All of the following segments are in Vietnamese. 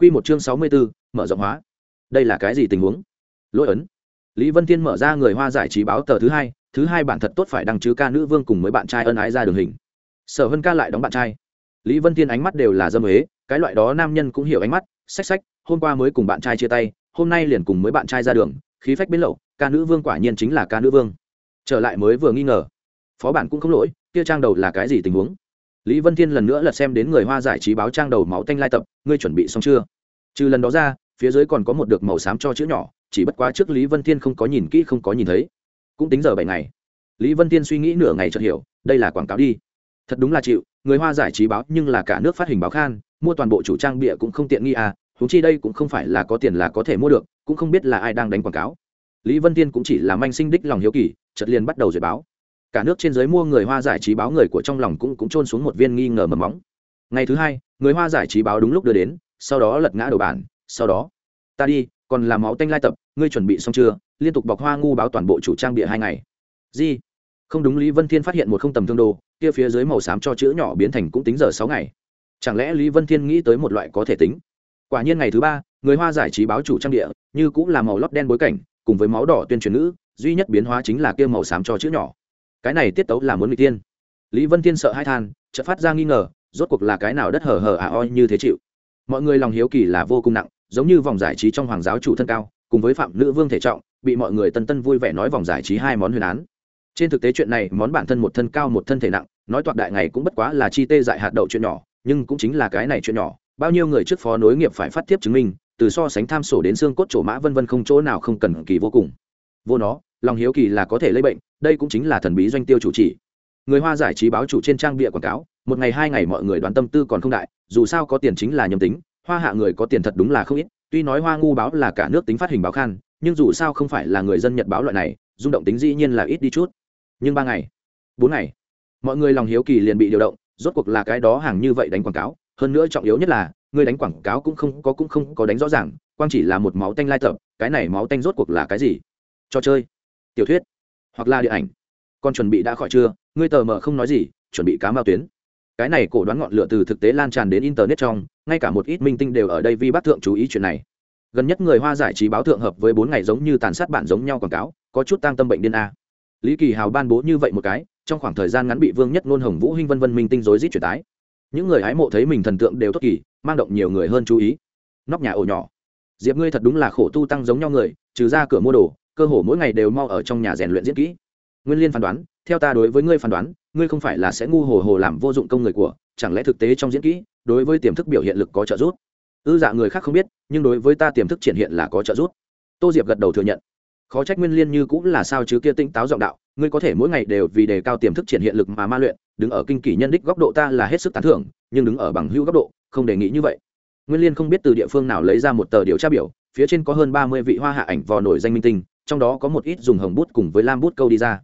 Quy một chương sáu mươi 64, mở rộng hóa. Đây là cái gì tình huống? Lỗi ấn. Lý Vân Thiên mở ra người hoa giải trí báo tờ thứ hai, thứ hai bản thật tốt phải đăng chứ ca nữ vương cùng mấy bạn trai ân ái ra đường hình. Sở Vân ca lại đóng bạn trai. Lý Vân Thiên ánh mắt đều là dâm hế, cái loại đó nam nhân cũng hiểu ánh mắt, xách xách, hôm qua mới cùng bạn trai chia tay, hôm nay liền cùng mới bạn trai ra đường, khí phách biến lậu, ca nữ vương quả nhiên chính là ca nữ vương. Trở lại mới vừa nghi ngờ. Phó bản cũng không lỗi, kia trang đầu là cái gì tình huống? Lý vân thiên lần nữa lật xem đến người hoa giải trí báo trang đầu máu tanh lai tập, ngươi chuẩn bị xong chưa? Trừ lần đó ra, phía dưới còn có một được màu xám cho chữ nhỏ, chỉ bất quá trước lý vân thiên không có nhìn kỹ, không có nhìn thấy. Cũng tính giờ bảy ngày. Lý vân thiên suy nghĩ nửa ngày chợt hiểu, đây là quảng cáo đi. Thật đúng là chịu, người hoa giải trí báo, nhưng là cả nước phát hình báo khan, mua toàn bộ chủ trang bịa cũng không tiện nghi à húng chi đây cũng không phải là có tiền là có thể mua được, cũng không biết là ai đang đánh quảng cáo. Lý vân thiên cũng chỉ là manh sinh đích lòng hiếu kỳ, chợt liền bắt đầu duyệt báo cả nước trên giới mua người hoa giải trí báo người của trong lòng cũng cũng trôn xuống một viên nghi ngờ mầm móng. Ngày thứ hai, người hoa giải trí báo đúng lúc đưa đến, sau đó lật ngã đầu bản sau đó, ta đi, còn làm máu tanh lai tập, ngươi chuẩn bị xong chưa? Liên tục bọc hoa ngu báo toàn bộ chủ trang bịa hai ngày. Di không đúng, lý vân thiên phát hiện một không tầm thương đồ, kia phía dưới màu xám cho chữ nhỏ biến thành cũng tính giờ sáu ngày. Chẳng lẽ lý vân thiên nghĩ tới một loại có thể tính? Quả nhiên ngày thứ ba, người hoa giải trí báo chủ trang địa như cũng là màu lót đen bối cảnh, cùng với máu đỏ tuyên truyền nữ, duy nhất biến hóa chính là kia màu xám cho chữ nhỏ cái này tiết tấu là muốn người tiên. Lý vân tiên sợ hai than, chợt phát ra nghi ngờ, rốt cuộc là cái nào đất hở hở à oi như thế chịu. Mọi người lòng hiếu kỳ là vô cùng nặng, giống như vòng giải trí trong hoàng giáo chủ thân cao, cùng với phạm nữ vương thể trọng, bị mọi người tân tân vui vẻ nói vòng giải trí hai món huyền án. Trên thực tế chuyện này, món bản thân một thân cao một thân thể nặng, nói toạc đại ngày cũng bất quá là chi tê dại hạt đậu chuyện nhỏ, nhưng cũng chính là cái này chuyện nhỏ, bao nhiêu người trước phó nối nghiệp phải phát tiếp chứng minh, từ so sánh tham sổ đến xương cốt chỗ mã vân vân không chỗ nào không cần kỳ vô cùng. Vô nó, lòng hiếu kỳ là có thể lây bệnh đây cũng chính là thần bí doanh tiêu chủ trì. người hoa giải trí báo chủ trên trang bịa quảng cáo, một ngày hai ngày mọi người đoán tâm tư còn không đại, dù sao có tiền chính là nhầm tính, hoa hạ người có tiền thật đúng là không ít, tuy nói hoa ngu báo là cả nước tính phát hình báo khan, nhưng dù sao không phải là người dân nhật báo loại này, rung động tính dĩ nhiên là ít đi chút. Nhưng ba ngày, bốn ngày, mọi người lòng hiếu kỳ liền bị điều động, rốt cuộc là cái đó hàng như vậy đánh quảng cáo, hơn nữa trọng yếu nhất là, người đánh quảng cáo cũng không có cũng không có đánh rõ ràng, quang chỉ là một máu tanh lai tập, cái này máu tanh rốt cuộc là cái gì? Trò chơi. Tiểu thuyết hoặc là điện ảnh. Con chuẩn bị đã khỏi chưa? Ngươi tờ mờ không nói gì, chuẩn bị cá mao tuyến. Cái này cổ đoán ngọn lửa từ thực tế lan tràn đến internet trong, ngay cả một ít minh tinh đều ở đây vi bác thượng chú ý chuyện này. Gần nhất người hoa giải trí báo thượng hợp với bốn ngày giống như tàn sát bản giống nhau quảng cáo, có chút tăng tâm bệnh điên a. Lý kỳ hào ban bố như vậy một cái, trong khoảng thời gian ngắn bị vương nhất ngôn hồng vũ hinh vân vân minh tinh rối rít chuyển tái những người hái mộ thấy mình thần tượng đều tốt kỳ, mang động nhiều người hơn chú ý. Nóc nhà ổ nhỏ. Diệp ngươi thật đúng là khổ tu tăng giống nhau người, trừ ra cửa mua đồ cơ hồ mỗi ngày đều mau ở trong nhà rèn luyện diễn kỹ. Nguyên liên phán đoán, theo ta đối với ngươi phán đoán, ngươi không phải là sẽ ngu hồ hồ làm vô dụng công người của, chẳng lẽ thực tế trong diễn kỹ, đối với tiềm thức biểu hiện lực có trợ giúp? Ư dạ người khác không biết, nhưng đối với ta tiềm thức triển hiện là có trợ giúp. Tô diệp gật đầu thừa nhận. Khó trách nguyên liên như cũng là sao chứ kia tinh táo giọng đạo, ngươi có thể mỗi ngày đều vì đề cao tiềm thức triển hiện lực mà ma luyện, đứng ở kinh kỷ nhân đích góc độ ta là hết sức tán thưởng, nhưng đứng ở bằng hữu góc độ, không đề nghị như vậy. Nguyên liên không biết từ địa phương nào lấy ra một tờ điều tra biểu, phía trên có hơn ba mươi vị hoa hạ ảnh vò nổi danh minh tinh trong đó có một ít dùng hồng bút cùng với lam bút câu đi ra.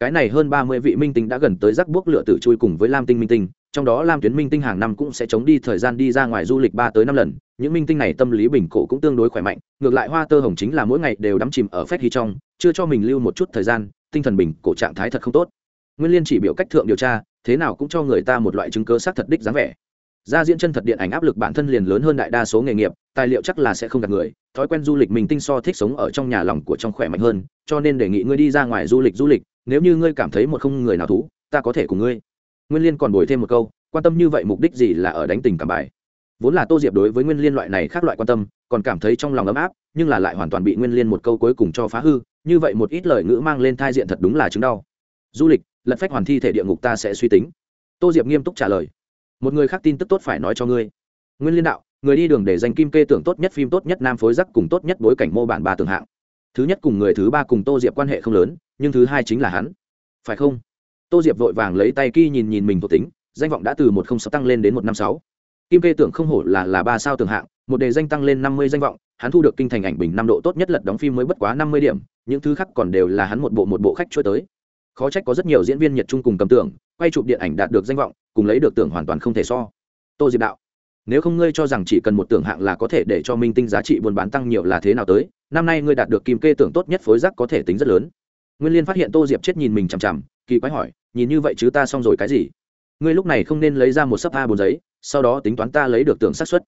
Cái này hơn ba mươi vị minh tinh đã gần tới rắc bước lựa tử chui cùng với lam tinh minh tinh, trong đó lam tuyến minh tinh hàng năm cũng sẽ chống đi thời gian đi ra ngoài du lịch ba tới năm lần. Những minh tinh này tâm lý bình cổ cũng tương đối khỏe mạnh, ngược lại hoa tơ hồng chính là mỗi ngày đều đắm chìm ở phép hy trong, chưa cho mình lưu một chút thời gian, tinh thần bình cổ trạng thái thật không tốt. Nguyên liên chỉ biểu cách thượng điều tra, thế nào cũng cho người ta một loại chứng cơ xác thật đích dáng vẻ ra diễn chân thật điện ảnh áp lực bản thân liền lớn hơn đại đa số nghề nghiệp, tài liệu chắc là sẽ không gặp người, thói quen du lịch mình tinh so thích sống ở trong nhà lòng của trong khỏe mạnh hơn, cho nên đề nghị ngươi đi ra ngoài du lịch du lịch, nếu như ngươi cảm thấy một không người nào thú, ta có thể cùng ngươi. Nguyên liên còn bồi thêm một câu, quan tâm như vậy mục đích gì là ở đánh tình cảm bài. Vốn là tô diệp đối với nguyên liên loại này khác loại quan tâm, còn cảm thấy trong lòng ấm áp, nhưng là lại hoàn toàn bị nguyên liên một câu cuối cùng cho phá hư, như vậy một ít lời ngữ mang lên thai diện thật đúng là chứng đau. Du lịch, lật phách hoàn thi thể địa ngục ta sẽ suy tính. Tô diệp nghiêm túc trả lời một người khác tin tức tốt phải nói cho ngươi. Nguyên liên đạo, người đi đường để danh kim kê tưởng tốt nhất phim tốt nhất nam phối giắc cùng tốt nhất bối cảnh mô bản ba tường hạng. Thứ nhất cùng người thứ ba cùng tô diệp quan hệ không lớn, nhưng thứ hai chính là hắn. Phải không? Tô diệp vội vàng lấy tay ky nhìn nhìn mình thuộc tính, danh vọng đã từ một không sáu tăng lên đến một năm sáu. Kim kê tưởng không hổ là là ba sao tường hạng, một đề danh tăng lên năm mươi danh vọng, hắn thu được kinh thành ảnh bình năm độ tốt nhất lật đóng phim mới bất quá năm mươi điểm, những thứ khác còn đều là hắn một bộ một bộ khách trôi tới khó trách có rất nhiều diễn viên nhật trung cùng cầm tưởng, quay chụp điện ảnh đạt được danh vọng, cùng lấy được tưởng hoàn toàn không thể so. Tô diệp đạo, nếu không ngươi cho rằng chỉ cần một tưởng hạng là có thể để cho minh tinh giá trị buôn bán tăng nhiều là thế nào tới, năm nay ngươi đạt được kim kê tưởng tốt nhất phối giác có thể tính rất lớn. Nguyên liên phát hiện tô diệp chết nhìn mình chằm chằm, kỳ quái hỏi, nhìn như vậy chứ ta xong rồi cái gì? Ngươi lúc này không nên lấy ra một sấp a bốn giấy, sau đó tính toán ta lấy được tưởng xác suất.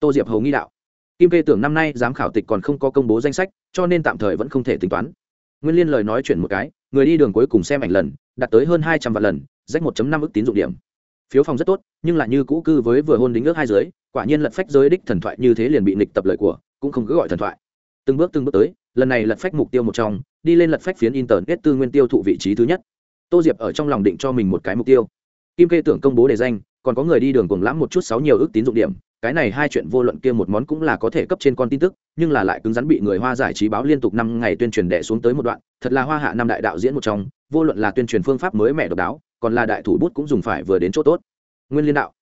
Tô diệp hầu nghi đạo, kim kê tưởng năm nay giám khảo tịch còn không có công bố danh sách, cho nên tạm thời vẫn không thể tính toán nguyên liên lời nói chuyển một cái, người đi đường cuối cùng xem ảnh lần, đạt tới hơn hai trăm vạn lần, rách một năm ức tín dụng điểm. Phiếu phòng rất tốt, nhưng là như cũ cư với vừa hôn đính ước hai giới quả nhiên lật phách giới đích thần thoại như thế liền bị nịch tập lời của, cũng không cứ gọi thần thoại. Từng bước từng bước tới, lần này lật phách mục tiêu một trong, đi lên lật phách phiến internet tư nguyên tiêu thụ vị trí thứ nhất. Tô diệp ở trong lòng định cho mình một cái mục tiêu. Kim kê tưởng công bố đề danh, còn có người đi đường cùng lãm một chút sáu nhiều ước tín dụng điểm cái này hai chuyện vô luận kia một món cũng là có thể cấp trên con tin tức, nhưng là lại cứng rắn bị người hoa giải trí báo liên tục năm ngày tuyên truyền đệ xuống tới một đoạn, thật là hoa hạ năm đại đạo diễn một trong, vô luận là tuyên truyền phương pháp mới mẻ độc đáo, còn là đại thủ bút cũng dùng phải vừa đến chỗ tốt. Nguyên liên đạo,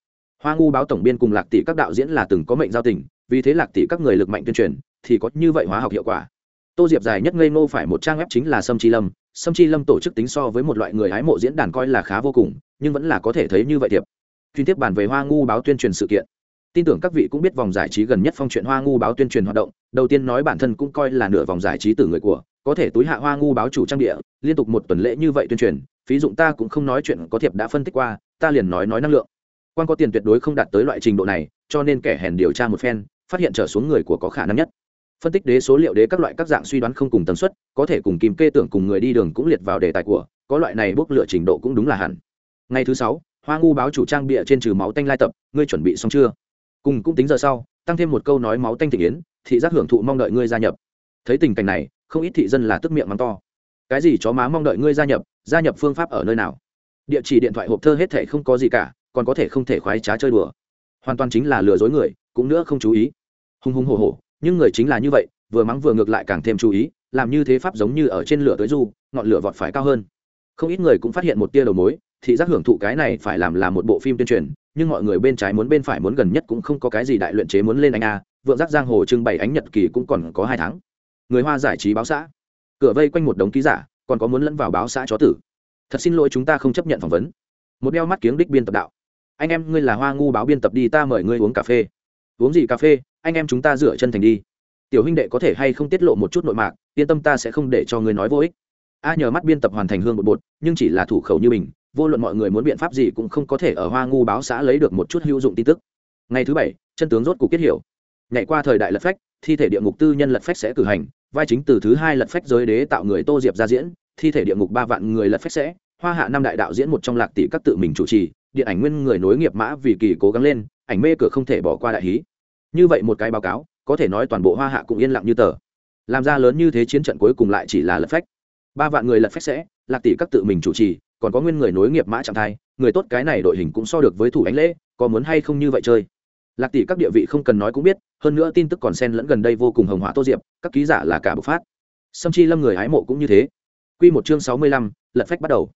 hoa ngu báo tổng biên cùng lạc tỷ các đạo diễn là từng có mệnh giao tình, vì thế lạc tỷ các người lực mạnh tuyên truyền, thì có như vậy hóa học hiệu quả. Tô diệp dài nhất ngây ngô phải một trang web chính là sâm chi lâm, sâm chi lâm tổ chức tính so với một loại người hái mộ diễn đàn coi là khá vô cùng, nhưng vẫn là có thể thấy như vậy thiệp. Chuyên tiếp bàn về hoa ngu báo tuyên truyền sự kiện tin tưởng các vị cũng biết vòng giải trí gần nhất phong chuyện hoa ngu báo tuyên truyền hoạt động, đầu tiên nói bản thân cũng coi là nửa vòng giải trí từ người của, có thể túi hạ hoa ngu báo chủ trang địa, liên tục một tuần lễ như vậy tuyên truyền, phí dụng ta cũng không nói chuyện có thiệp đã phân tích qua, ta liền nói nói năng lượng. Quan có tiền tuyệt đối không đạt tới loại trình độ này, cho nên kẻ hèn điều tra một phen, phát hiện trở xuống người của có khả năng nhất. Phân tích đế số liệu đế các loại các dạng suy đoán không cùng tần suất, có thể cùng kìm kê tưởng cùng người đi đường cũng liệt vào đề tài của, có loại này bốc lựa trình độ cũng đúng là hẳn. Ngày thứ sáu, hoa ngu báo chủ trang bịa trên trừ máu tanh lai tập, ngươi chuẩn bị xong chưa? Cùng cũng tính giờ sau, tăng thêm một câu nói máu tanh thị yến, thị giác hưởng thụ mong đợi ngươi gia nhập. Thấy tình cảnh này, không ít thị dân là tức miệng mắng to. Cái gì chó má mong đợi ngươi gia nhập gia nhập phương pháp ở nơi nào? Địa chỉ điện thoại hộp thơ hết thể không có gì cả, còn có thể không thể khoái trá chơi đùa. Hoàn toàn chính là lừa dối người, cũng nữa không chú ý. Hùng hùng hổ hổ, nhưng người chính là như vậy, vừa mắng vừa ngược lại càng thêm chú ý, làm như thế pháp giống như ở trên lửa tới du, ngọn lửa vọt phải cao hơn. Không ít người cũng phát hiện một tia đầu mối thị giác hưởng thụ cái này phải làm là một bộ phim tuyên truyền, nhưng mọi người bên trái muốn bên phải muốn gần nhất cũng không có cái gì đại luyện chế muốn lên anh a, vượng giác giang hồ trưng bày ánh nhật kỳ cũng còn có hai tháng. Người hoa giải trí báo xã. Cửa vây quanh một đống ký giả, còn có muốn lẫn vào báo xã chó tử. Thật xin lỗi chúng ta không chấp nhận phỏng vấn. Một đeo mắt kiếng đích biên tập đạo. Anh em ngươi là hoa ngu báo biên tập đi, ta mời ngươi uống cà phê. Uống gì cà phê, anh em chúng ta dựa chân thành đi. Tiểu huynh đệ có thể hay không tiết lộ một chút nội mạc, yên tâm ta sẽ không để cho ngươi nói vô ích. A nhờ mắt biên tập hoàn thành hương một bột, nhưng chỉ là thủ khẩu như mình vô luận mọi người muốn biện pháp gì cũng không có thể ở hoa ngu báo xã lấy được một chút hữu dụng tin tức. Ngày thứ bảy, chân tướng rốt cuộc kết hiểu. Nhảy qua thời đại lật phách, thi thể địa ngục tư nhân lật phách sẽ cử hành, vai chính từ thứ hai lật phách giới đế tạo người tô diệp ra diễn, thi thể địa ngục ba vạn người lật phách sẽ, hoa hạ năm đại đạo diễn một trong lạc tỷ các tự mình chủ trì, điện ảnh nguyên người nối nghiệp mã vì kỳ cố gắng lên, ảnh mê cửa không thể bỏ qua đại hí. Như vậy một cái báo cáo, có thể nói toàn bộ hoa hạ cũng yên lặng như tờ. Làm ra lớn như thế chiến trận cuối cùng lại chỉ là lật phách. Ba vạn người lật phách sẽ, lạc tỷ các tự mình chủ trì còn có nguyên người nối nghiệp mã trạng thái người tốt cái này đội hình cũng so được với thủ ánh lễ có muốn hay không như vậy chơi? Lạc tỷ các địa vị không cần nói cũng biết hơn nữa tin tức còn xen lẫn gần đây vô cùng hồng hỏa tô diệp các ký giả là cả bộc phát. Sâm chi lâm người hái mộ cũng như thế. Quy một chương sáu mươi lăm, lật phách bắt đầu.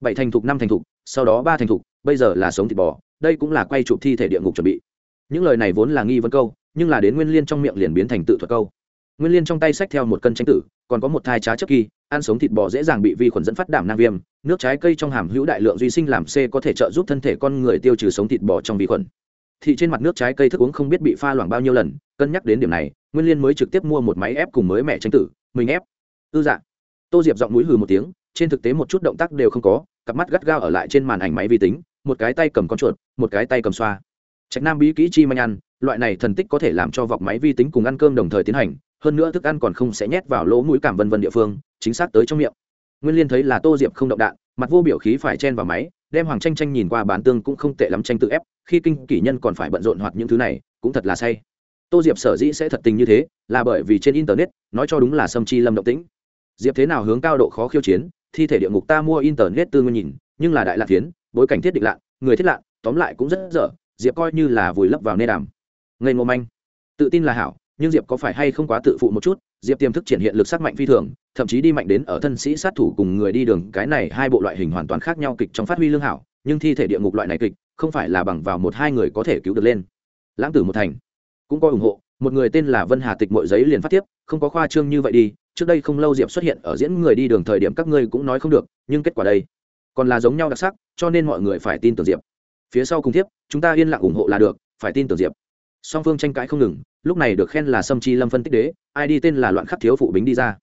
Bảy thành thục năm thành thục sau đó ba thành thục bây giờ là sống thịt bò đây cũng là quay chụp thi thể địa ngục chuẩn bị. Những lời này vốn là nghi vấn câu nhưng là đến nguyên liên trong miệng liền biến thành tự thuật câu. Nguyên liên trong tay xách theo một cân tranh tử còn có một thai trá trước kỳ ăn sống thịt bò dễ dàng bị vi khuẩn dẫn phát đảm nang viêm, nước trái cây trong hàm hữu đại lượng duy sinh làm c có thể trợ giúp thân thể con người tiêu trừ sống thịt bò trong vi khuẩn. Thì trên mặt nước trái cây thức uống không biết bị pha loãng bao nhiêu lần, cân nhắc đến điểm này, nguyên liên mới trực tiếp mua một máy ép cùng mới mẹ tranh tử, mình ép. Ư dạ. Tô diệp giọng mũi hừ một tiếng, trên thực tế một chút động tác đều không có, cặp mắt gắt gao ở lại trên màn ảnh máy vi tính, một cái tay cầm con chuột, một cái tay cầm xoa. Trạch nam bí kỹ chi manh ăn, loại này thần tích có thể làm cho vọc máy vi tính cùng ăn cơm đồng thời tiến hành hơn nữa thức ăn còn không sẽ nhét vào lỗ mũi cảm vân vân địa phương, chính xác tới trong miệng. Nguyên liên thấy là tô diệp không động đạn, mặt vô biểu khí phải chen vào máy, đem hoàng tranh tranh nhìn qua bán tương cũng không tệ lắm tranh tự ép, khi kinh kỷ nhân còn phải bận rộn hoặc những thứ này, cũng thật là say. Tô diệp sở dĩ sẽ thật tình như thế, là bởi vì trên internet, nói cho đúng là sâm chi lâm động tĩnh. Diệp thế nào hướng cao độ khó khiêu chiến, thi thể địa ngục ta mua internet tư nguyên nhìn, nhưng là đại lạc tiến bối cảnh thiết định lạ, người thiết lạ, tóm lại cũng rất dở, diệp coi như là vùi lấp vào nê đàm. Ngây ngô manh. Tự tin là hảo nhưng diệp có phải hay không quá tự phụ một chút diệp tiềm thức triển hiện lực sắc mạnh phi thường thậm chí đi mạnh đến ở thân sĩ sát thủ cùng người đi đường cái này hai bộ loại hình hoàn toàn khác nhau kịch trong phát huy lương hảo nhưng thi thể địa ngục loại này kịch không phải là bằng vào một hai người có thể cứu được lên lãng tử một thành cũng có ủng hộ một người tên là vân hà tịch mọi giấy liền phát tiếp không có khoa trương như vậy đi trước đây không lâu diệp xuất hiện ở diễn người đi đường thời điểm các ngươi cũng nói không được nhưng kết quả đây còn là giống nhau đặc sắc cho nên mọi người phải tin tưởng diệp phía sau cùng tiếp chúng ta yên lặng ủng hộ là được phải tin tưởng diệp song phương tranh cãi không ngừng lúc này được khen là sâm chi lâm phân tích đế, ai đi tên là loạn khắc thiếu phụ bính đi ra.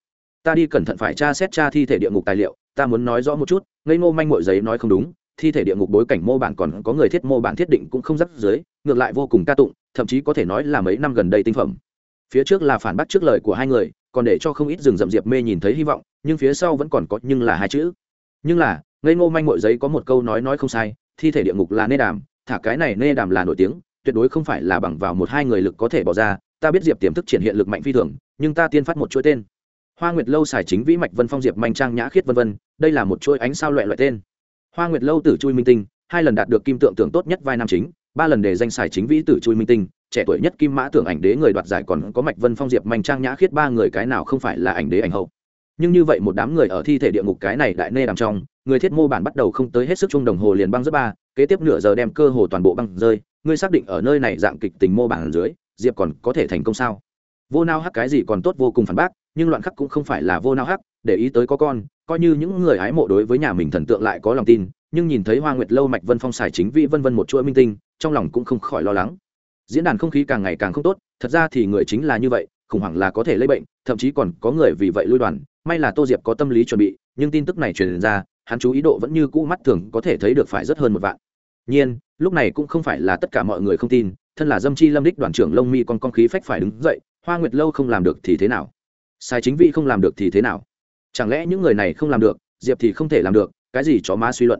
Ta đi cẩn thận phải tra xét tra thi thể địa ngục tài liệu, ta muốn nói rõ một chút, ngây ngô manh mội giấy nói không đúng, thi thể địa ngục bối cảnh mô bản còn có người thiết mô bản thiết định cũng không rắc dưới ngược lại vô cùng ca tụng, thậm chí có thể nói là mấy năm gần đây tinh phẩm. Phía trước là phản bác trước lời của hai người, còn để cho không ít rừng rậm diệp mê nhìn thấy hy vọng, nhưng phía sau vẫn còn có nhưng là hai chữ. Nhưng là, ngây ngô manh mội giấy có một câu nói nói không sai, thi thể địa ngục là nê đàm, thả cái này nê đàm là nổi tiếng tuyệt đối không phải là bằng vào một hai người lực có thể bỏ ra, ta biết diệp tiềm thức triển hiện lực mạnh phi thường, nhưng ta tiên phát một chuỗi tên. Hoa nguyệt lâu xài chính vĩ mạch vân phong diệp manh trang nhã khiết vân vân, đây là một chuỗi ánh sao loại loại tên. Hoa nguyệt lâu tử chui minh tinh, hai lần đạt được kim tượng tưởng tốt nhất vai nam chính, ba lần để danh xài chính vĩ tử chui minh tinh, trẻ tuổi nhất kim mã tưởng ảnh đế người đoạt giải còn có mạch vân phong diệp manh trang nhã khiết ba người cái nào không phải là ảnh đế ảnh hậu. Nhưng như vậy một đám người ở thi thể địa ngục cái này đại nê đằng trong, người thiết mô bản bắt đầu không tới hết sức chung đồng hồ liền băng rất ba, kế tiếp nửa giờ đem cơ hồ toàn bộ băng rơi ngươi xác định ở nơi này dạng kịch tình mô bản dưới, diệp còn có thể thành công sao? Vô nao hắc cái gì còn tốt vô cùng phản bác, nhưng loạn khắc cũng không phải là vô nao hắc, để ý tới có con, coi như những người hái mộ đối với nhà mình thần tượng lại có lòng tin, nhưng nhìn thấy hoa nguyệt lâu, mạch vân phong xài chính vị vân vân một chuỗi minh tinh, trong lòng cũng không khỏi lo lắng. Diễn đàn không khí càng ngày càng không tốt, thật ra thì người chính là như vậy, khủng hoảng là có thể lây bệnh, thậm chí còn có người vì vậy lui đoàn, may là tô diệp có tâm lý chuẩn bị, nhưng tin tức này truyền ra, hắn chú ý độ vẫn như cũ mắt thường có thể thấy được phải rất hơn một vạn nhiên, lúc này cũng không phải là tất cả mọi người không tin, thân là dâm chi lâm đích đoàn trưởng lông mi con con khí phách phải đứng dậy, hoa nguyệt lâu không làm được thì thế nào? Sai chính vị không làm được thì thế nào? Chẳng lẽ những người này không làm được, diệp thì không thể làm được, cái gì chó má suy luận?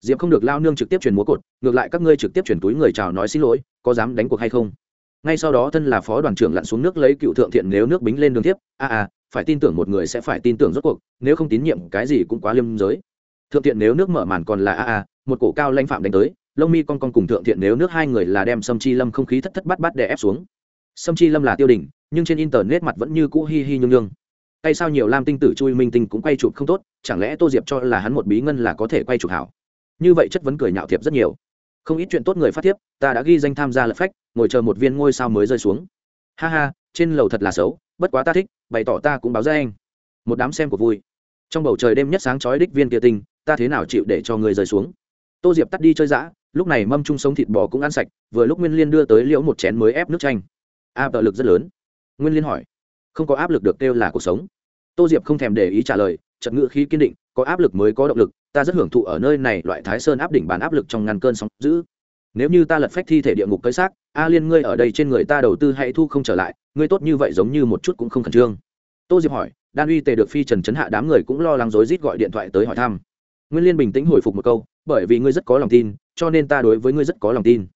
Diệp không được lao nương trực tiếp truyền múa cột, ngược lại các ngươi trực tiếp truyền túi người chào nói xin lỗi, có dám đánh cuộc hay không? Ngay sau đó thân là phó đoàn trưởng lặn xuống nước lấy cựu thượng thiện nếu nước bính lên đường tiếp, a a, phải tin tưởng một người sẽ phải tin tưởng rốt cuộc, nếu không tín nhiệm cái gì cũng quá liêm giới. Thượng thiện nếu nước mở màn còn là a a, một cổ cao lãnh phạm đánh tới lông mi con con cùng thượng thiện nếu nước hai người là đem sâm chi lâm không khí thất thất bát bát đè ép xuống. Sâm chi lâm là tiêu đỉnh, nhưng trên internet mặt vẫn như cũ hi hi nhương nhương. Tay sao nhiều lam tinh tử chui minh tinh cũng quay chụp không tốt, chẳng lẽ tô diệp cho là hắn một bí ngân là có thể quay chụp hảo? Như vậy chất vấn cười nhạo thiệp rất nhiều. Không ít chuyện tốt người phát thiếp, ta đã ghi danh tham gia lật phách, ngồi chờ một viên ngôi sao mới rơi xuống. Ha ha, trên lầu thật là xấu, bất quá ta thích, bày tỏ ta cũng báo ra anh một đám xem của vui. Trong bầu trời đêm nhất sáng chói đích viên kia tinh, ta thế nào chịu để cho người rơi xuống? Tô diệp tắt đi chơi giã lúc này mâm chung sống thịt bò cũng ăn sạch, vừa lúc nguyên liên đưa tới liễu một chén mới ép nước chanh. Áp lực rất lớn. Nguyên liên hỏi, không có áp lực được kêu là cuộc sống? Tô diệp không thèm để ý trả lời trận ngự khí kiên định, có áp lực mới có động lực, ta rất hưởng thụ ở nơi này loại thái sơn áp đỉnh bàn áp lực trong ngăn cơn sóng giữ nếu như ta lật phách thi thể địa ngục tới xác, a liên ngươi ở đây trên người ta đầu tư hãy thu không trở lại, ngươi tốt như vậy giống như một chút cũng không khẩn trương. Tô diệp hỏi, đan uy tề được phi trần chấn hạ đám người cũng lo lắng rối rít gọi điện thoại tới hỏi thăm. Nguyên liên bình tĩnh hồi phục một câu, bởi vì ngươi rất có lòng tin cho nên ta đối với ngươi rất có lòng tin.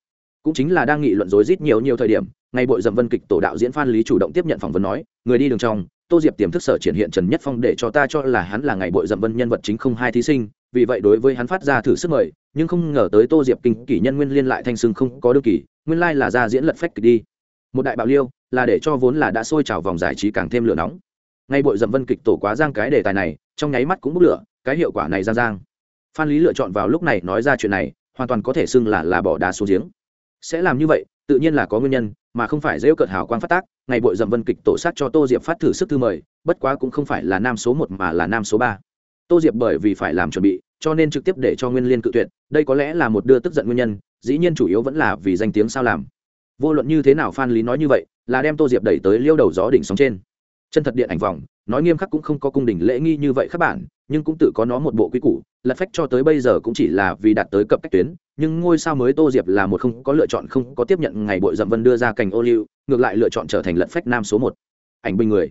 Cũng chính là đang nghị luận rối rít nhiều nhiều thời điểm ngày bội dậm vân kịch tổ đạo diễn phan lý chủ động tiếp nhận phỏng vấn nói, người đi đường trong, tô diệp tiềm thức sở triển hiện trần nhất phong để cho ta cho là hắn là ngày bội dậm vân nhân vật chính không hai thí sinh, vì vậy đối với hắn phát ra thử sức mời, nhưng không ngờ tới tô diệp kinh kỷ nhân nguyên liên lại thanh sưng không có đương kỳ, nguyên lai là ra diễn lật phách kịch đi. Một đại bạo liêu, là để cho vốn là đã sôi trào vòng giải trí càng thêm lửa nóng. Ngay bội dậm vân kịch tổ quá giang cái đề tài này, trong nháy mắt cũng bốc lửa, cái hiệu quả này ra giang. Phan lý lựa chọn vào lúc này nói ra chuyện này hoàn toàn có thể xưng là là bỏ đá xuống giếng. Sẽ làm như vậy, tự nhiên là có nguyên nhân, mà không phải dễ cợt hào quang phát tác, ngày bội dầm vân kịch tổ sát cho tô diệp phát thử sức thư mời, bất quá cũng không phải là nam số một mà là nam số ba. Tô diệp bởi vì phải làm chuẩn bị, cho nên trực tiếp để cho nguyên liên cự tuyệt, đây có lẽ là một đưa tức giận nguyên nhân, dĩ nhiên chủ yếu vẫn là vì danh tiếng sao làm. Vô luận như thế nào phan lý nói như vậy, là đem tô diệp đẩy tới liêu đầu gió đỉnh sóng trên. Chân thật điện ảnh vòng, nói nghiêm khắc cũng không có cung đình lễ nghi như vậy các bạn nhưng cũng tự có nó một bộ quy củ, lật phách cho tới bây giờ cũng chỉ là vì đạt tới cập cách tuyến, nhưng ngôi sao mới tô diệp là một không có lựa chọn không có tiếp nhận ngày bội dậm vân đưa ra cành ô liu, ngược lại lựa chọn trở thành lật phách nam số một. Ảnh bình người.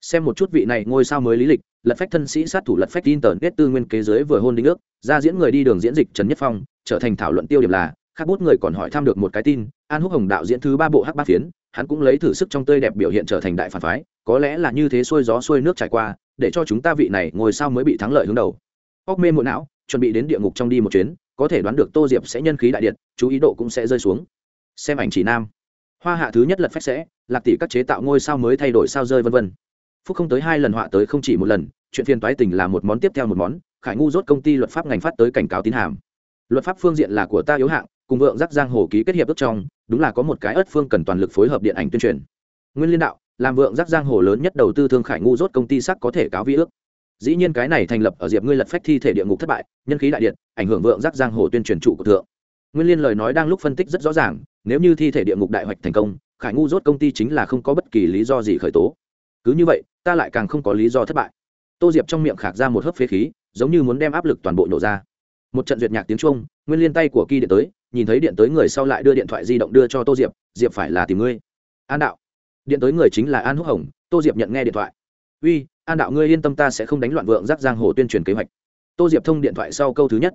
Xem một chút vị này ngôi sao mới lý lịch, lật phách thân sĩ sát thủ lật phách tin tờ kết tư nguyên kế giới vừa hôn đinh ước, ra diễn người đi đường diễn dịch trần nhất phong, trở thành thảo luận tiêu điểm là, khác bút người còn hỏi thăm được một cái tin, an húc hồng đạo diễn thứ ba bộ hắc bát phiến hắn cũng lấy thử sức trong tươi đẹp biểu hiện trở thành đại phản phái, có lẽ là như thế xuôi gió xuôi nước trải qua, để cho chúng ta vị này ngồi sao mới bị thắng lợi hướng đầu. Óc mê muộn não, chuẩn bị đến địa ngục trong đi một chuyến, có thể đoán được tô diệp sẽ nhân khí đại điện, chú ý độ cũng sẽ rơi xuống. Xem ảnh chỉ nam. Hoa hạ thứ nhất lật phách sẽ, lạc tỷ các chế tạo ngôi sao mới thay đổi sao rơi vân vân. Phúc không tới hai lần, họa tới không chỉ một lần, chuyện phiền toái tình là một món tiếp theo một món, khải ngu rốt công ty luật pháp ngành phát tới cảnh cáo tín hàm. Luật pháp phương diện là của ta yếu hạng cùng vượng giác giang hồ ký kết hiệp ước trong, đúng là có một cái ớt phương cần toàn lực phối hợp điện ảnh tuyên truyền. Nguyên liên đạo, làm vượng giác giang hồ lớn nhất đầu tư thương khải ngu rốt công ty sắc có thể cáo vi ước. Dĩ nhiên cái này thành lập ở diệp ngươi lật phách thi thể địa ngục thất bại, nhân khí đại điện, ảnh hưởng vượng giác giang hồ tuyên truyền trụ của thượng. Nguyên liên lời nói đang lúc phân tích rất rõ ràng, nếu như thi thể địa ngục đại hoạch thành công, khải ngu rốt công ty chính là không có bất kỳ lý do gì khởi tố. Cứ như vậy, ta lại càng không có lý do thất bại. Tô diệp trong miệng khạc ra một hớp phế khí, giống như muốn đem áp lực toàn bộ nổ ra. Một trận duyệt nhạc tiếng trung nguyên liên tay của kỳ điện tới nhìn thấy điện tới người sau lại đưa điện thoại di động đưa cho tô diệp diệp phải là tìm ngươi. An đạo. Điện tới người chính là an húc hồng. Tô diệp nhận nghe điện thoại. Uy, an đạo ngươi yên tâm ta sẽ không đánh loạn vượng giác giang hồ tuyên truyền kế hoạch. Tô diệp thông điện thoại sau câu thứ nhất.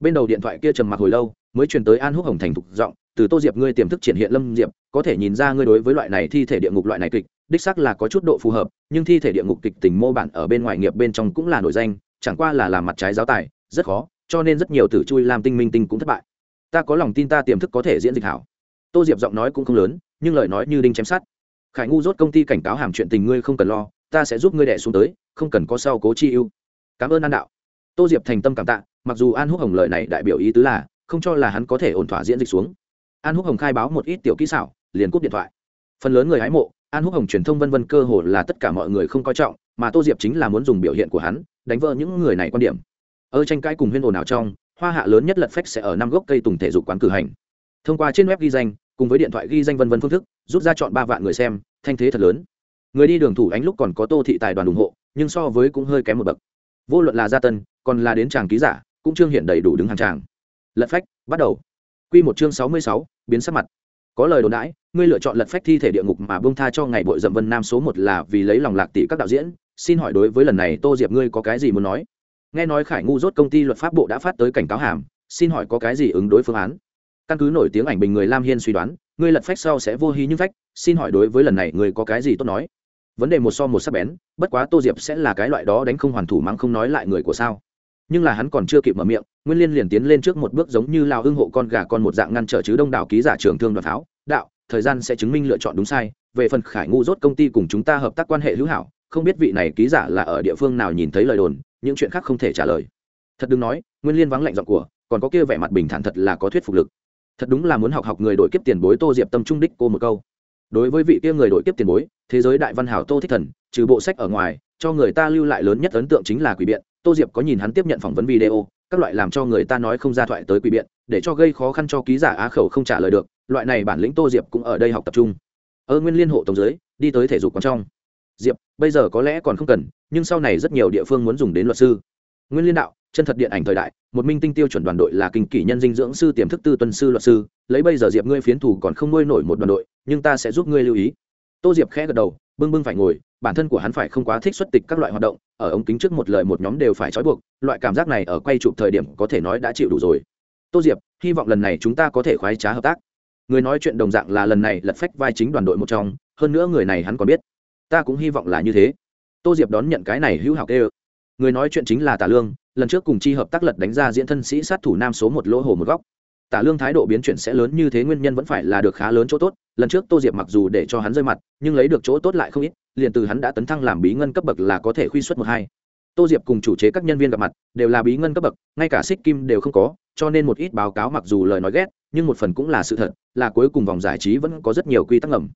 Bên đầu điện thoại kia trầm mặc hồi lâu, mới truyền tới an húc hồng thành thục giọng, từ tô diệp ngươi tiềm thức triển hiện lâm diệp, có thể nhìn ra ngươi đối với loại này thi thể địa ngục loại này kịch, đích sắc là có chút độ phù hợp, nhưng thi thể địa ngục kịch tình mô bản ở bên ngoài nghiệp bên trong cũng là nổi danh, chẳng qua là làm mặt trái giáo tài, rất khó, cho nên rất nhiều tử chui làm tinh minh tinh cũng thất bại ta có lòng tin ta tiềm thức có thể diễn dịch hảo. Tô diệp giọng nói cũng không lớn, nhưng lời nói như đinh chém sát khải ngu rốt công ty cảnh cáo hàm chuyện tình ngươi không cần lo, ta sẽ giúp ngươi đẻ xuống tới, không cần có sau cố chi ưu. Cảm ơn an đạo. Tô diệp thành tâm cảm tạ, mặc dù an húc hồng lời này đại biểu ý tứ là, không cho là hắn có thể ổn thỏa diễn dịch xuống. An húc hồng khai báo một ít tiểu kỹ xảo, liền cúp điện thoại. Phần lớn người hái mộ, an húc hồng truyền thông vân vân cơ hồ là tất cả mọi người không coi trọng, mà tô diệp chính là muốn dùng biểu hiện của hắn, đánh vỡ những người này quan điểm. Ơ tranh cãi cùng huyên ồn nào trong hoa hạ lớn nhất lật phách sẽ ở năm gốc cây tùng thể dục quán cử hành. Thông qua trên web ghi danh, cùng với điện thoại ghi danh vân vân phương thức, rút ra chọn ba vạn người xem, thanh thế thật lớn. Người đi đường thủ ánh lúc còn có tô thị tài đoàn ủng hộ, nhưng so với cũng hơi kém một bậc. Vô luận là gia tân, còn là đến tràng ký giả, cũng trương hiện đầy đủ đứng hàng tràng lật phách, bắt đầu. Q một chương sáu mươi sáu, biến sắc mặt. Có lời đồn đãi, ngươi lựa chọn lật phách thi thể địa ngục mà bông tha cho ngày bội dậm vân nam số một là vì lấy lòng lạc tỷ các đạo diễn. Xin hỏi đối với lần này tô diệp ngươi có cái gì muốn nói? Nghe nói khải ngu rốt công ty luật pháp bộ đã phát tới cảnh cáo hàm, xin hỏi có cái gì ứng đối phương án? Căn cứ nổi tiếng ảnh bình người lam hiên suy đoán, ngươi lật phách sau sẽ vô hí như phách, xin hỏi đối với lần này ngươi có cái gì tốt nói? Vấn đề một so một sắc bén, bất quá tô diệp sẽ là cái loại đó đánh không hoàn thủ mắng không nói lại người của sao? Nhưng là hắn còn chưa kịp mở miệng, nguyên liên liền tiến lên trước một bước giống như lao hưng hộ con gà con một dạng ngăn trở chứ đông đảo ký giả trường thương đoàn pháo. Đạo, thời gian sẽ chứng minh lựa chọn đúng sai, về phần khải ngu rốt công ty cùng chúng ta hợp tác quan hệ hữu hảo, không biết vị này ký giả là ở địa phương nào nhìn thấy lời đồn những chuyện khác không thể trả lời. Thật đừng nói, nguyên liên vắng lạnh giọng của, còn có kia vẻ mặt bình thản thật là có thuyết phục lực. Thật đúng là muốn học học người đội kiếp tiền bối tô diệp tâm trung đích cô một câu. Đối với vị kia người đội kiếp tiền bối, thế giới đại văn hảo tô thích thần, trừ bộ sách ở ngoài, cho người ta lưu lại lớn nhất ấn tượng chính là quỷ biện. Tô diệp có nhìn hắn tiếp nhận phỏng vấn video, các loại làm cho người ta nói không ra thoại tới quỷ biện, để cho gây khó khăn cho ký giả á khẩu không trả lời được, loại này bản lĩnh tô diệp cũng ở đây học tập trung ơ nguyên liên hộ tổng giới đi tới thể dục còn trong diệp, bây giờ có lẽ còn không cần, nhưng sau này rất nhiều địa phương muốn dùng đến luật sư. Nguyên liên đạo, chân thật điện ảnh thời đại, một minh tinh tiêu chuẩn đoàn đội là kinh kỷ nhân dinh dưỡng sư, tiềm thức tư tuần sư, luật sư. Lấy bây giờ diệp ngươi phiến thủ còn không nuôi nổi một đoàn đội, nhưng ta sẽ giúp ngươi lưu ý. Tô diệp khẽ gật đầu, bưng bưng phải ngồi, bản thân của hắn phải không quá thích xuất tịch các loại hoạt động, ở ống kính trước một lời một nhóm đều phải trói buộc, loại cảm giác này ở quay chụp thời điểm có thể nói đã chịu đủ rồi. Tô diệp, hy vọng lần này chúng ta có thể khoái trá hợp tác. Người nói chuyện đồng dạng là lần này lật phách vai chính đoàn đội một trong, hơn nữa người này hắn còn biết ta cũng hy vọng là như thế. Tô diệp đón nhận cái này hữu hảo tê người nói chuyện chính là tả lương, lần trước cùng chi hợp tác lật đánh ra diễn thân sĩ sát thủ nam số một lỗ hồ một góc. Tả lương thái độ biến chuyển sẽ lớn như thế nguyên nhân vẫn phải là được khá lớn chỗ tốt, lần trước tô diệp mặc dù để cho hắn rơi mặt, nhưng lấy được chỗ tốt lại không ít, liền từ hắn đã tấn thăng làm bí ngân cấp bậc là có thể khuy xuất một hai. Tô diệp cùng chủ chế các nhân viên gặp mặt, đều là bí ngân cấp bậc, ngay cả xích kim đều không có, cho nên một ít báo cáo mặc dù lời nói ghét, nhưng một phần cũng là sự thật, là cuối cùng vòng giải trí vẫn có rất nhiều quy tắc ngầm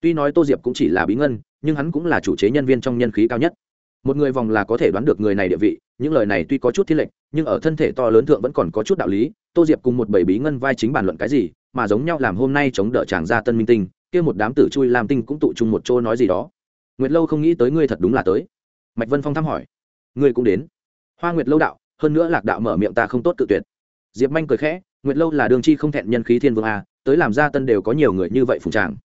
tuy nói tô diệp cũng chỉ là bí ngân, nhưng hắn cũng là chủ chế nhân viên trong nhân khí cao nhất. Một người vòng là có thể đoán được người này địa vị, những lời này tuy có chút thiên lệnh nhưng ở thân thể to lớn thượng vẫn còn có chút đạo lý. Tô diệp cùng một bảy bí ngân vai chính bàn luận cái gì, mà giống nhau làm hôm nay chống đỡ chàng gia tân minh tinh, kia một đám tử chui làm tinh cũng tụ chung một chỗ nói gì đó. Nguyệt lâu không nghĩ tới ngươi thật đúng là tới. Mạch vân phong thăm hỏi. Ngươi cũng đến. Hoa nguyệt lâu đạo, hơn nữa lạc đạo mở miệng ta không tốt tự tuyệt. Diệp manh cười khẽ, nguyệt lâu là đường chi không thẹn nhân khí thiên vương a, tới làm gia tân đều có nhiều người như vậy phùng tràng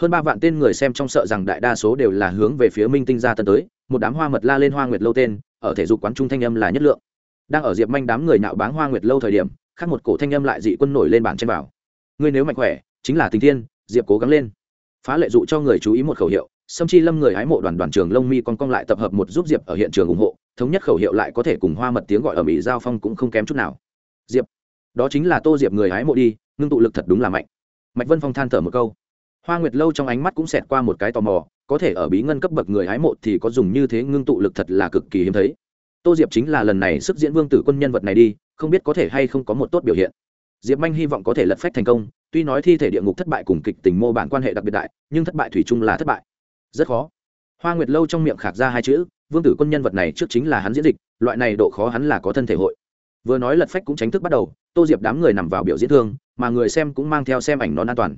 hơn ba vạn tên người xem trong sợ rằng đại đa số đều là hướng về phía minh tinh gia tân tới, một đám hoa mật la lên hoa nguyệt lâu tên, ở thể dục quán trung thanh âm là nhất lượng. Đang ở diệp manh đám người nạo báng hoa nguyệt lâu thời điểm, khác một cổ thanh âm lại dị quân nổi lên bảng trên bảo. Ngươi nếu mạnh khỏe, chính là tình thiên, diệp cố gắng lên. Phá lệ dụ cho người chú ý một khẩu hiệu, sâm chi lâm người hái mộ đoàn đoàn trường lông mi con cong lại tập hợp một giúp diệp ở hiện trường ủng hộ, thống nhất khẩu hiệu lại có thể cùng hoa mật tiếng gọi ở mỹ giao phong cũng không kém chút nào. Diệp, đó chính là tô diệp người hái mộ đi, ngưng tụ lực thật đúng là mạnh. Mạch vân phong than thở một câu hoa nguyệt lâu trong ánh mắt cũng xẹt qua một cái tò mò, có thể ở bí ngân cấp bậc người hái mộ thì có dùng như thế ngưng tụ lực thật là cực kỳ hiếm thấy. Tô diệp chính là lần này sức diễn vương tử quân nhân vật này đi, không biết có thể hay không có một tốt biểu hiện. Diệp manh hy vọng có thể lật phách thành công, tuy nói thi thể địa ngục thất bại cùng kịch tình mô bản quan hệ đặc biệt đại, nhưng thất bại thủy chung là thất bại. Rất khó. Hoa nguyệt lâu trong miệng khạc ra hai chữ, vương tử quân nhân vật này trước chính là hắn diễn dịch, loại này độ khó hắn là có thân thể hội. Vừa nói lật phách cũng tránh thức bắt đầu, tô diệp đám người nằm vào biểu diễn thương, mà người xem cũng mang theo xem ảnh nón an toàn.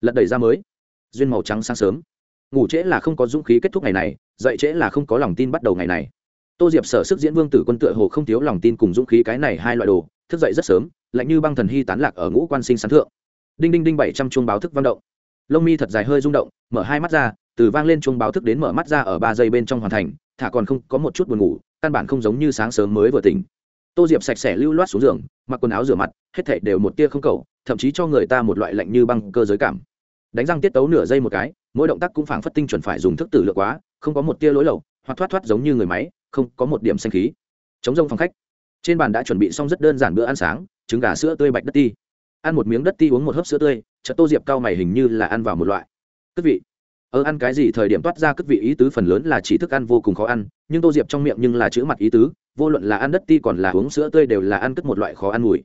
Lật đẩy ra mới duyên màu trắng sáng sớm. Ngủ trễ là không có dũng khí kết thúc ngày này, dậy trễ là không có lòng tin bắt đầu ngày này. Tô diệp sở sức diễn vương tử quân tựa hồ không thiếu lòng tin cùng dũng khí cái này hai loại đồ, thức dậy rất sớm, lạnh như băng thần hy tán lạc ở ngũ quan sinh sán thượng. Đinh đinh đinh bảy trăm chuông báo thức vang động. Lông mi thật dài hơi rung động, mở hai mắt ra, từ vang lên chuông báo thức đến mở mắt ra ở ba giây bên trong hoàn thành, thả còn không có một chút buồn ngủ, căn bản không giống như sáng sớm mới vừa tỉnh. Tô diệp sạch sẽ lưu loát xuống giường, mặc quần áo rửa mặt, hết thảy đều một tia không cầu, thậm chí cho người ta một loại lạnh như băng cơ giới cảm đánh răng tiết tấu nửa giây một cái, mỗi động tác cũng phảng phất tinh chuẩn phải dùng thức tử lựa quá, không có một tia lối lầu hoặc thoát thoát giống như người máy, không có một điểm xanh khí. Chống rông phòng khách. Trên bàn đã chuẩn bị xong rất đơn giản bữa ăn sáng, trứng gà sữa tươi bạch đất ti. Ăn một miếng đất ti uống một hớp sữa tươi, chợt tô diệp cao mày hình như là ăn vào một loại. Cất vị. Ơ ăn cái gì thời điểm toát ra cất vị ý tứ phần lớn là chỉ thức ăn vô cùng khó ăn, nhưng tô diệp trong miệng nhưng là chữ mặt ý tứ, vô luận là ăn đất ti còn là uống sữa tươi đều là ăn cất một loại khó ăn mùi.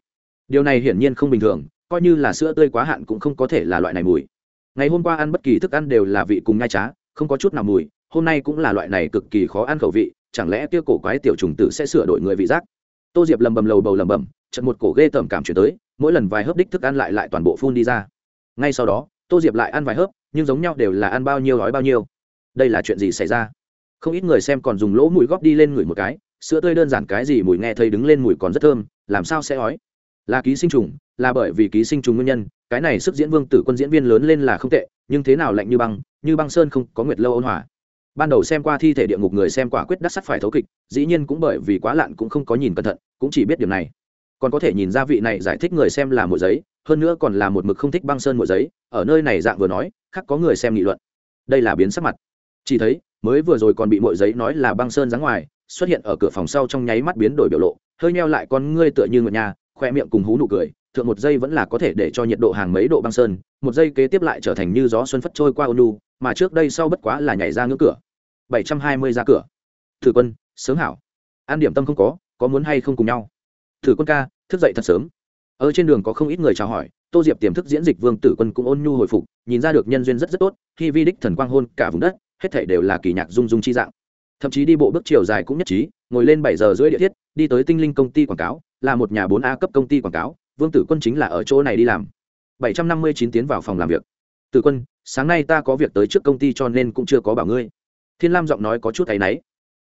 Điều này hiển nhiên không bình thường, coi như là sữa tươi quá hạn cũng không có thể là loại này mùi ngày hôm qua ăn bất kỳ thức ăn đều là vị cùng nhai trá, không có chút nào mùi, hôm nay cũng là loại này cực kỳ khó ăn khẩu vị, chẳng lẽ kia cổ quái tiểu trùng tử sẽ sửa đổi người vị giác? Tô diệp lầm bầm lầu bầu lầm bầm trận một cổ ghê tởm cảm chuyển tới, mỗi lần vài hớp đích thức ăn lại lại toàn bộ phun đi ra. Ngay sau đó, tô diệp lại ăn vài hớp, nhưng giống nhau đều là ăn bao nhiêu nói bao nhiêu. Đây là chuyện gì xảy ra? Không ít người xem còn dùng lỗ mùi góp đi lên ngửi một cái, sữa tươi đơn giản cái gì mùi nghe thấy đứng lên mùi còn rất thơm, làm sao sẽ ói? Là ký sinh trùng, là bởi vì ký sinh trùng nguyên nhân cái này sức diễn vương tử quân diễn viên lớn lên là không tệ, nhưng thế nào lạnh như băng như băng sơn không có nguyệt lâu ôn hòa. Ban đầu xem qua thi thể địa ngục người xem quả quyết đắc sắt phải thấu kịch, dĩ nhiên cũng bởi vì quá lạn cũng không có nhìn cẩn thận, cũng chỉ biết điều này. Còn có thể nhìn ra vị này giải thích người xem là một giấy, hơn nữa còn là một mực không thích băng sơn một giấy, ở nơi này dạng vừa nói, khác có người xem nghị luận. Đây là biến sắc mặt. Chỉ thấy, mới vừa rồi còn bị mội giấy nói là băng sơn dáng ngoài, xuất hiện ở cửa phòng sau trong nháy mắt biến đổi biểu lộ, hơi neo lại con ngươi tựa như ngựa nhà, khoe miệng cùng hú nụ cười thượng một giây vẫn là có thể để cho nhiệt độ hàng mấy độ băng sơn, một giây kế tiếp lại trở thành như gió xuân phất trôi qua ônu mà trước đây sau bất quá là nhảy ra ngưỡng cửa. Bảy trăm hai mươi ra cửa. Thử quân, sớm hảo. An điểm tâm không có có muốn hay không cùng nhau? Thử quân ca, thức dậy thật sớm. Ở trên đường có không ít người chào hỏi, tô diệp tiềm thức diễn dịch vương tử quân cũng ôn nhu hồi phục, nhìn ra được nhân duyên rất rất tốt, khi vi đích thần quang hôn cả vùng đất, hết thể đều là kỳ nhạc dung dung chi dạng. Thậm chí đi bộ bước chiều dài cũng nhất trí, ngồi lên bảy giờ rưỡi địa thiết, đi tới tinh linh công ty quảng cáo, là một nhà bốn a cấp công ty quảng cáo vương tử quân chính là ở chỗ này đi làm. Bảy trăm năm mươi chín tiến vào phòng làm việc. Tử quân, sáng nay ta có việc tới trước công ty cho nên cũng chưa có bảo ngươi. Thiên lam giọng nói có chút áy náy.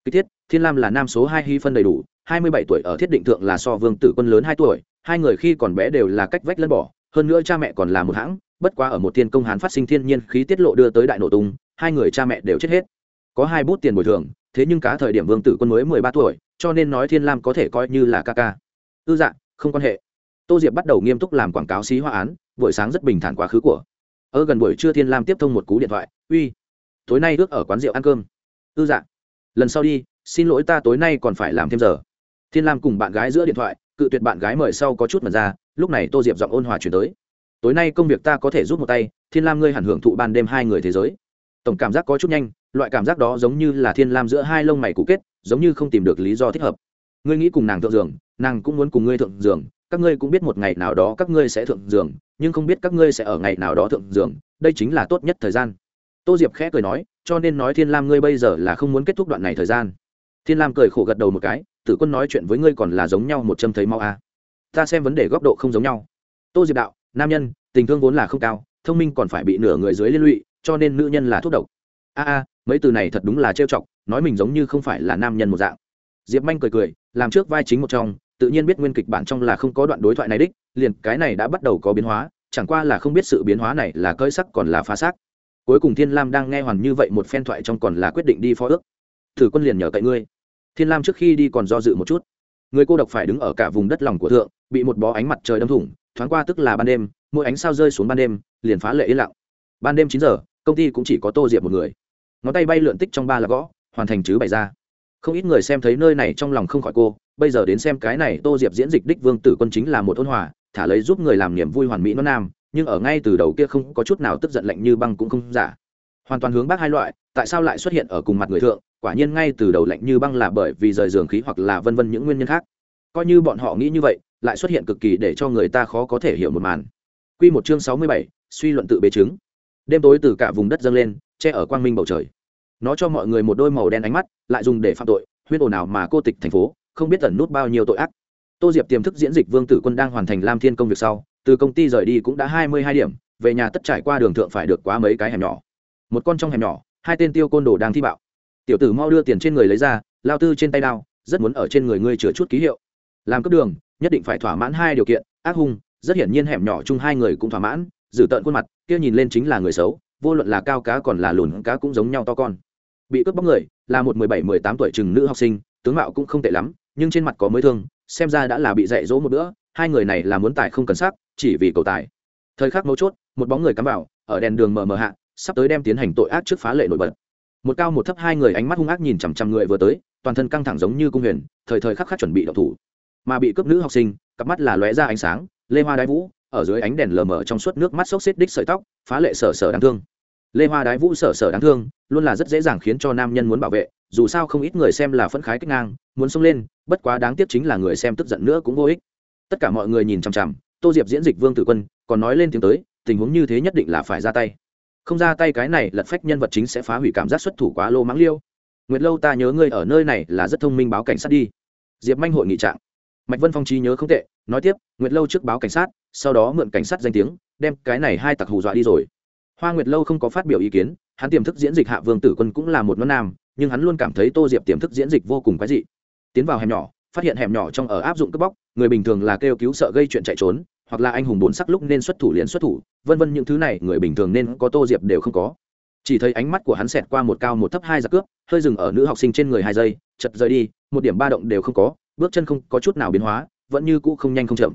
Kích thiết, thiên lam là nam số hai hy phân đầy đủ, hai mươi bảy tuổi ở thiết định thượng là so vương tử quân lớn hai tuổi, hai người khi còn bé đều là cách vách lân bỏ hơn nữa cha mẹ còn là một hãng, bất quá ở một thiên công hán phát sinh thiên nhiên khí tiết lộ đưa tới đại nổ tung, hai người cha mẹ đều chết hết. Có hai bút tiền bồi thường, thế nhưng cá thời điểm vương tử quân mới mười ba tuổi, cho nên nói thiên lam có thể coi như là ca ca. Ư dạ không quan hệ tô diệp bắt đầu nghiêm túc làm quảng cáo xí hoa án, buổi sáng rất bình thản quá khứ của. Ở gần buổi trưa thiên lam tiếp thông một cú điện thoại, uy, tối nay ước ở quán rượu ăn cơm. Ư dạ lần sau đi, xin lỗi ta tối nay còn phải làm thêm giờ. Thiên lam cùng bạn gái giữa điện thoại, cự tuyệt bạn gái mời sau có chút mật ra, lúc này tô diệp giọng ôn hòa chuyển tới. Tối nay công việc ta có thể giúp một tay, thiên lam ngươi hẳn hưởng thụ ban đêm hai người thế giới. Tổng cảm giác có chút nhanh, loại cảm giác đó giống như là thiên lam giữa hai lông mày cũ kết, giống như không tìm được lý do thích hợp. Ngươi nghĩ cùng nàng thượng giường, nàng cũng muốn cùng ngươi thượng giường các ngươi cũng biết một ngày nào đó các ngươi sẽ thượng giường, nhưng không biết các ngươi sẽ ở ngày nào đó thượng giường, đây chính là tốt nhất thời gian. Tô diệp khẽ cười nói, cho nên nói thiên lam ngươi bây giờ là không muốn kết thúc đoạn này thời gian. Thiên lam cười khổ gật đầu một cái, tử quân nói chuyện với ngươi còn là giống nhau một châm thấy mau a à. ta xem vấn đề góc độ không giống nhau. Tô diệp đạo, nam nhân, tình thương vốn là không cao, thông minh còn phải bị nửa người dưới liên lụy, cho nên nữ nhân là thuốc độc. A a, mấy từ này thật đúng là trêu chọc, nói mình giống như không phải là nam nhân một dạng. Diệp manh cười cười, làm trước vai chính một trong tự nhiên biết nguyên kịch bản trong là không có đoạn đối thoại này đích, liền cái này đã bắt đầu có biến hóa, chẳng qua là không biết sự biến hóa này là cơi sắc còn là phá xác. Cuối cùng thiên lam đang nghe hoàn như vậy một phen thoại trong còn là quyết định đi phó ước. Thử quân liền nhờ cậy ngươi. Thiên lam trước khi đi còn do dự một chút. Người cô độc phải đứng ở cả vùng đất lòng của thượng, bị một bó ánh mặt trời đâm thủng, thoáng qua tức là ban đêm, mỗi ánh sao rơi xuống ban đêm, liền phá lệ yên lặng. Ban đêm chín giờ, công ty cũng chỉ có tô diệp một người. Ngón tay bay lượn tích trong ba là gõ, hoàn thành chứ bày ra. Không ít người xem thấy nơi này trong lòng không khỏi cô bây giờ đến xem cái này tô diệp diễn dịch đích vương tử quân chính là một ôn hòa thả lấy giúp người làm niềm vui hoàn mỹ nó nam nhưng ở ngay từ đầu kia không có chút nào tức giận lạnh như băng cũng không giả hoàn toàn hướng bác hai loại tại sao lại xuất hiện ở cùng mặt người thượng quả nhiên ngay từ đầu lạnh như băng là bởi vì rời giường khí hoặc là vân vân những nguyên nhân khác coi như bọn họ nghĩ như vậy lại xuất hiện cực kỳ để cho người ta khó có thể hiểu một màn Quy một chương sáu mươi bảy, suy luận tự bế chứng. Đêm tối từ cả vùng đất dâng lên, che ở quang minh bầu trời. Nó cho mọi người một đôi màu đen ánh mắt, lại dùng để phạm tội, huyết ồn nào mà cô tịch thành phố, không biết tẩn nút bao nhiêu tội ác. Tô Diệp tiềm thức diễn dịch Vương Tử Quân đang hoàn thành Lam Thiên công việc sau, từ công ty rời đi cũng đã hai mươi hai điểm, về nhà tất trải qua đường thượng phải được quá mấy cái hẻm nhỏ. Một con trong hẻm nhỏ, hai tên tiêu côn đồ đang thi bạo. Tiểu tử mau đưa tiền trên người lấy ra, lao tư trên tay đao, rất muốn ở trên người ngươi chữa chút ký hiệu. Làm cấp đường, nhất định phải thỏa mãn hai điều kiện, ác hung, rất hiển nhiên hẻm nhỏ chung hai người cũng thỏa mãn, giữ tận khuôn mặt, kia nhìn lên chính là người xấu, vô luận là cao cá còn là lùn cá cũng giống nhau to con bị cướp bóc người là một mười bảy mười tám tuổi chừng nữ học sinh tướng mạo cũng không tệ lắm nhưng trên mặt có mới thương, xem ra đã là bị dạy dỗ một bữa, hai người này là muốn tài không cần sắc chỉ vì cầu tài. Thời khắc mấu chốt, một bóng người cắm vào, ở đèn đường mờ mờ hạ, sắp tới đem tiến hành tội ác trước phá lệ nổi bật. Một cao một thấp hai người ánh mắt hung ác nhìn chằm chằm người vừa tới, toàn thân căng thẳng giống như cung huyền, thời thời khắc khắc chuẩn bị đậu thủ. Mà bị cướp nữ học sinh, cặp mắt là lóe ra ánh sáng, lê hoa đái vũ, ở dưới ánh đèn lờ mờ trong suốt nước mắt xốc xít đích sợi tóc, phá lệ sở sở đáng thương. Lê hoa đái vũ sở sở đáng thương, luôn là rất dễ dàng khiến cho nam nhân muốn bảo vệ dù sao không ít người xem là phẫn khái cách ngang, muốn xông lên, bất quá đáng tiếc chính là người xem tức giận nữa cũng vô ích. Tất cả mọi người nhìn chằm chằm, tô diệp diễn dịch vương tử quân, còn nói lên tiếng tới, tình huống như thế nhất định là phải ra tay. Không ra tay cái này, lật phách nhân vật chính sẽ phá hủy cảm giác xuất thủ quá lô mãng liêu. Nguyệt lâu ta nhớ ngươi ở nơi này là rất thông minh báo cảnh sát đi. Diệp manh hội nghị trạng. Mạch vân phong trí nhớ không tệ, nói tiếp, nguyệt lâu trước báo cảnh sát, sau đó mượn cảnh sát danh tiếng, đem cái này hai tặc hù dọa đi rồi. Hoa nguyệt lâu không có phát biểu ý kiến, hắn tiềm thức diễn dịch hạ vương tử quân cũng là một non nam nhưng hắn luôn cảm thấy tô diệp tiềm thức diễn dịch vô cùng quái dị. Tiến vào hẻm nhỏ, phát hiện hẻm nhỏ trong ở áp dụng cướp bóc, người bình thường là kêu cứu sợ gây chuyện chạy trốn, hoặc là anh hùng bốn sắc lúc nên xuất thủ liền xuất thủ, vân vân những thứ này người bình thường nên có tô diệp đều không có. Chỉ thấy ánh mắt của hắn xẹt qua một cao một thấp hai giặc cướp, hơi dừng ở nữ học sinh trên người hai giây, chật rời đi, một điểm ba động đều không có, bước chân không có chút nào biến hóa, vẫn như cũ không nhanh không chậm.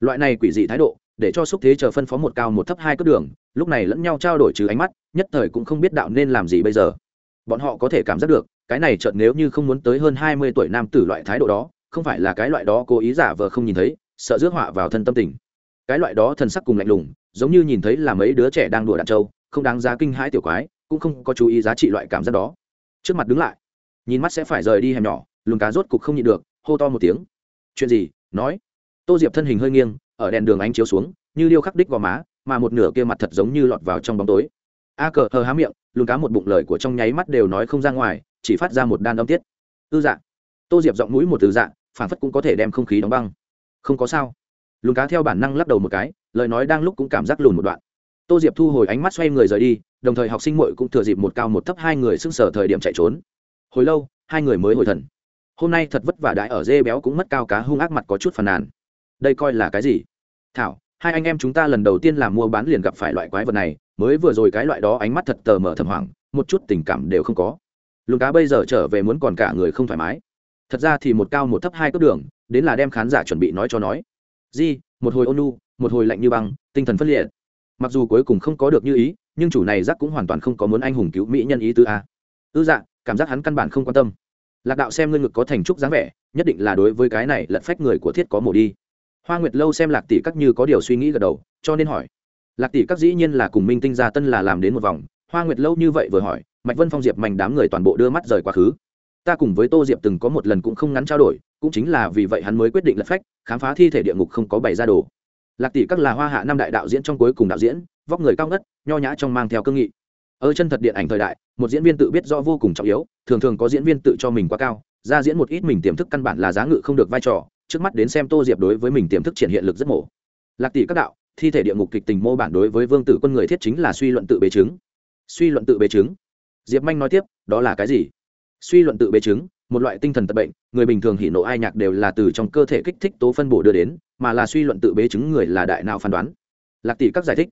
Loại này quỷ dị thái độ, để cho xúc thế chờ phân phó một cao một thấp hai cướp đường, lúc này lẫn nhau trao đổi trừ ánh mắt, nhất thời cũng không biết đạo nên làm gì bây giờ bọn họ có thể cảm giác được, cái này chợt nếu như không muốn tới hơn hai mươi tuổi nam tử loại thái độ đó, không phải là cái loại đó cố ý giả vờ không nhìn thấy, sợ rước họa vào thân tâm tình. Cái loại đó thần sắc cùng lạnh lùng, giống như nhìn thấy là mấy đứa trẻ đang đùa đạn trâu, không đáng giá kinh hãi tiểu quái, cũng không có chú ý giá trị loại cảm giác đó. Trước mặt đứng lại, nhìn mắt sẽ phải rời đi hẻm nhỏ, lùn cá rốt cục không nhịn được, hô to một tiếng. Chuyện gì? Nói. Tô diệp thân hình hơi nghiêng, ở đèn đường ánh chiếu xuống, như điêu khắc đích gò má, mà một nửa kia mặt thật giống như lọt vào trong bóng tối a cờ hờ há miệng, lùn cá một bụng lời của trong nháy mắt đều nói không ra ngoài, chỉ phát ra một đan âm tiết. Ư dạ. Tô diệp giọng mũi một từ dạ phản phất cũng có thể đem không khí đóng băng. Không có sao. Lùn cá theo bản năng lắc đầu một cái, lời nói đang lúc cũng cảm giác lùn một đoạn. Tô diệp thu hồi ánh mắt xoay người rời đi, đồng thời học sinh muội cũng thừa dịp một cao một thấp hai người sưng sở thời điểm chạy trốn. Hồi lâu, hai người mới hồi thần. Hôm nay thật vất vả đãi ở dê béo cũng mất cao cá hung ác mặt có chút phàn nàn. Đây coi là cái gì? Thảo hai anh em chúng ta lần đầu tiên làm mua bán liền gặp phải loại quái vật này, mới vừa rồi cái loại đó ánh mắt thật tờ mở thầm hoảng, một chút tình cảm đều không có. Lùn cá bây giờ trở về muốn còn cả người không thoải mái. Thật ra thì một cao một thấp hai cấp đường, đến là đem khán giả chuẩn bị nói cho nói. Di, một hồi ônu một hồi lạnh như băng, tinh thần phân liệt. Mặc dù cuối cùng không có được như ý, nhưng chủ này giác cũng hoàn toàn không có muốn anh hùng cứu mỹ nhân ý tứ a. Ư dạ cảm giác hắn căn bản không quan tâm. Lạc đạo xem ngươi ngực có thành trúc dáng vẻ, nhất định là đối với cái này lật phách người của thiết có mổ đi hoa nguyệt lâu xem lạc tỷ các như có điều suy nghĩ gật đầu, cho nên hỏi. Lạc tỷ các dĩ nhiên là cùng minh tinh gia tân là làm đến một vòng. Hoa nguyệt lâu như vậy vừa hỏi, mạch vân phong diệp mạnh đám người toàn bộ đưa mắt rời quá khứ. Ta cùng với tô diệp từng có một lần cũng không ngắn trao đổi, cũng chính là vì vậy hắn mới quyết định lật phách, khám phá thi thể địa ngục không có bày ra đồ. Lạc tỷ các là hoa hạ năm đại đạo diễn trong cuối cùng đạo diễn, vóc người cao ngất, nho nhã trong mang theo cương nghị. Ở chân thật điện ảnh thời đại, một diễn viên tự biết rõ vô cùng trọng yếu, thường thường có diễn viên tự cho mình quá cao, ra diễn một ít mình tiềm thức căn bản là giá ngự không được vai trò trước mắt đến xem tô diệp đối với mình tiềm thức triển hiện lực rất mổ. Lạc tỷ các đạo, thi thể địa ngục kịch tình mô bản đối với vương tử quân người thiết chính là suy luận tự bế chứng. Suy luận tự bế chứng? Diệp manh nói tiếp, đó là cái gì? Suy luận tự bế chứng, một loại tinh thần tật bệnh, người bình thường hỉ nộ ai nhạc đều là từ trong cơ thể kích thích tố phân bổ đưa đến, mà là suy luận tự bế chứng người là đại nào phán đoán. Lạc tỷ các giải thích.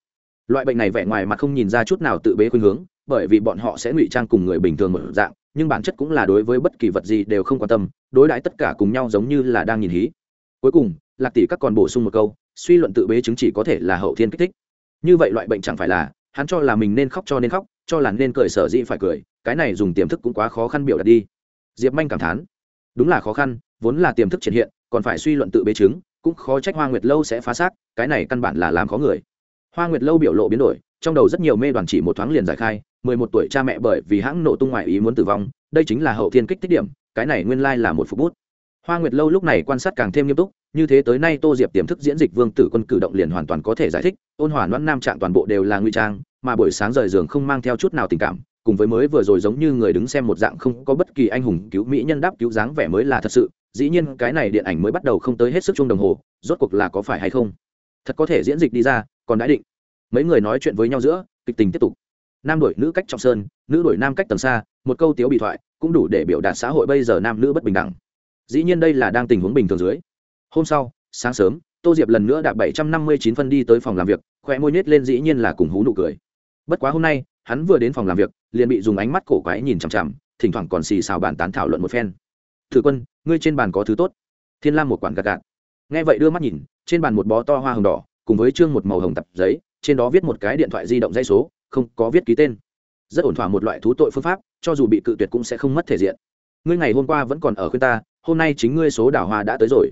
Loại bệnh này vẻ ngoài mặt không nhìn ra chút nào tự bế khuynh hướng, bởi vì bọn họ sẽ ngụy trang cùng người bình thường một dạng nhưng bản chất cũng là đối với bất kỳ vật gì đều không quan tâm, đối đãi tất cả cùng nhau giống như là đang nhìn hí. Cuối cùng, lạc tỷ các còn bổ sung một câu, suy luận tự bế chứng chỉ có thể là hậu thiên kích thích. Như vậy loại bệnh chẳng phải là, hắn cho là mình nên khóc cho nên khóc, cho là nên cười sở dĩ phải cười, cái này dùng tiềm thức cũng quá khó khăn biểu đạt đi. Diệp manh cảm thán, đúng là khó khăn, vốn là tiềm thức triển hiện, còn phải suy luận tự bế chứng, cũng khó trách hoa nguyệt lâu sẽ phá xác, cái này căn bản là làm khó người. Hoa nguyệt lâu biểu lộ biến đổi, trong đầu rất nhiều mê đoàn chỉ một thoáng liền giải khai mười một tuổi cha mẹ bởi vì hãng nổ tung ngoại ý muốn tử vong, đây chính là hậu thiên kích thích điểm, cái này nguyên lai là một phục bút. Hoa nguyệt lâu lúc này quan sát càng thêm nghiêm túc, như thế tới nay tô diệp tiềm thức diễn dịch vương tử quân cử động liền hoàn toàn có thể giải thích, ôn hòa loãn nam trạng toàn bộ đều là nguy trang, mà buổi sáng rời giường không mang theo chút nào tình cảm, cùng với mới vừa rồi giống như người đứng xem một dạng không có bất kỳ anh hùng cứu mỹ nhân đáp cứu dáng vẻ mới là thật sự, dĩ nhiên cái này điện ảnh mới bắt đầu không tới hết sức chung đồng hồ, rốt cuộc là có phải hay không? Thật có thể diễn dịch đi ra, còn đã định. Mấy người nói chuyện với nhau giữa, kịch tình tiếp tục nam đổi nữ cách trọng sơn, nữ đổi nam cách tầng xa, một câu tiếu bị thoại, cũng đủ để biểu đạt xã hội bây giờ nam nữ bất bình đẳng. Dĩ nhiên đây là đang tình huống bình thường dưới. Hôm sau, sáng sớm, tô diệp lần nữa đạt bảy trăm năm mươi chín phân đi tới phòng làm việc khoe môi nhét lên dĩ nhiên là cùng hú nụ cười. Bất quá hôm nay, hắn vừa đến phòng làm việc, liền bị dùng ánh mắt cổ quái nhìn chằm chằm, thỉnh thoảng còn xì xào bàn tán thảo luận một phen. Thử quân, ngươi trên bàn có thứ tốt. Thiên lam một quản gạt gạt. Nghe vậy đưa mắt nhìn, trên bàn một bó to hoa hồng đỏ, cùng với chương một màu hồng tập giấy, trên đó viết một cái điện thoại di động dây số không có viết ký tên. Rất ổn thỏa một loại thú tội phương pháp, cho dù bị cự tuyệt cũng sẽ không mất thể diện. Ngươi ngày hôm qua vẫn còn ở khuyên ta, hôm nay chính ngươi số đào hoa đã tới rồi.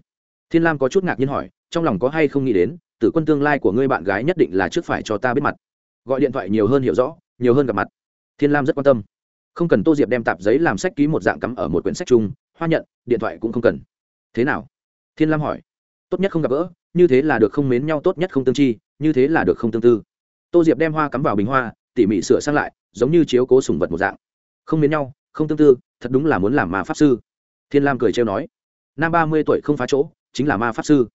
Thiên lam có chút ngạc nhiên hỏi, trong lòng có hay không nghĩ đến, tử quân tương lai của ngươi bạn gái nhất định là trước phải cho ta biết mặt. Gọi điện thoại nhiều hơn hiểu rõ, nhiều hơn gặp mặt. Thiên lam rất quan tâm. Không cần tô diệp đem tạp giấy làm sách ký một dạng cắm ở một quyển sách chung, hoa nhận, điện thoại cũng không cần. Thế nào? Thiên lam hỏi. Tốt nhất không gặp gỡ, như thế là được không mến nhau, tốt nhất không tương chi, như thế là được không tương tư tô diệp đem hoa cắm vào bình hoa, tỉ mỉ sửa sang lại, giống như chiếu cố sùng vật một dạng. Không miến nhau, không tương tư, thật đúng là muốn làm ma pháp sư. Thiên lam cười trêu nói. Nam ba mươi tuổi không phá chỗ, chính là ma pháp sư.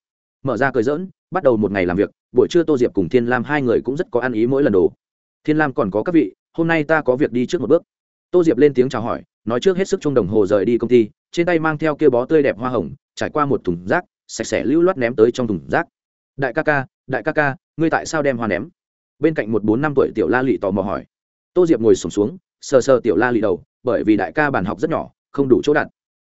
Mở ra cười dỡn bắt đầu một ngày làm việc, buổi trưa tô diệp cùng thiên lam hai người cũng rất có ăn ý mỗi lần đồ. Thiên lam còn có các vị, hôm nay ta có việc đi trước một bước. Tô diệp lên tiếng chào hỏi, nói trước hết sức chung đồng hồ rời đi công ty, trên tay mang theo kia bó tươi đẹp hoa hồng, trải qua một thùng rác, sạch sẽ lưu loát ném tới trong thùng rác. Đại ca ca, đại ca ca, ngươi tại sao đem hoa ném? Bên cạnh một bốn năm tuổi tiểu la lị tò mò hỏi. Tô diệp ngồi sùng xuống, xuống sờ sờ tiểu la lị đầu bởi vì đại ca bàn học rất nhỏ không đủ chỗ đặt.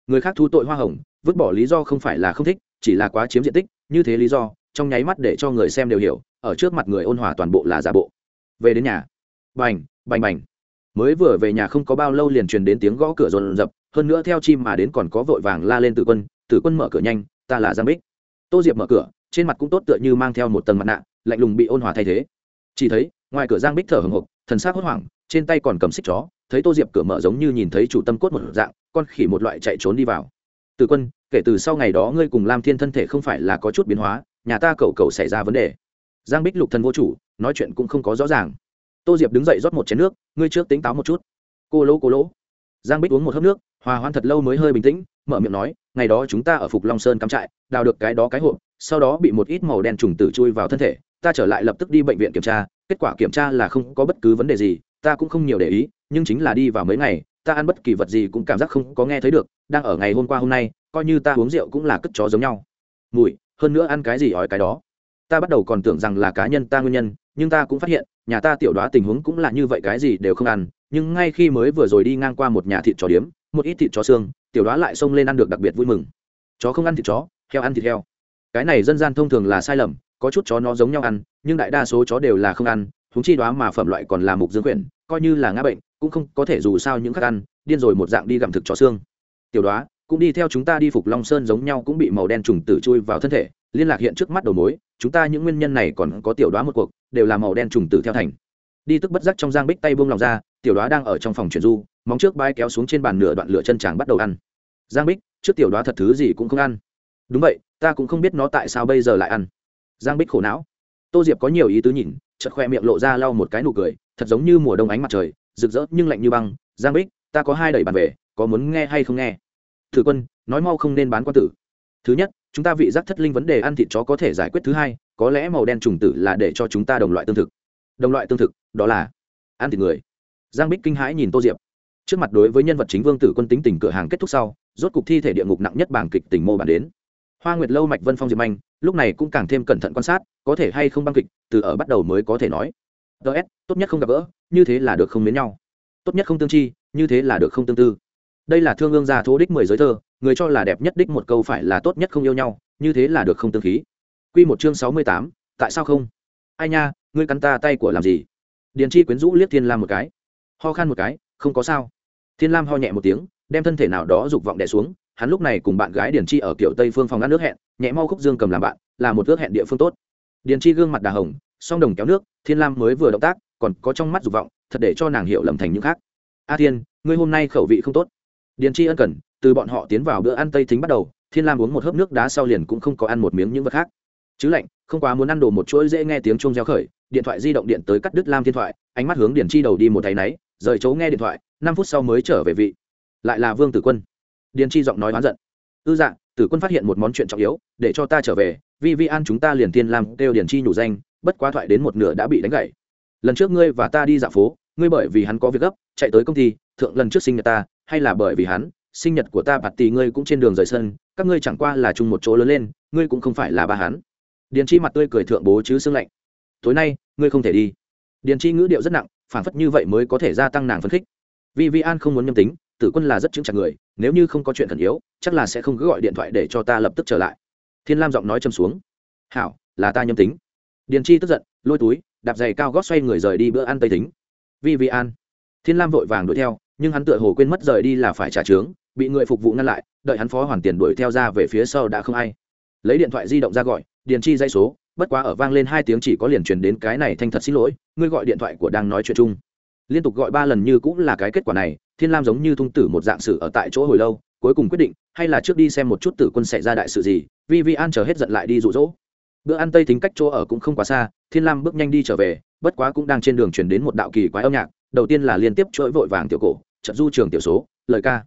Người khác thu tội hoa hồng vứt bỏ lý do không phải là không thích chỉ là quá chiếm diện tích như thế lý do trong nháy mắt để cho người xem đều hiểu ở trước mặt người ôn hòa toàn bộ là giả bộ. Về đến nhà. Bành bành bành. Mới vừa về nhà không có bao lâu liền truyền đến tiếng gõ cửa rồn rập hơn nữa theo chim mà đến còn có vội vàng la lên tử quân tử quân mở cửa nhanh ta là giang bích. Tô diệp mở cửa trên mặt cũng tốt tựa như mang theo một tầng mặt nạ lạnh lùng bị ôn hòa thay thế chỉ thấy, ngoài cửa giang bích thở hồng hộc thần s hốt hoảng, trên tay còn cầm xích chó, thấy tô diệp cửa mở giống như nhìn thấy chủ tâm cốt một dạng, con khỉ một loại chạy trốn đi vào. Tử quân, kể từ sau ngày đó ngươi cùng lam thiên thân thể không phải là có chút biến hóa, nhà ta cậu cậu xảy ra vấn đề. Giang bích lục thần vô chủ, nói chuyện cũng không có rõ ràng. Tô diệp đứng dậy rót một chén nước, ngươi trước tính táo một chút. Cô lỗ cô lỗ. Giang bích uống một hớp nước, hòa hoan thật lâu mới hơi bình tĩnh, mở miệng nói, ngày đó chúng ta ở phục long sơn cắm trại, đào được cái đó cái hộp sau đó bị một ít màu đen trùng tử chui vào thân thể, ta trở lại lập tức đi bệnh viện kiểm tra, kết quả kiểm tra là không có bất cứ vấn đề gì, ta cũng không nhiều để ý, nhưng chính là đi vào mấy ngày, ta ăn bất kỳ vật gì cũng cảm giác không có nghe thấy được, đang ở ngày hôm qua hôm nay, coi như ta uống rượu cũng là cất chó giống nhau. Mùi, hơn nữa ăn cái gì ói cái đó. Ta bắt đầu còn tưởng rằng là cá nhân ta nguyên nhân, nhưng ta cũng phát hiện, nhà ta tiểu đoá tình huống cũng là như vậy cái gì đều không ăn, nhưng ngay khi mới vừa rồi đi ngang qua một nhà thịt chó điếm, một ít thịt chó xương, tiểu đoá lại xông lên ăn được đặc biệt vui mừng. Chó không ăn thịt chó, heo ăn thịt heo cái này dân gian thông thường là sai lầm, có chút chó nó giống nhau ăn, nhưng đại đa số chó đều là không ăn thúng chi đoá mà phẩm loại còn là mục dương quyển, coi như là ngã bệnh, cũng không có thể dù sao những khác ăn, điên rồi một dạng đi gặm thực chó xương. Tiểu đoá, cũng đi theo chúng ta đi phục long sơn giống nhau cũng bị màu đen trùng tử chui vào thân thể, liên lạc hiện trước mắt đầu mối, chúng ta những nguyên nhân này còn có tiểu đoá một cuộc, đều là màu đen trùng tử theo thành. Đi tức bất giác trong giang bích tay buông lòng ra, tiểu đoá đang ở trong phòng chuyển du, móng trước bay kéo xuống trên bàn nửa đoạn lửa chân tràng bắt đầu ăn. Giang bích, trước tiểu đoá thật thứ gì cũng không ăn. Đúng vậy ta cũng không biết nó tại sao bây giờ lại ăn. Giang bích khổ não. Tô diệp có nhiều ý tứ nhìn chật khoe miệng lộ ra lau một cái nụ cười, thật giống như mùa đông ánh mặt trời, rực rỡ nhưng lạnh như băng. Giang bích, ta có hai đẩy bàn về, có muốn nghe hay không nghe? Thử quân, nói mau không nên bán quan tử. Thứ nhất, chúng ta vị giác thất linh vấn đề ăn thịt chó có thể giải quyết. Thứ hai, có lẽ màu đen trùng tử là để cho chúng ta đồng loại tương thực. Đồng loại tương thực, đó là ăn thịt người. Giang bích kinh hãi nhìn tô diệp. Trước mặt đối với nhân vật chính vương tử quân tính tình cửa hàng kết thúc sau, rốt cục thi thể địa ngục nặng nhất bảng kịch tình mô bản đến hoa nguyệt lâu mạch vân phong diệp manh, lúc này cũng càng thêm cẩn thận quan sát, có thể hay không băng kịch, từ ở bắt đầu mới có thể nói. Ts tốt nhất không gặp gỡ, như thế là được không mến nhau. Tốt nhất không tương chi, như thế là được không tương tư. Đây là thương ương gia thố đích mười giới thơ, người cho là đẹp nhất đích một câu phải là tốt nhất không yêu nhau, như thế là được không tương khí. Quy một chương sáu mươi tám, tại sao không? Ai nha, ngươi cắn ta tay của làm gì? Điền chi quyến rũ liếc thiên lam một cái. Ho khan một cái, không có sao. Thiên lam ho nhẹ một tiếng, đem thân thể nào đó dục vọng đè xuống hắn lúc này cùng bạn gái điền chi ở kiểu tây phương phòng ngăn nước hẹn, nhẹ mau khúc dương cầm làm bạn, là một ước hẹn địa phương tốt. Điền chi gương mặt đà hồng, song đồng kéo nước, thiên lam mới vừa động tác, còn có trong mắt dục vọng, thật để cho nàng hiểu lầm thành những khác. A thiên, ngươi hôm nay khẩu vị không tốt. Điền chi ân cần, từ bọn họ tiến vào bữa ăn tây thính bắt đầu, thiên lam uống một hớp nước đá sau liền cũng không có ăn một miếng những vật khác. Chứ lạnh, không quá muốn ăn đồ một chuỗi dễ nghe tiếng chuông reo khởi, điện thoại di động điện tới cắt đứt lam thiên thoại, ánh mắt hướng điền chi đầu đi một tay náy, rời chỗ nghe điện thoại, năm phút sau mới trở về vị. Lại là vương tử quân điền chi giọng nói oán giận. Ư dạ tử quân phát hiện một món chuyện trọng yếu, để cho ta trở về vì vi an chúng ta liền tiên làm kêu điền chi nhủ danh, bất quá thoại đến một nửa đã bị đánh gãy. Lần trước ngươi và ta đi dạo phố, ngươi bởi vì hắn có việc gấp, chạy tới công ty, thượng lần trước sinh nhật ta, hay là bởi vì hắn, sinh nhật của ta bạt tì ngươi cũng trên đường rời sân, các ngươi chẳng qua là chung một chỗ lớn lên, ngươi cũng không phải là ba hắn. Điền chi mặt tươi cười thượng bố chứ xương lạnh. Tối nay, ngươi không thể đi. Điền chi ngữ điệu rất nặng phản phất như vậy mới có thể gia tăng nàng phấn khích. Vì vi an không muốn nhâm tính, tử quân là rất chững chặt người nếu như không có chuyện khẩn yếu, chắc là sẽ không cứ gọi điện thoại để cho ta lập tức trở lại. Thiên lam giọng nói châm xuống. Hảo, là ta nhâm tính. Điền chi tức giận, lôi túi, đạp giày cao gót xoay người rời đi bữa ăn tây tính vi vi an. Thiên lam vội vàng đuổi theo, nhưng hắn tựa hồ quên mất rời đi là phải trả trướng, bị người phục vụ ngăn lại, đợi hắn phó hoàn tiền đuổi theo ra về phía sau đã không ai. Lấy điện thoại di động ra gọi, điền chi dây số, bất quá ở vang lên hai tiếng chỉ có liền truyền đến cái này thanh thật xin lỗi, ngươi gọi điện thoại của đang nói chuyện chung. Liên tục gọi ba lần như cũng là cái kết quả này thiên lam giống như thung tử một dạng sự ở tại chỗ hồi lâu, cuối cùng quyết định, hay là trước đi xem một chút tử quân xảy ra đại sự gì vì vi an chờ hết giận lại đi rụ rỗ bữa ăn tây tính cách chỗ ở cũng không quá xa, thiên lam bước nhanh đi trở về, bất quá cũng đang trên đường chuyển đến một đạo kỳ quái âm nhạc, đầu tiên là liên tiếp chuỗi vội vàng tiểu cổ trận du trường tiểu số, lời ca.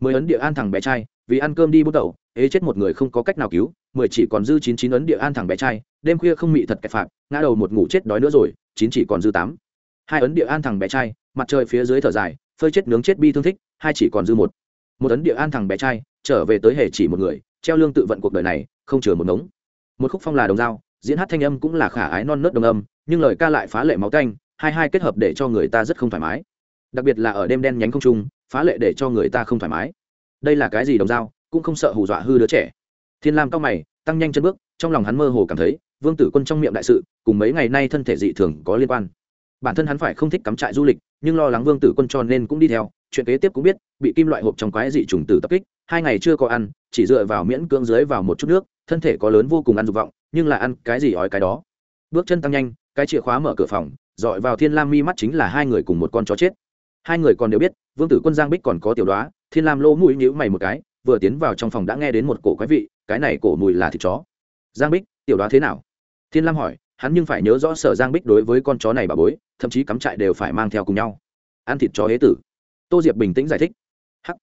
Mười ấn địa an thằng bé trai, vì ăn cơm đi bút đầu, ế chết một người không có cách nào cứu, mười chỉ còn dư chín chín ấn địa an thằng bé trai, đêm khuya không mị thật kẹt phạm ngã đầu một ngủ chết đói nữa rồi, chín chỉ còn dư tám. Hai ấn địa an thằng bé trai, mặt trời phía dưới thở dài phơi chết nướng chết bi thương thích, hai chỉ còn dư một. Một tấn địa an thằng bé trai, trở về tới hề chỉ một người, treo lương tự vận cuộc đời này, không chừa một ngống. Một khúc phong là đồng dao, diễn hát thanh âm cũng là khả ái non nớt đồng âm, nhưng lời ca lại phá lệ máu canh hai hai kết hợp để cho người ta rất không thoải mái. Đặc biệt là ở đêm đen nhánh không trung, phá lệ để cho người ta không thoải mái. Đây là cái gì đồng dao, cũng không sợ hù dọa hư đứa trẻ. Thiên lam cao mày, tăng nhanh chân bước, trong lòng hắn mơ hồ cảm thấy, vương tử quân trong miệng đại sự, cùng mấy ngày nay thân thể dị thường có liên quan bản thân hắn phải không thích cắm trại du lịch, nhưng lo lắng vương tử quân cho nên cũng đi theo. Chuyện kế tiếp cũng biết, bị kim loại hộp trong quái dị trùng tử tập kích, hai ngày chưa có ăn, chỉ dựa vào miễn cưỡng dưới vào một chút nước, thân thể có lớn vô cùng ăn dục vọng, nhưng là ăn cái gì ói cái đó. Bước chân tăng nhanh, cái chìa khóa mở cửa phòng, dọi vào thiên lam mi mắt chính là hai người cùng một con chó chết. Hai người còn đều biết, vương tử quân giang bích còn có tiểu đoá, thiên lam lỗ mũi nhữ mày một cái, vừa tiến vào trong phòng đã nghe đến một cổ quái vị, cái này cổ mùi là thịt chó. Giang bích, tiểu đoá thế nào? Thiên lam hỏi hắn nhưng phải nhớ rõ sở giang bích đối với con chó này bà bối, thậm chí cắm trại đều phải mang theo cùng nhau. Ăn thịt chó hế tử. Tô diệp bình tĩnh giải thích. Hắc.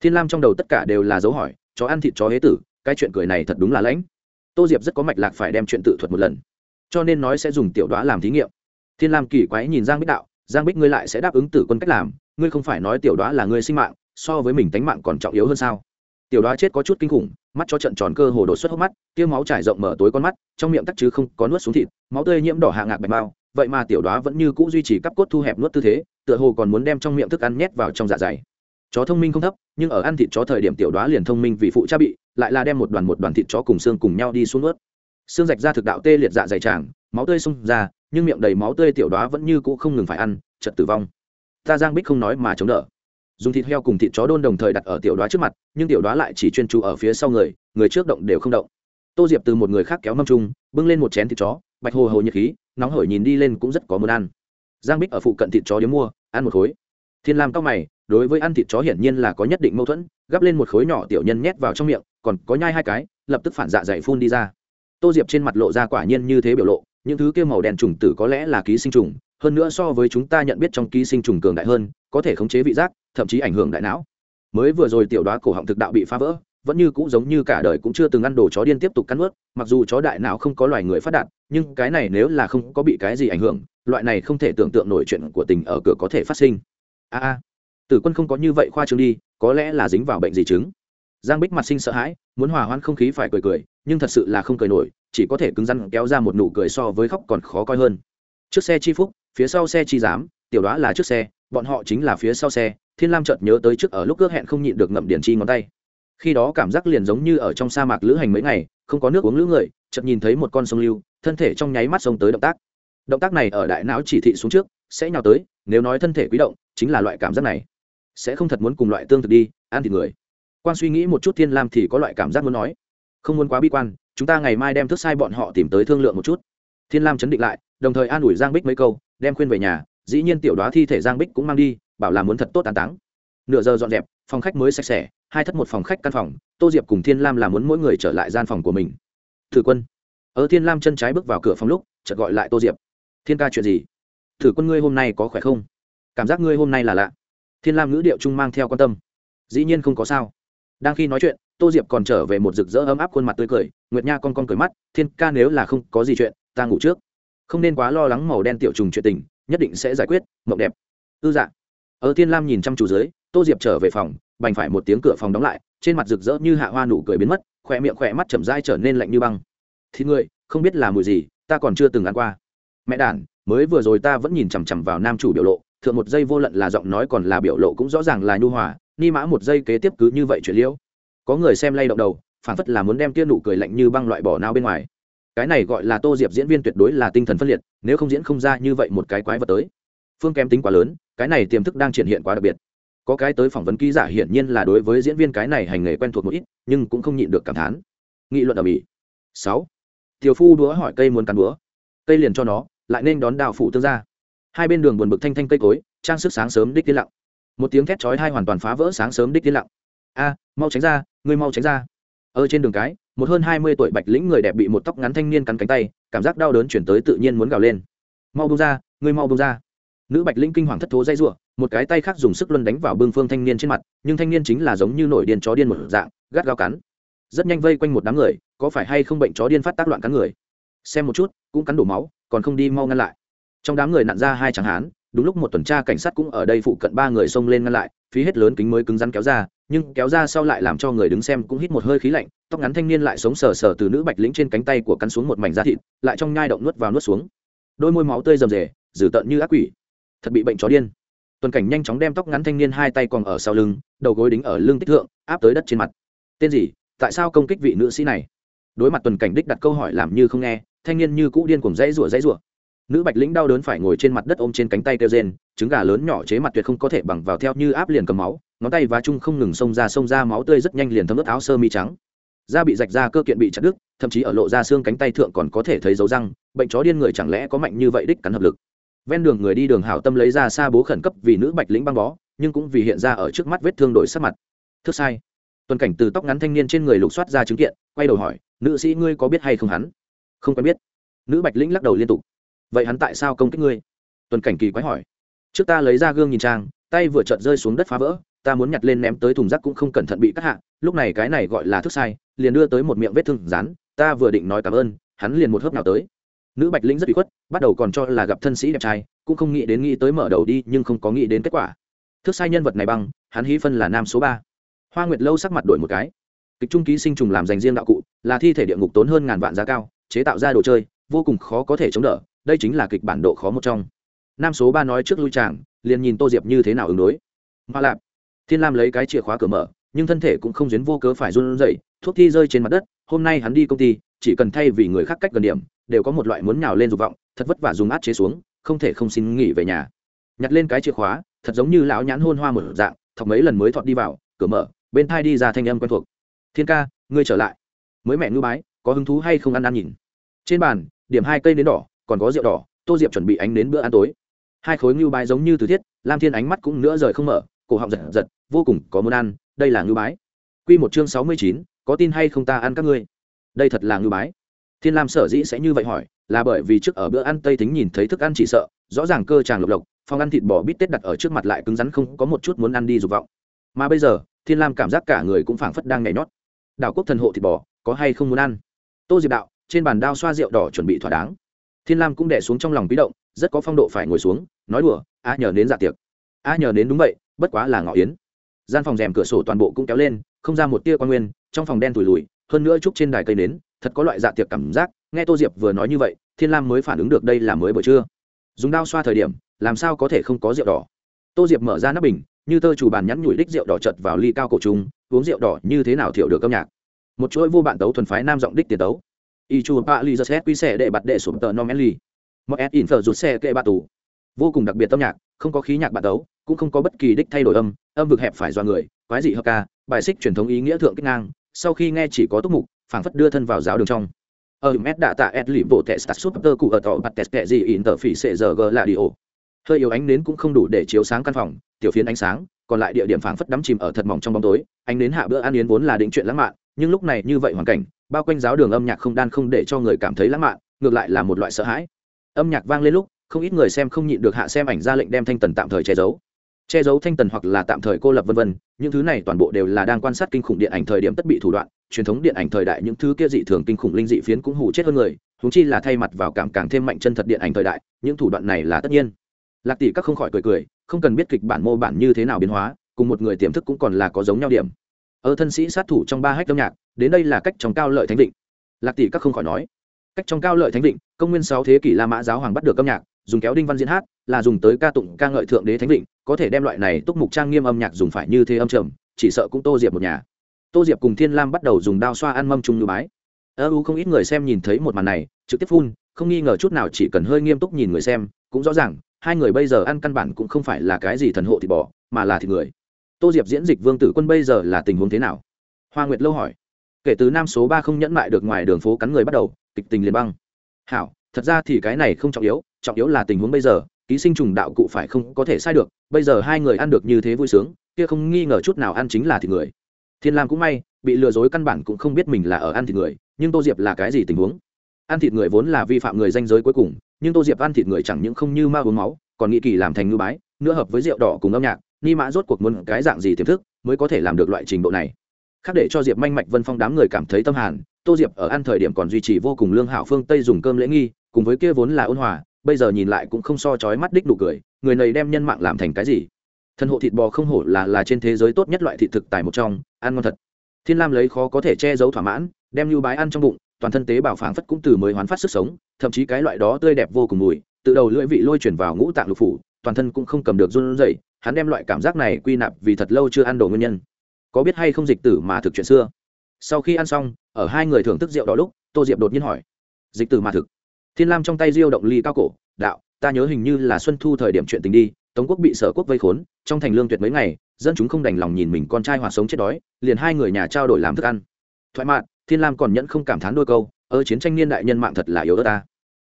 Thiên lam trong đầu tất cả đều là dấu hỏi, chó ăn thịt chó hế tử, cái chuyện cười này thật đúng là lãnh. Tô diệp rất có mạch lạc phải đem chuyện tự thuật một lần. Cho nên nói sẽ dùng tiểu đoá làm thí nghiệm. Thiên lam kỳ quái nhìn giang bích đạo, giang bích ngươi lại sẽ đáp ứng tử quân cách làm, ngươi không phải nói tiểu đoá là ngươi sinh mạng, so với mình tánh mạng còn trọng yếu hơn sao? Tiểu đoá chết có chút kinh khủng, mắt cho trận tròn cơ hồ đột xuất hốc mắt tiêu máu trải rộng mở tối con mắt, trong miệng tắc chứ không có nuốt xuống thịt, máu tươi nhiễm đỏ hạ ngạc bạch bao vậy mà tiểu đoá vẫn như cũ duy trì cắp cốt thu hẹp nuốt tư thế, tựa hồ còn muốn đem trong miệng thức ăn nhét vào trong dạ dày. Chó thông minh không thấp, nhưng ở ăn thịt chó thời điểm tiểu đoá liền thông minh vì phụ cha bị, lại là đem một đoàn một đoàn thịt chó cùng xương cùng nhau đi xuống ướt xương rạch ra thực đạo tê liệt dạ dày tràng, máu tươi xông ra, nhưng miệng đầy máu tươi tiểu đoá vẫn như cũ không ngừng phải ăn chật tử vong. Ta giang bích không nói mà chống đỡ dùng thịt heo cùng thịt chó đôn đồng thời đặt ở tiểu đoá trước mặt, nhưng tiểu đoá lại chỉ chuyên chú ở phía sau người người trước động đều không động. Tô diệp từ một người khác kéo mâm chung, bưng lên một chén thịt chó, bạch hồ hồ nhiệt khí, nóng hổi nhìn đi lên cũng rất có muốn ăn. Giang bích ở phụ cận thịt chó điếm mua, ăn một khối. Thiên lam cao mày, đối với ăn thịt chó hiển nhiên là có nhất định mâu thuẫn, gắp lên một khối nhỏ tiểu nhân nhét vào trong miệng, còn có nhai hai cái, lập tức phản dạ dày phun đi ra. Tô diệp trên mặt lộ ra quả nhiên như thế biểu lộ những thứ kia màu đen trùng tử có lẽ là ký sinh trùng, hơn nữa so với chúng ta nhận biết trong ký sinh trùng cường đại hơn, có thể khống chế vị giác, thậm chí ảnh hưởng đại não. Mới vừa rồi tiểu đoá cổ họng thực đạo bị phá vỡ, vẫn như cũng giống như cả đời cũng chưa từng ăn đồ chó điên tiếp tục cắn ướt mặc dù chó đại não không có loài người phát đạt, nhưng cái này nếu là không có bị cái gì ảnh hưởng, loại này không thể tưởng tượng nổi chuyện của tình ở cửa có thể phát sinh. A a. Tử quân không có như vậy khoa trương đi, có lẽ là dính vào bệnh gì chứng. Giang bích mặt sinh sợ hãi, muốn hòa hoãn không khí phải cười cười, nhưng thật sự là không cười nổi chỉ có thể cứng rắn kéo ra một nụ cười so với khóc còn khó coi hơn. Trước xe chi phúc, phía sau xe chi giám, tiểu đó là trước xe, bọn họ chính là phía sau xe, thiên lam chợt nhớ tới trước ở lúc ước hẹn không nhịn được ngậm điển chi ngón tay. Khi đó cảm giác liền giống như ở trong sa mạc lữ hành mấy ngày, không có nước uống lữ người, chợt nhìn thấy một con sông lưu, thân thể trong nháy mắt sông tới động tác. Động tác này ở đại não chỉ thị xuống trước, sẽ nhào tới, nếu nói thân thể quý động, chính là loại cảm giác này. Sẽ không thật muốn cùng loại tương thực đi, ăn thịt người. Quan suy nghĩ một chút thiên lam thì có loại cảm giác muốn nói không muốn quá bi quan, chúng ta ngày mai đem thức sai bọn họ tìm tới thương lượng một chút. Thiên lam chấn định lại, đồng thời an ủi giang bích mấy câu, đem khuyên về nhà, dĩ nhiên tiểu đoá thi thể giang bích cũng mang đi, bảo là muốn thật tốt tàn táng. Nửa giờ dọn dẹp, phòng khách mới sạch sẽ, hai thất một phòng khách căn phòng, tô diệp cùng thiên lam là muốn mỗi người trở lại gian phòng của mình. Thử quân. Ở thiên lam chân trái bước vào cửa phòng lúc, chợt gọi lại tô diệp. Thiên ca chuyện gì? Thử quân ngươi hôm nay có khỏe không? Cảm giác ngươi hôm nay là lạ. Thiên lam ngữ điệu trung mang theo quan tâm. Dĩ nhiên không có sao. Đang khi nói chuyện tô diệp còn trở về một rực rỡ ấm áp khuôn mặt tươi cười, nguyệt nha con con cười mắt, thiên ca nếu là không có gì chuyện, ta ngủ trước. Không nên quá lo lắng màu đen tiểu trùng chuyện tình, nhất định sẽ giải quyết, mộng đẹp. Ư dạ. Ở thiên lam nhìn chăm chú dưới, tô diệp trở về phòng, bành phải một tiếng cửa phòng đóng lại, trên mặt rực rỡ như hạ hoa nụ cười biến mất khỏe miệng khỏe mắt chậm dai trở nên lạnh như băng. Thì người không biết là mùi gì, ta còn chưa từng ăn qua. Mẹ đản mới vừa rồi ta vẫn nhìn chằm chằm vào nam chủ biểu lộ, thượng một giây vô lận là giọng nói còn là biểu lộ cũng rõ ràng là nhu hòa, ni mã một giây kế tiếp cứ như vậy chuyện liễu có người xem lay động đầu phản phất là muốn đem kia nụ cười lạnh như băng loại bỏ nào bên ngoài. Cái này gọi là tô diệp diễn viên tuyệt đối là tinh thần phân liệt nếu không diễn không ra như vậy một cái quái vật tới. Phương kém tính quá lớn cái này tiềm thức đang triển hiện quá đặc biệt. Có cái tới phỏng vấn ký giả hiển nhiên là đối với diễn viên cái này hành nghề quen thuộc một ít nhưng cũng không nhịn được cảm thán. Nghị luận ở mỹ. Sáu. Tiểu phu đúa hỏi cây muốn cắn đũa, cây liền cho nó lại nên đón đào phủ tương gia. hai bên đường buồn bực thanh thanh cây cối trang sức sáng sớm đích tiến lặng. Một tiếng thét chói hai hoàn toàn phá vỡ sáng sớm đích tiến lặng. A mau tránh ra ngươi mau tránh ra. Ở trên đường cái, một hơn hai mươi tuổi bạch lĩnh người đẹp bị một tóc ngắn thanh niên cắn cánh tay, cảm giác đau đớn chuyển tới tự nhiên muốn gào lên. Mau bông ra, ngươi mau bông ra. Nữ bạch lĩnh kinh hoàng thất thố dây rủa, một cái tay khác dùng sức luân đánh vào bưng phương thanh niên trên mặt, nhưng thanh niên chính là giống như nổi điên chó điên một dạng, gắt gao cắn. Rất nhanh vây quanh một đám người, có phải hay không bệnh chó điên phát tác loạn cắn người? Xem một chút, cũng cắn đổ máu, còn không đi mau ngăn lại. Trong đám người nặn ra hai chẳng hán đúng lúc một tuần tra cảnh sát cũng ở đây phụ cận ba người xông lên ngăn lại, phí hết lớn kính mới cứng rắn kéo ra, nhưng kéo ra sau lại làm cho người đứng xem cũng hít một hơi khí lạnh, tóc ngắn thanh niên lại sống sờ sờ từ nữ bạch lĩnh trên cánh tay của cắn xuống một mảnh da thịt, lại trong nhai động nuốt vào nuốt xuống. Đôi môi máu tươi rầm rề dử tợn như ác quỷ. Thật bị bệnh chó điên. Tuần cảnh nhanh chóng đem tóc ngắn thanh niên hai tay còn ở sau lưng, đầu gối đính ở lưng tích thượng, áp tới đất trên mặt. Tên gì? Tại sao công kích vị nữ sĩ này? Đối mặt tuần cảnh đích đặt câu hỏi làm như không nghe, thanh niên như cũ điên cùng dãy rủa dãy rủa nữ bạch lĩnh đau đớn phải ngồi trên mặt đất ôm trên cánh tay kêu rên, trứng gà lớn nhỏ chế mặt tuyệt không có thể bằng vào theo như áp liền cầm máu, ngón tay và chung không ngừng xông ra xông ra máu tươi rất nhanh liền thấm ướt áo sơ mi trắng. Da bị rạch ra cơ kiện bị chặt đứt, thậm chí ở lộ ra xương cánh tay thượng còn có thể thấy dấu răng, bệnh chó điên người chẳng lẽ có mạnh như vậy đích cắn hợp lực. Ven đường người đi đường hảo tâm lấy ra xa bố khẩn cấp vì nữ bạch lĩnh băng bó, nhưng cũng vì hiện ra ở trước mắt vết thương đổi sắc mặt. Thức sai. Tuần cảnh từ tóc ngắn thanh niên trên người lục soát ra chứng kiện, quay đầu hỏi, nữ sĩ ngươi có biết hay không hắn? Không quen biết. Nữ bạch lĩnh lắc đầu liên tục vậy hắn tại sao công kích ngươi? Tuần cảnh kỳ quái hỏi. Trước ta lấy ra gương nhìn trang, tay vừa chợt rơi xuống đất phá vỡ, ta muốn nhặt lên ném tới thùng rác cũng không cẩn thận bị cắt hạ, lúc này cái này gọi là thức sai, liền đưa tới một miệng vết thương rán, ta vừa định nói cảm ơn, hắn liền một hớp nào tới. Nữ bạch linh rất bị khuất, bắt đầu còn cho là gặp thân sĩ đẹp trai, cũng không nghĩ đến nghĩ tới mở đầu đi, nhưng không có nghĩ đến kết quả. Thức sai nhân vật này băng, hắn hí phân là nam số ba. Hoa nguyệt lâu sắc mặt đổi một cái. Kịch trung ký sinh trùng làm dành riêng đạo cụ, là thi thể địa ngục tốn hơn ngàn vạn giá cao, chế tạo ra đồ chơi, vô cùng khó có thể chống đỡ đây chính là kịch bản độ khó một trong. Nam số ba nói trước lui chàng, liền nhìn tô diệp như thế nào ứng đối. Hoa lạp, thiên lam lấy cái chìa khóa cửa mở, nhưng thân thể cũng không duyến vô cớ phải run rẩy, thuốc thi rơi trên mặt đất, hôm nay hắn đi công ty, chỉ cần thay vì người khác cách gần điểm, đều có một loại muốn nhào lên dục vọng, thật vất vả dùng át chế xuống, không thể không xin nghỉ về nhà. Nhặt lên cái chìa khóa, thật giống như lão nhãn hôn hoa một dạng, thọc mấy lần mới thọt đi vào, cửa mở, bên thai đi ra thanh âm quen thuộc. Thiên ca, ngươi trở lại. Mới mẹ ngư bái, có hứng thú hay không ăn ăn nhìn. Trên bàn, điểm hai cây nến đỏ còn có rượu đỏ, tô diệp chuẩn bị ánh đến bữa ăn tối. Hai khối ngưu bái giống như từ thiết, lam thiên ánh mắt cũng nữa rời không mở, cổ họng giật giật, vô cùng có muốn ăn, đây là ngưu bái. Q một chương sáu mươi chín, có tin hay không ta ăn các ngươi? Đây thật là ngưu bái. Thiên lam sở dĩ sẽ như vậy hỏi, là bởi vì trước ở bữa ăn tây tính nhìn thấy thức ăn chỉ sợ, rõ ràng cơ tràng lộc lộc phòng ăn thịt bò bít tết đặt ở trước mặt lại cứng rắn không có một chút muốn ăn đi dục vọng. Mà bây giờ, thiên lam cảm giác cả người cũng phảng phất đang nhảy nhót. Đảo quốc thần hộ thịt bò, có hay không muốn ăn? Tô diệp đạo, trên bàn đao xoa rượu đỏ chuẩn bị thỏa đáng thiên lam cũng đẻ xuống trong lòng bí động, rất có phong độ phải ngồi xuống, nói đùa, a nhờ đến dạ tiệc. A nhờ đến đúng vậy, bất quá là ngọ yến. Gian phòng rèm cửa sổ toàn bộ cũng kéo lên, không ra một tia quan nguyên, trong phòng đen tủi lùi hơn nữa trúc trên đài cây nến, thật có loại dạ tiệc cảm giác, nghe tô diệp vừa nói như vậy, thiên lam mới phản ứng được đây là mới buổi trưa. Dùng đao xoa thời điểm, làm sao có thể không có rượu đỏ? Tô diệp mở ra nắp bình, như tơ chủ bàn nhắn nhủi đích rượu đỏ chật vào ly cao cổ trung uống rượu đỏ như thế nào thiểu được âm nhạc. Một chuỗi vô bạn tấu thuần phái nam giọng đích tiền tấu y chu pa li giật quy xe để bật đệ sụp tờ nom enly mọi ed in phở rụt xe kệ ba tù. Vô cùng đặc biệt âm nhạc, không có khí nhạc bạn tấu, cũng không có bất kỳ đích thay đổi âm âm vực hẹp phải do người, quái dị hợp ca, bài xích truyền thống ý nghĩa thượng kích ngang, sau khi nghe chỉ có túc mục, phảng phất đưa thân vào giáo đường trong. Ở mét đạ tạ ed lì bộ tệ stat súp tơ cụ ở tỏ bạt tẹt tệ gì in tờ phỉ sệ giờ gờ là đi ổ. Hơi yếu ánh nến cũng không đủ để chiếu sáng căn phòng, tiểu phiến ánh sáng, còn lại địa điểm phảng phất đắm chìm ở thật mỏng trong bóng tối, ánh nến hạ bữa ăn yến vốn là định chuyện lãng mạn, nhưng lúc này như vậy hoàn cảnh bao quanh giáo đường âm nhạc không đan không để cho người cảm thấy lãng mạn, ngược lại là một loại sợ hãi. Âm nhạc vang lên lúc, không ít người xem không nhịn được hạ xem ảnh ra lệnh đem thanh tần tạm thời che giấu. Che giấu thanh tần hoặc là tạm thời cô lập vân vân, những thứ này toàn bộ đều là đang quan sát kinh khủng điện ảnh thời điểm tất bị thủ đoạn, truyền thống điện ảnh thời đại những thứ kia dị thường kinh khủng linh dị phiến cũng hủ chết hơn người húng chi là thay mặt vào cảm càng thêm mạnh chân thật điện ảnh thời đại, những thủ đoạn này là tất nhiên. Lạc tỷ các không khỏi cười cười, không cần biết kịch bản mô bản như thế nào biến hóa, cùng một người tiềm thức cũng còn là có giống nhau điểm. Ở thân sĩ sát thủ trong ba hách âm nhạc đến đây là cách trong cao lợi thánh định lạc tỷ các không khỏi nói, cách trong cao lợi thánh định công nguyên sáu thế kỷ la mã giáo hoàng bắt được âm nhạc, dùng kéo đinh văn diễn hát, là dùng tới ca tụng ca ngợi thượng đế thánh định có thể đem loại này túc mục trang nghiêm âm nhạc dùng phải như thế âm trầm, chỉ sợ cũng tô diệp một nhà. Tô diệp cùng thiên lam bắt đầu dùng đao xoa ăn mâm chung như bái. Ơ, u không ít người xem nhìn thấy một màn này, trực tiếp phun, không nghi ngờ chút nào chỉ cần hơi nghiêm túc nhìn người xem, cũng rõ ràng, hai người bây giờ ăn căn bản cũng không phải là cái gì thần hộ thịt bò mà là thịt người. Tô diệp diễn dịch vương tử quân bây giờ là tình huống thế nào? Hoa nguyệt lâu hỏi kể từ nam số ba không nhẫn mại được ngoài đường phố cắn người bắt đầu, kịch tình liền băng. Hảo, thật ra thì cái này không trọng yếu trọng yếu là tình huống bây giờ, ký sinh trùng đạo cụ phải không có thể sai được, bây giờ hai người ăn được như thế vui sướng, kia không nghi ngờ chút nào ăn chính là thịt người. Thiên lam cũng may, bị lừa dối căn bản cũng không biết mình là ở ăn thịt người, nhưng tô diệp là cái gì tình huống? Ăn thịt người vốn là vi phạm người danh giới cuối cùng, nhưng tô diệp ăn thịt người chẳng những không như ma uống máu, còn nghĩ kỳ làm thành ngư bái, nữa hợp với rượu đỏ cùng âm nhạc, ni mã rốt cuộc muốn cái dạng gì tiềm thức mới có thể làm được loại trình độ này? Khác để cho diệp manh mạch vân phong đám người cảm thấy tâm hàn. Tô diệp ở ăn thời điểm còn duy trì vô cùng lương hảo phương tây dùng cơm lễ nghi, cùng với kia vốn là ôn hòa, bây giờ nhìn lại cũng không so chói mắt đích đủ cười, người này đem nhân mạng làm thành cái gì? Thân hộ thịt bò không hổ là là trên thế giới tốt nhất loại thịt thực tài một trong, ăn ngon thật. Thiên lam lấy khó có thể che giấu thỏa mãn, đem lưu bái ăn trong bụng, toàn thân tế bào phảng phất cũng từ mới hoán phát sức sống, thậm chí cái loại đó tươi đẹp vô cùng mùi, từ đầu lưỡi vị lôi chuyển vào ngũ tạng lục phủ, toàn thân cũng không cầm được run rẩy, hắn đem loại cảm giác này quy nạp vì thật lâu chưa ăn đồ nguyên nhân có biết hay không dịch tử mà thực chuyện xưa? Sau khi ăn xong, ở hai người thưởng thức rượu đó lúc, tô diệp đột nhiên hỏi, dịch tử mà thực? Thiên lam trong tay diêu động ly cao cổ, đạo, ta nhớ hình như là xuân thu thời điểm chuyện tình đi, tống quốc bị sở quốc vây khốn, trong thành lương tuyệt mấy ngày, dân chúng không đành lòng nhìn mình con trai hòa sống chết đói, liền hai người nhà trao đổi làm thức ăn. Thoại mạn, thiên lam còn nhẫn không cảm thán đôi câu ở chiến tranh niên đại nhân mạng thật là yếu ớt ta.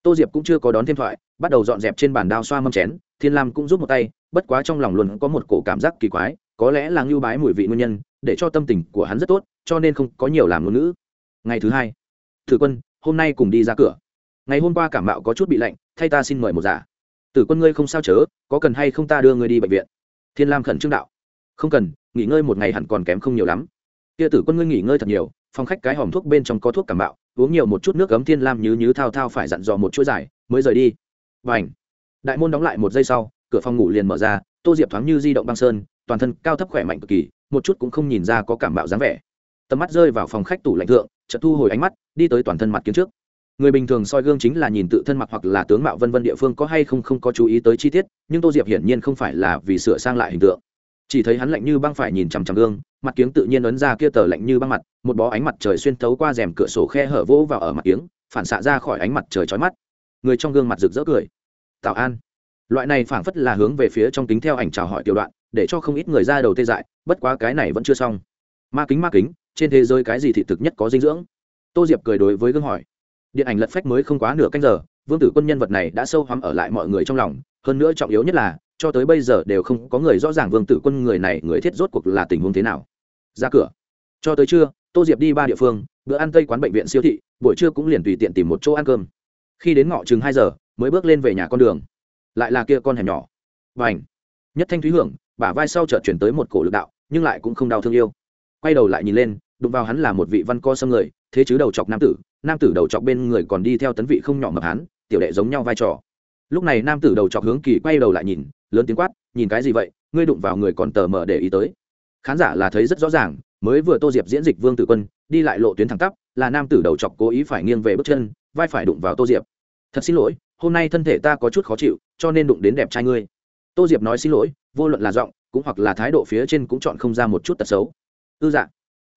Tô diệp cũng chưa có đón thêm thoại, bắt đầu dọn dẹp trên bàn đao xoa mâm chén, thiên lam cũng giúp một tay, bất quá trong lòng luôn có một cổ cảm giác kỳ quái có lẽ là ngưu bái mùi vị nguyên nhân, để cho tâm tình của hắn rất tốt, cho nên không có nhiều làm ngôn ngữ. Ngày thứ hai, tử quân, hôm nay cùng đi ra cửa. Ngày hôm qua cảm mạo có chút bị lạnh, thay ta xin mời một giả. Tử quân ngươi không sao chớ, có cần hay không ta đưa ngươi đi bệnh viện? Thiên lam khẩn trương đạo. Không cần, nghỉ ngơi một ngày hẳn còn kém không nhiều lắm. Kia tử quân ngươi nghỉ ngơi thật nhiều, phòng khách cái hòm thuốc bên trong có thuốc cảm mạo, uống nhiều một chút nước cấm thiên lam nhứ nhứ thao thao phải dặn dò một chuỗi dài, mới rời đi. Và ảnh đại môn đóng lại một giây sau, cửa phòng ngủ liền mở ra, tô diệp thoáng như di động băng sơn toàn thân cao thấp khỏe mạnh cực kỳ, một chút cũng không nhìn ra có cảm bạo dáng vẻ. Tầm mắt rơi vào phòng khách tủ lạnh thượng, chợt thu hồi ánh mắt, đi tới toàn thân mặt kiến trước. Người bình thường soi gương chính là nhìn tự thân mặc hoặc là tướng mạo vân vân địa phương có hay không không có chú ý tới chi tiết, nhưng tô diệp hiển nhiên không phải là vì sửa sang lại hình tượng. Chỉ thấy hắn lạnh như băng phải nhìn chằm chằm gương, mặt kiếng tự nhiên ấn ra kia tờ lạnh như băng mặt, một bó ánh mặt trời xuyên thấu qua rèm cửa sổ khe hở vỗ vào ở mặt kiếng, phản xạ ra khỏi ánh mặt trời trói mắt. Người trong gương mặt rực rỡ cười. Tạo an. Loại này phảng phất là hướng về phía trong kính theo ảnh chào hỏi tiểu đoạn để cho không ít người ra đầu tê dại, bất quá cái này vẫn chưa xong. Ma kính ma kính, trên thế giới cái gì thị thực nhất có dinh dưỡng? Tô diệp cười đối với gương hỏi. Điện ảnh lật phách mới không quá nửa canh giờ, vương tử quân nhân vật này đã sâu hắm ở lại mọi người trong lòng, hơn nữa trọng yếu nhất là, cho tới bây giờ đều không có người rõ ràng vương tử quân người này người thiết rốt cuộc là tình huống thế nào. Ra cửa. Cho tới trưa, tô diệp đi ba địa phương, bữa ăn tây quán bệnh viện siêu thị, buổi trưa cũng liền tùy tiện tìm một chỗ ăn cơm. Khi đến ngọ chừng hai giờ, mới bước lên về nhà con đường. Lại là kia con hẻm nhỏ. Và ảnh nhất thanh thúy hưởng bả vai sau chợt chuyển tới một cổ lực đạo, nhưng lại cũng không đau thương yêu. Quay đầu lại nhìn lên, đụng vào hắn là một vị văn co xâm người, thế chứ đầu chọc nam tử nam tử đầu chọc bên người còn đi theo tấn vị không nhỏ mập hắn, tiểu đệ giống nhau vai trò. Lúc này nam tử đầu chọc hướng kỳ quay đầu lại nhìn, lớn tiếng quát, nhìn cái gì vậy? Ngươi đụng vào người còn tờ mờ để ý tới. Khán giả là thấy rất rõ ràng, mới vừa tô diệp diễn dịch vương tử quân, đi lại lộ tuyến thẳng tắp, là nam tử đầu chọc cố ý phải nghiêng về bước chân, vai phải đụng vào tô diệp. Thật xin lỗi, hôm nay thân thể ta có chút khó chịu, cho nên đụng đến đẹp trai ngươi. Tô diệp nói xin lỗi vô luận là giọng, cũng hoặc là thái độ phía trên cũng chọn không ra một chút tật xấu. Ư dạ.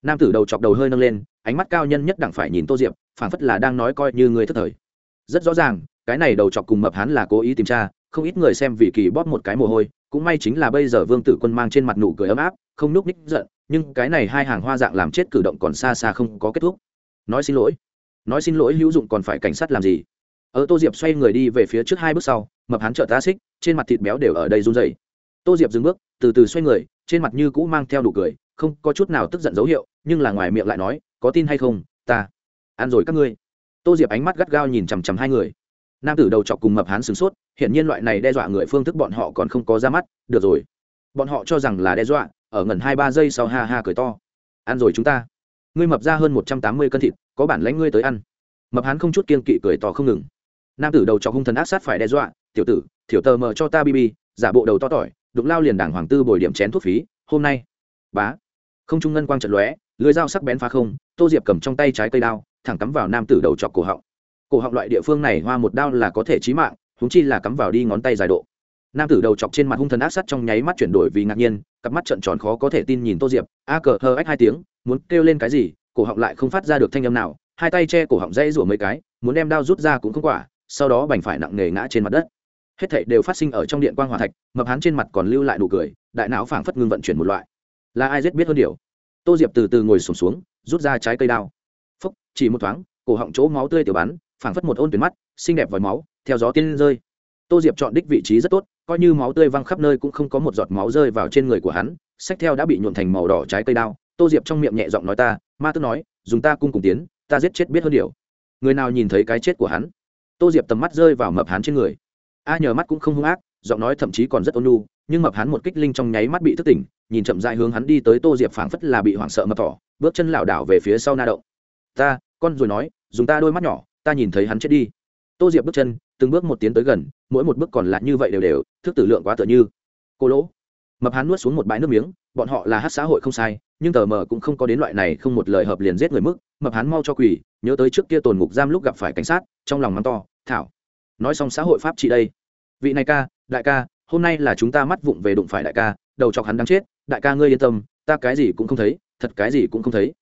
Nam tử đầu chọc đầu hơi nâng lên, ánh mắt cao nhân nhất đẳng phải nhìn tô diệp, phảng phất là đang nói coi như người thất thời. Rất rõ ràng, cái này đầu chọc cùng mập hắn là cố ý tìm tra, không ít người xem vì kỳ bóp một cái mồ hôi, cũng may chính là bây giờ vương tử quân mang trên mặt nụ cười ấm áp, không núp ních giận, nhưng cái này hai hàng hoa dạng làm chết cử động còn xa xa không có kết thúc. Nói xin lỗi. Nói xin lỗi hữu dụng còn phải cảnh sát làm gì? Ở tô diệp xoay người đi về phía trước hai bước sau, mập hắn trợ tá xích, trên mặt thịt béo đều ở đây run dày tô diệp dừng bước, từ từ xoay người, trên mặt như cũ mang theo đủ cười, không có chút nào tức giận dấu hiệu, nhưng là ngoài miệng lại nói, có tin hay không, ta ăn rồi các ngươi. Tô diệp ánh mắt gắt gao nhìn chằm chằm hai người. Nam tử đầu chọc cùng mập hán sửng sốt hiện nhiên loại này đe dọa người phương thức bọn họ còn không có ra mắt, được rồi. Bọn họ cho rằng là đe dọa, ở ngần hai ba giây sau ha ha cười to. Ăn rồi chúng ta. Ngươi mập ra hơn một trăm tám mươi cân thịt, có bản lãnh ngươi tới ăn. Mập hán không chút kiên kỵ cười to không ngừng. Nam tử đầu chọc hung thần ác sát phải đe dọa, tiểu tử, thiểu tờ mờ cho ta bb giả bộ đầu to tỏi đục lao liền đảng hoàng tư bồi điểm chén thuốc phí, hôm nay, bá. Không trung ngân quang trận lóe, lưới dao sắc bén phá không, tô diệp cầm trong tay trái cây đao, thẳng cắm vào nam tử đầu chọc cổ họng. Cổ họng loại địa phương này hoa một đao là có thể chí mạng húng chi là cắm vào đi ngón tay dài độ. Nam tử đầu chọc trên mặt hung thần ác sắt trong nháy mắt chuyển đổi vì ngạc nhiên, cặp mắt trợn tròn khó có thể tin nhìn tô diệp, a cờ hơ ách hai tiếng, muốn kêu lên cái gì? Cổ họng lại không phát ra được thanh âm nào, hai tay che cổ họng dây rủa mấy cái, muốn đem đao rút ra cũng không quả, sau đó bành phải nặng nề ngã trên mặt đất hết thảy đều phát sinh ở trong điện quang hòa thạch mập hắn trên mặt còn lưu lại nụ cười đại não phảng phất ngưng vận chuyển một loại. Là ai giết biết hơn điều? Tô diệp từ từ ngồi sổm xuống, xuống rút ra trái cây đao. Phúc chỉ một thoáng cổ họng chỗ máu tươi tiểu bắn phảng phất một ôn tuyến mắt xinh đẹp vòi máu theo gió tiên rơi. Tô diệp chọn đích vị trí rất tốt coi như máu tươi văng khắp nơi cũng không có một giọt máu rơi vào trên người của hắn sách theo đã bị nhuộn thành màu đỏ trái cây đao. Tô diệp trong miệng nhẹ giọng nói ta ma tức nói dùng ta cung cùng tiến ta giết chết biết hơn điều. Người nào nhìn thấy cái chết của hắn? Tô diệp tầm mắt rơi vào mập hắn trên người a nhờ mắt cũng không hung ác, giọng nói thậm chí còn rất ôn nhu, nhưng mập hắn một kích linh trong nháy mắt bị thức tỉnh, nhìn chậm dại hướng hắn đi tới tô diệp phảng phất là bị hoảng sợ mập tỏ bước chân lảo đảo về phía sau na động. Ta, con rồi nói, dùng ta đôi mắt nhỏ, ta nhìn thấy hắn chết đi. Tô diệp bước chân, từng bước một tiến tới gần, mỗi một bước còn lại như vậy đều đều, thức tử lượng quá tựa như. Cô lỗ. Mập hắn nuốt xuống một bãi nước miếng, bọn họ là hát xã hội không sai, nhưng tờ mờ cũng không có đến loại này không một lời hợp liền giết người mức, mập hắn mau cho quỳ, nhớ tới trước kia tồn ngục giam lúc gặp phải cảnh sát, trong lòng mắng to, thảo, nói xong xã hội pháp trị đây vị này ca, đại ca, hôm nay là chúng ta mắt vụng về đụng phải đại ca, đầu chọc hắn đang chết, đại ca ngươi yên tâm, ta cái gì cũng không thấy, thật cái gì cũng không thấy.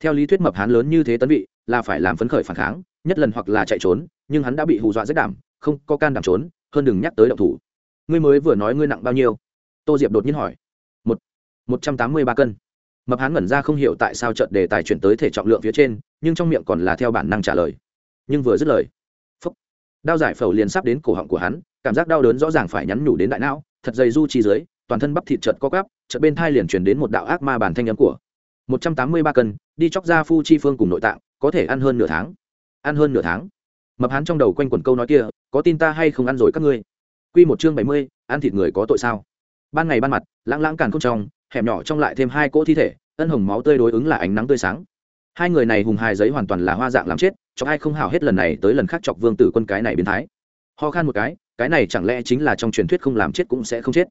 Theo lý thuyết mập hắn lớn như thế tấn vị, là phải làm phấn khởi phản kháng, nhất lần hoặc là chạy trốn, nhưng hắn đã bị hù dọa rất đảm, không có can đảm trốn, hơn đừng nhắc tới động thủ. Ngươi mới vừa nói ngươi nặng bao nhiêu? Tô diệp đột nhiên hỏi. Một một trăm tám mươi ba cân. Mập hắn ngẩn ra không hiểu tại sao trận đề tài chuyển tới thể trọng lượng phía trên, nhưng trong miệng còn là theo bản năng trả lời. Nhưng vừa dứt lời, phúc, đao giải phẫu liền sắp đến cổ họng của hắn cảm giác đau đớn rõ ràng phải nhắn nhủ đến đại não, thật dày du chi dưới, toàn thân bắp thịt chợt co cắp chợt bên thai liền chuyển đến một đạo ác ma bản thanh âm của. Một trăm tám mươi ba cân, đi chóc ra phu chi phương cùng nội tạng, có thể ăn hơn nửa tháng. Ăn hơn nửa tháng. Mập hắn trong đầu quanh quẩn câu nói kia, có tin ta hay không ăn rồi các ngươi? Quy một chương bảy mươi, ăn thịt người có tội sao? Ban ngày ban mặt, lãng lãng càn không trong, hẻm nhỏ trong lại thêm hai cỗ thi thể, ân hồng máu tươi đối ứng là ánh nắng tươi sáng. Hai người này hùng hài giấy hoàn toàn là hoa dạng làm chết cho ai không hào hết lần này tới lần khác chọc vương tử quân cái này biến thái ho khan một cái cái này chẳng lẽ chính là trong truyền thuyết không làm chết cũng sẽ không chết?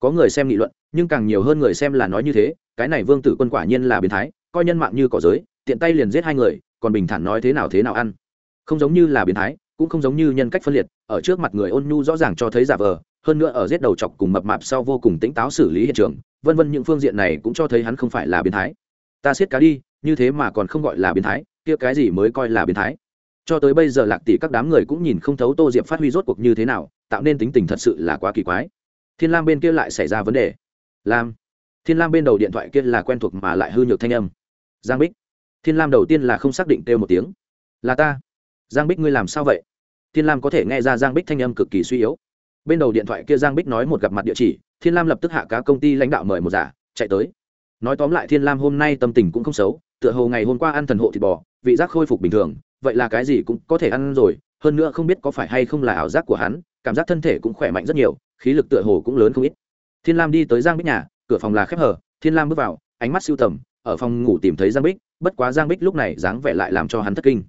Có người xem nghị luận, nhưng càng nhiều hơn người xem là nói như thế, cái này vương tử quân quả nhiên là biến thái, coi nhân mạng như cỏ giới, tiện tay liền giết hai người, còn bình thản nói thế nào thế nào ăn. Không giống như là biến thái, cũng không giống như nhân cách phân liệt, ở trước mặt người ôn nhu rõ ràng cho thấy giả vờ, hơn nữa ở giết đầu chọc cùng mập mạp sau vô cùng tỉnh táo xử lý hiện trường, vân vân những phương diện này cũng cho thấy hắn không phải là biến thái. Ta siết cá đi, như thế mà còn không gọi là biến thái, kia cái gì mới coi là biến thái? Cho tới bây giờ lạc tỷ các đám người cũng nhìn không thấu tô diệp phát huy rốt cuộc như thế nào, tạo nên tính tình thật sự là quá kỳ quái. Thiên lam bên kia lại xảy ra vấn đề. Lam, thiên lam bên đầu điện thoại kia là quen thuộc mà lại hư nhược thanh âm. Giang bích, thiên lam đầu tiên là không xác định kêu một tiếng. Là ta. Giang bích ngươi làm sao vậy? Thiên lam có thể nghe ra giang bích thanh âm cực kỳ suy yếu. Bên đầu điện thoại kia giang bích nói một gặp mặt địa chỉ, thiên lam lập tức hạ cá công ty lãnh đạo mời một giả, chạy tới. Nói tóm lại thiên lam hôm nay tâm tình cũng không xấu, tựa hồ ngày hôm qua ăn thần hộ thịt bò, vị giác khôi phục bình thường vậy là cái gì cũng có thể ăn rồi, hơn nữa không biết có phải hay không là ảo giác của hắn, cảm giác thân thể cũng khỏe mạnh rất nhiều, khí lực tựa hồ cũng lớn không ít. Thiên lam đi tới giang bích nhà, cửa phòng là khép hở thiên lam bước vào, ánh mắt siêu tầm, ở phòng ngủ tìm thấy giang bích, bất quá giang bích lúc này dáng vẻ lại làm cho hắn thất kinh.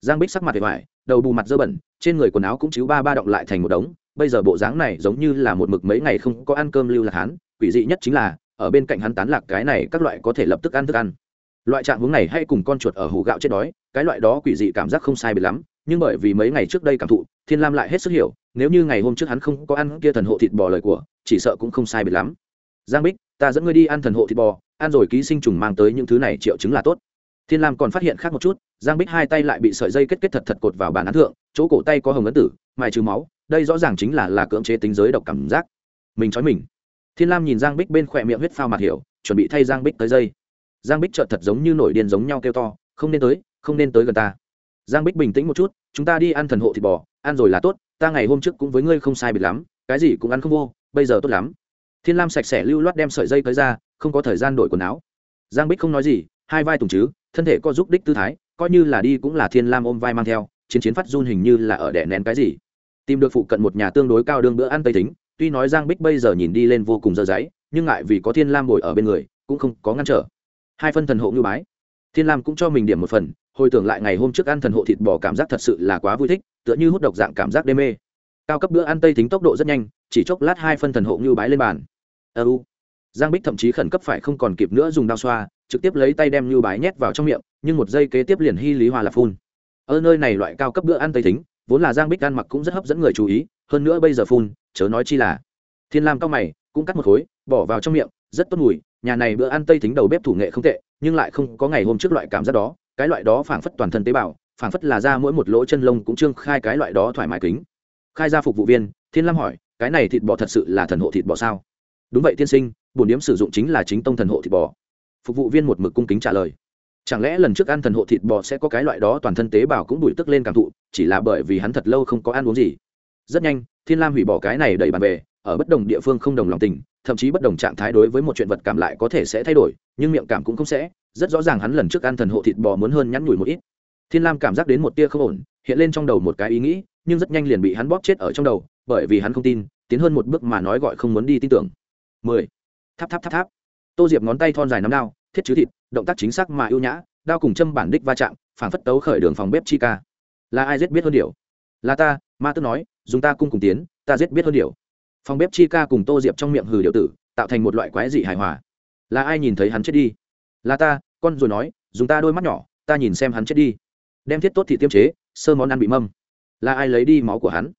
Giang bích sắc mặt vẻ vải đầu bù mặt dơ bẩn, trên người quần áo cũng chiếu ba ba động lại thành một đống, bây giờ bộ dáng này giống như là một mực mấy ngày không có ăn cơm lưu lạc hắn, quỷ dị nhất chính là, ở bên cạnh hắn tán lạc cái này, các loại có thể lập tức ăn thức ăn loại trạng hướng này hay cùng con chuột ở hủ gạo chết đói, cái loại đó quỷ dị cảm giác không sai biệt lắm, nhưng bởi vì mấy ngày trước đây cảm thụ, thiên lam lại hết sức hiểu, nếu như ngày hôm trước hắn không có ăn kia thần hộ thịt bò lời của, chỉ sợ cũng không sai biệt lắm. Giang bích, ta dẫn ngươi đi ăn thần hộ thịt bò, ăn rồi ký sinh trùng mang tới những thứ này triệu chứng là tốt. Thiên lam còn phát hiện khác một chút, giang bích hai tay lại bị sợi dây kết kết thật thật cột vào bàn án thượng, chỗ cổ tay có hồng ấn tử, mài trừ máu, đây rõ ràng chính là là cưỡng chế tính giới độc cảm giác. Mình trói mình. Thiên lam nhìn giang bích bên khỏe miệng huyết phao mặt hiểu, chuẩn bị thay giang bích tới dây giang bích trợt thật giống như nổi điên giống nhau kêu to, không nên tới, không nên tới gần ta. Giang bích bình tĩnh một chút, chúng ta đi ăn thần hộ thịt bò, ăn rồi là tốt, ta ngày hôm trước cũng với ngươi không sai biệt lắm, cái gì cũng ăn không vô, bây giờ tốt lắm. Thiên lam sạch sẽ lưu loát đem sợi dây tới ra, không có thời gian đổi quần áo. Giang bích không nói gì, hai vai tùng chứ, thân thể có giúp đích tư thái, coi như là đi cũng là thiên lam ôm vai mang theo, chiến chiến phát run hình như là ở đẻ nén cái gì. Tìm được phụ cận một nhà tương đối cao đương bữa ăn tây tính, tuy nói giang bích bây giờ nhìn đi lên vô cùng dơ dãy nhưng ngại vì có thiên lam ngồi ở bên người, cũng không có ngăn trở hai phân thần hộ như bái. Thiên lam cũng cho mình điểm một phần, hồi tưởng lại ngày hôm trước ăn thần hộ thịt bò cảm giác thật sự là quá vui thích, tựa như hút độc dạng cảm giác đê mê. Cao cấp bữa ăn tây tính tốc độ rất nhanh, chỉ chốc lát hai phân thần hộ như bái lên bàn. Ơ u. Giang bích thậm chí khẩn cấp phải không còn kịp nữa dùng đao xoa, trực tiếp lấy tay đem như bái nhét vào trong miệng, nhưng một giây kế tiếp liền hy lý hòa là phun. Ở nơi này loại cao cấp bữa ăn tây tính vốn là giang bích ăn mặc cũng rất hấp dẫn người chú ý, hơn nữa bây giờ phun, chớ nói chi là. Thiên lam cao mày, cũng cắt một khối, bỏ vào trong miệng rất tốt mùi, nhà này bữa ăn tây thính đầu bếp thủ nghệ không tệ, nhưng lại không có ngày hôm trước loại cảm giác đó, cái loại đó phảng phất toàn thân tế bào, phảng phất là ra mỗi một lỗ chân lông cũng trương khai cái loại đó thoải mái kính. Khai ra phục vụ viên, thiên lam hỏi, cái này thịt bò thật sự là thần hộ thịt bò sao? Đúng vậy tiên sinh bổn điếm sử dụng chính là chính tông thần hộ thịt bò. Phục vụ viên một mực cung kính trả lời. Chẳng lẽ lần trước ăn thần hộ thịt bò sẽ có cái loại đó toàn thân tế bào cũng đuổi tức lên cảm thụ, chỉ là bởi vì hắn thật lâu không có ăn uống gì? Rất nhanh, thiên lam hủy bỏ cái này đẩy bàn về, ở bất đồng địa phương không đồng lòng tình thậm chí bất đồng trạng thái đối với một chuyện vật cảm lại có thể sẽ thay đổi, nhưng miệng cảm cũng không sẽ. Rất rõ ràng hắn lần trước ăn thần hộ thịt bò muốn hơn nhắn nhủi một ít. Thiên lam cảm giác đến một tia không ổn, hiện lên trong đầu một cái ý nghĩ, nhưng rất nhanh liền bị hắn bóp chết ở trong đầu, bởi vì hắn không tin, tiến hơn một bước mà nói gọi không muốn đi tin tưởng. Mười. Tháp tháp tháp tháp. Tô diệp ngón tay thon dài nắm đao, thiết chứ thịt, động tác chính xác mà ưu nhã, đao cùng châm bản đích va chạm, phản phất tấu khởi đường phòng bếp chi ca. Là ai giết biết hơn điều? Là ta, ma tức nói, dùng ta cung cùng tiến, ta giết biết hơn điều phòng bếp chi ca cùng tô diệp trong miệng hừ điệu tử, tạo thành một loại quái dị hài hòa. Là ai nhìn thấy hắn chết đi? Là ta, con rồi nói, dùng ta đôi mắt nhỏ, ta nhìn xem hắn chết đi. Đem thiết tốt thì tiêm chế, sơ món ăn bị mâm. Là ai lấy đi máu của hắn?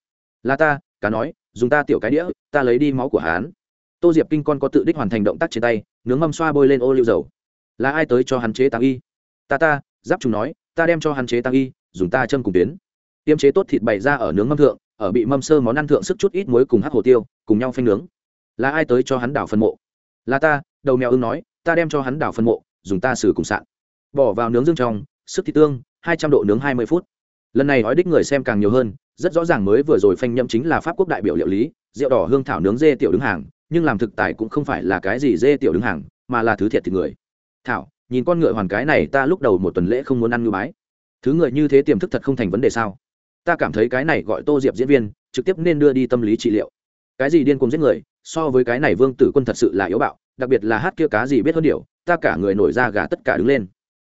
Là ta, cá nói, dùng ta tiểu cái đĩa, ta lấy đi máu của hắn. Tô diệp kinh con có tự đích hoàn thành động tác trên tay, nướng mâm xoa bôi lên ô liu dầu. Là ai tới cho hắn chế tăng y? Ta ta, giáp chúng nói, ta đem cho hắn chế tăng y, dùng ta châm cùng tiến tiêm chế tốt thịt bày ra ở nướng mâm thượng ở bị mâm sơ món ăn thượng sức chút ít muối cùng hắc hồ tiêu, cùng nhau phanh nướng. Là ai tới cho hắn đảo phân mộ? Là ta, đầu mèo ưng nói, ta đem cho hắn đảo phân mộ, dùng ta xử cùng sạn. Bỏ vào nướng dương trong, sức thịt tương, hai trăm độ nướng hai mươi phút. Lần này nói đích người xem càng nhiều hơn, rất rõ ràng mới vừa rồi phanh nhậm chính là pháp quốc đại biểu liệu lý, rượu đỏ hương thảo nướng dê tiểu đứng hàng, nhưng làm thực tài cũng không phải là cái gì dê tiểu đứng hàng, mà là thứ thiệt thịt người. Thảo, nhìn con ngựa hoàn cái này ta lúc đầu một tuần lễ không muốn ăn ngư bái. Thứ người như thế tiềm thức thật không thành vấn đề sao? Ta cảm thấy cái này gọi tô diệp diễn viên, trực tiếp nên đưa đi tâm lý trị liệu. Cái gì điên cuồng giết người, so với cái này vương tử quân thật sự là yếu bạo, đặc biệt là hát kia cá gì biết hơn điều, ta cả người nổi ra gà tất cả đứng lên.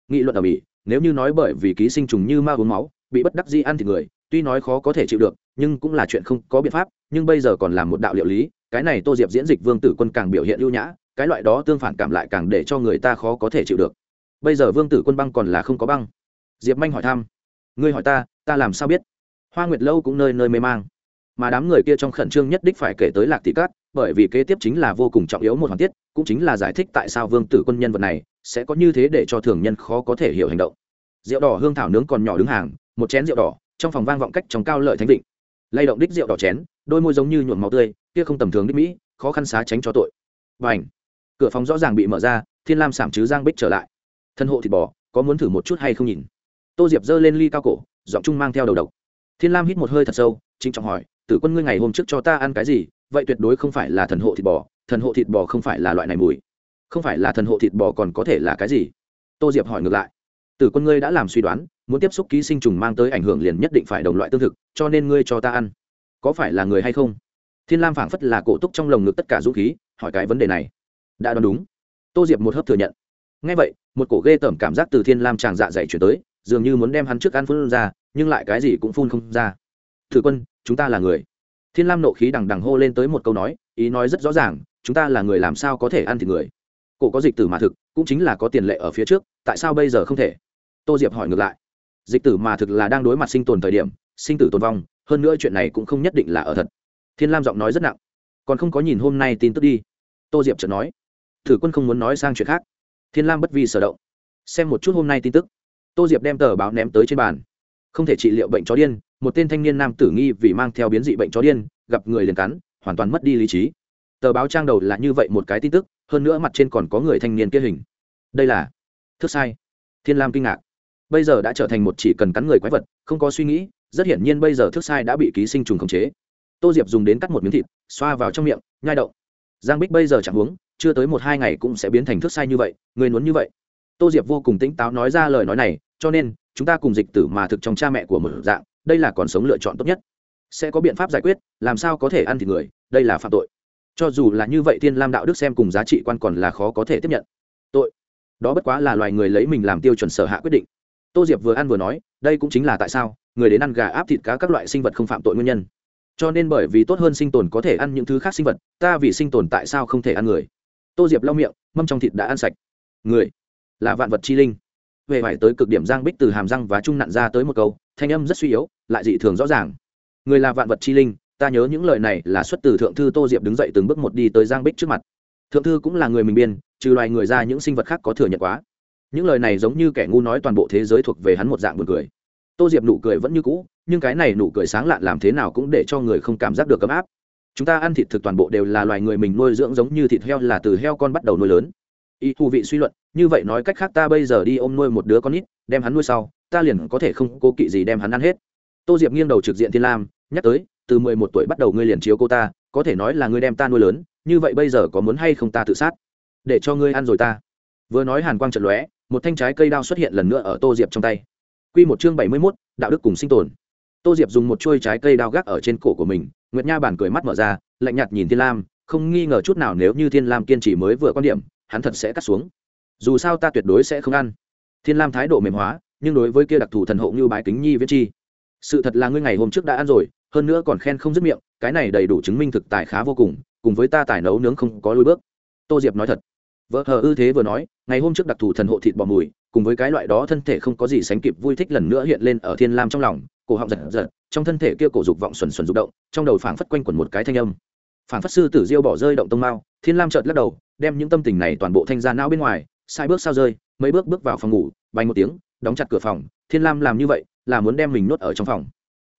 Nghị luận ở mỹ, nếu như nói bởi vì ký sinh trùng như ma uống máu, bị bất đắc di ăn thì người, tuy nói khó có thể chịu được, nhưng cũng là chuyện không có biện pháp, nhưng bây giờ còn là một đạo liệu lý, cái này tô diệp diễn dịch vương tử quân càng biểu hiện ưu nhã, cái loại đó tương phản cảm lại càng để cho người ta khó có thể chịu được. Bây giờ vương tử quân băng còn là không có băng. Diệp manh hỏi thăm, ngươi hỏi ta ta làm sao biết? Hoa nguyệt lâu cũng nơi nơi mê mang. Mà đám người kia trong khẩn trương nhất đích phải kể tới lạc tỷ cát, bởi vì kế tiếp chính là vô cùng trọng yếu một hoàn tiết, cũng chính là giải thích tại sao vương tử quân nhân vật này sẽ có như thế để cho thường nhân khó có thể hiểu hành động. Rượu đỏ hương thảo nướng còn nhỏ đứng hàng, một chén rượu đỏ, trong phòng vang vọng cách trong cao lợi thánh định lay động đích rượu đỏ chén, đôi môi giống như nhuộm máu tươi, kia không tầm thường đích mỹ, khó khăn xá tránh cho tội. Và ảnh cửa phòng rõ ràng bị mở ra, thiên lam sảm chứ giang bích trở lại. Thân hộ thịt bò, có muốn thử một chút hay không nhìn? Tô diệp giơ lên ly cao cổ, giọng trung mang theo đầu độc thiên lam hít một hơi thật sâu chính trọng hỏi, tử quân ngươi ngày hôm trước cho ta ăn cái gì? Vậy tuyệt đối không phải là thần hộ thịt bò, thần hộ thịt bò không phải là loại này mùi. Không phải là thần hộ thịt bò còn có thể là cái gì? Tô diệp hỏi ngược lại, tử quân ngươi đã làm suy đoán, muốn tiếp xúc ký sinh trùng mang tới ảnh hưởng liền nhất định phải đồng loại tương thực, cho nên ngươi cho ta ăn. Có phải là người hay không? Thiên lam phảng phất là cổ túc trong lồng ngực tất cả dũng khí, hỏi cái vấn đề này. Đã đoán đúng. Tô diệp một hớp thừa nhận. Ngay vậy, một cổ ghê tởm cảm giác từ thiên lam tràng dạ dày chuyển tới, dường như muốn đem hắn trước ăn phân ra nhưng lại cái gì cũng phun không ra. Thử quân, chúng ta là người. Thiên lam nộ khí đằng đằng hô lên tới một câu nói, ý nói rất rõ ràng, chúng ta là người làm sao có thể ăn thịt người? Cổ có dịch tử mà thực, cũng chính là có tiền lệ ở phía trước, tại sao bây giờ không thể? Tô diệp hỏi ngược lại. Dịch tử mà thực là đang đối mặt sinh tồn thời điểm, sinh tử tồn vong, hơn nữa chuyện này cũng không nhất định là ở thật. Thiên lam giọng nói rất nặng. Còn không có nhìn hôm nay tin tức đi. Tô diệp chợt nói. Thử quân không muốn nói sang chuyện khác. Thiên lam bất vi sở động. Xem một chút hôm nay tin tức. Tô diệp đem tờ báo ném tới trên bàn không thể trị liệu bệnh chó điên, một tên thanh niên nam tử nghi vì mang theo biến dị bệnh chó điên, gặp người liền cắn, hoàn toàn mất đi lý trí. Tờ báo trang đầu là như vậy một cái tin tức, hơn nữa mặt trên còn có người thanh niên kia hình. Đây là thức sai. Thiên lam kinh ngạc. Bây giờ đã trở thành một chỉ cần cắn người quái vật, không có suy nghĩ, rất hiển nhiên bây giờ thức sai đã bị ký sinh trùng khống chế. Tô diệp dùng đến cắt một miếng thịt, xoa vào trong miệng, nhai động. Giang bích bây giờ chẳng uống, chưa tới một hai ngày cũng sẽ biến thành thức sai như vậy, người muốn như vậy. Tô diệp vô cùng tỉnh táo nói ra lời nói này, cho nên chúng ta cùng dịch tử mà thực trong cha mẹ của một dạng, đây là còn sống lựa chọn tốt nhất. Sẽ có biện pháp giải quyết, làm sao có thể ăn thịt người, đây là phạm tội. Cho dù là như vậy thiên lam đạo đức xem cùng giá trị quan còn là khó có thể tiếp nhận. Tội. Đó bất quá là loài người lấy mình làm tiêu chuẩn sở hạ quyết định. Tô diệp vừa ăn vừa nói, đây cũng chính là tại sao người đến ăn gà áp thịt cá các loại sinh vật không phạm tội nguyên nhân. Cho nên bởi vì tốt hơn sinh tồn có thể ăn những thứ khác sinh vật, ta vì sinh tồn tại sao không thể ăn người? Tô diệp lau miệng, mâm trong thịt đã ăn sạch. Người là vạn vật chi linh về phải tới cực điểm giang bích từ hàm răng và trung nặn ra tới một câu, thanh âm rất suy yếu, lại dị thường rõ ràng. Người là vạn vật chi linh, ta nhớ những lời này là xuất từ thượng thư tô diệp đứng dậy từng bước một đi tới giang bích trước mặt. Thượng thư cũng là người mình biên, trừ loài người ra những sinh vật khác có thừa nhận quá. Những lời này giống như kẻ ngu nói toàn bộ thế giới thuộc về hắn một dạng buồn cười. Tô diệp nụ cười vẫn như cũ, nhưng cái này nụ cười sáng lạn làm thế nào cũng để cho người không cảm giác được ấm áp. Chúng ta ăn thịt thực toàn bộ đều là loài người mình nuôi dưỡng giống như thịt heo là từ heo con bắt đầu nuôi lớn. Y thù vị suy luận như vậy nói cách khác ta bây giờ đi ôm nuôi một đứa con ít đem hắn nuôi sau, ta liền có thể không cố kỵ gì đem hắn ăn hết. Tô diệp nghiêng đầu trực diện thiên lam, nhắc tới, từ mười một tuổi bắt đầu ngươi liền chiếu cô ta, có thể nói là ngươi đem ta nuôi lớn, như vậy bây giờ có muốn hay không ta tự sát? Để cho ngươi ăn rồi ta. Vừa nói hàn quang trận lóe, một thanh trái cây đao xuất hiện lần nữa ở tô diệp trong tay. Q một chương bảy mươi mốt, đạo đức cùng sinh tồn. Tô diệp dùng một chuôi trái cây đao gác ở trên cổ của mình, nguyệt nha bản cười mắt mở ra, lạnh nhạt nhìn thiên lam, không nghi ngờ chút nào nếu như thiên lam kiên trì mới vừa quan điểm, hắn thật sẽ cắt xuống dù sao ta tuyệt đối sẽ không ăn. Thiên lam thái độ mềm hóa, nhưng đối với kia đặc thù thần hộ như bái kính nhi viết chi, sự thật là ngươi ngày hôm trước đã ăn rồi, hơn nữa còn khen không dứt miệng, cái này đầy đủ chứng minh thực tài khá vô cùng cùng với ta tài nấu nướng không có lối bước. Tô diệp nói thật. Vợ hờ ư thế vừa nói, ngày hôm trước đặc thù thần hộ thịt bò mùi, cùng với cái loại đó thân thể không có gì sánh kịp vui thích lần nữa hiện lên ở thiên lam trong lòng, cổ họng giật giật, trong thân thể kia cổ dục vọng xuẩn xuẩn rụng động, trong đầu phảng phất quanh quẩn một cái thanh âm. Phảng phất sư tử diêu bỏ rơi động tông mao, thiên lam chợt lắc đầu, đem những tâm tình này toàn bộ thanh ra não bên ngoài sai bước sao rơi, mấy bước bước vào phòng ngủ, bay một tiếng, đóng chặt cửa phòng, thiên lam làm như vậy, là muốn đem mình nuốt ở trong phòng.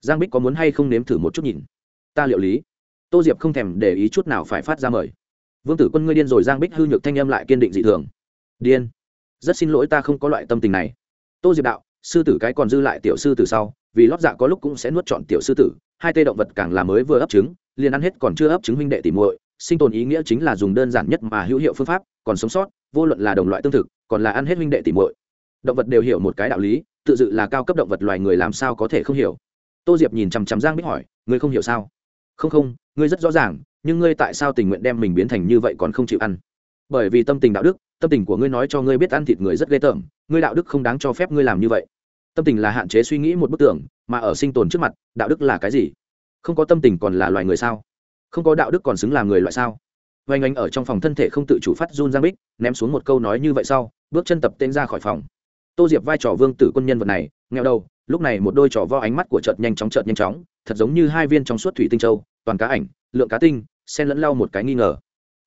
Giang bích có muốn hay không nếm thử một chút nhìn? Ta liệu lý. Tô diệp không thèm để ý chút nào phải phát ra mời. Vương tử quân ngươi điên rồi, giang bích hư nhược thanh âm lại kiên định dị thường. Điên. Rất xin lỗi ta không có loại tâm tình này. Tô diệp đạo, sư tử cái còn dư lại tiểu sư tử sau, vì lót dạ có lúc cũng sẽ nuốt chọn tiểu sư tử, hai tê động vật càng là mới vừa ấp trứng, liền ăn hết còn chưa ấp trứng huynh đệ tỉ muội, sinh tồn ý nghĩa chính là dùng đơn giản nhất mà hữu hiệu phương pháp, còn sống sót vô luận là đồng loại tương thực, còn là ăn hết huynh đệ tỉ muội. Động vật đều hiểu một cái đạo lý, tự dự là cao cấp động vật loài người làm sao có thể không hiểu. Tô diệp nhìn chằm chằm giang bích hỏi, ngươi không hiểu sao? Không không, ngươi rất rõ ràng, nhưng ngươi tại sao tình nguyện đem mình biến thành như vậy còn không chịu ăn? Bởi vì tâm tình đạo đức, tâm tình của ngươi nói cho ngươi biết ăn thịt người rất ghê tởm, ngươi đạo đức không đáng cho phép ngươi làm như vậy. Tâm tình là hạn chế suy nghĩ một bức tưởng mà ở sinh tồn trước mặt, đạo đức là cái gì? Không có tâm tình còn là loài người sao? Không có đạo đức còn xứng làm người loại sao? Oanh oanh ở trong phòng thân thể không tự chủ phát run giang bích, ném xuống một câu nói như vậy sau, bước chân tập tên ra khỏi phòng. Tô diệp vai trò vương tử quân nhân vật này, nghèo đầu, lúc này một đôi trò vo ánh mắt của chợt nhanh chóng chợt nhanh chóng, thật giống như hai viên trong suốt thủy tinh châu, toàn cá ảnh, lượng cá tinh, xen lẫn lau một cái nghi ngờ.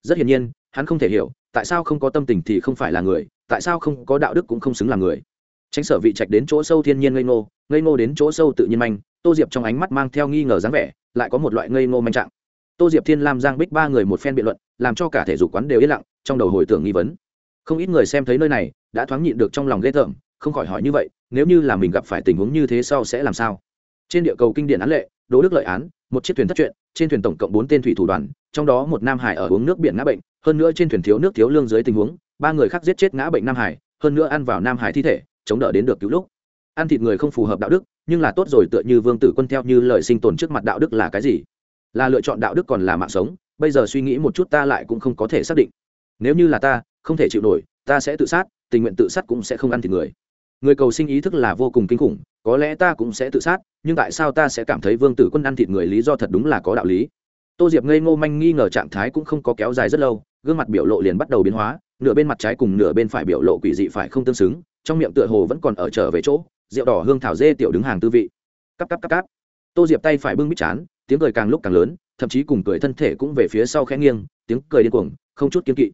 Rất hiển nhiên, hắn không thể hiểu, tại sao không có tâm tình thì không phải là người, tại sao không có đạo đức cũng không xứng là người. Tránh sở vị trạch đến chỗ sâu thiên nhiên ngây ngô ngây ngô đến chỗ sâu tự nhiên manh, tô diệp trong ánh mắt mang theo nghi ngờ dáng vẻ, lại có một loại ngây ngô manh trạng. Tô diệp thiên lam giang bích ba người một phen biện luận làm cho cả thể dục quán đều yên lặng, trong đầu hồi tưởng nghi vấn. Không ít người xem thấy nơi này, đã thoáng nhịn được trong lòng ghê tởm, không khỏi hỏi như vậy, nếu như là mình gặp phải tình huống như thế sau sẽ làm sao? Trên địa cầu kinh điển án lệ, đỗ đức lợi án, một chiếc thuyền thất truyện trên thuyền tổng cộng bốn tên thủy thủ đoàn, trong đó một nam hải ở uống nước biển ngã bệnh, hơn nữa trên thuyền thiếu nước thiếu lương dưới tình huống, ba người khác giết chết ngã bệnh nam hải, hơn nữa ăn vào nam hải thi thể, chống đỡ đến được cứu lúc. Ăn thịt người không phù hợp đạo đức, nhưng là tốt rồi tựa như vương tử quân theo như lời sinh tồn trước mặt đạo đức là cái gì? Là lựa chọn đạo đức còn là mạng sống bây giờ suy nghĩ một chút ta lại cũng không có thể xác định. Nếu như là ta, không thể chịu nổi, ta sẽ tự sát, tình nguyện tự sát cũng sẽ không ăn thịt người. Người cầu sinh ý thức là vô cùng kinh khủng, có lẽ ta cũng sẽ tự sát, nhưng tại sao ta sẽ cảm thấy vương tử quân ăn thịt người lý do thật đúng là có đạo lý? Tô diệp ngây ngô manh nghi ngờ trạng thái cũng không có kéo dài rất lâu, gương mặt biểu lộ liền bắt đầu biến hóa, nửa bên mặt trái cùng nửa bên phải biểu lộ quỷ dị phải không tương xứng, trong miệng tựa hồ vẫn còn ở trở về chỗ, rượu đỏ hương thảo dê tiểu đứng hàng tư vị. Cắp cắp cắp cắp tô diệp tay phải bưng bít chán tiếng cười càng lúc càng lớn, thậm chí cùng cười thân thể cũng về phía sau khẽ nghiêng, tiếng cười điên cuồng, không chút kiên kỵ.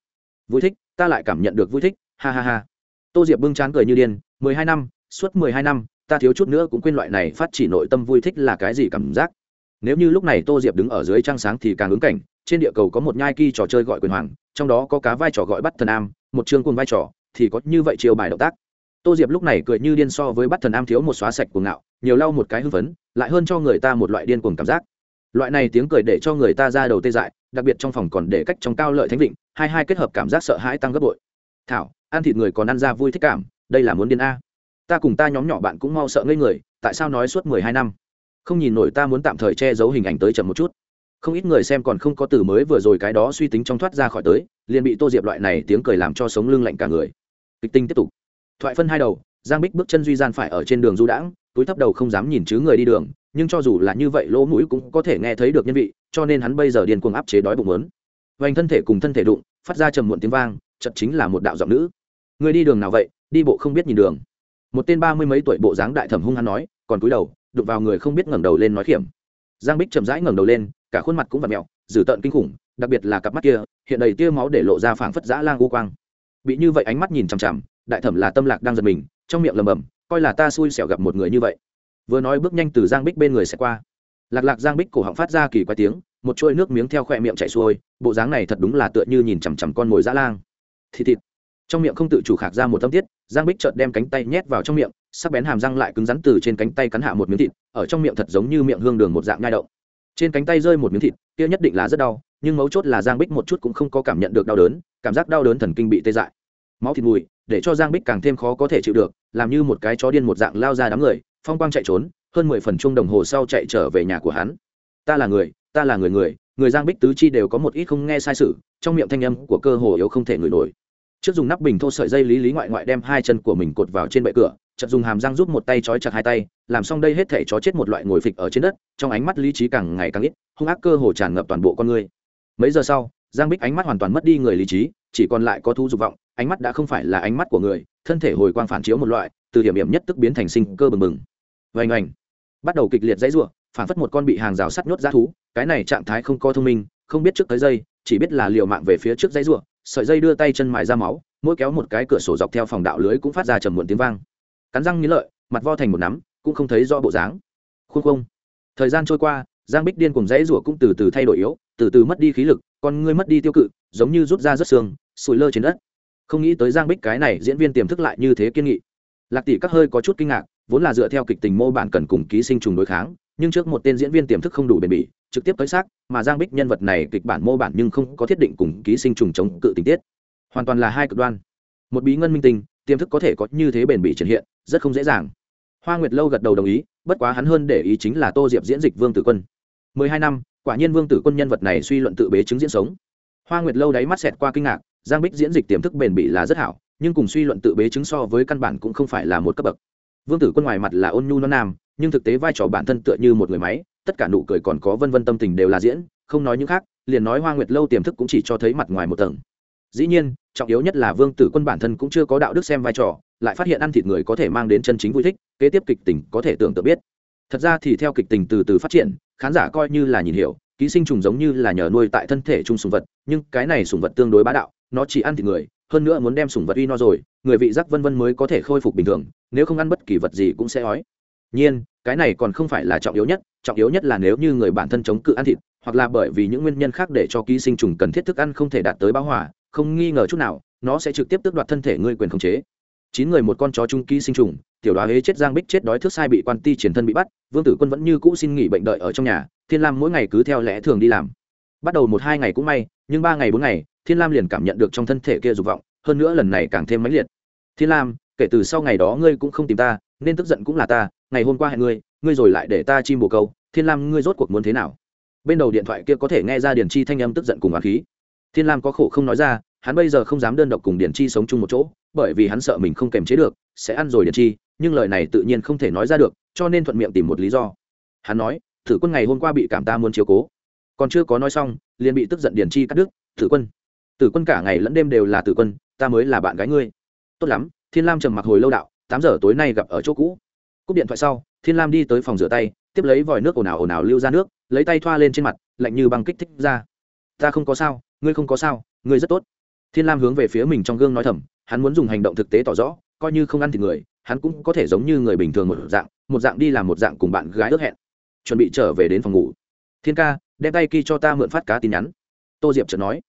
Vui thích, ta lại cảm nhận được vui thích, ha ha ha. Tô diệp bưng chán cười như điên, mười hai năm, suốt mười hai năm, ta thiếu chút nữa cũng quên loại này phát chỉ nội tâm vui thích là cái gì cảm giác. Nếu như lúc này tô diệp đứng ở dưới trăng sáng thì càng ứng cảnh, trên địa cầu có một nhai kỳ trò chơi gọi quyền hoàng, trong đó có cá vai trò gọi bắt thần am, một chương cùng vai trò, thì có như vậy chiều bài động tác. Tô diệp lúc này cười như điên so với bắt thần am thiếu một xóa sạch cuồng ngạo, nhiều lau một cái hưng phấn, lại hơn cho người ta một loại điên cuồng cảm giác loại này tiếng cười để cho người ta ra đầu tê dại, đặc biệt trong phòng còn để cách trong cao lợi thánh vịnh, hai hai kết hợp cảm giác sợ hãi tăng gấp bội. Thảo, ăn thịt người còn ăn ra vui thích cảm, đây là muốn điên a. Ta cùng ta nhóm nhỏ bạn cũng mau sợ ngây người, tại sao nói suốt mười hai năm? Không nhìn nổi ta muốn tạm thời che giấu hình ảnh tới chậm một chút. Không ít người xem còn không có từ mới vừa rồi cái đó suy tính trong thoát ra khỏi tới, liền bị tô diệp loại này tiếng cười làm cho sống lưng lạnh cả người. Kịch tinh tiếp tục. Thoại phân hai đầu, giang bích bước chân duy gian phải ở trên đường du đãng, túi thấp đầu không dám nhìn chứ người đi đường nhưng cho dù là như vậy lỗ mũi cũng có thể nghe thấy được nhân vị, cho nên hắn bây giờ điên cuồng áp chế đói bụng lớn vành thân thể cùng thân thể đụng, phát ra trầm muộn tiếng vang chật chính là một đạo giọng nữ. Người đi đường nào vậy? Đi bộ không biết nhìn đường. Một tên ba mươi mấy tuổi bộ dáng đại thẩm hung hắn nói, còn cúi đầu, đụng vào người không biết ngẩng đầu lên nói khiểm. Giang bích chậm rãi ngẩng đầu lên, cả khuôn mặt cũng vặt mẹo, dữ tợn kinh khủng, đặc biệt là cặp mắt kia, hiện đầy tia máu để lộ ra phảng phất dã lang u quang. Bị như vậy ánh mắt nhìn chằm chằm, đại thẩm là tâm lạc đang giật mình, trong miệng lầm bầm coi là ta xui xẻo gặp một người như vậy vừa nói bước nhanh từ giang bích bên người sẽ qua. Lạc lạc giang bích cổ họng phát ra kỳ quái tiếng, một chuỗi nước miếng theo khoe miệng chảy xuôi, bộ dáng này thật đúng là tựa như nhìn chằm chằm con mồi dã lang. Thịt thịt. Trong miệng không tự chủ khạc ra một tâm tiết, giang bích chợt đem cánh tay nhét vào trong miệng, sắc bén hàm răng lại cứng rắn từ trên cánh tay cắn hạ một miếng thịt, ở trong miệng thật giống như miệng hương đường một dạng ngai động. Trên cánh tay rơi một miếng thịt, kia nhất định là rất đau, nhưng mấu chốt là giang bích một chút cũng không có cảm nhận được đau đớn, cảm giác đau đớn thần kinh bị tê dại. Máu thịt mùi, để cho giang bích càng thêm khó có thể chịu được, làm như một cái chó điên một dạng lao ra đám người phong quang chạy trốn, hơn mười phần chung đồng hồ sau chạy trở về nhà của hắn. Ta là người, ta là người người người giang bích tứ chi đều có một ít không nghe sai sự, trong miệng thanh âm của cơ hồ yếu không thể ngửi nổi. Trước dùng nắp bình thô sợi dây lý lý ngoại ngoại đem hai chân của mình cột vào trên bệ cửa, chợt dùng hàm răng giúp một tay trói chặt hai tay, làm xong đây hết thể chó chết một loại ngồi phịch ở trên đất, trong ánh mắt lý trí càng ngày càng ít, hung ác cơ hồ tràn ngập toàn bộ con người. Mấy giờ sau, giang bích ánh mắt hoàn toàn mất đi người lý trí, chỉ còn lại có thu dục vọng, ánh mắt đã không phải là ánh mắt của người, thân thể hồi quang phản chiếu một loại, từ điểm điểm nhất tức biến thành sinh cơ bừng bừng vành ảnh bắt đầu kịch liệt dãy rủa, phản phất một con bị hàng rào sắt nhốt ra thú, cái này trạng thái không có thông minh, không biết trước tới dây chỉ biết là liều mạng về phía trước dãy rủa, sợi dây đưa tay chân mài ra máu, mỗi kéo một cái cửa sổ dọc theo phòng đạo lưới cũng phát ra trầm muộn tiếng vang. Cắn răng nghĩ lợi, mặt vo thành một nắm, cũng không thấy rõ bộ dáng. Khuôn không thời gian trôi qua, giang bích điên cùng dãy rủa cũng từ từ thay đổi yếu, từ từ mất đi khí lực, con ngươi mất đi tiêu cự, giống như rút ra rất xương, sủi lơ trên đất. Không nghĩ tới giang bích cái này diễn viên tiềm thức lại như thế kiên nghị lạc tỷ các hơi có chút kinh ngạc, vốn là dựa theo kịch tình mô bản cần cùng ký sinh trùng đối kháng, nhưng trước một tên diễn viên tiềm thức không đủ bền bỉ, trực tiếp tới xác, mà giang bích nhân vật này kịch bản mô bản nhưng không có thiết định cùng ký sinh trùng chống cự tình tiết. Hoàn toàn là hai cực đoan. Một bí ngân minh tinh, tiềm thức có thể có như thế bền bỉ triển hiện, rất không dễ dàng. Hoa nguyệt lâu gật đầu đồng ý, bất quá hắn hơn để ý chính là tô diệp diễn dịch vương tử quân. Mười hai năm, quả nhiên vương tử quân nhân vật này suy luận tự bế chứng diễn sống. Hoa nguyệt lâu đáy mắt xẹt qua kinh ngạc, giang bích diễn dịch tiềm thức bền bỉ là rất hảo nhưng cùng suy luận tự bế chứng so với căn bản cũng không phải là một cấp bậc. Vương tử quân ngoài mặt là ôn nhu non nam, nhưng thực tế vai trò bản thân tựa như một người máy, tất cả nụ cười còn có vân vân tâm tình đều là diễn, không nói những khác, liền nói hoa nguyệt lâu tiềm thức cũng chỉ cho thấy mặt ngoài một tầng. Dĩ nhiên, trọng yếu nhất là vương tử quân bản thân cũng chưa có đạo đức xem vai trò, lại phát hiện ăn thịt người có thể mang đến chân chính vui thích, kế tiếp kịch tình có thể tưởng tượng biết. Thật ra thì theo kịch tình từ từ phát triển, khán giả coi như là nhìn hiểu, ký sinh trùng giống như là nhờ nuôi tại thân thể chung sùng vật, nhưng cái này sùng vật tương đối bá đạo, nó chỉ ăn thịt người hơn nữa muốn đem sủng vật uy no rồi, người vị giác vân vân mới có thể khôi phục bình thường, nếu không ăn bất kỳ vật gì cũng sẽ ói. Nhiên, cái này còn không phải là trọng yếu nhất, trọng yếu nhất là nếu như người bản thân chống cự ăn thịt, hoặc là bởi vì những nguyên nhân khác để cho ký sinh trùng cần thiết thức ăn không thể đạt tới bão hòa, không nghi ngờ chút nào, nó sẽ trực tiếp tước đoạt thân thể ngươi quyền khống chế. Chín người một con chó trung ký sinh trùng, tiểu đoá hế chết giang bích chết đói thước sai bị quan ti triển thân bị bắt, vương tử quân vẫn như cũ xin nghỉ bệnh đợi ở trong nhà, thiên lam mỗi ngày cứ theo lẽ thường đi làm. Bắt đầu một hai ngày cũng may, nhưng ba ngày bốn ngày thiên lam liền cảm nhận được trong thân thể kia dục vọng, hơn nữa lần này càng thêm mãnh liệt. Thiên lam, kể từ sau ngày đó ngươi cũng không tìm ta, nên tức giận cũng là ta, ngày hôm qua hẹn ngươi ngươi rồi lại để ta chim bồ câu, thiên lam, ngươi rốt cuộc muốn thế nào? Bên đầu điện thoại kia có thể nghe ra Điền chi thanh âm tức giận cùng á khí. Thiên lam có khổ không nói ra, hắn bây giờ không dám đơn độc cùng Điền chi sống chung một chỗ, bởi vì hắn sợ mình không kềm chế được, sẽ ăn rồi điền chi, nhưng lời này tự nhiên không thể nói ra được, cho nên thuận miệng tìm một lý do. Hắn nói, thử quân ngày hôm qua bị cảm ta muốn chiếu cố. Còn chưa có nói xong, liền bị tức giận Điền chi cắt đứt, thử quân tử quân cả ngày lẫn đêm đều là tử quân, ta mới là bạn gái ngươi. Tốt lắm, thiên lam trầm mặc hồi lâu đạo, tám giờ tối nay gặp ở chỗ cũ. Cúp điện thoại sau, thiên lam đi tới phòng rửa tay, tiếp lấy vòi nước ồn ào ồn ào lưu ra nước, lấy tay thoa lên trên mặt, lạnh như băng kích thích ra. Ta không có sao, ngươi không có sao, ngươi rất tốt. Thiên lam hướng về phía mình trong gương nói thầm, hắn muốn dùng hành động thực tế tỏ rõ, coi như không ăn thì người, hắn cũng có thể giống như người bình thường một dạng một dạng đi làm một dạng cùng bạn gái ước hẹn. Chuẩn bị trở về đến phòng ngủ. Thiên ca, đem tay kỳ cho ta mượn phát cá tin nhắn. Tô diệp chợt nói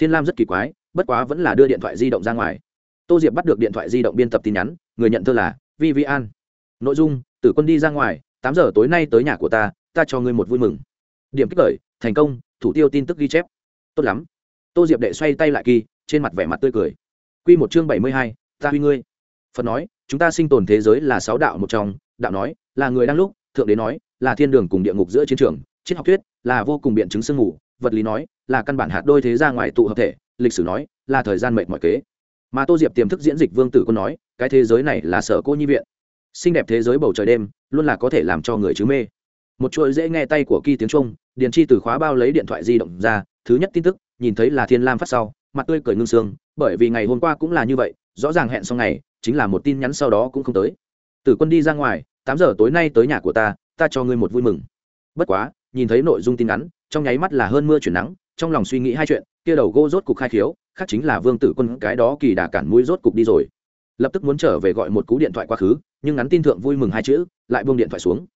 thiên lam rất kỳ quái, bất quá vẫn là đưa điện thoại di động ra ngoài. Tô diệp bắt được điện thoại di động biên tập tin nhắn, người nhận thơ là vi vi an nội dung, tử quân đi ra ngoài, tám giờ tối nay tới nhà của ta ta cho ngươi một vui mừng. Điểm kích khởi, thành công, thủ tiêu tin tức ghi chép. Tốt lắm. Tô diệp đệ xoay tay lại kỳ, trên mặt vẻ mặt tươi cười. Q một chương bảy mươi hai, ta huy ngươi. Phật nói, chúng ta sinh tồn thế giới là sáu đạo một trong, đạo nói, là người đang lúc, thượng đế nói, là thiên đường cùng địa ngục giữa chiến trường, triết học thuyết, là vô cùng biện chứng sương ngủ vật lý nói, là căn bản hạt đôi thế ra ngoài tụ hợp thể, lịch sử nói, là thời gian mệt mọi kế. Mà tô diệp tiềm thức diễn dịch vương tử quân nói, cái thế giới này là sở cô nhi viện. Xinh đẹp thế giới bầu trời đêm, luôn là có thể làm cho người chứ mê. Một chuỗi dễ nghe tay của kỳ tiếng trung, điền chi từ khóa bao lấy điện thoại di động ra, thứ nhất tin tức, nhìn thấy là thiên lam phát sau, mặt tươi cười ngưng sương, bởi vì ngày hôm qua cũng là như vậy, rõ ràng hẹn sau ngày, chính là một tin nhắn sau đó cũng không tới. Tử quân đi ra ngoài, tám giờ tối nay tới nhà của ta ta cho ngươi một vui mừng. Bất quá, nhìn thấy nội dung tin ngắn trong nháy mắt là hơn mưa chuyển nắng, trong lòng suy nghĩ hai chuyện, kia đầu gỗ rốt cục khai khiếu, khác chính là vương tử quân cái đó kỳ đà cản mũi rốt cục đi rồi. Lập tức muốn trở về gọi một cú điện thoại quá khứ, nhưng ngắn tin thượng vui mừng hai chữ, lại buông điện thoại xuống.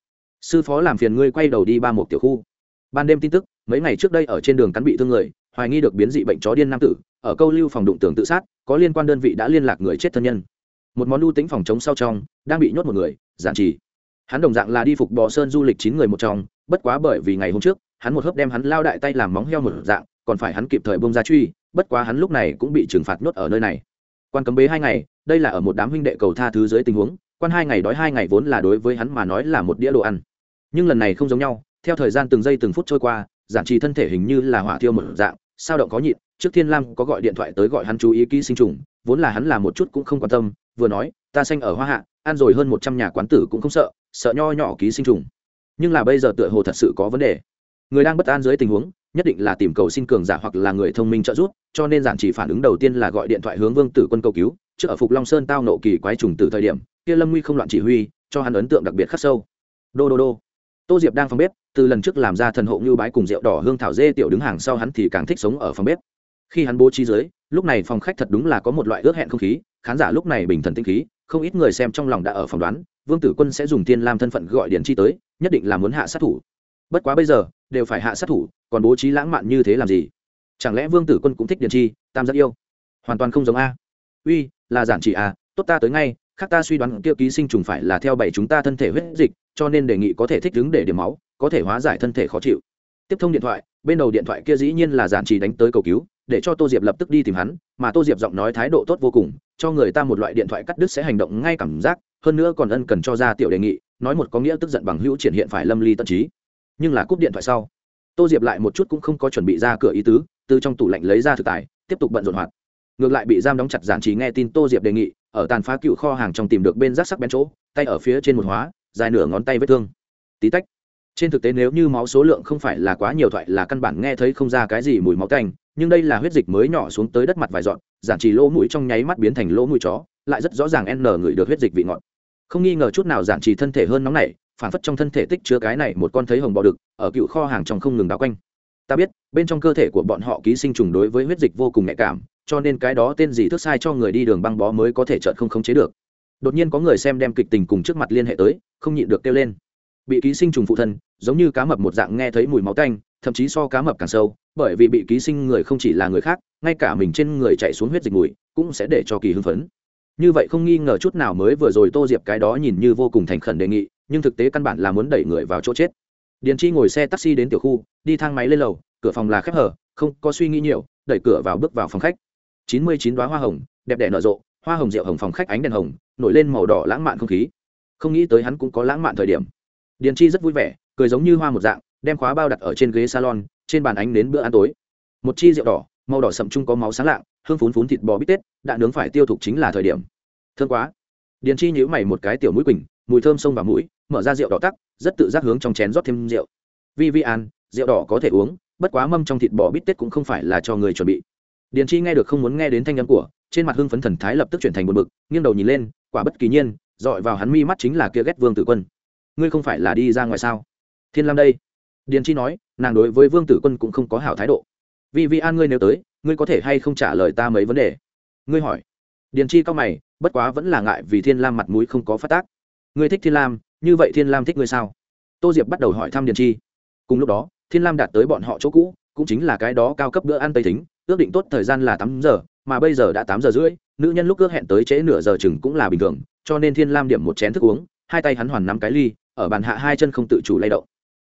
Sư phó làm phiền ngươi quay đầu đi ba một tiểu khu. Ban đêm tin tức, mấy ngày trước đây ở trên đường cắn bị thương người, hoài nghi được biến dị bệnh chó điên nam tử, ở câu lưu phòng đụng tường tự sát, có liên quan đơn vị đã liên lạc người chết thân nhân. Một món lưu tính phòng chống sau trong, đang bị nhốt một người, giản trì. Hắn đồng dạng là đi phục bò sơn du lịch chín người một trong, bất quá bởi vì ngày hôm trước hắn một hớp đem hắn lao đại tay làm móng heo một dạng, còn phải hắn kịp thời bông ra truy, bất quá hắn lúc này cũng bị trừng phạt nhốt ở nơi này. Quan cấm bế hai ngày, đây là ở một đám huynh đệ cầu tha thứ dưới tình huống, quan hai ngày đói hai ngày vốn là đối với hắn mà nói là một đĩa đồ ăn. Nhưng lần này không giống nhau, theo thời gian từng giây từng phút trôi qua, giản trì thân thể hình như là hỏa thiêu một dạng, sao động có nhịn, trước thiên lam có gọi điện thoại tới gọi hắn chú ý ký sinh trùng, vốn là hắn là một chút cũng không quan tâm, vừa nói, ta xanh ở hoa hạ, ăn rồi hơn một trăm nhà quán tử cũng không sợ sợ nho nhỏ ký sinh trùng. Nhưng là bây giờ tựa hồ thật sự có vấn đề người đang bất an dưới tình huống, nhất định là tìm cầu xin cường giả hoặc là người thông minh trợ giúp, cho nên giản chỉ phản ứng đầu tiên là gọi điện thoại hướng vương tử quân cầu cứu, trước ở phục long sơn tao nộ kỳ quái trùng từ thời điểm, kia lâm nguy không loạn chỉ huy, cho hắn ấn tượng đặc biệt khắc sâu. Đô đô đô. Tô diệp đang phòng bếp, từ lần trước làm ra thần hộ như bái cùng rượu đỏ hương thảo dê tiểu đứng hàng sau hắn thì càng thích sống ở phòng bếp. Khi hắn bố trí dưới, lúc này phòng khách thật đúng là có một loại ước hẹn không khí, khán giả lúc này bình thần tinh khí, không ít người xem trong lòng đã ở phòng đoán, vương tử quân sẽ dùng tiên lam thân phận gọi điện chi tới, nhất định là muốn hạ sát thủ bất quá bây giờ, đều phải hạ sát thủ, còn bố trí lãng mạn như thế làm gì? Chẳng lẽ vương tử quân cũng thích điện chi, tam giác yêu? Hoàn toàn không giống a. Uy, là giản chỉ a, tốt ta tới ngay, khác ta suy đoán kia ký sinh trùng phải là theo bảy chúng ta thân thể huyết dịch, cho nên đề nghị có thể thích ứng để điểm máu, có thể hóa giải thân thể khó chịu. Tiếp thông điện thoại, bên đầu điện thoại kia dĩ nhiên là giản chỉ đánh tới cầu cứu, để cho tô diệp lập tức đi tìm hắn, mà tô diệp giọng nói thái độ tốt vô cùng, cho người ta một loại điện thoại cắt đứt sẽ hành động ngay cảm giác, hơn nữa còn ân cần cho ra tiểu đề nghị, nói một có nghĩa tức giận bằng hữu triển hiện phải lâm ly tận trí nhưng là cúp điện thoại sau, tô diệp lại một chút cũng không có chuẩn bị ra cửa ý tứ, từ trong tủ lạnh lấy ra thực tài, tiếp tục bận rộn hoạt. Ngược lại bị giam đóng chặt giản trí nghe tin tô diệp đề nghị, ở tàn phá cựu kho hàng trong tìm được bên rác sắc bén chỗ, tay ở phía trên một hóa, dài nửa ngón tay vết thương. Tí tách. Trên thực tế nếu như máu số lượng không phải là quá nhiều thoại là căn bản nghe thấy không ra cái gì mùi máu canh nhưng đây là huyết dịch mới nhỏ xuống tới đất mặt vài dọn, giản trì lỗ mũi trong nháy mắt biến thành lỗ mũi chó, lại rất rõ ràng n ngửi được huyết dịch vị ngọt. Không nghi ngờ chút nào giản trì thân thể hơn nóng này phản phất trong thân thể tích chứa cái này một con thấy hồng bò đực, ở cựu kho hàng trong không ngừng đáo quanh. Ta biết, bên trong cơ thể của bọn họ ký sinh trùng đối với huyết dịch vô cùng nhạy cảm, cho nên cái đó tên gì thức sai cho người đi đường băng bó mới có thể trợn không khống chế được. Đột nhiên có người xem đem kịch tình cùng trước mặt liên hệ tới, không nhịn được kêu lên. Bị ký sinh trùng phụ thân, giống như cá mập một dạng nghe thấy mùi máu tanh, thậm chí so cá mập càng sâu, bởi vì bị ký sinh người không chỉ là người khác, ngay cả mình trên người chạy xuống huyết dịch mùi, cũng sẽ để cho kỳ hưng phấn. Như vậy không nghi ngờ chút nào mới vừa rồi tô diệp cái đó nhìn như vô cùng thành khẩn đề nghị nhưng thực tế căn bản là muốn đẩy người vào chỗ chết. Điền chi ngồi xe taxi đến tiểu khu, đi thang máy lên lầu, cửa phòng là khép hở không có suy nghĩ nhiều, đẩy cửa vào bước vào phòng khách. Chín mươi chín đoá hoa hồng, đẹp đẽ nở rộ, hoa hồng rượu hồng phòng khách ánh đèn hồng, nổi lên màu đỏ lãng mạn không khí. Không nghĩ tới hắn cũng có lãng mạn thời điểm. Điền chi rất vui vẻ, cười giống như hoa một dạng, đem khóa bao đặt ở trên ghế salon, trên bàn ánh đến bữa ăn tối. Một chi rượu đỏ, màu đỏ sậm chung có máu sáng lạng, hương phún phún thịt bò bít tết, đã nướng phải tiêu thụ chính là thời điểm. Thương quá. Điền chi nhíu mày một cái tiểu mũi quỳnh mùi thơm sông vào mũi, mở ra rượu đỏ tắc, rất tự giác hướng trong chén rót thêm rượu. Vi vi an, rượu đỏ có thể uống, bất quá mâm trong thịt bò bít tết cũng không phải là cho người chuẩn bị. Điền chi nghe được không muốn nghe đến thanh âm của, trên mặt hưng phấn thần thái lập tức chuyển thành một bực, nghiêng đầu nhìn lên, quả bất kỳ nhiên, dọi vào hắn mi mắt chính là kia ghét vương tử quân. Ngươi không phải là đi ra ngoài sao? Thiên lam đây. Điền chi nói, nàng đối với vương tử quân cũng không có hảo thái độ. Vì Vi an ngươi nếu tới, ngươi có thể hay không trả lời ta mấy vấn đề? Ngươi hỏi. Điền chi cao mày, bất quá vẫn là ngại vì thiên lam mặt mũi không có phát tác ngươi thích thiên lam, như vậy thiên lam thích ngươi sao? Tô diệp bắt đầu hỏi thăm điền chi. Cùng lúc đó, thiên lam đạt tới bọn họ chỗ cũ, cũng chính là cái đó cao cấp bữa ăn tây thính, ước định tốt thời gian là tám giờ, mà bây giờ đã tám giờ rưỡi, nữ nhân lúc ước hẹn tới trễ nửa giờ chừng cũng là bình thường, cho nên thiên lam điểm một chén thức uống, hai tay hắn hoàn nắm cái ly, ở bàn hạ hai chân không tự chủ lay động.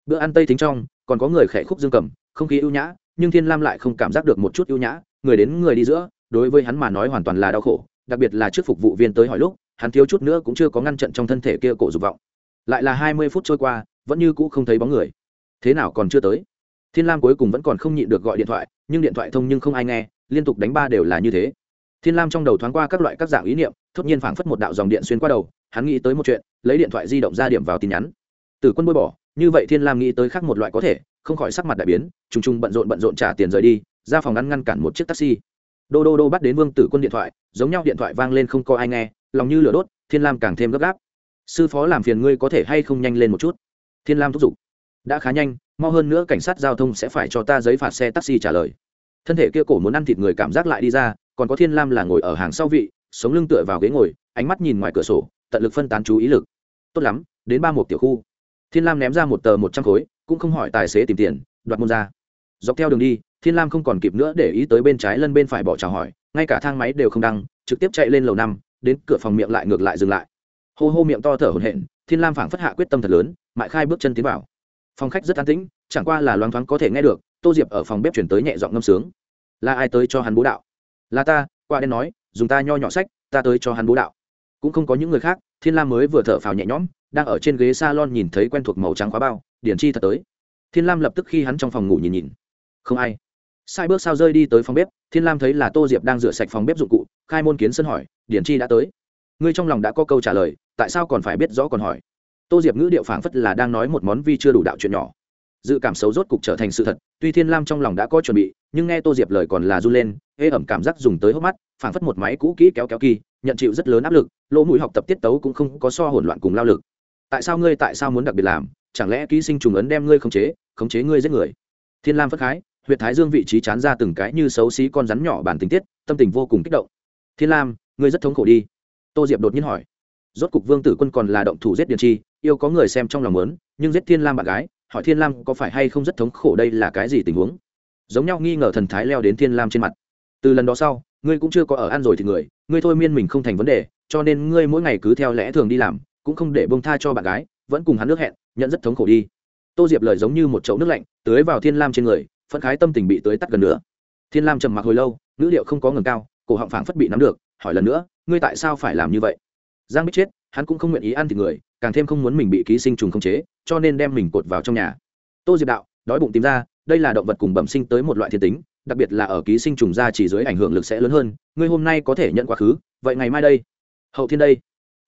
Bữa ăn tây thính trong, còn có người khẽ khúc dương cầm, không khí ưu nhã, nhưng thiên lam lại không cảm giác được một chút ưu nhã, người đến người đi giữa, đối với hắn mà nói hoàn toàn là đau khổ, đặc biệt là trước phục vụ viên tới hỏi lúc hắn thiếu chút nữa cũng chưa có ngăn trận trong thân thể kia cổ dục vọng. Lại là hai mươi phút trôi qua, vẫn như cũ không thấy bóng người. Thế nào còn chưa tới? Thiên lam cuối cùng vẫn còn không nhịn được gọi điện thoại, nhưng điện thoại thông nhưng không ai nghe, liên tục đánh ba đều là như thế. Thiên lam trong đầu thoáng qua các loại các dạng ý niệm, thốt nhiên phảng phất một đạo dòng điện xuyên qua đầu, hắn nghĩ tới một chuyện, lấy điện thoại di động ra điểm vào tin nhắn. Từ quân bôi bỏ, như vậy thiên lam nghĩ tới khác một loại có thể, không khỏi sắc mặt đại biến t r ù n g t r ù n g bận rộn bận rộn trả tiền rời đi, ra phòng ngăn ngăn cản một chiếc taxi. Đô đô đô bắt đến vương tử quân điện thoại, giống nhau điện thoại vang lên không có ai nghe lòng như lửa đốt, thiên lam càng thêm gấp gáp. Sư phó làm phiền ngươi có thể hay không nhanh lên một chút? Thiên lam thúc giục. Đã khá nhanh, mau hơn nữa cảnh sát giao thông sẽ phải cho ta giấy phạt xe taxi trả lời. Thân thể kia cổ muốn ăn thịt người cảm giác lại đi ra, còn có thiên lam là ngồi ở hàng sau vị, sống lưng tựa vào ghế ngồi, ánh mắt nhìn ngoài cửa sổ, tận lực phân tán chú ý lực. Tốt lắm, đến ba một tiểu khu. Thiên lam ném ra một tờ một trăm khối, cũng không hỏi tài xế tìm tiền, đoạt môn ra. Dọc theo đường đi, thiên lam không còn kịp nữa để ý tới bên trái lân bên phải bỏ chào hỏi, ngay cả thang máy đều không đăng, trực tiếp chạy lên lầu năm đến cửa phòng miệng lại ngược lại dừng lại. Hô hô miệng to thở hổn hển, thiên lam phảng phất hạ quyết tâm thật lớn mại khai bước chân tiến vào. Phòng khách rất an tĩnh, chẳng qua là loáng thoáng có thể nghe được, tô diệp ở phòng bếp chuyển tới nhẹ giọng ngâm sướng. Là ai tới cho hắn bố đạo? Là ta, qua đen nói, dùng ta nho nhỏ sách, ta tới cho hắn bố đạo. Cũng không có những người khác, thiên lam mới vừa thở phào nhẹ nhõm, đang ở trên ghế s a lon nhìn thấy quen thuộc màu trắng khóa bao, điển chi thật tới. Thiên lam lập tức khi hắn trong phòng ngủ nhìn nhìn. Không ai. Sai bước sao rơi đi tới phòng bếp, thiên lam thấy là tô diệp đang rửa sạch phòng bếp dụng cụ khai môn kiến sân hỏi, điển chi đã tới. Ngươi trong lòng đã có câu trả lời, tại sao còn phải biết rõ còn hỏi? Tô diệp ngữ điệu phảng phất là đang nói một món vi chưa đủ đạo chuyện nhỏ. Dự cảm xấu rốt cục trở thành sự thật, tuy thiên lam trong lòng đã có chuẩn bị, nhưng nghe tô diệp lời còn là run lên, ê ẩm cảm giác dùng tới hốc mắt, phảng phất một máy cũ kỹ kéo kéo kỳ, nhận chịu rất lớn áp lực, lỗ mũi học tập tiết tấu cũng không có so hỗn loạn cùng lao lực. Tại sao ngươi, tại sao muốn đặc biệt làm? Chẳng lẽ ký sinh trùng ấn đem ngươi khống chế khống chế ngươi giết người? Thiên lam phất khái huyện thái dương vị trí chán ra từng cái như xấu xí con rắn nhỏ bản tình tiết, tâm tình vô cùng kích động thiên lam, ngươi rất thống khổ đi. Tô diệp đột nhiên hỏi. Rốt cục vương tử quân còn là động thủ giết điền chi, yêu có người xem trong lòng lớn nhưng giết thiên lam bạn gái, hỏi thiên lam có phải hay không rất thống khổ đây là cái gì tình huống? Giống nhau nghi ngờ thần thái leo đến thiên lam trên mặt. Từ lần đó sau, ngươi cũng chưa có ở ăn rồi thì người, ngươi thôi miên mình không thành vấn đề, cho nên ngươi mỗi ngày cứ theo lẽ thường đi làm, cũng không để bông tha cho bạn gái, vẫn cùng hắn nước hẹn, nhận rất thống khổ đi. Tô diệp lời giống như một chậu nước lạnh, tưới vào thiên lam trên người phân khái tâm tình bị tưới tắt gần nữa thiên lam trầm mặc hồi lâu, ngữ liệu không có ngừng cao cổ họng phảng phất bị nắm được, hỏi lần nữa, ngươi tại sao phải làm như vậy? Giang bích chết, hắn cũng không nguyện ý ăn thịt người, càng thêm không muốn mình bị ký sinh trùng khống chế, cho nên đem mình cột vào trong nhà. Tô diệp đạo, đói bụng tìm ra, đây là động vật cùng bẩm sinh tới một loại thiên tính, đặc biệt là ở ký sinh trùng ra chỉ dưới ảnh hưởng lực sẽ lớn hơn, ngươi hôm nay có thể nhận quá khứ, vậy ngày mai đây. Hậu thiên đây.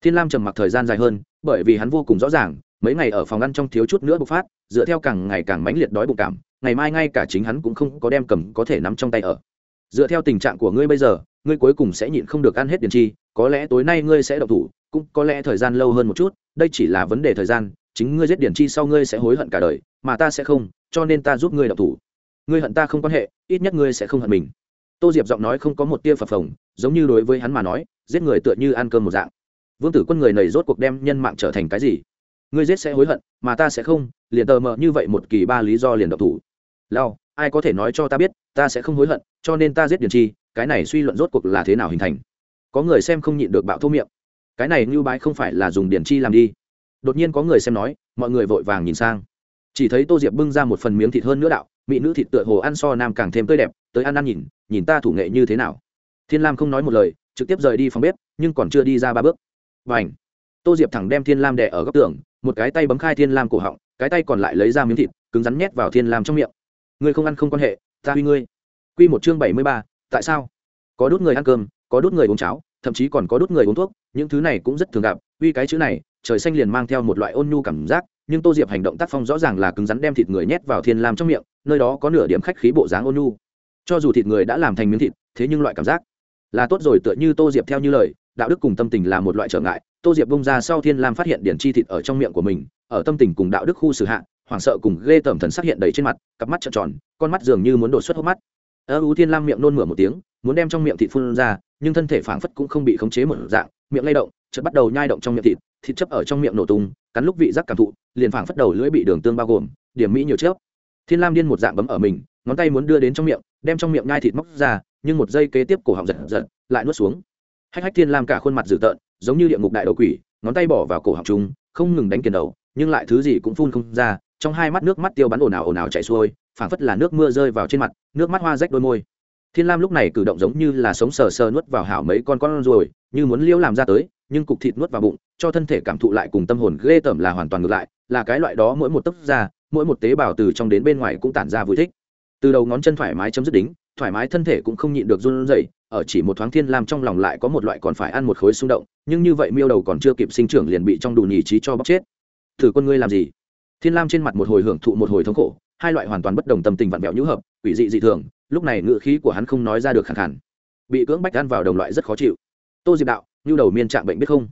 Thiên lam trầm mặc thời gian dài hơn, bởi vì hắn vô cùng rõ ràng, mấy ngày ở phòng ăn trong thiếu chút nữa bộc phát, dựa theo càng ngày càng mãnh liệt đói bụng cảm, ngày mai ngay cả chính hắn cũng không có đem cầm có thể nắm trong tay ở dựa theo tình trạng của ngươi bây giờ, ngươi cuối cùng sẽ nhịn không được ăn hết điền chi, có lẽ tối nay ngươi sẽ độc thủ, cũng có lẽ thời gian lâu hơn một chút, đây chỉ là vấn đề thời gian, chính ngươi giết điển chi sau ngươi sẽ hối hận cả đời, mà ta sẽ không, cho nên ta giúp ngươi độc thủ. Ngươi hận ta không quan hệ, ít nhất ngươi sẽ không hận mình. Tô diệp giọng nói không có một tia phập phồng, giống như đối với hắn mà nói, giết người tựa như ăn cơm một dạng. Vương tử quân người này rốt cuộc đem nhân mạng trở thành cái gì? Ngươi giết sẽ hối hận, mà ta sẽ không, liền tờ mờ như vậy một kỳ ba lý do liền độc thủ. Lao ai có thể nói cho ta biết, ta sẽ không hối hận, cho nên ta giết điền chi, cái này suy luận rốt cuộc là thế nào hình thành? Có người xem không nhịn được bạo thô miệng. Cái này như bái không phải là dùng Điền chi làm đi. Đột nhiên có người xem nói, mọi người vội vàng nhìn sang. Chỉ thấy tô diệp bưng ra một phần miếng thịt hơn nữa đạo, mỹ nữ thịt tựa hồ ăn so nam càng thêm tươi đẹp, tới ăn ăn nhìn nhìn ta thủ nghệ như thế nào. Thiên lam không nói một lời, trực tiếp rời đi phòng bếp, nhưng còn chưa đi ra ba bước. Và ảnh tô diệp thẳng đem thiên lam đẻ ở góc tường, một cái tay bấm khai thiên lam cổ họng, cái tay còn lại lấy ra miếng thịt, cứng rắn nhét vào thiên lam trong miệng ngươi không ăn không quan hệ, ta uy ngươi. Q một chương bảy mươi ba, tại sao? Có đốt người ăn cơm, có đốt người uống cháo, thậm chí còn có đốt người uống thuốc, những thứ này cũng rất thường gặp, uy cái chữ này, trời xanh liền mang theo một loại ôn nhu cảm giác, nhưng tô diệp hành động tác phong rõ ràng là cứng rắn đem thịt người nhét vào thiên lam trong miệng, nơi đó có nửa điểm khách khí bộ dáng ôn nhu. Cho dù thịt người đã làm thành miếng thịt, thế nhưng loại cảm giác là tốt rồi, tựa như tô diệp theo như lời, đạo đức cùng tâm tình là một loại trở ngại. Tô diệp bông ra sau thiên lam phát hiện điển chi thịt ở trong miệng của mình, ở tâm tình cùng đạo đức khu xử hạ hoảng sợ cùng ghê tởm thần sắc hiện đầy trên mặt, cặp mắt trợn tròn, con mắt dường như muốn đột xuất hốc mắt. Ơ, u thiên lam miệng nôn mửa một tiếng, muốn đem trong miệng thịt phun ra, nhưng thân thể phảng phất cũng không bị khống chế một dạng, miệng lay động, chợt bắt đầu nhai động trong miệng thịt thịt chấp ở trong miệng nổ tung, cắn lúc vị giác cảm thụ, liền phảng phất đầu lưỡi bị đường tương bao gồm, điểm mỹ nhiều chớp. Thiên lam điên một dạng bấm ở mình, ngón tay muốn đưa đến trong miệng, đem trong miệng nhai thịt móc ra, nhưng một giây kế tiếp cổ họng giật giật, lại nuốt xuống. Hách hách thiên lam cả khuôn mặt dữ tợn, giống như địa ngục đại đầu quỷ, ngón tay bỏ vào cổ họng chúng, không ngừng đánh kiền đầu, nhưng lại thứ gì cũng phun không ra trong hai mắt nước mắt tiêu bắn ồn ào ồn ào chảy xuôi, phảng phất là nước mưa rơi vào trên mặt, nước mắt hoa rách đôi môi. Thiên lam lúc này cử động giống như là sống sờ sờ nuốt vào hảo mấy con con ruồi, như muốn liễu làm ra tới, nhưng cục thịt nuốt vào bụng, cho thân thể cảm thụ lại cùng tâm hồn ghê tởm là hoàn toàn ngược lại, là cái loại đó mỗi một tấc da, mỗi một tế bào từ trong đến bên ngoài cũng tản ra vui thích. Từ đầu ngón chân thoải mái chấm dứt đính, thoải mái thân thể cũng không nhịn được run rẩy, ở chỉ một thoáng thiên lam trong lòng lại có một loại còn phải ăn một khối xung động, nhưng như vậy miêu đầu còn chưa kịp sinh trưởng liền bị trong đủ nhì trí cho bóc chết. Thử con ngươi làm gì? Thiên lam trên mặt một hồi hưởng thụ một hồi thống khổ hai loại hoàn toàn bất đồng tâm tình vặn vẹo nhũ hợp quỷ dị dị thường lúc này ngựa khí của hắn không nói ra được khẳng hẳn, bị cưỡng bách ăn vào đồng loại rất khó chịu. Tô diệp đạo nhu đầu miên trạng bệnh biết không?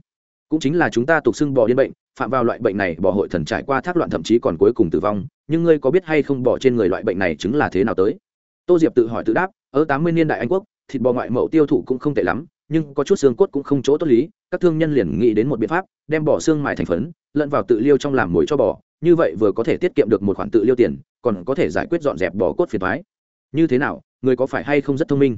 Cũng chính là chúng ta tục xưng bò điên bệnh phạm vào loại bệnh này bò hội thần trải qua thác loạn thậm chí còn cuối cùng tử vong nhưng ngươi có biết hay không bò trên người loại bệnh này chứng là thế nào tới? Tô diệp tự hỏi tự đáp ở tám mươi niên đại anh quốc thịt bò ngoại mậu tiêu thụ cũng không tệ lắm nhưng có chút xương cốt cũng không chỗ tốt lý các thương nhân liền nghĩ đến một biện pháp đem bỏ xương mài thành phấn lẫn vào tự liêu trong làm mồi cho bò như vậy vừa có thể tiết kiệm được một khoản tự liêu tiền, còn có thể giải quyết dọn dẹp bò cốt phiền thoái như thế nào, người có phải hay không rất thông minh?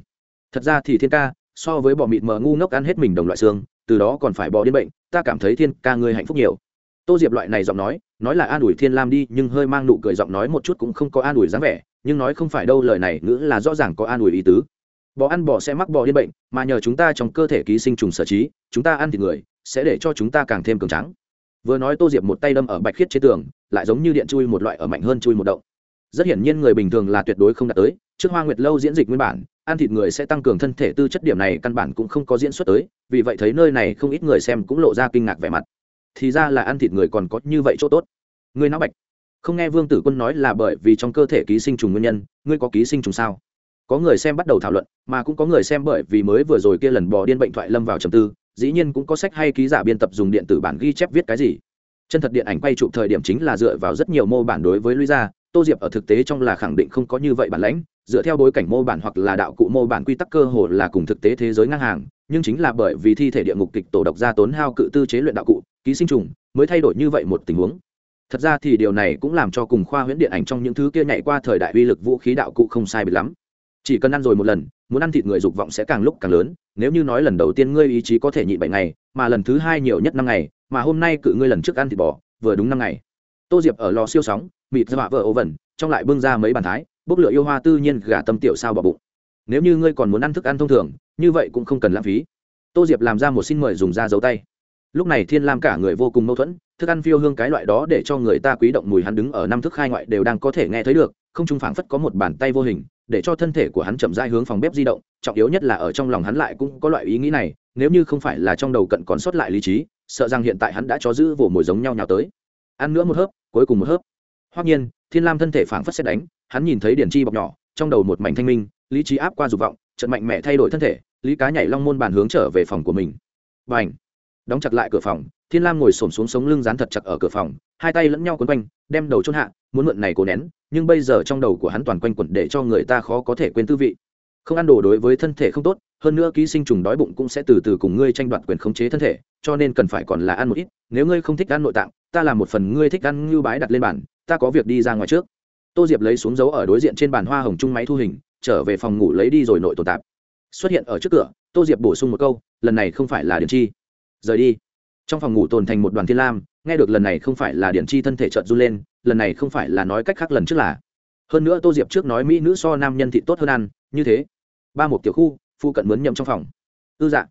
Thật ra thì thiên ca, so với bò mịt mờ ngu ngốc ăn hết mình đồng loại xương, từ đó còn phải bò điên bệnh, ta cảm thấy thiên ca ngươi hạnh phúc nhiều. Tô diệp loại này giọng nói nói là an ủi thiên lam đi, nhưng hơi mang nụ cười giọng nói một chút cũng không có an ủi dáng vẻ, nhưng nói không phải đâu, lời này ngữ là rõ ràng có an ủi ý tứ. Bò ăn bò sẽ mắc bò điên bệnh, mà nhờ chúng ta trong cơ thể ký sinh trùng sở trí, chúng ta ăn thịt người, sẽ để cho chúng ta càng thêm cường trắng vừa nói tô diệp một tay đâm ở bạch khiết trên tường, lại giống như điện chui một loại ở mạnh hơn chui một động. Rất hiển nhiên người bình thường là tuyệt đối không đạt tới, trước hoa nguyệt lâu diễn dịch nguyên bản, ăn thịt người sẽ tăng cường thân thể tư chất điểm này căn bản cũng không có diễn xuất tới, vì vậy thấy nơi này không ít người xem cũng lộ ra kinh ngạc vẻ mặt. Thì ra là ăn thịt người còn có như vậy chỗ tốt. Người não bạch. Không nghe vương tử quân nói là bởi vì trong cơ thể ký sinh trùng nguyên nhân, ngươi có ký sinh trùng sao? Có người xem bắt đầu thảo luận, mà cũng có người xem bởi vì mới vừa rồi kia lần bò điên bệnh thoại lâm vào trầm tư dĩ nhiên cũng có sách hay ký giả biên tập dùng điện tử bản ghi chép viết cái gì. Chân thật điện ảnh quay chụp thời điểm chính là dựa vào rất nhiều mô bản đối với luisa tô diệp ở thực tế trong là khẳng định không có như vậy bản lãnh, dựa theo bối cảnh mô bản hoặc là đạo cụ mô bản quy tắc cơ hồ là cùng thực tế thế giới ngang hàng, nhưng chính là bởi vì thi thể địa ngục kịch tổ độc ra tốn hao cự tư chế luyện đạo cụ, ký sinh trùng, mới thay đổi như vậy một tình huống. Thật ra thì điều này cũng làm cho cùng khoa huyễn điện ảnh trong những thứ kia nhảy qua thời đại uy lực vũ khí đạo cụ không sai biệt lắm. Chỉ cần ăn rồi một lần muốn ăn thịt người dục vọng sẽ càng lúc càng lớn, nếu như nói lần đầu tiên ngươi ý chí có thể nhịn bảy ngày, mà lần thứ hai nhiều nhất năm ngày, mà hôm nay cự ngươi lần trước ăn thịt bò, vừa đúng năm ngày. Tô diệp ở lò siêu sóng, mịt dọa vợ ố vẩn, trong lại bưng ra mấy bàn thái, bốc lửa yêu hoa tự nhiên gà tâm tiểu sao bỏ bụng. Nếu như ngươi còn muốn ăn thức ăn thông thường, như vậy cũng không cần lãng phí. Tô diệp làm ra một xin mời dùng da giấu tay. Lúc này thiên lam cả người vô cùng mâu thuẫn, thức ăn phiêu hương cái loại đó để cho người ta quý động mùi hắn đứng ở năm thức khai ngoại đều đang có thể nghe thấy được không trung phảng phất có một bàn tay vô hình, để cho thân thể của hắn chậm rãi hướng phòng bếp di động, trọng yếu nhất là ở trong lòng hắn lại cũng có loại ý nghĩ này, nếu như không phải là trong đầu cận còn sót lại lý trí, sợ rằng hiện tại hắn đã cho giữ vồ mồi giống nhau nhào tới. Ăn nữa một hớp, cuối cùng một hớp. Hoắc nhiên, thiên lam thân thể phảng phất xét đánh, hắn nhìn thấy điển chi bọc nhỏ, trong đầu một mảnh thanh minh, lý trí áp qua dục vọng, trận mạnh mẽ thay đổi thân thể, lý cá nhảy long môn bàn hướng trở về phòng của mình. Và ảnh đóng chặt lại cửa phòng, thiên lam ngồi xổm xuống sống lưng dán thật chặt ở cửa phòng, hai tay lẫn nhau quấn quanh, đem đầu chôn hạ, muốn mượn này cố nén, nhưng bây giờ trong đầu của hắn toàn quanh quẩn để cho người ta khó có thể quên tư vị. Không ăn đồ đối với thân thể không tốt, hơn nữa ký sinh trùng đói bụng cũng sẽ từ từ cùng ngươi tranh đoạt quyền khống chế thân thể, cho nên cần phải còn là ăn một ít, nếu ngươi không thích ăn nội tạng, ta làm một phần ngươi thích ăn ngưu bái đặt lên bàn, ta có việc đi ra ngoài trước. Tô diệp lấy xuống dấu ở đối diện trên bàn hoa hồng chung máy thu hình, trở về phòng ngủ lấy đi rồi nội tồn tạp. Xuất hiện ở trước cửa, tô diệp bổ sung một câu, lần này không phải là điển chi rời đi. Trong phòng ngủ tồn thành một đoàn thiên lam, nghe được lần này không phải là điển chi thân thể trợn run lên, lần này không phải là nói cách khác lần trước là. Hơn nữa tô diệp trước nói mỹ nữ so nam nhân thị tốt hơn ăn, như thế. Ba một tiểu khu, phu cận mướn nhậm trong phòng. Ư dạ.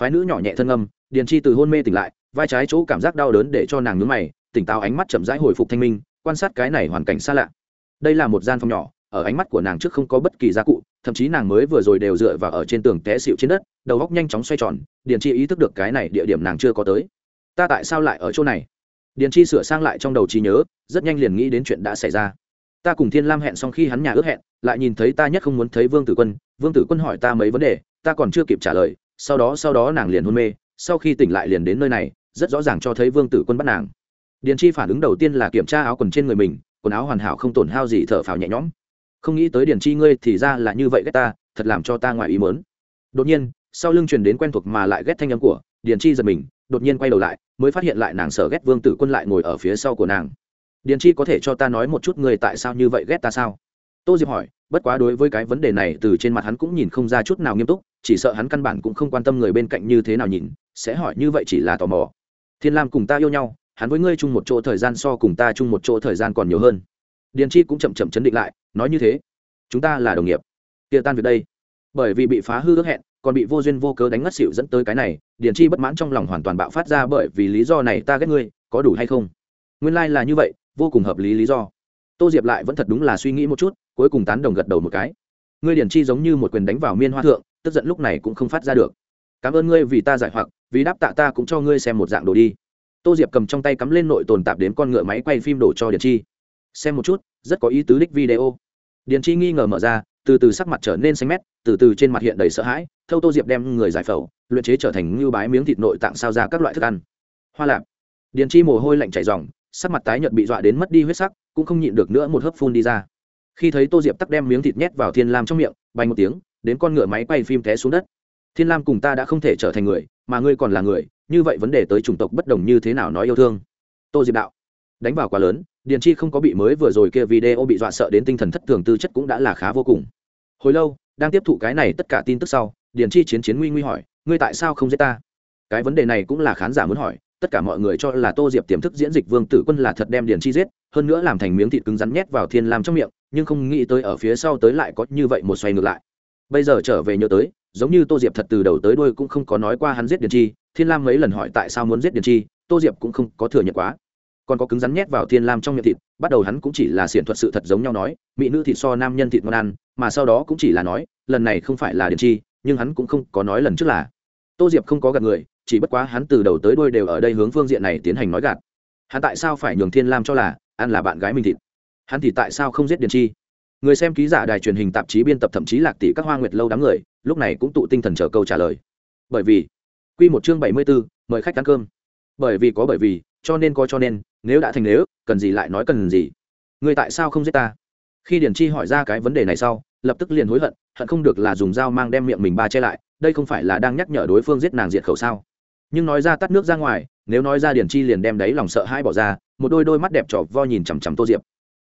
Phái nữ nhỏ nhẹ thân âm điền chi từ hôn mê tỉnh lại, vai trái chỗ cảm giác đau đớn để cho nàng nhướng mày, tỉnh táo ánh mắt chậm rãi hồi phục thanh minh, quan sát cái này hoàn cảnh xa lạ. Đây là một gian phòng nhỏ, ở ánh mắt của nàng trước không có bất kỳ gia cụ, thậm chí nàng mới vừa rồi đều dựa vào ở trên tường té xịu trên đất đầu góc nhanh chóng xoay tròn, điền chi ý thức được cái này địa điểm nàng chưa có tới. Ta tại sao lại ở chỗ này? Điền chi sửa sang lại trong đầu trí nhớ, rất nhanh liền nghĩ đến chuyện đã xảy ra. Ta cùng thiên lam hẹn xong khi hắn nhà ước hẹn, lại nhìn thấy ta nhất không muốn thấy vương tử quân, vương tử quân hỏi ta mấy vấn đề, ta còn chưa kịp trả lời, sau đó sau đó nàng liền hôn mê, sau khi tỉnh lại liền đến nơi này, rất rõ ràng cho thấy vương tử quân bắt nàng. Điền chi phản ứng đầu tiên là kiểm tra áo quần trên người mình, quần áo hoàn hảo không tổn hao gì thở phào nhẹ nhõm. Không nghĩ tới điền chi ngươi thì ra là như vậy ghét ta, thật làm cho ta ngoài ý mớn đột nhiên sau lưng truyền đến quen thuộc mà lại ghét thanh âm của điền chi giật mình, đột nhiên quay đầu lại, mới phát hiện lại nàng sợ ghét vương tử quân lại ngồi ở phía sau của nàng. Điền chi có thể cho ta nói một chút người tại sao như vậy ghét ta sao? Tô diệp hỏi, bất quá đối với cái vấn đề này từ trên mặt hắn cũng nhìn không ra chút nào nghiêm túc, chỉ sợ hắn căn bản cũng không quan tâm người bên cạnh như thế nào nhìn, sẽ hỏi như vậy chỉ là tò mò. Thiên lam cùng ta yêu nhau, hắn với ngươi chung một chỗ thời gian so cùng ta chung một chỗ thời gian còn nhiều hơn. Điền chi cũng chậm chậm chấn định lại, nói như thế. Chúng ta là đồng nghiệp. Kia tan việc đây. Bởi vì bị phá hư ước hẹn còn bị vô duyên vô cớ đánh ngất xỉu dẫn tới cái này, điền chi bất mãn trong lòng hoàn toàn bạo phát ra bởi vì lý do này ta ghét ngươi, có đủ hay không? Nguyên lai、like、là như vậy, vô cùng hợp lý lý do. Tô diệp lại vẫn thật đúng là suy nghĩ một chút, cuối cùng tán đồng gật đầu một cái. Ngươi điền chi giống như một quyền đánh vào miên hoa thượng, tức giận lúc này cũng không phát ra được. Cảm ơn ngươi vì ta giải hoặc, vì đáp tạ ta cũng cho ngươi xem một dạng đồ đi. Tô diệp cầm trong tay cắm lên nội tồn tạp đến con ngựa máy quay phim đổ cho điền chi. Xem một chút, rất có ý tứ đích video. Điền chi nghi ngờ mở ra từ từ sắc mặt trở nên xanh mét, từ từ trên mặt hiện đầy sợ hãi, thâu tô diệp đem người giải phẫu, luyện chế trở thành ngưu bái miếng thịt nội tạng sao ra các loại thức ăn. Hoa lạp. Điền chi mồ hôi lạnh chảy dòng sắc mặt tái nhợt bị dọa đến mất đi huyết sắc, cũng không nhịn được nữa một hớp phun đi ra. Khi thấy tô diệp tắc đem miếng thịt nhét vào thiên lam trong miệng bay một tiếng, đến con ngựa máy quay phim té xuống đất. Thiên lam cùng ta đã không thể trở thành người, mà ngươi còn là người, như vậy vấn đề tới chủng tộc bất đồng như thế nào nói yêu thương? Tô diệp đạo. Đánh vào quá lớn, điền chi không có bị mới vừa rồi kia video bị dọa sợ đến tinh thần thất thường, tư chất cũng đã là khá vô cùng hồi lâu, đang tiếp thụ cái này tất cả tin tức sau, điền chi chiến chiến nguy nguy hỏi, ngươi tại sao không giết ta? Cái vấn đề này cũng là khán giả muốn hỏi, tất cả mọi người cho là tô diệp tiềm thức diễn dịch vương tử quân là thật đem điền chi giết, hơn nữa làm thành miếng thịt cứng rắn nhét vào thiên lam trong miệng, nhưng không nghĩ tới ở phía sau tới lại có như vậy một xoay ngược lại. Bây giờ trở về nhớ tới, giống như tô diệp thật từ đầu tới đuôi cũng không có nói qua hắn giết điền chi, thiên lam mấy lần hỏi tại sao muốn giết điền chi, tô diệp cũng không có thừa nhận quá. Còn có cứng rắn nhét vào thiên lam trong miệng thịt bắt đầu hắn cũng chỉ là xiển thuật sự thật giống nhau nói, mỹ nữ thịt so nam nhân thịt ngon ăn, mà sau đó cũng chỉ là nói, lần này không phải là điền chi, nhưng hắn cũng không có nói lần trước là. Tô diệp không có gạt người, chỉ bất quá hắn từ đầu tới đuôi đều ở đây hướng phương diện này tiến hành nói gạt. Hắn tại sao phải nhường thiên lam cho là, ăn là bạn gái mình thịt? Hắn thì tại sao không giết điền chi? Người xem ký giả đài truyền hình tạp chí biên tập thậm chí lạc tỷ các hoa nguyệt lâu đám người, lúc này cũng tụ tinh thần chờ câu trả lời. Bởi vì q một chương bảy mươi bốn mời khách ăn cơm. Bởi vì có bởi vì cho nên có cho nên, nếu đã thành nếu, cần gì lại nói cần gì. Người tại sao không giết ta? Khi điển chi hỏi ra cái vấn đề này sau, lập tức liền hối hận hận không được là dùng dao mang đem miệng mình ba che lại, đây không phải là đang nhắc nhở đối phương giết nàng diệt khẩu sao? Nhưng nói ra tắt nước ra ngoài, nếu nói ra điển chi liền đem đấy lòng sợ hãi bỏ ra, một đôi đôi mắt đẹp trỏ vo nhìn chằm chằm tô diệp.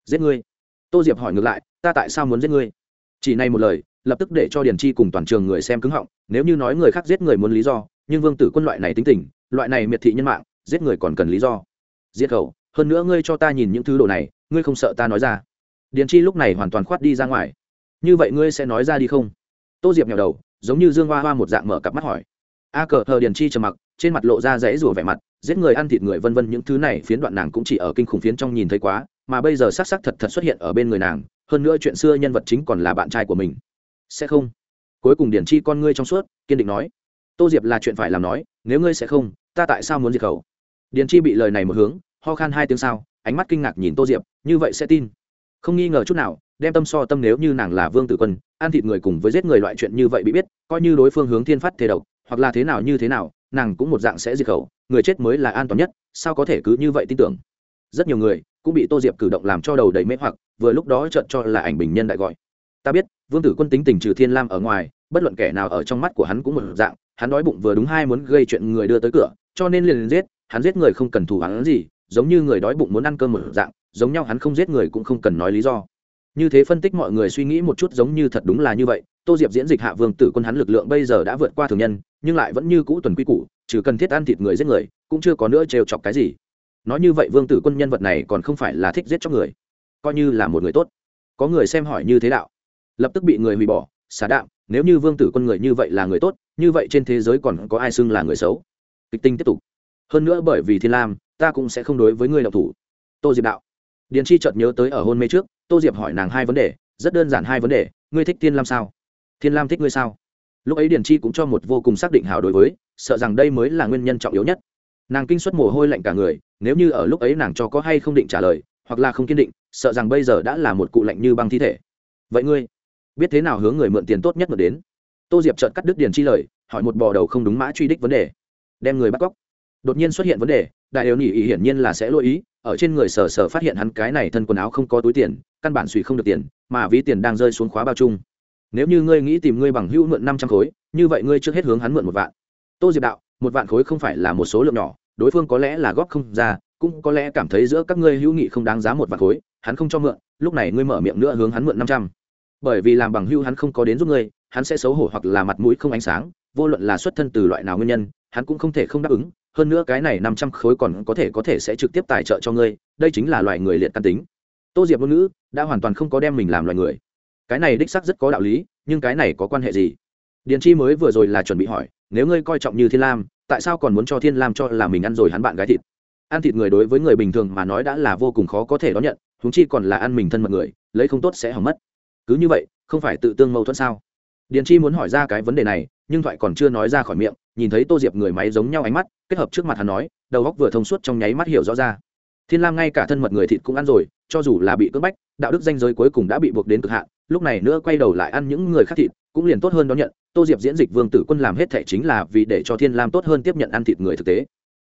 Giết ngươi. Tô diệp hỏi ngược lại, ta tại sao muốn giết ngươi? Chỉ này một lời, lập tức để cho điển chi cùng toàn trường người xem cứng họng, nếu như nói người khác giết người muốn lý do, nhưng vương tử quân loại này tính tình, loại này miệt thị nhân mạng giết người còn cần lý do. Giết khẩu, hơn nữa ngươi cho ta nhìn những thứ đồ này, ngươi không sợ ta nói ra. Điền chi lúc này hoàn toàn khoát đi ra ngoài. Như vậy ngươi sẽ nói ra đi không? Tô diệp nhào đầu, giống như dương hoa hoa một dạng mở cặp mắt hỏi. A cờ hờ điền chi trầm mặc, trên mặt lộ ra rẽ rủa vẻ mặt, giết người ăn thịt người vân vân những thứ này phiến đoạn nàng cũng chỉ ở kinh khủng phiến trong nhìn thấy quá, mà bây giờ s ắ c s ắ c thật thật xuất hiện ở bên người nàng, hơn nữa chuyện xưa nhân vật chính còn là bạn trai của mình. Sẽ không? Cuối cùng điển chi con ngươi trong suốt, kiên định nói. Tô diệp là chuyện phải làm nói, nếu ngươi sẽ không, ta tại sao muốn diệt khẩu? Điền chi bị lời này một hướng, ho khan hai tiếng sau, ánh mắt kinh ngạc nhìn tô diệp, như vậy sẽ tin? Không nghi ngờ chút nào, đem tâm so tâm nếu như nàng là vương tử quân, ăn thịt người cùng với giết người loại chuyện như vậy bị biết, coi như đối phương hướng thiên phát thế độc, hoặc là thế nào như thế nào, nàng cũng một dạng sẽ diệt khẩu, người chết mới là an toàn nhất, sao có thể cứ như vậy tin tưởng? Rất nhiều người cũng bị tô diệp cử động làm cho đầu đầy mê hoặc, vừa lúc đó chợt cho là ảnh bình nhân đại gọi. Ta biết, vương tử quân tính tình trừ thiên lam ở ngoài, bất luận kẻ nào ở trong mắt của hắn cũng một dạng, hắn đói bụng vừa đúng hai muốn gây chuyện người đưa tới cửa, cho nên liền giết hắn giết người không cần thủ hắn gì, giống như người đói bụng muốn ăn cơm một dạng, giống nhau hắn không giết người cũng không cần nói lý do. Như thế phân tích mọi người suy nghĩ một chút giống như thật đúng là như vậy, tô diệp diễn dịch hạ vương tử quân hắn lực lượng bây giờ đã vượt qua thường nhân, nhưng lại vẫn như cũ tuần quy củ, trừ cần thiết ăn thịt người giết người, cũng chưa có nữa trêu chọc cái gì. Nói như vậy vương tử quân nhân vật này còn không phải là thích giết cho người, coi như là một người tốt. Có người xem hỏi như thế đạo. Lập tức bị người hủy bỏ, xả đạm, nếu như vương tử quân người như vậy là người tốt, như vậy trên thế giới còn có ai xưng là người xấu? Kịch tinh tiếp tục hơn nữa bởi vì thiên lam, ta cũng sẽ không đối với ngươi đọc thủ. Tô diệp đạo. Điền chi chợt nhớ tới ở hôn mê trước, tô diệp hỏi nàng hai vấn đề, rất đơn giản hai vấn đề, ngươi thích thiên lam sao? Thiên lam thích ngươi sao? Lúc ấy điền chi cũng cho một vô cùng xác định hào đối với, sợ rằng đây mới là nguyên nhân trọng yếu nhất. Nàng kinh xuất mồ hôi lạnh cả người, nếu như ở lúc ấy nàng cho có hay không định trả lời, hoặc là không kiên định, sợ rằng bây giờ đã là một cụ lạnh như băng thi thể. Vậy ngươi, biết thế nào hướng người mượn tiền tốt nhất mượn đến? Tô diệp chợt cắt đứt điền chi lời, hỏi một bò đầu không đúng mã truy đích vấn đề. Đem người bắt cóc đột nhiên xuất hiện vấn đề, đại đều nhỉ ý hiển nhiên là sẽ lỗi ý, ở trên người sở sở phát hiện hắn cái này thân quần áo không có túi tiền, căn bản suy không được tiền, mà ví tiền đang rơi xuống khóa bao chung nếu như ngươi nghĩ tìm ngươi bằng hữu mượn năm trăm khối, như vậy ngươi trước hết hướng hắn mượn một vạn. Tô diệp đạo, một vạn khối không phải là một số lượng nhỏ, đối phương có lẽ là góp không ra, cũng có lẽ cảm thấy giữa các ngươi hữu nghị không đáng giá một vạn khối, hắn không cho mượn, lúc này ngươi mở miệng nữa hướng hắn mượn năm trăm. Bởi vì làm bằng hữu hắn không có đến giúp ngươi, hắn sẽ xấu hổ hoặc là mặt mũi không ánh sáng, vô luận là xuất thân từ loại nào nguyên nhân, hắn cũng không thể không đáp ứng hơn nữa cái này năm trăm khối còn có thể có thể sẽ trực tiếp tài trợ cho ngươi, đây chính là loài người liệt căn tính. Tô diệp ngôn ngữ đã hoàn toàn không có đem mình làm loài người. Cái này đích xác rất có đạo lý, nhưng cái này có quan hệ gì? Điền chi mới vừa rồi là chuẩn bị hỏi, nếu ngươi coi trọng như thiên lam, tại sao còn muốn cho thiên lam cho là mình ăn rồi hắn bạn gái thịt? Ăn thịt người đối với người bình thường mà nói đã là vô cùng khó có thể đón nhận húng chi còn là ăn mình thân mật người, lấy không tốt sẽ hỏng mất. Cứ như vậy, không phải tự tương mâu thuẫn sao? Điền chi muốn hỏi ra cái vấn đề này nhưng thoại còn chưa nói ra khỏi miệng, nhìn thấy tô diệp người máy giống nhau ánh mắt, kết hợp trước mặt hắn nói, đầu góc vừa thông suốt trong nháy mắt hiểu rõ ra. Thiên lam ngay cả thân mật người thịt cũng ăn rồi, cho dù là bị cưỡng bách, đạo đức danh giới cuối cùng đã bị buộc đến cực hạn, lúc này nữa quay đầu lại ăn những người khác thịt, cũng liền tốt hơn đón nhận, tô diệp diễn dịch vương tử quân làm hết thể chính là vì để cho thiên lam tốt hơn tiếp nhận ăn thịt người thực tế.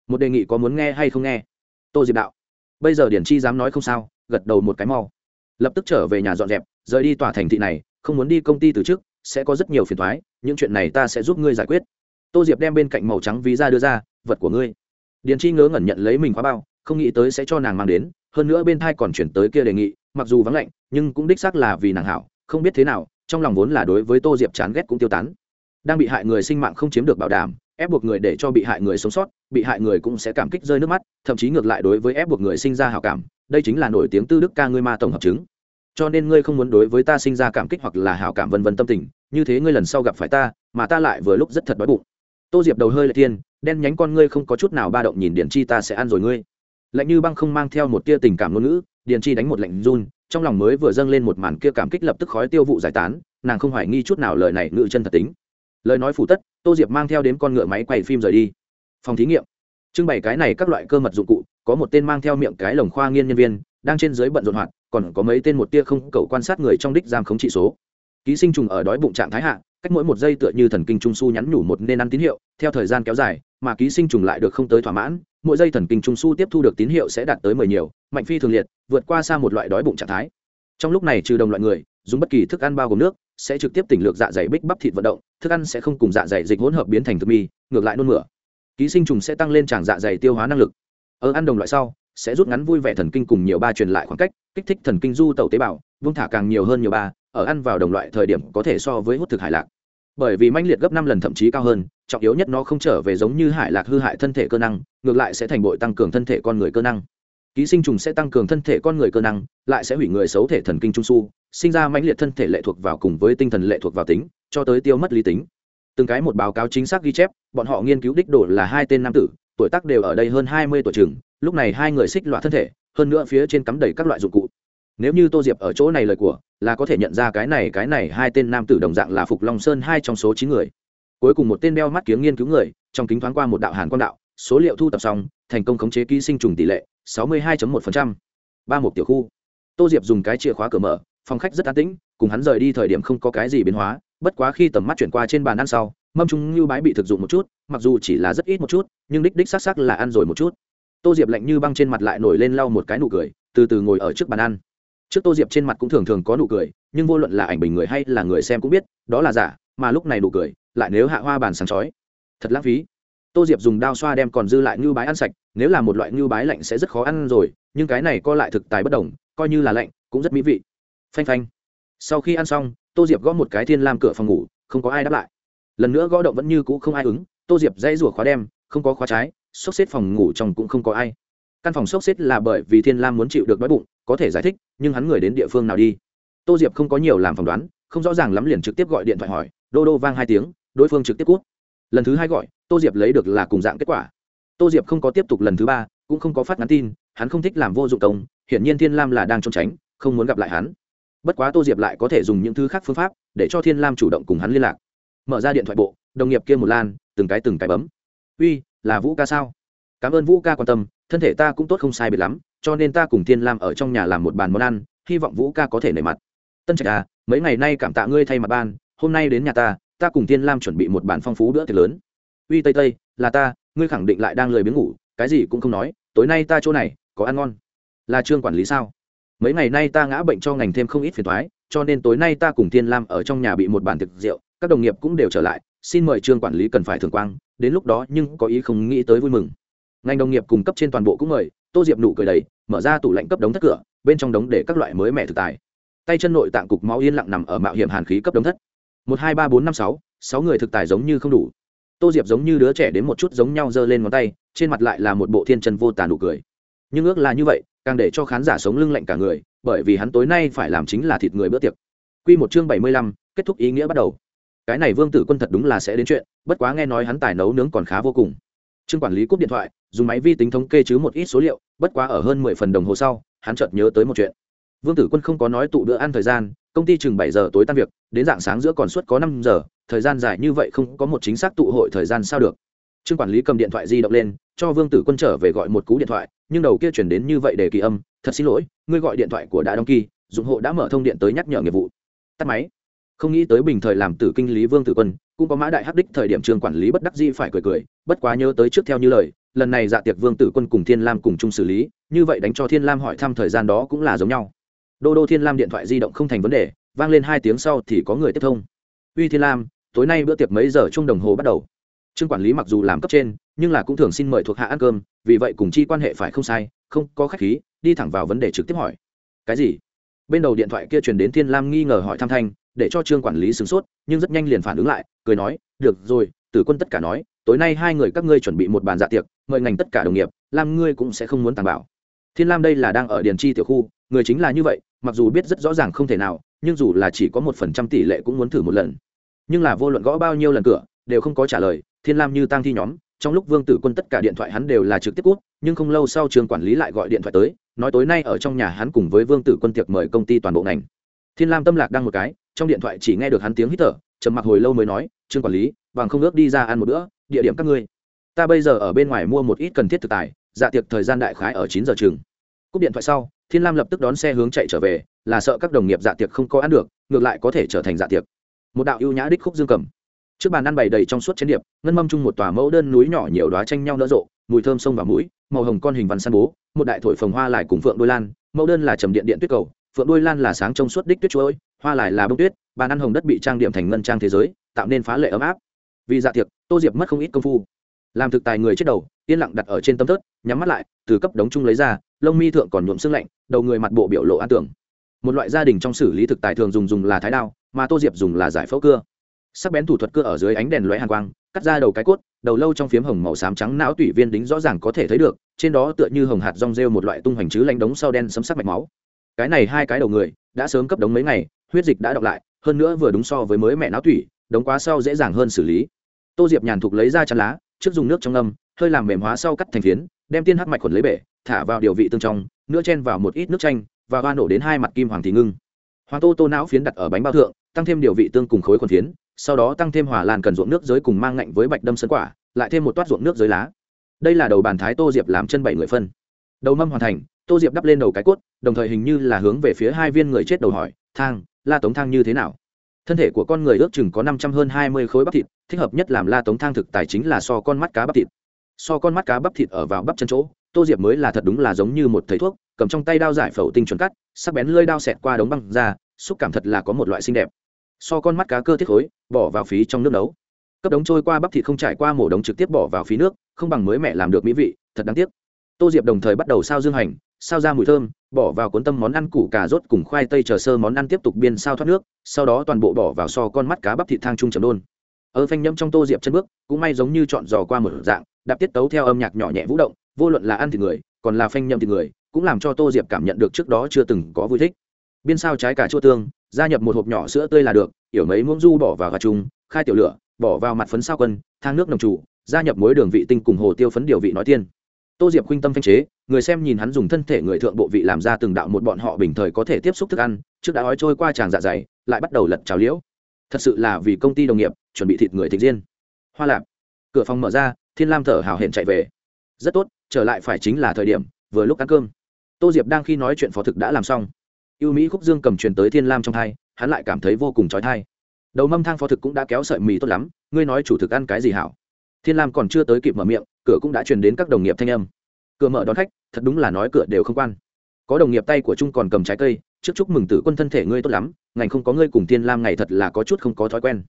Một đề nghị có muốn nghe hay không nghe? Tô diệp đạo. Bây giờ điển chi dám nói không sao, gật đầu một cái mau. Lập tức trở về nhà dọn dẹp, rời đi tòa thành thị này, không muốn đi công ty từ trước sẽ có rất nhiều phiền thoái, những chuyện này ta sẽ giúp ngươi giải quyết. Tô diệp đem bên cạnh màu trắng ví ra đưa ra, vật của ngươi. Điền chi ngớ ngẩn nhận lấy mình khóa bao, không nghĩ tới sẽ cho nàng mang đến, hơn nữa bên thai còn chuyển tới kia đề nghị, mặc dù vắng lạnh, nhưng cũng đích xác là vì nàng hảo, không biết thế nào, trong lòng vốn là đối với tô diệp chán ghét cũng tiêu tán. Đang bị hại người sinh mạng không chiếm được bảo đảm, ép buộc người để cho bị hại người sống sót, bị hại người cũng sẽ cảm kích rơi nước mắt, thậm chí ngược lại đối với ép buộc người sinh ra hảo cảm, đây chính là nổi tiếng tư đức ca ngươi ma tổng hợp chứng cho nên ngươi không muốn đối với ta sinh ra cảm kích hoặc là hảo cảm vân vân tâm tình, như thế ngươi lần sau gặp phải ta, mà ta lại vừa lúc rất thật đói bụng. Tô diệp đầu hơi lệ thiên, đen nhánh con ngươi không có chút nào ba động nhìn Điền chi ta sẽ ăn rồi ngươi. Lạnh như băng không mang theo một tia tình cảm ngôn ngữ, Điền chi đánh một lạnh run, trong lòng mới vừa dâng lên một màn kia cảm kích lập tức khói tiêu vụ giải tán, nàng không hoài nghi chút nào lời này ngự chân thật tính. Lời nói phủ tất, tô diệp mang theo đến con ngựa máy quay phim rời đi. Phòng thí nghiệm. Trưng bày cái này các loại cơ mật dụng cụ, có một tên mang theo miệng cái lồng khoa nghiên nhân viên, đang trên dưới bận rộn hoạt còn có mấy tên một tia không cầu quan sát người trong đích giam khống trị số. Ký sinh trùng ở đói bụng trạng thái hạ, cách mỗi một giây tựa như thần kinh trung su nhắn nhủ một nên ăn tín hiệu, theo thời gian kéo dài, mà ký sinh trùng lại được không tới thỏa mãn, mỗi giây thần kinh trung su tiếp thu được tín hiệu sẽ đạt tới mười nhiều, mạnh phi thường liệt, vượt qua xa một loại đói bụng trạng thái. Trong lúc này trừ đồng loại người, dùng bất kỳ thức ăn bao gồm nước, sẽ trực tiếp tỉnh lược dạ dày bích bắp thịt vận động, thức ăn sẽ không cùng dạ dày dịch hỗn hợp biến thành thực mi, ngược lại nôn mửa. Ký sinh trùng sẽ tăng lên tràng dạ dày tiêu hóa năng lực. Ở ăn đồng loại sau sẽ rút ngắn vui vẻ thần kinh cùng nhiều ba truyền lại khoảng cách, kích thích thần kinh du tẩu tế bào, vương thả càng nhiều hơn nhiều ba, ở ăn vào đồng loại thời điểm có thể so với hút thực hải lạc. Bởi vì manh liệt gấp năm lần thậm chí cao hơn, trọng yếu nhất nó không trở về giống như hải lạc hư hại thân thể cơ năng, ngược lại sẽ thành bội tăng cường thân thể con người cơ năng. Ký sinh trùng sẽ tăng cường thân thể con người cơ năng, lại sẽ hủy người xấu thể thần kinh trung su, sinh ra mãnh liệt thân thể lệ thuộc vào cùng với tinh thần lệ thuộc vào tính, cho tới tiêu mất lý tính. Từng cái một báo cáo chính xác ghi chép, bọn họ nghiên cứu đích đồ là hai tên nam tử, tuổi tác đều ở đây hơn hai mươi tuổi chừng lúc này hai người xích loại thân thể, hơn nữa phía trên cắm đầy các loại dụng cụ. Nếu như tô diệp ở chỗ này lời của, là có thể nhận ra cái này cái này, hai tên nam tử đồng dạng là phục long sơn hai trong số chín người. Cuối cùng một tên đeo mắt kiếng nghiên cứu người, trong kính thoáng qua một đạo hàn quang đạo, số liệu thu tập xong, thành công khống chế ký sinh trùng tỷ lệ sáu mươi hai một ba một tiểu khu. Tô diệp dùng cái chìa khóa cửa mở, phòng khách rất an tĩnh, cùng hắn rời đi thời điểm không có cái gì biến hóa, bất quá khi tầm mắt chuyển qua trên bàn ăn sau, mâm trung như bái bị thực dụng một chút, mặc dù chỉ là rất ít một chút, nhưng đích đích xác xác là ăn rồi một chút tô diệp lạnh như băng trên mặt lại nổi lên lau một cái nụ cười, từ từ ngồi ở trước bàn ăn. Trước tô diệp trên mặt cũng thường thường có nụ cười, nhưng vô luận là ảnh bình người hay là người xem cũng biết, đó là giả, mà lúc này nụ cười, lại nếu hạ hoa bàn sáng chói. Thật lãng phí. Tô diệp dùng đao xoa đem còn dư lại ngưu bái ăn sạch, nếu là một loại ngưu bái lạnh sẽ rất khó ăn rồi, nhưng cái này co lại thực tài bất đồng, coi như là lạnh, cũng rất mỹ vị. Phanh phanh. Sau khi ăn xong, tô diệp gõ một cái thiên lam cửa phòng ngủ, không có ai đáp lại. Lần nữa gõ động vẫn như cũ không ai ứng, tô diệp dãy rủa khóa đem, không có khóa trái sốc xếp phòng ngủ trong cũng không có ai. Căn phòng sốc xếp là bởi vì thiên lam muốn chịu được đói bụng, có thể giải thích, nhưng hắn người đến địa phương nào đi? Tô diệp không có nhiều làm phỏng đoán, không rõ ràng lắm liền trực tiếp gọi điện thoại hỏi, đô đô vang hai tiếng, đối phương trực tiếp cút. Lần thứ hai gọi, tô diệp lấy được là cùng dạng kết quả. Tô diệp không có tiếp tục lần thứ ba, cũng không có phát ngắn tin, hắn không thích làm vô dụng công, hiển nhiên thiên lam là đang trốn tránh, không muốn gặp lại hắn. Bất quá tô diệp lại có thể dùng những thứ khác phương pháp, để cho thiên lam chủ động cùng hắn liên lạc. Mở ra điện thoại bộ, đồng nghiệp kia một lan, từng cái từng cái bấm. Uy là vũ ca sao? Cảm ơn vũ ca quan tâm, thân thể ta cũng tốt không sai biệt lắm, cho nên ta cùng thiên lam ở trong nhà làm một bàn món ăn, hy vọng vũ ca có thể nể mặt. Tân trạch à mấy ngày nay cảm tạ ngươi thay mặt ban, hôm nay đến nhà ta ta cùng thiên lam chuẩn bị một bàn phong phú bữa tiệc lớn. Uy tây tây, là ta, ngươi khẳng định lại đang lười biếng ngủ, cái gì cũng không nói, tối nay ta chỗ này, có ăn ngon. Là trương quản lý sao? Mấy ngày nay ta ngã bệnh cho ngành thêm không ít phiền thoái cho nên tối nay ta cùng thiên lam ở trong nhà bị một bàn thực rượu, các đồng nghiệp cũng đều trở lại xin mời trương quản lý cần phải thường quang, đến lúc đó nhưng có ý không nghĩ tới vui mừng. Ngành đồng nghiệp cung cấp trên toàn bộ cũng mời, tô diệp nụ cười đầy, mở ra tủ lạnh cấp đống thất cửa, bên trong đống để các loại mới mẻ thực tài. Tay chân nội tạng cục máu yên lặng nằm ở mạo hiểm hàn khí cấp đống thất. Một, hai, ba, bốn, năm, sáu sáu người thực tài giống như không đủ. Tô diệp giống như đứa trẻ đến một chút giống nhau giơ lên ngón tay, trên mặt lại là một bộ thiên chân vô tàn nụ cười. Nhưng ước là như vậy, càng để cho khán giả sống lưng lạnh cả người, bởi vì hắn tối nay phải làm chính là thịt người bữa tiệc. Q một chương bảy mươi lăm, kết thúc ý nghĩa bắt đầu cái này vương tử quân thật đúng là sẽ đến chuyện, bất quá nghe nói hắn tài nấu nướng còn khá vô cùng. Trương quản lý cúp điện thoại, dùng máy vi tính thống kê chứ một ít số liệu, bất quá ở hơn mười phần đồng hồ sau, hắn chợt nhớ tới một chuyện. Vương tử quân không có nói tụ bữa ăn thời gian, công ty chừng bảy giờ tối tan việc, đến dạng sáng giữa còn suốt có năm giờ, thời gian dài như vậy không có một chính xác tụ hội thời gian sao được. Trương quản lý cầm điện thoại di động lên, cho vương tử quân trở về gọi một cú điện thoại, nhưng đầu kia chuyển đến như vậy để kỳ âm, thật xin lỗi, ngươi gọi điện thoại của đã đóng kỳ, dụng hộ đã mở thông điện tới nhắc nhở nghiệp vụ. Tắt máy không nghĩ tới bình thời làm tử kinh lý vương tử quân, cũng có mã đại hắc đích thời điểm trường quản lý bất đắc di phải cười cười, bất quá nhớ tới trước theo như lời, lần này dạ tiệc vương tử quân cùng thiên lam cùng chung xử lý, như vậy đánh cho thiên lam hỏi thăm thời gian đó cũng là giống nhau. Đô đô thiên lam điện thoại di động không thành vấn đề, vang lên hai tiếng sau thì có người tiếp thông. Uy thiên lam, tối nay bữa tiệc mấy giờ chung đồng hồ bắt đầu? Trương quản lý mặc dù làm cấp trên, nhưng là cũng thường xin mời thuộc hạ ăn cơm, vì vậy cùng chi quan hệ phải không sai, không có khách khí, đi thẳng vào vấn đề trực tiếp hỏi. Cái gì? Bên đầu điện thoại kia truyền đến thiên lam nghi ngờ hỏi thăm thanh để cho trương quản lý sửng sốt, nhưng rất nhanh liền phản ứng lại, cười nói, được rồi, tử quân tất cả nói, tối nay hai người các ngươi chuẩn bị một bàn dạ tiệc, mời ngành tất cả đồng nghiệp, lam ngươi cũng sẽ không muốn tàn bảo. Thiên lam đây là đang ở điền chi tiểu khu, người chính là như vậy, mặc dù biết rất rõ ràng không thể nào, nhưng dù là chỉ có một phần trăm tỷ lệ cũng muốn thử một lần. Nhưng là vô luận gõ bao nhiêu lần cửa, đều không có trả lời, thiên lam như tăng thi nhóm, trong lúc vương tử quân tất cả điện thoại hắn đều là trực tiếp cút, nhưng không lâu sau trường quản lý lại gọi điện thoại tới, nói tối nay ở trong nhà hắn cùng với vương tử quân tiệc mời công ty toàn bộ ngành. Thiên lam tâm lạc đang một cái trong điện thoại chỉ nghe được hắn tiếng hít thở, trầm mặc hồi lâu mới nói, trương quản lý, bằng không ước đi ra ăn một bữa, địa điểm các ngươi. Ta bây giờ ở bên ngoài mua một ít cần thiết thực tài dạ tiệc thời gian đại khái ở chín giờ chừng. Cúp điện thoại sau, thiên lam lập tức đón xe hướng chạy trở về, là sợ các đồng nghiệp dạ tiệc không có ăn được, ngược lại có thể trở thành dạ tiệc. Một đạo ưu nhã đích khúc dương cầm. Trước bàn ăn bày đầy trong suốt chén điệp, ngân mâm chung một tòa mẫu đơn núi nhỏ nhiều đoá tranh nhau nở rộ, mùi thơm sông vào mũi, màu hồng con hình văn san bố, một đại thổi phồng hoa lại cùng phượng đôi lan, mẫu đơn là trầm điện điện tuyết cầu, phượng đôi lan là sáng trong suốt đích tuyết chuối hoa lại là bông tuyết, bàn ăn hồng đất bị trang điểm thành ngân trang thế giới, tạo nên phá lệ ấm áp. Vì dạ tiệc, tô diệp mất không ít công phu. Làm thực tài người chết đầu, yên lặng đặt ở trên tấm thớt, nhắm mắt lại, từ cấp đống chung lấy ra, lông mi thượng còn nhuộm sương lạnh, đầu người mặt bộ biểu lộ an tưởng. Một loại gia đình trong xử lý thực tài thường dùng dùng là thái đao, mà tô diệp dùng là giải phẫu cưa. Sắc bén thủ thuật cưa ở dưới ánh đèn lóe hàn quang, cắt ra đầu cái cốt, đầu lâu trong phiếm hồng màu xám trắng não tủy viên đính rõ ràng có thể thấy được, trên đó tựa như hồng hạt rong rêu một loại tung hoành chứ lanh đống sau đen sấm sắc mạch máu. Cái này hai cái đầu người, đã sớm cấp đống mấy ngày huyết dịch đã đọc lại, hơn nữa vừa đúng so với mới mẹ não tủy đóng quá sau dễ dàng hơn xử lý. Tô diệp nhàn thục lấy ra chăn lá, trước dùng nước trong âm hơi làm mềm hóa sau cắt thành phiến, đem tiên hắc mạch khuẩn lấy bể, thả vào điều vị tương trong nữa chen vào một ít nước chanh, và hoa nổ đến hai mặt kim hoàng thì ngưng. Hoàng tô tô não phiến đặt ở bánh bao thượng, tăng thêm điều vị tương cùng khối khuẩn phiến, sau đó tăng thêm hỏa lan cần ruộng nước dưới cùng mang ngạnh với bạch đâm sân quả, lại thêm một toát ruộng nước dưới lá. Đây là đầu bàn thái tô diệp làm chân bảy người phân. Đầu mâm hoàn thành, tô diệp đắp lên đầu cái cốt, đồng thời hình như là hướng về phía hai viên người chết đầu hỏi, thang la tống thang như thế nào? Thân thể của con người ước chừng có năm trăm hơn hai mươi khối bắp thịt, thích hợp nhất làm la tống thang thực tài chính là so con mắt cá bắp thịt. So con mắt cá bắp thịt ở vào bắp chân chỗ, tô diệp mới là thật đúng là giống như một thầy thuốc, cầm trong tay đao giải phẫu tinh chuẩn cắt, sắc bén lơi đao xẹt qua đống băng ra xúc cảm thật là có một loại xinh đẹp. So con mắt cá cơ thiết khối, bỏ vào phí trong nước nấu. Cấp đống trôi qua bắp thịt không trải qua mổ đống trực tiếp bỏ vào phí nước, không bằng mới mẹ làm được mỹ vị, thật đáng tiếc. Tô diệp đồng thời bắt đầu sao dương hành sao ra mùi thơm, bỏ vào cuốn tâm món ăn củ cà rốt cùng khoai tây chờ sơ món ăn tiếp tục biên sao thoát nước, sau đó toàn bộ bỏ vào so con mắt cá bắp thịt thang trung chấm đôn. Ở phanh nhâm trong tô diệp chân bước, cũng may giống như chọn dò qua một dạng, đạp tiết tấu theo âm nhạc nhỏ nhẹ vũ động, vô luận là ăn thịt người, còn là phanh nhâm thịt người, cũng làm cho tô diệp cảm nhận được trước đó chưa từng có vui thích. Biên sao trái cà chua tương, gia nhập một hộp nhỏ sữa tươi là được, yểu mấy muỗng du bỏ vào gà chung, khai tiểu lửa, bỏ vào mặt phấn sao quân, thang nước nồng trụ gia nhập muối đường vị tinh cùng hồ tiêu phấn điều vị nói tiên tô diệp khuynh tâm phanh chế, người xem nhìn hắn dùng thân thể người thượng bộ vị làm ra từng đạo một bọn họ bình thời có thể tiếp xúc thức ăn, trước đã ói trôi qua tràng dạ dày, lại bắt đầu lật trào liễu. Thật sự là vì công ty đồng nghiệp, chuẩn bị thịt người thịt riêng. Hoa lạp, cửa phòng mở ra, thiên lam thở hào hển chạy về. Rất tốt, trở lại phải chính là thời điểm, vừa lúc ăn cơm. Tô diệp đang khi nói chuyện phó thực đã làm xong. Ưu mỹ khúc dương cầm truyền tới thiên lam trong thai, hắn lại cảm thấy vô cùng trói thai. Đầu mâm thang phó thực cũng đã kéo sợi mì tốt lắm, ngươi nói chủ thực ăn cái gì hảo? Thiên lam còn chưa tới kịp mở miệng, cửa cũng đã truyền đến các đồng nghiệp thanh âm. Cửa mở đón khách, thật đúng là nói cửa đều không quan. Có đồng nghiệp tay của trung còn cầm trái cây, trước chúc mừng tử quân thân thể ngươi tốt lắm, ngành không có ngươi cùng thiên lam ngày thật là có chút không có thói quen.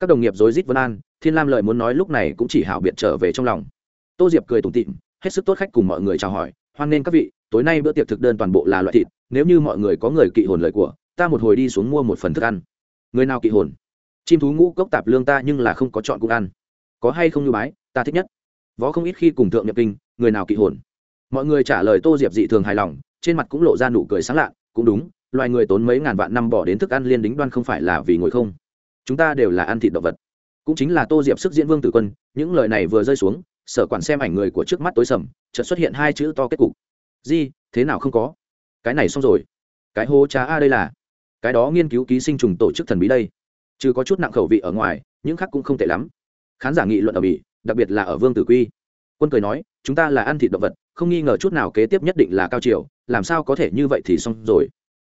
Các đồng nghiệp rối rít vân an, thiên lam lợi muốn nói lúc này cũng chỉ hảo biện trở về trong lòng. Tô diệp cười tủm tịm hết sức tốt khách cùng mọi người chào hỏi, hoan nghênh các vị, tối nay bữa tiệc thực đơn toàn bộ là loại thịt, nếu như mọi người có người kỵ hồn lời của, ta một hồi đi xuống mua một phần thức ăn. Người nào kỵ hồn? Chim thú ngũ cốc tạp lương ta nhưng là không có chọn cũng ăn có hay không như bái, ta thích nhất. Võ không ít khi cùng thượng nhập kinh, người nào kỵ hồn. Mọi người trả lời tô diệp dị thường hài lòng, trên mặt cũng lộ ra nụ cười sáng lạ, cũng đúng, loài người tốn mấy ngàn vạn năm bỏ đến thức ăn liên đính đoan không phải là vì ngồi không. Chúng ta đều là ăn thịt động vật. Cũng chính là tô diệp sức diễn vương tử quân, những lời này vừa rơi xuống, sở quản xem ảnh người của trước mắt tối sầm, chợt xuất hiện hai chữ to kết cục. Di, thế nào không có? Cái này xong rồi. Cái hô trà a đây là. Cái đó nghiên cứu ký sinh trùng tổ chức thần bí đây. Chứ có chút nặng khẩu vị ở ngoài, những khác cũng không tệ lắm khán giả nghị luận ở bỉ đặc biệt là ở vương tử quy. Quân cười nói chúng ta là ăn thịt động vật không nghi ngờ chút nào kế tiếp nhất định là cao triều, làm sao có thể như vậy thì xong rồi.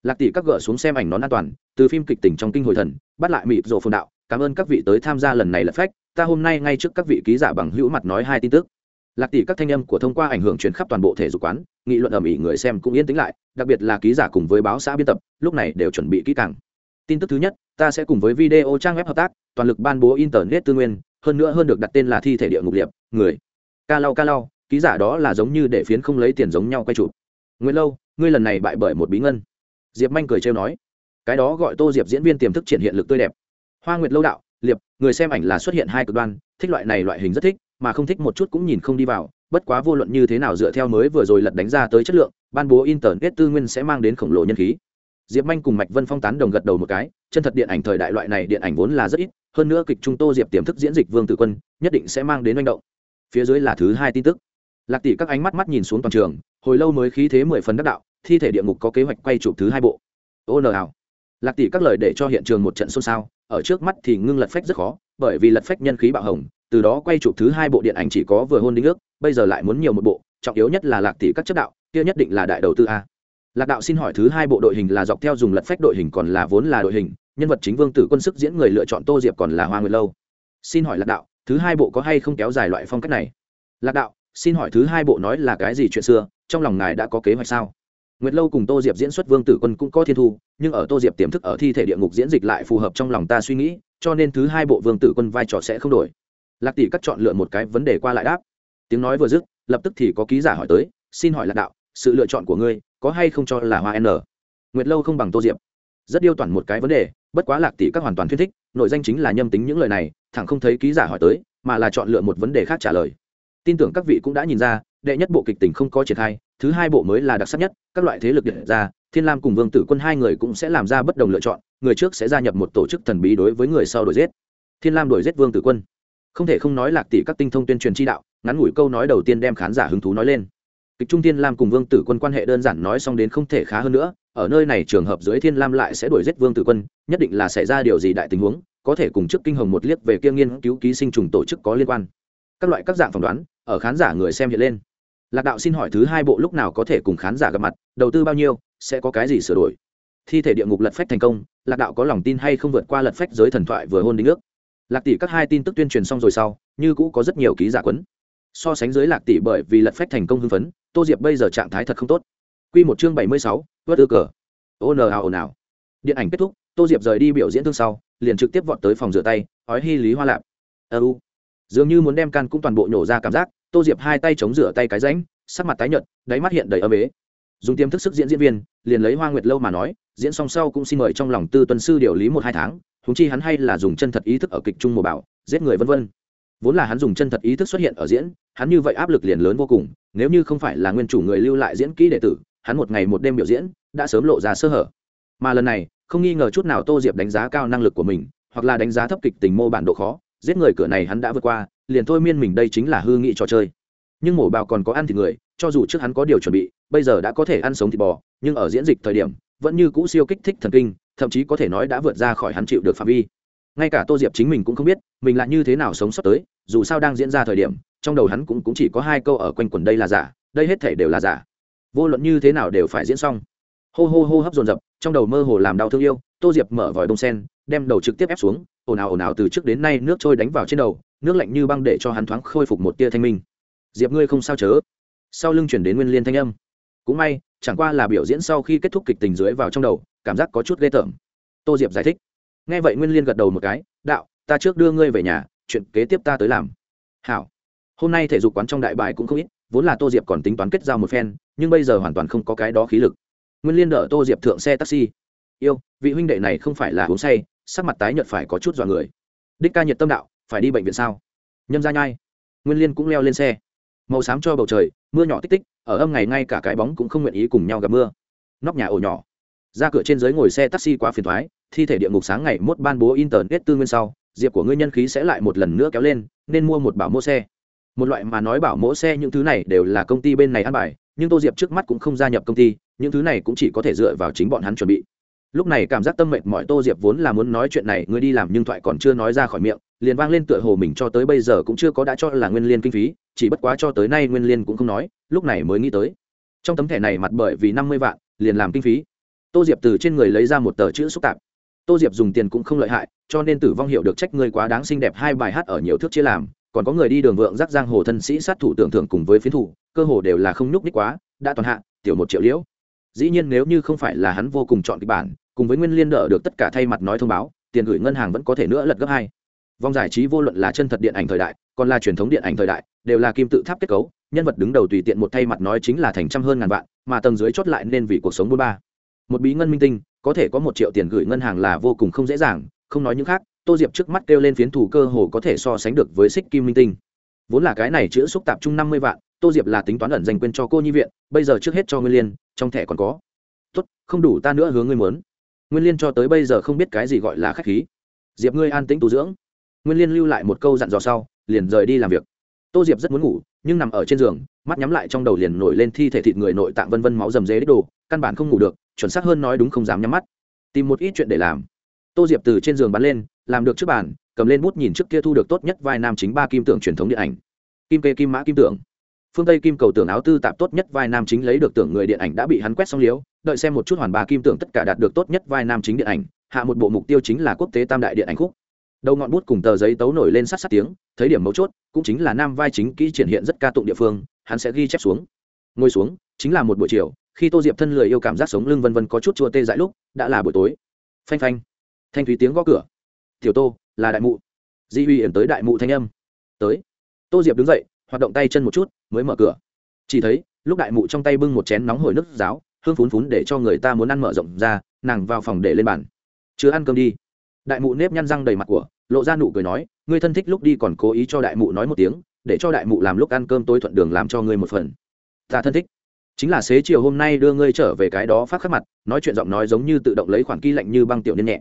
Lạc tỷ các gỡ xuống xem ảnh nón an toàn từ phim kịch tỉnh trong kinh hồi thần bắt lại mịp rộ phồn đạo cảm ơn các vị tới tham gia lần này là phách ta hôm nay ngay trước các vị ký giả bằng hữu mặt nói hai tin tức. Lạc tỷ các thanh âm của thông qua ảnh hưởng chuyển khắp toàn bộ thể dục quán nghị luận ầm ĩ người xem cũng yên tĩnh lại đặc biệt là ký giả cùng với báo xã biên tập lúc này đều chuẩn bị kỹ càng. Tin tức thứ nhất ta sẽ cùng với video trang web hợp tác toàn lực ban bố internet tư nguyên hơn nữa hơn được đặt tên là thi thể địa ngục liệp, người. Ca lau ca lau, ký giả đó là giống như để phiến không lấy tiền giống nhau quay chụp. Nguyễn lâu, ngươi lần này bại bởi một bí ngân. Diệp manh cười trêu nói. Cái đó gọi tô diệp diễn viên tiềm thức triển hiện lực tươi đẹp. Hoa nguyệt lâu đạo, liệp, người xem ảnh là xuất hiện hai cực đoan, thích loại này loại hình rất thích, mà không thích một chút cũng nhìn không đi vào, bất quá vô luận như thế nào dựa theo mới vừa rồi lật đánh ra tới chất lượng, ban bố internet tư nguyên sẽ mang đến khổng lồ nhân khí. Diệp manh cùng mạch vân phong tán đồng gật đầu một cái chân thật điện ảnh thời đại loại này điện ảnh vốn là rất ít, hơn nữa kịch trung tô diệp tiềm thức diễn dịch vương tử quân, nhất định sẽ mang đến manh động. Phía dưới là thứ hai tin tức. Lạc tỷ các ánh mắt mắt nhìn xuống toàn trường, hồi lâu mới khí thế mười phần đắc đạo, thi thể địa ngục có kế hoạch quay chụp thứ hai bộ. Ô nờ ảo lạc tỷ các lời để cho hiện trường một trận xôn xao, ở trước mắt thì ngưng lật phách rất khó, bởi vì lật phách nhân khí bạo hồng, từ đó quay chụp thứ hai bộ điện ảnh chỉ có vừa hôn đính ước, bây giờ lại muốn nhiều một bộ, trọng yếu nhất là lạc tỷ các chất đạo, kia nhất định là đại đầu tư a lạc đạo xin hỏi thứ hai bộ đội hình là dọc theo dùng lật phách đội hình còn là vốn là đội hình, nhân vật chính vương tử quân sức diễn người lựa chọn tô diệp còn là hoa nguyệt lâu. Xin hỏi lạc đạo, thứ hai bộ có hay không kéo dài loại phong cách này? Lạc đạo, xin hỏi thứ hai bộ nói là cái gì chuyện xưa, trong lòng ngài đã có kế hoạch sao? Nguyệt lâu cùng tô diệp diễn xuất vương tử quân cũng có thiên thu, nhưng ở tô diệp tiềm thức ở thi thể địa ngục diễn dịch lại phù hợp trong lòng ta suy nghĩ, cho nên thứ hai bộ vương tử quân vai trò sẽ không đổi. Lạc tỷ cắt chọn lựa một cái vấn đề qua lại đáp. Tiếng nói vừa dứt, lập tức thì có ký giả hỏi tới, xin hỏi lạc đạo, sự lựa chọn của ngươi có hay không cho là hoa n? Nguyệt lâu không bằng tô diệp. Rất điêu toàn một cái vấn đề, bất quá lạc tỷ các hoàn toàn thuyết thích, nội danh chính là nhâm tính những lời này, thẳng không thấy ký giả hỏi tới, mà là chọn lựa một vấn đề khác trả lời. Tin tưởng các vị cũng đã nhìn ra, đệ nhất bộ kịch tình không có triển khai, thứ hai bộ mới là đặc sắc nhất, các loại thế lực điện ra, thiên lam cùng vương tử quân hai người cũng sẽ làm ra bất đồng lựa chọn, người trước sẽ gia nhập một tổ chức thần bí đối với người sau đổi giết. Thiên lam đổi giết vương tử quân. Không thể không nói lạc tỷ các tinh thông tuyên truyền chi đạo, ngắn ngủi câu nói đầu tiên đem khán giả hứng thú nói lên kịch trung thiên lam cùng vương tử quân quan hệ đơn giản nói xong đến không thể khá hơn nữa, ở nơi này trường hợp dưới thiên lam lại sẽ đuổi giết vương tử quân, nhất định là xảy ra điều gì đại tình huống, có thể cùng trước kinh hồng một liếc về kia nghiên cứu ký sinh trùng tổ chức có liên quan. Các loại các dạng phỏng đoán, ở khán giả người xem hiện lên. Lạc đạo xin hỏi thứ hai bộ lúc nào có thể cùng khán giả gặp mặt, đầu tư bao nhiêu, sẽ có cái gì sửa đổi? Thi thể địa ngục lật phách thành công, lạc đạo có lòng tin hay không vượt qua lật phách giới thần thoại vừa hôn đính ước? Lạc tỷ các hai tin tức tuyên truyền xong rồi sau, như cũ có rất nhiều ký giả quấn so sánh dưới lạc tỷ bởi vì lật phách thành công hưng phấn, tô diệp bây giờ trạng thái thật không tốt. Q một chương bảy mươi sáu, vớt ư cờ. Ô n ào ồn ào. Điện ảnh kết thúc, tô diệp rời đi biểu diễn thương sau, liền trực tiếp vọt tới phòng rửa tay, ói hy lý hoa lạp. Ơ u. Dường như muốn đem can cũng toàn bộ nhổ ra cảm giác, tô diệp hai tay chống rửa tay cái ránh sắc mặt tái nhợt, đáy mắt hiện đầy âm ế. Dùng tiêm thức sức diễn diễn viên, liền lấy hoa nguyệt lâu mà nói, diễn song sau cũng xin mời trong lòng tư tuần sư điều lý một hai tháng thúng chi hắn hay là dùng chân thật ý thức ở kịch trung mùa bảo giết người vân vân vốn là hắn dùng chân thật ý thức xuất hiện ở diễn, hắn như vậy áp lực liền lớn vô cùng, nếu như không phải là nguyên chủ người lưu lại diễn kỹ đệ tử, hắn một ngày một đêm biểu diễn, đã sớm lộ ra sơ hở. Mà lần này, không nghi ngờ chút nào tô diệp đánh giá cao năng lực của mình, hoặc là đánh giá thấp kịch tình mô bản độ khó, giết người cửa này hắn đã vượt qua, liền thôi miên mình đây chính là hư nghị trò chơi. Nhưng mổ bào còn có ăn thịt người, cho dù trước hắn có điều chuẩn bị, bây giờ đã có thể ăn sống thịt bò, nhưng ở diễn dịch thời điểm, vẫn như cũ siêu kích thích thần kinh, thậm chí có thể nói đã vượt ra khỏi hắn chịu được phạm vi ngay cả tô diệp chính mình cũng không biết mình là như thế nào sống sót tới dù sao đang diễn ra thời điểm trong đầu hắn cũng, cũng chỉ có hai câu ở quanh quần đây là giả đây hết thể đều là giả. Vô luận như thế nào đều phải diễn xong. Hô hô hô hấp dồn dập trong đầu mơ hồ làm đau thương yêu tô diệp mở vòi đông sen đem đầu trực tiếp ép xuống ồn ào ồn ào từ trước đến nay nước trôi đánh vào trên đầu nước lạnh như băng để cho hắn thoáng khôi phục một tia thanh minh. Diệp ngươi không sao chớ. Sau lưng chuyển đến nguyên liên thanh âm. Cũng may chẳng qua là biểu diễn sau khi kết thúc kịch tình dưới vào trong đầu cảm giác có chút ghê tởm. Tô diệp giải thích nghe vậy nguyên liên gật đầu một cái, đạo, ta trước đưa ngươi về nhà, chuyện kế tiếp ta tới làm. Hảo. Hôm nay thể dục quán trong đại bãi cũng không ít, vốn là tô diệp còn tính toán kết giao một phen, nhưng bây giờ hoàn toàn không có cái đó khí lực. Nguyên liên đỡ tô diệp thượng xe taxi. Yêu, vị huynh đệ này không phải là uống say, sắc mặt tái nhợt phải có chút dọa người. Đích ca nhiệt tâm đạo, phải đi bệnh viện sao? Nhâm ra nhai. Nguyên liên cũng leo lên xe. Màu xám cho bầu trời, mưa nhỏ tích tích, ở âm ngày ngay cả cái bóng cũng không nguyện ý cùng nhau gặp mưa. Nóc nhà ổ nhỏ ra cửa trên dưới ngồi xe taxi quá phiền thoái, thi thể địa ngục sáng ngày mốt ban bố internet tư nguyên sau, diệp của ngươi nhân khí sẽ lại một lần nữa kéo lên, nên mua một bảo mẫu xe. Một loại mà nói bảo mẫu xe những thứ này đều là công ty bên này ăn bài, nhưng tô diệp trước mắt cũng không gia nhập công ty, những thứ này cũng chỉ có thể dựa vào chính bọn hắn chuẩn bị. Lúc này cảm giác tâm mệnh mọi tô diệp vốn là muốn nói chuyện này, ngươi đi làm nhưng thoại còn chưa nói ra khỏi miệng, liền vang lên tựa hồ mình cho tới bây giờ cũng chưa có đã cho là nguyên liên kinh phí, chỉ bất quá cho tới nay nguyên liên cũng không nói, lúc này mới nghĩ tới. Trong tấm thẻ này mặt bởi vì năm mươi vạn, liền làm kinh phí tô diệp từ trên người lấy ra một tờ chữ xúc tạp. Tô diệp dùng tiền cũng không lợi hại, cho nên tử vong hiệu được trách ngươi quá đáng xinh đẹp, hai bài hát ở nhiều thước chia làm, còn có người đi đường vượng giác giang hồ thân sĩ sát thủ tưởng thưởng cùng với phiến thủ, cơ hồ đều là không nhúc ních quá, đã toàn hạ, tiểu một triệu liễu. Dĩ nhiên nếu như không phải là hắn vô cùng chọn kịch bản, cùng với nguyên liên đỡ được tất cả thay mặt nói thông báo, tiền gửi ngân hàng vẫn có thể nữa lật gấp hai. Vòng giải trí vô luận là chân thật điện ảnh thời đại, còn là truyền thống điện ảnh thời đại, đều là kim tự tháp kết cấu, nhân vật đứng đầu tùy tiện một thay mặt nói chính là thành trăm hơn ngàn vạn, mà tầng dưới chốt lại nên vì cuộc sống bốn ba một bí ngân minh tinh, có thể có một triệu tiền gửi ngân hàng là vô cùng không dễ dàng, không nói những khác, tô diệp trước mắt kêu lên phiến thủ cơ hồ có thể so sánh được với xích kim minh tinh. Vốn là cái này chữ xúc tạp chung năm mươi vạn, tô diệp là tính toán ẩn dành quên cho cô nhi viện, bây giờ trước hết cho nguyên liên, trong thẻ còn có. Tốt, không đủ ta nữa hướng ngươi muốn. Nguyên liên cho tới bây giờ không biết cái gì gọi là khách khí. Diệp ngươi an tĩnh tu dưỡng. Nguyên liên lưu lại một câu dặn dò sau, liền rời đi làm việc. Tô diệp rất muốn ngủ, nhưng nằm ở trên giường, mắt nhắm lại trong đầu liền nổi lên thi thể thịt người nội tạng vân vân máu dầm dế đích đồ, căn bản không ngủ được chuẩn xác hơn nói đúng không dám nhắm mắt. Tìm một ít chuyện để làm. Tô diệp từ trên giường bắn lên, làm được trước bàn, cầm lên bút nhìn trước kia thu được tốt nhất vai nam chính ba kim tượng truyền thống điện ảnh. Kim kê kim mã kim tượng. Phương tây kim cầu tưởng áo tư tạp tốt nhất vai nam chính lấy được tưởng người điện ảnh đã bị hắn quét xong liếu, đợi xem một chút hoàn ba kim tượng tất cả đạt được tốt nhất vai nam chính điện ảnh, hạ một bộ mục tiêu chính là quốc tế tam đại điện ảnh khúc. Đầu ngọn bút cùng tờ giấy tấu nổi lên sát sát tiếng, thấy điểm mấu chốt, cũng chính là nam vai chính kỹ triển hiện rất ca tụng địa phương, hắn sẽ ghi chép xuống. Ngồi xuống, chính là một buổi chiều khi tô diệp thân lười yêu cảm giác sống lưng vân vân có chút chua tê dại lúc, đã là buổi tối. Phanh phanh. Thanh thúy tiếng gõ cửa. Tiểu tô, là đại mụ. Di huy ẩn tới đại mụ thanh âm. Tới. Tô diệp đứng dậy, hoạt động tay chân một chút, mới mở cửa. Chỉ thấy, lúc đại mụ trong tay bưng một chén nóng hổi nước giáo, hương phún phún để cho người ta muốn ăn mở rộng ra, nàng vào phòng để lên bàn. Chưa ăn cơm đi. Đại mụ nếp nhăn răng đầy mặt của, lộ ra nụ cười nói, ngươi thân thích lúc đi còn cố ý cho đại mụ nói một tiếng, để cho đại mụ làm lúc ăn cơm tôi thuận đường làm cho ngươi một phần. Ta thân thích chính là xế chiều hôm nay đưa ngươi trở về cái đó phát khắc mặt, nói chuyện giọng nói giống như tự động lấy khoản kỳ lạnh như băng tiểu niên nhẹ.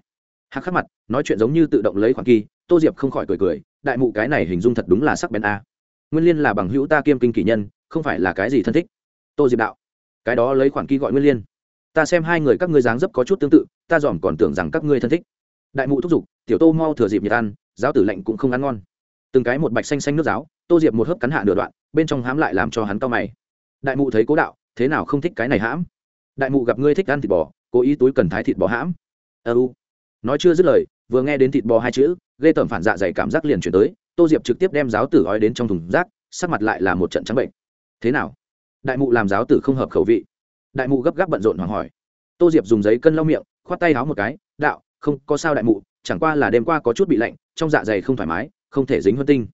Hắc khắc mặt, nói chuyện giống như tự động lấy khoản kỳ tô diệp không khỏi cười cười, đại mụ cái này hình dung thật đúng là sắc bén a. Nguyên liên là bằng hữu ta kiêm kinh kỷ nhân, không phải là cái gì thân thích. Tô diệp đạo, cái đó lấy khoản kỳ gọi nguyên liên. Ta xem hai người các ngươi dáng dấp có chút tương tự, ta dòm còn tưởng rằng các ngươi thân thích. Đại mụ thúc giục, tiểu tô mau thừa dịp nhiệt ăn, giáo tử lệnh cũng không ăn ngon. Từng cái một bạch xanh xanh nước giáo, tô diệp một hớp cắn hạ nửa đoạn, bên trong hám lại làm cho hắn cao mày. Đại mụ thấy cố đạo thế nào không thích cái này hãm? Đại mụ gặp ngươi thích ăn thịt bò, cố ý túi cần thái thịt bò hãm. Ơ u. Nói chưa dứt lời, vừa nghe đến thịt bò hai chữ ghê tởm phản dạ dày cảm giác liền chuyển tới, tô diệp trực tiếp đem giáo tử ói đến trong thùng rác, sắc mặt lại là một trận trắng bệnh. Thế nào? Đại mụ làm giáo tử không hợp khẩu vị. Đại mụ gấp gáp bận rộn hoảng hỏi. Tô diệp dùng giấy cân lau miệng, khoát tay háo một cái, đạo, không, có sao đại mụ, chẳng qua là đêm qua có chút bị lạnh, trong dạ dày không thoải mái, không thể dính hơn tinh.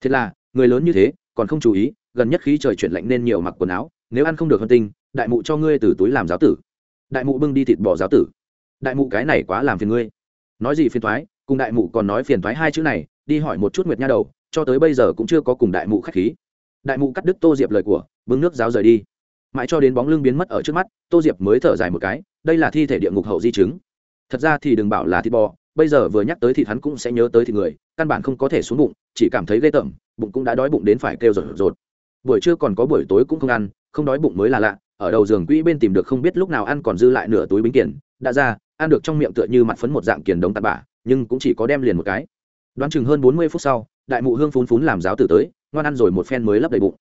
Thế là, người lớn như thế, còn không chú ý, gần nhất khí trời chuyển lạnh nên nhiều mặc quần áo nếu ăn không được hơn tinh, đại mụ cho ngươi từ túi làm giáo tử. Đại mụ bưng đi thịt bò giáo tử. Đại mụ cái này quá làm phiền ngươi. Nói gì phiền thoái, cùng đại mụ còn nói phiền thoái hai chữ này, đi hỏi một chút nguyệt nha đầu, cho tới bây giờ cũng chưa có cùng đại mụ khách khí. Đại mụ cắt đứt tô diệp lời của, bưng nước giáo rời đi. Mãi cho đến bóng lưng biến mất ở trước mắt, tô diệp mới thở dài một cái, đây là thi thể địa ngục hậu di chứng. Thật ra thì đừng bảo là thịt bò, bây giờ vừa nhắc tới thịt hắn cũng sẽ nhớ tới thịt người, căn bản không có thể xuống bụng, chỉ cảm thấy ghê tởm, bụng cũng đã đói bụng đến phải kêu rột rột. Buổi trưa còn có buổi tối cũng không ăn không đói bụng mới là lạ, ở đầu giường quỹ bên tìm được không biết lúc nào ăn còn dư lại nửa túi bính kiển, đã ra, ăn được trong miệng tựa như mặt phấn một dạng kiển đống tạt bả, nhưng cũng chỉ có đem liền một cái. Đoán chừng hơn bốn mươi phút sau, đại mụ hương phún phún làm giáo tử tới, ngoan ăn rồi một phen mới lấp đầy bụng.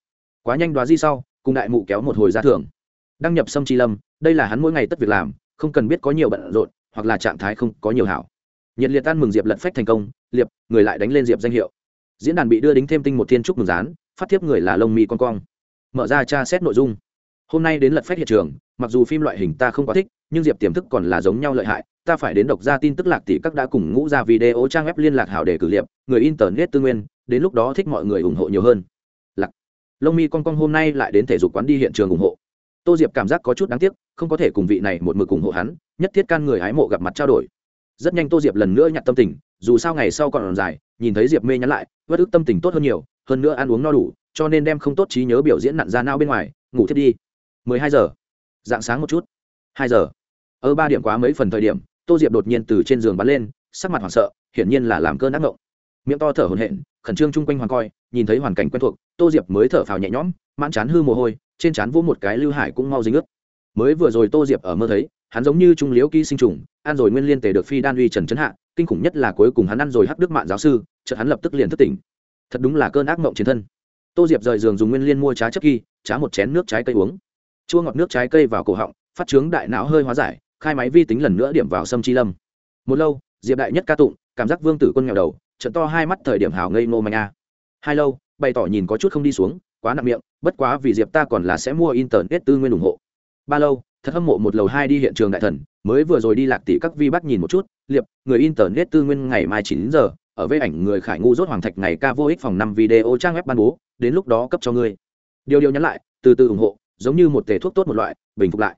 Quá nhanh đoá di sau, cùng đại mụ kéo một hồi ra thưởng. Đăng nhập sâm chi lâm, đây là hắn mỗi ngày tất việc làm, không cần biết có nhiều bận rộn, hoặc là trạng thái không có nhiều hảo. Nhiệt liệt tan mừng diệp lận phách thành công, liệp, người lại đánh lên diệp danh hiệu. Diễn đàn bị đưa đính thêm tinh một thiên trúc mừng rán phát tiếp người là lông mi con cong mở ra tra xét nội dung. Hôm nay đến lật phép hiện trường, mặc dù phim loại hình ta không quá thích, nhưng diệp tiềm thức còn là giống nhau lợi hại, ta phải đến đọc ra tin tức lạc tỷ các đã cùng ngũ ra video trang web liên lạc hảo để cử liệp người internet tư nguyên, đến lúc đó thích mọi người ủng hộ nhiều hơn. Lạc, lông mi con cong hôm nay lại đến thể dục quán đi hiện trường ủng hộ. Tô diệp cảm giác có chút đáng tiếc, không có thể cùng vị này một mực ủng hộ hắn, nhất thiết can người hái mộ gặp mặt trao đổi. Rất nhanh tô diệp lần nữa nhặt tâm tình, dù sao ngày sau còn dài, nhìn thấy diệp mê nhắn lại vất ức tâm tình tốt hơn nhiều, hơn nữa ăn uống no đủ cho nên đem không tốt trí nhớ biểu diễn nặn ra nao bên ngoài, ngủ thiết đi. Mười hai giờ. Dạng sáng một chút. Hai giờ. Ở ba điểm quá mấy phần thời điểm, tô diệp đột nhiên từ trên giường bắn lên, sắc mặt hoảng sợ, hiển nhiên là làm cơn ác mộng miệng to thở hổn hển, khẩn trương chung quanh hoàn coi, nhìn thấy hoàn cảnh quen thuộc, tô diệp mới thở phào nhẹ nhõm, mãn chán hư mồ hôi, trên chán vỗ một cái lưu hải cũng mau dính ướt. Mới vừa rồi tô diệp ở mơ thấy, hắn giống như trung liễu ký sinh trùng, ăn rồi nguyên liên tề được phi đan uy trần chấn hạ, kinh khủng nhất là cuối cùng hắn ăn rồi hắc đức mạng giáo sư, chợt hắn lập tức liền thức tỉnh. Thật đúng là cơn ác mộng chiến thân tô diệp rời giường dùng nguyên liên mua trá chất ghi, trá một chén nước trái cây uống. Chua ngọt nước trái cây vào cổ họng, phát trướng đại não hơi hóa giải, khai máy vi tính lần nữa điểm vào sâm chi lâm. Một lâu, diệp đại nhất ca tụng, cảm giác vương tử quân nghèo đầu, trận to hai mắt thời điểm hào ngây ngô mạnh a. Hai lâu, bày tỏ nhìn có chút không đi xuống, quá nặng miệng, bất quá vì diệp ta còn là sẽ mua internet tư nguyên ủng hộ. Ba lâu, thật hâm mộ một lầu hai đi hiện trường đại thần, mới vừa rồi đi lạc tỷ các vi bắt nhìn một chút, liệp, người internet tư nguyên ngày mai chín giờ ở với ảnh người khải ngu rốt hoàng thạch ngày ca vô ích phòng năm video trang web ban bố, đến lúc đó cấp cho ngươi. Điều điều nhắn lại, từ từ ủng hộ, giống như một tề thuốc tốt một loại, bình phục lại.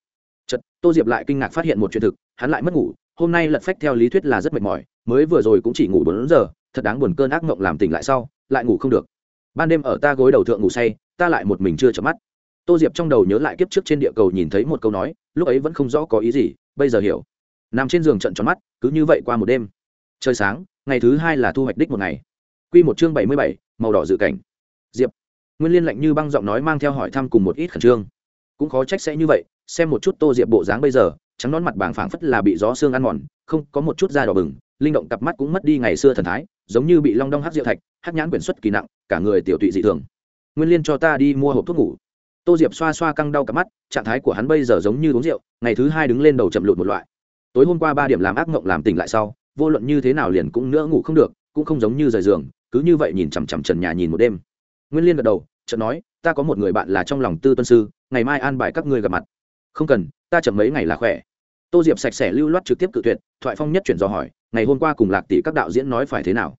Chật tô diệp lại kinh ngạc phát hiện một chuyện thực, hắn lại mất ngủ, hôm nay lật phách theo lý thuyết là rất mệt mỏi, mới vừa rồi cũng chỉ ngủ bốn giờ, thật đáng buồn cơn ác mộng làm tỉnh lại sau, lại ngủ không được. Ban đêm ở ta gối đầu thượng ngủ say, ta lại một mình chưa chợp mắt. Tô diệp trong đầu nhớ lại kiếp trước trên địa cầu nhìn thấy một câu nói, lúc ấy vẫn không rõ có ý gì, bây giờ hiểu. Nằm trên giường trận tròn mắt, cứ như vậy qua một đêm. Trời sáng ngày thứ hai là thu hoạch đích một ngày. Q một chương bảy mươi bảy, màu đỏ dự cảnh. Diệp. Nguyên liên lạnh như băng giọng nói mang theo hỏi thăm cùng một ít khẩn trương. Cũng khó trách sẽ như vậy, xem một chút tô diệp bộ dáng bây giờ, trắng nón mặt bảng phảng phất là bị gió xương ăn mòn, không, có một chút da đỏ bừng, linh động cặp mắt cũng mất đi ngày xưa thần thái, giống như bị long đong hát rượu thạch hát nhãn quyển xuất kỳ nặng, cả người tiểu tụy dị thường. Nguyên liên cho ta đi mua hộp thuốc ngủ. Tô diệp xoa xoa căng đau cặp mắt, trạng thái của hắn bây giờ giống như uống rượu, ngày thứ hai đứng lên đầu chậm lụt một loại. Tối hôm qua ba điểm làm ác mộng làm tỉnh lại sau vô luận như thế nào liền cũng nữa ngủ không được, cũng không giống như rời giường, cứ như vậy nhìn chằm chằm trần nhà nhìn một đêm. Nguyên liên gật đầu, chợt nói, ta có một người bạn là trong lòng tư tuân sư, ngày mai an bài các ngươi gặp mặt. Không cần, ta chậm mấy ngày là khỏe. Tô diệp sạch sẽ lưu loát trực tiếp cự tuyệt, thoại phong nhất chuyển do hỏi, ngày hôm qua cùng lạc tỷ các đạo diễn nói phải thế nào?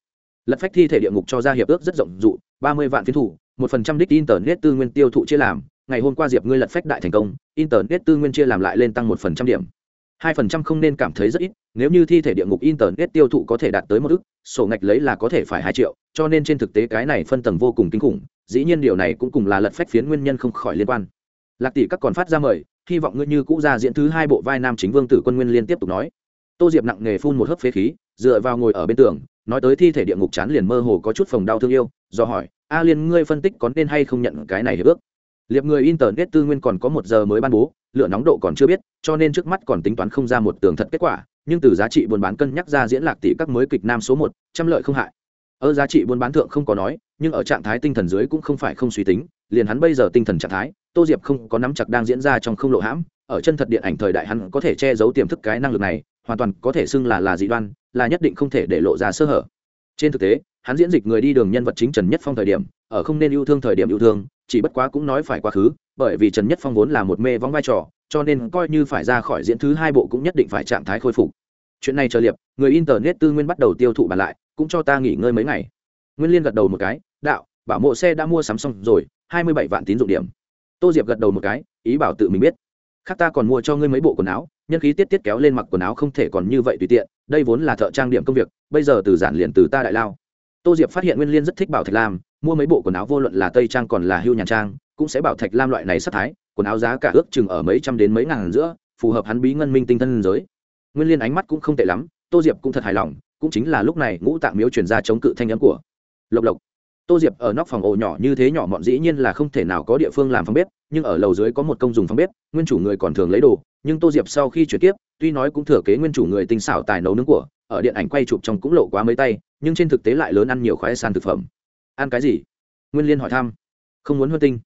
Lật phách thi thể địa ngục cho ra hiệp ước rất rộng dụ ba mươi vạn phiến thủ, một phần trăm đích internet tư nguyên tiêu thụ chia làm. Ngày hôm qua diệp ngươi lật phách đại thành công, internet tư nguyên chia làm lại lên tăng một phần trăm điểm hai phần trăm không nên cảm thấy rất ít, nếu như thi thể địa ngục internet tiêu thụ có thể đạt tới một ức, sổ ngạch lấy là có thể phải hai triệu, cho nên trên thực tế cái này phân tầng vô cùng kinh khủng, dĩ nhiên điều này cũng cùng là lật phách phiến nguyên nhân không khỏi liên quan. Lạc tỷ các còn phát ra mời, hy vọng ngươi như cũ ra diễn thứ hai bộ vai nam chính vương tử quân nguyên liên tiếp tục nói. Tô diệp nặng nghề phun một hớp phế khí, dựa vào ngồi ở bên tường, nói tới thi thể địa ngục chán liền mơ hồ có chút phòng đau thương yêu, do hỏi, a liên, ngươi phân tích có nên hay không nhận cái này hiệp ước? Liệp người internet tư nguyên còn có một giờ mới ban bố, lửa nóng độ còn chưa biết, cho nên trước mắt còn tính toán không ra một tường thật kết quả, nhưng từ giá trị buôn bán cân nhắc ra diễn lạc tỷ các mới kịch nam số một, trăm lợi không hại. Ở giá trị buôn bán thượng không có nói, nhưng ở trạng thái tinh thần dưới cũng không phải không suy tính, liền hắn bây giờ tinh thần trạng thái, tô diệp không có nắm chặt đang diễn ra trong không lộ hãm, ở chân thật điện ảnh thời đại hắn có thể che giấu tiềm thức cái năng lực này, hoàn toàn có thể xưng là là dị đoan, là nhất định không thể để lộ ra sơ hở. Trên thực tế hắn diễn dịch người đi đường nhân vật chính trần nhất phong thời điểm, ở không nên yêu thương thời điểm yêu thương, chỉ bất quá cũng nói phải quá khứ, bởi vì trần nhất phong vốn là một mê vóng vai trò, cho nên coi như phải ra khỏi diễn thứ hai bộ cũng nhất định phải trạng thái khôi phục. Chuyện này chờ liệp, người internet tư nguyên bắt đầu tiêu thụ bàn lại, cũng cho ta nghỉ ngơi mấy ngày. Nguyên liên gật đầu một cái, đạo, bảo mộ xe đã mua sắm xong rồi, hai mươi bảy vạn tín dụng điểm. Tô diệp gật đầu một cái, ý bảo tự mình biết. Khác ta còn mua cho ngươi mấy bộ quần áo, nhân khí tiết tiết kéo lên mặc quần áo không thể còn như vậy tùy tiện, đây vốn là thợ trang điểm công việc, bây giờ từ giản liền từ ta đại lao tô diệp phát hiện nguyên liên rất thích bảo thạch lam, mua mấy bộ quần áo vô luận là tây trang còn là hưu nhàn trang, cũng sẽ bảo thạch lam loại này sắc thái, quần áo giá cả ước chừng ở mấy trăm đến mấy ngàn giữa, phù hợp hắn bí ngân minh tinh thân giới. Nguyên liên ánh mắt cũng không tệ lắm, tô diệp cũng thật hài lòng, cũng chính là lúc này ngũ tạng miếu chuyển ra chống cự thanh âm của lộc lộc. Tô diệp ở nóc phòng ổ nhỏ như thế nhỏ mọn dĩ nhiên là không thể nào có địa phương làm phòng bếp, nhưng ở lầu dưới có một công dùng phòng bếp, nguyên chủ người còn thường lấy đồ, nhưng tô diệp sau khi chuyển tiếp tuy nói cũng thừa kế nguyên chủ người tinh xảo tài nấu nướng của, ở điện ảnh quay chụp trong cũng lộ quá mấy tay, nhưng trên thực tế lại lớn ăn nhiều khoái san thực phẩm. Ăn cái gì? Nguyên liên hỏi thăm. Không muốn huân tinh.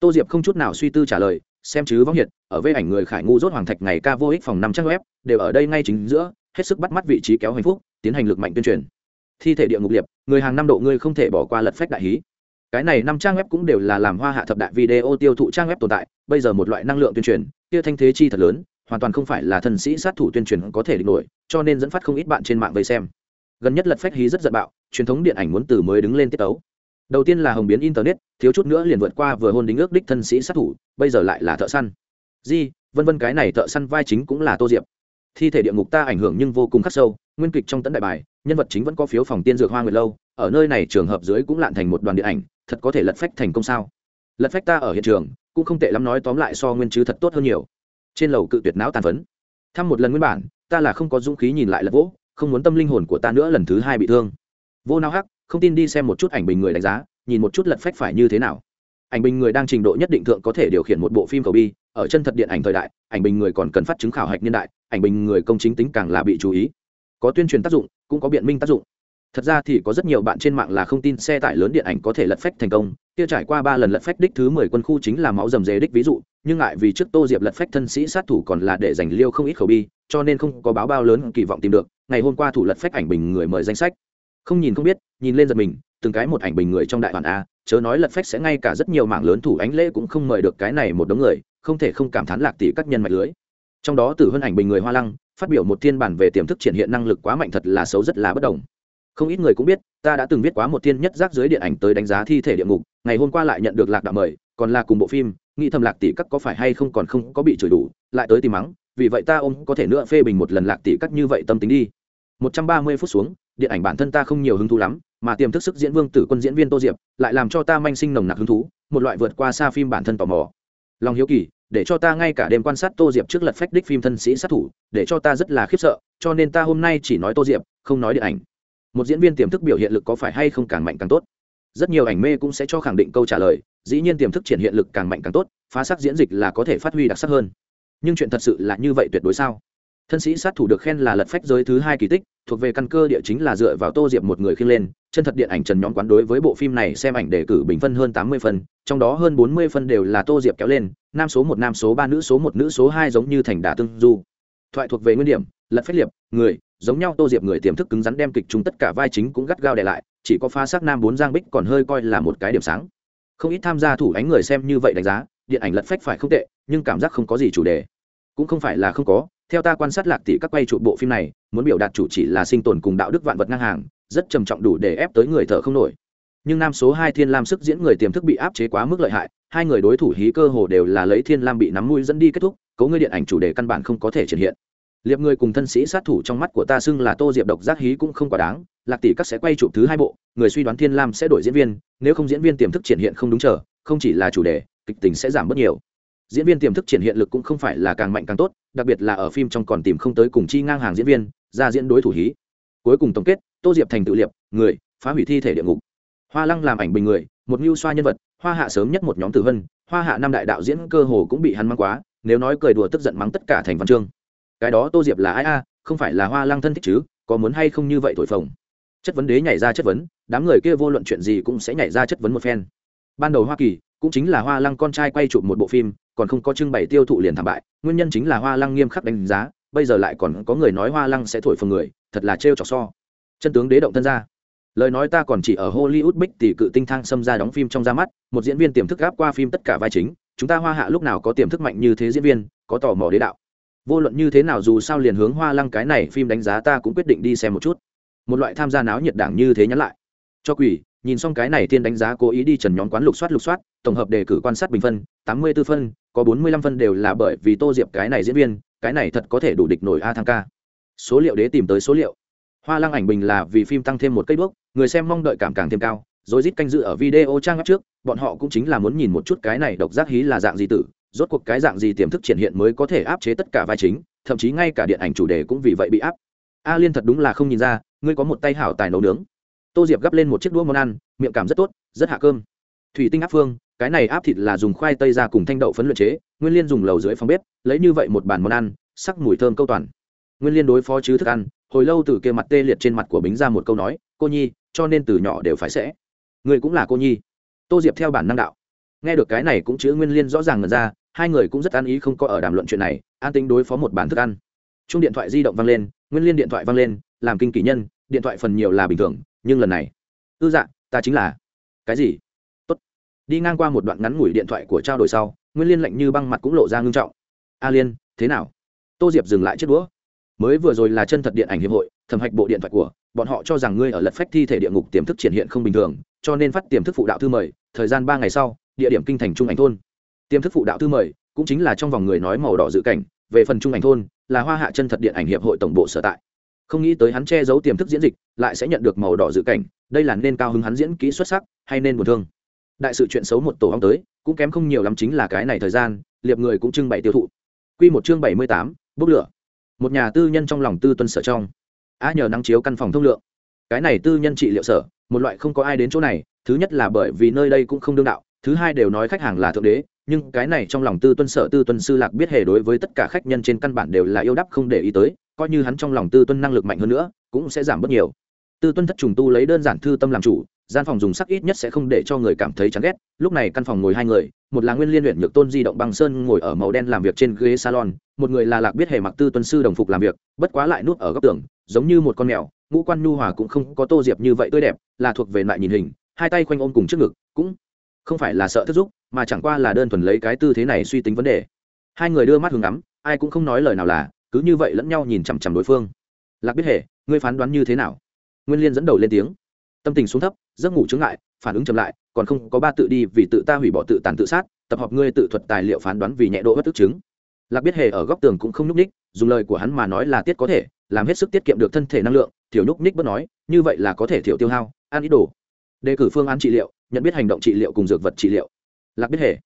Tô diệp không chút nào suy tư trả lời, xem chứ võng hiệt ở vây ảnh người khải ngu rốt hoàng thạch ngày ca vô ích phòng năm trang web, đều ở đây ngay chính giữa, hết sức bắt mắt vị trí kéo hạnh phúc, tiến hành lực mạnh tuyên truyền. Thi thể địa ngục liệp người hàng năm độ ngươi không thể bỏ qua lật phách đại hí. Cái này năm trang web cũng đều là làm hoa hạ thập đại video tiêu thụ trang web tồn tại, bây giờ một loại năng lượng tuyên truyền, kia thanh thế chi thật lớn hoàn toàn không phải là thần sĩ sát thủ tuyên truyền có thể địch nổi, cho nên dẫn phát không ít bạn trên mạng vây xem. Gần nhất lật phách hí rất giận bạo, truyền thống điện ảnh muốn từ mới đứng lên tiết tấu. Đầu tiên là hồng biến internet, thiếu chút nữa liền vượt qua vừa hôn đính ước đích thân sĩ sát thủ, bây giờ lại là thợ săn. Di, vân vân cái này thợ săn vai chính cũng là tô diệp. Thi thể địa ngục ta ảnh hưởng nhưng vô cùng khắc sâu, nguyên kịch trong tấn đại bài, nhân vật chính vẫn có phiếu phòng tiên dược hoa người lâu, ở nơi này trường hợp dưới cũng lạn thành một đoàn điện ảnh, thật có thể lật phách thành công sao? Lật phách ta ở hiện trường, cũng không tệ lắm nói tóm lại so nguyên chứ thật tốt hơn nhiều trên lầu cự tuyệt não tàn phấn. Thăm một lần nguyên bản, ta là không có dũng khí nhìn lại lật vỗ, không muốn tâm linh hồn của ta nữa lần thứ hai bị thương. Vô nao hắc, không tin đi xem một chút ảnh bình người đánh giá, nhìn một chút lật phách phải như thế nào. Ảnh bình người đang trình độ nhất định thượng có thể điều khiển một bộ phim cầu bi, ở chân thật điện ảnh thời đại, ảnh bình người còn cần phát chứng khảo hạch niên đại, ảnh bình người công chính tính càng là bị chú ý. Có tuyên truyền tác dụng, cũng có biện minh tác dụng thật ra thì có rất nhiều bạn trên mạng là không tin xe tải lớn điện ảnh có thể lật phách thành công. Kia trải qua ba lần lật phách đích thứ mười quân khu chính là máu dầm dề đích ví dụ, nhưng ngại vì trước tô diệp lật phách thân sĩ sát thủ còn là để giành liêu không ít khẩu bi, cho nên không có báo bao lớn kỳ vọng tìm được. Ngày hôm qua thủ lật phách ảnh bình người mời danh sách. Không nhìn không biết, nhìn lên giật mình, từng cái một ảnh bình người trong đại hoàn a, chớ nói lật phách sẽ ngay cả rất nhiều mảng lớn thủ ánh lễ cũng không mời được cái này một đống người, không thể không cảm thán lạc tỷ các nhân mạch lưới. Trong đó tử hơn ảnh bình người hoa lăng, phát biểu một thiên bản về tiềm thức triển hiện năng lực quá mạnh thật là xấu rất là bất đồng không ít người cũng biết, ta đã từng viết quá một thiên nhất giác dưới điện ảnh tới đánh giá thi thể địa ngục, ngày hôm qua lại nhận được lạc đạo mời, còn là cùng bộ phim, nghĩ thầm lạc tỷ các có phải hay không còn không có bị chửi đủ, lại tới tìm mắng, vì vậy ta ôm có thể nữa phê bình một lần lạc tỷ các như vậy tâm tính đi. Một trăm ba mươi phút xuống, điện ảnh bản thân ta không nhiều hứng thú lắm, mà tiềm thức sức diễn vương tử quân diễn viên tô diệp, lại làm cho ta manh sinh nồng nặc hứng thú, một loại vượt qua xa phim bản thân tò mò. Lòng hiếu kỳ, để cho ta ngay cả đêm quan sát tô diệp trước lật phách đích phim thân sĩ sát thủ, để cho ta rất là khiếp sợ, cho nên ta hôm nay chỉ nói tô diệp, không nói điện ảnh một diễn viên tiềm thức biểu hiện lực có phải hay không càng mạnh càng tốt? Rất nhiều ảnh mê cũng sẽ cho khẳng định câu trả lời, dĩ nhiên tiềm thức triển hiện lực càng mạnh càng tốt, phá sắc diễn dịch là có thể phát huy đặc sắc hơn. Nhưng chuyện thật sự là như vậy tuyệt đối sao? Thân sĩ sát thủ được khen là lật phách giới thứ hai kỳ tích, thuộc về căn cơ địa chính là dựa vào tô diệp một người khiêng lên, chân thật điện ảnh trần nhóm quán đối với bộ phim này xem ảnh đề cử bình phân hơn tám mươi phân trong đó hơn bốn mươi phân đều là tô diệp kéo lên, nam số một, nam số ba, nữ số một, nữ số hai giống như thành đà tương du. Thoại thuộc về nguyên điểm, lật phách liệp, người giống nhau, tô diệp người tiềm thức cứng rắn đem kịch chúng tất cả vai chính cũng gắt gao để lại, chỉ có pha sắc nam bốn giang bích còn hơi coi là một cái điểm sáng. Không ít tham gia thủ ánh người xem như vậy đánh giá, điện ảnh lật phách phải không tệ, nhưng cảm giác không có gì chủ đề. Cũng không phải là không có, theo ta quan sát lạc tỷ các quay trụ bộ phim này, muốn biểu đạt chủ chỉ là sinh tồn cùng đạo đức vạn vật ngang hàng, rất trầm trọng đủ để ép tới người thở không nổi. Nhưng nam số hai thiên lam sức diễn người tiềm thức bị áp chế quá mức lợi hại, hai người đối thủ hí cơ hồ đều là lấy thiên lam bị nắm mũi dẫn đi kết thúc, cấu ngươi điện ảnh chủ đề căn bản không có thể triển hiện liệp người cùng thân sĩ sát thủ trong mắt của ta xưng là tô diệp độc giác hí cũng không quá đáng, lạc tỷ các sẽ quay chụp thứ hai bộ, người suy đoán thiên lam sẽ đổi diễn viên, nếu không diễn viên tiềm thức triển hiện không đúng chờ, không chỉ là chủ đề, kịch tính sẽ giảm bớt nhiều. Diễn viên tiềm thức triển hiện lực cũng không phải là càng mạnh càng tốt, đặc biệt là ở phim trong còn tìm không tới cùng chi ngang hàng diễn viên, ra diễn đối thủ hí. Cuối cùng tổng kết, tô diệp thành tự liệp, người, phá hủy thi thể địa ngục. Hoa lăng làm ảnh bình người, một mưu xoa nhân vật, hoa hạ sớm nhất một nhóm tử vân, hoa hạ năm đại đạo diễn cơ hồ cũng bị hắn mắng quá, nếu nói cười đùa tức giận mắng tất cả thành văn chương cái đó tô diệp là ai a, không phải là hoa lăng thân thích chứ, có muốn hay không như vậy thổi phồng. Chất vấn đế nhảy ra chất vấn, đám người kia vô luận chuyện gì cũng sẽ nhảy ra chất vấn một phen. Ban đầu hoa kỳ cũng chính là hoa lăng con trai quay chụp một bộ phim, còn không có trưng bày tiêu thụ liền thảm bại, nguyên nhân chính là hoa lăng nghiêm khắc đánh giá, bây giờ lại còn có người nói hoa lăng sẽ thổi phồng người, thật là trêu trò so. Chân tướng đế động thân ra. Lời nói ta còn chỉ ở hollywood bích tỷ cự tinh thang xâm ra đóng phim trong ra mắt, một diễn viên tiềm thức gáp qua phim tất cả vai chính, chúng ta hoa hạ lúc nào có tiềm thức mạnh như thế diễn viên, có tò mò đế đạo vô luận như thế nào dù sao liền hướng hoa lăng cái này phim đánh giá ta cũng quyết định đi xem một chút. Một loại tham gia náo nhiệt đảng như thế nhắn lại. Cho quỷ, nhìn xong cái này tiên đánh giá cố ý đi trần nhóm quán lục soát lục soát, tổng hợp đề cử quan sát bình phân, tám mươi 84 phân, có bốn mươi lăm phân đều là bởi vì tô diệp cái này diễn viên, cái này thật có thể đủ địch nổi a thăng ca. Số liệu đế tìm tới số liệu. Hoa lăng ảnh bình là vì phim tăng thêm một cây bước, người xem mong đợi cảm càng thêm cao, rồi rít canh dự ở video trang web trước, bọn họ cũng chính là muốn nhìn một chút cái này độc giác hí là dạng gì tử rốt cuộc cái dạng gì tiềm thức triển hiện mới có thể áp chế tất cả vai chính, thậm chí ngay cả điện ảnh chủ đề cũng vì vậy bị áp. A liên thật đúng là không nhìn ra, ngươi có một tay hảo tài nấu nướng. Tô diệp gắp lên một chiếc đũa món ăn, miệng cảm rất tốt, rất hạ cơm. Thủy tinh áp phương, cái này áp thịt là dùng khoai tây ra cùng thanh đậu phấn luyện chế, nguyên liên dùng lầu dưới phòng bếp, lấy như vậy một bàn món ăn, sắc mùi thơm câu toàn. Nguyên liên đối phó chứ thức ăn, hồi lâu từ kia mặt tê liệt trên mặt của bính ra một câu nói, cô nhi, cho nên từ nhỏ đều phải sẽ. Người cũng là cô nhi. Tô diệp theo bản năng đạo. Nghe được cái này cũng chữ nguyên liên rõ ràng ngần ra hai người cũng rất an ý không có ở đàm luận chuyện này, an tính đối phó một bản thức ăn. Chung điện thoại di động vang lên, nguyên liên điện thoại vang lên, làm kinh kỷ nhân, điện thoại phần nhiều là bình thường, nhưng lần này, ư dạ ta chính là, cái gì? Tốt. Đi ngang qua một đoạn ngắn ngủi điện thoại của trao đổi sau, nguyên liên lạnh như băng mặt cũng lộ ra ngưng trọng. A liên, thế nào? Tô diệp dừng lại chết đũa. Mới vừa rồi là chân thật điện ảnh hiệp hội, thẩm hạch bộ điện thoại của, bọn họ cho rằng ngươi ở lật phách thi thể địa ngục tiềm thức triển hiện không bình thường, cho nên phát tiềm thức phụ đạo thư mời, thời gian ba ngày sau, địa điểm kinh thành trung ảnh thôn tiềm thức phụ đạo thư mời cũng chính là trong vòng người nói màu đỏ dự cảnh, về phần trung ảnh thôn, là hoa hạ chân thật điện ảnh hiệp hội tổng bộ sở tại. Không nghĩ tới hắn che giấu tiềm thức diễn dịch, lại sẽ nhận được màu đỏ dự cảnh, đây là nên cao hứng hắn diễn kỹ xuất sắc hay nên buồn thương. Đại sự chuyện xấu một tổ ong tới, cũng kém không nhiều lắm chính là cái này thời gian, liệp người cũng trưng bày tiêu thụ. Quy một chương bảy mươi tám, bốc lửa. Một nhà tư nhân trong lòng tư tuân sở trong. A nhờ nắng chiếu căn phòng thông lượng. Cái này tư nhân trị liệu sở, một loại không có ai đến chỗ này, thứ nhất là bởi vì nơi đây cũng không đương đạo, thứ hai đều nói khách hàng là thượng đế nhưng cái này trong lòng tư tuân sở tư tuân sư lạc biết hề đối với tất cả khách nhân trên căn bản đều là yêu đắp không để ý tới, coi như hắn trong lòng tư tuân năng lực mạnh hơn nữa, cũng sẽ giảm bớt nhiều. Tư tuân thất trùng tu lấy đơn giản thư tâm làm chủ, gian phòng dùng sắc ít nhất sẽ không để cho người cảm thấy chán ghét. Lúc này căn phòng ngồi hai người, một là nguyên liên luyện nhược tôn di động băng sơn ngồi ở màu đen làm việc trên ghế salon, một người là lạc biết hề mặc tư tuân sư đồng phục làm việc, bất quá lại nuốt ở góc tường, giống như một con mèo, ngũ quan nhu hòa cũng không có tô diệp như vậy tươi đẹp, là thuộc về lại nhìn hình, hai tay khoanh ôm cùng trước ngực, cũng không phải là sợ thức giúp mà chẳng qua là đơn thuần lấy cái tư thế này suy tính vấn đề. Hai người đưa mắt hướng ngắm, ai cũng không nói lời nào là, cứ như vậy lẫn nhau nhìn chằm chằm đối phương. Lạc biết hệ ngươi phán đoán như thế nào? Nguyên liên dẫn đầu lên tiếng. Tâm tình xuống thấp, giấc ngủ chứng lại phản ứng chậm lại, còn không có ba tự đi vì tự ta hủy bỏ tự tàn tự sát, tập hợp ngươi tự thuật tài liệu phán đoán vì nhẹ độ bất tức chứng. Lạc biết hề ở góc tường cũng không nhúc ních dùng lời của hắn mà nói là tiết có thể, làm hết sức tiết kiệm được thân thể năng lượng thiểu nhúc ních bất nói, như vậy là có thể thiểu tiêu hao, ăn ít đồ. Đề cử phương án trị liệu nhận biết hành động trị liệu cùng dược vật trị liệu. Lạc biết hề.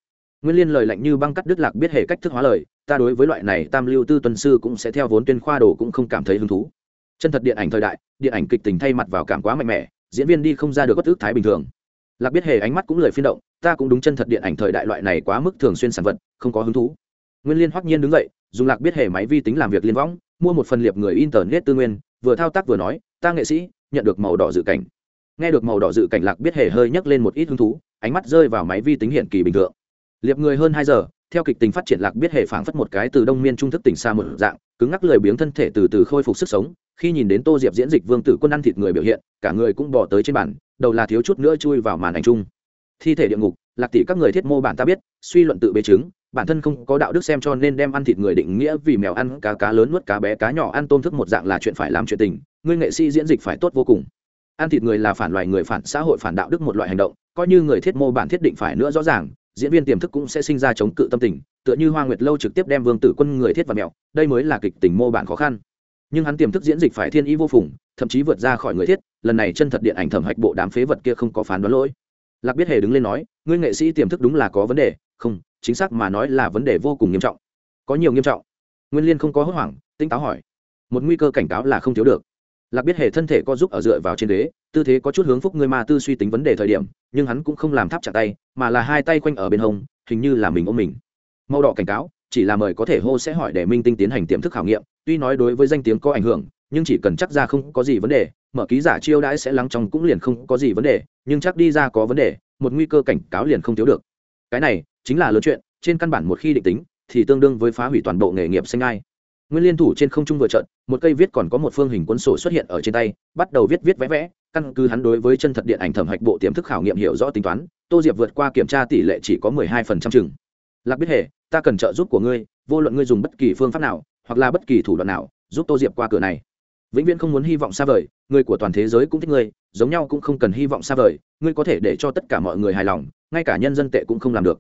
Nguyên liên lời lạnh như băng cắt đứt lạc biết hề cách thức hóa lời, ta đối với loại này tam lưu tư tuần sư cũng sẽ theo vốn tuyên khoa đồ cũng không cảm thấy hứng thú. Chân thật điện ảnh thời đại, điện ảnh kịch tình thay mặt vào cảm quá mạnh mẽ, diễn viên đi không ra được bất ước thái bình thường. Lạc biết hề ánh mắt cũng lời phiên động, ta cũng đúng chân thật điện ảnh thời đại loại này quá mức thường xuyên sản vật, không có hứng thú. Nguyên liên hoắc nhiên đứng dậy, dùng lạc biết hề máy vi tính làm việc liên võng, mua một phần liệp người internet tư nguyên, vừa thao tác vừa nói, ta nghệ sĩ, nhận được màu đỏ dự cảnh nghe được màu đỏ dự cảnh lạc biết hề hơi nhấc lên một ít hứng thú, ánh mắt rơi vào máy vi tính hiện kỳ bình thường. Liệp người hơn hai giờ, theo kịch tình phát triển lạc biết hề phảng phất một cái từ đông miên trung thức tỉnh xa một dạng, cứng ngắc lười biếng thân thể từ từ khôi phục sức sống, khi nhìn đến tô diệp diễn dịch vương tử quân ăn thịt người biểu hiện, cả người cũng bỏ tới trên bàn, đầu là thiếu chút nữa chui vào màn ảnh chung. Thi thể địa ngục, lạc tỷ các người thiết mô bản ta biết, suy luận tự bế chứng, bản thân không có đạo đức xem cho nên đem ăn thịt người định nghĩa vì mèo ăn cá cá lớn nuốt cá bé cá nhỏ ăn tôm thức một dạng là chuyện phải làm chuyện tình, ngươi nghệ sĩ diễn dịch phải tốt vô cùng ăn thịt người là phản loài người phản xã hội phản đạo đức một loại hành động, coi như người thiết mô bản thiết định phải nữa rõ ràng, diễn viên tiềm thức cũng sẽ sinh ra chống cự tâm tình, tựa như hoa nguyệt lâu trực tiếp đem vương tử quân người thiết và mẹo, đây mới là kịch tình mô bản khó khăn. Nhưng hắn tiềm thức diễn dịch phải thiên ý vô phùng, thậm chí vượt ra khỏi người thiết, lần này chân thật điện ảnh thẩm hạch bộ đám phế vật kia không có phán đoán lỗi. Lạc biết hề đứng lên nói, ngươi nghệ sĩ tiềm thức đúng là có vấn đề. Không, chính xác mà nói là vấn đề vô cùng nghiêm trọng. Có nhiều nghiêm trọng. Nguyên liên không có hốt hoảng tinh táo hỏi. Một nguy cơ cảnh cáo là không thiếu được lạc biết hệ thân thể có giúp ở dựa vào trên đế, tư thế có chút hướng phúc ngươi ma tư suy tính vấn đề thời điểm, nhưng hắn cũng không làm tháp chặt tay, mà là hai tay quanh ở bên hông, hình như là mình ôm mình. Màu đỏ cảnh cáo, chỉ là mời có thể hô sẽ hỏi để minh tinh tiến hành tiềm thức khảo nghiệm, tuy nói đối với danh tiếng có ảnh hưởng, nhưng chỉ cần chắc ra không có gì vấn đề, mở ký giả chiêu đãi sẽ lắng trong cũng liền không có gì vấn đề, nhưng chắc đi ra có vấn đề, một nguy cơ cảnh cáo liền không thiếu được. Cái này chính là lớn chuyện, trên căn bản một khi định tính, thì tương đương với phá hủy toàn bộ nghề nghiệp sinh ai nguyên liên thủ trên không trung vừa trận một cây viết còn có một phương hình cuốn sổ xuất hiện ở trên tay bắt đầu viết viết vẽ vẽ căn cứ hắn đối với chân thật điện ảnh thẩm hạch bộ tiềm thức khảo nghiệm hiểu rõ tính toán tô diệp vượt qua kiểm tra tỷ lệ chỉ có mười hai phần trăm chừng. Lạc biết hệ, ta cần trợ giúp của ngươi vô luận ngươi dùng bất kỳ phương pháp nào hoặc là bất kỳ thủ đoạn nào giúp tô diệp qua cửa này. Vĩnh viễn không muốn hy vọng xa vời người của toàn thế giới cũng thích ngươi giống nhau cũng không cần hy vọng xa vời ngươi có thể để cho tất cả mọi người hài lòng ngay cả nhân dân tệ cũng không làm được.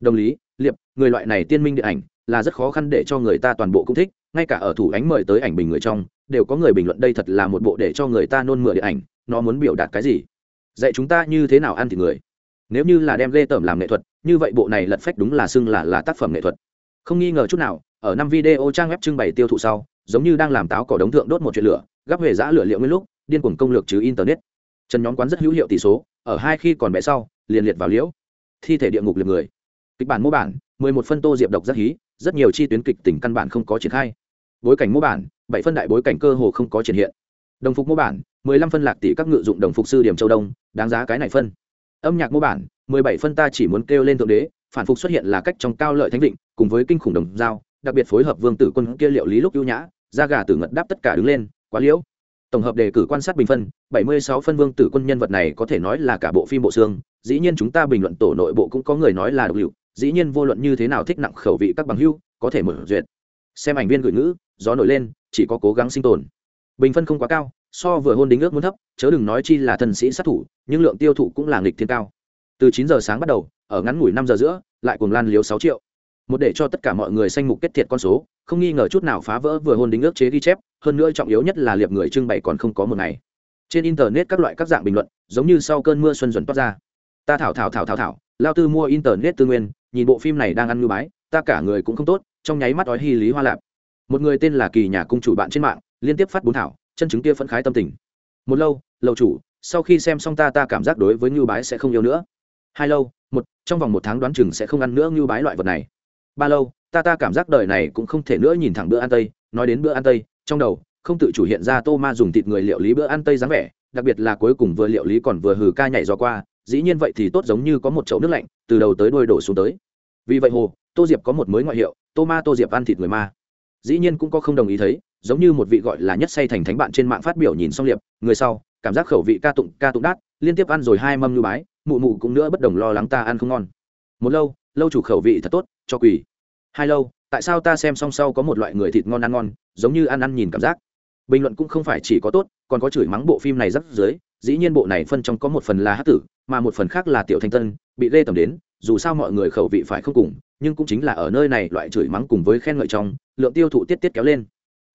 Đồng lý liệp người loại này tiên minh điện ảnh là rất khó khăn để cho người ta toàn bộ cũng thích ngay cả ở thủ ánh mời tới ảnh bình người trong, đều có người bình luận đây thật là một bộ để cho người ta nôn mửa điện ảnh, nó muốn biểu đạt cái gì? Dạy chúng ta như thế nào ăn thịt người? Nếu như là đem lê tởm làm nghệ thuật, như vậy bộ này lật phách đúng là xưng là là tác phẩm nghệ thuật. Không nghi ngờ chút nào, ở năm video trang web trưng bày tiêu thụ sau, giống như đang làm táo cỏ đống thượng đốt một chuyện lửa, gắp huệ giã lửa liệu nguyên lúc, điên cuồng công lược chứ internet. Trần nhóm quán rất hữu hiệu tỷ số, ở hai khi còn bé sau, liền liệt vào liễu. Thi thể địa ngục liệt người. Kịch bản mô bản, mười một phân tô diệp độc rất hí rất nhiều chi tuyến kịch tỉnh căn bản không có triển khai. Bối cảnh mô bản, bảy phân đại bối cảnh cơ hồ không có triển hiện. Đồng phục mô bản, mười lăm phân lạc tỷ các ngự dụng đồng phục sư điểm châu đông, đáng giá cái này phân. Âm nhạc mô bản, mười bảy phân ta chỉ muốn kêu lên thượng đế, phản phục xuất hiện là cách trong cao lợi thánh định cùng với kinh khủng đồng giao, đặc biệt phối hợp vương tử quân kia liệu lý lúc ưu nhã ra gà tử ngật đáp tất cả đứng lên, quá liễu. Tổng hợp đề cử quan sát bình phân, bảy mươi sáu phân vương tử quân nhân vật này có thể nói là cả bộ phim bộ xương, dĩ nhiên chúng ta bình luận tổ nội bộ cũng có người nói là độc liệu dĩ nhiên vô luận như thế nào thích nặng khẩu vị các bằng hưu, có thể mở duyệt. Xem ảnh viên gửi ngữ, gió nổi lên, chỉ có cố gắng sinh tồn. Bình phân không quá cao, so vừa hôn đính ước muốn thấp, chớ đừng nói chi là thần sĩ sát thủ, nhưng lượng tiêu thụ cũng là nghịch thiên cao. Từ chín giờ sáng bắt đầu, ở ngắn ngủi năm giờ giữa, lại cuồng lan liếu sáu triệu. Một để cho tất cả mọi người sanh mục kết thiệt con số, không nghi ngờ chút nào phá vỡ vừa hôn đính ước chế ghi chép, hơn nữa trọng yếu nhất là liệp người trưng bày còn không có một ngày. Trên internet các loại các dạng bình luận, giống như sau cơn mưa xuân dần toát ra. Ta thảo thảo thảo thảo thảo, lao tư mua internet tư nguyên nhìn bộ phim này đang ăn ngư bái, ta cả người cũng không tốt, trong nháy mắt đói hy lý hoa lạp. Một người tên là kỳ nhà cung chủ bạn trên mạng, liên tiếp phát bốn thảo, chân chứng kia phẫn khái tâm tình. Một lâu lâu chủ, sau khi xem xong ta ta cảm giác đối với ngư bái sẽ không yêu nữa. Hai lâu, một, trong vòng một tháng đoán chừng sẽ không ăn nữa ngư bái loại vật này. Ba lâu, ta ta cảm giác đời này cũng không thể nữa nhìn thẳng bữa ăn tây. Nói đến bữa ăn tây, trong đầu, không tự chủ hiện ra tô ma dùng thịt người liệu lý bữa ăn tây dáng vẻ, đặc biệt là cuối cùng vừa liệu lý còn vừa hừ ca nhảy do qua dĩ nhiên vậy thì tốt giống như có một chậu nước lạnh, từ đầu tới đuôi đổ xuống tới. Vì vậy hồ, tô diệp có một mới ngoại hiệu, tô ma tô diệp ăn thịt người ma. Dĩ nhiên cũng có không đồng ý thấy, giống như một vị gọi là nhất say thành thánh bạn trên mạng phát biểu nhìn xong liệp, người sau, cảm giác khẩu vị ca tụng ca tụng đát, liên tiếp ăn rồi hai mâm như bái, mụ mụ cũng nữa bất đồng lo lắng ta ăn không ngon. Một lâu lâu chủ khẩu vị thật tốt, cho quỳ. Hai lâu, tại sao ta xem song sau có một loại người thịt ngon ăn ngon, giống như ăn ăn nhìn cảm giác. Bình luận cũng không phải chỉ có tốt, còn có chửi mắng bộ phim này rắc dưới dĩ nhiên bộ này phân trong có một phần là hát tử, mà một phần khác là tiểu thanh tân, bị lê tầm đến, dù sao mọi người khẩu vị phải không cùng, nhưng cũng chính là ở nơi này loại chửi mắng cùng với khen ngợi trong, lượng tiêu thụ tiết tiết kéo lên.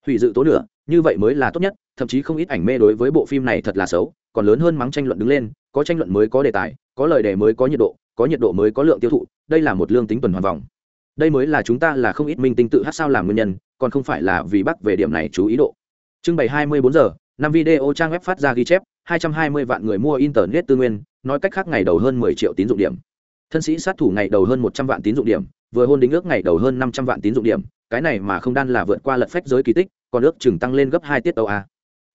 Hủy dự tố lửa như vậy mới là tốt nhất, thậm chí không ít ảnh mê đối với bộ phim này thật là xấu, còn lớn hơn mắng tranh luận đứng lên, có tranh luận mới có đề tài, có lời đề mới có nhiệt độ, có nhiệt độ mới có lượng tiêu thụ, đây là một lương tính tuần hoàn vòng. Đây mới là chúng ta là không ít minh tinh tự hát sao làm nguyên nhân, còn không phải là vì bắc về điểm này chú ý độ. Trưng bày 24 giờ, năm video trang web phát ra ghi chép. 220 vạn người mua internet tư nguyên, nói cách khác ngày đầu hơn 10 triệu tín dụng điểm. Thân sĩ sát thủ ngày đầu hơn 100 vạn tín dụng điểm, vừa hôn đính ước ngày đầu hơn 500 vạn tín dụng điểm, cái này mà không đan là vượt qua lật phách giới kỳ tích, còn ước chừng tăng lên gấp hai tiết đầu a.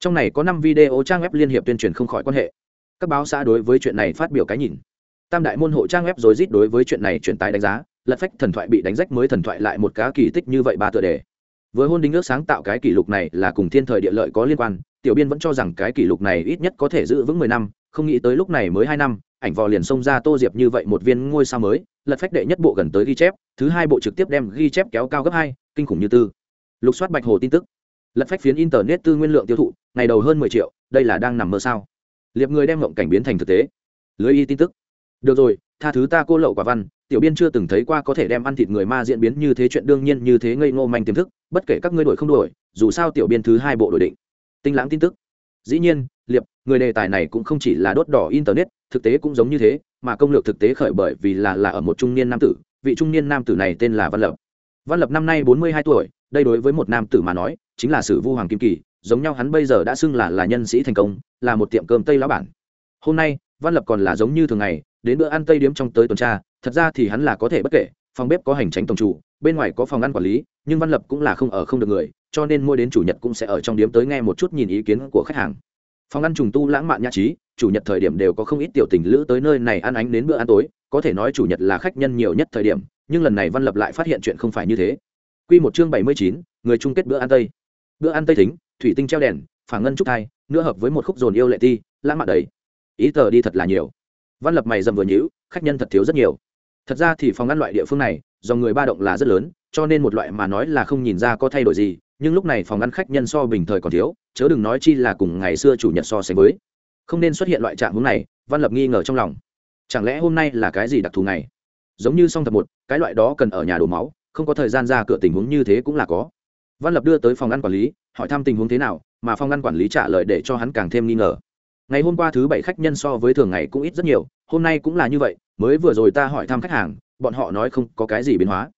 Trong này có năm video trang web liên hiệp tuyên truyền không khỏi quan hệ. Các báo xã đối với chuyện này phát biểu cái nhìn. Tam đại môn hộ trang web rối rít đối với chuyện này truyền tải đánh giá, lật phách thần thoại bị đánh rách mới thần thoại lại một cá kỳ tích như vậy ba tựa đề. Với hôn đính ước sáng tạo cái kỷ lục này là cùng thiên thời địa lợi có liên quan tiểu biên vẫn cho rằng cái kỷ lục này ít nhất có thể giữ vững mười năm, không nghĩ tới lúc này mới hai năm, ảnh vò liền xông ra tô diệp như vậy một viên ngôi sao mới, lật phách đệ nhất bộ gần tới ghi chép, thứ hai bộ trực tiếp đem ghi chép kéo cao gấp hai, kinh khủng như tư. Lục soát bạch hồ tin tức. Lật phách phiến internet tư nguyên lượng tiêu thụ, ngày đầu hơn mười triệu, đây là đang nằm mơ sao? Liệp người đem ngộng cảnh biến thành thực tế. Lưới y tin tức. Được rồi, tha thứ ta cô lậu quả văn, tiểu biên chưa từng thấy qua có thể đem ăn thịt người ma diễn biến như thế chuyện đương nhiên như thế ngây ngô manh tiềm thức, bất kể các ngươi đổi không đổi dù sao tiểu biên thứ hai bộ đổi định tinh lãng tin tức. Dĩ nhiên, liệp, người đề tài này cũng không chỉ là đốt đỏ internet, thực tế cũng giống như thế, mà công lược thực tế khởi bởi vì là là ở một trung niên nam tử, vị trung niên nam tử này tên là văn lập. Văn lập năm nay bốn mươi hai tuổi, đây đối với một nam tử mà nói, chính là sử vu hoàng kim kỳ, giống nhau hắn bây giờ đã xưng là là nhân sĩ thành công, là một tiệm cơm tây lão bản. Hôm nay, văn lập còn là giống như thường ngày, đến bữa ăn tây điếm trong tới tuần tra, thật ra thì hắn là có thể bất kể, phòng bếp có hành tránh tổng chủ, bên ngoài có phòng ăn quản lý, nhưng văn lập cũng là không ở không được người cho nên mua đến chủ nhật cũng sẽ ở trong điếm tới nghe một chút nhìn ý kiến của khách hàng phòng ăn trùng tu lãng mạn nhã trí chủ nhật thời điểm đều có không ít tiểu tình lữ tới nơi này ăn ánh đến bữa ăn tối có thể nói chủ nhật là khách nhân nhiều nhất thời điểm nhưng lần này văn lập lại phát hiện chuyện không phải như thế Quy một chương bảy mươi chín, người chung kết bữa ăn tây. Bữa ăn tây thính, thủy tinh treo đèn, phả ngân trúc thai, nữa hợp với một khúc dồn yêu lệ ti, lãng mạn đấy. Ý tờ đi thật là nhiều. Văn lập mày dầm vừa nhữ khách nhân thật thiếu rất nhiều. Thật ra thì phòng ăn loại địa phương này, do người ba động là rất lớn, cho nên một loại mà nói là không nhìn ra có thay đổi gì, nhưng lúc này phòng ăn khách nhân so bình thời còn thiếu, chớ đừng nói chi là cùng ngày xưa chủ nhật so sánh với. Không nên xuất hiện loại trạng huống này, Văn Lập nghi ngờ trong lòng. Chẳng lẽ hôm nay là cái gì đặc thù này? Giống như song thập một, cái loại đó cần ở nhà đổ máu, không có thời gian ra cửa tình huống như thế cũng là có văn lập đưa tới phòng ăn quản lý hỏi thăm tình huống thế nào mà phòng ăn quản lý trả lời để cho hắn càng thêm nghi ngờ ngày hôm qua thứ bảy khách nhân so với thường ngày cũng ít rất nhiều hôm nay cũng là như vậy mới vừa rồi ta hỏi thăm khách hàng bọn họ nói không có cái gì biến hóa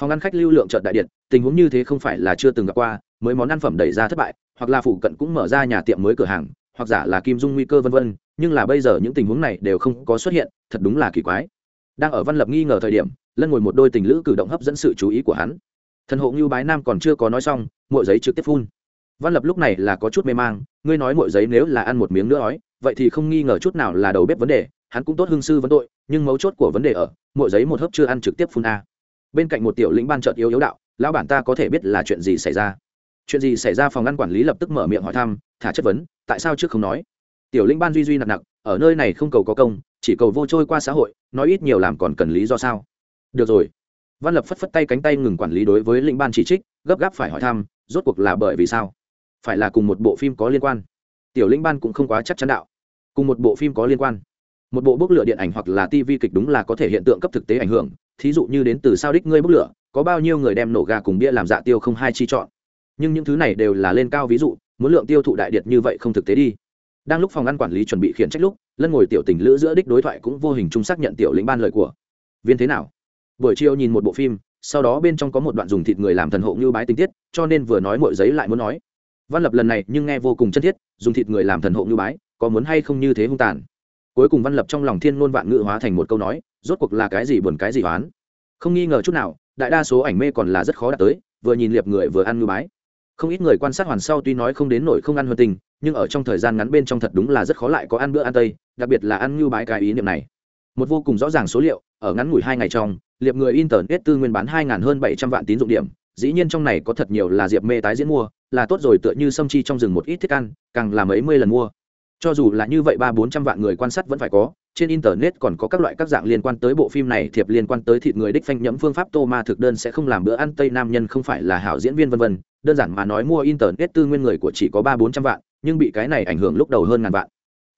phòng ăn khách lưu lượng chợt đại điện tình huống như thế không phải là chưa từng gặp qua, mới món ăn phẩm đẩy ra thất bại, hoặc là phụ cận cũng mở ra nhà tiệm mới cửa hàng, hoặc giả là kim dung nguy cơ vân vân, nhưng là bây giờ những tình huống này đều không có xuất hiện, thật đúng là kỳ quái. Đang ở văn lập nghi ngờ thời điểm, lân ngồi một đôi tình lữ cử động hấp dẫn sự chú ý của hắn. Thần hộ ngưu bái nam còn chưa có nói xong mỗi giấy trực tiếp phun. Văn lập lúc này là có chút mê mang, ngươi nói mỗi giấy nếu là ăn một miếng nữa ói, vậy thì không nghi ngờ chút nào là đầu bếp vấn đề, hắn cũng tốt hương sư vấn tội, nhưng mấu chốt của vấn đề ở mỗi giấy một hớp chưa ăn trực tiếp phun a. Bên cạnh một tiểu lĩnh ban trợt yếu yếu đạo lão bản ta có thể biết là chuyện gì xảy ra. Chuyện gì xảy ra phòng ngăn quản lý lập tức mở miệng hỏi thăm, thả chất vấn, tại sao trước không nói? Tiểu Linh ban duy duy nặng nặng, ở nơi này không cầu có công, chỉ cầu vô trôi qua xã hội, nói ít nhiều làm còn cần lý do sao? Được rồi. Văn lập phất phất tay cánh tay ngừng quản lý đối với lĩnh ban chỉ trích, gấp gáp phải hỏi thăm, rốt cuộc là bởi vì sao? Phải là cùng một bộ phim có liên quan? Tiểu lĩnh ban cũng không quá chắc chắn đạo. Cùng một bộ phim có liên quan? Một bộ bốc lửa điện ảnh hoặc là tv kịch đúng là có thể hiện tượng cấp thực tế ảnh hưởng thí dụ như đến từ sao đích ngươi bốc lửa, có bao nhiêu người đem nổ gà cùng bia làm dạ tiêu không hai chi chọn. Nhưng những thứ này đều là lên cao ví dụ, muốn lượng tiêu thụ đại điệt như vậy không thực tế đi. Đang lúc phòng ăn quản lý chuẩn bị khiển trách lúc, lân ngồi tiểu tình lữ giữa đích đối thoại cũng vô hình chung xác nhận tiểu lĩnh ban lời của. Viên thế nào? Buổi chiều nhìn một bộ phim, sau đó bên trong có một đoạn dùng thịt người làm thần hộ như bái tình tiết, cho nên vừa nói mọi giấy lại muốn nói. Văn lập lần này nhưng nghe vô cùng chân thiết, dùng thịt người làm thần hộ như bái, có muốn hay không như thế hung tàn. Cuối cùng văn lập trong lòng thiên ngôn vạn ngữ hóa thành một câu nói rốt cuộc là cái gì buồn cái gì oán. Không nghi ngờ chút nào, đại đa số ảnh mê còn là rất khó đạt tới, vừa nhìn liệp người vừa ăn ngư bái. Không ít người quan sát hoàn sau tuy nói không đến nổi không ăn hơn tình, nhưng ở trong thời gian ngắn bên trong thật đúng là rất khó lại có ăn bữa ăn tây, đặc biệt là ăn ngư bái cái ý niệm này. Một vô cùng rõ ràng số liệu, ở ngắn ngủi hai ngày trong, liệp người internet tư nguyên bán hai hơn bảy trăm vạn tín dụng điểm, dĩ nhiên trong này có thật nhiều là diệp mê tái diễn mua, là tốt rồi tựa như sâm chi trong rừng một ít thức ăn, càng là mấy mươi lần mua cho dù là như vậy ba bốn trăm vạn người quan sát vẫn phải có, trên internet còn có các loại các dạng liên quan tới bộ phim này, thiệp liên quan tới thịt người đích phanh nhẫm phương pháp tô ma thực đơn sẽ không làm bữa ăn tây nam nhân không phải là hảo diễn viên vân vân. Đơn giản mà nói mua internet tư nguyên người của chỉ có ba bốn trăm vạn, nhưng bị cái này ảnh hưởng lúc đầu hơn ngàn vạn.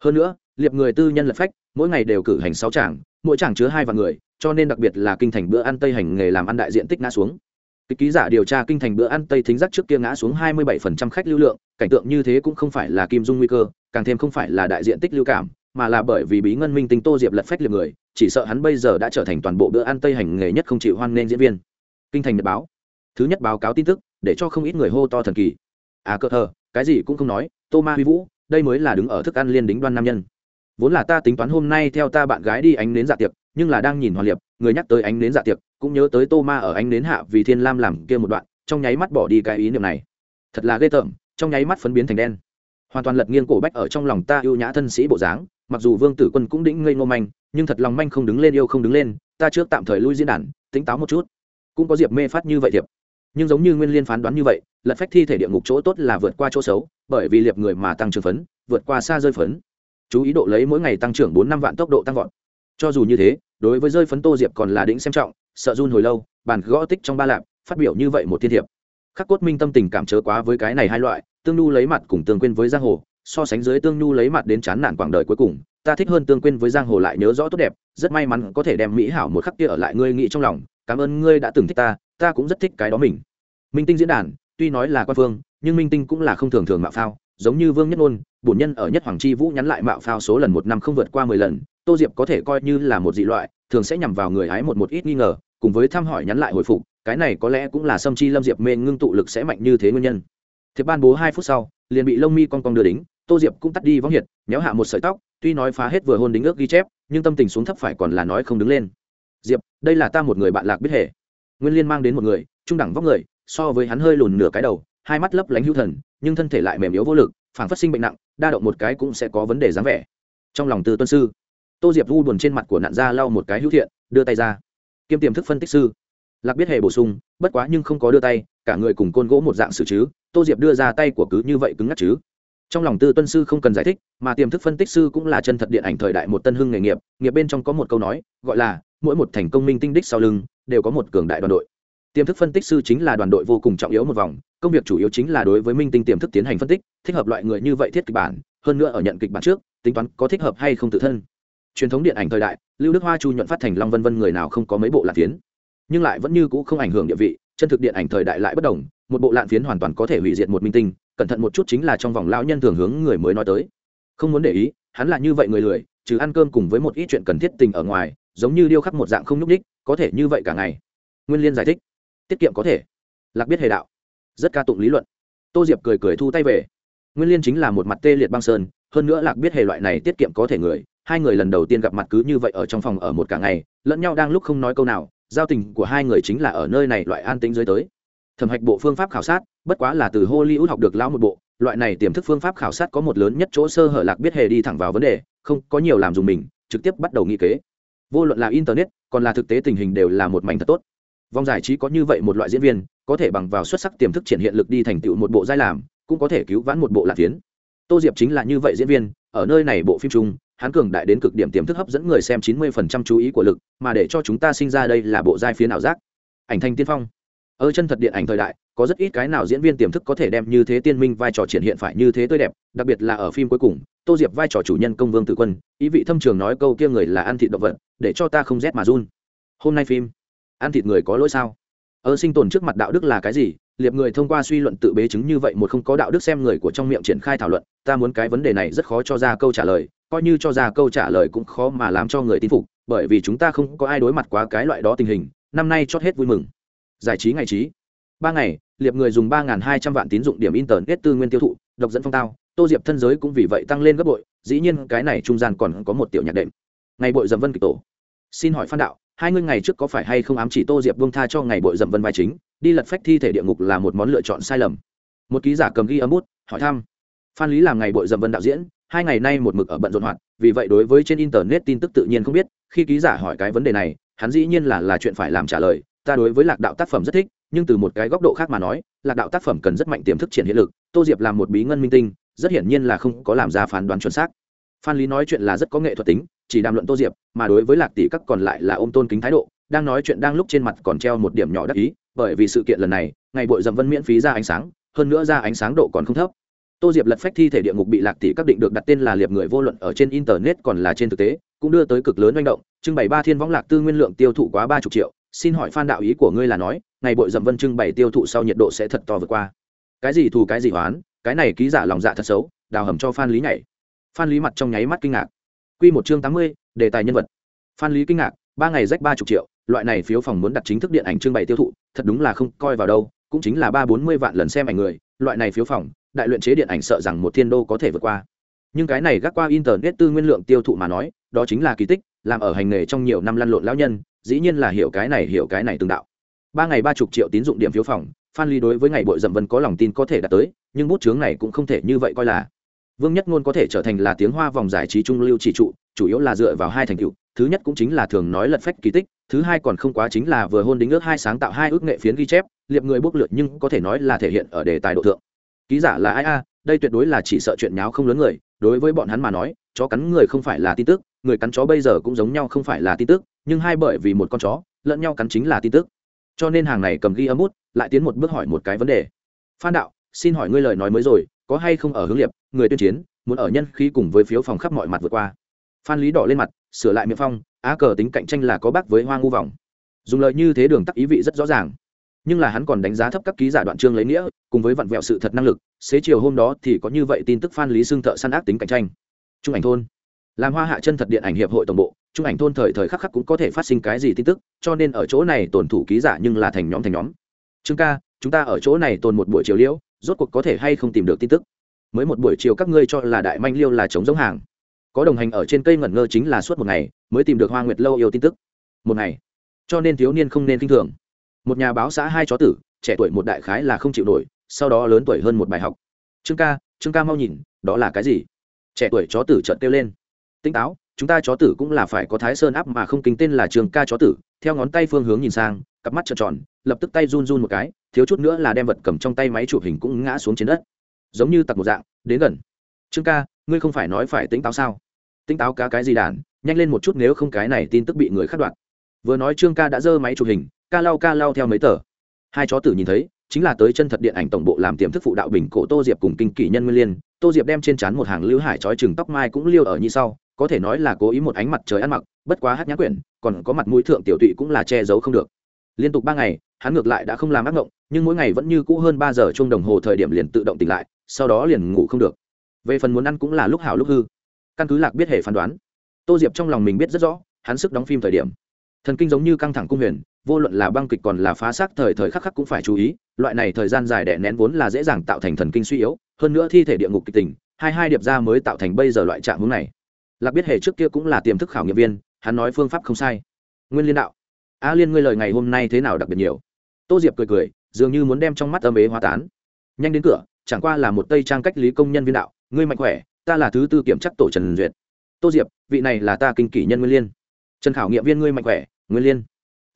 Hơn nữa, liệp người tư nhân lật phách, mỗi ngày đều cử hành sáu tràng, mỗi tràng chứa hai vạn người, cho nên đặc biệt là kinh thành bữa ăn tây hành nghề làm ăn đại diện tích ngã xuống. Kịch ký giả điều tra kinh thành bữa ăn tây thính giác trước kia ngã xuống 27% khách lưu lượng, cảnh tượng như thế cũng không phải là kim dung nguy cơ càng thêm không phải là đại diện tích lưu cảm, mà là bởi vì bí ngân minh tinh tô diệp lật phách liệt người, chỉ sợ hắn bây giờ đã trở thành toàn bộ bữa ăn tây hành nghề nhất không chịu hoan nghênh diễn viên. Kinh thành nhật báo. Thứ nhất báo cáo tin tức, để cho không ít người hô to thần kỳ. À cỡ thờ cái gì cũng không nói, tô ma huy vũ, đây mới là đứng ở thức ăn liên đính đoan nam nhân. Vốn là ta tính toán hôm nay theo ta bạn gái đi ánh đến dạ tiệc, nhưng là đang nhìn hoàn liệp, người nhắc tới ánh đến dạ tiệc, cũng nhớ tới tô ma ở ánh đến hạ vì thiên lam làm kia một đoạn, trong nháy mắt bỏ đi cái ý niệm này. Thật là ghê tởm, trong nháy mắt phấn biến thành đen hoàn toàn lật nghiêng cổ bách ở trong lòng ta yêu nhã thân sĩ bộ dáng, mặc dù vương tử quân cũng đĩnh ngây ngô manh, nhưng thật lòng manh không đứng lên, yêu không đứng lên, ta trước tạm thời lui diễn đàn tính táo một chút. Cũng có diệp mê phát như vậy thiệp nhưng giống như nguyên liên phán đoán như vậy, lật phách thi thể địa ngục chỗ tốt là vượt qua chỗ xấu, bởi vì liệp người mà tăng trưởng phấn, vượt qua xa rơi phấn. Chú ý độ lấy mỗi ngày tăng trưởng bốn năm vạn tốc độ tăng vọt. Cho dù như thế, đối với rơi phấn tô diệp còn là đỉnh xem trọng, sợ run hồi lâu, bàn gõ tích trong ba lạp, phát biểu như vậy một thiên thiệp. Khắc cốt minh tâm tình cảm chớ quá với cái này hai loại tương nhu lấy mặt cùng tương quên với giang hồ, so sánh dưới tương nhu lấy mặt đến chán nản quãng đời cuối cùng, ta thích hơn tương quên với giang hồ lại nhớ rõ tốt đẹp, rất may mắn có thể đem mỹ hảo một khắc kia ở lại ngươi nghĩ trong lòng, cảm ơn ngươi đã từng thích ta ta cũng rất thích cái đó mình. Minh tinh diễn đàn, tuy nói là quan phương, nhưng minh tinh cũng là không thường thường mạo phao, giống như vương nhất ngôn bổn nhân ở nhất hoàng chi vũ nhắn lại mạo phao số lần một năm không vượt qua mười lần, tô diệp có thể coi như là một dị loại, thường sẽ nhằm vào người hái một một ít nghi ngờ, cùng với thăm hỏi nhắn lại hồi phục, cái này có lẽ cũng là sâm chi lâm diệp mê ngưng tụ lực sẽ mạnh như thế nguyên nhân thiệp ban bố hai phút sau, liền bị lông mi con con đưa đính, tô diệp cũng tắt đi võng hiệt nhéo hạ một sợi tóc, tuy nói phá hết vừa hôn đính ước ghi chép, nhưng tâm tình xuống thấp phải còn là nói không đứng lên. Diệp, đây là ta một người bạn lạc biết hệ. Nguyên liên mang đến một người, trung đẳng vóc người, so với hắn hơi lùn nửa cái đầu, hai mắt lấp lánh hữu thần, nhưng thân thể lại mềm yếu vô lực, phản phát sinh bệnh nặng, đa động một cái cũng sẽ có vấn đề dáng vẻ. Trong lòng từ tuân sư, tô diệp vu buồn trên mặt của nạn gia lau một cái hữu thiện, đưa tay ra. Kiêm tiềm thức phân tích sư lạc biết hề bổ sung, bất quá nhưng không có đưa tay, cả người cùng côn gỗ một dạng xử chứ, tô diệp đưa ra tay của cứ như vậy cứng ngắt chứ. Trong lòng tư tuân sư không cần giải thích, mà tiềm thức phân tích sư cũng là chân thật điện ảnh thời đại một tân hưng nghề nghiệp nghiệp bên trong có một câu nói, gọi là, mỗi một thành công minh tinh đích sau lưng, đều có một cường đại đoàn đội. Tiềm thức phân tích sư chính là đoàn đội vô cùng trọng yếu một vòng, công việc chủ yếu chính là đối với minh tinh tiềm thức tiến hành phân tích, thích hợp loại người như vậy thiết kịch bản, hơn nữa ở nhận kịch bản trước, tính toán có thích hợp hay không tự thân. Truyền thống điện ảnh thời đại, lưu đức hoa, chu nhuận phát thành, long vân vân người nào không có mấy bộ lạc tiến nhưng lại vẫn như cũ không ảnh hưởng địa vị, chân thực điện ảnh thời đại lại bất đồng, một bộ lạn phiến hoàn toàn có thể hủy diệt một minh tinh, cẩn thận một chút chính là trong vòng lão nhân thường hướng người mới nói tới. Không muốn để ý, hắn là như vậy người lười, trừ ăn cơm cùng với một ít chuyện cần thiết tình ở ngoài, giống như điêu khắc một dạng không nhúc ních có thể như vậy cả ngày. Nguyên liên giải thích, tiết kiệm có thể. Lạc biết hề đạo, rất ca tụng lý luận. Tô diệp cười cười thu tay về. Nguyên liên chính là một mặt tê liệt băng sơn, hơn nữa lạc biết hề loại này tiết kiệm có thể người, hai người lần đầu tiên gặp mặt cứ như vậy ở trong phòng ở một cả ngày, lẫn nhau đang lúc không nói câu nào giao tình của hai người chính là ở nơi này loại an tĩnh dưới tới. Thẩm hạch bộ phương pháp khảo sát, bất quá là từ hollywood học được lão một bộ, loại này tiềm thức phương pháp khảo sát có một lớn nhất chỗ sơ hở lạc biết hề đi thẳng vào vấn đề, không có nhiều làm dùng mình, trực tiếp bắt đầu nghĩ kế. Vô luận là internet, còn là thực tế tình hình đều là một mảnh thật tốt. Vòng giải trí có như vậy một loại diễn viên, có thể bằng vào xuất sắc tiềm thức triển hiện lực đi thành tựu một bộ giai làm, cũng có thể cứu vãn một bộ lạc tiến. Tô diệp chính là như vậy diễn viên, ở nơi này bộ phim chung hắn cường đại đến cực điểm tiềm thức hấp dẫn người xem chín mươi phần trăm chú ý của lực, mà để cho chúng ta sinh ra đây là bộ giai phiến ảo giác. Ảnh Thanh tiên phong. Ở chân thật điện ảnh thời đại, có rất ít cái nào diễn viên tiềm thức có thể đem như thế tiên minh vai trò triển hiện phải như thế tươi đẹp, đặc biệt là ở phim cuối cùng, tô diệp vai trò chủ nhân công vương Tử quân, ý vị thâm trường nói câu kia người là ăn thịt động vật, để cho ta không rét mà run. Hôm nay phim, ăn thịt người có lỗi sao? Ở sinh tồn trước mặt đạo đức là cái gì? Liệp người thông qua suy luận tự bế chứng như vậy một không có đạo đức xem người của trong miệng triển khai thảo luận, ta muốn cái vấn đề này rất khó cho ra câu trả lời coi như cho ra câu trả lời cũng khó mà làm cho người tin phục, bởi vì chúng ta không có ai đối mặt quá cái loại đó tình hình. Năm nay chót hết vui mừng. Giải trí ngày trí. Ba ngày, liệp người dùng ba hai trăm vạn tín dụng điểm internet tư nguyên tiêu thụ, độc dẫn phong tao. Tô diệp thân giới cũng vì vậy tăng lên gấp bội, dĩ nhiên cái này trung gian còn có một tiểu nhạc đệm. Ngày bội dầm vân kịch tổ. Xin hỏi phan đạo, hai ngươi ngày trước có phải hay không ám chỉ tô diệp buông tha cho ngày bội dầm vân vai chính? Đi lật phách thi thể địa ngục là một món lựa chọn sai lầm. Một ký giả cầm ghi âm bút, hỏi thăm. Phan lý làm ngày bội dầm vân đạo diễn hai ngày nay một mực ở bận rộn hoạt, vì vậy đối với trên internet tin tức tự nhiên không biết, khi ký giả hỏi cái vấn đề này, hắn dĩ nhiên là là chuyện phải làm trả lời. Ta đối với lạc đạo tác phẩm rất thích, nhưng từ một cái góc độ khác mà nói, lạc đạo tác phẩm cần rất mạnh tiềm thức triển hiện lực, tô diệp làm một bí ngân minh tinh, rất hiển nhiên là không có làm ra phán đoán chuẩn xác. Phan lý nói chuyện là rất có nghệ thuật tính, chỉ đàm luận tô diệp, mà đối với lạc tỷ các còn lại là ôm tôn kính thái độ, đang nói chuyện đang lúc trên mặt còn treo một điểm nhỏ đắc ý, bởi vì sự kiện lần này, ngày bội dầm vân miễn phí ra ánh sáng, hơn nữa ra ánh sáng độ còn không thấp tô diệp lật phách thi thể địa ngục bị lạc tỷ các định được đặt tên là liệp người vô luận ở trên internet còn là trên thực tế, cũng đưa tới cực lớn manh động, trưng bày ba thiên võng lạc tư nguyên lượng tiêu thụ quá ba chục triệu. Xin hỏi phan đạo ý của ngươi là nói, ngày bội dầm vân trưng bày tiêu thụ sau nhiệt độ sẽ thật to vượt qua. Cái gì thù, cái gì hoán cái này ký giả lòng dạ thật xấu, đào hầm cho phan lý nhảy. Phan lý mặt trong nháy mắt kinh ngạc. Q một chương tám mươi, đề tài nhân vật. Phan lý kinh ngạc, ba ngày rách ba chục triệu, loại này phiếu phòng muốn đặt chính thức điện ảnh trưng bày tiêu thụ, thật đúng là không coi vào đâu, cũng chính là ba bốn mươi vạn lần xem ảnh người, loại này phiếu phòng đại luyện chế điện ảnh sợ rằng một thiên đô có thể vượt qua. Nhưng cái này gác qua internet tư nguyên lượng tiêu thụ mà nói, đó chính là kỳ tích, làm ở hành nghề trong nhiều năm lăn lộn lão nhân, dĩ nhiên là hiểu cái này, hiểu cái này tương đạo. Ba ngày ba chục triệu tín dụng điểm phiếu phòng, phan ly đối với ngày bội dậm vân có lòng tin có thể đạt tới, nhưng bút chướng này cũng không thể như vậy coi là. Vương nhất ngôn có thể trở thành là tiếng hoa vòng giải trí trung lưu chỉ trụ, chủ yếu là dựa vào hai thành tựu, thứ nhất cũng chính là thường nói lật phách kỳ tích, thứ hai còn không quá chính là vừa hôn đính ước hai sáng tạo hai ước nghệ phiến ghi chép, liệp người bốc lượt nhưng có thể nói là thể hiện ở đề tài độ thượng ký giả là ai a, đây tuyệt đối là chỉ sợ chuyện nháo không lớn người, đối với bọn hắn mà nói, chó cắn người không phải là tin tức, người cắn chó bây giờ cũng giống nhau không phải là tin tức, nhưng hai bởi vì một con chó, lẫn nhau cắn chính là tin tức. Cho nên hàng này cầm ghi âm bút, lại tiến một bước hỏi một cái vấn đề. Phan đạo, xin hỏi ngươi lời nói mới rồi, có hay không ở hướng liệp, người tuyên chiến, muốn ở nhân khí cùng với phiếu phòng khắp mọi mặt vượt qua. Phan lý đỏ lên mặt, sửa lại miệng phong, á cờ tính cạnh tranh là có bác với hoa ngu vòng dùng lời như thế đường tắc ý vị rất rõ ràng nhưng là hắn còn đánh giá thấp các ký giả đoạn chương lấy nghĩa, cùng với vặn vẹo sự thật năng lực, xế chiều hôm đó thì có như vậy tin tức phan lý xương thợ săn ác tính cạnh tranh. Trung ảnh thôn. Làm hoa hạ chân thật điện ảnh hiệp hội tổng bộ, trung ảnh thôn thời thời khắc khắc cũng có thể phát sinh cái gì tin tức, cho nên ở chỗ này tồn thủ ký giả nhưng là thành nhóm thành nhóm. Trương ca, chúng ta ở chỗ này tồn một buổi chiều liễu, rốt cuộc có thể hay không tìm được tin tức? Mới một buổi chiều các ngươi cho là đại manh liêu là chống giống hàng. Có đồng hành ở trên cây ngẩn ngơ chính là suốt một ngày, mới tìm được hoa nguyệt lâu yêu tin tức. Một ngày. Cho nên thiếu niên không nên kinh thường một nhà báo xã hai chó tử, trẻ tuổi một đại khái là không chịu nổi, sau đó lớn tuổi hơn một bài học. Trương ca trương ca mau nhìn, đó là cái gì? Trẻ tuổi chó tử trợn kêu lên. Tinh táo, chúng ta chó tử cũng là phải có thái sơn áp mà không kính tên là trường ca chó tử. Theo ngón tay phương hướng nhìn sang, cặp mắt trợn tròn, lập tức tay run run một cái, thiếu chút nữa là đem vật cầm trong tay máy chụp hình cũng ngã xuống trên đất. Giống như tặc một dạng, đến gần. Trương ca, ngươi không phải nói phải tinh táo sao? Tinh táo cá cái gì đàn? Nhanh lên một chút nếu không cái này tin tức bị người khắc đoạt. Vừa nói trương ca đã giơ máy chụp hình ca lau ca lau theo mấy tờ. Hai chó tử nhìn thấy, chính là tới chân thật điện ảnh tổng bộ làm tiềm thức phụ đạo bình cổ tô diệp cùng kinh kỷ nhân nguyên liên. Tô diệp đem trên trán một hàng lưu hải trói chừng tóc mai cũng liêu ở như sau, có thể nói là cố ý một ánh mặt trời ăn mặc, bất quá hát nhã quyển, còn có mặt mũi thượng tiểu tụy cũng là che giấu không được. Liên tục ba ngày, hắn ngược lại đã không làm ác ngộng nhưng mỗi ngày vẫn như cũ hơn ba giờ chung đồng hồ thời điểm liền tự động tỉnh lại, sau đó liền ngủ không được. Về phần muốn ăn cũng là lúc hảo lúc hư. Căn cứ lạc biết hệ phán đoán, tô diệp trong lòng mình biết rất rõ, hắn sức đóng phim thời điểm. Thần kinh giống như căng thẳng cung huyền vô luận là băng kịch còn là phá xác thời thời khắc khắc cũng phải chú ý, loại này thời gian dài đẻ nén vốn là dễ dàng tạo thành thần kinh suy yếu, hơn nữa thi thể địa ngục kịch tình, hai hai điệp ra mới tạo thành bây giờ loại trạng hướng này. Lạc biết hệ trước kia cũng là tiềm thức khảo nghiệm viên, hắn nói phương pháp không sai. Nguyên liên đạo, a liên ngươi lời ngày hôm nay thế nào đặc biệt nhiều? Tô diệp cười cười, dường như muốn đem trong mắt âm ế hóa tán. Nhanh đến cửa, chẳng qua là một tây trang cách lý công nhân viên đạo, ngươi mạnh khỏe, ta là thứ tư kiểm chắc tổ trần duyệt. Tô diệp, vị này là ta kinh kỷ nhân nguyên liên. Trần khảo nghiệm viên ngươi mạnh khỏe, nguyên liên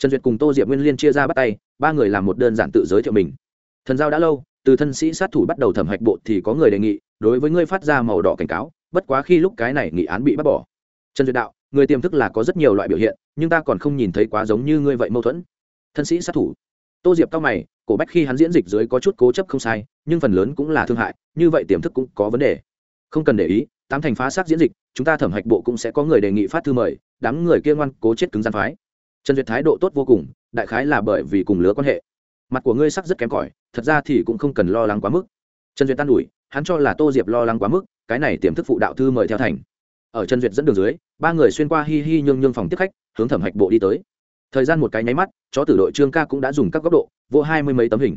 trần duyệt cùng tô diệp nguyên liên chia ra bắt tay, ba người làm một đơn giản tự giới thiệu mình. Thần giao đã lâu, từ thân sĩ sát thủ bắt đầu thẩm hạch bộ thì có người đề nghị, đối với ngươi phát ra màu đỏ cảnh cáo, bất quá khi lúc cái này nghị án bị bắt bỏ. Trần duyệt đạo, người tiềm thức là có rất nhiều loại biểu hiện, nhưng ta còn không nhìn thấy quá giống như ngươi vậy mâu thuẫn. Thân sĩ sát thủ. Tô diệp cao mày, cổ bách khi hắn diễn dịch dưới có chút cố chấp không sai, nhưng phần lớn cũng là thương hại, như vậy tiềm thức cũng có vấn đề. Không cần để ý, tám thành phá xác diễn dịch, chúng ta thẩm hạch bộ cũng sẽ có người đề nghị phát thư mời, đám người kia ngoan cố chết cứng gian phái trần duyệt thái độ tốt vô cùng, đại khái là bởi vì cùng lứa quan hệ. Mặt của ngươi sắc rất kém cỏi, thật ra thì cũng không cần lo lắng quá mức. Trần duyệt tan ủi, hắn cho là tô diệp lo lắng quá mức, cái này tiềm thức phụ đạo thư mời theo thành. Ở trần duyệt dẫn đường dưới, ba người xuyên qua hi hi nhương nhương phòng tiếp khách, hướng thẩm hạch bộ đi tới. Thời gian một cái nháy mắt, chó tử đội trương ca cũng đã dùng các góc độ, vô hai mươi mấy tấm hình.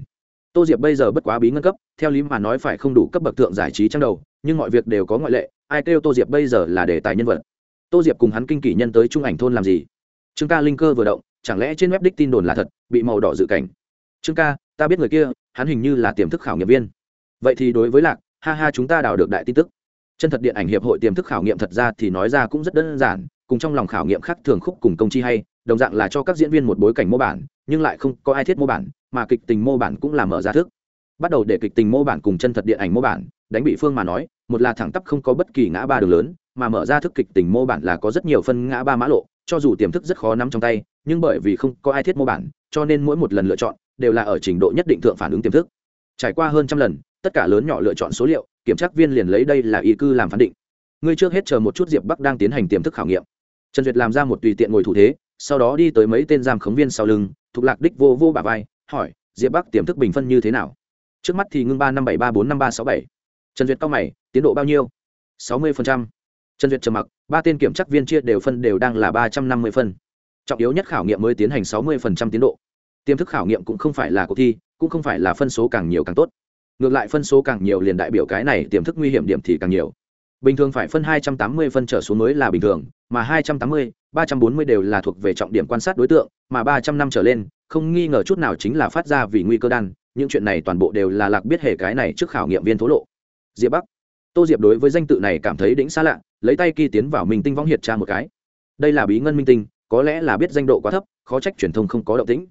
Tô diệp bây giờ bất quá bí ngân cấp, theo lý mà nói phải không đủ cấp bậc thượng giải trí trong đầu, nhưng mọi việc đều có ngoại lệ, ai kêu tô diệp bây giờ là đề tài nhân vật? Tô diệp cùng hắn kinh kỷ nhân tới trung ảnh thôn làm gì? Trương ca linh cơ vừa động, chẳng lẽ trên web đích tin đồn là thật, bị màu đỏ dự cảnh? Trương ca, ta biết người kia, hắn hình như là tiềm thức khảo nghiệm viên. Vậy thì đối với lạc, ha ha chúng ta đào được đại tin tức. Chân thật điện ảnh hiệp hội tiềm thức khảo nghiệm thật ra thì nói ra cũng rất đơn giản, cùng trong lòng khảo nghiệm khác thường khúc cùng công chi hay, đồng dạng là cho các diễn viên một bối cảnh mô bản, nhưng lại không có ai thiết mô bản, mà kịch tình mô bản cũng là mở ra thức. Bắt đầu để kịch tình mô bản cùng chân thật điện ảnh mô bản, đánh bị phương mà nói, một là thẳng tắp không có bất kỳ ngã ba đường lớn, mà mở ra thức kịch tình mô bản là có rất nhiều phân ngã ba mã lộ cho dù tiềm thức rất khó nắm trong tay, nhưng bởi vì không có ai thiết mô bản, cho nên mỗi một lần lựa chọn đều là ở trình độ nhất định thượng phản ứng tiềm thức. Trải qua hơn trăm lần, tất cả lớn nhỏ lựa chọn số liệu, kiểm tra viên liền lấy đây là y cư làm phán định. Ngươi trước hết chờ một chút diệp bắc đang tiến hành tiềm thức khảo nghiệm. Trần duyệt làm ra một tùy tiện ngồi thủ thế, sau đó đi tới mấy tên giam khống viên sau lưng, thuộc lạc đích vô vô bà vai, hỏi, diệp bắc, tiềm thức bình phân như thế nào? Trước mắt thì ngưng ba năm bảy ba bốn năm ba sáu bảy. Trần duyệt cao mày, tiến độ bao nhiêu? Sáu mươi trần duyệt trầm mặc ba tên kiểm tra viên chia đều phân đều đang là ba trăm năm mươi phân. Trọng yếu nhất khảo nghiệm mới tiến hành sáu mươi tiến độ. Tiềm thức khảo nghiệm cũng không phải là cuộc thi cũng không phải là phân số càng nhiều càng tốt. Ngược lại phân số càng nhiều liền đại biểu cái này tiềm thức nguy hiểm điểm thì càng nhiều. Bình thường phải phân 280 phân trở xuống mới là bình thường mà 280, 340 đều là thuộc về trọng điểm quan sát đối tượng mà 300 năm trở lên không nghi ngờ chút nào chính là phát ra vì nguy cơ đan những chuyện này toàn bộ đều là lạc biết hệ cái này trước khảo nghiệm viên thố lộ. Diệp bắc tô diệp đối với danh tự này cảm thấy đỉnh xa lạ, lấy tay kỳ tiến vào minh tinh võng hiệt tra một cái. Đây là bí ngân minh tinh, có lẽ là biết danh độ quá thấp, khó trách truyền thông không có động tĩnh.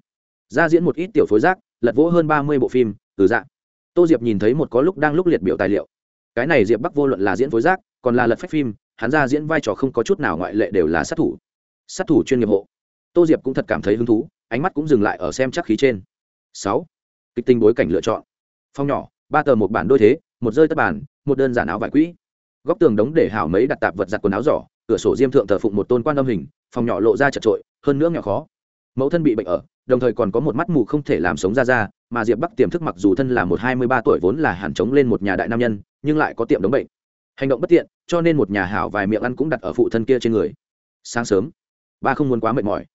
Ra diễn một ít tiểu phối giác lật vỗ hơn ba mươi bộ phim, từ dạng tô diệp nhìn thấy một có lúc đang lúc liệt biểu tài liệu. Cái này diệp bắc vô luận là diễn phối giác còn là lật phép phim, hắn ra diễn vai trò không có chút nào ngoại lệ đều là sát thủ. Sát thủ chuyên nghiệp hộ. Tô diệp cũng thật cảm thấy hứng thú, ánh mắt cũng dừng lại ở xem chắc khí trên. Sáu. Kịch tinh bối cảnh lựa chọn. Phong nhỏ, ba tờ một bản đôi thế, một rơi tất bản một đơn giản áo vải quỹ. Góc tường đống để hảo mấy đặt tạp vật giặt quần áo giỏ, cửa sổ diêm thượng thờ phụng một tôn quan âm hình, phòng nhỏ lộ ra chật trội, hơn nữa nhỏ khó. Mẫu thân bị bệnh ở, đồng thời còn có một mắt mù không thể làm sống ra ra, mà diệp bắc tiềm thức mặc dù thân là một hai mươi ba tuổi vốn là hẳn chống lên một nhà đại nam nhân, nhưng lại có tiệm đống bệnh. Hành động bất tiện, cho nên một nhà hảo vài miệng ăn cũng đặt ở phụ thân kia trên người. Sáng sớm, ba không muốn quá mệt mỏi.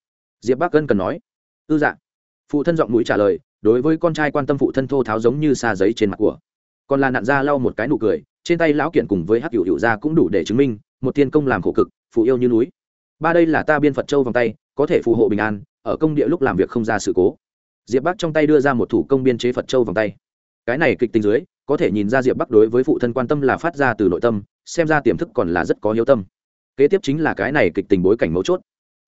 Diệp bắc cân cần nói, ư dạ. Phụ thân giọng mũi trả lời, đối với con trai quan tâm phụ thân thô tháo giống như xa giấy trên mặt của còn là nạn ra lau một cái nụ cười, trên tay lão kiện cùng với hắc cựu hiệu ra cũng đủ để chứng minh, một tiên công làm khổ cực phụ yêu như núi. Ba đây là ta biên phật châu vòng tay, có thể phù hộ bình an, ở công địa lúc làm việc không ra sự cố. Diệp bắc trong tay đưa ra một thủ công biên chế phật châu vòng tay. Cái này kịch tính dưới, có thể nhìn ra diệp bắc đối với phụ thân quan tâm là phát ra từ nội tâm, xem ra tiềm thức còn là rất có hiếu tâm. Kế tiếp chính là cái này kịch tình bối cảnh mấu chốt.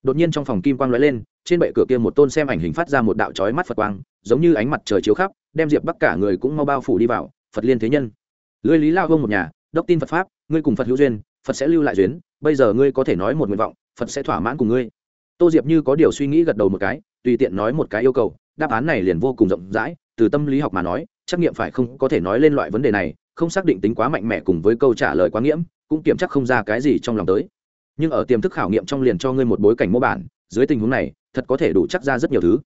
Đột nhiên trong phòng kim quang lóe lên, trên bệ cửa kia một tôn xem ảnh hình phát ra một đạo trói mắt phật quang, giống như ánh mặt trời chiếu khắp, đem diệp bắc cả người cũng mau bao phủ đi vào phật liên thế nhân. Lưới lý lao hông một nhà, đốc tin phật pháp, ngươi cùng phật hữu duyên, phật sẽ lưu lại duyên bây giờ ngươi có thể nói một nguyện vọng, phật sẽ thỏa mãn cùng ngươi. Tô diệp như có điều suy nghĩ gật đầu một cái, tùy tiện nói một cái yêu cầu, đáp án này liền vô cùng rộng rãi, từ tâm lý học mà nói, trắc nghiệm phải không có thể nói lên loại vấn đề này, không xác định tính quá mạnh mẽ cùng với câu trả lời quá nghiễm, cũng kiểm chắc không ra cái gì trong lòng tới. Nhưng ở tiềm thức khảo nghiệm trong liền cho ngươi một bối cảnh mô bản, dưới tình huống này, thật có thể đủ chắc ra rất nhiều thứ.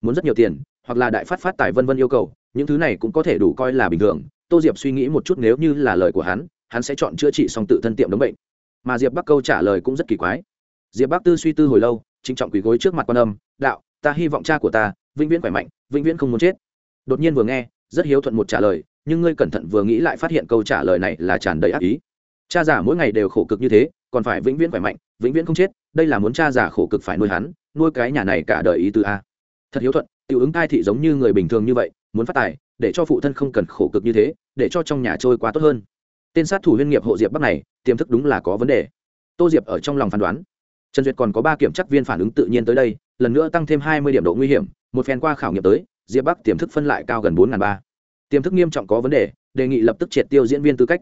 Muốn rất nhiều tiền, hoặc là đại phát phát tài vân vân yêu cầu những thứ này cũng có thể đủ coi là bình thường. Tô diệp suy nghĩ một chút nếu như là lời của hắn hắn sẽ chọn chữa trị xong tự thân tiệm đống bệnh. Mà diệp bắc câu trả lời cũng rất kỳ quái. Diệp bắc tư suy tư hồi lâu trịnh trọng quỳ gối trước mặt quan âm, đạo, ta hy vọng cha của ta vĩnh viễn khỏe mạnh, vĩnh viễn không muốn chết. Đột nhiên vừa nghe, rất hiếu thuận một trả lời, nhưng ngươi cẩn thận vừa nghĩ lại phát hiện câu trả lời này là tràn đầy ác ý. Cha già mỗi ngày đều khổ cực như thế, còn phải vĩnh viễn khỏe mạnh, vĩnh viễn không chết, đây là muốn cha già khổ cực phải nuôi hắn, nuôi cái nhà này cả đời ý từ a. Thật hiếu thuận, tiểu ứng thai thị giống như người bình thường như vậy muốn phát tài, để cho phụ thân không cần khổ cực như thế, để cho trong nhà trôi qua tốt hơn. Tên sát thủ huyên nghiệp hộ diệp bắc này, tiềm thức đúng là có vấn đề. Tô diệp ở trong lòng phán đoán. Trần duyệt còn có ba kiểm chắc viên phản ứng tự nhiên tới đây, lần nữa tăng thêm hai mươi điểm độ nguy hiểm, một phen qua khảo nghiệm tới, diệp bắc tiềm thức phân lại cao gần bốn ba. Tiềm thức nghiêm trọng có vấn đề đề nghị lập tức triệt tiêu diễn viên tư cách.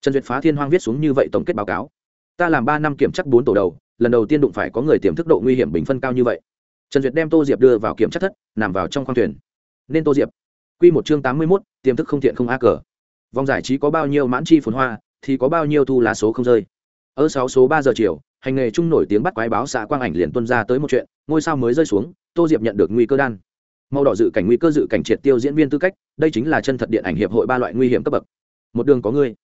Trần duyệt phá thiên hoang viết xuống như vậy tổng kết báo cáo. Ta làm ba năm kiểm chắc bốn tổ đầu, lần đầu tiên đụng phải có người tiềm thức độ nguy hiểm bình phân cao như vậy. Trần duyệt đem tô diệp đưa vào kiểm chắc thất, nằm vào trong khoang thuyền. Nên tô diệp Quy một chương tám mươi mốt tiềm thức không thiện không a cờ. Vòng giải trí có bao nhiêu mãn chi phồn hoa thì có bao nhiêu thu lá số không rơi. Ở sáu số ba giờ chiều hành nghề trung nổi tiếng bắt quái báo xã quang ảnh liền tuân ra tới một chuyện ngôi sao mới rơi xuống tô diệp nhận được nguy cơ đan. Màu đỏ dự cảnh nguy cơ dự cảnh triệt tiêu diễn viên tư cách đây chính là chân thật điện ảnh hiệp hội ba loại nguy hiểm cấp bậc. Một đường có người,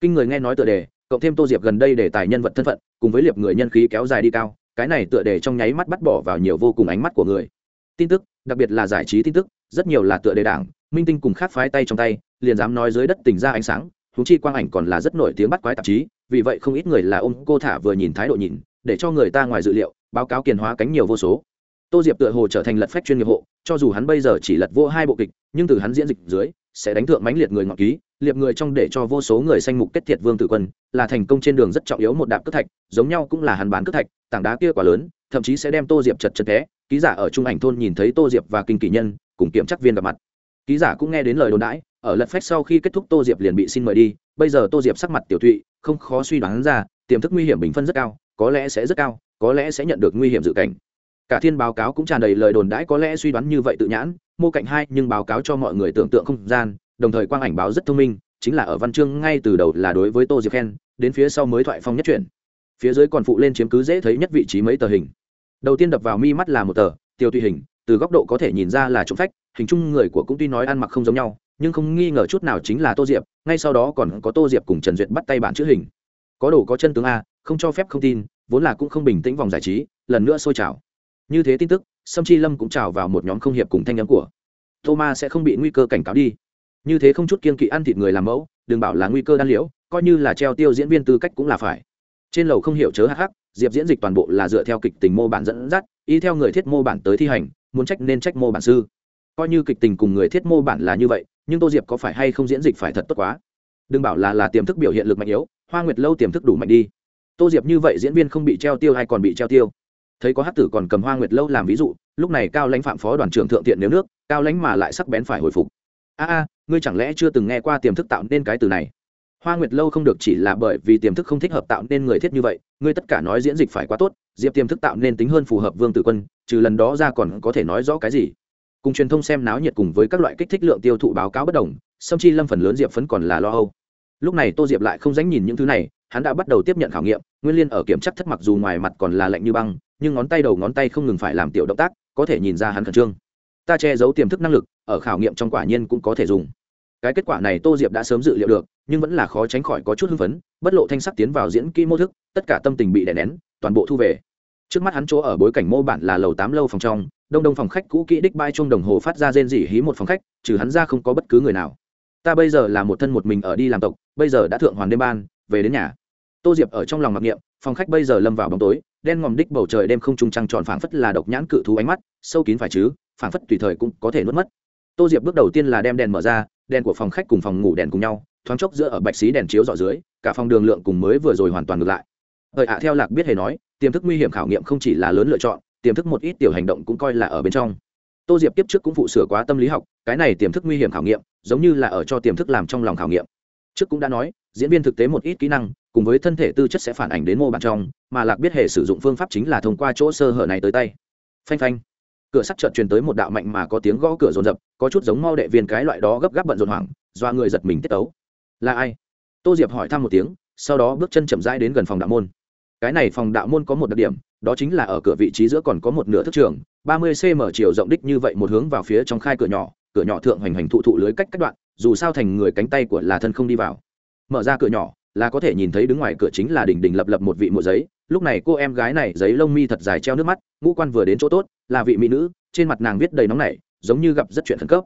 kinh người nghe nói tựa đề cộng thêm tô diệp gần đây để tài nhân vật thân phận cùng với liệp người nhân khí kéo dài đi cao cái này tựa đề trong nháy mắt bắt bỏ vào nhiều vô cùng ánh mắt của người. Tin tức đặc biệt là giải trí tin tức rất nhiều là tựa đề đảng minh tinh cùng khác phái tay trong tay, liền dám nói dưới đất tỉnh ra ánh sáng thú chi quang ảnh còn là rất nổi tiếng bắt quái tạp chí, vì vậy không ít người là ôm cô thả vừa nhìn thái độ nhìn, để cho người ta ngoài dự liệu, báo cáo kiền hóa cánh nhiều vô số. Tô diệp tựa hồ trở thành lật phách chuyên nghiệp hộ, cho dù hắn bây giờ chỉ lật vô hai bộ kịch, nhưng từ hắn diễn dịch dưới, sẽ đánh thượng mãnh liệt người ngọc ký liệp người trong để cho vô số người sanh mục kết thiệt vương tử quân, là thành công trên đường rất trọng yếu một đạp cất thạch, giống nhau cũng là hắn bán cất thạch, tảng đá kia quá lớn, thậm chí sẽ đem tô diệp chật chật té, ký giả ở trung ảnh thôn nhìn thấy tô diệp và kinh kỷ nhân, cùng kiểm chắc viên gặp mặt ký giả cũng nghe đến lời đồn đãi, ở lật phách sau khi kết thúc tô diệp liền bị xin mời đi, bây giờ tô diệp sắc mặt tiểu thụy không khó suy đoán ra, tiềm thức nguy hiểm bình phân rất cao, có lẽ sẽ rất cao, có lẽ sẽ nhận được nguy hiểm dự cảnh. Cả thiên báo cáo cũng tràn đầy lời đồn đãi, có lẽ suy đoán như vậy tự nhãn, mô cạnh hai nhưng báo cáo cho mọi người tưởng tượng không gian, đồng thời quang ảnh báo rất thông minh, chính là ở văn chương ngay từ đầu là đối với tô diệp khen, đến phía sau mới thoại phong nhất chuyển phía dưới còn phụ lên chiếm cứ dễ thấy nhất vị trí mấy tờ hình. Đầu tiên đập vào mi mắt là một tờ tiêu tùy hình từ góc độ có thể nhìn ra là trộm phách, hình chung người của cũng tuy nói ăn mặc không giống nhau, nhưng không nghi ngờ chút nào chính là tô diệp, ngay sau đó còn có tô diệp cùng trần duyệt bắt tay bản chữ hình. Có đồ có chân tướng a, không cho phép không tin, vốn là cũng không bình tĩnh vòng giải trí, lần nữa sôi trào. Như thế tin tức, sâm chi lâm cũng trào vào một nhóm không hiệp cùng thanh nhóm của. Thomas sẽ không bị nguy cơ cảnh cáo đi. Như thế không chút kiên kỵ ăn thịt người làm mẫu, đừng bảo là nguy cơ đan liễu, coi như là treo tiêu diễn viên tư cách cũng là phải. Trên lầu không hiểu chớ hắc hắc, diệp diễn dịch toàn bộ là dựa theo kịch tình mô bản dẫn dắt, y theo người thiết mô bản tới thi hành muốn trách nên trách mô bản sư. Coi như kịch tình cùng người thiết mô bản là như vậy, nhưng tô diệp có phải hay không diễn dịch phải thật tốt quá? Đừng bảo là là tiềm thức biểu hiện lực mạnh yếu, hoa nguyệt lâu tiềm thức đủ mạnh đi. Tô diệp như vậy diễn viên không bị treo tiêu hay còn bị treo tiêu? Thấy có hát tử còn cầm hoa nguyệt lâu làm ví dụ, lúc này cao lãnh phạm phó đoàn trưởng thượng tiện nếu nước, cao lãnh mà lại sắc bén phải hồi phục. A a, ngươi chẳng lẽ chưa từng nghe qua tiềm thức tạo nên cái từ này? Hoa nguyệt lâu không được chỉ là bởi vì tiềm thức không thích hợp tạo nên người thiết như vậy, ngươi tất cả nói diễn dịch phải quá tốt, diệp tiềm thức tạo nên tính hơn phù hợp vương tử quân, trừ lần đó ra còn có thể nói rõ cái gì? Cùng truyền thông xem náo nhiệt cùng với các loại kích thích lượng tiêu thụ báo cáo bất đồng song chi lâm phần lớn diệp phấn còn là lo âu. Lúc này tô diệp lại không dánh nhìn những thứ này, hắn đã bắt đầu tiếp nhận khảo nghiệm, nguyên liên ở kiểm chắc thất mặc dù ngoài mặt còn là lạnh như băng, nhưng ngón tay đầu ngón tay không ngừng phải làm tiểu động tác, có thể nhìn ra hắn khẩn trương. Ta che giấu tiềm thức năng lực, ở khảo nghiệm trong quả nhiên cũng có thể dùng. Cái kết quả này tô diệp đã sớm dự liệu được nhưng vẫn là khó tránh khỏi có chút hưng phấn, bất lộ thanh sắc tiến vào diễn kỹ mô thức, tất cả tâm tình bị đè nén, toàn bộ thu về. Trước mắt hắn chỗ ở bối cảnh mô bản là lầu tám lâu phòng trong, đông đông phòng khách cũ kỹ đích bay chung đồng hồ phát ra rên rỉ hí một phòng khách, trừ hắn ra không có bất cứ người nào. Ta bây giờ là một thân một mình ở đi làm tộc, bây giờ đã thượng hoàn đêm ban, về đến nhà. Tô diệp ở trong lòng mặc niệm, phòng khách bây giờ lâm vào bóng tối, đen ngòm đích bầu trời đêm không trung trăng tròn phảng phất là độc nhãn cự thú ánh mắt, sâu kín phải chứ, phảng phất tùy thời cũng có thể nuốt mất. Tô diệp bước đầu tiên là đem đèn mở ra, đèn của phòng khách cùng phòng ngủ đèn cùng nhau thoáng chốc giữa ở bạch xí đèn chiếu dọ dưới, cả phòng đường lượng cùng mới vừa rồi hoàn toàn ngược lại. Hợi ạ, theo lạc biết hề nói, tiềm thức nguy hiểm khảo nghiệm không chỉ là lớn lựa chọn, tiềm thức một ít tiểu hành động cũng coi là ở bên trong. Tô diệp tiếp trước cũng phụ sửa quá tâm lý học, cái này tiềm thức nguy hiểm khảo nghiệm, giống như là ở cho tiềm thức làm trong lòng khảo nghiệm. Trước cũng đã nói, diễn viên thực tế một ít kỹ năng, cùng với thân thể tư chất sẽ phản ảnh đến mô bản trong, mà lạc biết hệ sử dụng phương pháp chính là thông qua chỗ sơ hở này tới tay. Phanh phanh. Cửa sắt chợt truyền tới một đạo mạnh mà có tiếng gõ cửa rồn rập có chút giống mau đệ viên cái loại đó gấp gáp bận rộn hoảng, do người giật mình tiết tấu là ai? Tô diệp hỏi thăm một tiếng, sau đó bước chân chậm rãi đến gần phòng đạo môn. Cái này phòng đạo môn có một đặc điểm, đó chính là ở cửa vị trí giữa còn có một nửa thức trường, ba mươi cm chiều rộng đích như vậy một hướng vào phía trong khai cửa nhỏ cửa nhỏ thượng hoành hành thụ thụ lưới cách cách đoạn, dù sao thành người cánh tay của là thân không đi vào. Mở ra cửa nhỏ, là có thể nhìn thấy đứng ngoài cửa chính là đỉnh đỉnh lập lập một vị mộ giấy, lúc này cô em gái này giấy lông mi thật dài treo nước mắt, ngũ quan vừa đến chỗ tốt, là vị mỹ nữ, trên mặt nàng viết đầy nóng nảy, giống như gặp rất chuyện khẩn cấp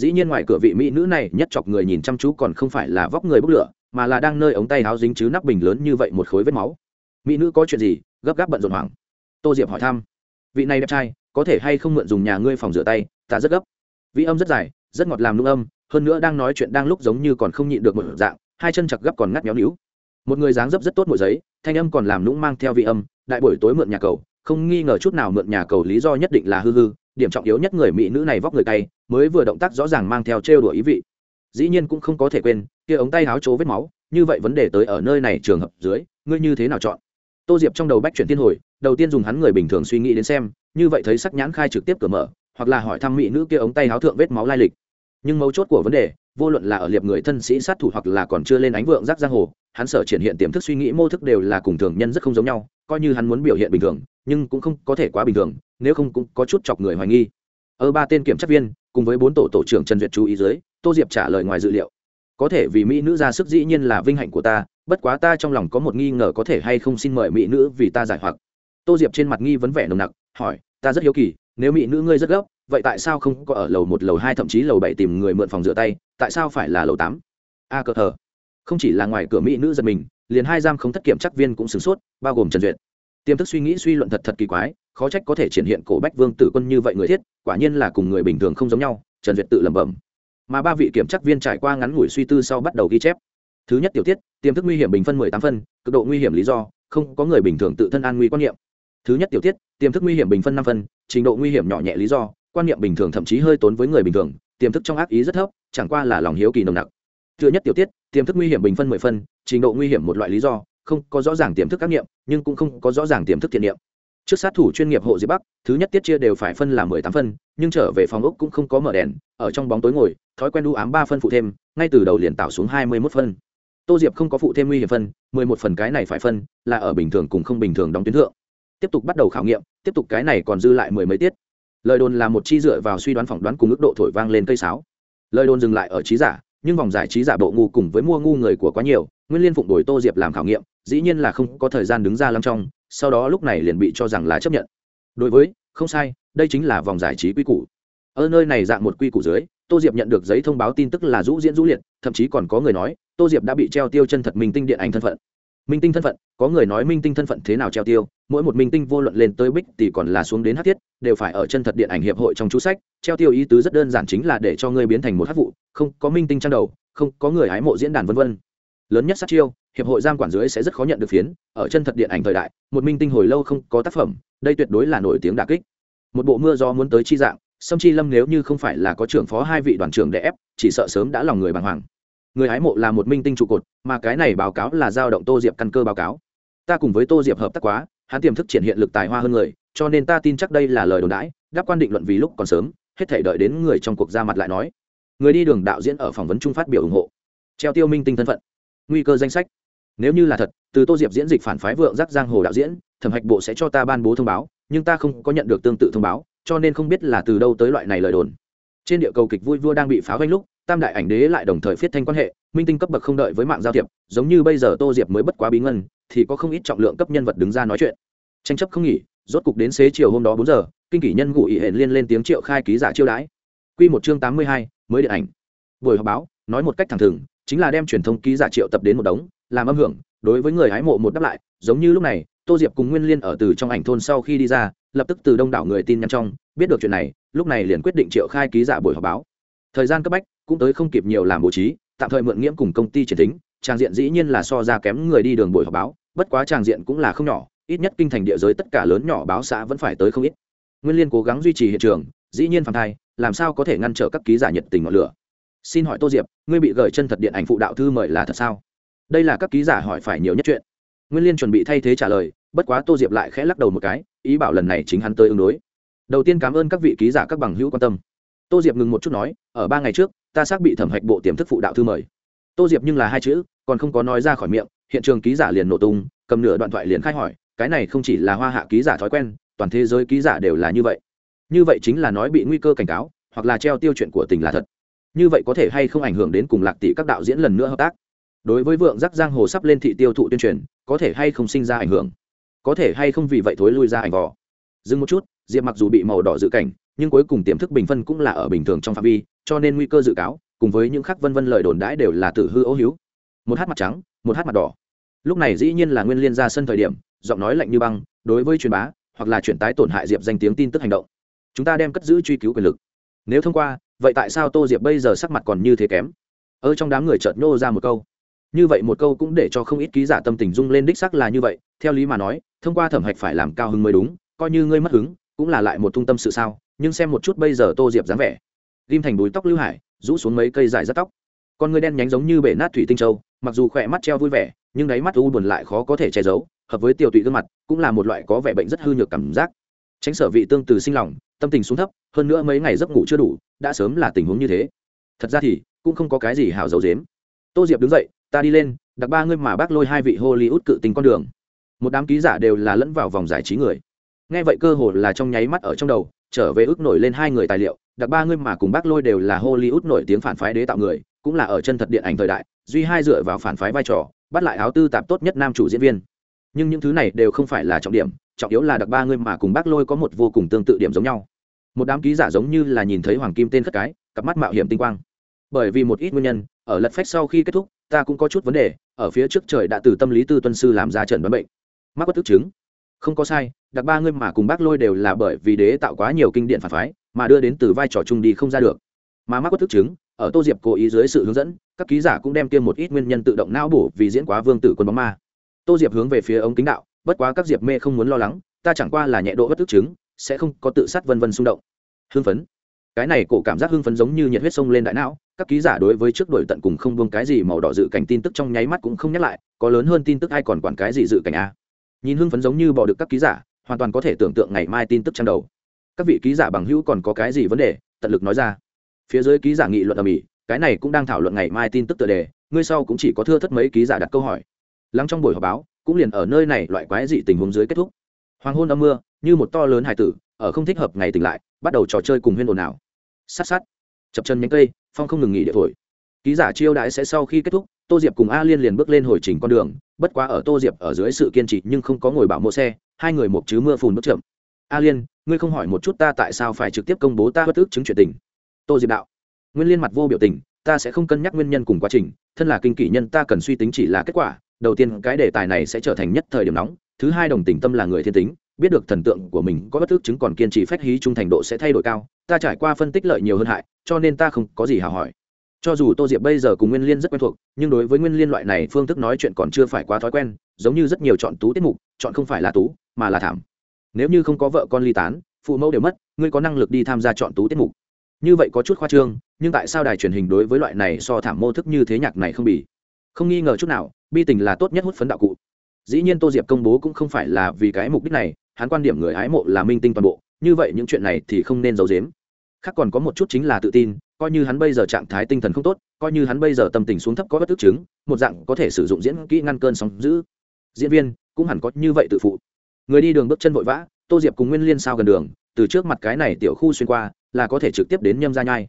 dĩ nhiên ngoài cửa vị mỹ nữ này nhất chọc người nhìn chăm chú còn không phải là vóc người bốc lửa, mà là đang nơi ống tay áo dính chứ nắp bình lớn như vậy một khối vết máu. Mỹ nữ có chuyện gì? Gấp gáp bận rộn hoảng. Tô diệp hỏi thăm. Vị này đẹp trai, có thể hay không mượn dùng nhà ngươi phòng rửa tay? Ta rất gấp. Vị âm rất dài, rất ngọt làm nung âm, hơn nữa đang nói chuyện đang lúc giống như còn không nhịn được một dạng, hai chân chặt gấp còn ngắt méo níu. Một người dáng dấp rất tốt mỗi giấy, thanh âm còn làm nũng mang theo vị âm, đại buổi tối mượn nhà cầu, không nghi ngờ chút nào mượn nhà cầu lý do nhất định là hư hư điểm trọng yếu nhất người mỹ nữ này vóc người tay mới vừa động tác rõ ràng mang theo trêu đùa ý vị. Dĩ nhiên cũng không có thể quên, kia ống tay háo trố vết máu, như vậy vấn đề tới ở nơi này trường hợp dưới, ngươi như thế nào chọn? Tô diệp trong đầu bách chuyển thiên hồi, đầu tiên dùng hắn người bình thường suy nghĩ đến xem, như vậy thấy sắc nhãn khai trực tiếp cửa mở, hoặc là hỏi thăm mỹ nữ kia ống tay háo thượng vết máu lai lịch. Nhưng mấu chốt của vấn đề, vô luận là ở liệp người thân sĩ sát thủ hoặc là còn chưa lên ánh vượng giác giang hồ, hắn sở triển hiện tiềm thức suy nghĩ mô thức đều là cùng thường nhân rất không giống nhau, coi như hắn muốn biểu hiện bình thường, nhưng cũng không có thể quá bình thường nếu không cũng có chút chọc người hoài nghi. Ở ba tên kiểm tra viên, cùng với bốn tổ tổ trưởng trần duyệt chú ý dưới, tô diệp trả lời ngoài dự liệu. Có thể vì mỹ nữ ra sức dĩ nhiên là vinh hạnh của ta, bất quá ta trong lòng có một nghi ngờ có thể hay không xin mời mỹ nữ vì ta giải hoặc. Tô diệp trên mặt nghi vấn vẻ nồng nặc, hỏi, ta rất hiếu kỳ, nếu mỹ nữ ngươi rất gấp, vậy tại sao không có ở lầu một, lầu hai thậm chí lầu bảy tìm người mượn phòng rửa tay, tại sao phải là lầu tám? A cờ thờ. Không chỉ là ngoài cửa mỹ nữ giật mình, liền hai giam không thất kiểm chắc viên cũng sửng sốt, bao gồm trần duyệt. Tiềm thức suy nghĩ suy luận thật thật kỳ quái khó trách có thể triển hiện cổ bách vương tử quân như vậy người thiết, quả nhiên là cùng người bình thường không giống nhau, trần duyệt tự lẩm bẩm. Mà ba vị kiểm chắc viên trải qua ngắn ngủi suy tư sau bắt đầu ghi chép. Thứ nhất tiểu tiết, tiềm thức nguy hiểm bình phân mười tám phân, cực độ nguy hiểm lý do, không có người bình thường tự thân an nguy quan niệm. Thứ nhất tiểu tiết, tiềm thức nguy hiểm bình phân năm phân, trình độ nguy hiểm nhỏ nhẹ lý do, quan niệm bình thường thậm chí hơi tốn với người bình thường, tiềm thức trong ác ý rất thấp, chẳng qua là lòng hiếu kỳ nồng nặc. Thứ nhất tiểu tiết, tiềm thức nguy hiểm bình phân mười phân, trình độ nguy hiểm một loại lý do, không có rõ ràng tiềm thức các niệm, nhưng cũng không có rõ ràng tiềm thức thiện niệm trước sát thủ chuyên nghiệp hộ diệp bắc, thứ nhất tiết chia đều phải phân là mười tám phân, nhưng trở về phòng ốc cũng không có mở đèn, ở trong bóng tối ngồi, thói quen đu ám ba phân phụ thêm, ngay từ đầu liền tạo xuống hai mươi mốt phân. Tô diệp không có phụ thêm nguy hiểm phân, mười một phần cái này phải phân, là ở bình thường cùng không bình thường đóng tuyến thượng. Tiếp tục bắt đầu khảo nghiệm, tiếp tục cái này còn dư lại mười mấy tiết. Lời đồn là một chi dựa vào suy đoán phỏng đoán cùng mức độ thổi vang lên cây sáo. Lời đồn dừng lại ở trí giả, nhưng vòng giải trí giả bộ ngu cùng với mua ngu người của quá nhiều, nguyên liên phụng đổi tô diệp làm khảo nghiệm, dĩ nhiên là không có thời gian đứng ra lắm trong sau đó lúc này liền bị cho rằng là chấp nhận. Đối với, không sai, đây chính là vòng giải trí quy củ. Ở nơi này dạng một quy củ dưới, tô diệp nhận được giấy thông báo tin tức là rũ diễn rũ liệt, thậm chí còn có người nói, tô diệp đã bị treo tiêu chân thật minh tinh điện ảnh thân phận. Minh tinh thân phận, có người nói minh tinh thân phận thế nào treo tiêu, mỗi một minh tinh vô luận lên tới bích thì còn là xuống đến hát thiết, đều phải ở chân thật điện ảnh hiệp hội trong chú sách, treo tiêu ý tứ rất đơn giản chính là để cho ngươi biến thành một hát vụ, không có minh tinh trang đầu, không có người hái mộ diễn đàn vân vân. Lớn nhất sát chiêu hiệp hội giam quản dưới sẽ rất khó nhận được phiến, ở chân thật điện ảnh thời đại, một minh tinh hồi lâu không có tác phẩm, đây tuyệt đối là nổi tiếng đà kích. Một bộ mưa gió muốn tới chi dạng, sâm chi lâm nếu như không phải là có trưởng phó hai vị đoàn trưởng để ép, chỉ sợ sớm đã lòng người bàng hoàng. Người hái mộ là một minh tinh trụ cột, mà cái này báo cáo là giao động tô diệp căn cơ báo cáo. Ta cùng với tô diệp hợp tác quá, hắn tiềm thức triển hiện lực tài hoa hơn người, cho nên ta tin chắc đây là lời đồn đãi, đáp quan định luận vì lúc còn sớm, hết thể đợi đến người trong cuộc ra mặt lại nói. Người đi đường đạo diễn ở phỏng vấn trung phát biểu ủng hộ. Treo tiêu minh tinh thân phận. Nguy cơ danh sách nếu như là thật, từ tô diệp diễn dịch phản phái vượng giác giang hồ đạo diễn, thẩm hạch bộ sẽ cho ta ban bố thông báo, nhưng ta không có nhận được tương tự thông báo, cho nên không biết là từ đâu tới loại này lời đồn. Trên địa cầu kịch vui vua đang bị phá vanh lúc, tam đại ảnh đế lại đồng thời phiết thanh quan hệ, minh tinh cấp bậc không đợi với mạng giao thiệp, giống như bây giờ tô diệp mới bất quá bí ngân, thì có không ít trọng lượng cấp nhân vật đứng ra nói chuyện. Tranh chấp không nghỉ, rốt cục đến xế chiều hôm đó bốn giờ, kinh kỷ nhân ngụ ý hẹn liên lên tiếng triệu khai ký giả chiêu đãi. Q một chương tám mươi hai, mới điện ảnh. Buổi họp báo, nói một cách thẳng thừng, chính là đem truyền thông ký giả triệu tập đến một đống làm âm hưởng, đối với người hái mộ một đáp lại, giống như lúc này, tô diệp cùng nguyên liên ở từ trong ảnh thôn sau khi đi ra, lập tức từ đông đảo người tin nhắn trong, biết được chuyện này, lúc này liền quyết định triệu khai ký giả buổi họp báo. Thời gian cấp bách, cũng tới không kịp nhiều làm bố trí, tạm thời mượn nghiễm cùng công ty triển tính trang diện dĩ nhiên là so ra kém người đi đường buổi họp báo, bất quá trang diện cũng là không nhỏ, ít nhất kinh thành địa giới tất cả lớn nhỏ báo xã vẫn phải tới không ít. Nguyên liên cố gắng duy trì hiện trường, dĩ nhiên phản thai, làm sao có thể ngăn trở các ký giả nhiệt tình ngọn lửa. Xin hỏi tô diệp, ngươi bị gửi chân thật điện ảnh phụ đạo thư mời là thật sao? Đây là các ký giả hỏi phải nhiều nhất chuyện. Nguyên liên chuẩn bị thay thế trả lời, bất quá tô diệp lại khẽ lắc đầu một cái, ý bảo lần này chính hắn tới ứng đối. Đầu tiên cảm ơn các vị ký giả các bằng hữu quan tâm. Tô diệp ngừng một chút nói, ở ba ngày trước, ta xác bị thẩm hạch bộ tiềm thức phụ đạo thư mời. Tô diệp nhưng là hai chữ, còn không có nói ra khỏi miệng, hiện trường ký giả liền nổ tung, cầm nửa đoạn thoại liền khai hỏi, cái này không chỉ là hoa hạ ký giả thói quen, toàn thế giới ký giả đều là như vậy. Như vậy chính là nói bị nguy cơ cảnh cáo, hoặc là treo tiêu chuyện của tình là thật. Như vậy có thể hay không ảnh hưởng đến cùng lạc tỷ các đạo diễn lần nữa hợp tác? Đối với vượng giác giang hồ sắp lên thị tiêu thụ tuyên truyền, có thể hay không sinh ra ảnh hưởng? Có thể hay không vì vậy thối lui ra ảnh vò? Dừng một chút, diệp mặc dù bị màu đỏ dự cảnh, nhưng cuối cùng tiềm thức bình phân cũng là ở bình thường trong phạm vi, cho nên nguy cơ dự cáo, cùng với những khác vân vân lời đồn đãi đều là tử hư ố hiếu. Một hát mặt trắng, một hát mặt đỏ. Lúc này dĩ nhiên là nguyên liên ra sân thời điểm, giọng nói lạnh như băng, đối với truyền bá, hoặc là truyền tái tổn hại diệp danh tiếng tin tức hành động. Chúng ta đem cất giữ truy cứu quyền lực. Nếu thông qua, vậy tại sao tô diệp bây giờ sắc mặt còn như thế kém? Ở trong đám người chợt nhô ra một câu như vậy một câu cũng để cho không ít ký giả tâm tình rung lên đích sắc là như vậy, theo lý mà nói, thông qua thẩm hạch phải làm cao hứng mới đúng, coi như ngươi mất hứng, cũng là lại một thung tâm sự sao, nhưng xem một chút bây giờ tô diệp dáng vẻ. Ghim thành búi tóc lưu hải, rũ xuống mấy cây dài rắt tóc. Con người đen nhánh giống như bể nát thủy tinh châu, mặc dù khỏe mắt treo vui vẻ, nhưng đáy mắt u buồn lại khó có thể che giấu, hợp với tiểu tụy gương mặt, cũng là một loại có vẻ bệnh rất hư nhược cảm giác. Tránh sở vị tương từ sinh lòng, tâm tình xuống thấp, hơn nữa mấy ngày giấc ngủ chưa đủ, đã sớm là tình huống như thế. Thật ra thì, cũng không có cái gì hảo dấu dếm tô diệp đứng dậy ta đi lên, đặc ba ngươi mà bác lôi hai vị hollywood cự tình con đường. Một đám ký giả đều là lẫn vào vòng giải trí người. Nghe vậy cơ hồ là trong nháy mắt ở trong đầu, trở về ước nổi lên hai người tài liệu, đặc ba ngươi mà cùng bác lôi đều là hollywood nổi tiếng phản phái đế tạo người, cũng là ở chân thật điện ảnh thời đại, duy hai dựa vào phản phái vai trò, bắt lại áo tư tạp tốt nhất nam chủ diễn viên. Nhưng những thứ này đều không phải là trọng điểm, trọng yếu là đặc ba ngươi mà cùng bác lôi có một vô cùng tương tự điểm giống nhau. Một đám ký giả giống như là nhìn thấy hoàng kim tên khất cái, cặp mắt mạo hiểm tinh quang. Bởi vì một ít nguyên nhân, ở lật phách sau khi kết thúc ta cũng có chút vấn đề, ở phía trước trời đã từ tâm lý tư tuân sư làm ra trần đoán bệnh. Mắc bất tức chứng. Không có sai, đặc ba ngươi mà cùng bác lôi đều là bởi vì đế tạo quá nhiều kinh điển phản phái, mà đưa đến từ vai trò chung đi không ra được. Mà mắc bất tức chứng, ở tô diệp cố ý dưới sự hướng dẫn, các ký giả cũng đem tiêm một ít nguyên nhân tự động não bổ vì diễn quá vương tử quân bóng ma. Tô diệp hướng về phía ống kính đạo, bất quá các diệp mê không muốn lo lắng, ta chẳng qua là nhẹ độ bất tức chứng, sẽ không có tự sát vân vân xung động. Hưng phấn. Cái này cổ cảm giác hưng phấn giống như nhiệt huyết sông lên đại não các ký giả đối với trước đổi tận cùng không buông cái gì màu đỏ dự cảnh tin tức trong nháy mắt cũng không nhắc lại, có lớn hơn tin tức ai còn quản cái gì dự cảnh a? Nhìn hưng phấn giống như bỏ được các ký giả, hoàn toàn có thể tưởng tượng ngày mai tin tức trang đầu. Các vị ký giả bằng hữu còn có cái gì vấn đề? Tận lực nói ra. Phía dưới ký giả nghị luận ở mỹ cái này cũng đang thảo luận ngày mai tin tức tựa đề, ngươi sau cũng chỉ có thưa thất mấy ký giả đặt câu hỏi. Lắng trong buổi họp báo, cũng liền ở nơi này loại quái dị tình huống dưới kết thúc. Hoàng hôn âm mưa, như một to lớn hài tử, ở không thích hợp ngày tỉnh lại, bắt đầu trò chơi cùng huyên ồn ào. Sát sát. Chập chân nhánh cây phong không ngừng nghỉ địa thổi. Ký giả chiêu đãi sẽ sau khi kết thúc, tô diệp cùng a liên liền bước lên hồi trình con đường, bất quá ở tô diệp ở dưới sự kiên trì nhưng không có ngồi bảo mộ xe, hai người một chứ mưa phùn bước chậm. A liên, ngươi không hỏi một chút ta tại sao phải trực tiếp công bố ta bất tức chứng chuyện tình. Tô diệp đạo, nguyên liên mặt vô biểu tình, ta sẽ không cân nhắc nguyên nhân cùng quá trình, thân là kinh kỷ nhân ta cần suy tính chỉ là kết quả, đầu tiên cái đề tài này sẽ trở thành nhất thời điểm nóng, thứ hai đồng tình tâm là người thiên tính biết được thần tượng của mình có bất thức chứng còn kiên trì phách hí trung thành độ sẽ thay đổi cao, ta trải qua phân tích lợi nhiều hơn hại, cho nên ta không có gì hào hỏi. Cho dù tô diệp bây giờ cùng nguyên liên rất quen thuộc, nhưng đối với nguyên liên loại này phương thức nói chuyện còn chưa phải quá thói quen, giống như rất nhiều chọn tú tiết mục, chọn không phải là tú, mà là thảm. Nếu như không có vợ con ly tán, phụ mẫu đều mất, ngươi có năng lực đi tham gia chọn tú tiết mục. Như vậy có chút khoa trương, nhưng tại sao đài truyền hình đối với loại này so thảm mô thức như thế nhạc này không bị không nghi ngờ chút nào, bi tình là tốt nhất hút phấn đạo cụ. Dĩ nhiên tô diệp công bố cũng không phải là vì cái mục đích này hắn quan điểm người hái mộ là minh tinh toàn bộ, như vậy những chuyện này thì không nên giấu giếm. Khác còn có một chút chính là tự tin, coi như hắn bây giờ trạng thái tinh thần không tốt, coi như hắn bây giờ tâm tình xuống thấp có bất tức chứng, một dạng có thể sử dụng diễn kỹ ngăn cơn sóng giữ diễn viên cũng hẳn có như vậy tự phụ. Người đi đường bước chân vội vã, tô diệp cùng nguyên liên sao gần đường, từ trước mặt cái này tiểu khu xuyên qua, là có thể trực tiếp đến nhâm gia nhai.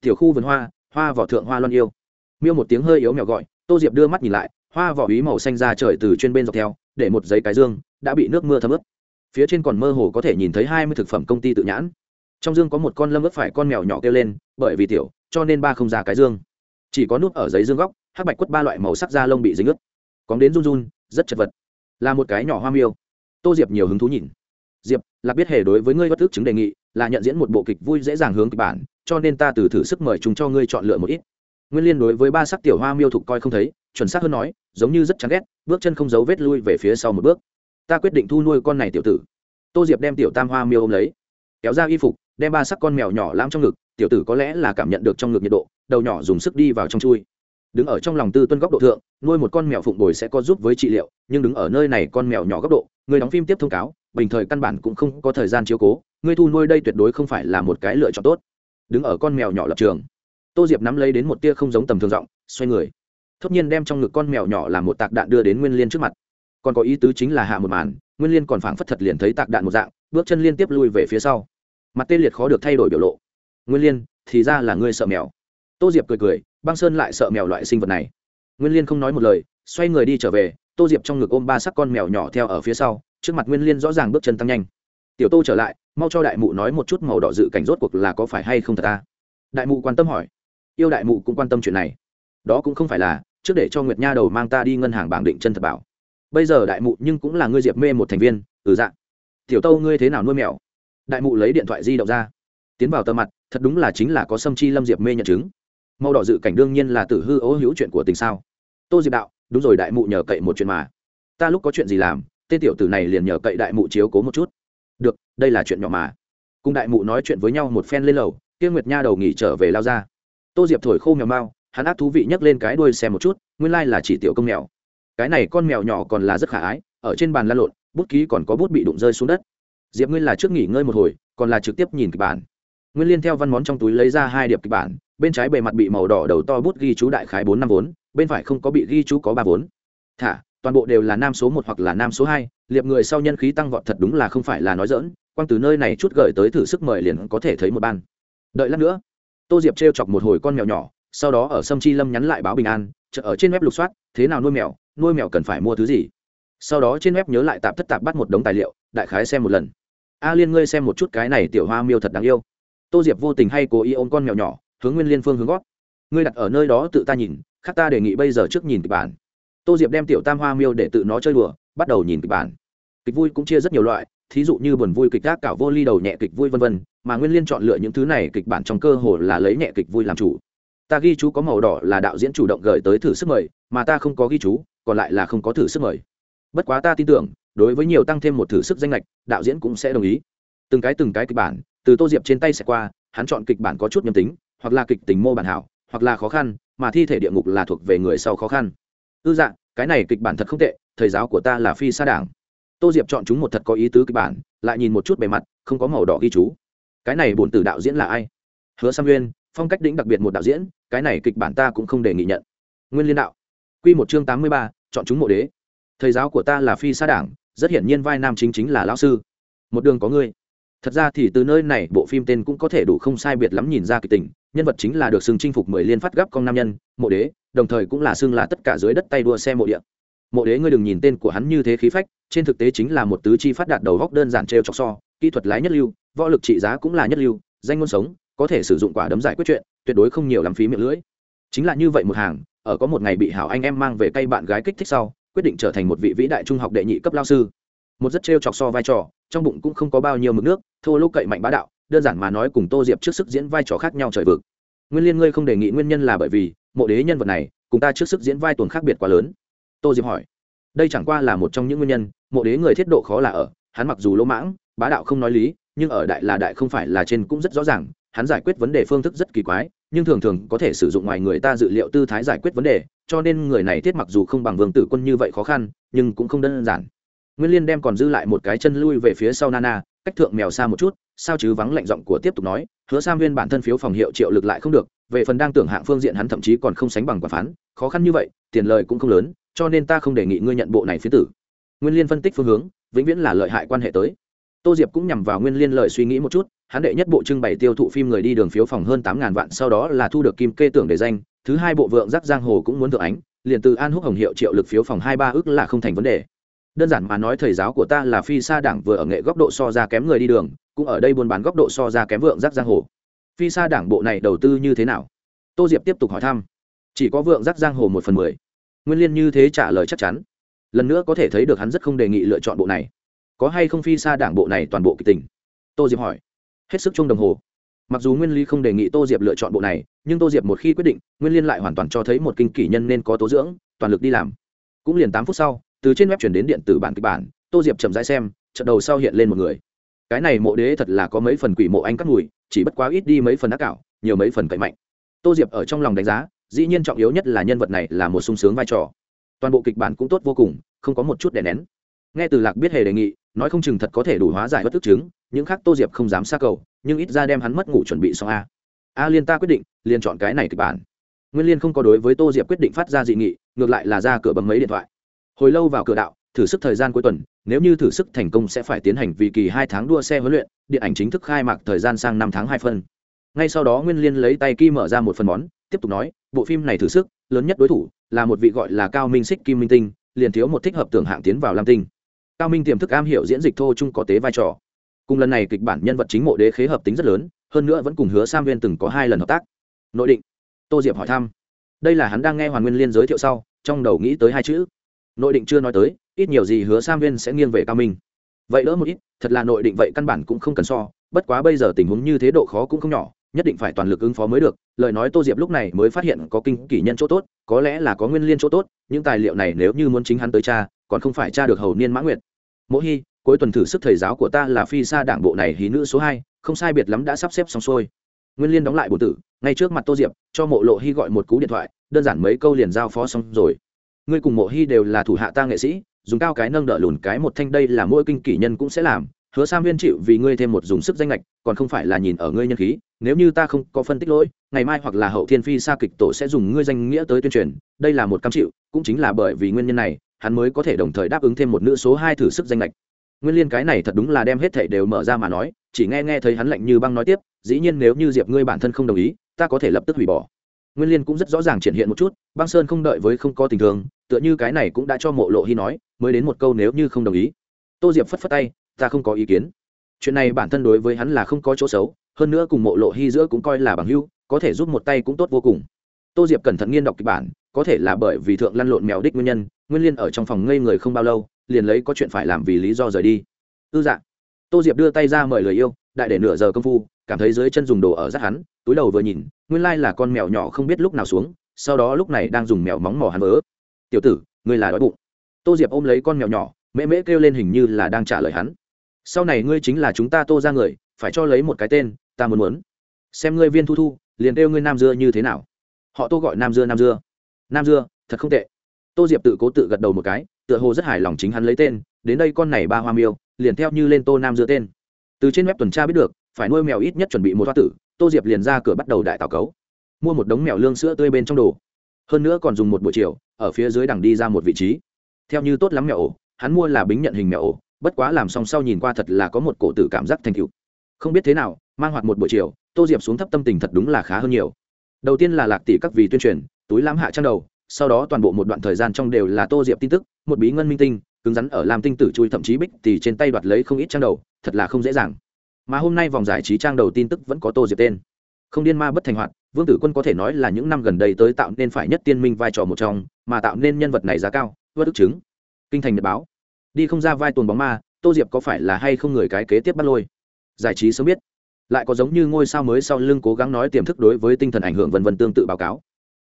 Tiểu khu vườn hoa hoa vỏ thượng hoa loan yêu. Miêu một tiếng hơi yếu mèo gọi, tô diệp đưa mắt nhìn lại, hoa vỏ ý màu xanh ra trời từ trên bên dọc theo, để một giấy cái dương, đã bị nước mưa thấm ướt phía trên còn mơ hồ có thể nhìn thấy hai mươi thực phẩm công ty tự nhãn. Trong dương có một con lâm ướp phải con mèo nhỏ kêu lên, bởi vì tiểu, cho nên ba không ra cái dương. Chỉ có nút ở giấy dương góc, hắc bạch quất ba loại màu sắc da lông bị dính ướt. Cóng đến run run, rất chật vật. Là một cái nhỏ hoa miêu. Tô diệp nhiều hứng thú nhìn. Diệp, là biết hề đối với ngươi bất thức chứng đề nghị, là nhận diễn một bộ kịch vui dễ dàng hướng kịch bản, cho nên ta từ thử sức mời chúng cho ngươi chọn lựa một ít. Nguyên liên đối với ba sắc tiểu hoa miêu thục coi không thấy, chuẩn xác hơn nói, giống như rất chán ghét, bước chân không giấu vết lui về phía sau một bước ta quyết định thu nuôi con này tiểu tử. Tô diệp đem tiểu tam hoa miêu ôm lấy kéo ra y phục đem ba sắc con mèo nhỏ lam trong ngực tiểu tử có lẽ là cảm nhận được trong ngực nhiệt độ đầu nhỏ dùng sức đi vào trong chui. Đứng ở trong lòng tư tuân góc độ thượng nuôi một con mèo phụng bồi sẽ có giúp với trị liệu nhưng đứng ở nơi này con mèo nhỏ góc độ người đóng phim tiếp thông cáo bình thời căn bản cũng không có thời gian chiếu cố người thu nuôi đây tuyệt đối không phải là một cái lựa chọn tốt. Đứng ở con mèo nhỏ lập trường tô diệp nắm lấy đến một tia không giống tầm thường rộng, xoay người. Thốt nhiên đem trong ngực con mèo nhỏ làm một tạc đạn đưa đến nguyên liên trước mặt còn có ý tứ chính là hạ một màn, nguyên liên còn phảng phất thật liền thấy tạc đạn một dạng, bước chân liên tiếp lui về phía sau. Mặt tê liệt khó được thay đổi biểu lộ. Nguyên liên, thì ra là ngươi sợ mèo. Tô diệp cười cười, băng sơn lại sợ mèo loại sinh vật này. Nguyên liên không nói một lời, xoay người đi trở về, tô diệp trong ngực ôm ba sắc con mèo nhỏ theo ở phía sau, trước mặt nguyên liên rõ ràng bước chân tăng nhanh. Tiểu tô trở lại, mau cho đại mụ nói một chút màu đỏ dự cảnh rốt cuộc là có phải hay không thật ta? Đại mụ quan tâm hỏi. Yêu đại mụ cũng quan tâm chuyện này. Đó cũng không phải là, trước để cho nguyệt nha đầu mang ta đi ngân hàng bảng định chân thật bảo bây giờ đại mụ nhưng cũng là ngươi diệp mê một thành viên ừ dạ. Tiểu tâu ngươi thế nào nuôi mèo? Đại mụ lấy điện thoại di động ra. Tiến vào tờ mặt, thật đúng là chính là có sâm chi lâm diệp mê nhận chứng. Màu đỏ dự cảnh đương nhiên là tử hư ố hữu chuyện của tình sao. Tô diệp đạo, đúng rồi đại mụ nhờ cậy một chuyện mà. Ta lúc có chuyện gì làm, tên tiểu tử này liền nhờ cậy đại mụ chiếu cố một chút. Được, đây là chuyện nhỏ mà. Cùng đại mụ nói chuyện với nhau một phen lên lầu, tiêu nguyệt nha đầu nghỉ trở về lao ra. Tô diệp thổi khô mèo mau, hắn ác thú vị nhấc lên cái đuôi xem một chút, nguyên lai là chỉ tiểu công mèo cái này con mèo nhỏ còn là rất khả ái, ở trên bàn lăn lộn, bút ký còn có bút bị đụng rơi xuống đất. Diệp ngươi là trước nghỉ ngơi một hồi, còn là trực tiếp nhìn kịch bản. Nguyên liên theo văn món trong túi lấy ra hai điệp kịch bản, bên trái bề mặt bị màu đỏ đầu to bút ghi chú đại khái bốn năm vốn, bên phải không có bị ghi chú có ba vốn. Thả, toàn bộ đều là nam số một hoặc là nam số hai, liệp người sau nhân khí tăng vọt thật đúng là không phải là nói dỡn quang từ nơi này chút gợi tới thử sức mời liền có thể thấy một ban. Đợi lát nữa, tô diệp t chọc một hồi con mèo nhỏ, sau đó ở sâm chi lâm nhắn lại báo bình an, chợ ở trên web lục soát, thế nào nuôi mèo nuôi mèo cần phải mua thứ gì? Sau đó trên web nhớ lại tạp thất tạp bắt một đống tài liệu, đại khái xem một lần. A liên, ngươi xem một chút cái này tiểu hoa miêu thật đáng yêu. Tô diệp vô tình hay cố ý ôm con mèo nhỏ, hướng nguyên liên phương hướng gót. Ngươi đặt ở nơi đó tự ta nhìn, khác ta đề nghị bây giờ trước nhìn kịch bản. Tô diệp đem tiểu tam hoa miêu để tự nó chơi đùa, bắt đầu nhìn kịch bản. Kịch vui cũng chia rất nhiều loại, thí dụ như buồn vui kịch gác cảo vô ly đầu nhẹ kịch vui vân vân, mà nguyên liên chọn lựa những thứ này kịch bản trong cơ hồ là lấy nhẹ kịch vui làm chủ. Ta ghi chú có màu đỏ là đạo diễn chủ động gửi tới thử sức mời, mà ta không có ghi chú còn lại là không có thử sức mời. Bất quá ta tin tưởng, đối với nhiều tăng thêm một thử sức danh lệch đạo diễn cũng sẽ đồng ý. Từng cái từng cái kịch bản, từ tô diệp trên tay sẽ qua, hắn chọn kịch bản có chút nhầm tính, hoặc là kịch tình mô bản hảo, hoặc là khó khăn, mà thi thể địa ngục là thuộc về người sau khó khăn. Ư dạ cái này kịch bản thật không tệ, thầy giáo của ta là phi sa đảng. Tô diệp chọn chúng một thật có ý tứ kịch bản, lại nhìn một chút bề mặt, không có màu đỏ ghi chú. Cái này bổn tử đạo diễn là ai? Hứa sam nguyên, phong cách đĩnh đặc biệt một đạo diễn, cái này kịch bản ta cũng không đề nghị nhận. Nguyên liên đạo q một chương tám mươi ba chọn chúng mộ đế. Thầy giáo của ta là phi sa đảng, rất hiển nhiên vai nam chính chính là lão sư. Một đường có ngươi. Thật ra thì từ nơi này, bộ phim tên cũng có thể đủ không sai biệt lắm nhìn ra kịch tình. Nhân vật chính là được xưng chinh phục mười liên phát gấp con nam nhân, mộ đế, đồng thời cũng là xưng là tất cả dưới đất tay đua xe mộ địa. Mộ đế ngươi đừng nhìn tên của hắn như thế khí phách, trên thực tế chính là một tứ chi phát đạt đầu góc đơn giản t r e o chọc so, kỹ thuật lái nhất lưu, võ lực trị giá cũng là nhất lưu, danh ngôn sống, có thể sử dụng quả đấm giải quyết chuyện, tuyệt đối không nhiều làm phí miệng lưỡi. Chính là như vậy một hàng ở có một ngày bị hảo anh em mang về cây bạn gái kích thích sau, quyết định trở thành một vị vĩ đại trung học đệ nhị cấp lao sư. Một rất trêu chọc so vai trò, trong bụng cũng không có bao nhiêu mực nước, thô lỗ cậy mạnh bá đạo, đơn giản mà nói cùng tô diệp trước sức diễn vai trò khác nhau trời vực. Nguyên liên ngươi không đề nghị nguyên nhân là bởi vì, mộ đế nhân vật này, cùng ta trước sức diễn vai tuần khác biệt quá lớn. Tô diệp hỏi. Đây chẳng qua là một trong những nguyên nhân, mộ đế người thiết độ khó là ở, hắn mặc dù lỗ mãng, bá đạo không nói lý, nhưng ở đại là đại không phải là trên cũng rất rõ ràng hắn giải quyết vấn đề phương thức rất kỳ quái, nhưng thường thường có thể sử dụng ngoài người ta dự liệu tư thái giải quyết vấn đề, cho nên người này thiết mặc dù không bằng vương tử quân như vậy khó khăn, nhưng cũng không đơn giản. Nguyên liên đem còn dư lại một cái chân lui về phía sau nana, cách thượng mèo xa một chút, sao chứ vắng lạnh giọng của tiếp tục nói, hứa sam viên bản thân phiếu phòng hiệu triệu lực lại không được, về phần đang tưởng hạng phương diện hắn thậm chí còn không sánh bằng quả phán, khó khăn như vậy, tiền lời cũng không lớn, cho nên ta không đề nghị ngươi nhận bộ này phía tử. Nguyên liên phân tích phương hướng, vĩnh viễn là lợi hại quan hệ tới tô diệp cũng nhằm vào nguyên liên lời suy nghĩ một chút, hắn đệ nhất bộ trưng bày tiêu thụ phim người đi đường phiếu phòng hơn tám ngàn vạn, sau đó là thu được kim kê tưởng để danh, thứ hai bộ vượng giác giang hồ cũng muốn thượng ánh, liền từ an húc hồng hiệu triệu lực phiếu phòng hai ba ước là không thành vấn đề. Đơn giản mà nói thầy giáo của ta là phi sa đảng vừa ở nghệ góc độ so ra kém người đi đường, cũng ở đây buôn bán góc độ so ra kém vượng giác giang hồ. Phi sa đảng bộ này đầu tư như thế nào? Tô diệp tiếp tục hỏi thăm. Chỉ có vượng giác giang hồ một phần mười. Nguyên liên như thế trả lời chắc chắn. Lần nữa có thể thấy được hắn rất không đề nghị lựa chọn bộ này có hay không phi sa đảng bộ này toàn bộ kịch tình? Tô diệp hỏi. Hết sức chung đồng hồ. Mặc dù nguyên lý không đề nghị tô diệp lựa chọn bộ này, nhưng tô diệp một khi quyết định, nguyên liên lại hoàn toàn cho thấy một kinh kỷ nhân nên có tố dưỡng, toàn lực đi làm. Cũng liền tám phút sau, từ trên web chuyển đến điện tử bản kịch bản, tô diệp chậm rãi xem trận đầu sau hiện lên một người. Cái này mộ đế thật là có mấy phần quỷ mộ anh cắt mùi, chỉ bất quá ít đi mấy phần ác cảo nhiều mấy phần cậy mạnh. Tô diệp ở trong lòng đánh giá, dĩ nhiên trọng yếu nhất là nhân vật này là một sung sướng vai trò. Toàn bộ kịch bản cũng tốt vô cùng, không có một chút đè nén. Nghe từ lạc biết hề đề nghị nói không chừng thật có thể đủ hóa giải bất tức chứng, những khác tô diệp không dám xa cầu, nhưng ít ra đem hắn mất ngủ chuẩn bị xong a. A liên ta quyết định, liền chọn cái này kịch bản. Nguyên liên không có đối với tô diệp quyết định phát ra dị nghị, ngược lại là ra cửa bấm mấy điện thoại. Hồi lâu vào cửa đạo, thử sức thời gian cuối tuần, nếu như thử sức thành công sẽ phải tiến hành vì kỳ hai tháng đua xe huấn luyện, điện ảnh chính thức khai mạc thời gian sang năm tháng hai phân. Ngay sau đó nguyên liên lấy tay kim mở ra một phần món, tiếp tục nói, bộ phim này thử sức, lớn nhất đối thủ là một vị gọi là cao minh xích kim minh tinh, liền thiếu một thích hợp tưởng hạng tiến vào lam tinh cao minh tiềm thức am hiểu diễn dịch thô chung có tế vai trò. Cùng lần này kịch bản nhân vật chính mộ đế khế hợp tính rất lớn, hơn nữa vẫn cùng hứa sam viên từng có hai lần hợp tác. Nội định. Tô diệp hỏi thăm. Đây là hắn đang nghe hoàn nguyên liên giới thiệu sau, trong đầu nghĩ tới hai chữ. Nội định chưa nói tới, ít nhiều gì hứa sam viên sẽ nghiêng về cao minh. Vậy đỡ một ít, thật là nội định vậy căn bản cũng không cần so, bất quá bây giờ tình huống như thế độ khó cũng không nhỏ, nhất định phải toàn lực ứng phó mới được. Lời nói tô diệp lúc này mới phát hiện có kinh kỷ nhân chỗ tốt, có lẽ là có nguyên liên chỗ tốt, những tài liệu này nếu như muốn chính hắn tới cha còn không phải cha được hầu niên mã nguyệt. Mỗi hy cuối tuần thử sức thầy giáo của ta là phi sa đảng bộ này hí nữ số hai, không sai biệt lắm đã sắp xếp xong xuôi. Nguyên liên đóng lại bổ tử, ngay trước mặt tô diệp, cho mộ lộ hy gọi một cú điện thoại, đơn giản mấy câu liền giao phó xong rồi. Ngươi cùng mộ hy đều là thủ hạ ta nghệ sĩ, dùng cao cái nâng đỡ lùn cái một thanh đây là mỗi kinh kỷ nhân cũng sẽ làm, hứa sam viên chịu vì ngươi thêm một dùng sức danh lệch còn không phải là nhìn ở ngươi nhân khí, nếu như ta không có phân tích lỗi, ngày mai hoặc là hậu thiên phi sa kịch tổ sẽ dùng ngươi danh nghĩa tới tuyên truyền, đây là một cam chịu, cũng chính là bởi vì nguyên nhân này hắn mới có thể đồng thời đáp ứng thêm một nữ số hai thử sức danh lệch. Nguyên liên cái này thật đúng là đem hết thảy đều mở ra mà nói, chỉ nghe nghe thấy hắn lạnh như băng nói tiếp, dĩ nhiên nếu như diệp ngươi bản thân không đồng ý, ta có thể lập tức hủy bỏ. Nguyên liên cũng rất rõ ràng triển hiện một chút, băng sơn không đợi với không có tình thương, tựa như cái này cũng đã cho mộ lộ hy nói, mới đến một câu nếu như không đồng ý. Tô diệp phất phất tay, ta không có ý kiến. Chuyện này bản thân đối với hắn là không có chỗ xấu, hơn nữa cùng mộ lộ hy giữa cũng coi là bằng hưu có thể giúp một tay cũng tốt vô cùng. Tô diệp cẩn thận nghiên đọc kịch bản có thể là bởi vì thượng lăn lộn mèo đích nguyên nhân, nguyên liên ở trong phòng ngây người không bao lâu, liền lấy có chuyện phải làm vì lý do rời đi. Ư dạ. Tô diệp đưa tay ra mời lời yêu, đại để nửa giờ công phu, cảm thấy dưới chân dùng đồ ở rắt hắn, túi đầu vừa nhìn, nguyên lai là con mèo nhỏ không biết lúc nào xuống, sau đó lúc này đang dùng mèo móng mỏ hắn vỡ tiểu tử, ngươi là đói bụng. Tô diệp ôm lấy con mèo nhỏ, mễ mễ kêu lên hình như là đang trả lời hắn. Sau này ngươi chính là chúng ta tô ra người, phải cho lấy một cái tên, ta muốn muốn. Xem ngươi viên thu thu, liền kêu ngươi nam dưa như thế nào. Họ tô gọi nam dưa nam dưa nam dưa, thật không tệ. Tô diệp tự cố tự gật đầu một cái, tựa hồ rất hài lòng chính hắn lấy tên, đến đây con này ba hoa miêu, liền theo như lên tô nam dưa tên. Từ trên web tuần tra biết được, phải nuôi mèo ít nhất chuẩn bị một hoa tử, tô diệp liền ra cửa bắt đầu đại tào cấu. Mua một đống mèo lương sữa tươi bên trong đồ. Hơn nữa còn dùng một buổi chiều, ở phía dưới đằng đi ra một vị trí. Theo như tốt lắm mèo ổ, hắn mua là bính nhận hình mèo ổ, bất quá làm xong sau nhìn qua thật là có một cổ tử cảm giác thành cựu không biết thế nào, mang hoạt một buổi chiều, tô diệp xuống thấp tâm tình thật đúng là khá hơn nhiều. Đầu tiên là lạc tỷ các vì tuyên truyền túi lãm hạ trang đầu, sau đó toàn bộ một đoạn thời gian trong đều là tô diệp tin tức, một bí ngân minh tinh, cứng rắn ở làm tinh tử chui thậm chí bích thì trên tay đoạt lấy không ít trang đầu, thật là không dễ dàng. Mà hôm nay vòng giải trí trang đầu tin tức vẫn có tô diệp tên. Không điên ma bất thành hoạt, vương tử quân có thể nói là những năm gần đây tới tạo nên phải nhất tiên minh vai trò một trong, mà tạo nên nhân vật này giá cao vớt ức chứng. Kinh thành nhật báo. Đi không ra vai tuần bóng ma, tô diệp có phải là hay không người cái kế tiếp bắt lôi? Giải trí sớm biết. Lại có giống như ngôi sao mới sau lưng cố gắng nói tiềm thức đối với tinh thần ảnh hưởng vân vân tương tự báo cáo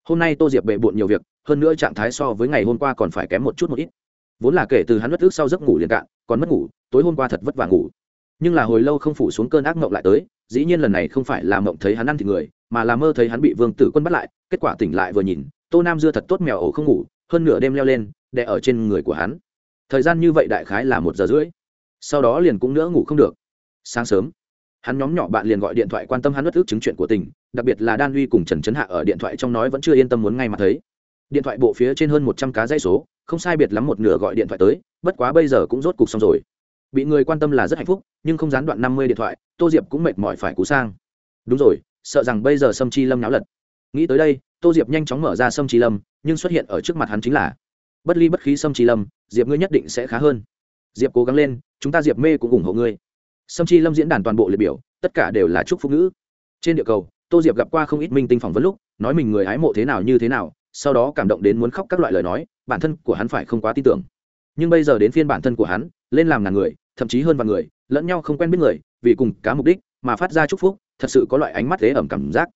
hôm nay tô diệp bệ bộn nhiều việc, hơn nữa trạng thái so với ngày hôm qua còn phải kém một chút một ít. Vốn là kể từ hắn mất ước sau giấc ngủ liền cạn, còn mất ngủ, tối hôm qua thật vất vả ngủ. Nhưng là hồi lâu không phủ xuống cơn ác mộng lại tới, dĩ nhiên lần này không phải là mộng thấy hắn ăn thịt người, mà là mơ thấy hắn bị vương tử quân bắt lại, kết quả tỉnh lại vừa nhìn, tô nam dưa thật tốt mèo ổ không ngủ, hơn nửa đêm leo lên, đè ở trên người của hắn. Thời gian như vậy đại khái là một giờ rưỡi. Sau đó liền cũng nữa ngủ không được. Sáng sớm hắn nhóm nhỏ bạn liền gọi điện thoại quan tâm hắn bất ước chứng chuyện của tình, đặc biệt là đan huy cùng trần trấn hạ ở điện thoại trong nói vẫn chưa yên tâm muốn ngay mà thấy. Điện thoại bộ phía trên hơn một trăm cá dây số, không sai biệt lắm một nửa gọi điện thoại tới, bất quá bây giờ cũng rốt cục xong rồi. Bị người quan tâm là rất hạnh phúc, nhưng không gián đoạn năm mươi điện thoại, tô diệp cũng mệt mỏi phải cú sang. Đúng rồi, sợ rằng bây giờ sâm chi lâm náo lật. Nghĩ tới đây, tô diệp nhanh chóng mở ra sâm chi lâm, nhưng xuất hiện ở trước mặt hắn chính là bất ly bất khí sâm chi lâm, diệp ngươi nhất định sẽ khá hơn. Diệp cố gắng lên, chúng ta diệp mê cũng ủng hộ ngươi sâm chi lâm diễn đàn toàn bộ liệt biểu, tất cả đều là chúc phúc ngữ. Trên địa cầu, tô diệp gặp qua không ít minh tinh phỏng vấn lúc, nói mình người hái mộ thế nào như thế nào, sau đó cảm động đến muốn khóc các loại lời nói, bản thân của hắn phải không quá tin tưởng. Nhưng bây giờ đến phiên bản thân của hắn, lên làm ngàn người, thậm chí hơn vạn người, lẫn nhau không quen biết người, vì cùng cá mục đích mà phát ra chúc phúc, thật sự có loại ánh mắt thế ẩm cảm giác.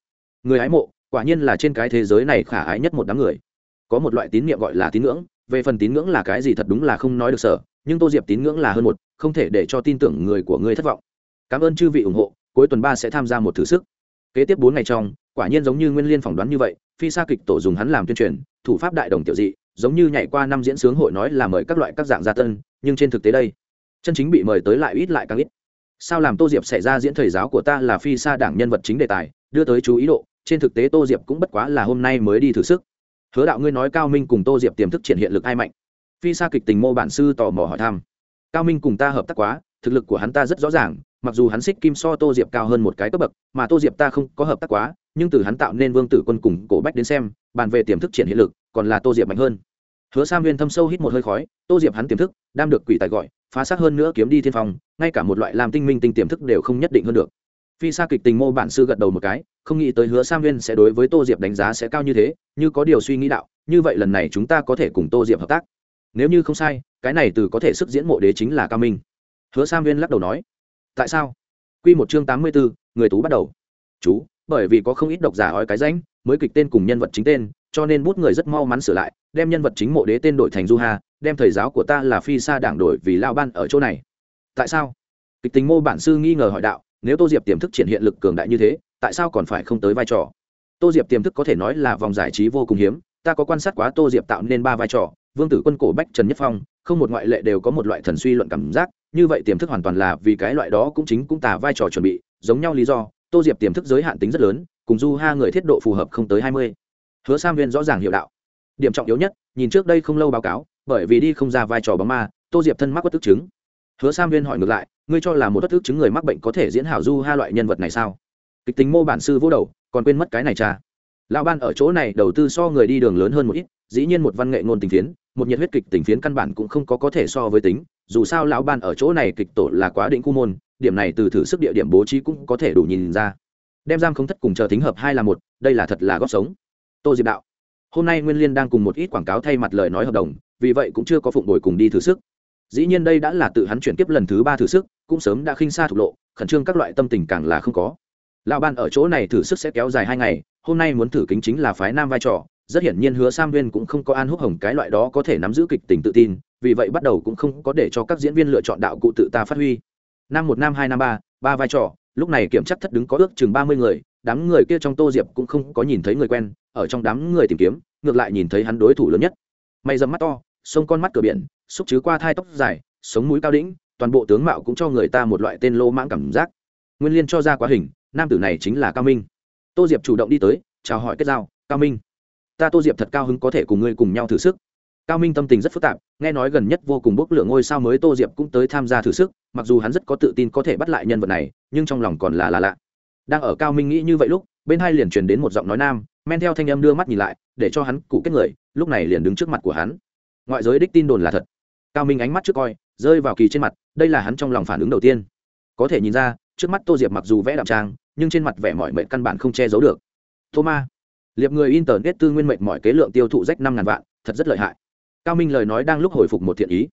Người hái mộ, quả nhiên là trên cái thế giới này khả ái nhất một đám người. Có một loại tín niệm gọi là tín ngưỡng, về phần tín ngưỡng là cái gì thật đúng là không nói được sở nhưng tô diệp tín ngưỡng là hơn một, không thể để cho tin tưởng người của ngươi thất vọng. Cảm ơn chư vị ủng hộ, cuối tuần ba sẽ tham gia một thử sức. Kế tiếp bốn ngày trong, quả nhiên giống như nguyên liên phỏng đoán như vậy, phi sa kịch tổ dùng hắn làm tuyên truyền, thủ pháp đại đồng tiểu dị, giống như nhảy qua năm diễn sướng hội nói là mời các loại các dạng gia tân, nhưng trên thực tế đây, chân chính bị mời tới lại ít lại càng ít. Sao làm tô diệp xảy ra diễn thầy giáo của ta là phi sa đảng nhân vật chính đề tài, đưa tới chú ý độ, trên thực tế tô diệp cũng bất quá là hôm nay mới đi thử sức. Hứa đạo ngươi nói cao minh cùng tô diệp tiềm thức triển hiện lực ai mạnh phi sa kịch tình mô bản sư tò mò hỏi thăm. Cao minh cùng ta hợp tác quá, thực lực của hắn ta rất rõ ràng, mặc dù hắn xích kim so tô diệp cao hơn một cái cấp bậc, mà tô diệp ta không có hợp tác quá, nhưng từ hắn tạo nên vương tử quân cùng cổ bách đến xem, bàn về tiềm thức triển hiện lực, còn là tô diệp mạnh hơn. Hứa sa nguyên thâm sâu hít một hơi khói, tô diệp hắn tiềm thức, đam được quỷ tài gọi, phá xác hơn nữa kiếm đi thiên phong, ngay cả một loại làm tinh minh tinh tiềm thức đều không nhất định hơn được. Phi sa kịch tình mô bản sư gật đầu một cái, không nghĩ tới hứa sa nguyên sẽ đối với tô diệp đánh giá sẽ cao như thế, như có điều suy nghĩ đạo, như vậy lần này chúng ta có thể cùng tô diệp hợp tác nếu như không sai cái này từ có thể sức diễn mộ đế chính là cao minh. Hứa sa nguyên lắc đầu nói tại sao? Q một chương tám mươi bốn người tú bắt đầu. Chú bởi vì có không ít độc giả ói cái ránh, mới kịch tên cùng nhân vật chính tên cho nên bút người rất mau mắn sửa lại đem nhân vật chính mộ đế tên đổi thành du ha đem thầy giáo của ta là phi sa đảng đổi vì lao ban ở chỗ này. Tại sao? Kịch tính mô bản sư nghi ngờ hỏi đạo nếu tô diệp tiềm thức triển hiện lực cường đại như thế tại sao còn phải không tới vai trò? Tô diệp tiềm thức có thể nói là vòng giải trí vô cùng hiếm ta có quan sát quá tô diệp tạo nên ba vai trò vương tử quân cổ bách trần nhất phong, không một ngoại lệ đều có một loại thần suy luận cảm giác, như vậy tiềm thức hoàn toàn là vì cái loại đó cũng chính cũng tả vai trò chuẩn bị, giống nhau lý do, tô diệp tiềm thức giới hạn tính rất lớn, cùng du ha người thiết độ phù hợp không tới hai mươi. Hứa sam viên rõ ràng hiệu đạo. Điểm trọng yếu nhất, nhìn trước đây không lâu báo cáo, bởi vì đi không ra vai trò bóng ma, tô diệp thân mắc bất tức chứng. Hứa sam viên hỏi ngược lại, ngươi cho là một bất tức chứng người mắc bệnh có thể diễn hảo du ha loại nhân vật này sao? Kịch tính mô bản sư vô đầu, còn quên mất cái này cha. Lão ban ở chỗ này, đầu tư so người đi đường lớn hơn một ít dĩ nhiên một văn nghệ ngôn tình phiến, một nhiệt huyết kịch tình phiến căn bản cũng không có có thể so với tính, dù sao lão ban ở chỗ này kịch tổ là quá định khu môn, điểm này từ thử sức địa điểm bố trí cũng có thể đủ nhìn ra. Đem giam không thất cùng chờ tính hợp hai là một, đây là thật là góp sống. Tô diệp đạo, hôm nay nguyên liên đang cùng một ít quảng cáo thay mặt lời nói hợp đồng, vì vậy cũng chưa có phụng đổi cùng đi thử sức. Dĩ nhiên đây đã là tự hắn chuyển tiếp lần thứ ba thử sức, cũng sớm đã khinh xa thục lộ, khẩn trương các loại tâm tình càng là không có. Lão ban ở chỗ này thử sức sẽ kéo dài hai ngày, hôm nay muốn thử kính chính là phái nam vai trò rất hiển nhiên hứa sam viên cũng không có an húc hồng cái loại đó có thể nắm giữ kịch tình tự tin, vì vậy bắt đầu cũng không có để cho các diễn viên lựa chọn đạo cụ tự ta phát huy. Năm một năm, hai năm ba ba vai trò, lúc này kiểm chắc thất đứng có ước chừng ba mươi người, đám người kia trong tô diệp cũng không có nhìn thấy người quen, ở trong đám người tìm kiếm, ngược lại nhìn thấy hắn đối thủ lớn nhất. Mày dầm mắt to sông con mắt cửa biển, xúc chứ qua thai tóc dài, sống mũi cao đĩnh, toàn bộ tướng mạo cũng cho người ta một loại tên lô mãng cảm giác. Nguyên liên cho ra quá hình, nam tử này chính là cao minh. Tô diệp chủ động đi tới, chào hỏi kết giao, cao minh ta tô diệp thật cao hứng có thể cùng ngươi cùng nhau thử sức. Cao minh tâm tình rất phức tạp, nghe nói gần nhất vô cùng bốc lửa ngôi sao mới tô diệp cũng tới tham gia thử sức, mặc dù hắn rất có tự tin có thể bắt lại nhân vật này, nhưng trong lòng còn là là lạ. Đang ở cao minh nghĩ như vậy lúc, bên hai liền truyền đến một giọng nói nam, men theo thanh âm đưa mắt nhìn lại, để cho hắn cụ kết người, lúc này liền đứng trước mặt của hắn. Ngoại giới đích tin đồn là thật. Cao minh ánh mắt trước coi, rơi vào kỳ trên mặt, đây là hắn trong lòng phản ứng đầu tiên. Có thể nhìn ra, trước mắt tô diệp mặc dù vẽ đạm trang, nhưng trên mặt vẻ mọi mệnh căn bản không che giấu được. Tô ma liệp người internet tư nguyên mệnh mọi kế lượng tiêu thụ rách năm ngàn vạn, thật rất lợi hại. Cao minh lời nói đang lúc hồi phục một thiện ý.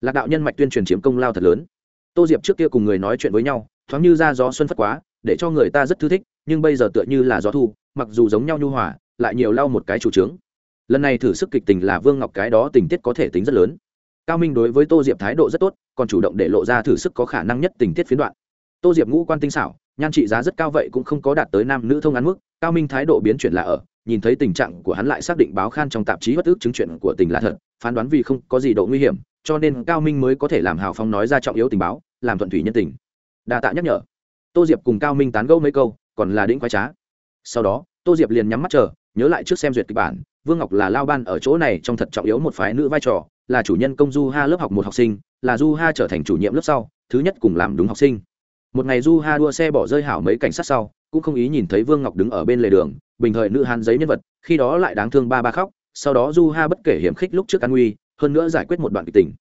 Lạc đạo nhân mạch tuyên truyền chiếm công lao thật lớn. Tô diệp trước kia cùng người nói chuyện với nhau, thoáng như ra gió xuân phất quá, để cho người ta rất thư thích, nhưng bây giờ tựa như là gió thu, mặc dù giống nhau nhu hòa, lại nhiều lau một cái chủ trướng. Lần này thử sức kịch tình là vương ngọc cái đó tình tiết có thể tính rất lớn. Cao minh đối với tô diệp thái độ rất tốt, còn chủ động để lộ ra thử sức có khả năng nhất tình tiết phiến đoạn. Tô diệp ngũ quan tinh xảo nhan trị giá rất cao vậy cũng không có đạt tới nam nữ thông án mức, cao minh thái độ biến chuyển là ở, nhìn thấy tình trạng của hắn lại xác định báo khan trong tạp chí bất ước chứng chuyện của tình là thật, phán đoán vì không có gì độ nguy hiểm, cho nên cao minh mới có thể làm hào phong nói ra trọng yếu tình báo, làm thuận thủy nhân tình. Đa tạ nhắc nhở. Tô diệp cùng cao minh tán gẫu mấy câu, còn là đĩnh khoái trá. Sau đó, tô diệp liền nhắm mắt chờ, nhớ lại trước xem duyệt kịch bản, vương ngọc là lao ban ở chỗ này trong thật trọng yếu một phái nữ vai trò, là chủ nhân công du ha lớp học một học sinh, là du ha trở thành chủ nhiệm lớp sau, thứ nhất cùng làm đúng học sinh một ngày du ha đua xe bỏ rơi hảo mấy cảnh sát sau, cũng không ý nhìn thấy vương ngọc đứng ở bên lề đường, bình thời nữ hàn giấy nhân vật, khi đó lại đáng thương ba ba khóc, sau đó du ha bất kể hiểm khích lúc trước an nguy, hơn nữa giải quyết một đoạn kịch tình.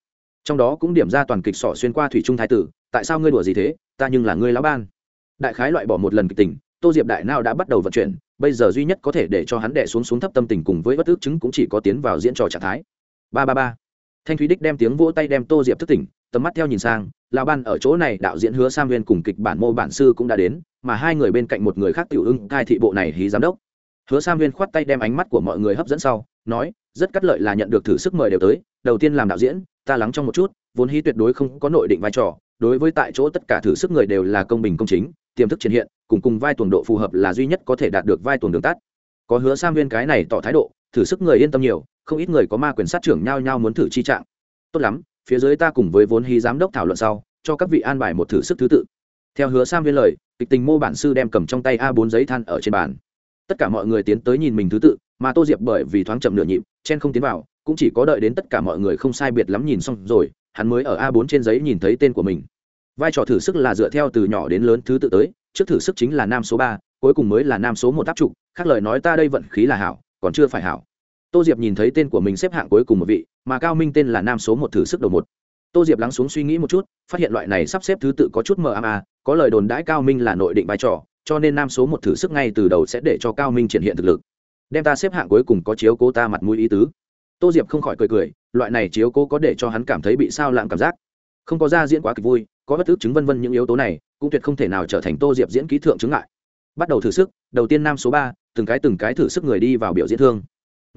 Trong đó cũng điểm ra toàn kịch sỏ xuyên qua thủy trung thái tử, tại sao ngươi đùa gì thế, ta nhưng là ngươi lão ban. Đại khái loại bỏ một lần kịch tình, tô diệp đại nào đã bắt đầu vận chuyển, bây giờ duy nhất có thể để cho hắn đẻ xuống xuống thấp tâm tình cùng với bất ước chứng cũng chỉ có tiến vào diễn trò trạng thái. Ba ba ba thanh thúy đích đem tiếng vỗ tay đem tô diệp thức tỉnh, tầm mắt theo nhìn sang, lão ban ở chỗ này đạo diễn hứa sam viên cùng kịch bản mô bản sư cũng đã đến, mà hai người bên cạnh một người khác tiểu ưng, cai thị bộ này hí giám đốc. Hứa sam viên khoát tay đem ánh mắt của mọi người hấp dẫn sau, nói, rất cắt lợi là nhận được thử sức mời đều tới, đầu tiên làm đạo diễn, ta lắng trong một chút, vốn hí tuyệt đối không có nội định vai trò, đối với tại chỗ tất cả thử sức người đều là công bình công chính, tiềm thức triển hiện, cùng cùng vai tuồng độ phù hợp là duy nhất có thể đạt được vai tuồng đường tắt. Có hứa sam viên cái này tỏ thái độ, thử sức người yên tâm nhiều không ít người có ma quyền sát trưởng nhau nhau muốn thử chi trạng. Tốt lắm, phía dưới ta cùng với vốn hí giám đốc thảo luận sau, cho các vị an bài một thử sức thứ tự. Theo hứa sam viên lời, kịch tình mô bản sư đem cầm trong tay a 4 giấy than ở trên bàn. Tất cả mọi người tiến tới nhìn mình thứ tự, mà tô diệp bởi vì thoáng chậm nửa nhịp, chen không tiến vào, cũng chỉ có đợi đến tất cả mọi người không sai biệt lắm nhìn xong rồi, hắn mới ở a 4 trên giấy nhìn thấy tên của mình. Vai trò thử sức là dựa theo từ nhỏ đến lớn thứ tự tới, trước thử sức chính là nam số ba, cuối cùng mới là nam số một áp trục khác lời nói ta đây vận khí là hảo, còn chưa phải hảo tô diệp nhìn thấy tên của mình xếp hạng cuối cùng một vị, mà cao minh tên là nam số một thử sức đầu một. Tô diệp lắng xuống suy nghĩ một chút, phát hiện loại này sắp xếp thứ tự có chút mờ ama à, có lời đồn đãi cao minh là nội định vai trò, cho nên nam số một thử sức ngay từ đầu sẽ để cho cao minh triển hiện thực lực. Đem ta xếp hạng cuối cùng có chiếu cố ta mặt mũi ý tứ. Tô diệp không khỏi cười cười, loại này chiếu cố có để cho hắn cảm thấy bị sao lạng cảm giác. Không có ra diễn quá kịch vui, có bất ước chứng vân vân những yếu tố này, cũng tuyệt không thể nào trở thành tô diệp diễn ký thượng chứng ngại. Bắt đầu thử sức, đầu tiên nam số ba, từng cái từng cái thử sức người đi vào biểu diễn thương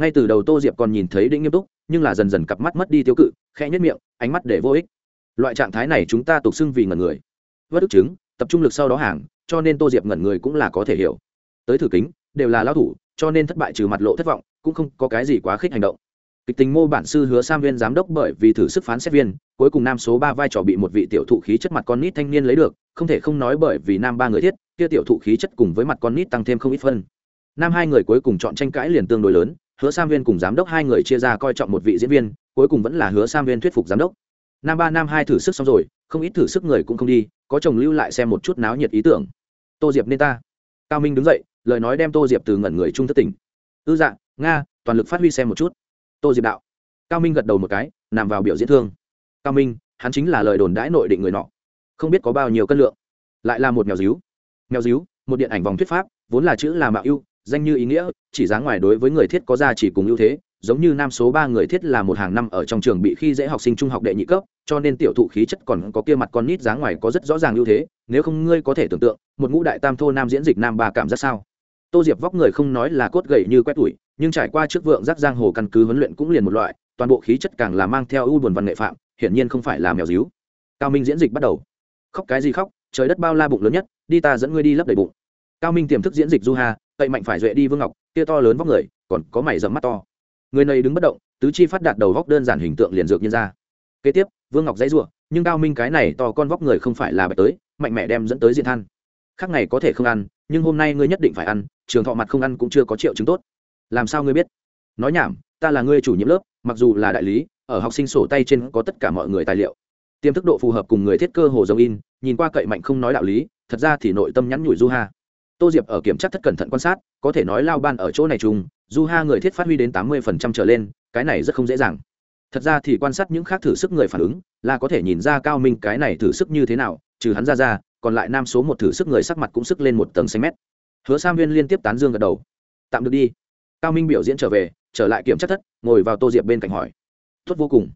ngay từ đầu tô diệp còn nhìn thấy đĩnh nghiêm túc, nhưng là dần dần cặp mắt mất đi tiêu cự, khẽ nhất miệng, ánh mắt để vô ích. Loại trạng thái này chúng ta tục xưng vì ngẩn người. Vất ức chứng, tập trung lực sau đó hàng, cho nên tô diệp ngẩn người cũng là có thể hiểu. Tới thử kính, đều là lao thủ, cho nên thất bại trừ mặt lộ thất vọng, cũng không có cái gì quá khích hành động. Kịch tình mô bản sư hứa sam viên giám đốc bởi vì thử sức phán xét viên, cuối cùng nam số ba vai trò bị một vị tiểu thụ khí chất mặt con nít thanh niên lấy được, không thể không nói bởi vì nam ba người thiết, kia tiểu thụ khí chất cùng với mặt con nít tăng thêm không ít phân. Nam hai người cuối cùng chọn tranh cãi liền tương đối lớn hứa sam viên cùng giám đốc hai người chia ra coi trọng một vị diễn viên, cuối cùng vẫn là hứa sam viên thuyết phục giám đốc. Nam ba, nam hai thử sức xong rồi, không ít thử sức người cũng không đi, có chồng lưu lại xem một chút náo nhiệt ý tưởng. Tô diệp nên ta. Cao minh đứng dậy, lời nói đem tô diệp từ ngẩn người trung thất tỉnh. Ư dạ nga, toàn lực phát huy xem một chút. Tô diệp đạo. Cao minh gật đầu một cái, nằm vào biểu diễn thương. Cao minh, hắn chính là lời đồn đãi nội định người nọ. Không biết có bao nhiêu cân lượng. Lại là một mèo díu. Mèo díu, một điện ảnh vòng thuyết pháp, vốn là chữ là mạo ưu danh như ý nghĩa, chỉ giá ngoài đối với người thiết có ra chỉ cùng ưu thế, giống như nam số ba người thiết là một hàng năm ở trong trường bị khi dễ học sinh trung học đệ nhị cấp, cho nên tiểu thụ khí chất còn có kia mặt con nít dáng ngoài có rất rõ ràng ưu thế, nếu không ngươi có thể tưởng tượng, một ngũ đại tam thô nam diễn dịch nam ba cảm giác sao? Tô diệp vóc người không nói là cốt gậy như quét tuổi nhưng trải qua trước vượng giác giang hồ căn cứ huấn luyện cũng liền một loại, toàn bộ khí chất càng là mang theo ưu buồn văn nghệ phạm, hiển nhiên không phải là mèo díu. Cao minh diễn dịch bắt đầu. Khóc cái gì khóc, trời đất bao la bụng lớn nhất, đi ta dẫn ngươi đi lấp đầy bụng. Cao minh tiềm thức diễn dịch du hà cậy mạnh phải duệ đi vương ngọc, kia to lớn vóc người, còn có mày dẫm mắt to. Người này đứng bất động, tứ chi phát đạt đầu vóc đơn giản hình tượng liền dược nhân ra. Kế tiếp, vương ngọc dãy r nhưng cao minh cái này to con vóc người không phải là bạch tới, mạnh mẽ đem dẫn tới diện than. Khác ngày có thể không ăn, nhưng hôm nay ngươi nhất định phải ăn, trường thọ mặt không ăn cũng chưa có triệu chứng tốt. Làm sao ngươi biết? Nói nhảm, ta là ngươi chủ nhiệm lớp, mặc dù là đại lý, ở học sinh sổ tay trên có tất cả mọi người tài liệu. Tiềm thức độ phù hợp cùng người thiết cơ hồ giống in, nhìn qua cậy mạnh không nói đạo lý, thật ra thì nội tâm nhắn nhủi du ha tô diệp ở kiểm tra thất cẩn thận quan sát, có thể nói lao ban ở chỗ này chung du ha người thiết phát huy đến tám mươi phần trăm trở lên, cái này rất không dễ dàng. Thật ra thì quan sát những khác thử sức người phản ứng, là có thể nhìn ra cao minh cái này thử sức như thế nào, trừ hắn ra ra, còn lại nam số một thử sức người sắc mặt cũng sức lên một tầng xanh mét. Hứa sam viên liên tiếp tán dương gật đầu. Tạm được đi. Cao minh biểu diễn trở về, trở lại kiểm tra thất, ngồi vào tô diệp bên cạnh hỏi. Tốt vô cùng.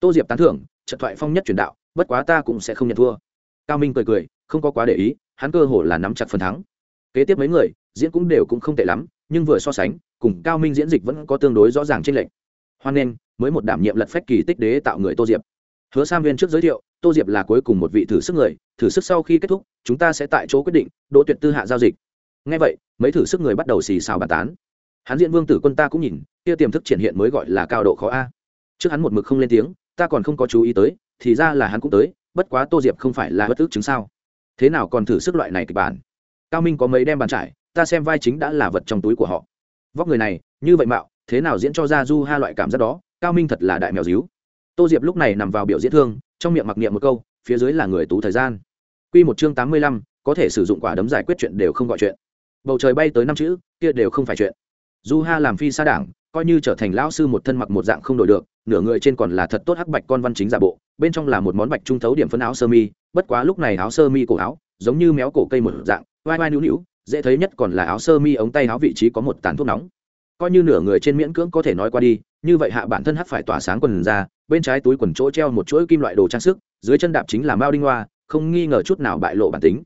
Tô diệp tán thưởng, trận thoại phong nhất truyền đạo, bất quá ta cũng sẽ không nhận thua. Cao minh cười cười, không có quá để ý, hắn cơ hồ là nắm chặt phần thắng kế tiếp mấy người, diễn cũng đều cũng không tệ lắm, nhưng vừa so sánh, cùng cao minh diễn dịch vẫn có tương đối rõ ràng trên lệnh hoan nghênh, mới một đảm nhiệm lật phách kỳ tích đế tạo người tô diệp. Hứa sam viên trước giới thiệu, tô diệp là cuối cùng một vị thử sức người, thử sức sau khi kết thúc, chúng ta sẽ tại chỗ quyết định, đỗ tuyệt tư hạ giao dịch. Ngay vậy, mấy thử sức người bắt đầu xì xào bàn tán. Hắn diễn vương tử quân ta cũng nhìn, kia tiềm thức triển hiện mới gọi là cao độ khó a. Trước hắn một mực không lên tiếng, ta còn không có chú ý tới, thì ra là hắn cũng tới, bất quá tô diệp không phải là bất ước chứng sao. Thế nào còn thử sức loại này kịch bản? Cao minh có mấy đem bàn trải, ta xem vai chính đã là vật trong túi của họ. Vóc người này, như vậy mạo, thế nào diễn cho ra du Ha loại cảm giác đó, cao minh thật là đại mèo díu. Tô diệp lúc này nằm vào biểu diễn thương, trong miệng mặc niệm một câu, phía dưới là người tú thời gian. Q một chương tám mươi lăm, có thể sử dụng quả đấm giải quyết chuyện đều không gọi chuyện. Bầu trời bay tới năm chữ, kia đều không phải chuyện. Du ha làm phi xa đảng, coi như trở thành lão sư một thân mặc một dạng không đổi được, nửa người trên còn là thật tốt hắc bạch con văn chính giả bộ, bên trong là một món bạch trung thấu điểm phân áo sơ mi, bất quá lúc này áo sơ mi cổ áo, giống như méo cổ cây một dạng vai vai nữu nữu dễ thấy nhất còn là áo sơ mi ống tay áo vị trí có một tàn thuốc nóng. Coi như nửa người trên miễn cưỡng có thể nói qua đi, như vậy hạ bản thân hắt phải tỏa sáng quần ra bên trái túi quần chỗ treo một chuỗi kim loại đồ trang sức, dưới chân đạp chính là mao đinh hoa, không nghi ngờ chút nào bại lộ bản tính.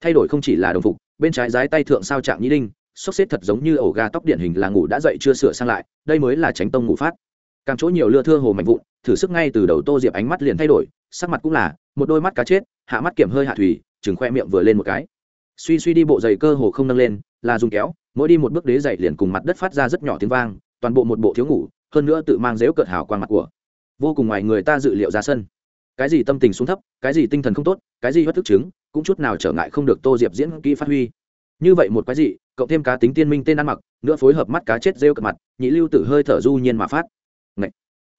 Thay đổi không chỉ là đồng phục, bên trái dái tay thượng sao trạng nhĩ đinh, xốc xếp thật giống như ổ gà tóc điển hình là ngủ đã dậy chưa sửa sang lại, đây mới là tránh tông ngủ phát. Càng chỗ nhiều lưa thưa hồ mạnh vụn, thử sức ngay từ đầu tô diệp ánh mắt liền thay đổi, sắc mặt cũng là, một đôi mắt cá chết, hạ mắt kiểm hơi hạ thủy, chừng khoe miệng vừa lên một cái suy suy đi bộ giày cơ hồ không nâng lên, là dùng kéo, mỗi đi một bước đế dậy liền cùng mặt đất phát ra rất nhỏ tiếng vang, toàn bộ một bộ thiếu ngủ, hơn nữa tự mang dếu cợt hào qua mặt của. Vô cùng ngoài người ta dự liệu ra sân. Cái gì tâm tình xuống thấp, cái gì tinh thần không tốt, cái gì bất thức chứng, cũng chút nào trở ngại không được tô diệp diễn kỹ phát huy. Như vậy một cái gì cộng thêm cá tính tiên minh tên ăn mặc, nữa phối hợp mắt cá chết rêu cợt mặt, nhị lưu tử hơi thở du nhiên mà phát. Ngậy!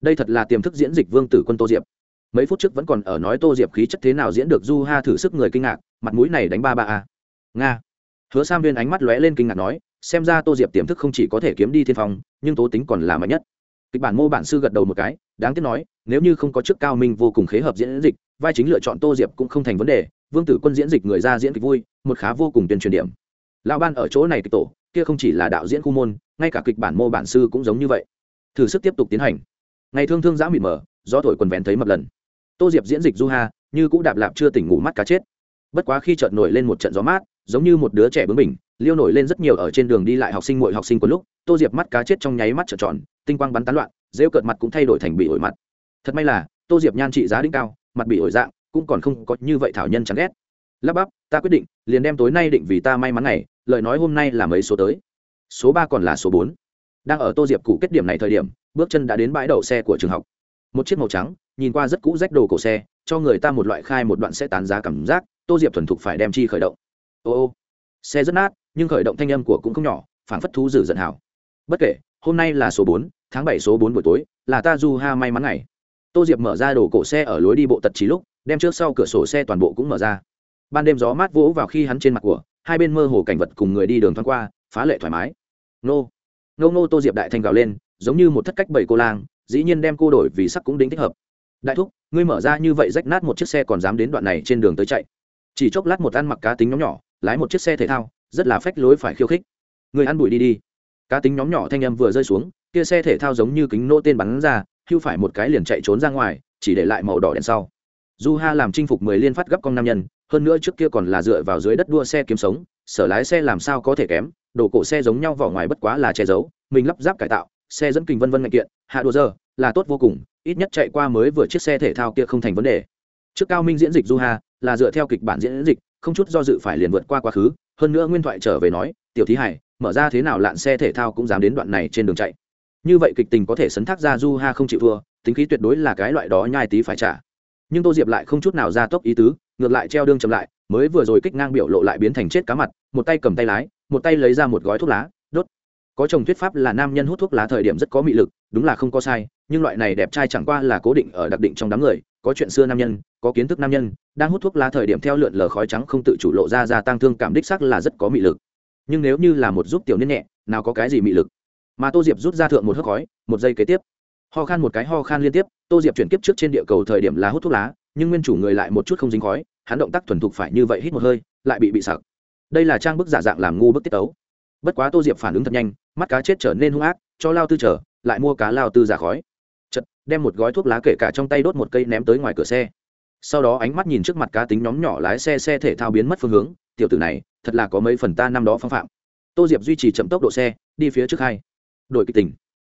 đây thật là tiềm thức diễn dịch vương tử quân tô diệp. Mấy phút trước vẫn còn ở nói tô diệp khí chất thế nào diễn được du ha thử sức người kinh ngạc, mặt mũi này đánh ba ba a nga. Hứa sam viên ánh mắt lóe lên kinh ngạc nói, xem ra tô diệp tiềm thức không chỉ có thể kiếm đi thiên phong, nhưng tố tính còn là mạnh nhất. Kịch bản mô bản sư gật đầu một cái, đáng tiếc nói, nếu như không có chức cao minh vô cùng khế hợp diễn dịch, vai chính lựa chọn tô diệp cũng không thành vấn đề, vương tử quân diễn dịch người ra diễn kịch vui, một khá vô cùng tuyên truyền điểm. Lão ban ở chỗ này kịch tổ, kia không chỉ là đạo diễn khu môn, ngay cả kịch bản mô bản sư cũng giống như vậy. Thử sức tiếp tục tiến hành. Ngày thương thương giã mịt mờ do thổi quần vén thấy mập lần. Tô diệp diễn dịch du ha, như cũng đạp lạp chưa tỉnh ngủ mắt cá chết. Bất quá khi chợt nổi lên một trận gió mát giống như một đứa trẻ bướng bỉnh, liêu nổi lên rất nhiều ở trên đường đi lại học sinh muội học sinh của lúc tô diệp mắt cá chết trong nháy mắt trợn tròn tinh quang bắn tán loạn rêu cợt mặt cũng thay đổi thành bị ổi mặt. Thật may là tô diệp nhan trị giá đỉnh cao mặt bị ổi dạng cũng còn không có như vậy thảo nhân chẳng ghét. Lắp bắp ta quyết định liền đem tối nay định vì ta may mắn này lời nói hôm nay là mấy số tới? Số ba còn là số bốn. Đang ở tô diệp cụ kết điểm này thời điểm bước chân đã đến bãi đậu xe của trường học. Một chiếc màu trắng nhìn qua rất cũ rách đồ cổ xe cho người ta một loại khai một đoạn sẽ tán giá cảm giác tô diệp thuần thục phải đem chi khởi động ô ô xe rất nát nhưng khởi động thanh âm của cũng không nhỏ phản phất thú dữ giận hảo bất kể hôm nay là số bốn, tháng bảy số bốn buổi tối là ta du ha may mắn ngày tô diệp mở ra đồ cổ xe ở lối đi bộ tật trí lúc đem trước sau cửa sổ xe toàn bộ cũng mở ra ban đêm gió mát vỗ vào khi hắn trên mặt của hai bên mơ hồ cảnh vật cùng người đi đường thoáng qua phá lệ thoải mái nô nô nô tô diệp đại thành gào lên giống như một thất cách bảy cô lang dĩ nhiên đem cô đổi vì sắc cũng đính thích hợp đại thúc ngươi mở ra như vậy rách nát một chiếc xe còn dám đến đoạn này trên đường tới chạy chỉ chốc lát một ăn mặc cá tính nhóm nhỏ lái một chiếc xe thể thao, rất là phách lối phải khiêu khích. Người ăn bụi đi đi. Cá tính nhóm nhỏ thanh âm vừa rơi xuống, kia xe thể thao giống như kính nỗ tên bắn ra, hưu phải một cái liền chạy trốn ra ngoài, chỉ để lại màu đỏ đèn sau. Du ha làm chinh phục mười liên phát gấp con nam nhân, hơn nữa trước kia còn là dựa vào dưới đất đua xe kiếm sống, sở lái xe làm sao có thể kém, đồ cổ xe giống nhau vỏ ngoài bất quá là che giấu, mình lắp ráp cải tạo, xe dẫn kình vân vân ngạch kiện, hạ đua giờ, là tốt vô cùng, ít nhất chạy qua mới vừa chiếc xe thể thao kia không thành vấn đề. Trước cao minh diễn dịch du ha, là dựa theo kịch bản diễn dịch không chút do dự phải liền vượt qua quá khứ, hơn nữa nguyên thoại trở về nói, tiểu thí hải, mở ra thế nào lạn xe thể thao cũng dám đến đoạn này trên đường chạy. Như vậy kịch tình có thể sấn thác ra du ha không chịu thua, tính khí tuyệt đối là cái loại đó nhai tí phải trả. Nhưng tô diệp lại không chút nào ra tốc ý tứ, ngược lại treo đương chậm lại, mới vừa rồi kích ngang biểu lộ lại biến thành chết cá mặt, một tay cầm tay lái, một tay lấy ra một gói thuốc lá, đốt. Có chồng thuyết pháp là nam nhân hút thuốc lá thời điểm rất có mị lực, đúng là không có sai, nhưng loại này đẹp trai chẳng qua là cố định ở đặc định trong đám người có chuyện xưa nam nhân, có kiến thức nam nhân, đang hút thuốc lá thời điểm theo lượn lờ khói trắng không tự chủ lộ ra gia tăng thương cảm đích sắc là rất có mị lực. Nhưng nếu như là một giúp tiểu niên nhẹ, nào có cái gì mị lực? Mà tô diệp rút ra thượng một hớp khói, một giây kế tiếp. Ho khan một cái ho khan liên tiếp, tô diệp chuyển kiếp trước trên địa cầu thời điểm là hút thuốc lá, nhưng nguyên chủ người lại một chút không dính khói, hắn động tác thuần thục phải như vậy hít một hơi, lại bị bị sặc. Đây là trang bức giả dạng làm ngu bức tiết tấu. Bất quá tô diệp phản ứng thật nhanh, mắt cá chết trở nên hung ác, cho lao tư trở lại mua cá lao tư giả khói đem một gói thuốc lá kể cả trong tay đốt một cây ném tới ngoài cửa xe. Sau đó ánh mắt nhìn trước mặt cá tính nhóm nhỏ lái xe xe thể thao biến mất phương hướng, tiểu tử này, thật là có mấy phần ta năm đó phong phạm. Tô diệp duy trì chậm tốc độ xe, đi phía trước hai. Đội kịch tình.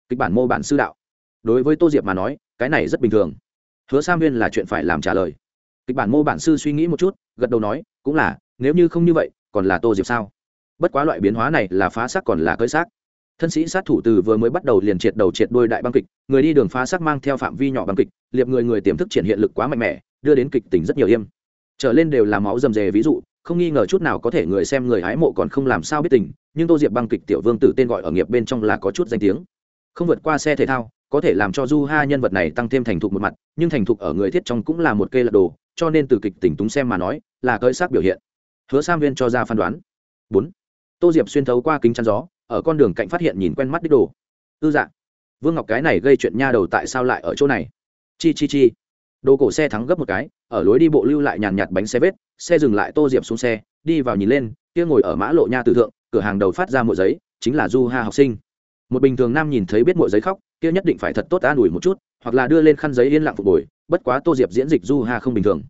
Kịch bản mô bản sư đạo. Đối với tô diệp mà nói, cái này rất bình thường. Hứa sam viên là chuyện phải làm trả lời. Kịch bản mô bản sư suy nghĩ một chút, gật đầu nói, cũng là, nếu như không như vậy, còn là tô diệp sao? Bất quá loại biến hóa này là phá xác còn là cơi xác thân sĩ sát thủ từ vừa mới bắt đầu liền triệt đầu triệt đôi đại băng kịch, người đi đường phá sắc mang theo phạm vi nhỏ băng kịch, liệp người người tiềm thức triển hiện lực quá mạnh mẽ, đưa đến kịch tính rất nhiều yêm. Trở lên đều là máu rầm rề ví dụ, không nghi ngờ chút nào có thể người xem người hái mộ còn không làm sao biết tình, nhưng tô diệp băng kịch tiểu vương tử tên gọi ở nghiệp bên trong là có chút danh tiếng. Không vượt qua xe thể thao, có thể làm cho du ha nhân vật này tăng thêm thành thục một mặt, nhưng thành thục ở người thiết trong cũng là một cây lật đồ, cho nên từ kịch tỉnh túng xem mà nói, là cơi xác biểu hiện. Hứa sam viên cho ra phán đoán. Bốn. Tô diệp xuyên thấu qua kính chắn gió ở con đường cạnh phát hiện nhìn quen mắt đích đồ. Ư dạ. Vương ngọc cái này gây chuyện nha đầu tại sao lại ở chỗ này? Chi chi chi. Đồ cổ xe thắng gấp một cái, ở lối đi bộ lưu lại nhàn nhạt bánh xe vết, xe dừng lại tô diệp xuống xe, đi vào nhìn lên, kia ngồi ở mã lộ nha tử thượng, cửa hàng đầu phát ra mộ giấy, chính là du ha học sinh. Một bình thường nam nhìn thấy biết mộ giấy khóc, kia nhất định phải thật tốt an ủi một chút, hoặc là đưa lên khăn giấy yên lặng phục hồi, bất quá tô diệp diễn dịch du ha không bình thường.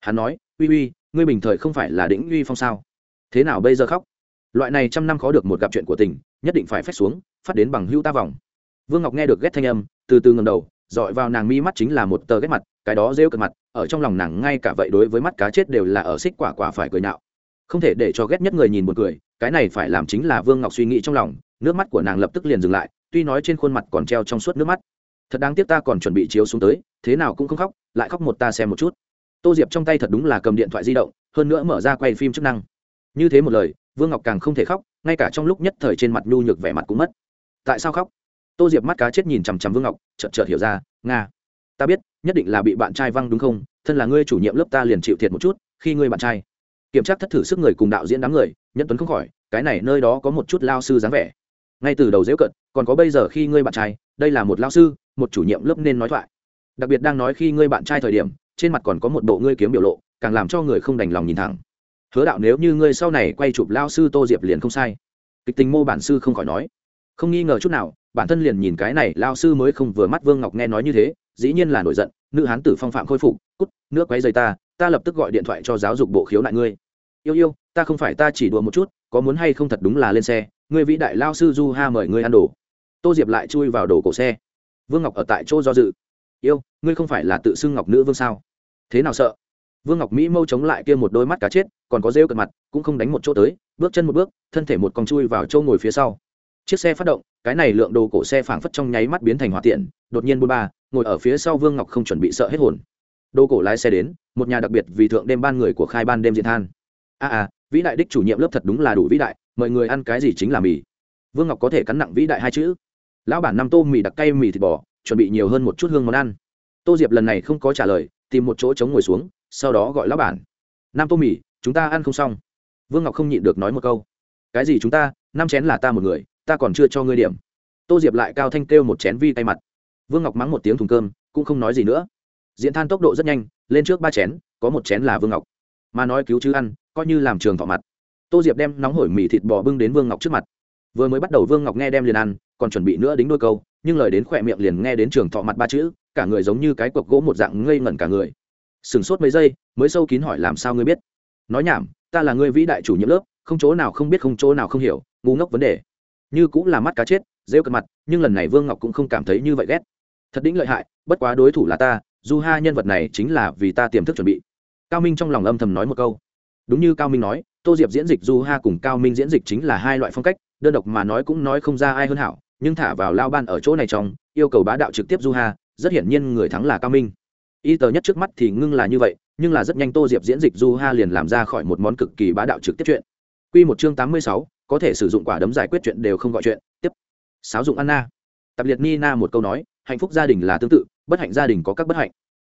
Hắn nói, uy uy, ngươi bình thời không phải là đĩnh uy phong sao? Thế nào bây giờ khóc? Loại này trăm năm khó được một gặp chuyện của tình, nhất định phải phép xuống, phát đến bằng hưu ta vòng. Vương ngọc nghe được ghét thanh âm, từ từ ngầm đầu, dọi vào nàng mi mắt chính là một tờ ghét mặt, cái đó rêu cật mặt, ở trong lòng nàng ngay cả vậy đối với mắt cá chết đều là ở xích quả quả phải cười nhạo. Không thể để cho ghét nhất người nhìn một cười, cái này phải làm chính là vương ngọc suy nghĩ trong lòng, nước mắt của nàng lập tức liền dừng lại, tuy nói trên khuôn mặt còn treo trong suốt nước mắt. Thật đáng tiếc ta còn chuẩn bị chiếu xuống tới, thế nào cũng không khóc, lại khóc một ta xem một chút. Tô diệp trong tay thật đúng là cầm điện thoại di động, hơn nữa mở ra quay phim chức năng. Như thế một lời vương ngọc càng không thể khóc, ngay cả trong lúc nhất thời trên mặt nhu nhược vẻ mặt cũng mất. Tại sao khóc? Tô diệp mắt cá chết nhìn chằm chằm vương ngọc, chợt chợt hiểu ra, nga, ta biết, nhất định là bị bạn trai văng đúng không? Thân là ngươi chủ nhiệm lớp ta liền chịu thiệt một chút, khi ngươi bạn trai. Kiểm tra thất thử sức người cùng đạo diễn đám người nhân tuấn không khỏi, cái này nơi đó có một chút lao sư dáng vẻ. Ngay từ đầu dễ cận, còn có bây giờ khi ngươi bạn trai, đây là một lao sư, một chủ nhiệm lớp nên nói thoại. Đặc biệt đang nói khi ngươi bạn trai thời điểm, trên mặt còn có một bộ ngươi kiếm biểu lộ, càng làm cho người không đành lòng nhìn thẳng hứa đạo nếu như ngươi sau này quay chụp lao sư tô diệp liền không sai. Kịch tình mô bản sư không khỏi nói. Không nghi ngờ chút nào, bản thân liền nhìn cái này, lao sư mới không vừa mắt vương ngọc nghe nói như thế, dĩ nhiên là nổi giận, nữ hán tử phong phạm khôi phục, cút, nước quấy dây ta ta lập tức gọi điện thoại cho giáo dục bộ khiếu nại ngươi. Yêu yêu, ta không phải ta chỉ đùa một chút, có muốn hay không thật đúng là lên xe, ngươi vĩ đại lao sư du ha mời ngươi ăn đồ. Tô diệp lại chui vào đồ cổ xe. Vương ngọc ở tại chỗ do dự. Yêu, ngươi không phải là tự xưng ngọc nữ vương sao? Thế nào sợ? Vương ngọc mỹ mâu chống lại kia một đôi mắt cá chết còn có rêu cận mặt cũng không đánh một chỗ tới bước chân một bước thân thể một con chui vào chỗ ngồi phía sau. Chiếc xe phát động cái này lượng đồ cổ xe phảng phất trong nháy mắt biến thành hỏa tiện đột nhiên bôn ba ngồi ở phía sau vương ngọc không chuẩn bị sợ hết hồn. Đồ cổ lái xe đến một nhà đặc biệt vì thượng đêm ban người của khai ban đêm diễn than. A à, à vĩ đại đích chủ nhiệm lớp thật đúng là đủ vĩ đại mọi người ăn cái gì chính là mì. Vương ngọc có thể cắn nặng vĩ đại hai chữ. Lão bản năm tô mì đặc cay mì thịt bò chuẩn bị nhiều hơn một chút hương món ăn. Tô diệp lần này không có trả lời tìm một chỗ chống ngồi xuống sau đó gọi lão bản. Năm tô mì, chúng ta ăn không xong. Vương ngọc không nhịn được nói một câu. Cái gì chúng ta, năm chén là ta một người, ta còn chưa cho ngươi điểm. Tô diệp lại cao thanh kêu một chén vi tay mặt. Vương ngọc mắng một tiếng thùng cơm, cũng không nói gì nữa. Diễn than tốc độ rất nhanh, lên trước ba chén, có một chén là vương ngọc. Mà nói cứu chứ ăn, coi như làm trường thọ mặt. Tô diệp đem nóng hổi mì thịt bò bưng đến vương ngọc trước mặt. Vừa mới bắt đầu vương ngọc nghe đem liền ăn, còn chuẩn bị nữa đính đôi câu, nhưng lời đến khỏe miệng liền nghe đến trường thọ mặt ba chữ, cả người giống như cái cọc gỗ một dạng ngây ngẩn cả người sửng sốt mấy giây, mới sâu kín hỏi làm sao ngươi biết? Nói nhảm, ta là người vĩ đại chủ nhiệm lớp, không chỗ nào không biết, không chỗ nào không hiểu, ngu ngốc vấn đề. Như cũng là mắt cá chết, rêu cật mặt, nhưng lần này vương ngọc cũng không cảm thấy như vậy ghét. Thật đĩnh lợi hại, bất quá đối thủ là ta du ha nhân vật này chính là vì ta tiềm thức chuẩn bị. Cao minh trong lòng âm thầm nói một câu. Đúng như cao minh nói, tô diệp diễn dịch du ha cùng cao minh diễn dịch chính là hai loại phong cách, đơn độc mà nói cũng nói không ra ai hơn hảo, nhưng thả vào lao ban ở chỗ này trong, yêu cầu bá đạo trực tiếp du ha, rất hiển nhiên người thắng là cao minh y tờ nhất trước mắt thì ngưng là như vậy, nhưng là rất nhanh tô diệp diễn dịch du ha liền làm ra khỏi một món cực kỳ bá đạo trực tiếp chuyện. Q một chương tám mươi sáu, có thể sử dụng quả đấm giải quyết chuyện đều không gọi chuyện. Tiếp. Sáo dụng anna. Tập liệt nina một câu nói, hạnh phúc gia đình là tương tự, bất hạnh gia đình có các bất hạnh.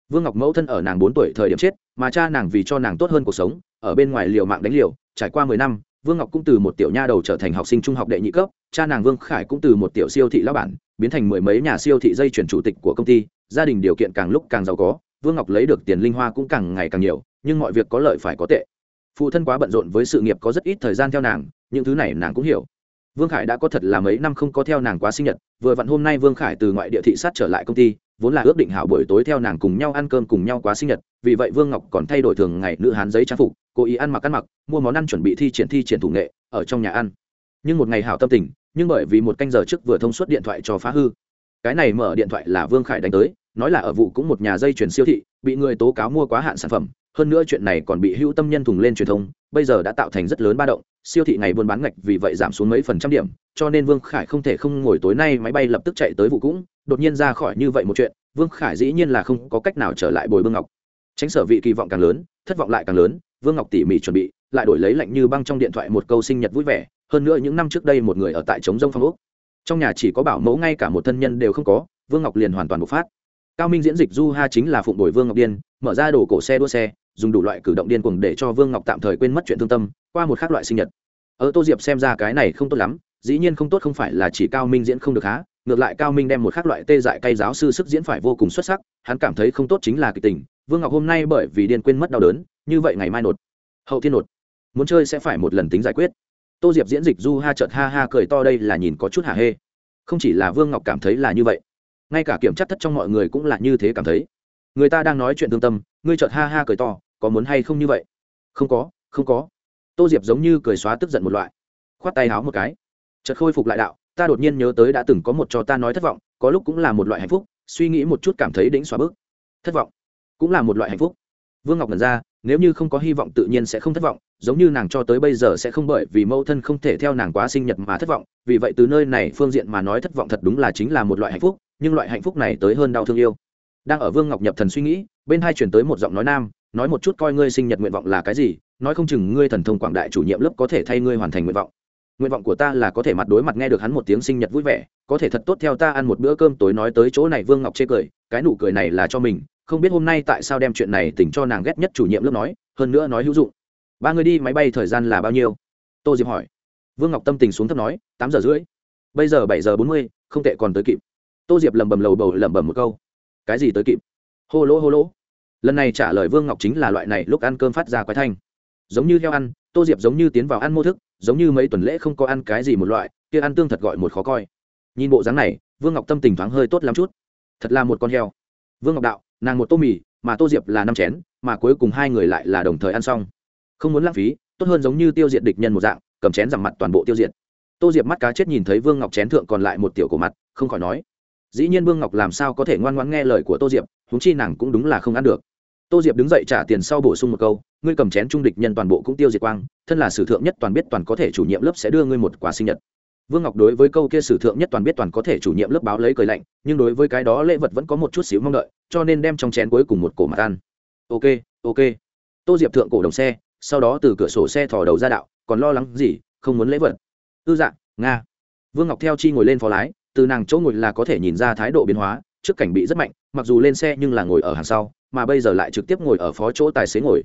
Vương ngọc mẫu thân ở nàng bốn tuổi thời điểm chết, mà cha nàng vì cho nàng tốt hơn cuộc sống, ở bên ngoài liều mạng đánh liều, trải qua mười năm, vương ngọc cũng từ một tiểu nha đầu trở thành học sinh trung học đệ nhị cấp, cha nàng vương khải cũng từ một tiểu siêu thị lao bản, biến thành mười mấy nhà siêu thị dây chuyển chủ tịch của công ty gia đình điều kiện càng lúc càng giàu có, vương ngọc lấy được tiền linh hoa cũng càng ngày càng nhiều, nhưng mọi việc có lợi phải có tệ. Phụ thân quá bận rộn với sự nghiệp có rất ít thời gian theo nàng, những thứ này nàng cũng hiểu. Vương khải đã có thật là mấy năm không có theo nàng quá sinh nhật, vừa vặn hôm nay vương khải từ ngoại địa thị sát trở lại công ty, vốn là ước định hảo buổi tối theo nàng cùng nhau ăn cơm cùng nhau quá sinh nhật, vì vậy vương ngọc còn thay đổi thường ngày nữ hán giấy trang phục, cố ý ăn mặc ăn mặc, mua món ăn chuẩn bị thi triển thi triển thủ nghệ, ở trong nhà ăn. Nhưng một ngày hảo tâm tình, nhưng bởi vì một canh giờ trước vừa thông suốt điện thoại cho phá hư. Cái này mở điện thoại là vương khải đánh tới nói là ở vụ cũng một nhà dây chuyển siêu thị, bị người tố cáo mua quá hạn sản phẩm, hơn nữa chuyện này còn bị hữu tâm nhân thùng lên truyền thông, bây giờ đã tạo thành rất lớn ba động, siêu thị ngày buôn bán ngạch vì vậy giảm xuống mấy phần trăm điểm, cho nên vương khải không thể không ngồi tối nay máy bay lập tức chạy tới vụ cũng, đột nhiên ra khỏi như vậy một chuyện, vương khải dĩ nhiên là không có cách nào trở lại bồi vương ngọc. Tránh sở vị kỳ vọng càng lớn, thất vọng lại càng lớn, vương ngọc tỉ mỉ chuẩn bị, lại đổi lấy lạnh như băng trong điện thoại một câu sinh nhật vui vẻ, hơn nữa những năm trước đây một người ở tại trống rông phong úc trong nhà chỉ có bảo mẫu ngay cả một thân nhân đều không có, vương ngọc liền hoàn toàn bộc phát cao minh diễn dịch du ha chính là phụng đổi vương ngọc điên, mở ra đồ cổ xe đua xe, dùng đủ loại cử động điên cuồng để cho vương ngọc tạm thời quên mất chuyện thương tâm, qua một khác loại sinh nhật. Ở tô diệp xem ra cái này không tốt lắm, dĩ nhiên không tốt không phải là chỉ cao minh diễn không được há, ngược lại cao minh đem một khác loại tê dại cay giáo sư sức diễn phải vô cùng xuất sắc, hắn cảm thấy không tốt chính là kịch tình, vương ngọc hôm nay bởi vì điên quên mất đau đớn, như vậy ngày mai nột, hậu thiên nột, muốn chơi sẽ phải một lần tính giải quyết. Tô diệp diễn dịch du ha chợt ha ha cười to đây là nhìn có chút hả hê. Không chỉ là vương ngọc cảm thấy là như vậy ngay cả kiểm tra thất trong mọi người cũng là như thế cảm thấy. Người ta đang nói chuyện tương tâm, ngươi chợt ha ha cười to, có muốn hay không như vậy? Không có không có. Tô diệp giống như cười xóa tức giận một loại. Khoát tay háo một cái. Chợt khôi phục lại đạo, ta đột nhiên nhớ tới đã từng có một cho ta nói thất vọng, có lúc cũng là một loại hạnh phúc, suy nghĩ một chút cảm thấy đĩnh xóa bước thất vọng, cũng là một loại hạnh phúc. Vương ngọc ngần ra, nếu như không có hy vọng tự nhiên sẽ không thất vọng, giống như nàng cho tới bây giờ sẽ không bởi vì mẫu thân không thể theo nàng quá sinh nhật mà thất vọng, vì vậy từ nơi này phương diện mà nói thất vọng thật đúng là chính là một loại hạnh phúc nhưng loại hạnh phúc này tới hơn đau thương yêu. Đang ở vương ngọc nhập thần suy nghĩ, bên hai chuyển tới một giọng nói nam, nói một chút coi ngươi sinh nhật nguyện vọng là cái gì, nói không chừng ngươi thần thông quảng đại chủ nhiệm lớp có thể thay ngươi hoàn thành nguyện vọng. Nguyện vọng của ta là có thể mặt đối mặt nghe được hắn một tiếng sinh nhật vui vẻ, có thể thật tốt theo ta ăn một bữa cơm tối nói tới chỗ này vương ngọc chê cười, cái nụ cười này là cho mình, không biết hôm nay tại sao đem chuyện này tỉnh cho nàng ghét nhất chủ nhiệm lớp nói, hơn nữa nói hữu dụng. Ba người đi, máy bay thời gian là bao nhiêu? Tô diệp hỏi. Vương ngọc tâm tình xuống thấp nói, tám giờ rưỡi. Bây giờ bảy giờ bốn mươi, không tệ còn tới kịp tô diệp lẩm bẩm lầu bầu lẩm bẩm một câu. Cái gì tới kịp? Hô lỗ hô lỗ. Lần này trả lời vương ngọc chính là loại này lúc ăn cơm phát ra quái thanh. Giống như theo ăn, tô diệp giống như tiến vào ăn mô thức, giống như mấy tuần lễ không có ăn cái gì một loại, kia ăn tương thật gọi một khó coi. Nhìn bộ dáng này, vương ngọc tâm tình thoáng hơi tốt lắm chút. Thật là một con heo. Vương ngọc đạo, nàng một tô mì, mà tô diệp là năm chén, mà cuối cùng hai người lại là đồng thời ăn xong. Không muốn lãng phí, tốt hơn giống như tiêu diệt địch nhân một dạng, cầm chén rằng mặt toàn bộ tiêu diệt. Tô diệp mắt cá chết nhìn thấy vương ngọc chén thượng còn lại một tiểu cổ mặt, không khỏi nói dĩ nhiên vương ngọc làm sao có thể ngoan ngoãn nghe lời của tô diệp húng chi nàng cũng đúng là không ăn được. Tô diệp đứng dậy trả tiền sau bổ sung một câu, ngươi cầm chén trung địch nhân toàn bộ cũng tiêu diệt quang, thân là sử thượng nhất toàn biết toàn có thể chủ nhiệm lớp sẽ đưa ngươi một quà sinh nhật. Vương ngọc đối với câu kia sử thượng nhất toàn biết toàn có thể chủ nhiệm lớp báo lấy cười lạnh, nhưng đối với cái đó lễ vật vẫn có một chút xíu mong đợi, cho nên đem trong chén cuối cùng một cổ mặt ăn. Ok ok. Tô diệp thượng cổ đồng xe, sau đó từ cửa sổ xe thò đầu ra đạo, còn lo lắng gì? Không muốn lễ vật. Ư dạng nga. Vương ngọc theo chi ngồi lên phó lái từ nàng chỗ ngồi là có thể nhìn ra thái độ biến hóa, trước cảnh bị rất mạnh, mặc dù lên xe nhưng là ngồi ở hàng sau, mà bây giờ lại trực tiếp ngồi ở phó chỗ tài xế ngồi.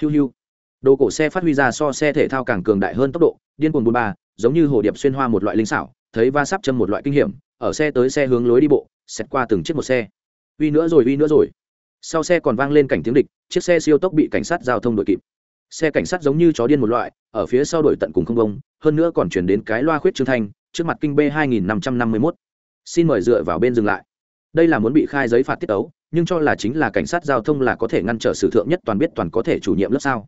Hiu hiu. Đồ cổ xe phát huy ra so xe thể thao càng cường đại hơn tốc độ, điên cuồng bùn ba, giống như hồ điệp xuyên hoa một loại linh xảo, thấy va sắp châm một loại kinh hiểm, ở xe tới xe hướng lối đi bộ xét qua từng chiếc một xe. Uy nữa rồi, uy nữa rồi. Sau xe còn vang lên cảnh tiếng địch, chiếc xe siêu tốc bị cảnh sát giao thông đuổi kịp. Xe cảnh sát giống như chó điên một loại, ở phía sau đuổi tận cùng không bông, hơn nữa còn chuyển đến cái loa khuyết trương thanh trước mặt kinh b 2551. xin mời dựa vào bên dừng lại. Đây là muốn bị khai giấy phạt tiết tấu, nhưng cho là chính là cảnh sát giao thông là có thể ngăn trở sử thượng nhất toàn biết toàn có thể chủ nhiệm lớp sao?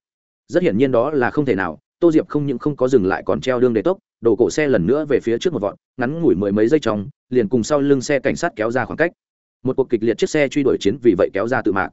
Rất hiển nhiên đó là không thể nào, tô diệp không những không có dừng lại còn treo đương đề tốc đổ cổ xe lần nữa về phía trước một vọn ngắn ngủi mười mấy giây trong, liền cùng sau lưng xe cảnh sát kéo ra khoảng cách. Một cuộc kịch liệt chiếc xe truy đuổi chiến vì vậy kéo ra tự mạng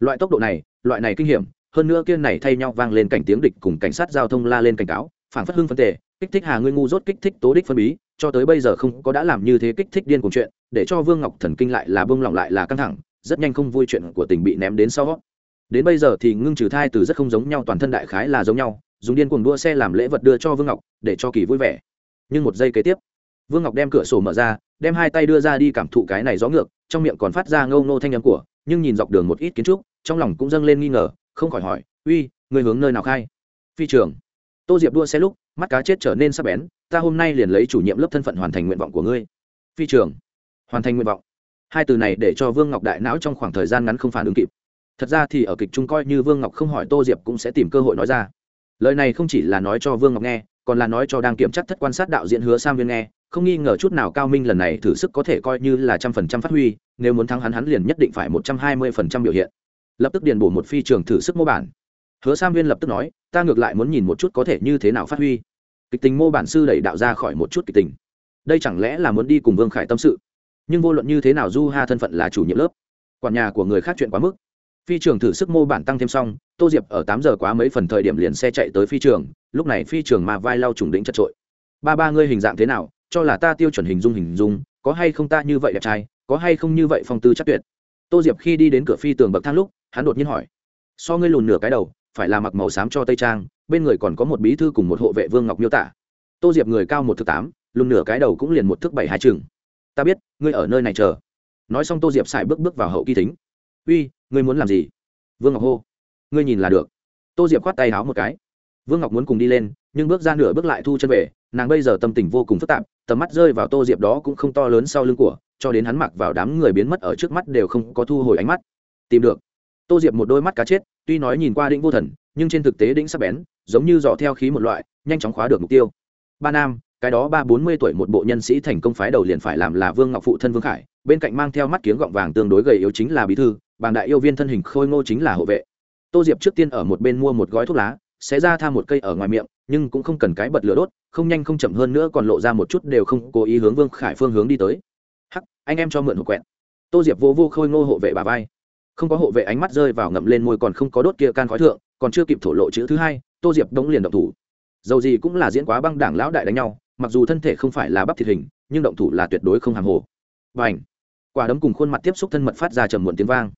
loại tốc độ này, loại này kinh hiểm hơn nữa kia này thay nhau vang lên cảnh tiếng địch cùng cảnh sát giao thông la lên cảnh cáo, phản phất hưng phân tề kích thích hà ngươi ngu dốt kích thích tố đích phân bí, cho tới bây giờ không có đã làm như thế kích thích điên cùng chuyện, để cho vương ngọc thần kinh lại là bông lỏng lại là căng thẳng, rất nhanh không vui chuyện của tình bị ném đến sau. Đến bây giờ thì ngưng trừ thai từ rất không giống nhau, toàn thân đại khái là giống nhau, dùng điên cuồng đua xe làm lễ vật đưa cho vương ngọc, để cho kỳ vui vẻ. Nhưng một giây kế tiếp, vương ngọc đem cửa sổ mở ra, đem hai tay đưa ra đi cảm thụ cái này gió ngược, trong miệng còn phát ra ngâu ngô thanh âm của, nhưng nhìn dọc đường một ít kiến trúc, trong lòng cũng dâng lên nghi ngờ, không khỏi hỏi, uy người hướng nơi nào khai? Phi trường tô diệp đua xe lúc mắt cá chết trở nên sắc bén, ta hôm nay liền lấy chủ nhiệm lớp thân phận hoàn thành nguyện vọng của ngươi. Phi trường. Hoàn thành nguyện vọng. Hai từ này để cho vương ngọc đại não trong khoảng thời gian ngắn không phản ứng kịp. Thật ra thì ở kịch trung coi như vương ngọc không hỏi tô diệp cũng sẽ tìm cơ hội nói ra. Lời này không chỉ là nói cho vương ngọc nghe, còn là nói cho đang kiểm tra thất quan sát đạo diễn hứa sam viên nghe, không nghi ngờ chút nào cao minh lần này thử sức có thể coi như là trăm phần trăm phát huy, nếu muốn thắng hắn hắn liền nhất định phải một trăm hai mươi phần trăm biểu hiện. Lập tức điền bổ một phi trường thử sức mô bản hứa sam viên lập tức nói, ta ngược lại muốn nhìn một chút có thể như thế nào phát huy. Kịch tình mô bản sư đẩy đạo ra khỏi một chút kịch tình. Đây chẳng lẽ là muốn đi cùng vương khải tâm sự? Nhưng vô luận như thế nào du ha thân phận là chủ nhiệm lớp, quản nhà của người khác chuyện quá mức. Phi trường thử sức mô bản tăng thêm xong, tô diệp ở tám giờ quá mấy phần thời điểm liền xe chạy tới phi trường, lúc này phi trường mà vai lau trùng đỉnh chật trội. Ba ba ngươi hình dạng thế nào? Cho là ta tiêu chuẩn hình dung hình dung, có hay không ta như vậy đẹp trai, có hay không như vậy phong tư chắc tuyệt? Tô diệp khi đi đến cửa phi tường bậc thang lúc, hắn đột nhiên hỏi, so ngươi lùn nửa cái đầu phải là mặc màu xám cho tây trang, bên người còn có một bí thư cùng một hộ vệ vương ngọc miêu tả. Tô diệp người cao một thước tám, lùn nửa cái đầu cũng liền một thước bảy hai chừng. Ta biết, ngươi ở nơi này chờ. Nói xong tô diệp xài bước bước vào hậu kỳ thính. Uy, ngươi muốn làm gì? Vương ngọc hô. Ngươi nhìn là được. Tô diệp khoát tay áo một cái. Vương ngọc muốn cùng đi lên, nhưng bước ra nửa bước lại thu chân về, nàng bây giờ tâm tình vô cùng phức tạp, tầm mắt rơi vào tô diệp đó cũng không to lớn sau lưng của, cho đến hắn mặc vào đám người biến mất ở trước mắt đều không có thu hồi ánh mắt. Tìm được. Tô diệp một đôi mắt cá chết tuy nói nhìn qua đĩnh vô thần, nhưng trên thực tế đĩnh sắc bén, giống như dò theo khí một loại, nhanh chóng khóa được mục tiêu. Ba nam, cái đó ba bốn mươi tuổi một bộ nhân sĩ thành công phái đầu liền phải làm là vương ngọc phụ thân vương khải, bên cạnh mang theo mắt kiếng gọng vàng tương đối gầy yếu chính là bí thư, bàng đại yêu viên thân hình khôi ngô chính là hộ vệ. Tô diệp trước tiên ở một bên mua một gói thuốc lá, sẽ ra tha một cây ở ngoài miệng, nhưng cũng không cần cái bật lửa đốt, không nhanh không chậm hơn nữa còn lộ ra một chút đều không cố ý hướng vương khải phương hướng đi tới. Hắc, anh em cho mượn hộp quẹt. Tô diệp vô vô khôi ngô hộ vệ bà vai không có hộ vệ ánh mắt rơi vào ngậm lên môi còn không có đốt kia can khói thượng, còn chưa kịp thổ lộ chữ thứ hai, tô diệp đống liền động thủ. Dầu gì cũng là diễn quá băng đảng lão đại đánh nhau, mặc dù thân thể không phải là bắp thịt hình, nhưng động thủ là tuyệt đối không hàng hồ. Và ảnh quả đấm cùng khuôn mặt tiếp xúc thân mật phát ra trầm muộn tiếng vang.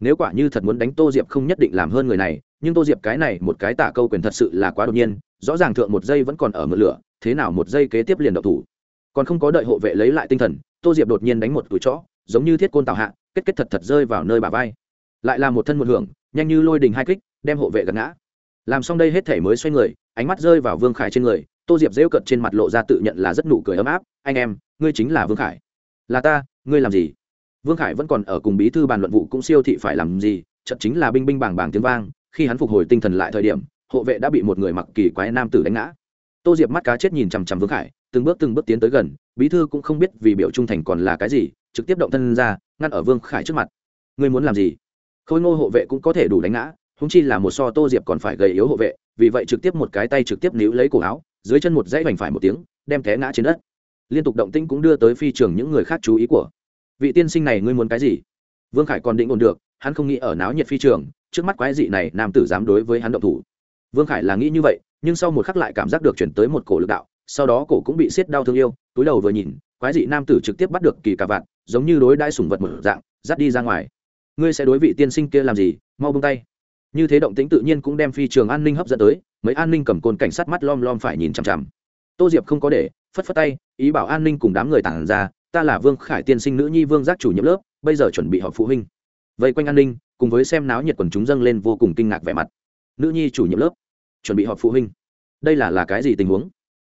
Nếu quả như thật muốn đánh tô diệp không nhất định làm hơn người này, nhưng tô diệp cái này một cái tả câu quyền thật sự là quá đột nhiên, rõ ràng thượng một giây vẫn còn ở mượn lửa, thế nào một giây kế tiếp liền động thủ. Còn không có đợi hộ vệ lấy lại tinh thần, tô diệp đột nhiên đánh một túi chó, giống như thiết côn tạo hạ kết kết thật thật rơi vào nơi bà vai. Lại là một thân một hưởng, nhanh như lôi đình hai kích, đem hộ vệ gật ngã. Làm xong đây hết thể mới xoay người, ánh mắt rơi vào vương khải trên người, tô diệp rêu cận trên mặt lộ ra tự nhận là rất nụ cười ấm áp, anh em, ngươi chính là vương khải. Là ta, ngươi làm gì? Vương khải vẫn còn ở cùng bí thư bàn luận vụ cũng siêu thị phải làm gì trận chính là binh binh bảng bảng tiếng vang, khi hắn phục hồi tinh thần lại thời điểm, hộ vệ đã bị một người mặc kỳ quái nam tử đánh ngã. Tô diệp mắt cá chết nhìn chằm chằm vương khải, từng bước từng bước tiến tới gần, bí thư cũng không biết vì biểu trung thành còn là cái gì, trực tiếp động thân ra ngăn ở vương khải trước mặt. Ngươi muốn làm gì? Khôi ngô hộ vệ cũng có thể đủ đánh ngã húng chi là một so tô diệp còn phải gầy yếu hộ vệ, vì vậy trực tiếp một cái tay trực tiếp níu lấy cổ áo, dưới chân một dãy vành phải một tiếng, đem té ngã trên đất. Liên tục động tĩnh cũng đưa tới phi trường những người khác chú ý của. Vị tiên sinh này ngươi muốn cái gì? Vương khải còn định ổn được, hắn không nghĩ ở náo nhiệt phi trường, trước mắt quái dị này nam tử dám đối với hắn động thủ. Vương khải là nghĩ như vậy, nhưng sau một khắc lại cảm giác được chuyển tới một cổ lực đạo, sau đó cổ cũng bị xiết đau thương yêu, túi đầu vừa nhìn, quái dị nam tử trực tiếp bắt được kỳ cà vạn giống như đối đãi sủng vật một dạng, dắt đi ra ngoài. Ngươi sẽ đối vị tiên sinh kia làm gì? Mau bông tay. Như thế động tĩnh tự nhiên cũng đem phi trường an ninh hấp dẫn tới, mấy an ninh cầm côn cảnh sát mắt lom lom phải nhìn chằm chằm. Tô diệp không có để, phất phất tay, ý bảo an ninh cùng đám người tản ra, ta là vương khải tiên sinh nữ nhi vương giác chủ nhiệm lớp, bây giờ chuẩn bị họp phụ huynh. Vây quanh an ninh, cùng với xem náo nhiệt quần chúng dâng lên vô cùng kinh ngạc vẻ mặt. Nữ nhi chủ nhiệm lớp, chuẩn bị họp phụ huynh. Đây là là cái gì tình huống?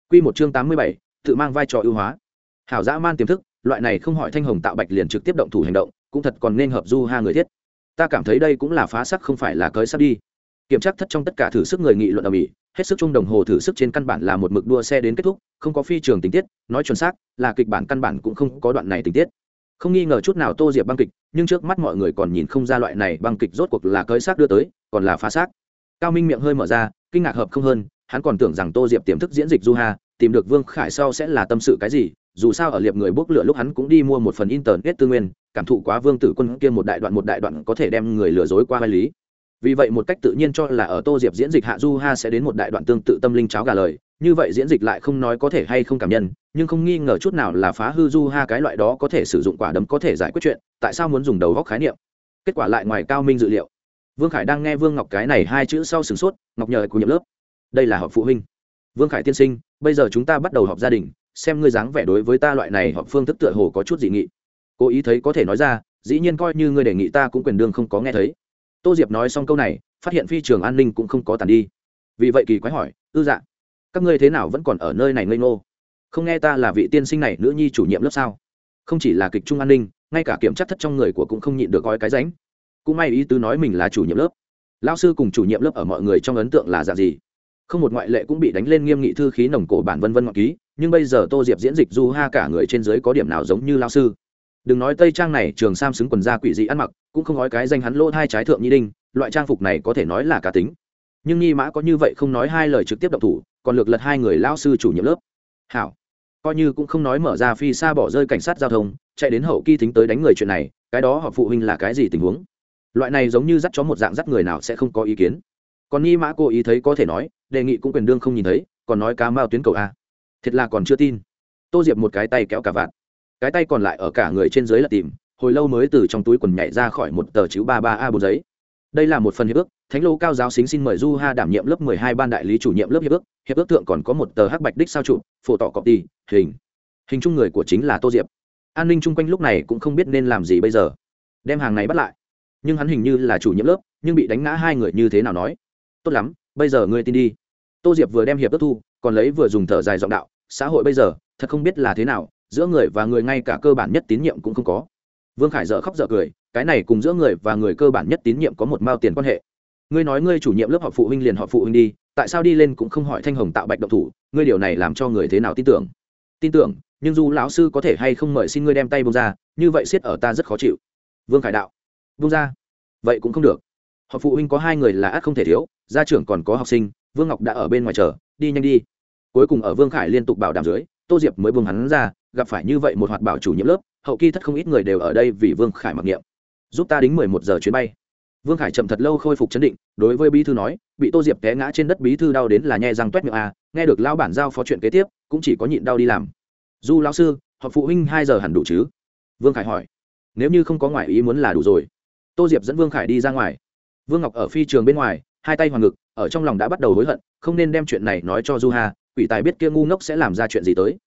Q một chương tám mươi bảy, tự mang vai trò ưu hóa. Hảo dã man tiềm thức loại này không hỏi thanh hồng tạo bạch liền trực tiếp động thủ hành động, cũng thật còn nên hợp du ha người thiết. Ta cảm thấy đây cũng là phá sắc không phải là cới sắc đi. Kiểm tra thất trong tất cả thử sức người nghị luận ở mỹ, hết sức chung đồng hồ thử sức trên căn bản là một mực đua xe đến kết thúc, không có phi trường tình tiết, nói chuẩn xác, là kịch bản căn bản cũng không có đoạn này tình tiết. Không nghi ngờ chút nào tô diệp băng kịch, nhưng trước mắt mọi người còn nhìn không ra loại này băng kịch rốt cuộc là cới xác đưa tới, còn là phá xác cao minh miệng hơi mở ra, kinh ngạc hợp không hơn, hắn còn tưởng rằng tô diệp tiềm thức diễn dịch du ha, tìm được vương khải sau sẽ là tâm sự cái gì dù sao ở liệp người bốc lửa lúc hắn cũng đi mua một phần internet tư nguyên, cảm thụ quá vương tử quân kia một đại đoạn, một đại đoạn có thể đem người lừa dối qua vai lý. Vì vậy một cách tự nhiên cho là ở tô diệp diễn dịch hạ du ha sẽ đến một đại đoạn tương tự tâm linh cháo gà lời, như vậy diễn dịch lại không nói có thể hay không cảm nhân nhưng không nghi ngờ chút nào là phá hư du ha cái loại đó có thể sử dụng quả đấm có thể giải quyết chuyện, tại sao muốn dùng đầu góc khái niệm? Kết quả lại ngoài cao minh dự liệu. Vương khải đang nghe vương ngọc cái này hai chữ sau sửng sốt, ngọc nhờ của nhiệm lớp. Đây là họp phụ huynh. Vương khải tiên sinh, bây giờ chúng ta bắt đầu họp gia đình xem ngươi dáng vẻ đối với ta loại này họ phương thức tựa hồ có chút dị nghị. Cố ý thấy có thể nói ra, dĩ nhiên coi như ngươi đề nghị ta cũng quyền đương không có nghe thấy. Tô diệp nói xong câu này, phát hiện phi trường an ninh cũng không có tàn đi. Vì vậy kỳ quái hỏi, ư dạ các ngươi thế nào vẫn còn ở nơi này ngây ngô? Không nghe ta là vị tiên sinh này nữ nhi chủ nhiệm lớp sao? Không chỉ là kịch trung an ninh, ngay cả kiểm tra thất trong người của cũng không nhịn được gói cái ránh. Cũng may ý tứ nói mình là chủ nhiệm lớp. Lao sư cùng chủ nhiệm lớp ở mọi người trong ấn tượng là dạng gì? Không một ngoại lệ cũng bị đánh lên nghiêm nghị thư khí nồng cổ bản vân vân ngọn ký nhưng bây giờ tô diệp diễn dịch du ha cả người trên dưới có điểm nào giống như lao sư? Đừng nói tây trang này, trường sam xứng quần da quỷ dị ăn mặc, cũng không nói cái danh hắn lỗ hai trái thượng nhi đinh, loại trang phục này có thể nói là cá tính. Nhưng nhi mã có như vậy không nói hai lời trực tiếp động thủ, còn lược lật hai người lao sư chủ nhiệm lớp. Hảo. Coi như cũng không nói mở ra phi xa bỏ rơi cảnh sát giao thông, chạy đến hậu kỳ tính tới đánh người chuyện này, cái đó họ phụ huynh là cái gì tình huống? Loại này giống như dắt chó một dạng dắt người nào sẽ không có ý kiến. Còn nhi mã cô ý thấy có thể nói, đề nghị cũng quyền đương không nhìn thấy, còn nói cá mao tuyến cầu a thiệt là còn chưa tin. Tô diệp một cái tay kéo cả vạt. Cái tay còn lại ở cả người trên dưới là tìm, hồi lâu mới từ trong túi quần nhảy ra khỏi một tờ chữ ba ba a bốn giấy. Đây là một phần hiệp ước, thánh lô cao giáo xính xin mời du ha đảm nhiệm lớp mười hai ban đại lý chủ nhiệm lớp hiệp ước hiệp ước thượng còn có một tờ hắc bạch đích sao trụ, phổ tỏ cọp đi hình. Hình chung người của chính là tô diệp. An ninh chung quanh lúc này cũng không biết nên làm gì bây giờ. Đem hàng này bắt lại. Nhưng hắn hình như là chủ nhiệm lớp, nhưng bị đánh ngã hai người như thế nào nói? Tốt lắm, bây giờ ngươi tin đi. Tô diệp vừa đem hiệp ước thu, còn lấy vừa dùng thở dài giọng đạo xã hội bây giờ, thật không biết là thế nào, giữa người và người ngay cả cơ bản nhất tín nhiệm cũng không có. Vương khải dợ khóc dợ cười, cái này cùng giữa người và người cơ bản nhất tín nhiệm có một mao tiền quan hệ. Ngươi nói ngươi chủ nhiệm lớp họp phụ huynh liền họp phụ huynh đi, tại sao đi lên cũng không hỏi thanh hồng tạo bạch động thủ, ngươi điều này làm cho người thế nào tin tưởng? Tin tưởng, nhưng dù lão sư có thể hay không mời xin ngươi đem tay bông ra, như vậy siết ở ta rất khó chịu. Vương khải đạo bông ra. Vậy cũng không được. Họ phụ huynh có hai người là ác không thể thiếu, gia trưởng còn có học sinh, vương ngọc đã ở bên ngoài chờ, đi nhanh đi cuối cùng ở vương khải liên tục bảo đảm dưới, tô diệp mới buông hắn ra, gặp phải như vậy một hoạt bảo chủ nhiệm lớp, hậu kỳ thất không ít người đều ở đây vì vương khải mặc niệm. Giúp ta đính mười một giờ chuyến bay. Vương khải chậm thật lâu khôi phục chấn định, đối với bí thư nói, bị tô diệp té ngã trên đất bí thư đau đến là nhẹ răng toét miệng à nghe được lao bản giao phó chuyện kế tiếp, cũng chỉ có nhịn đau đi làm. Du lao sư họ phụ huynh hai giờ hẳn đủ chứ? Vương khải hỏi. Nếu như không có ngoại ý muốn là đủ rồi. Tô diệp dẫn vương khải đi ra ngoài. Vương ngọc ở phi trường bên ngoài, hai tay hoàng ngực, ở trong lòng đã bắt đầu hối hận, không nên đem chuyện này nói cho du hà quỷ tài biết kia ngu ngốc sẽ làm ra chuyện gì tới.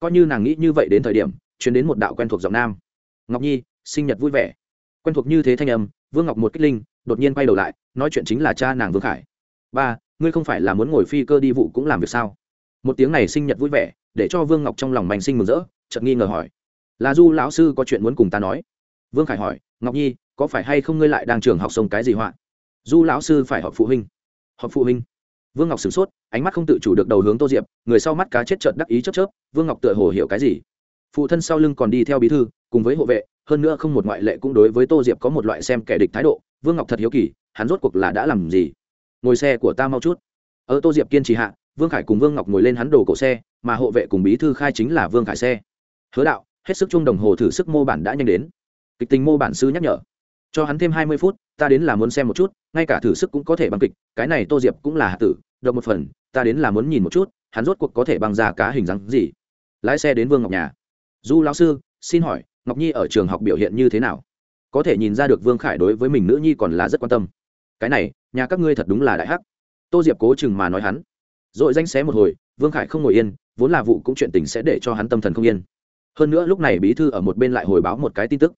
Coi như nàng nghĩ như vậy đến thời điểm chuyển đến một đạo quen thuộc giọng nam. Ngọc nhi, sinh nhật vui vẻ. Quen thuộc như thế thanh âm, vương ngọc một kích linh, đột nhiên quay đầu lại, nói chuyện chính là cha nàng vương khải. Ba, ngươi không phải là muốn ngồi phi cơ đi vụ cũng làm việc sao? Một tiếng này sinh nhật vui vẻ, để cho vương ngọc trong lòng bành sinh mừng rỡ, chợt nghi ngờ hỏi. Là du lão sư có chuyện muốn cùng ta nói? Vương khải hỏi. Ngọc nhi, có phải hay không ngươi lại đang trường học sông cái gì họa? Du lão sư phải họp phụ huynh. Họp phụ huynh? Vương ngọc sửng sốt, ánh mắt không tự chủ được đầu hướng tô diệp, người sau mắt cá chết trợt đắc ý chớp chớp, vương ngọc tựa hồ hiểu cái gì? Phụ thân sau lưng còn đi theo bí thư, cùng với hộ vệ, hơn nữa không một ngoại lệ cũng đối với tô diệp có một loại xem kẻ địch thái độ, vương ngọc thật hiếu kỳ, hắn rốt cuộc là đã làm gì? Ngồi xe của ta mau chút. Ở tô diệp kiên trì hạ, vương khải cùng vương ngọc ngồi lên hắn đồ cổ xe, mà hộ vệ cùng bí thư khai chính là vương khải xe. Hứa đạo, hết sức chung đồng hồ thử sức mô bản đã nhanh đến. Kịch tình mô bản sư nhắc nhở cho hắn thêm hai mươi phút, ta đến là muốn xem một chút, ngay cả thử sức cũng có thể bằng kịch, cái này tô diệp cũng là hạ tử, độc một phần, ta đến là muốn nhìn một chút, hắn rốt cuộc có thể băng ra cá hình dáng gì. Lái xe đến vương ngọc nhà. Du lão sư, xin hỏi, ngọc nhi ở trường học biểu hiện như thế nào? Có thể nhìn ra được vương khải đối với mình nữ nhi còn là rất quan tâm. Cái này, nhà các ngươi thật đúng là đại hắc. Tô diệp cố chừng mà nói hắn. R ồ i danh xé một hồi, vương khải không ngồi yên, vốn là vụ cũng chuyện tình sẽ để cho hắn tâm thần không yên. Hơn nữa lúc này bí thư ở một bên lại hồi báo một cái tin tức.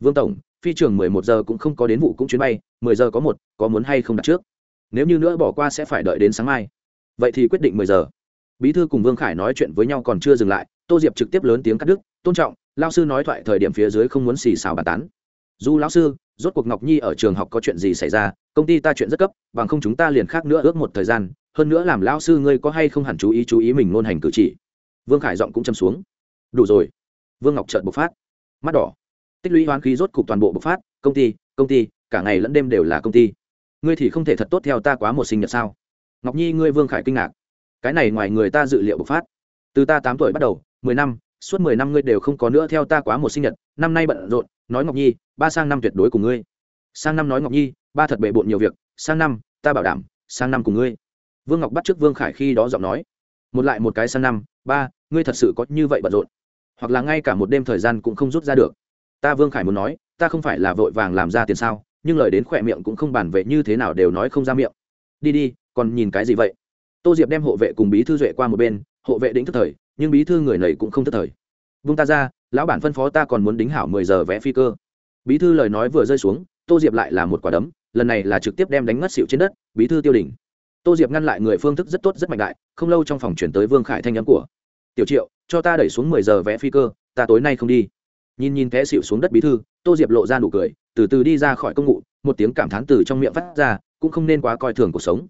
Vương tổng phi trường mười một giờ cũng không có đến vụ cũng chuyến bay, mười giờ có một, có muốn hay không đặt trước. Nếu như nữa bỏ qua sẽ phải đợi đến sáng mai. Vậy thì quyết định mười giờ. Bí thư cùng vương khải nói chuyện với nhau còn chưa dừng lại, tô diệp trực tiếp lớn tiếng cắt đứt, tôn trọng lao sư nói thoại thời điểm phía dưới không muốn xì xào bàn tán. Du lão sư, rốt cuộc ngọc nhi ở trường học có chuyện gì xảy ra, công ty ta chuyện rất cấp, bằng không chúng ta liền khác nữa ước một thời gian, hơn nữa làm lao sư ngươi có hay không hẳn chú ý chú ý mình ngôn hành cử chỉ. Vương khải giọng cũng châm xuống. Đủ rồi. Vương ngọc trợn bộc phát. Mắt đỏ tích lũy hoán khí rốt cục toàn bộ bộc phát, công ty công ty, cả ngày lẫn đêm đều là công ty. Ngươi thì không thể thật tốt theo ta quá một sinh nhật sao? Ngọc nhi, ngươi vương khải kinh ngạc. Cái này ngoài người ta dự liệu bộc phát. Từ ta tám tuổi bắt đầu, mười năm, suốt mười năm ngươi đều không có nữa theo ta quá một sinh nhật. Năm nay bận rộn, nói ngọc nhi, ba sang năm tuyệt đối của ngươi. Sang năm nói ngọc nhi, ba thật bệ bộn nhiều việc. Sang năm, ta bảo đảm, sang năm cùng ngươi. Vương ngọc bắt trước vương khải khi đó giọng nói. Một lại một cái sang năm, ba, ngươi thật sự có như vậy bận rộn. Hoặc là ngay cả một đêm thời gian cũng không rút ra được ta vương khải muốn nói, ta không phải là vội vàng làm ra tiền sao, nhưng lời đến khỏe miệng cũng không bàn vệ như thế nào đều nói không ra miệng. Đi đi, còn nhìn cái gì vậy? Tô diệp đem hộ vệ cùng bí thư duệ qua một bên, hộ vệ đính thức thời, nhưng bí thư người này cũng không thức thời. Vung ta ra, lão bản phân phó ta còn muốn đính hảo mười giờ vẽ phi cơ. Bí thư lời nói vừa rơi xuống, tô diệp lại là một quả đấm, lần này là trực tiếp đem đánh ngất xịu trên đất, bí thư tiêu đỉnh. Tô diệp ngăn lại người phương thức rất tốt, rất mạnh đại, không lâu trong phòng chuyển tới vương khải thanh nhắm của. Tiểu triệu, cho ta đẩy xuống mười giờ vẽ phi cơ, ta tối nay không đi nhìn nhìn té xịu xuống đất bí thư, tô diệp lộ ra nụ cười, từ từ đi ra khỏi công ngụ, một tiếng cảm thán từ trong miệng phát ra, cũng không nên quá coi thường cuộc sống.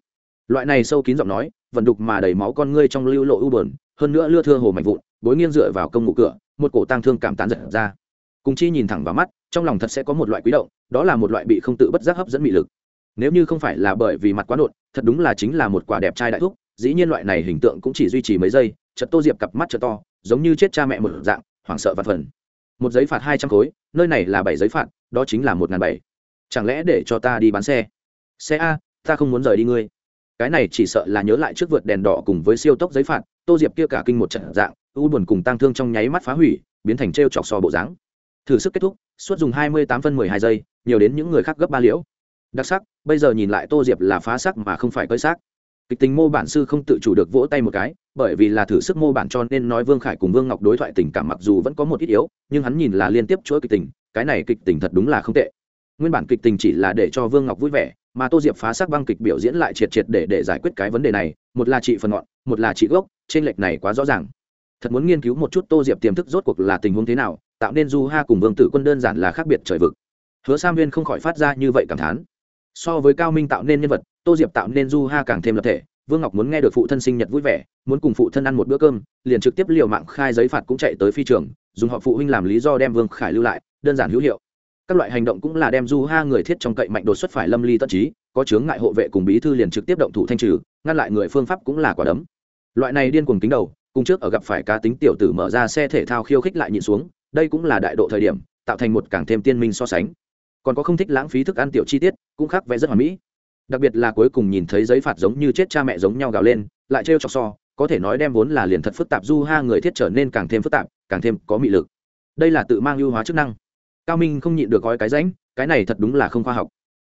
Loại này sâu kín giọng nói, vận đục mà đầy máu con ngươi trong lưu lộ u bờn hơn nữa lưa thưa hồ mạnh vụn, bối nghiêng dựa vào công ngụ cửa, một cổ tang thương cảm tán giật ra. Cùng chi nhìn thẳng vào mắt, trong lòng thật sẽ có một loại quý động, đó là một loại bị không tự bất giác hấp dẫn mị lực. Nếu như không phải là bởi vì mặt quá nộn, thật đúng là chính là một quả đẹp trai đại thúc, dĩ nhiên loại này hình tượng cũng chỉ duy trì mấy giây, chợt tô diệp cặp mắt chợt to, giống như chết cha mẹ một dạng, hoảng sợ và phần một giấy phạt hai trăm khối, nơi này là bảy giấy phạt, đó chính là một ngàn bảy. Chẳng lẽ để cho ta đi bán xe? Xe a, ta không muốn rời đi ngươi. Cái này chỉ sợ là nhớ lại trước vượt đèn đỏ cùng với siêu tốc giấy phạt, tô diệp kia cả kinh một trận dạng, u buồn cùng tang thương trong nháy mắt phá hủy, biến thành t r e o chọc so bộ dáng. Thử sức kết thúc, suốt dùng hai mươi tám phân mười hai giây, nhiều đến những người khác gấp ba liễu. Đặc sắc, bây giờ nhìn lại tô diệp là phá sắc mà không phải cơi xác. Kịch tình mô bản sư không tự chủ được vỗ tay một cái bởi vì là thử sức mô bản cho nên nói vương khải cùng vương ngọc đối thoại tình cảm mặc dù vẫn có một ít yếu, nhưng hắn nhìn là liên tiếp chuỗi kịch tình, cái này kịch tình thật đúng là không tệ. Nguyên bản kịch tình chỉ là để cho vương ngọc vui vẻ, mà tô diệp phá sắc băng kịch biểu diễn lại triệt triệt để để giải quyết cái vấn đề này, một là chị phần ngọn, một là chị gốc, trên lệch này quá rõ ràng. Thật muốn nghiên cứu một chút tô diệp tiềm thức rốt cuộc là tình huống thế nào, tạo nên du ha cùng vương tử quân đơn giản là khác biệt trời vực. Hứa sam viên không khỏi phát ra như vậy cảm thán. So với cao minh tạo nên nhân vật, tô diệp tạo nên du ha càng thêm lập thể vương ngọc muốn nghe được phụ thân sinh nhật vui vẻ, muốn cùng phụ thân ăn một bữa cơm, liền trực tiếp liều mạng khai giấy phạt cũng chạy tới phi trường, dùng họ phụ huynh làm lý do đem vương khải lưu lại, đơn giản hữu hiệu. Các loại hành động cũng là đem du ha người thiết trong cậy mạnh đột xuất phải lâm ly tận trí, có chướng ngại hộ vệ cùng bí thư liền trực tiếp động thủ thanh trừ, ngăn lại người phương pháp cũng là quả đấm. Loại này điên cuồng tính đầu, cùng trước ở gặp phải cá tính tiểu tử mở ra xe thể thao khiêu khích lại nhịn xuống, đây cũng là đại độ thời điểm, tạo thành một càng thêm tiên minh so sánh. Còn có không thích lãng phí thức ăn tiểu chi tiết, cũng khác vẽ rất hoàn mỹ đặc biệt là cuối cùng nhìn thấy giấy phạt giống như chết cha mẹ giống nhau gào lên lại trêu chọc so có thể nói đem vốn là liền thật phức tạp du ha người thiết trở nên càng thêm phức tạp càng thêm có mị lực. Đây là tự mang ưu hóa chức năng. Cao minh không nhịn được gói cái ránh, cái này thật đúng là không khoa học.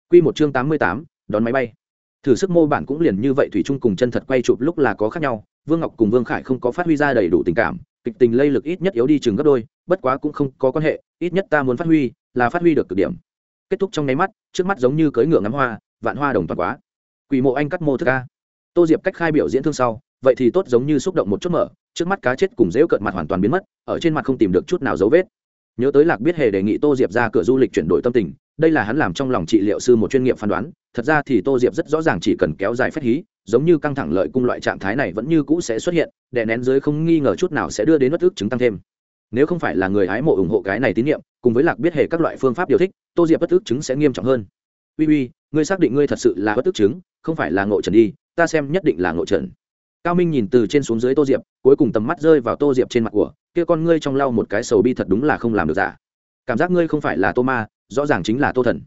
Q một chương tám mươi tám đón máy bay. Thử sức mô bản cũng liền như vậy thủy chung cùng chân thật quay chụp lúc là có khác nhau vương ngọc cùng vương khải không có phát huy ra đầy đủ tình cảm kịch tình lây lực ít nhất yếu đi chừng gấp đôi bất quá cũng không có quan hệ ít nhất ta muốn phát huy là phát huy được cực điểm. Kết thúc trong nháy mắt trước mắt giống như cưỡi ngựa ngắm hoa vạn hoa đồng toàn quá. Quỷ mộ anh cắt mô thức ca tô diệp cách khai biểu diễn thương sau, vậy thì tốt giống như xúc động một chút mở, trước mắt cá chết cùng dễu cợt mặt hoàn toàn biến mất, ở trên mặt không tìm được chút nào dấu vết. Nhớ tới lạc biết hề đề nghị tô diệp ra cửa du lịch chuyển đổi tâm tình, đây là hắn làm trong lòng trị liệu sư một chuyên nghiệp phán đoán, thật ra thì tô diệp rất rõ ràng chỉ cần kéo dài phép hí, giống như căng thẳng lợi cung loại trạng thái này vẫn như cũ sẽ xuất hiện, đè nén dưới không nghi ngờ chút nào sẽ đưa đến bất ức chứng tăng thêm. Nếu không phải là người hái mộ ủng hộ cái này tín nhiệm, cùng với lạc biết hề các loại phương pháp điều thích, tô diệp bất ức chứng sẽ nghiêm trọng hơn uy uy, ngươi xác định ngươi thật sự là bất tức chứng, không phải là ngộ trần đi, ta xem nhất định là ngộ trần. Cao minh nhìn từ trên xuống dưới tô diệp, cuối cùng tầm mắt rơi vào tô diệp trên mặt của, kia con ngươi trong lau một cái sầu bi thật đúng là không làm được giả cảm giác ngươi không phải là tô ma, rõ ràng chính là tô thần.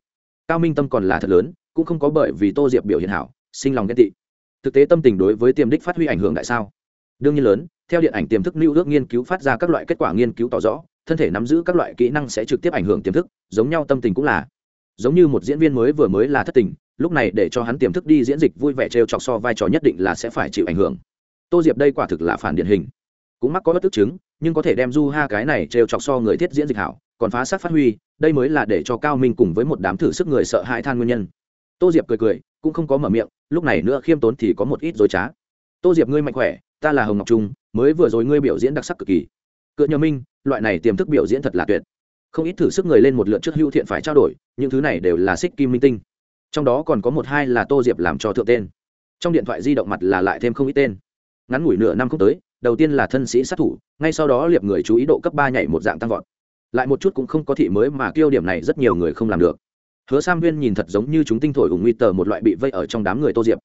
Cao minh tâm còn là thật lớn, cũng không có bởi vì tô diệp biểu hiện hảo, sinh lòng ghen tị. Thực tế tâm tình đối với tiềm đích phát huy ảnh hưởng tại sao? Đương nhiên lớn, theo điện ảnh tiềm thức lưu ước nghiên cứu phát ra các loại kết quả nghiên cứu tỏ rõ, thân thể nắm giữ các loại kỹ năng sẽ trực tiếp ảnh hưởng tiềm thức, giống nhau tâm tình cũng là giống như một diễn viên mới vừa mới là thất tình, lúc này để cho hắn tiềm thức đi diễn dịch vui vẻ trêu chọc so vai trò nhất định là sẽ phải chịu ảnh hưởng. Tô diệp đây quả thực là phản điển hình. Cũng mắc có bất tức chứng, nhưng có thể đem du ha cái này trêu chọc so người thiết diễn dịch hảo, còn phá sát phát huy, đây mới là để cho cao minh cùng với một đám thử sức người sợ hãi than nguyên nhân. Tô diệp cười cười, cũng không có mở miệng, lúc này nữa khiêm tốn thì có một ít dối trá. Tô diệp ngươi mạnh khỏe, ta là hồng ngọc trung, mới vừa rồi ngươi biểu diễn đặc sắc cực kỳ. Cựa nhờ minh, loại này tiềm thức biểu diễn thật là tuyệt không ít thử sức người lên một lượt trước hữu thiện phải trao đổi, những thứ này đều là xích kim minh tinh. Trong đó còn có một hai là tô diệp làm cho thượng tên. Trong điện thoại di động mặt là lại thêm không ít tên. Ngắn ngủi nửa năm không tới, đầu tiên là thân sĩ sát thủ, ngay sau đó liệp người chú ý độ cấp ba nhảy một dạng tăng vọt. Lại một chút cũng không có thị mới mà kêu điểm này rất nhiều người không làm được. Hứa sam huyên nhìn thật giống như chúng tinh thổi ủng nguy tờ một loại bị vây ở trong đám người tô diệp.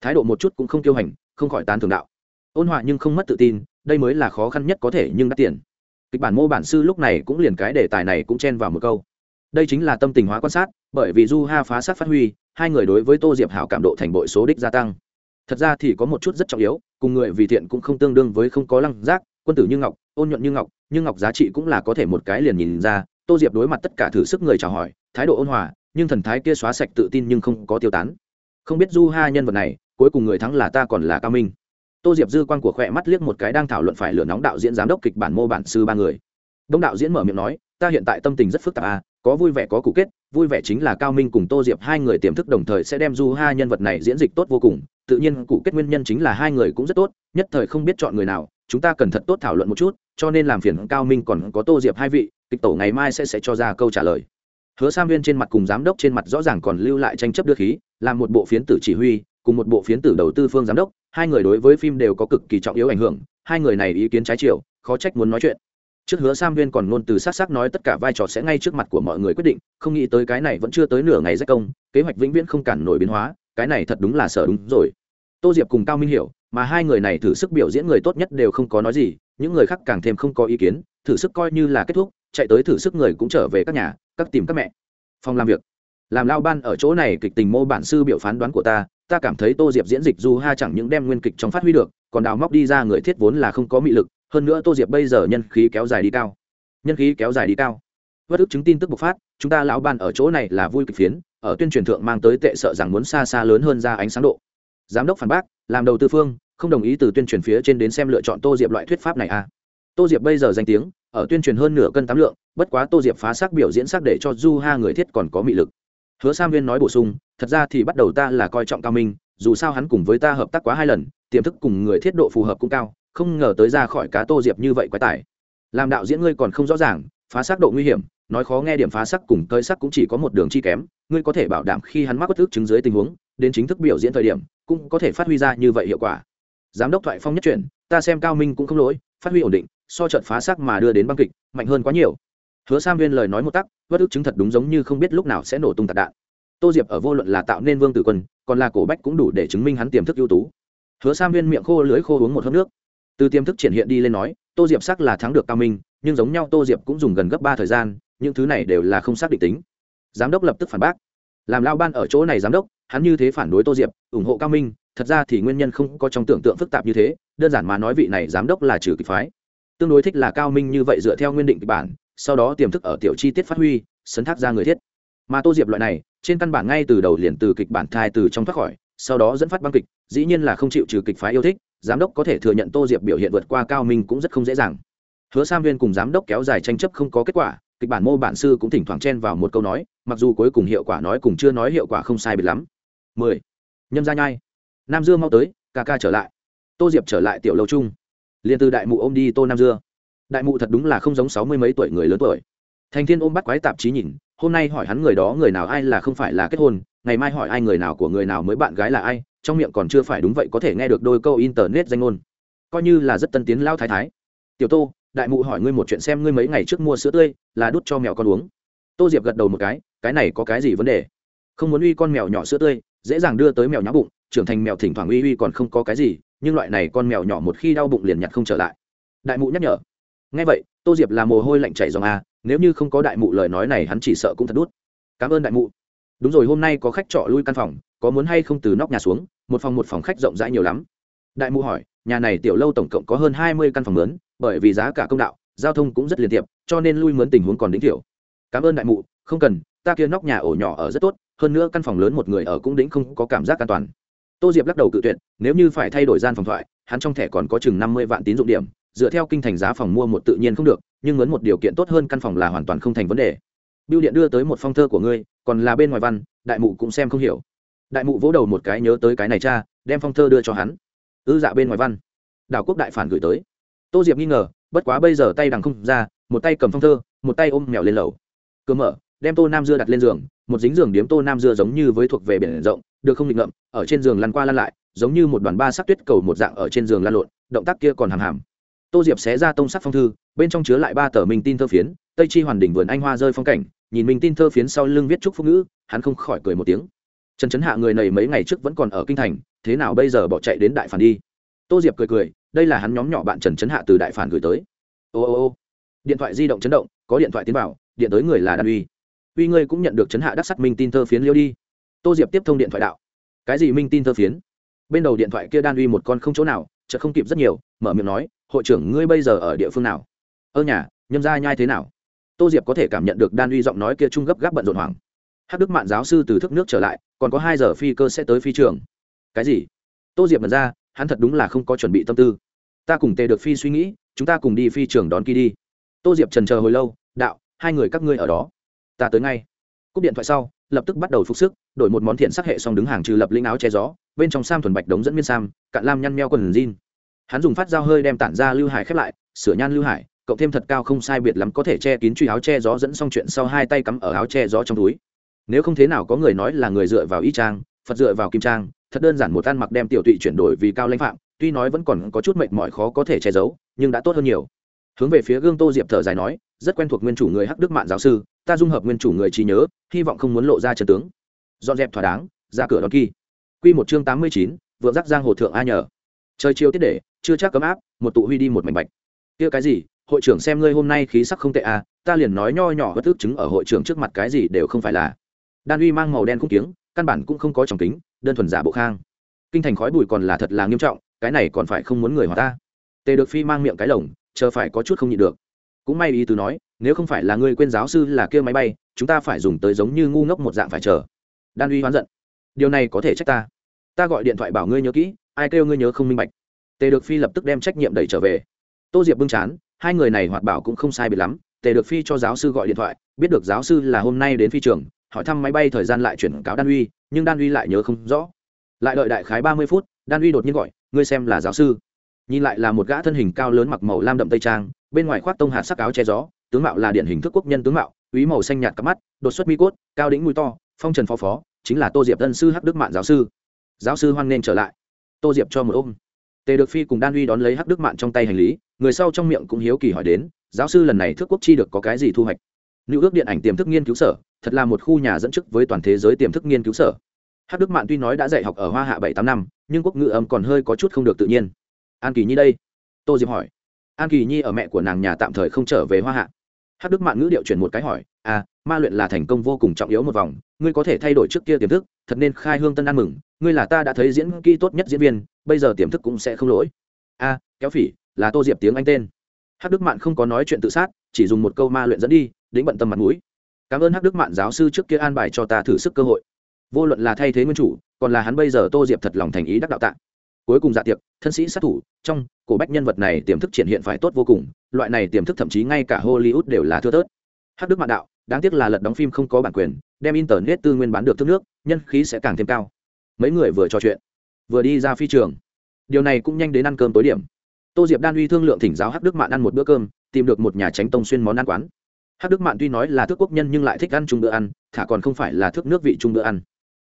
Thái độ một chút cũng không kiêu hành, không khỏi tán thường đạo. Ôn hòa nhưng không mất tự tin, đây mới là khó khăn nhất có thể nhưng đắt tiền kịch bản mô bản sư lúc này cũng liền cái đề tài này cũng chen vào một câu. Đây chính là tâm tình hóa quan sát, bởi vì du ha phá sát phát huy, hai người đối với tô diệp hảo cảm độ thành bội số đích gia tăng. Thật ra thì có một chút rất trọng yếu, cùng người vì thiện cũng không tương đương với không có lăng giác, quân tử như ngọc, ôn nhuận như ngọc, nhưng ngọc giá trị cũng là có thể một cái liền nhìn ra, tô diệp đối mặt tất cả thử sức người chào hỏi, thái độ ôn hòa, nhưng thần thái kia xóa sạch tự tin nhưng không có tiêu tán. Không biết du ha nhân vật này, cuối cùng người thắng là ta còn là cao minh tô diệp dư quan của khỏe mắt liếc một cái đang thảo luận phải lửa nóng đạo diễn giám đốc kịch bản mô bản sư ba người. Đông đạo diễn mở miệng nói, ta hiện tại tâm tình rất phức tạp à có vui vẻ có cụ kết, vui vẻ chính là cao minh cùng tô diệp hai người tiềm thức đồng thời sẽ đem du ha nhân vật này diễn dịch tốt vô cùng, tự nhiên cụ kết nguyên nhân chính là hai người cũng rất tốt, nhất thời không biết chọn người nào, chúng ta cần thật tốt thảo luận một chút, cho nên làm phiền cao minh còn có tô diệp hai vị, kịch tổ ngày mai sẽ sẽ cho ra câu trả lời. Hứa sam viên trên mặt cùng giám đốc trên mặt rõ ràng còn lưu lại tranh chấp đưa khí, làm một bộ phiến tử chỉ huy cùng một bộ phiến tử đầu tư phương giám đốc, hai người đối với phim đều có cực kỳ trọng yếu ảnh hưởng, hai người này ý kiến trái chiều, khó trách muốn nói chuyện. Trước hứa sam viên còn ngôn từ s á c s á c nói tất cả vai trò sẽ ngay trước mặt của mọi người quyết định, không nghĩ tới cái này vẫn chưa tới nửa ngày rách công, kế hoạch vĩnh viễn không cản nổi biến hóa, cái này thật đúng là sở đúng rồi. Tô diệp cùng cao minh hiểu, mà hai người này thử sức biểu diễn người tốt nhất đều không có nói gì, những người khác càng thêm không có ý kiến, thử sức coi như là kết thúc, chạy tới thử sức người cũng trở về các nhà, các tìm các mẹ. Phòng làm việc. Làm lao ban ở chỗ này kịch tình mô bản sư biểu phán đoán của ta ta cảm thấy tô diệp diễn dịch du ha chẳng những đem nguyên kịch trong phát huy được, còn đào móc đi ra người thiết vốn là không có mị lực, hơn nữa tô diệp bây giờ nhân khí kéo dài đi cao. Nhân khí kéo dài đi cao. Vất ức chứng tin tức bộc phát, chúng ta lão ban ở chỗ này là vui kịch phiến, ở tuyên truyền thượng mang tới tệ sợ rằng muốn xa xa lớn hơn ra ánh sáng độ. Giám đốc phản bác, làm đầu tư phương, không đồng ý từ tuyên truyền phía trên đến xem lựa chọn tô diệp loại thuyết pháp này à. Tô diệp bây giờ danh tiếng, ở tuyên truyền hơn nửa cân tám lượng, bất quá tô diệp phá xác biểu diễn xác để cho du ha người thiết còn có mị lực hứa sam viên nói bổ sung, thật ra thì bắt đầu ta là coi trọng cao minh, dù sao hắn cùng với ta hợp tác quá hai lần, tiềm thức cùng người thiết độ phù hợp cũng cao, không ngờ tới ra khỏi cá tô diệp như vậy quái tải làm đạo diễn ngươi còn không rõ ràng, phá xác độ nguy hiểm, nói khó nghe điểm phá sắc cùng cơi sắc cũng chỉ có một đường chi kém, ngươi có thể bảo đảm khi hắn mắc bất thức chứng dưới tình huống, đến chính thức biểu diễn thời điểm, cũng có thể phát huy ra như vậy hiệu quả. Giám đốc thoại phong nhất chuyển, ta xem cao minh cũng không lỗi, phát huy ổn định, so trận phá sắc mà đưa đến băng kịch, mạnh hơn quá nhiều hứa sam viên lời nói một tắc, bất ức chứng thật đúng giống như không biết lúc nào sẽ nổ tung tạc đạn. Tô diệp ở vô luận là tạo nên vương tử quân, còn là cổ bách cũng đủ để chứng minh hắn tiềm thức ưu tú. Hứa sam viên miệng khô lưới khô uống một hớp nước. Từ tiềm thức triển hiện đi lên nói, tô diệp sắc là thắng được cao minh, nhưng giống nhau tô diệp cũng dùng gần gấp ba thời gian, những thứ này đều là không xác định tính. Giám đốc lập tức phản bác. Làm lao ban ở chỗ này giám đốc, hắn như thế phản đối tô diệp, ủng hộ cao minh, thật ra thì nguyên nhân không có trong tưởng tượng phức tạp như thế, đơn giản mà nói vị này giám đốc là trừ kịch phái. Tương đối thích là cao minh như vậy dựa theo nguyên định kịch bản sau đó tiềm thức ở tiểu chi tiết phát huy, sấn thác ra người thiết. Mà tô diệp loại này, trên căn bản ngay từ đầu liền từ kịch bản thai từ trong thoát khỏi, sau đó dẫn phát băng kịch, dĩ nhiên là không chịu trừ kịch phái yêu thích, giám đốc có thể thừa nhận tô diệp biểu hiện vượt qua cao minh cũng rất không dễ dàng. Hứa sam viên cùng giám đốc kéo dài tranh chấp không có kết quả, kịch bản mô bản sư cũng thỉnh thoảng chen vào một câu nói, mặc dù cuối cùng hiệu quả nói cùng chưa nói hiệu quả không sai biệt lắm. Mười. Nhâm ra nhai. Nam dương mau tới, ca ca trở lại. Tô diệp trở lại tiểu lâu chung. Liền từ đại mụ ôm đi tô nam dưa đại mụ thật đúng là không giống sáu mươi mấy tuổi người lớn tuổi. Thành thiên ôm bắt quái tạp chí nhìn, hôm nay hỏi hắn người đó người nào ai là không phải là kết hôn, ngày mai hỏi ai người nào của người nào mới bạn gái là ai, trong miệng còn chưa phải đúng vậy có thể nghe được đôi câu internet danh ngôn. Coi như là rất tân tiến lao thái thái. Tiểu tô, đại mụ hỏi ngươi một chuyện xem ngươi mấy ngày trước mua sữa tươi, là đút cho mèo con uống. Tô diệp gật đầu một cái cái này có cái gì vấn đề? Không muốn uy con mèo nhỏ sữa tươi, dễ dàng đưa tới mèo nháo bụng, trưởng thành mèo thỉnh thoảng uy uy còn không có cái gì, nhưng loại này con mèo nhỏ một khi đau bụng liền nhặt không trở lại. Đại mụ nhắc nhở ngay vậy, tô diệp là mồ hôi lạnh chảy dòng a nếu như không có đại mụ lời nói này hắn chỉ sợ cũng thật đút. Cảm ơn đại mụ. Đúng rồi, hôm nay có khách trọ lui căn phòng, có muốn hay không từ nóc nhà xuống, một phòng một phòng khách rộng rãi nhiều lắm. Đại mụ hỏi, nhà này tiểu lâu tổng cộng có hơn hai mươi căn phòng lớn, bởi vì giá cả công đạo, giao thông cũng rất liên tiệp, cho nên lui mướn tình huống còn đính thiểu. Cảm ơn đại mụ, không cần, ta kia nóc nhà ổ nhỏ ở rất tốt, hơn nữa căn phòng lớn một người ở cũng đính không có cảm giác an toàn. Tô diệp lắc đầu cự tuyệt, nếu như phải thay đổi gian phòng thoại, hắn trong thẻ còn có chừng năm mươi vạn tín dụng điểm dựa theo kinh thành giá phòng mua một tự nhiên không được, nhưng muốn một điều kiện tốt hơn căn phòng là hoàn toàn không thành vấn đề. Biêu điện đưa tới một phong thơ của ngươi, còn là bên ngoài văn, đại mụ cũng xem không hiểu. Đại mụ vỗ đầu một cái nhớ tới cái này cha, đem phong thơ đưa cho hắn. Ư dạ bên ngoài văn. Đảo quốc đại phản gửi tới. Tô diệp nghi ngờ, bất quá bây giờ tay đằng không ra, một tay cầm phong thơ, một tay ôm mèo lên lầu. Cơ mở, đem tô nam dưa đặt lên giường, một dính giường điếm tô nam dưa giống như với thuộc về biển rộng, được không định ngậm ở trên giường lăn qua lăn lại, giống như một đoàn ba sắc tuyết cầu một dạng ở trên giường lăn lộn, động tác kia còn hàm hàm tô diệp xé ra tông sắc phong thư, bên trong chứa lại ba tờ minh tin thơ phiến, tây chi hoàn đỉnh vườn anh hoa rơi phong cảnh, nhìn minh tin thơ phiến sau lưng viết chúc phúc ngữ, hắn không khỏi cười một tiếng. Trần trấn hạ người này mấy ngày trước vẫn còn ở kinh thành, thế nào bây giờ bỏ chạy đến đại phản đi? Tô diệp cười cười, đây là hắn nhóm nhỏ bạn trần trấn hạ từ đại phản gửi tới. Ô ô ô. Điện thoại di động chấn động, có điện thoại tiến vào, điện tới người là đàn uy. Uy ngươi cũng nhận được Trấn hạ đắc sắc minh tin thơ phiến liêu đi. Tô diệp tiếp thông điện thoại đạo. Cái gì minh tin thơ phiến? Bên đầu điện thoại kia đan uy một con không chỗ nào chợt không kịp rất nhiều, mở miệng nói, hội trưởng, ngươi bây giờ ở địa phương nào? Ơ nhà, nhâm ra nhai thế nào? Tô diệp có thể cảm nhận được đan uy giọng nói kia trung gấp gáp bận rộn hoảng. Hát đức mạn giáo sư từ thức nước trở lại, còn có hai giờ phi cơ sẽ tới phi trường. Cái gì? Tô diệp mật ra, hắn thật đúng là không có chuẩn bị tâm tư. Ta cùng tề được phi suy nghĩ, chúng ta cùng đi phi trường đón kỳ đi. Tô diệp trần chờ hồi lâu, đạo, hai người các ngươi ở đó. Ta tới ngay. Cúp điện thoại sau, lập tức bắt đầu phục sức, đổi một món thiện sắc hệ xong đứng hàng trừ lập lĩnh áo che gió, bên trong sam thuần bạch đống dẫn miên sam, cạn lam nhăn meo quần jean hắn dùng phát dao hơi đem tản ra lưu hải khép lại, sửa nhan lưu hải, cộng thêm thật cao không sai biệt lắm có thể che kín truy áo che gió dẫn xong chuyện sau hai tay cắm ở áo che gió trong túi. Nếu không thế nào có người nói là người dựa vào y trang phật dựa vào kim trang thật đơn giản một ăn mặc đem tiểu tụy chuyển đổi vì cao lãnh phạm, tuy nói vẫn còn có chút mệt mỏi khó có thể che giấu, nhưng đã tốt hơn nhiều. Hướng về phía gương tô diệp thở dài nói, rất quen thuộc nguyên chủ người hắc đức mạng giáo sư, ta dung hợp nguyên chủ người trí nhớ, hy vọng không muốn lộ ra trần tướng. Dọn dẹp thỏa đáng, ra cửa đón kỳ. Q một chương tám mươi chín, vượng giác giang hồ thượng a nhờ. Trời chiều tiết để chưa chắc cấm áp, một tụ huy đi một mảnh bạch. Kia cái gì? Hội trưởng xem ngươi hôm nay khí sắc không tệ à ta liền nói nho nhỏ bất tức chứng ở hội trưởng trước mặt cái gì đều không phải là. Đan uy mang màu đen khung tiếng căn bản cũng không có tròng kính, đơn thuần giả bộ khang. Kinh thành khói bụi còn là thật là nghiêm trọng, cái này còn phải không muốn người hòa ta. Tề được phi mang miệng cái lồng, chờ phải có chút không nhịn được. Cũng may ý tứ nói, nếu không phải là ngươi quên giáo sư là kia máy bay, chúng ta phải dùng tới giống như ngu ngốc một dạng phải chờ. Đan uy hoán giận. Điều này có thể trách ta. Ta gọi điện thoại bảo ngươi nhớ kỹ, ai kêu ngươi nhớ không minh bạch tề được phi lập tức đem trách nhiệm đẩy trở về. Tô diệp bưng chán, hai người này hoạt bảo cũng không sai biệt lắm, tề được phi cho giáo sư gọi điện thoại, biết được giáo sư là hôm nay đến phi trường, hỏi thăm máy bay thời gian lại chuyển cáo đan uy, nhưng đan uy lại nhớ không rõ. Lại đợi đại khái ba mươi phút, đan uy đột nhiên gọi, ngươi xem là giáo sư. Nhìn lại là một gã thân hình cao lớn mặc màu lam đậm tây trang, bên ngoài khoác tông hạt sắc áo che gió, tướng mạo là điển hình thức quốc nhân tướng mạo, úy màu xanh nhạt cắp mắt, đột xuất mi cốt, cao đĩnh mũi to, phong trần phó phó, chính là tô diệp tân sư hắc đức mạn giáo sư. Giáo sư hoan nên trở lại. Tô diệp cho một ôm tề được phi cùng đan uy đón lấy hắc đức mạn trong tay hành lý, người sau trong miệng cũng hiếu kỳ hỏi đến, giáo sư, lần này thước quốc chi được có cái gì thu hoạch? Nữ ước điện ảnh tiềm thức nghiên cứu sở, thật là một khu nhà dẫn chức với toàn thế giới tiềm thức nghiên cứu sở. Hắc đức mạn tuy nói đã dạy học ở hoa hạ bảy tám năm, nhưng quốc ngữ âm còn hơi có chút không được tự nhiên. An kỳ nhi đây. Tô diệp hỏi. An kỳ nhi ở mẹ của nàng nhà tạm thời không trở về hoa hạ. Hắc đức mạn ngữ điệu chuyển một cái hỏi à ma luyện là thành công vô cùng trọng yếu một vòng, ngươi có thể thay đổi trước kia tiềm thức, thật nên khai hương tân ăn mừng, ngươi là ta đã thấy diễn kỹ tốt nhất diễn viên, bây giờ tiềm thức cũng sẽ không lỗi. A, kéo phỉ, là tô diệp tiếng anh tên. Hắc đức mạn không có nói chuyện tự sát, chỉ dùng một câu ma luyện dẫn đi đĩnh bận tâm mặt mũi. Cảm ơn hắc đức mạn giáo sư trước kia an bài cho ta thử sức cơ hội. Vô luận là thay thế nguyên chủ, còn là hắn bây giờ tô diệp thật lòng thành ý đắc đạo tạng. Cuối cùng dạ tiệc, thân sĩ sát thủ, trong cổ bách nhân vật này tiềm thức triển hiện phải tốt vô cùng, loại này tiềm thức thậm chí ngay cả hollywood đều là thưa thớt. Hắc đức mạn đạo đáng tiếc là lật đóng phim không có bản quyền, đem internet tư nguyên bán được thức nước, nhân khí sẽ càng thêm cao. Mấy người vừa trò chuyện, vừa đi ra phi trường. Điều này cũng nhanh đến ăn cơm tối điểm. Tô diệp đan uy thương lượng thỉnh giáo hắc đức mạn ăn một bữa cơm, tìm được một nhà tránh tông xuyên món ăn quán. Hắc đức mạn tuy nói là thức quốc nhân nhưng lại thích ăn chung bữa ăn, thả còn không phải là thức nước vị chung bữa ăn.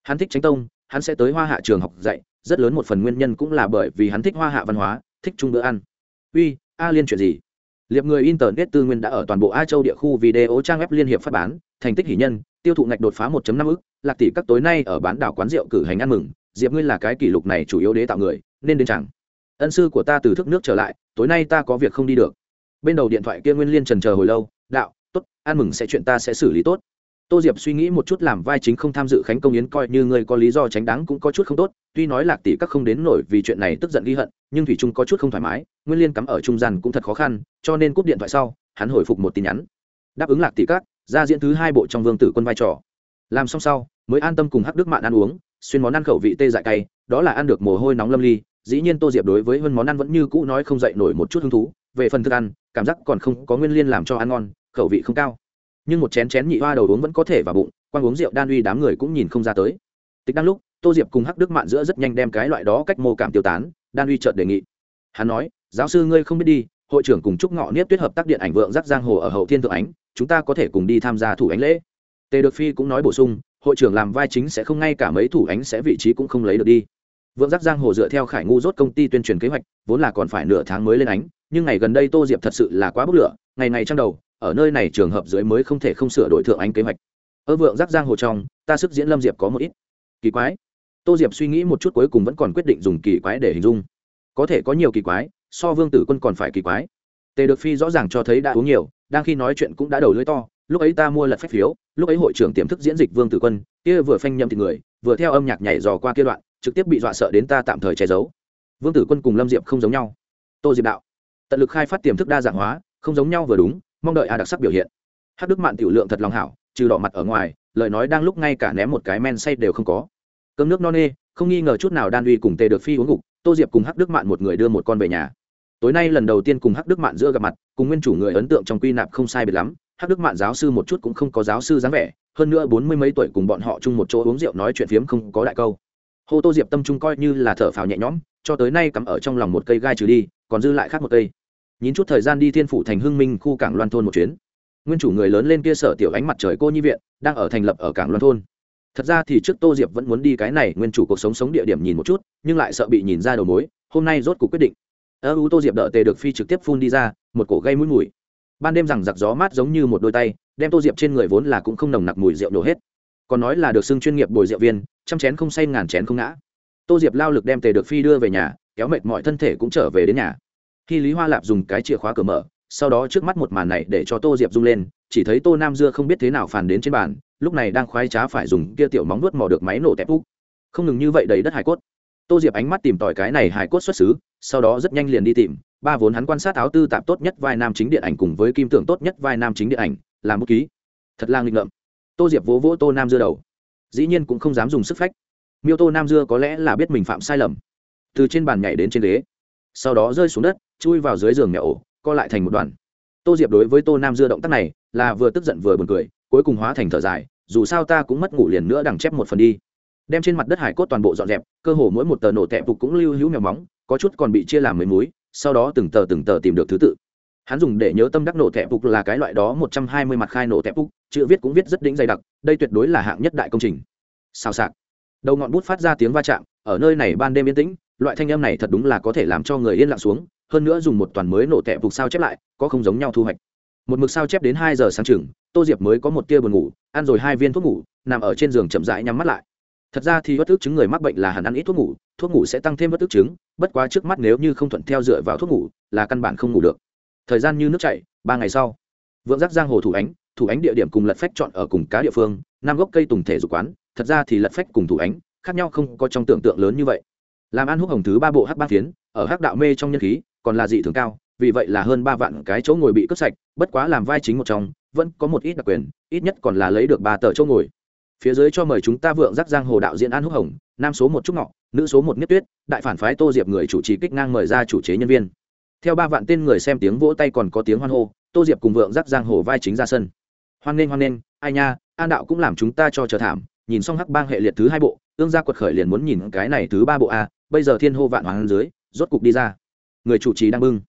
Hắn thích tránh tông, hắn sẽ tới hoa hạ trường học dạy, rất lớn một phần nguyên nhân cũng là bởi vì hắn thích hoa hạ văn hóa, thích chung bữa ăn. Uy, a liên chuyện gì? Liệp người internet tư nguyên đã ở toàn bộ a châu địa khu video trang web liên hiệp phát bán, thành tích hỷ nhân, tiêu thụ ngạch đột phá 1.5 ức, lạc tỷ các tối nay ở bán đảo quán rượu cử hành ăn mừng, diệp ngươi là cái kỷ lục này chủ yếu đế tạo người, nên đến chẳng. Ân sư của ta từ thức nước trở lại, tối nay ta có việc không đi được. Bên đầu điện thoại kia nguyên liên trần chờ hồi lâu, đạo, tốt, ăn mừng sẽ chuyện ta sẽ xử lý tốt tô diệp suy nghĩ một chút làm vai chính không tham dự khánh công yến coi như ngươi có lý do tránh đáng cũng có chút không tốt, tuy nói lạc tỷ các không đến nổi vì chuyện này tức giận ghi hận, nhưng thủy trung có chút không thoải mái, nguyên liên cắm ở trung gian cũng thật khó khăn, cho nên cúp điện thoại sau, hắn hồi phục một tin nhắn. Đáp ứng lạc tỷ các, ra diễn thứ hai bộ trong vương tử quân vai trò. Làm xong sau, mới an tâm cùng hắc đức mạn ăn uống, xuyên món ăn khẩu vị tê dại cay, đó là ăn được mồ hôi nóng lâm ly, dĩ nhiên tô diệp đối với hơn món ăn vẫn như cũ nói không dậy nổi một chút hứng thú, về phần thức ăn, cảm giác còn không có nguyên liên làm cho ăn ngon, khẩu vị không cao nhưng một chén chén nhị hoa đầu uống vẫn có thể vào bụng quan uống rượu đan uy đám người cũng nhìn không ra tới. Tịch đang lúc, tô diệp cùng hắc đức mạn giữa rất nhanh đem cái loại đó cách mô cảm tiêu tán, đan uy chợt đề nghị. Hắn nói, giáo sư ngươi không biết đi, hội trưởng cùng chúc ngọ niết tuyết hợp tác điện ảnh vượng giác giang hồ ở hậu thiên thượng ánh, chúng ta có thể cùng đi tham gia thủ ánh lễ. Tề được phi cũng nói bổ sung, hội trưởng làm vai chính sẽ không ngay cả mấy thủ ánh sẽ vị trí cũng không lấy được đi. Vượng giác giang hồ dựa theo khải ngu rốt công ty tuyên truyền kế hoạch, vốn là còn phải nửa tháng mới lên ánh, nhưng ngày gần đây tô diệp thật sự là quá bốc lửa, ngày ngày trong đầu ở nơi này trường hợp dưới mới không thể không sửa đổi thượng ánh kế hoạch. Ở vượng giác giang hồ trong, ta sức diễn lâm diệp có một ít. Kỳ quái. Tô diệp suy nghĩ một chút cuối cùng vẫn còn quyết định dùng kỳ quái để hình dung. Có thể có nhiều kỳ quái, so vương tử quân còn phải kỳ quái. Tề được phi rõ ràng cho thấy đã uống nhiều, đang khi nói chuyện cũng đã đầu lưỡi to, lúc ấy ta mua lật phép phiếu, lúc ấy hội trưởng tiềm thức diễn dịch vương tử quân, kia vừa phanh nhầm thì người, vừa theo âm nhạc nhảy dò qua kia đoạn, trực tiếp bị dọa sợ đến ta tạm thời che giấu. Vương tử quân cùng lâm diệp không giống nhau. Tô diệp đạo, tận lực khai phát tiềm thức đa dạng hóa, không giống nhau vừa đúng mong đợi a đặc sắc biểu hiện. Hát đức mạn tiểu lượng thật lòng hảo, trừ đỏ mặt ở ngoài, lời nói đang lúc ngay cả ném một cái men say đều không có. Cơm nước no nê, không nghi ngờ chút nào đan uy cùng tề được phi uống gục tô diệp cùng hắc đức mạn một người đưa một con về nhà. Tối nay lần đầu tiên cùng hắc đức mạn giữa gặp mặt, cùng nguyên chủ người ấn tượng trong quy nạp không sai biệt lắm, hắc đức mạn giáo sư một chút cũng không có giáo sư dáng vẻ, hơn nữa bốn mươi mấy tuổi cùng bọn họ chung một chỗ uống rượu nói chuyện phiếm không có đại câu. Hô tô diệp tâm trung coi như là thở phào nhẹ nhõm, cho tới nay cắm ở trong lòng một cây gai trừ đi, còn dư lại khác một cây nhìn chút thời gian đi thiên phủ thành hưng minh khu cảng loan thôn một chuyến. Nguyên chủ người lớn lên kia sở tiểu ánh mặt trời cô nhi viện, đang ở thành lập ở cảng loan thôn. Thật ra thì trước tô diệp vẫn muốn đi cái này, nguyên chủ cuộc sống sống địa điểm nhìn một chút, nhưng lại sợ bị nhìn ra đầu mối, hôm nay rốt cuộc quyết định. Ơ, u tô diệp đợi tề được phi trực tiếp phun đi ra, một cổ gây mũi mùi. Ban đêm rằng giặc gió mát giống như một đôi tay, đem tô diệp trên người vốn là cũng không nồng nặc mùi rượu đổ hết. Còn nói là được xưng chuyên nghiệp bồi rượu viên, trăm chén không say ngàn chén không ngã. Tô diệp lao lực đem tề được phi đưa về nhà, kéo mệt mọi thân thể cũng trở về đến nhà khi lý hoa lạp dùng cái chìa khóa cửa mở, sau đó trước mắt một màn này để cho tô diệp rung lên, chỉ thấy tô nam dưa không biết thế nào phản đến trên bàn, lúc này đang khoái trá phải dùng kia tiểu móng nuốt mò được máy nổ tép úc. Không ngừng như vậy đầy đất hải cốt. Tô diệp ánh mắt tìm tòi cái này hải cốt xuất xứ, sau đó rất nhanh liền đi tìm, ba vốn hắn quan sát áo tư tạp tốt nhất vai nam chính điện ảnh cùng với kim tưởng tốt nhất vai nam chính điện ảnh, làm bút ký. Thật là nghịch ngợm. Tô diệp vỗ vỗ tô nam dưa đầu. Dĩ nhiên cũng không dám dùng sức phách. Miêu tô nam dưa có lẽ là biết mình phạm sai lầm. Từ trên bàn nhảy đến trên ghế. Sau đó rơi xuống đất chui vào dưới giường nhà ổ, co lại thành một đoàn. Tô diệp đối với tô nam dưa động tác này là vừa tức giận vừa buồn cười, cuối cùng hóa thành thở dài, dù sao ta cũng mất ngủ liền nữa đằng chép một phần đi. Đem trên mặt đất hải cốt toàn bộ dọn dẹp, cơ hồ mỗi một tờ nổ tẹp phục cũng lưu hữu mèo móng, có chút còn bị chia làm mấy múi, sau đó từng tờ từng tờ tìm được thứ tự. Hắn dùng để nhớ tâm đắc nổ tẹp phục là cái loại đó một trăm hai mươi mặt khai nổ tẹp phục, chữ viết cũng viết rất đĩnh dày đặc, đây tuyệt đối là hạng nhất đại công trình. Sao sạc đầu ngọn bút phát ra tiếng va chạm, ở nơi này ban đêm yên tĩnh, loại thanh âm này thật đúng là có thể làm cho người yên lặng xuống hơn nữa dùng một toàn mới nổ tẹp phục sao chép lại, có không giống nhau thu hoạch. Một mực sao chép đến hai giờ sáng chừng, tô diệp mới có một tia buồn ngủ, ăn rồi hai viên thuốc ngủ, nằm ở trên giường chậm rãi nhắm mắt lại. Thật ra thì bất ức chứng người mắc bệnh là hẳn ăn ít thuốc ngủ thuốc ngủ sẽ tăng thêm bất ức chứng, bất quá trước mắt nếu như không thuận theo dựa vào thuốc ngủ, là căn bản không ngủ được. Thời gian như nước chảy, ba ngày sau, vượng giác giang hồ thủ ánh thủ ánh địa điểm cùng lật phách chọn ở cùng cá địa phương, năm gốc cây tùng thể dục quán, thật ra thì lật phách cùng thủ ánh, khác nhau không có trong tưởng tượng lớn như vậy. Làm ăn húc hồng thứ ba bộ hắc ba phiến, ở hắc đạo mê trong nhân khí còn là dị thường cao, vì vậy là hơn ba vạn cái chỗ ngồi bị cướp sạch, bất quá làm vai chính một trong, vẫn có một ít đặc quyền, ít nhất còn là lấy được ba tờ chỗ ngồi. Phía dưới cho mời chúng ta vượng giác giang hồ đạo diễn an húc hồng, nam số một trúc ngọ, nữ số một nhất tuyết, đại phản phái tô diệp người chủ trì kích ngang mời ra chủ chế nhân viên. Theo ba vạn tên người xem tiếng vỗ tay còn có tiếng hoan hô, tô diệp cùng vượng giác giang hồ vai chính ra sân. Hoan nghênh hoan nghênh, ai nha, an đạo cũng làm chúng ta cho chờ thảm, nhìn xong hắc bang hệ liệt thứ hai bộ, ương gia quật khởi liền muốn nhìn cái này thứ ba bộ a, bây giờ thiên hô vạn hoàng dưới, rốt cục đi ra người chủ trì đang bưng.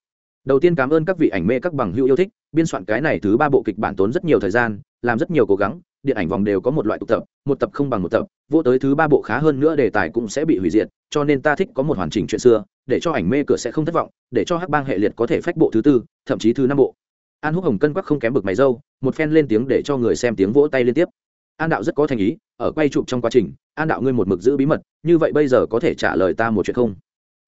Đầu tiên cảm ơn các vị ảnh mê các bằng hữu yêu thích, biên soạn cái này thứ ba bộ kịch bản tốn rất nhiều thời gian, làm rất nhiều cố gắng, điện ảnh vòng đều có một loại tụ tập, một tập không bằng một tập, vô tới thứ ba bộ khá hơn nữa đề tài cũng sẽ bị hủy diệt, cho nên ta thích có một hoàn chỉnh chuyện xưa, để cho ảnh mê cửa sẽ không thất vọng, để cho hắc bang hệ liệt có thể phách bộ thứ tư, thậm chí thứ năm bộ. An húc hồng cân quắc không kém bực mày dâu, một phen lên tiếng để cho người xem tiếng vỗ tay liên tiếp. An đạo rất có thành ý, ở quay chụp trong quá trình, an đạo ngươi một mực giữ bí mật, như vậy bây giờ có thể trả lời ta một chuyện không?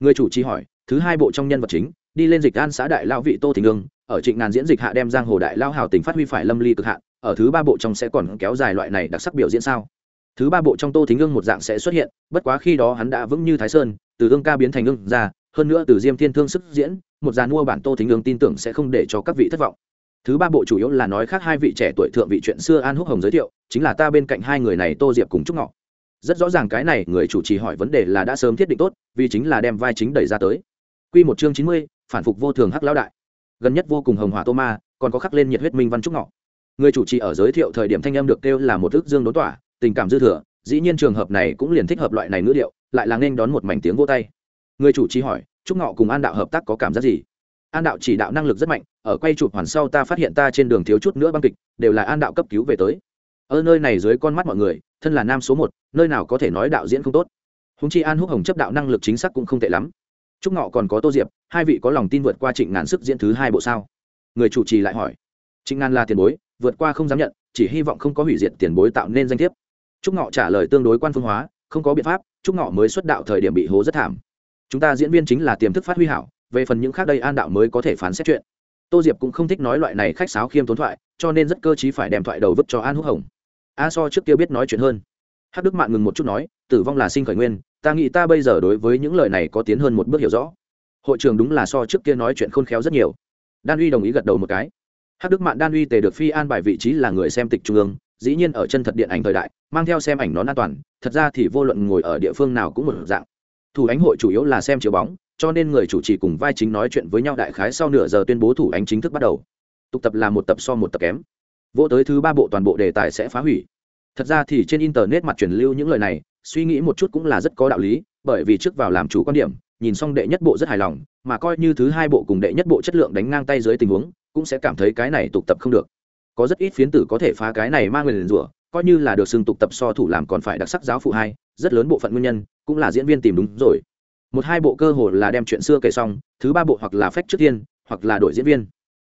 Người chủ trì hỏi thứ hai bộ trong nhân vật chính, đi lên dịch an xã đại lao vị tô tình ương ở trịnh ngàn diễn dịch hạ đem giang hồ đại lao hào tình phát huy phải lâm ly cực hạ ở thứ ba bộ trong sẽ còn kéo dài loại này đặc sắc biểu diễn sao? Thứ ba bộ trong tô thính ương một dạng sẽ xuất hiện, bất quá khi đó hắn đã vững như thái sơn, từ ương ca biến thành ương ra hơn nữa từ diêm thiên thương sức diễn, một dàn mua bản tô thính ương tin tưởng sẽ không để cho các vị thất vọng. Thứ ba bộ chủ yếu là nói khác hai vị trẻ tuổi thượng vị chuyện xưa an húc hồng giới thiệu, chính là ta bên cạnh hai người này tô diệp cùng trúc ngọ. Rất rõ ràng cái này người chủ trì hỏi vấn đề là đã sớm thiết định tốt, vì chính là đem vai chính đẩy ra tới. Quy một chương chín mươi, phản phục vô thường hắc lão đại. Gần nhất vô cùng hồng hỏa tô ma, còn có khắc lên nhiệt huyết minh văn trúc ngọ. Người chủ trì ở giới thiệu thời điểm thanh em được kêu là một ức dương đốn tỏa, tình cảm dư thừa, dĩ nhiên trường hợp này cũng liền thích hợp loại này ngữ điệu, lại là nên đón một mảnh tiếng vô tay. Người chủ trì hỏi, trúc ngọ cùng an đạo hợp tác có cảm giác gì? An đạo chỉ đạo năng lực rất mạnh, ở quay chụp hoàn sau ta phát hiện ta trên đường thiếu chút nữa băng kịch, đều là an đạo cấp cứu về tới. Ở nơi này dưới con mắt mọi người, thân là nam số một, nơi nào có thể nói đạo diễn không tốt. Hùng chi an húc hồng chấp đạo năng lực chính xác cũng không tệ lắm trúc ngọ còn có tô diệp, hai vị có lòng tin vượt qua trịnh ngàn sức diễn thứ hai bộ sao? Người chủ trì lại hỏi. Trịnh ngàn là tiền bối, vượt qua không dám nhận, chỉ hy vọng không có hủy diệt tiền bối tạo nên danh thiếp. Trúc ngọ trả lời tương đối quan phương hóa, không có biện pháp, trúc ngọ mới xuất đạo thời điểm bị hố rất thảm. Chúng ta diễn viên chính là tiềm thức phát huy hảo, về phần những khác đây an đạo mới có thể phán xét chuyện. Tô diệp cũng không thích nói loại này khách sáo khiêm tốn thoại, cho nên rất cơ t phải đem thoại đầu vứt cho an húc hồng. A so trước kia biết nói chuyện hơn. Hắc đức mạng ngừng một chút nói, tử vong là sinh khởi nguyên ta nghĩ ta bây giờ đối với những lời này có tiến hơn một bước hiểu rõ. Hội trường đúng là so trước kia nói chuyện khôn khéo rất nhiều. Đan uy đồng ý gật đầu một cái. Hắc đức mạng đan uy tề được phi an bài vị trí là người xem tịch trung ương, dĩ nhiên ở chân thật điện ảnh thời đại, mang theo xem ảnh nón an toàn, thật ra thì vô luận ngồi ở địa phương nào cũng một dạng. Thủ ánh hội chủ yếu là xem chiếu bóng, cho nên người chủ trì cùng vai chính nói chuyện với nhau đại khái sau nửa giờ tuyên bố thủ ánh chính thức bắt đầu. Tục tập là một tập so một tập kém. Vô tới thứ ba bộ toàn bộ đề tài sẽ phá hủy. Thật ra thì trên internet mặt truyền lưu những lời này suy nghĩ một chút cũng là rất có đạo lý, bởi vì trước vào làm chủ quan điểm, nhìn xong đệ nhất bộ rất hài lòng, mà coi như thứ hai bộ cùng đệ nhất bộ chất lượng đánh ngang tay dưới tình huống, cũng sẽ cảm thấy cái này tục tập không được. Có rất ít phiến tử có thể phá cái này mang người rủa, coi như là được xưng tục tập so thủ làm còn phải đặc sắc giáo phụ hai, rất lớn bộ phận nguyên nhân, cũng là diễn viên tìm đúng rồi. Một hai bộ cơ hồ là đem chuyện xưa kể xong, thứ ba bộ hoặc là phách trước tiên, hoặc là đổi diễn viên.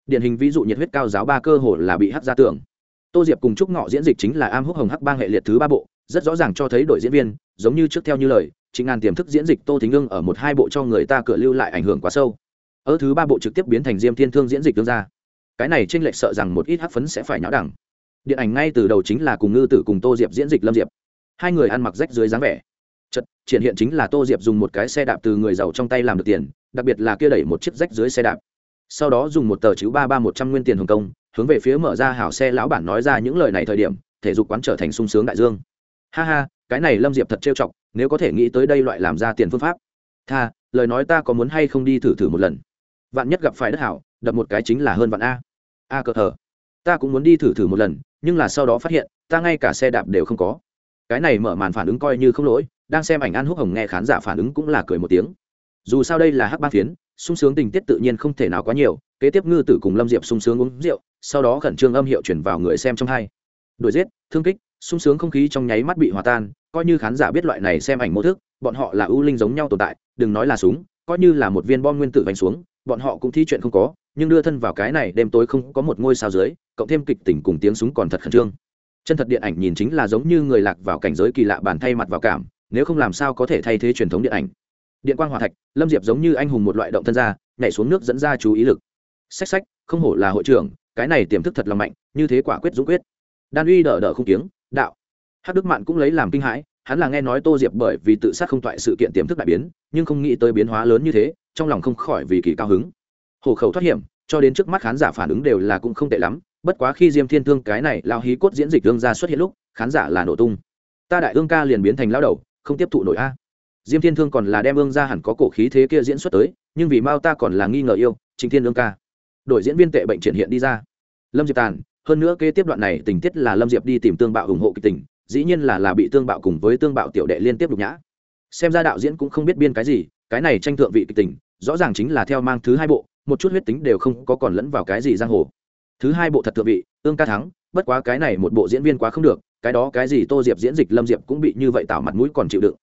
Điển hình ví dụ nhiệt huyết cao giáo ba cơ hồ là bị hắc ra tưởng. Tô diệp cùng trúc ngọ diễn dịch chính là am húc hồng hắc bang hệ liệt thứ ba bộ rất rõ ràng cho thấy đội diễn viên, giống như trước theo như lời, chính ngàn tiềm thức diễn dịch tô thính ngưng ở một hai bộ cho người ta cửa lưu lại ảnh hưởng quá sâu. Ở thứ ba bộ trực tiếp biến thành diêm thiên thương diễn dịch tương ra. Cái này tranh lệch sợ rằng một ít hắc phấn sẽ phải nháo đẳng. Điện ảnh ngay từ đầu chính là cùng ngư tử cùng tô diệp diễn dịch lâm diệp. Hai người ăn mặc rách dưới dáng vẻ. Chật triển hiện chính là tô diệp dùng một cái xe đạp từ người giàu trong tay làm được tiền, đặc biệt là kia đẩy một chiếc rách dưới xe đạp. Sau đó dùng một tờ chữ ba ba một trăm nguyên tiền hồng công hướng về phía mở ra hảo xe lão bản nói ra những lời này thời điểm, thể dục quán trở thành sung sướng đại dương ha ha, cái này lâm diệp thật trêu chọc, nếu có thể nghĩ tới đây loại làm ra tiền phương pháp. Tha, lời nói ta có muốn hay không đi thử thử một lần. Vạn nhất gặp phải đất hảo, đập một cái chính là hơn vạn a. A cờ thờ. Ta cũng muốn đi thử thử một lần, nhưng là sau đó phát hiện, ta ngay cả xe đạp đều không có. Cái này mở màn phản ứng coi như không lỗi, đang xem ảnh an húc hồng nghe khán giả phản ứng cũng là cười một tiếng. Dù sao đây là hắc ba phiến, sung sướng tình tiết tự nhiên không thể nào quá nhiều, kế tiếp ngư tử cùng lâm diệp sung sướng uống rượu, sau đó khẩn trương âm hiệu chuyển vào người xem trong hai. Đuổi giết, thương kích sung sướng không khí trong nháy mắt bị hòa tan, coi như khán giả biết loại này xem ảnh mô thức, bọn họ là ưu linh giống nhau tồn tại, đừng nói là súng, coi như là một viên bom nguyên tử vành xuống, bọn họ cũng thi chuyện không có, nhưng đưa thân vào cái này đêm tối không có một ngôi sao dưới, cộng thêm kịch tỉnh cùng tiếng súng còn thật khẩn trương. Chân thật điện ảnh nhìn chính là giống như người lạc vào cảnh giới kỳ lạ bàn thay mặt vào cảm, nếu không làm sao có thể thay thế truyền thống điện ảnh. Điện quang hòa thạch, lâm diệp giống như anh hùng một loại động thân ra, nhảy xuống nước dẫn ra chú ý lực. Sách sách không hổ là hội trưởng, cái này tiềm thức thật là mạnh, như thế quả quyết dũng quyết. Đan uy đỡ đỡ không tiếng đạo. Hát đức mạn cũng lấy làm kinh hãi, hắn là nghe nói tô diệp bởi vì tự sát không toại sự kiện tiềm thức đại biến, nhưng không nghĩ tới biến hóa lớn như thế, trong lòng không khỏi vì kỳ cao hứng. Hồ khẩu thoát hiểm, cho đến trước mắt khán giả phản ứng đều là cũng không tệ lắm, bất quá khi diêm thiên thương cái này lao hí cốt diễn dịch ương ra xuất hiện lúc, khán giả là nổ tung. Ta đại ương ca liền biến thành lao đầu, không tiếp thụ nổi a. Diêm thiên thương còn là đem ương ra hẳn có cổ khí thế kia diễn xuất tới, nhưng vì mao ta còn là nghi ngờ yêu chính thiên ương ca. Đội diễn viên tệ bệnh triển hiện đi ra. Lâm diệp tàn hơn nữa kế tiếp đoạn này tình tiết là lâm diệp đi tìm tương bạo ủng hộ kịch tình, dĩ nhiên là là bị tương bạo cùng với tương bạo tiểu đệ liên tiếp đục nhã. Xem ra đạo diễn cũng không biết biên cái gì, cái này tranh thượng vị kịch tình, rõ ràng chính là theo mang thứ hai bộ, một chút huyết tính đều không có còn lẫn vào cái gì giang hồ. Thứ hai bộ thật thượng vị, tương ca thắng, bất quá cái này một bộ diễn viên quá không được, cái đó cái gì tô diệp diễn dịch lâm diệp cũng bị như vậy tạo mặt mũi còn chịu đựng.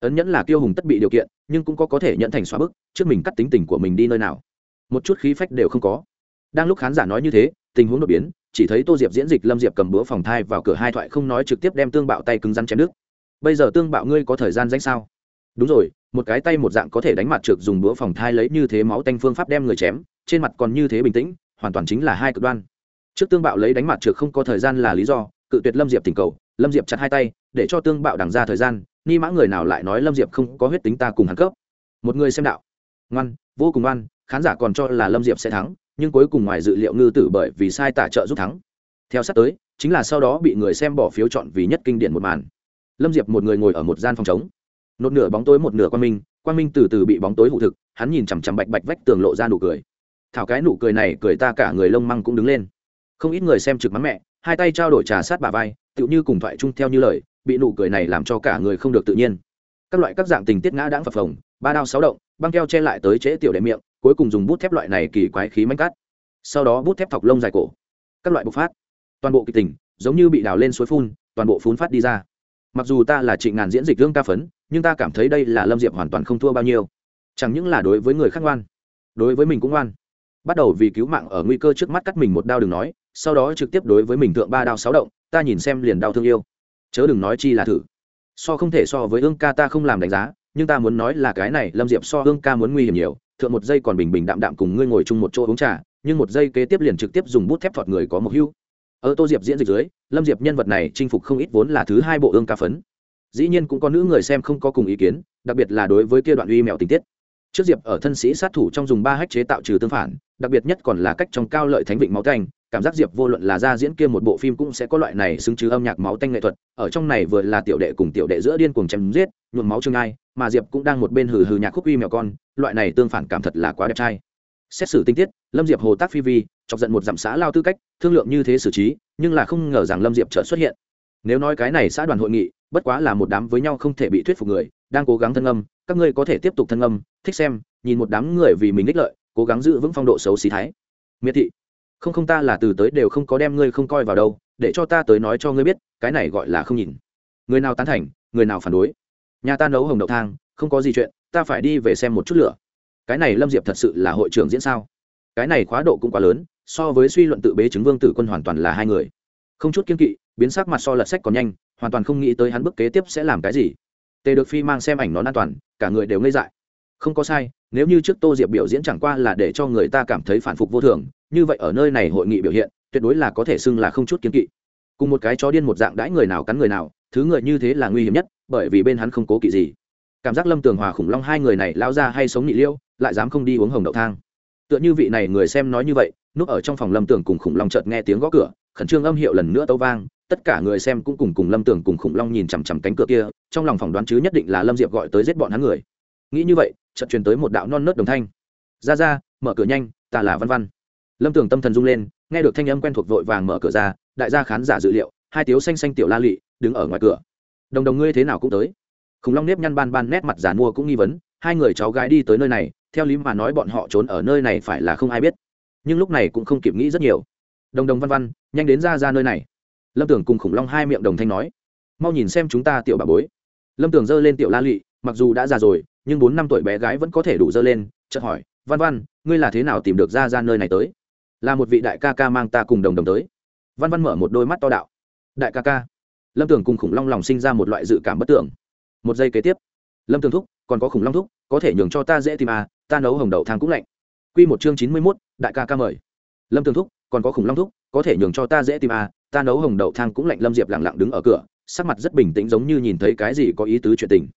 Ấn nhẫn là tiêu hùng tất bị điều kiện, nhưng cũng có có thể nhận thành xóa bức, trước mình cắt tính tình của mình đi nơi nào. Một chút khí phách đều không có. Đang lúc khán giả nói như thế, tình huống đột biến chỉ thấy tô diệp diễn dịch lâm diệp cầm búa phòng thai vào cửa hai thoại không nói trực tiếp đem tương bạo tay cứng rắn chém nước bây giờ tương bạo ngươi có thời gian danh sao? Đúng rồi, một cái tay một dạng có thể đánh mặt trực dùng búa phòng thai lấy như thế máu tanh phương pháp đem người chém, trên mặt còn như thế bình tĩnh, hoàn toàn chính là hai cực đoan. Trước tương bạo lấy đánh mặt trực không có thời gian là lý do, cự tuyệt lâm diệp tình cầu, lâm diệp chặt hai tay, để cho tương bạo đằng ra thời gian, ni mã người nào lại nói lâm diệp không có huyết tính ta cùng hắn cấp. Một người xem đạo. Ngoan, vô cùng ngoan, khán giả còn cho là lâm diệp sẽ thắng nhưng cuối cùng ngoài dự liệu ngư tử bởi vì sai tả trợ giúp thắng. Theo sát tới, chính là sau đó bị người xem bỏ phiếu chọn vì nhất kinh điển một màn. Lâm diệp một người ngồi ở một gian phòng chống một nửa bóng tối một nửa quan minh quan minh từ từ bị bóng tối hụ thực, hắn nhìn chằm chằm bạch bạch vách tường lộ ra nụ cười. Thảo cái nụ cười này cười ta cả người lông măng cũng đứng lên. Không ít người xem trực mắng mẹ, hai tay trao đổi trà sát bà vai, tựu như cùng thoại chung theo như lời, bị nụ cười này làm cho cả người không được tự nhiên. Các loại các dạng tình tiết ngã đãng phập phồng, ba đao sáu động, băng keo che lại tới trễ tiểu đệ miệng cuối cùng dùng bút thép loại này kỳ quái khí mánh cắt sau đó bút thép thọc lông dài cổ. Các loại bộc phát. Toàn bộ kịch tình, giống như bị đào lên suối phun, toàn bộ phun phát đi ra. Mặc dù ta là trịnh ngàn diễn dịch gương ca phấn, nhưng ta cảm thấy đây là lâm diệp hoàn toàn không thua bao nhiêu. Chẳng những là đối với người khác ngoan, đối với mình cũng ngoan. Bắt đầu vì cứu mạng ở nguy cơ trước mắt cắt mình một đao đừng nói, sau đó trực tiếp đối với mình thượng ba đao sáu động, ta nhìn xem liền đau thương yêu. Chớ đừng nói chi là thử. So không thể so với ương ca ta không làm đánh giá nhưng ta muốn nói là cái này, lâm diệp so hương ca muốn nguy hiểm nhiều. Thượng một giây còn bình bình đạm đạm cùng ngươi ngồi chung một chỗ uống trà, nhưng một giây kế tiếp liền trực tiếp dùng bút thép thọt người có một hưu. Ở tô diệp diễn dịch dưới, lâm diệp nhân vật này chinh phục không ít vốn là thứ hai bộ ương ca phấn. Dĩ nhiên cũng có nữ người xem không có cùng ý kiến, đặc biệt là đối với kia đoạn uy mèo tình tiết. Trước diệp ở thân sĩ sát thủ trong dùng ba hách chế tạo trừ tương phản đặc biệt nhất còn là cách trong cao lợi thánh vịnh máu canh cảm giác diệp vô luận là ra diễn kia một bộ phim cũng sẽ có loại này xứng chứ âm nhạc máu tanh nghệ thuật, ở trong này vừa là tiểu đệ cùng tiểu đệ giữa điên cuồng chém giết, nhuộm máu chương ai, mà diệp cũng đang một bên hừ hừ nhạc khúc uy mèo con, loại này tương phản cảm thật là quá đẹp trai. Xét xử tinh tiết, lâm diệp hồ tác phi vi, chọc giận một dặm xã lao tư cách, thương lượng như thế xử trí, nhưng là không ngờ rằng lâm diệp chợt xuất hiện. Nếu nói cái này xã đoàn hội nghị, bất quá là một đám với nhau không thể bị thuyết phục người, đang cố gắng thân âm, các ngươi có thể tiếp tục thân âm, thích xem, nhìn một đám người vì mình ích lợi cố gắng giữ vững phong độ xấu xí thái. Miệt thị, không không ta là từ tới đều không có đem ngươi không coi vào đâu, để cho ta tới nói cho ngươi biết, cái này gọi là không nhìn. Người nào tán thành, người nào phản đối. Nhà ta nấu hồng đậu thang, không có gì chuyện, ta phải đi về xem một chút lửa. Cái này lâm diệp thật sự là hội trưởng diễn sao? Cái này khóa độ cũng quá lớn, so với suy luận tự bế chứng vương tử quân hoàn toàn là hai người. Không chút kiên kỵ, biến sắc mặt so lật sách còn nhanh, hoàn toàn không nghĩ tới hắn bước kế tiếp sẽ làm cái gì. Tề được phi mang xem ảnh nó an toàn, cả người đều ngây dại không có sai, nếu như trước tô diệp biểu diễn chẳng qua là để cho người ta cảm thấy phản phục vô thường, như vậy ở nơi này hội nghị biểu hiện, tuyệt đối là có thể xưng là không chút kiến kỵ. Cùng một cái chó điên một dạng đãi người nào cắn người nào, thứ người như thế là nguy hiểm nhất, bởi vì bên hắn không cố kỵ gì. Cảm giác lâm tường hòa khủng long hai người này lao ra hay sống nhị liêu, lại dám không đi uống hồng đậu thang. Tựa như vị này người xem nói như vậy, núp ở trong phòng lâm tường cùng khủng long chợt nghe tiếng gõ cửa, khẩn trương âm hiệu lần nữa tấu vang, tất cả người xem cũng cùng cùng lâm tường cùng khủng long nhìn chằm chằm cánh cửa kia, trong lòng phỏng đoán chứ nhất định là lâm diệp gọi tới giết bọn hắn người. Nghĩ như vậy chợt truyền tới một đạo non nớt đồng thanh. Ra ra, mở cửa nhanh, ta là văn văn. Lâm tường tâm thần rung lên, nghe được thanh âm quen thuộc vội vàng mở cửa ra, đại gia khán giả dự liệu, hai tiếu xanh xanh tiểu la lị đứng ở ngoài cửa. Đồng đồng ngươi thế nào cũng tới. Khủng long nếp nhăn ban ban nét mặt giàn mua cũng nghi vấn, hai người cháu gái đi tới nơi này, theo lý mà nói bọn họ trốn ở nơi này phải là không ai biết. Nhưng lúc này cũng không kịp nghĩ rất nhiều. Đồng đồng văn văn, nhanh đến ra ra nơi này. Lâm tưởng cùng khủng long hai miệng đồng thanh nói. Mau nhìn xem chúng ta tiểu bà bối. Lâm tưởng giơ lên tiểu la lị mặc dù đã già rồi, nhưng bốn năm tuổi bé gái vẫn có thể đủ dơ lên, chợt hỏi, văn văn, ngươi là thế nào tìm được ra ra nơi này tới? Là một vị đại ca ca mang ta cùng đồng đồng tới. Văn văn mở một đôi mắt to đạo. Đại ca ca? Lâm tưởng cùng khủng long lòng sinh ra một loại dự cảm bất tưởng một giây kế tiếp, lâm tường thúc, còn có khủng long thúc, có thể nhường cho ta dễ tìm à ta nấu hồng đậu thang cũng lạnh. Q một chương chín mươi mốt, đại ca ca mời. Lâm tường thúc, còn có khủng long thúc, có thể nhường cho ta dễ tìm à ta nấu hồng đậu thang cũng lạnh. Lâm diệp lặng lặng đứng ở cửa, sắc mặt rất bình tĩnh giống như nhìn thấy cái gì có ý tứ chuyện tình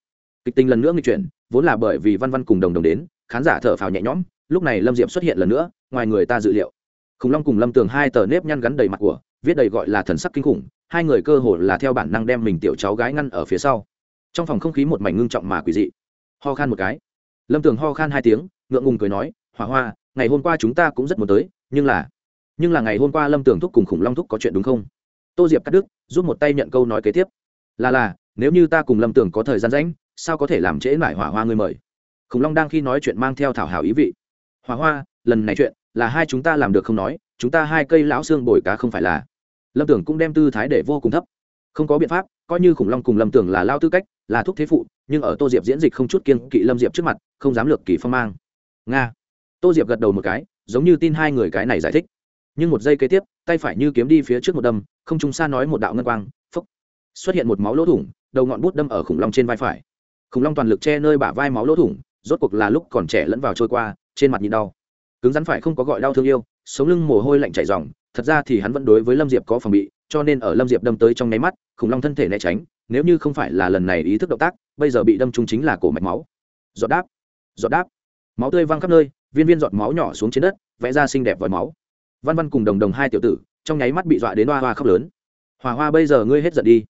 kịch tình lần nữa nghịch chuyển, vốn là bởi vì văn văn cùng đồng đồng đến, khán giả thở phào nhẹ nhõm, lúc này lâm diệp xuất hiện lần nữa, ngoài người ta dự liệu. Khủng long cùng lâm tường hai tờ nếp nhăn gắn đầy mặt của, viết đầy gọi là thần sắc kinh khủng, hai người cơ hồ là theo bản năng đem mình tiểu cháu gái ngăn ở phía sau. Trong phòng không khí một mảnh ngưng trọng mà quỷ dị. Ho khan một cái. Lâm tường ho khan hai tiếng, ngượng ngùng cười nói, hỏa hoa, ngày hôm qua chúng ta cũng rất muốn tới, nhưng là nhưng là ngày hôm qua lâm tường thúc cùng khủng long thúc có chuyện đúng không? Tô diệp cắt đứt giúp một tay nhận câu nói kế tiếp. Là là, nếu như ta cùng lâm tường có thời gian rãnh sao có thể làm trễ mải hỏa hoa ngươi mời? Khủng long đang khi nói chuyện mang theo thảo hảo ý vị. Hỏa hoa, lần này chuyện là hai chúng ta làm được không nói, chúng ta hai cây lão xương bồi cá không phải là. Lâm tưởng cũng đem tư thái để vô cùng thấp. Không có biện pháp, coi như khủng long cùng lâm tưởng là lao tư cách, là thúc thế phụ, nhưng ở tô diệp diễn dịch không chút kiên kỵ lâm diệp trước mặt, không dám lược kỳ phong mang. Nga. Tô diệp gật đầu một cái, giống như tin hai người cái này giải thích. Nhưng một giây kế tiếp, tay phải như kiếm đi phía trước một đâm, không trung xa nói một đạo ngân quang phúc xuất hiện một máu lỗ thủng, đầu ngọn bút đâm ở khủng long trên vai phải khủng long toàn lực che nơi bả vai máu lỗ thủng, rốt cuộc là lúc còn trẻ lẫn vào trôi qua, trên mặt nhìn đau. Cứng rắn phải không có gọi đau thương yêu, sống lưng mồ hôi lạnh chảy dòng thật ra thì hắn vẫn đối với lâm diệp có phòng bị, cho nên ở lâm diệp đâm tới trong nháy mắt, khủng long thân thể né tránh, nếu như không phải là lần này ý thức động tác, bây giờ bị đâm trúng chính là cổ mạch máu. Giọt đáp giọt đáp. Máu tươi văng khắp nơi, viên viên giọt máu nhỏ xuống trên đất, vẽ ra xinh đẹp vòi máu. Văn văn cùng đồng đồng hai tiểu tử, trong nháy mắt bị dọa đến hoa hoa khóc lớn. Hòa hoa bây giờ ngươi hết giận đi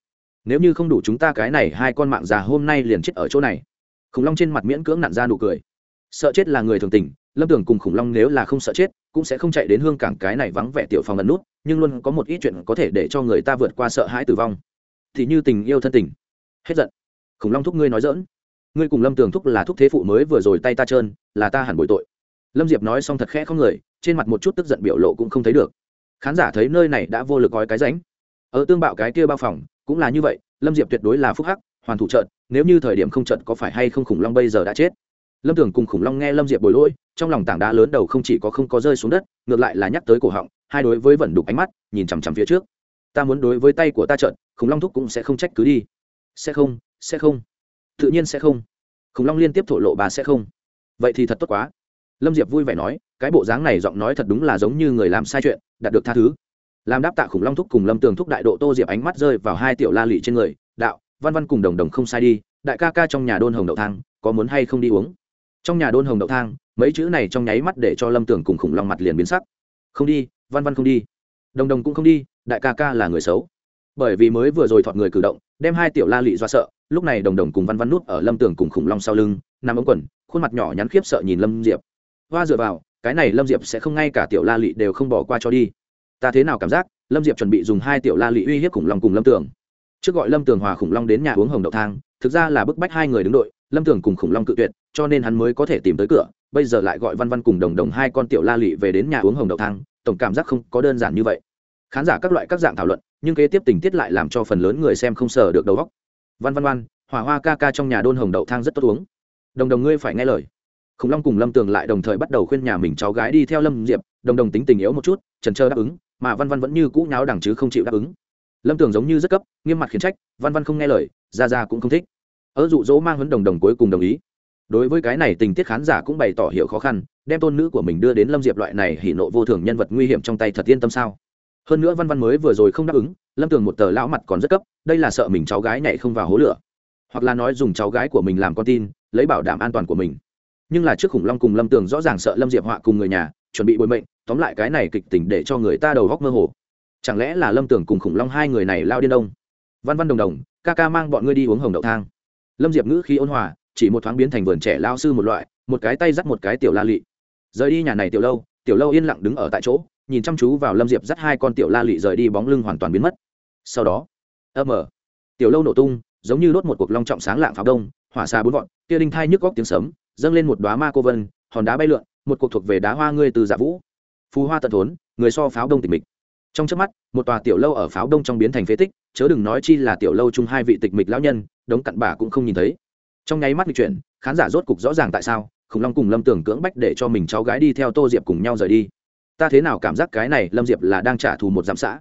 nếu như không đủ chúng ta cái này hai con mạng già hôm nay liền chết ở chỗ này. Khủng long trên mặt miễn cưỡng nặn ra nụ cười. Sợ chết là người thường tình, lâm tưởng cùng khủng long nếu là không sợ chết, cũng sẽ không chạy đến hương cảng cái này vắng vẻ tiểu phòng ẩn nút, nhưng luôn có một ít chuyện có thể để cho người ta vượt qua sợ hãi tử vong. Thì như tình yêu thân tình. Hết giận. Khủng long thúc ngươi nói dỡn ngươi cùng lâm tường thúc là thúc thế phụ mới vừa rồi tay ta trơn, là ta hẳn bội tội. Lâm diệp nói xong thật khẽ không người, trên mặt một chút tức giận biểu lộ cũng không thấy được. Khán giả thấy nơi này đã vô lực gói cái ránh. Ở tương bạo cái kia bao phòng cũng là như vậy, lâm diệp tuyệt đối là phúc hắc, hoàn thủ trận, nếu như thời điểm không trận có phải hay không khủng long bây giờ đã chết. Lâm tưởng cùng khủng long nghe lâm diệp bồi lỗi, trong lòng tảng đá lớn đầu không chỉ có không có rơi xuống đất, ngược lại là nhắc tới cổ họng, hai đối với vẩn đục ánh mắt, nhìn chằm chằm phía trước. Ta muốn đối với tay của ta trận, khủng long thúc cũng sẽ không trách cứ đi. Sẽ không sẽ không. Tự nhiên sẽ không. Khủng long liên tiếp thổ lộ bà sẽ không. Vậy thì thật tốt quá. Lâm diệp vui vẻ nói, cái bộ dáng này giọng nói thật đúng là giống như người làm sai chuyện, đạt được tha thứ làm đáp tạ khủng long thúc cùng lâm tường thúc đại độ tô diệp ánh mắt rơi vào hai tiểu la lị trên người, đạo, văn văn cùng đồng đồng không sai đi, đại ca ca trong nhà đôn hồng đậu thang, có muốn hay không đi uống? Trong nhà đôn hồng đậu thang, mấy chữ này trong nháy mắt để cho lâm tường cùng khủng long mặt liền biến sắc. Không đi, văn văn không đi. Đồng đồng cũng không đi, đại ca ca là người xấu. Bởi vì mới vừa rồi thọt người cử động, đem hai tiểu la lị do sợ, lúc này đồng đồng cùng văn văn nút ở lâm tường cùng khủng long sau lưng, nằm ống quần, khuôn mặt nhỏ nhắn khiếp sợ nhìn lâm diệp. Hoa dựa vào, cái này lâm diệp sẽ không ngay cả tiểu la lị đều không bỏ qua cho đi ta thế nào cảm giác, lâm diệp chuẩn bị dùng hai tiểu la lị uy hiếp khủng long cùng lâm tường. Trước gọi lâm tường hòa khủng long đến nhà uống hồng đậu thang, thực ra là bức bách hai người đứng đội, lâm tường cùng khủng long cự tuyệt, cho nên hắn mới có thể tìm tới cửa, bây giờ lại gọi văn văn cùng đồng đồng hai con tiểu la lị về đến nhà uống hồng đậu thang, tổng cảm giác không có đơn giản như vậy. Khán giả các loại các dạng thảo luận, nhưng kế tiếp tình tiết lại làm cho phần lớn người xem không sờ được đầu góc văn văn văn hỏa hoa ca ca trong nhà đôn hồng đậu thang rất tốt uống. Đồng đồng ngươi phải nghe lời. Khủng long cùng lâm tường lại đồng thời bắt đầu khuyên nhà mình cháu gái đi theo lâm diệp, đồng đồng tính tình yếu một chút, trần trơ đáp ứng mà văn văn vẫn như cũ nháo đằng chứ không chịu đáp ứng. Lâm tường giống như rất cấp, nghiêm mặt khiển trách, văn văn không nghe lời, ra ra cũng không thích. Ở dụ dỗ mang huấn đồng đồng cuối cùng đồng ý. Đối với cái này tình tiết khán giả cũng bày tỏ hiểu khó khăn, đem tôn nữ của mình đưa đến lâm diệp loại này hỉ nộ vô thường nhân vật nguy hiểm trong tay thật yên tâm sao? Hơn nữa văn văn mới vừa rồi không đáp ứng, lâm tường một tờ lão mặt còn rất cấp, đây là sợ mình cháu gái nhảy không vào hố lửa. Hoặc là nói dùng cháu gái của mình làm con tin, lấy bảo đảm an toàn của mình. Nhưng là trước khủng long cùng lâm tường rõ ràng sợ lâm diệp họa cùng người nhà chuẩn bị bồi mệnh, tóm lại cái này kịch tính để cho người ta đầu góc mơ hồ. Chẳng lẽ là lâm tưởng cùng khủng long hai người này lao điên đông? Văn văn đồng đồng, ca ca mang bọn ngươi đi uống hồng đậu thang. Lâm diệp ngữ khi ôn hòa, chỉ một thoáng biến thành vườn trẻ lao sư một loại, một cái tay dắt một cái tiểu la lị. Rời đi nhà này tiểu lâu tiểu lâu yên lặng đứng ở tại chỗ, nhìn chăm chú vào lâm diệp dắt hai con tiểu la lị rời đi bóng lưng hoàn toàn biến mất. Sau đó, âm ở tiểu lâu nổ tung, giống như đốt một cuộc long trọng sáng lạng pháo đông, hỏa xa bốn vọn, kia đinh thai nhức góc tiếng sấm, dâng lên một đoá ma cô vân, hòn đá bay lượn một cuộc thuộc về đá hoa ngươi từ dạ vũ. Phù hoa tận thốn, người so pháo đông tịch mịch. Trong trước mắt, một tòa tiểu lâu ở pháo đông trong biến thành phế tích, chớ đừng nói chi là tiểu lâu chung hai vị tịch mịch lão nhân, đống cặn bà cũng không nhìn thấy. Trong nháy mắt nghịch chuyển, khán giả rốt cục rõ ràng tại sao, khủng long cùng lâm tưởng cưỡng bách để cho mình cháu gái đi theo tô diệp cùng nhau rời đi. Ta thế nào cảm giác cái này lâm diệp là đang trả thù một giám xã?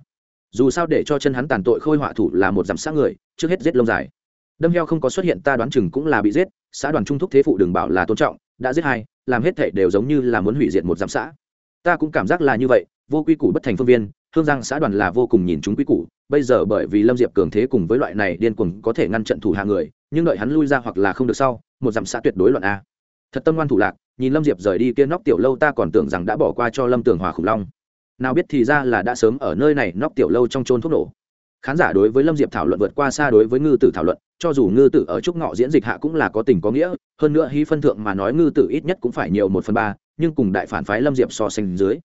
Dù sao để cho chân hắn tàn tội khôi họa thủ là một giám xã người, trước hết giết lông dài. Đâm heo không có xuất hiện ta đoán chừng cũng là bị giết, xã đoàn trung thúc thế phụ đừng bảo là tôn trọng, đã giết hai làm hết thệ đều giống như là muốn hủy diệt một giám xã. Ta cũng cảm giác là như vậy, vô quy củ bất thành phương viên, hương giang xã đoàn là vô cùng nhìn chúng quy củ, bây giờ bởi vì lâm diệp cường thế cùng với loại này điên cuồng có thể ngăn trận thủ hạ người, nhưng đợi hắn lui ra hoặc là không được sau, một dặm xã tuyệt đối loạn a. Thật tâm ngoan thủ lạc, nhìn lâm diệp rời đi kia nóc tiểu lâu ta còn tưởng rằng đã bỏ qua cho lâm tường hòa khủng long. Nào biết thì ra là đã sớm ở nơi này nóc tiểu lâu trong trôn thuốc nổ khán giả đối với lâm diệp thảo luận vượt qua xa đối với ngư tử thảo luận, cho dù ngư tử ở trúc ngọ diễn dịch hạ cũng là có tình có nghĩa, hơn nữa hy phân thượng mà nói ngư tử ít nhất cũng phải nhiều một phần ba, nhưng cùng đại phản phái lâm diệp so sánh dưới,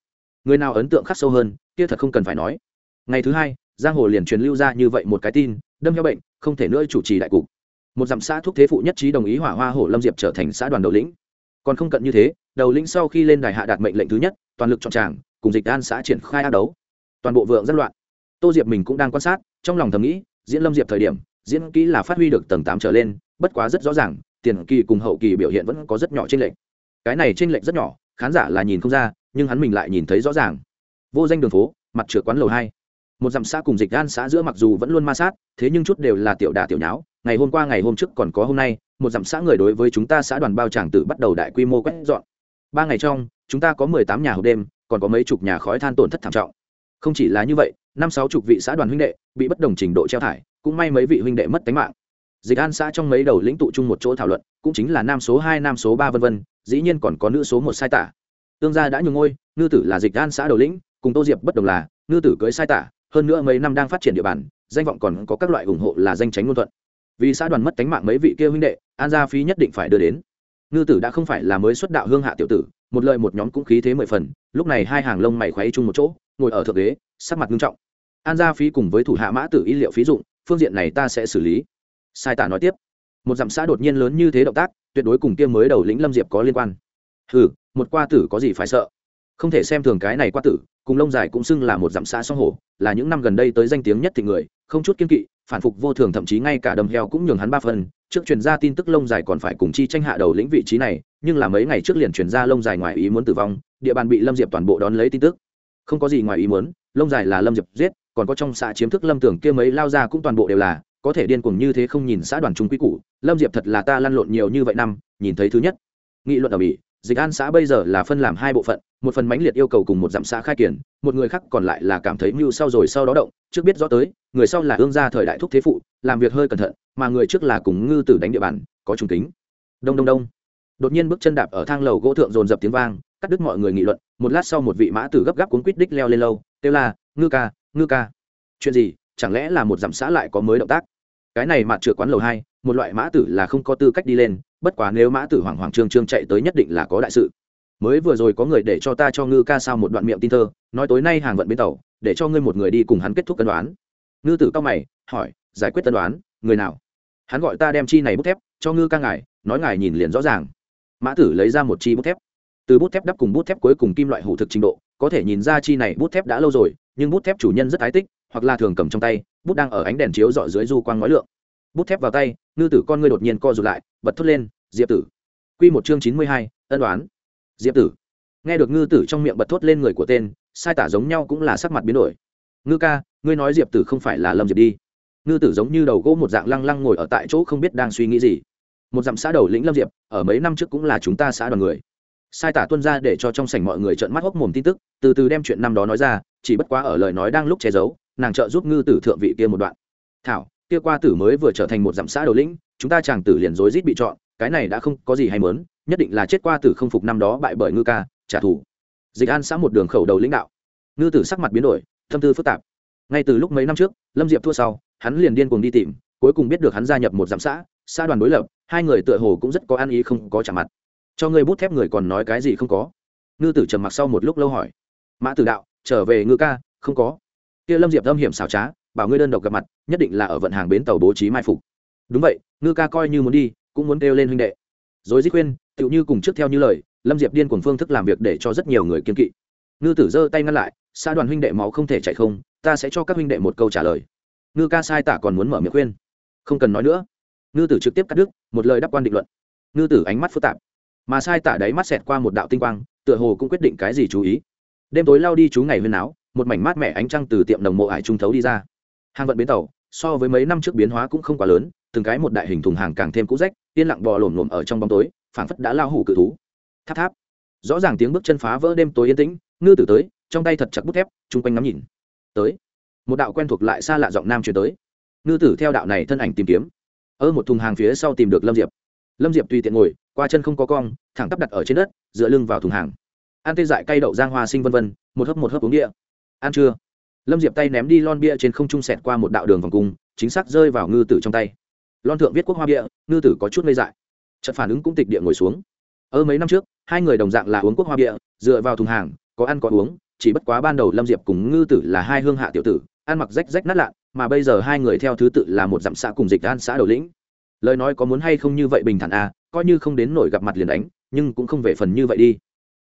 người nào ấn tượng khắc sâu hơn, kia thật không cần phải nói. Ngày thứ hai, giang hồ liền truyền lưu ra như vậy một cái tin, đâm heo bệnh, không thể nữa chủ trì đại cục. Một dặm xã thuốc thế phụ nhất trí đồng ý hỏa hoa hổ lâm diệp trở thành xã đoàn đầu lĩnh. Còn không cận như thế, đầu lĩnh sau khi lên đài hạ đạt mệnh lệnh thứ nhất, toàn lực chọn tràng, cùng dịch an xã triển khai ác đấu. Toàn bộ vượng rất loạn tô diệp mình cũng đang quan sát, trong lòng thầm nghĩ, diễn lâm diệp thời điểm, diễn kỹ là phát huy được tầng tám trở lên, bất quá rất rõ ràng, tiền kỳ cùng hậu kỳ biểu hiện vẫn có rất nhỏ trên lệch. cái này trên lệch rất nhỏ, khán giả là nhìn không ra, nhưng hắn mình lại nhìn thấy rõ ràng. Vô danh đường phố, mặt trượt quán lầu hai. Một dặm xã cùng dịch gan xã giữa mặc dù vẫn luôn ma sát, thế nhưng chút đều là tiểu đà tiểu nháo. Ngày hôm qua, ngày hôm trước còn có hôm nay, một dặm xã người đối với chúng ta xã đoàn bao tràng tử bắt đầu đại quy mô quét dọn. Ba ngày trong, chúng ta có mười tám nhà hộp đêm, còn có mấy chục nhà khói than tổn thất thảm trọng. Không chỉ là như vậy năm sáu chục vị xã đoàn huynh đệ bị bất đồng trình độ treo thải, cũng may mấy vị huynh đệ mất tính mạng. Dịch an xã trong mấy đầu lĩnh tụ chung một chỗ thảo luận, cũng chính là nam số hai, nam số ba v v dĩ nhiên còn có nữ số một sai tả. Tương gia đã nhường ngôi, ngư tử là dịch an xã đầu lĩnh, cùng tô diệp bất đồng là, ngư tử cưới sai tả, hơn nữa mấy năm đang phát triển địa bàn, danh vọng còn có các loại ủng hộ là danh tránh ngôn thuận. Vì xã đoàn mất tánh mạng mấy vị kia huynh đệ, an gia phí nhất định phải đưa đến. Ngư tử đã không phải là mới xuất đạo hương hạ tiểu tử, một lời một nhóm cũng khí thế mười phần, lúc này hai hàng lông mày khoáy chung một chỗ, ngồi ở thượng ghế, sắc mặt nghiêm trọng an gia phí cùng với thủ hạ mã tử y liệu phí dụng, phương diện này ta sẽ xử lý. Sai tả nói tiếp. Một dặm xã đột nhiên lớn như thế động tác, tuyệt đối cùng kia mới đầu lĩnh lâm diệp có liên quan. Hừ, một qua tử có gì phải sợ? Không thể xem thường cái này qua tử, cùng lông dài cũng xưng là một dặm xã song hổ là những năm gần đây tới danh tiếng nhất thì người, không chút kiên kỵ, phản phục vô thường thậm chí ngay cả đầm heo cũng nhường hắn ba phần. Trước truyền ra tin tức lông dài còn phải cùng chi tranh hạ đầu lĩnh vị trí này, nhưng là mấy ngày trước liền truyền ra lông dài ngoài ý muốn tử vong, địa bàn bị lâm diệp toàn bộ đón lấy tin tức. Không có gì ngoài ý muốn, lông dài là lâm diệp giết còn có trong xã chiếm thức lâm tưởng kia mấy lao ra cũng toàn bộ đều là, có thể điên cuồng như thế không nhìn xã đoàn trung quy củ, lâm diệp thật là ta lăn lộn nhiều như vậy năm, nhìn thấy thứ nhất. Nghị luận ở bỉ dịch an xã bây giờ là phân làm hai bộ phận, một phần mãnh liệt yêu cầu cùng một dặm xã khai kiển, một người khác còn lại là cảm thấy mưu sau rồi sau đó động, trước biết rõ tới, người sau là ương gia thời đại thúc thế phụ, làm việc hơi cẩn thận, mà người trước là cùng ngư tử đánh địa bàn, có trung tính đông đông đông. Đột nhiên bước chân đạp ở thang lầu gỗ thượng dồn dập tiếng vang, cắt đứt mọi người nghị luận, một lát sau một vị mã tử gấp gáp cuốn quýt đích leo lên lâu kêu là ngư ca ngư ca. Chuyện gì? Chẳng lẽ là một dặm xã lại có mới động tác? Cái này mặt trượt quán lầu hai, một loại mã tử là không có tư cách đi lên, bất quá nếu mã tử hoàng hoàng trương trương chạy tới nhất định là có đại sự. Mới vừa rồi có người để cho ta cho ngư ca sao một đoạn miệng tin thơ, nói tối nay hàng vận bến tàu, để cho ngươi một người đi cùng hắn kết thúc cân đoán. Ngư tử cao mày, hỏi, giải quyết tân đoán, người nào? Hắn gọi ta đem chi này bút thép, cho ngư ca ngài, nói ngài nhìn liền rõ ràng. Mã tử lấy ra một chi bút thép. Từ bút thép đắp cùng bút thép cuối cùng kim loại hủ thực trình độ có thể nhìn ra chi này bút thép đã lâu rồi, nhưng bút thép chủ nhân rất ái tích, hoặc là thường cầm trong tay, bút đang ở ánh đèn chiếu dọi dưới du quang ngói lượng. Bút thép vào tay, ngư tử con ngươi đột nhiên co rụt lại, bật thốt lên, diệp tử. Q một chương chín mươi hai, ân đoán diệp tử. Nghe được ngư tử trong miệng bật thốt lên người của tên, sai tả giống nhau cũng là sắc mặt biến đổi. Ngư ca, ngươi nói diệp tử không phải là lâm diệp đi. Ngư tử giống như đầu gỗ một dạng lăng lăng ngồi ở tại chỗ không biết đang suy nghĩ gì. Một dặm xã đầu lĩnh lâm diệp, ở mấy năm trước cũng là chúng ta xã đoàn người sai tả tuân ra để cho trong sảnh mọi người trợn mắt hốc mồm tin tức, từ từ đem chuyện năm đó nói ra, chỉ bất quá ở lời nói đang lúc che giấu, nàng trợ giúp ngư tử thượng vị kia một đoạn. Thảo, kia qua tử mới vừa trở thành một dặm xã đầu lĩnh, chúng ta chàng tử liền rối rít bị chọn, cái này đã không có gì hay mớn nhất định là chết qua tử không phục năm đó bại bởi ngư ca, trả thù. Dịch an xã một đường khẩu đầu lãnh đạo. Ngư tử sắc mặt biến đổi tâm tư phức tạp. Ngay từ lúc mấy năm trước, lâm diệp thua sau, hắn liền điên cuồng đi tìm, cuối cùng biết được hắn gia nhập một dặm xã xã đoàn đối lập, hai người tựa hồ cũng rất có ăn ý không có trả mặt cho ngươi bút thép người còn nói cái gì không có? Ngư tử trầm mặc sau một lúc lâu hỏi. Mã tử đạo, trở về ngư ca, không có. Kia lâm diệp âm hiểm xảo trá, bảo ngươi đơn độc gặp mặt, nhất định là ở vận hàng bến tàu bố trí mai phục. Đúng vậy, ngư ca coi như muốn đi, cũng muốn kêu lên huynh đệ. Rồi dích khuyên, tựu như cùng trước theo như lời, lâm diệp điên cùng phương thức làm việc để cho rất nhiều người kiên kỵ. Ngư tử giơ tay ngăn lại xa đoàn huynh đệ máu không thể chạy không, ta sẽ cho các huynh đệ một câu trả lời. Ngư ca sai tả còn muốn mở miệng khuyên. Không cần nói nữa. Ngư tử trực tiếp cắt đứt, một lời đáp quan định luận. Ngư tử ánh mắt phức tạp mà sai tả đáy mắt xẹt qua một đạo tinh quang, tựa hồ cũng quyết định cái gì chú ý. Đêm tối lao đi chú ngày huyên áo một mảnh mát mẻ ánh trăng từ tiệm đồng mộ ải trung thấu đi ra. Hàng vận bến tàu, so với mấy năm trước biến hóa cũng không quá lớn, từng cái một đại hình thùng hàng càng thêm cũ rách, yên lặng bò lổm lổm ở trong bóng tối, phảng phất đã lao hủ cự thú. Tháp tháp. Rõ ràng tiếng bước chân phá vỡ đêm tối yên tĩnh, ngư tử tới, trong tay thật chặt bút thép, chung quanh ngắm nhìn. Tới. Một đạo quen thuộc lại xa lạ giọng nam truyền tới. Ngư tử theo đạo này thân ảnh tìm kiếm. Ở một thùng hàng phía sau tìm được lâm diệp lâm diệp tùy tiện ngồi, qua chân không có cong, thẳng tắp đặt ở trên đất, dựa lưng vào thùng hàng. Ăn tê dại cây đậu giang hoa sinh vân vân, một hớp một hớp uống địa ăn chưa lâm diệp tay ném đi lon bia trên không trung sẹt qua một đạo đường vòng cung, chính xác rơi vào ngư tử trong tay. Lon thượng viết quốc hoa bia, ngư tử có chút ngây dại. Trận phản ứng cũng tịch địa ngồi xuống. Ở mấy năm trước, hai người đồng dạng là uống quốc hoa bia, dựa vào thùng hàng, có ăn có uống, chỉ bất quá ban đầu lâm diệp cùng ngư tử là hai hương hạ tiểu tử, ăn mặc rách rách nát lạ, mà bây giờ hai người theo thứ tự là một dặm xã cùng dịch an xã đầu lĩnh lời nói có muốn hay không như vậy bình thản à coi như không đến nổi gặp mặt liền đánh, nhưng cũng không về phần như vậy đi.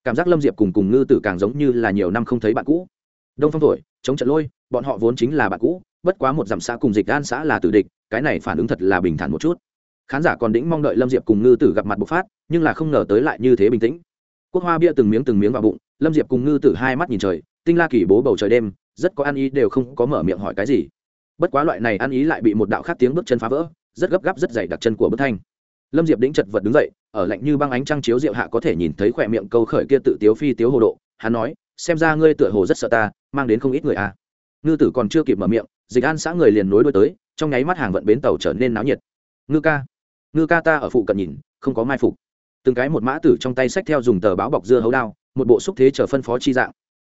Cảm giác lâm diệp cùng cùng ngư tử càng giống như là nhiều năm không thấy bạn cũ. Đông phong thổi, chống trận lôi, bọn họ vốn chính là bạn cũ, bất quá một dặm xã cùng dịch an xã là tử địch, cái này phản ứng thật là bình thản một chút. Khán giả còn đĩnh mong đợi lâm diệp cùng ngư tử gặp mặt bộc phát, nhưng là không ngờ tới lại như thế bình tĩnh. Quốc hoa bia từng miếng từng miếng vào bụng, lâm diệp cùng ngư tử hai mắt nhìn trời, tinh la kỳ bố bầu trời đêm, rất có ăn ý đều không có mở miệng hỏi cái gì. Bất quá loại này ăn ý lại bị một đạo khác tiếng bước chân phá vỡ rất gấp gáp, rất dày đặc chân của bức thanh. Lâm diệp đĩnh chật vật đứng dậy, ở lạnh như băng ánh trăng chiếu Diệu hạ có thể nhìn thấy khỏe miệng câu khởi kia tự tiếu phi tiếu hồ độ. Hắn nói, xem ra ngươi tựa hồ rất sợ ta, mang đến không ít người à. ngư tử còn chưa kịp mở miệng, dịch an xã người liền nối đuôi tới, trong nháy mắt hàng vận bến tàu trở nên náo nhiệt. Ngư ca ngư ca ta ở phụ cận nhìn, không có mai phục. Từng cái một mã tử trong tay sách theo dùng tờ báo bọc dưa hấu đao, một bộ xúc thế chờ phân phó chi dạng.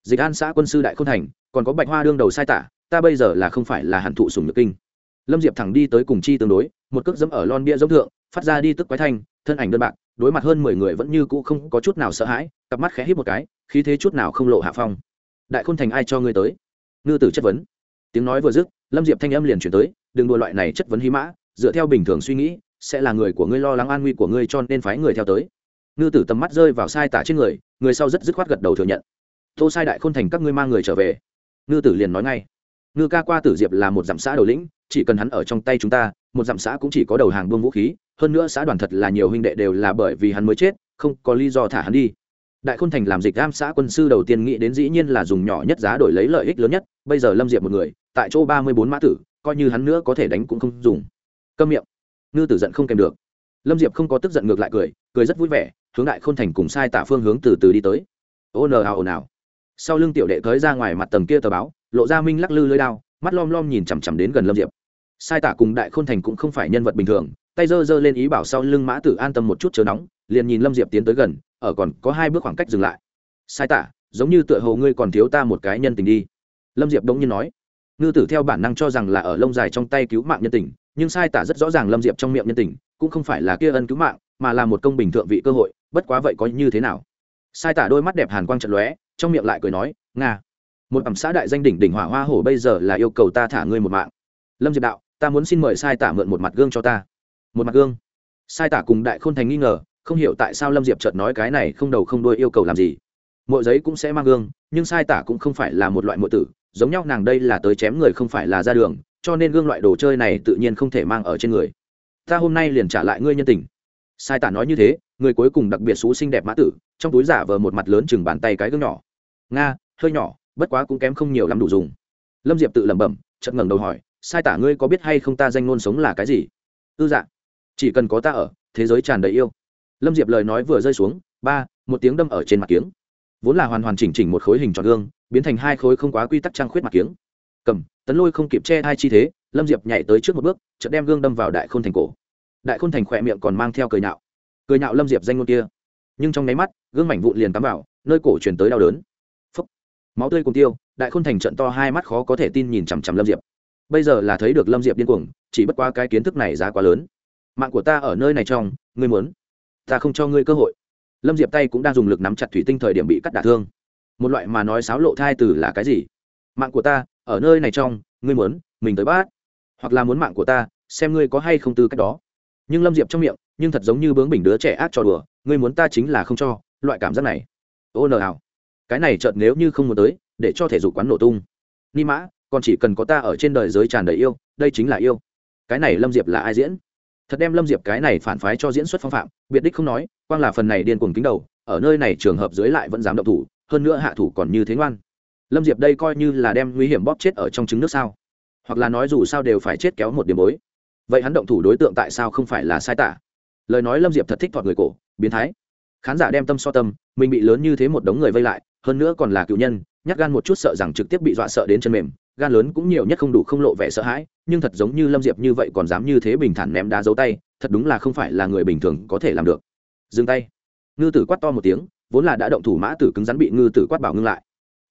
Dịch an xã quân sư đại khôn thành, còn có bạch hoa đương đầu sai tả, ta bây giờ là không phải là hàn thụ sùng nhược kinh lâm diệp thẳng đi tới cùng chi tương đối, một cước dẫm ở lon bia giống thượng, phát ra đi tức quái thanh, thân ảnh đơn bạc, đối mặt hơn mười người vẫn như cũ không có chút nào sợ hãi, cặp mắt khẽ hít một cái, khí thế chút nào không lộ hạ phong. Đại khôn thành ai cho ngươi tới? Ngư tử chất vấn. Tiếng nói vừa dứt, lâm diệp thanh âm liền chuyển tới, đừng đùa loại này chất vấn hí mã, dựa theo bình thường suy nghĩ, sẽ là người của ngươi lo lắng an nguy của ngươi cho nên phái người theo tới. Ngư tử tầm mắt rơi vào sai tả trên người người sau rất dứt khoát gật đầu thừa nhận. Tô sai đại khôn thành các ngươi mang người trở về. Ngư tử liền nói ngay ngư ca qua tử diệp là một dặm xã đầu lĩnh, chỉ cần hắn ở trong tay chúng ta, một dặm xã cũng chỉ có đầu hàng buông vũ khí, hơn nữa xã đoàn thật là nhiều huynh đệ đều là bởi vì hắn mới chết, không có lý do thả hắn đi. Đại khôn thành làm dịch gam xã quân sư đầu tiên nghĩ đến dĩ nhiên là dùng nhỏ nhất giá đổi lấy lợi ích lớn nhất, bây giờ lâm diệp một người, tại chỗ ba mươi bốn mã tử, coi như hắn nữa có thể đánh cũng không dùng. Câm miệng. Ngư tử giận không kèm được. Lâm diệp không có tức giận ngược lại cười cười rất vui vẻ, hướng đại khôn thành cùng sai tả phương hướng từ từ đi tới. Ô nờ hào ồn ào. Sau lưng tiểu đệ tới ra ngoài mặt tầng kia tờ báo lộ ra minh lắc lư lưới đao, mắt lom lom nhìn chằm chằm đến gần lâm diệp. Sai tả cùng đại khôn thành cũng không phải nhân vật bình thường, tay giơ giơ lên ý bảo sau lưng mã tử an tâm một chút chờ nóng, liền nhìn lâm diệp tiến tới gần, ở còn có hai bước khoảng cách dừng lại. Sai tả, giống như tựa hồ ngươi còn thiếu ta một cái nhân tình đi. Lâm diệp đống nhiên nói. Ngư tử theo bản năng cho rằng là ở lông dài trong tay cứu mạng nhân tình, nhưng sai tả rất rõ ràng lâm diệp trong miệng nhân tình, cũng không phải là kia ân cứu mạng, mà là một công bình thượng vị cơ hội, bất quá vậy có như thế nào? Sai tả đôi mắt đẹp hàn quang trận lóe, trong miệng lại cười nói, nga một ẩm xã đại danh đỉnh đỉnh hỏa hoa hổ bây giờ là yêu cầu ta thả ngươi một mạng. Lâm diệp đạo, ta muốn xin mời sai tả mượn một mặt gương cho ta. Một mặt gương? Sai tả cùng đại khôn thành nghi ngờ, không hiểu tại sao lâm diệp chợt nói cái này không đầu không đuôi yêu cầu làm gì. Mỗi giấy cũng sẽ mang gương, nhưng sai tả cũng không phải là một loại mộ tử, giống nhau nàng đây là tới chém người không phải là ra đường, cho nên gương loại đồ chơi này tự nhiên không thể mang ở trên người. Ta hôm nay liền trả lại ngươi nhân tình. Sai tả nói như thế, người cuối cùng đặc biệt xú xinh đẹp mã tử, trong túi giả vờ một mặt lớn chừng bàn tay cái gương nhỏ. Nga, hơi nhỏ bất quá cũng kém không nhiều lắm đủ dùng. Lâm diệp tự lẩm bẩm, chợt ngẩng đầu hỏi, sai tả ngươi có biết hay không ta danh ngôn sống là cái gì? Ư dạ chỉ cần có ta ở, thế giới tràn đầy yêu. Lâm diệp lời nói vừa rơi xuống, ba, một tiếng đâm ở trên mặt kiếng. Vốn là hoàn hoàn chỉnh chỉnh một khối hình tròn gương, biến thành hai khối không quá quy tắc trăng khuyết mặt kiếng. Cầm, tấn lôi không kịp che hai chi thế, lâm diệp nhảy tới trước một bước, chợt đem gương đâm vào đại khôn thành cổ. Đại khôn thành khỏe miệng còn mang theo cười nhạo. Cười nhạo lâm diệp danh ngôn kia. Nhưng trong nháy mắt, gương mảnh vụn liền cắm vào, nơi cổ truyền tới đau đớn máu tươi cùng tiêu, đại khôn thành trận to hai mắt khó có thể tin nhìn chằm chằm lâm diệp. Bây giờ là thấy được lâm diệp điên cuồng, chỉ bất qua cái kiến thức này giá quá lớn. Mạng của ta ở nơi này trong, ngươi muốn, ta không cho ngươi cơ hội. Lâm diệp tay cũng đang dùng lực nắm chặt thủy tinh thời điểm bị cắt đả thương. Một loại mà nói sáo lộ thai từ là cái gì? Mạng của ta ở nơi này trong, ngươi muốn, mình tới bát hoặc là muốn mạng của ta, xem ngươi có hay không tư cách đó. Nhưng lâm diệp trong miệng, nhưng thật giống như bướng bình đứa trẻ ác trò đùa, ngươi muốn ta chính là không cho, loại cảm giác này. Ô nờ ảo cái này chợt nếu như không muốn tới, để cho thể dục quán nổ tung. Ni mã, còn chỉ cần có ta ở trên đời giới tràn đầy yêu, đây chính là yêu. Cái này lâm diệp là ai diễn? Thật đem lâm diệp cái này phản phái cho diễn xuất phong phạm, biệt đích không nói, quang là phần này điên cuồng kính đầu, ở nơi này trường hợp dưới lại vẫn dám động thủ, hơn nữa hạ thủ còn như thế ngoan. Lâm diệp đây coi như là đem nguy hiểm bóp chết ở trong trứng nước sao? Hoặc là nói dù sao đều phải chết kéo một điểm bối. Vậy hắn động thủ đối tượng tại sao không phải là sai tả? Lời nói lâm diệp thật thích thọt người cổ, biến thái. Khán giả đem tâm so tâm, mình bị lớn như thế một đống người vây lại hơn nữa còn là cựu nhân nhắc gan một chút sợ rằng trực tiếp bị dọa sợ đến chân mềm, gan lớn cũng nhiều nhất không đủ không lộ vẻ sợ hãi, nhưng thật giống như lâm diệp như vậy còn dám như thế bình thản ném đá dấu tay, thật đúng là không phải là người bình thường có thể làm được. Dừng tay. Ngư tử quát to một tiếng, vốn là đã động thủ mã tử cứng rắn bị ngư tử quát bảo ngưng lại.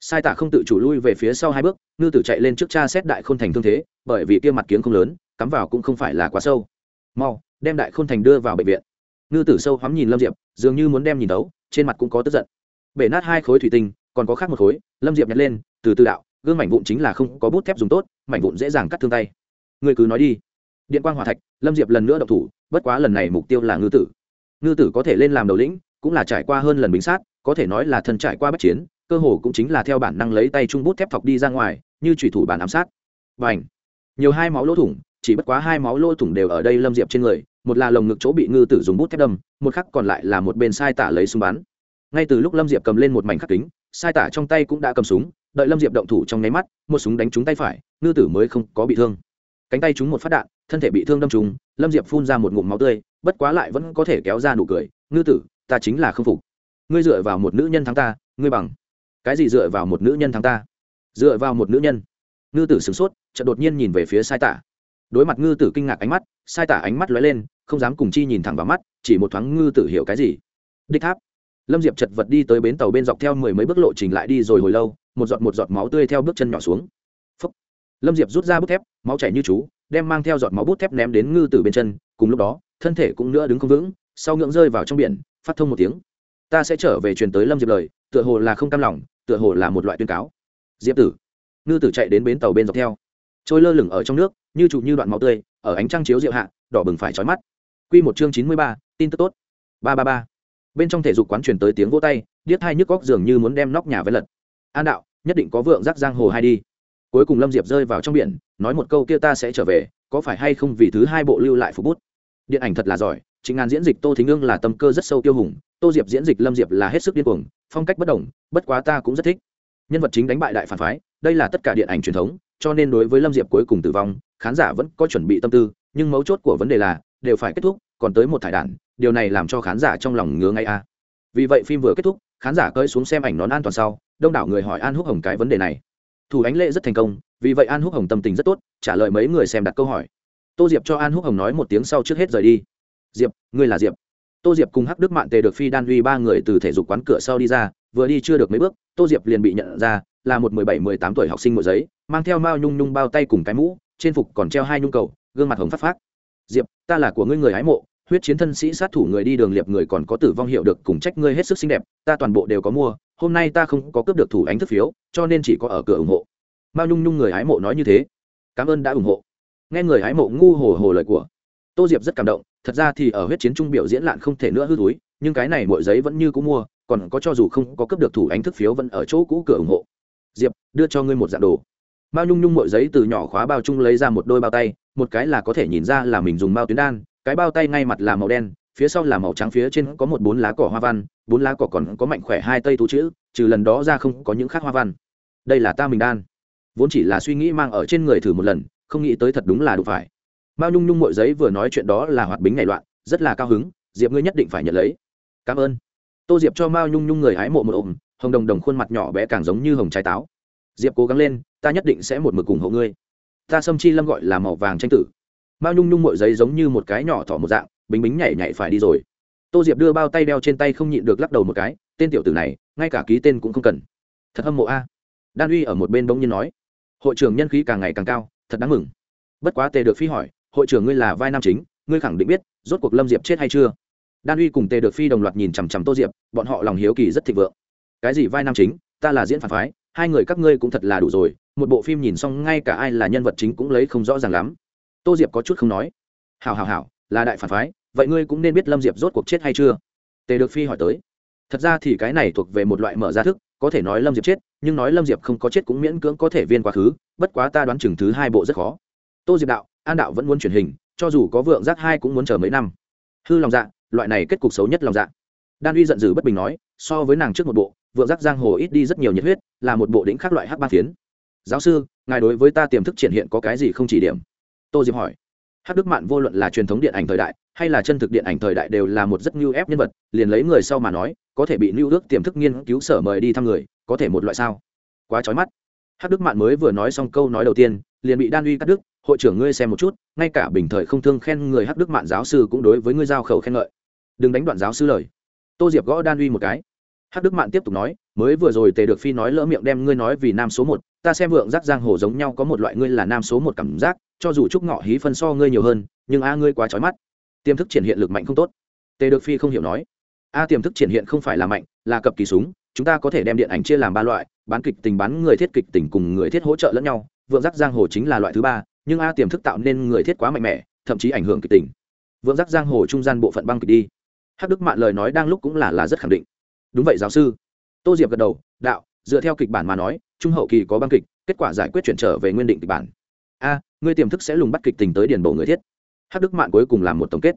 Sai tạ không tự chủ lui về phía sau hai bước, ngư tử chạy lên trước cha xét đại khôn thành thương thế, bởi vì kia mặt kiếng không lớn, cắm vào cũng không phải là quá sâu. Mau, đem đại khôn thành đưa vào bệnh viện. Ngư tử sâu hắm nhìn lâm diệp, dường như muốn đem nhìn đấu trên mặt cũng có tức giận bể nát hai khối thủy tinh, còn có khác một khối, lâm diệp nhặt lên, từ từ đạo, gương mảnh vụn chính là không có bút thép dùng tốt, mảnh vụn dễ dàng cắt thương tay. Người cứ nói đi. Điện quang hòa thạch, lâm diệp lần nữa độc thủ, bất quá lần này mục tiêu là ngư tử. Ngư tử có thể lên làm đầu lĩnh, cũng là trải qua hơn lần bính sát, có thể nói là thần trải qua bất chiến, cơ hồ cũng chính là theo bản năng lấy tay trung bút thép thọc đi ra ngoài, như thủy thủ bản ám sát. Và ảnh nhiều hai máu lỗ thủng, chỉ bất quá hai máu lỗ thủng đều ở đây lâm diệp trên người, một là lồng ngực chỗ bị ngư tử dùng bút thép đâm, một khắc còn lại là một bên sai tả lấy súng bắn ngay từ lúc lâm diệp cầm lên một mảnh khắc kính, sai tả trong tay cũng đã cầm súng, đợi lâm diệp động thủ trong nháy mắt, một súng đánh trúng tay phải, ngư tử mới không có bị thương. Cánh tay trúng một phát đạn, thân thể bị thương đâm trúng, lâm diệp phun ra một ngụm máu tươi, bất quá lại vẫn có thể kéo ra nụ cười, ngư tử, ta chính là không phục. Ngươi dựa vào một nữ nhân thắng ta, ngươi bằng. Cái gì dựa vào một nữ nhân thắng ta? Dựa vào một nữ nhân. Ngư tử sửng sốt, chợt đột nhiên nhìn về phía sai tả. Đối mặt ngư tử kinh ngạc ánh mắt, sai tả ánh mắt lóe lên, không dám cùng chi nhìn thẳng vào mắt, chỉ một thoáng ngư tử hiểu cái gì. Đích tháp lâm diệp chật vật đi tới bến tàu bên dọc theo mười mấy bước lộ trình lại đi rồi hồi lâu, một giọt một giọt máu tươi theo bước chân nhỏ xuống. Phúc. lâm diệp rút ra bút thép, máu chảy như chú, đem mang theo giọt máu bút thép ném đến ngư tử bên chân, cùng lúc đó, thân thể cũng nữa đứng không vững, sau ngưỡng rơi vào trong biển, phát thông một tiếng. Ta sẽ trở về truyền tới lâm diệp lời, tựa hồ là không cam lòng, tựa hồ là một loại tuyên cáo. Diệp tử. Ngư tử chạy đến bến tàu bên dọc theo. Trôi lơ lửng ở trong nước, như trụ như đoạn máu tươi, ở ánh trăng chiếu rượu hạ, đỏ bừng phải trói mắt. Q một chương chín mươi ba, tin tức tốt. Ba ba ba bên trong thể dục quán truyền tới tiếng vỗ tay, điếc hai nhức góc dường như muốn đem nóc nhà với lật. An đạo, nhất định có vượng giác giang hồ hai đi. Cuối cùng lâm diệp rơi vào trong biển, nói một câu kia ta sẽ trở về, có phải hay không vì thứ hai bộ lưu lại phục bút? Điện ảnh thật là giỏi, chính ngàn diễn dịch tô thính ương là tâm cơ rất sâu tiêu hùng, tô diệp diễn dịch lâm diệp là hết sức điên cuồng, phong cách bất đồng, bất quá ta cũng rất thích. Nhân vật chính đánh bại đại phản phái, đây là tất cả điện ảnh truyền thống, cho nên đối với lâm diệp cuối cùng tử vong, khán giả vẫn có chuẩn bị tâm tư, nhưng mấu chốt của vấn đề là, đều phải kết thúc, còn tới một thải đản điều này làm cho khán giả trong lòng ngứa ngay a. Vì vậy phim vừa kết thúc, khán giả cơi xuống xem ảnh nón an toàn sau, đông đảo người hỏi an húc hồng cái vấn đề này. Thủ ánh lệ rất thành công, vì vậy an húc hồng tâm tình rất tốt, trả lời mấy người xem đặt câu hỏi. Tô diệp cho an húc hồng nói một tiếng sau trước hết rời đi. Diệp, ngươi là diệp. Tô diệp cùng hắc đức mạn tề được phi đan uy ba người từ thể dục quán cửa sau đi ra, vừa đi chưa được mấy bước, tô diệp liền bị nhận ra, là một mười bảy, mười tám tuổi học sinh mùa giấy, mang theo mao nhung nhung bao tay cùng cái mũ, trên phục còn treo hai nhung cầu, gương mặt hồng phát phát diệp, ta là của ngươi người hái mộ huyết chiến thân sĩ sát thủ người đi đường liệp người còn có tử vong hiệu được cùng trách ngươi hết sức xinh đẹp, ta toàn bộ đều có mua, hôm nay ta không có cướp được thủ ánh thức phiếu, cho nên chỉ có ở cửa ủng hộ. Mao nhung nhung người hái mộ nói như thế. Cảm ơn đã ủng hộ. Nghe người hái mộ ngu hồ hồ lời của tô diệp rất cảm động, thật ra thì ở huyết chiến trung biểu diễn lạn không thể nữa hư túi, nhưng cái này mỗi giấy vẫn như cũ mua, còn có cho dù không có cấp được thủ ánh thức phiếu vẫn ở chỗ cũ cửa ủng hộ. Diệp, đưa cho ngươi một dạng đồ. Mao nhung nhung mỗi giấy từ nhỏ khóa bao chung lấy ra một đôi bao tay, một cái là có thể nhìn ra là mình dùng bao tuyến đan cái bao tay ngay mặt là màu đen, phía sau là màu trắng, phía trên có một bốn lá cỏ hoa văn, bốn lá cỏ còn có mạnh khỏe hai tây tú chữ, trừ lần đó ra không có những khác hoa văn. Đây là ta mình đan. Vốn chỉ là suy nghĩ mang ở trên người thử một lần, không nghĩ tới thật đúng là đủ phải. Mao nhung nhung mội giấy vừa nói chuyện đó là hoạt bính ngày loạn, rất là cao hứng, diệp ngươi nhất định phải nhận lấy. Cảm ơn. Tô diệp cho mao nhung nhung người hái mộ một ôm, hồng đồng đồng khuôn mặt nhỏ bé càng giống như hồng trái táo. Diệp cố gắng lên, ta nhất định sẽ một mực cùng hộ ngươi. Ta sâm chi lâm gọi là màu vàng tranh tử mao nhung nhung mội giấy giống như một cái nhỏ thỏ một dạng, bính bính nhảy nhảy phải đi rồi. Tô diệp đưa bao tay đeo trên tay không nhịn được lắc đầu một cái, tên tiểu tử này, ngay cả ký tên cũng không cần. Thật hâm mộ a. Đan uy ở một bên bỗng nhiên nói, hội trưởng nhân khí càng ngày càng cao, thật đáng mừng. Bất quá tề được phi hỏi, hội trưởng ngươi là vai nam chính, ngươi khẳng định biết, rốt cuộc lâm diệp chết hay chưa? Đan uy cùng tề được phi đồng loạt nhìn chằm chằm tô diệp, bọn họ lòng hiếu kỳ rất thịnh vượng. Cái gì vai nam chính, ta là diễn phản phái, hai người các ngươi cũng thật là đủ rồi, một bộ phim nhìn xong ngay cả ai là nhân vật chính cũng lấy không rõ ràng lắm tô diệp có chút không nói. Hào hào hào là đại phản phái, vậy ngươi cũng nên biết lâm diệp rốt cuộc chết hay chưa? Tề được phi hỏi tới. Thật ra thì cái này thuộc về một loại mở ra thức, có thể nói lâm diệp chết, nhưng nói lâm diệp không có chết cũng miễn cưỡng có thể viên quá khứ, bất quá ta đoán chừng thứ hai bộ rất khó. Tô diệp đạo, an đạo vẫn muốn truyền hình, cho dù có vượng giác hai cũng muốn chờ mấy năm. Hư lòng dạ loại này kết cục xấu nhất lòng dạ. Đan uy giận dữ bất bình nói, so với nàng trước một bộ, vượng giác giang hồ ít đi rất nhiều nhiệt huyết, là một bộ đỉnh khác loại hắc ba phiến. Giáo sư, ngài đối với ta tiềm thức triển hiện có cái gì không chỉ điểm? Tô diệp hỏi. Hát đức mạn vô luận là truyền thống điện ảnh thời đại, hay là chân thực điện ảnh thời đại đều là một rất ngưu ép nhân vật, liền lấy người sau mà nói, có thể bị lưu ước tiềm thức nghiên cứu sở mời đi thăm người, có thể một loại sao? Quá trói mắt. Hát đức mạn mới vừa nói xong câu nói đầu tiên, liền bị đan uy cắt đức hội trưởng ngươi xem một chút, ngay cả bình thời không thương khen người Hát đức mạn giáo sư cũng đối với ngươi giao khẩu khen ngợi. Đừng đánh đoạn giáo sư lời. Tô diệp gõ đan uy một cái. Hát đức mạn tiếp tục nói mới vừa rồi tề được phi nói lỡ miệng đem ngươi nói vì nam số một, ta xem vượng giác giang hồ giống nhau có một loại ngươi là nam số một cảm giác, cho dù trúc ngọ hí phân so ngươi nhiều hơn, nhưng a ngươi quá trói mắt. Tiềm thức triển hiện lực mạnh không tốt. Tề được phi không hiểu nói. A tiềm thức triển hiện không phải là mạnh, là cập kỳ súng, chúng ta có thể đem điện ảnh chia làm ba loại, bán kịch tình, bán người thiết kịch tình cùng người thiết hỗ trợ lẫn nhau, vượng giác giang hồ chính là loại thứ ba, nhưng a tiềm thức tạo nên người thiết quá mạnh mẽ, thậm chí ảnh hưởng kịch tình. Vượng giác giang hồ trung gian bộ phận băng kịch đi. Hắc đức mạn lời nói đang lúc cũng là là rất khẳng định. Đúng vậy, giáo sư tô diệp gật đầu, đạo, dựa theo kịch bản mà nói, trung hậu kỳ có băng kịch, kết quả giải quyết chuyển trở về nguyên định kịch bản. A, ngươi tiềm thức sẽ lùng bắt kịch tình tới điển bộ người thiết. Hắc đức mạn cuối cùng làm một tổng kết.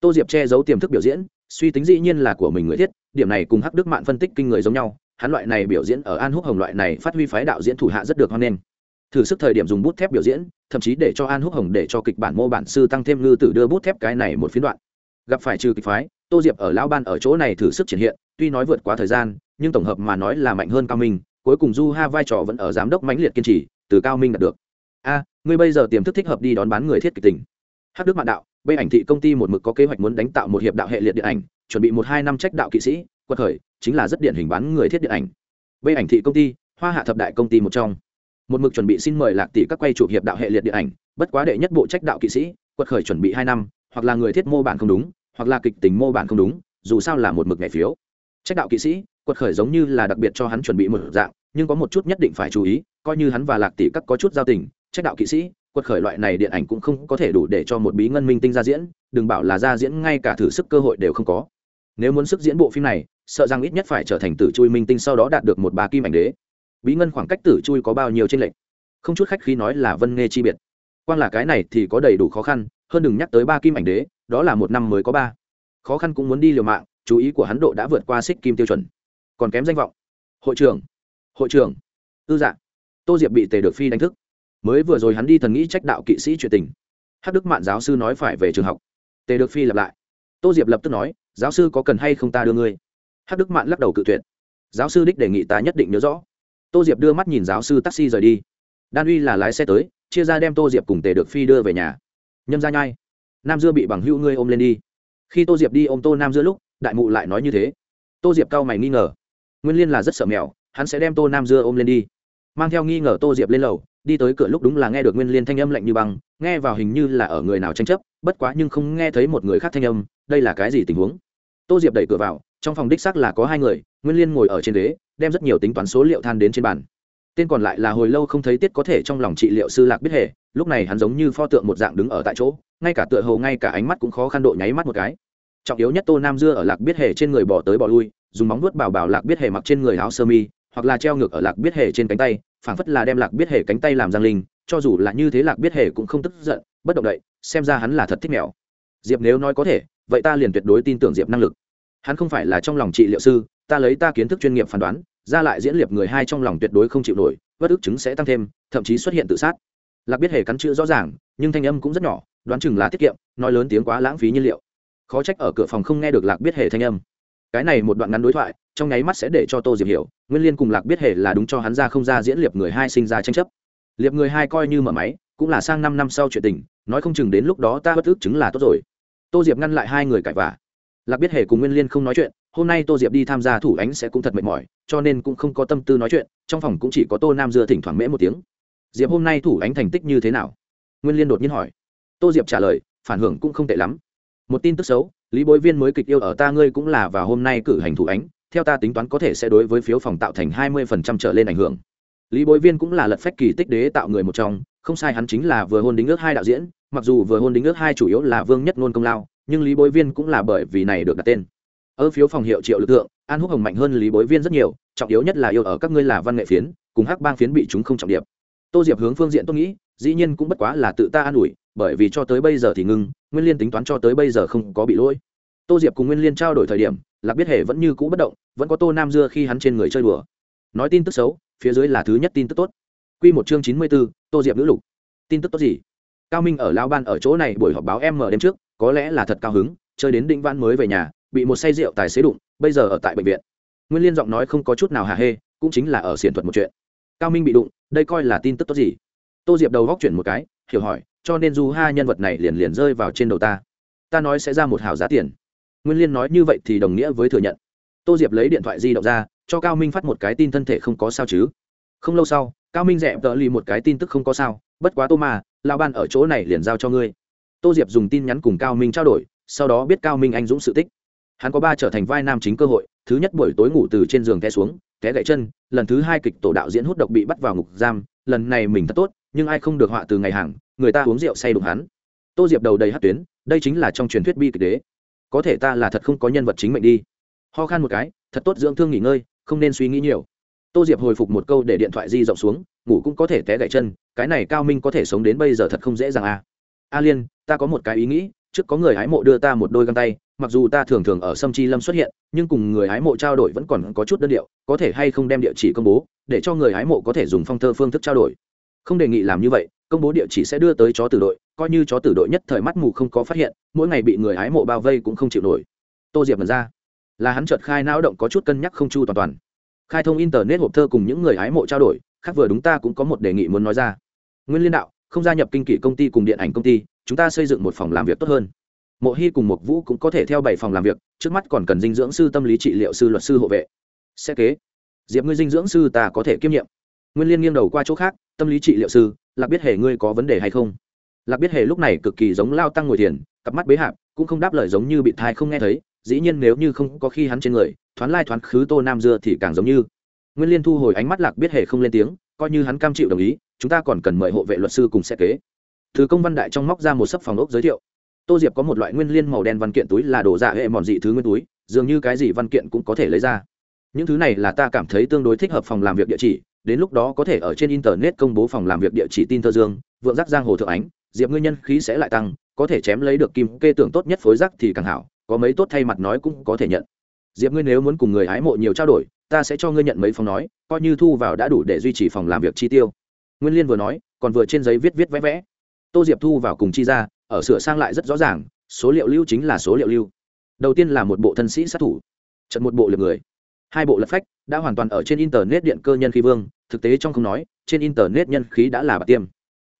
Tô diệp che giấu tiềm thức biểu diễn, suy tính dĩ nhiên là của mình người thiết, điểm này cùng hắc đức mạn phân tích kinh người giống nhau, hắn loại này biểu diễn ở an húc hồng loại này phát huy phái đạo diễn thủ hạ rất được hoan nghênh. Thử sức thời điểm dùng bút thép biểu diễn, thậm chí để cho an húc hồng để cho kịch bản mô bản sư tăng thêm ngư tử đưa bút thép cái này một phiến đoạn. Gặp phải trừ kịch phái, tô diệp ở lão ban ở chỗ này thử sức triển hiện, tuy nói vượt quá thời gian nhưng tổng hợp mà nói là mạnh hơn cao minh, cuối cùng du ha vai trò vẫn ở giám đốc mãnh liệt kiên trì, từ cao minh đạt được. A, ngươi bây giờ tiềm thức thích hợp đi đón bán người thiết kịch tình. Hát đức mạng đạo bây ảnh thị công ty một mực có kế hoạch muốn đánh tạo một hiệp đạo hệ liệt điện ảnh, chuẩn bị một hai năm trách đạo kỵ sĩ, quật khởi, chính là rất điển hình bán người thiết điện ảnh. Bây ảnh thị công ty, hoa hạ thập đại công ty một trong. Một mực chuẩn bị xin mời lạc tỷ các quay chụp hiệp đạo hệ liệt điện ảnh, bất quá đệ nhất bộ trách đạo kỵ sĩ, quật khởi chuẩn bị hai năm, hoặc là người thiết mô bản không đúng, hoặc là kịch tính mô bản không đúng, dù sao là một mực ngày phiếu. Trách đạo kỵ sĩ quật khởi giống như là đặc biệt cho hắn chuẩn bị một dạng, nhưng có một chút nhất định phải chú ý, coi như hắn và lạc tỷ các có chút giao tình, trách đạo kỵ sĩ, quật khởi loại này điện ảnh cũng không có thể đủ để cho một bí ngân minh tinh ra diễn, đừng bảo là ra diễn ngay cả thử sức cơ hội đều không có. Nếu muốn sức diễn bộ phim này, sợ rằng ít nhất phải trở thành tử chui minh tinh sau đó đạt được một bà kim ảnh đế. Bí ngân khoảng cách tử chui có bao nhiêu tranh lệch? Không chút khách khi nói là vân nghe chi biệt. Quan là cái này thì có đầy đủ khó khăn, hơn đừng nhắc tới ba kim ảnh đế, đó là một năm mới có ba. Khó khăn cũng muốn đi liều mạng, chú ý của hắn độ đã vượt qua xích kim tiêu chuẩn còn kém danh vọng. Hội trưởng hội trưởng. Tư dạng tô diệp bị tề được phi đánh thức. Mới vừa rồi hắn đi thần nghĩ trách đạo kỵ sĩ chuyện tình. Hát đức mạn giáo sư nói phải về trường học. Tề được phi lặp lại. Tô diệp lập tức nói, giáo sư có cần hay không ta đưa ngươi? Hát đức mạn lắc đầu cự tuyệt. Giáo sư đích đề nghị ta nhất định nhớ rõ. Tô diệp đưa mắt nhìn giáo sư taxi rời đi. Đan uy là lái xe tới, chia ra đem tô diệp cùng tề được phi đưa về nhà. Nhâm ra nhai, nam dưa bị bằng hữu ngươi ôm lên đi. Khi tô diệp đi ôm tô nam dưa lúc, đại mụ lại nói như thế. Tô diệp cao mày nghi ngờ nguyên liên là rất sợ mèo, hắn sẽ đem tô nam dưa ôm lên đi. Mang theo nghi ngờ tô diệp lên lầu, đi tới cửa lúc đúng là nghe được nguyên liên thanh âm lạnh như băng, nghe vào hình như là ở người nào tranh chấp, bất quá nhưng không nghe thấy một người khác thanh âm, đây là cái gì tình huống? Tô diệp đẩy cửa vào, trong phòng đích xác là có hai người, nguyên liên ngồi ở trên ghế, đem rất nhiều tính toán số liệu than đến trên bàn. Tên còn lại là hồi lâu không thấy tiết có thể trong lòng trị liệu sư lạc biết hề, lúc này hắn giống như pho tượng một dạng đứng ở tại chỗ, ngay cả tựa hồ ngay cả ánh mắt cũng khó khăn độ nháy mắt một cái. Trọng yếu nhất tô nam dưa ở lạc biết hề trên người bỏ tới bỏ lui dùng móng vuốt bảo bảo lạc biết hề mặc trên người áo sơ mi, hoặc là treo ngược ở lạc biết hề trên cánh tay, phảng phất là đem lạc biết hề cánh tay làm giang linh, cho dù là như thế lạc biết hề cũng không tức giận, bất động đậy, xem ra hắn là thật thích mèo. Diệp nếu nói có thể, vậy ta liền tuyệt đối tin tưởng diệp năng lực. Hắn không phải là trong lòng trị liệu sư, ta lấy ta kiến thức chuyên nghiệp phán đoán, ra lại diễn liệp người hai trong lòng tuyệt đối không chịu nổi, bất ức chứng sẽ tăng thêm, thậm chí xuất hiện tự sát. Lạc biết hề cắn chữ rõ ràng, nhưng thanh âm cũng rất nhỏ, đoán chừng là tiết kiệm, nói lớn tiếng quá lãng phí nhiên liệu. Khó trách ở cửa phòng không nghe được lạc biết hề thanh âm cái này một đoạn ngắn đối thoại, trong nháy mắt sẽ để cho tô diệp hiểu, nguyên liên cùng lạc biết hề là đúng cho hắn ra không ra diễn liệp người hai sinh ra tranh chấp. Liệp người hai coi như mở máy, cũng là sang năm năm sau chuyện tình, nói không chừng đến lúc đó ta bất ước chứng là tốt rồi. Tô diệp ngăn lại hai người cãi vả lạc biết hề cùng nguyên liên không nói chuyện, hôm nay tô diệp đi tham gia thủ ánh sẽ cũng thật mệt mỏi, cho nên cũng không có tâm tư nói chuyện, trong phòng cũng chỉ có tô nam dưa thỉnh thoảng mễ một tiếng. Diệp hôm nay thủ ánh thành tích như thế nào? Nguyên liên đột nhiên hỏi. Tô diệp trả lời, phản hưởng cũng không tệ lắm. Một tin tức xấu lý bối viên mới kịch yêu ở ta, ngươi cũng là và hôm nay cử hành thủ ánh, theo ta tính toán có thể sẽ đối với phiếu phòng tạo thành hai mươi phần trăm trở lên ảnh hưởng. Lý bối viên cũng là lật phách kỳ tích đế tạo người một trong, không sai hắn chính là vừa hôn đính ước hai đạo diễn, mặc dù vừa hôn đính ước hai chủ yếu là vương nhất ngôn công lao, nhưng lý bối viên cũng là bởi vì này được đặt tên. Ở phiếu phòng hiệu triệu lực lượng an húc hồng mạnh hơn lý bối viên rất nhiều, trọng yếu nhất là yêu ở các ngươi là văn nghệ phiến, cùng hắc bang phiến bị chúng không trọng điệp tô diệp hướng phương diện tôi nghĩ, dĩ nhiên cũng bất quá là tự ta an ủi, bởi vì cho tới bây giờ thì ngưng nguyên liên tính toán cho tới bây giờ không có bị lỗi. Tô diệp cùng nguyên liên trao đổi thời điểm, lạc biết hề vẫn như cũ bất động, vẫn có tô nam dưa khi hắn trên người chơi đùa. Nói tin tức xấu, phía dưới là thứ nhất tin tức tốt. Q một chương chín mươi b ố tô diệp nữ lục. Tin tức tốt gì? Cao minh ở lao ban ở chỗ này buổi họp báo em mở đêm trước, có lẽ là thật cao hứng, chơi đến định văn mới về nhà, bị một say rượu tài xế đụng, bây giờ ở tại bệnh viện. Nguyên liên giọng nói không có chút nào hà hê, cũng chính là ở xiển thuật một chuyện. Cao minh bị đụng, đây coi là tin tức tốt gì? Tô diệp đầu góc chuyển một cái, hiểu hỏi cho nên du ha nhân vật này liền liền rơi vào trên đầu ta. Ta nói sẽ ra một hào giá tiền. Nguyên liên nói như vậy thì đồng nghĩa với thừa nhận. Tô diệp lấy điện thoại di động ra, cho cao minh phát một cái tin thân thể không có sao chứ. Không lâu sau, cao minh dẹp tợ lì một cái tin tức không có sao, bất quá tô mà lao ban ở chỗ này liền giao cho ngươi. Tô diệp dùng tin nhắn cùng cao minh trao đổi, sau đó biết cao minh anh dũng sự tích. Hắn có ba trở thành vai nam chính cơ hội, thứ nhất buổi tối ngủ từ trên giường té xuống, té gãy chân, lần thứ hai kịch tổ đạo diễn hút độc bị bắt vào ngục giam, lần này mình thật tốt nhưng ai không được họa từ ngày hàng, người ta uống rượu say đụng hắn. Tô diệp đầu đầy hát tuyến, đây chính là trong truyền thuyết bi kịch đế. Có thể ta là thật không có nhân vật chính mệnh đi. Ho khan một cái, thật tốt dưỡng thương nghỉ ngơi, không nên suy nghĩ nhiều. Tô diệp hồi phục một câu để điện thoại di rộng xuống, ngủ cũng có thể té gãy chân, cái này cao minh có thể sống đến bây giờ thật không dễ dàng à. a liên, ta có một cái ý nghĩ, trước có người hái mộ đưa ta một đôi găng tay, mặc dù ta thường thường ở sâm chi lâm xuất hiện, nhưng cùng người hái mộ trao đổi vẫn còn có chút đơn điệu, có thể hay không đem địa chỉ công bố, để cho người hái mộ có thể dùng phong thơ phương thức trao đổi không đề nghị làm như vậy, công bố địa chỉ sẽ đưa tới chó tử đội, coi như chó tử đội nhất thời mắt mù không có phát hiện, mỗi ngày bị người hái mộ bao vây cũng không chịu nổi. Tô diệp mật ra. Là hắn chợt khai não động có chút cân nhắc không chu toàn toàn. Khai thông internet hộp thơ cùng những người hái mộ trao đổi, khác vừa đúng ta cũng có một đề nghị muốn nói ra. Nguyên liên đạo, không gia nhập kinh kỷ công ty cùng điện ảnh công ty, chúng ta xây dựng một phòng làm việc tốt hơn. Mộ hy cùng một vũ cũng có thể theo bảy phòng làm việc, trước mắt còn cần dinh dưỡng sư tâm lý trị liệu sư luật sư hộ vệ. Sẽ kế. Diệp ngươi dinh dưỡng sư ta có thể kiêm nhiệm. Nguyên liên nghiêng đầu qua chỗ khác tâm lý trị liệu sư, lạc biết hề ngươi có vấn đề hay không? Lạc biết hề lúc này cực kỳ giống lao tăng ngồi thiền, cặp mắt bế hạp, cũng không đáp lời giống như bị thai không nghe thấy, dĩ nhiên nếu như không có khi hắn trên người, thoáng lai thoáng khứ tô nam dưa thì càng giống như. Nguyên liên thu hồi ánh mắt lạc biết hề không lên tiếng, coi như hắn cam chịu đồng ý, chúng ta còn cần mời hộ vệ luật sư cùng sẽ kế. Thứ công văn đại trong móc ra một sấp phòng ốc giới thiệu. Tô diệp có một loại nguyên liên màu đen văn kiện túi là đồ dạ hệ mòn dị thứ nguyên túi, dường như cái gì văn kiện cũng có thể lấy ra. Những thứ này là ta cảm thấy tương đối thích hợp phòng làm việc địa chỉ đến lúc đó có thể ở trên internet công bố phòng làm việc địa chỉ tin thơ dương, vượng giác giang hồ thượng ánh, diệp ngươi nhân khí sẽ lại tăng, có thể chém lấy được kim kê tưởng tốt nhất phối giác thì càng hảo, có mấy tốt thay mặt nói cũng có thể nhận. Diệp ngươi nếu muốn cùng người hái mộ nhiều trao đổi, ta sẽ cho ngươi nhận mấy phòng nói, coi như thu vào đã đủ để duy trì phòng làm việc chi tiêu. Nguyên liên vừa nói, còn vừa trên giấy viết viết vẽ vẽ. Tô diệp thu vào cùng chi ra, ở sửa sang lại rất rõ ràng, số liệu lưu chính là số liệu lưu. Đầu tiên là một bộ thân sĩ sát thủ trận một bộ lượt người hai bộ lật phách đã hoàn toàn ở trên internet điện cơ nhân khí vương, thực tế trong không nói, trên internet nhân khí đã là bạc tiêm.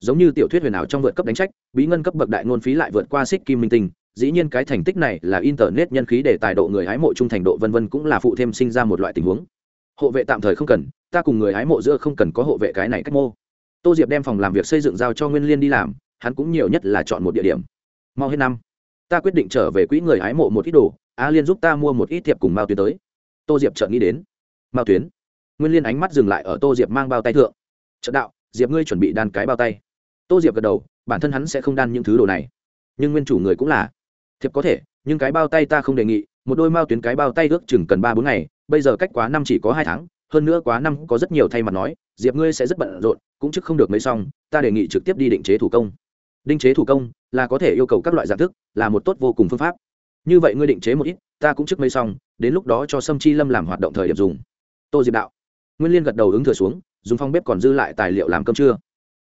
Giống như tiểu thuyết huyền ảo trong vượt cấp đánh trách, bí ngân cấp bậc đại ngôn phí lại vượt qua xích kim minh tinh, dĩ nhiên cái thành tích này là internet nhân khí để tài độ người hái mộ trung thành độ vân vân cũng là phụ thêm sinh ra một loại tình huống. Hộ vệ tạm thời không cần, ta cùng người hái mộ giữa không cần có hộ vệ cái này cách mô. Tô diệp đem phòng làm việc xây dựng giao cho nguyên liên đi làm, hắn cũng nhiều nhất là chọn một địa điểm. Mau hết năm, ta quyết định trở về quỹ người hái mộ một ít đồ, a liên giúp ta mua một ít thiệp cùng mao tuyến tới tô diệp chợt nghĩ đến. Mao tuyến. Nguyên liên ánh mắt dừng lại ở tô diệp mang bao tay thượng. Trận đạo, diệp ngươi chuẩn bị đan cái bao tay. Tô diệp gật đầu, bản thân hắn sẽ không đan những thứ đồ này. Nhưng nguyên chủ người cũng là. Thiệp có thể, nhưng cái bao tay ta không đề nghị, một đôi mao tuyến cái bao tay ước chừng cần ba bốn ngày, bây giờ cách quá năm chỉ có hai tháng, hơn nữa quá năm có rất nhiều thay mặt nói, diệp ngươi sẽ rất bận rộn, cũng chức không được mấy xong, ta đề nghị trực tiếp đi định chế thủ công. Định chế thủ công là có thể yêu cầu các loại dạng thức, là một tốt vô cùng phương pháp. Như vậy ngươi định chế một ít, ta cũng chức mấy xong đến lúc đó cho sâm chi lâm làm hoạt động thời điểm dùng. Tô diệp đạo. Nguyên liên gật đầu ứng thừa xuống, dùng phong bếp còn dư lại tài liệu làm cơm trưa.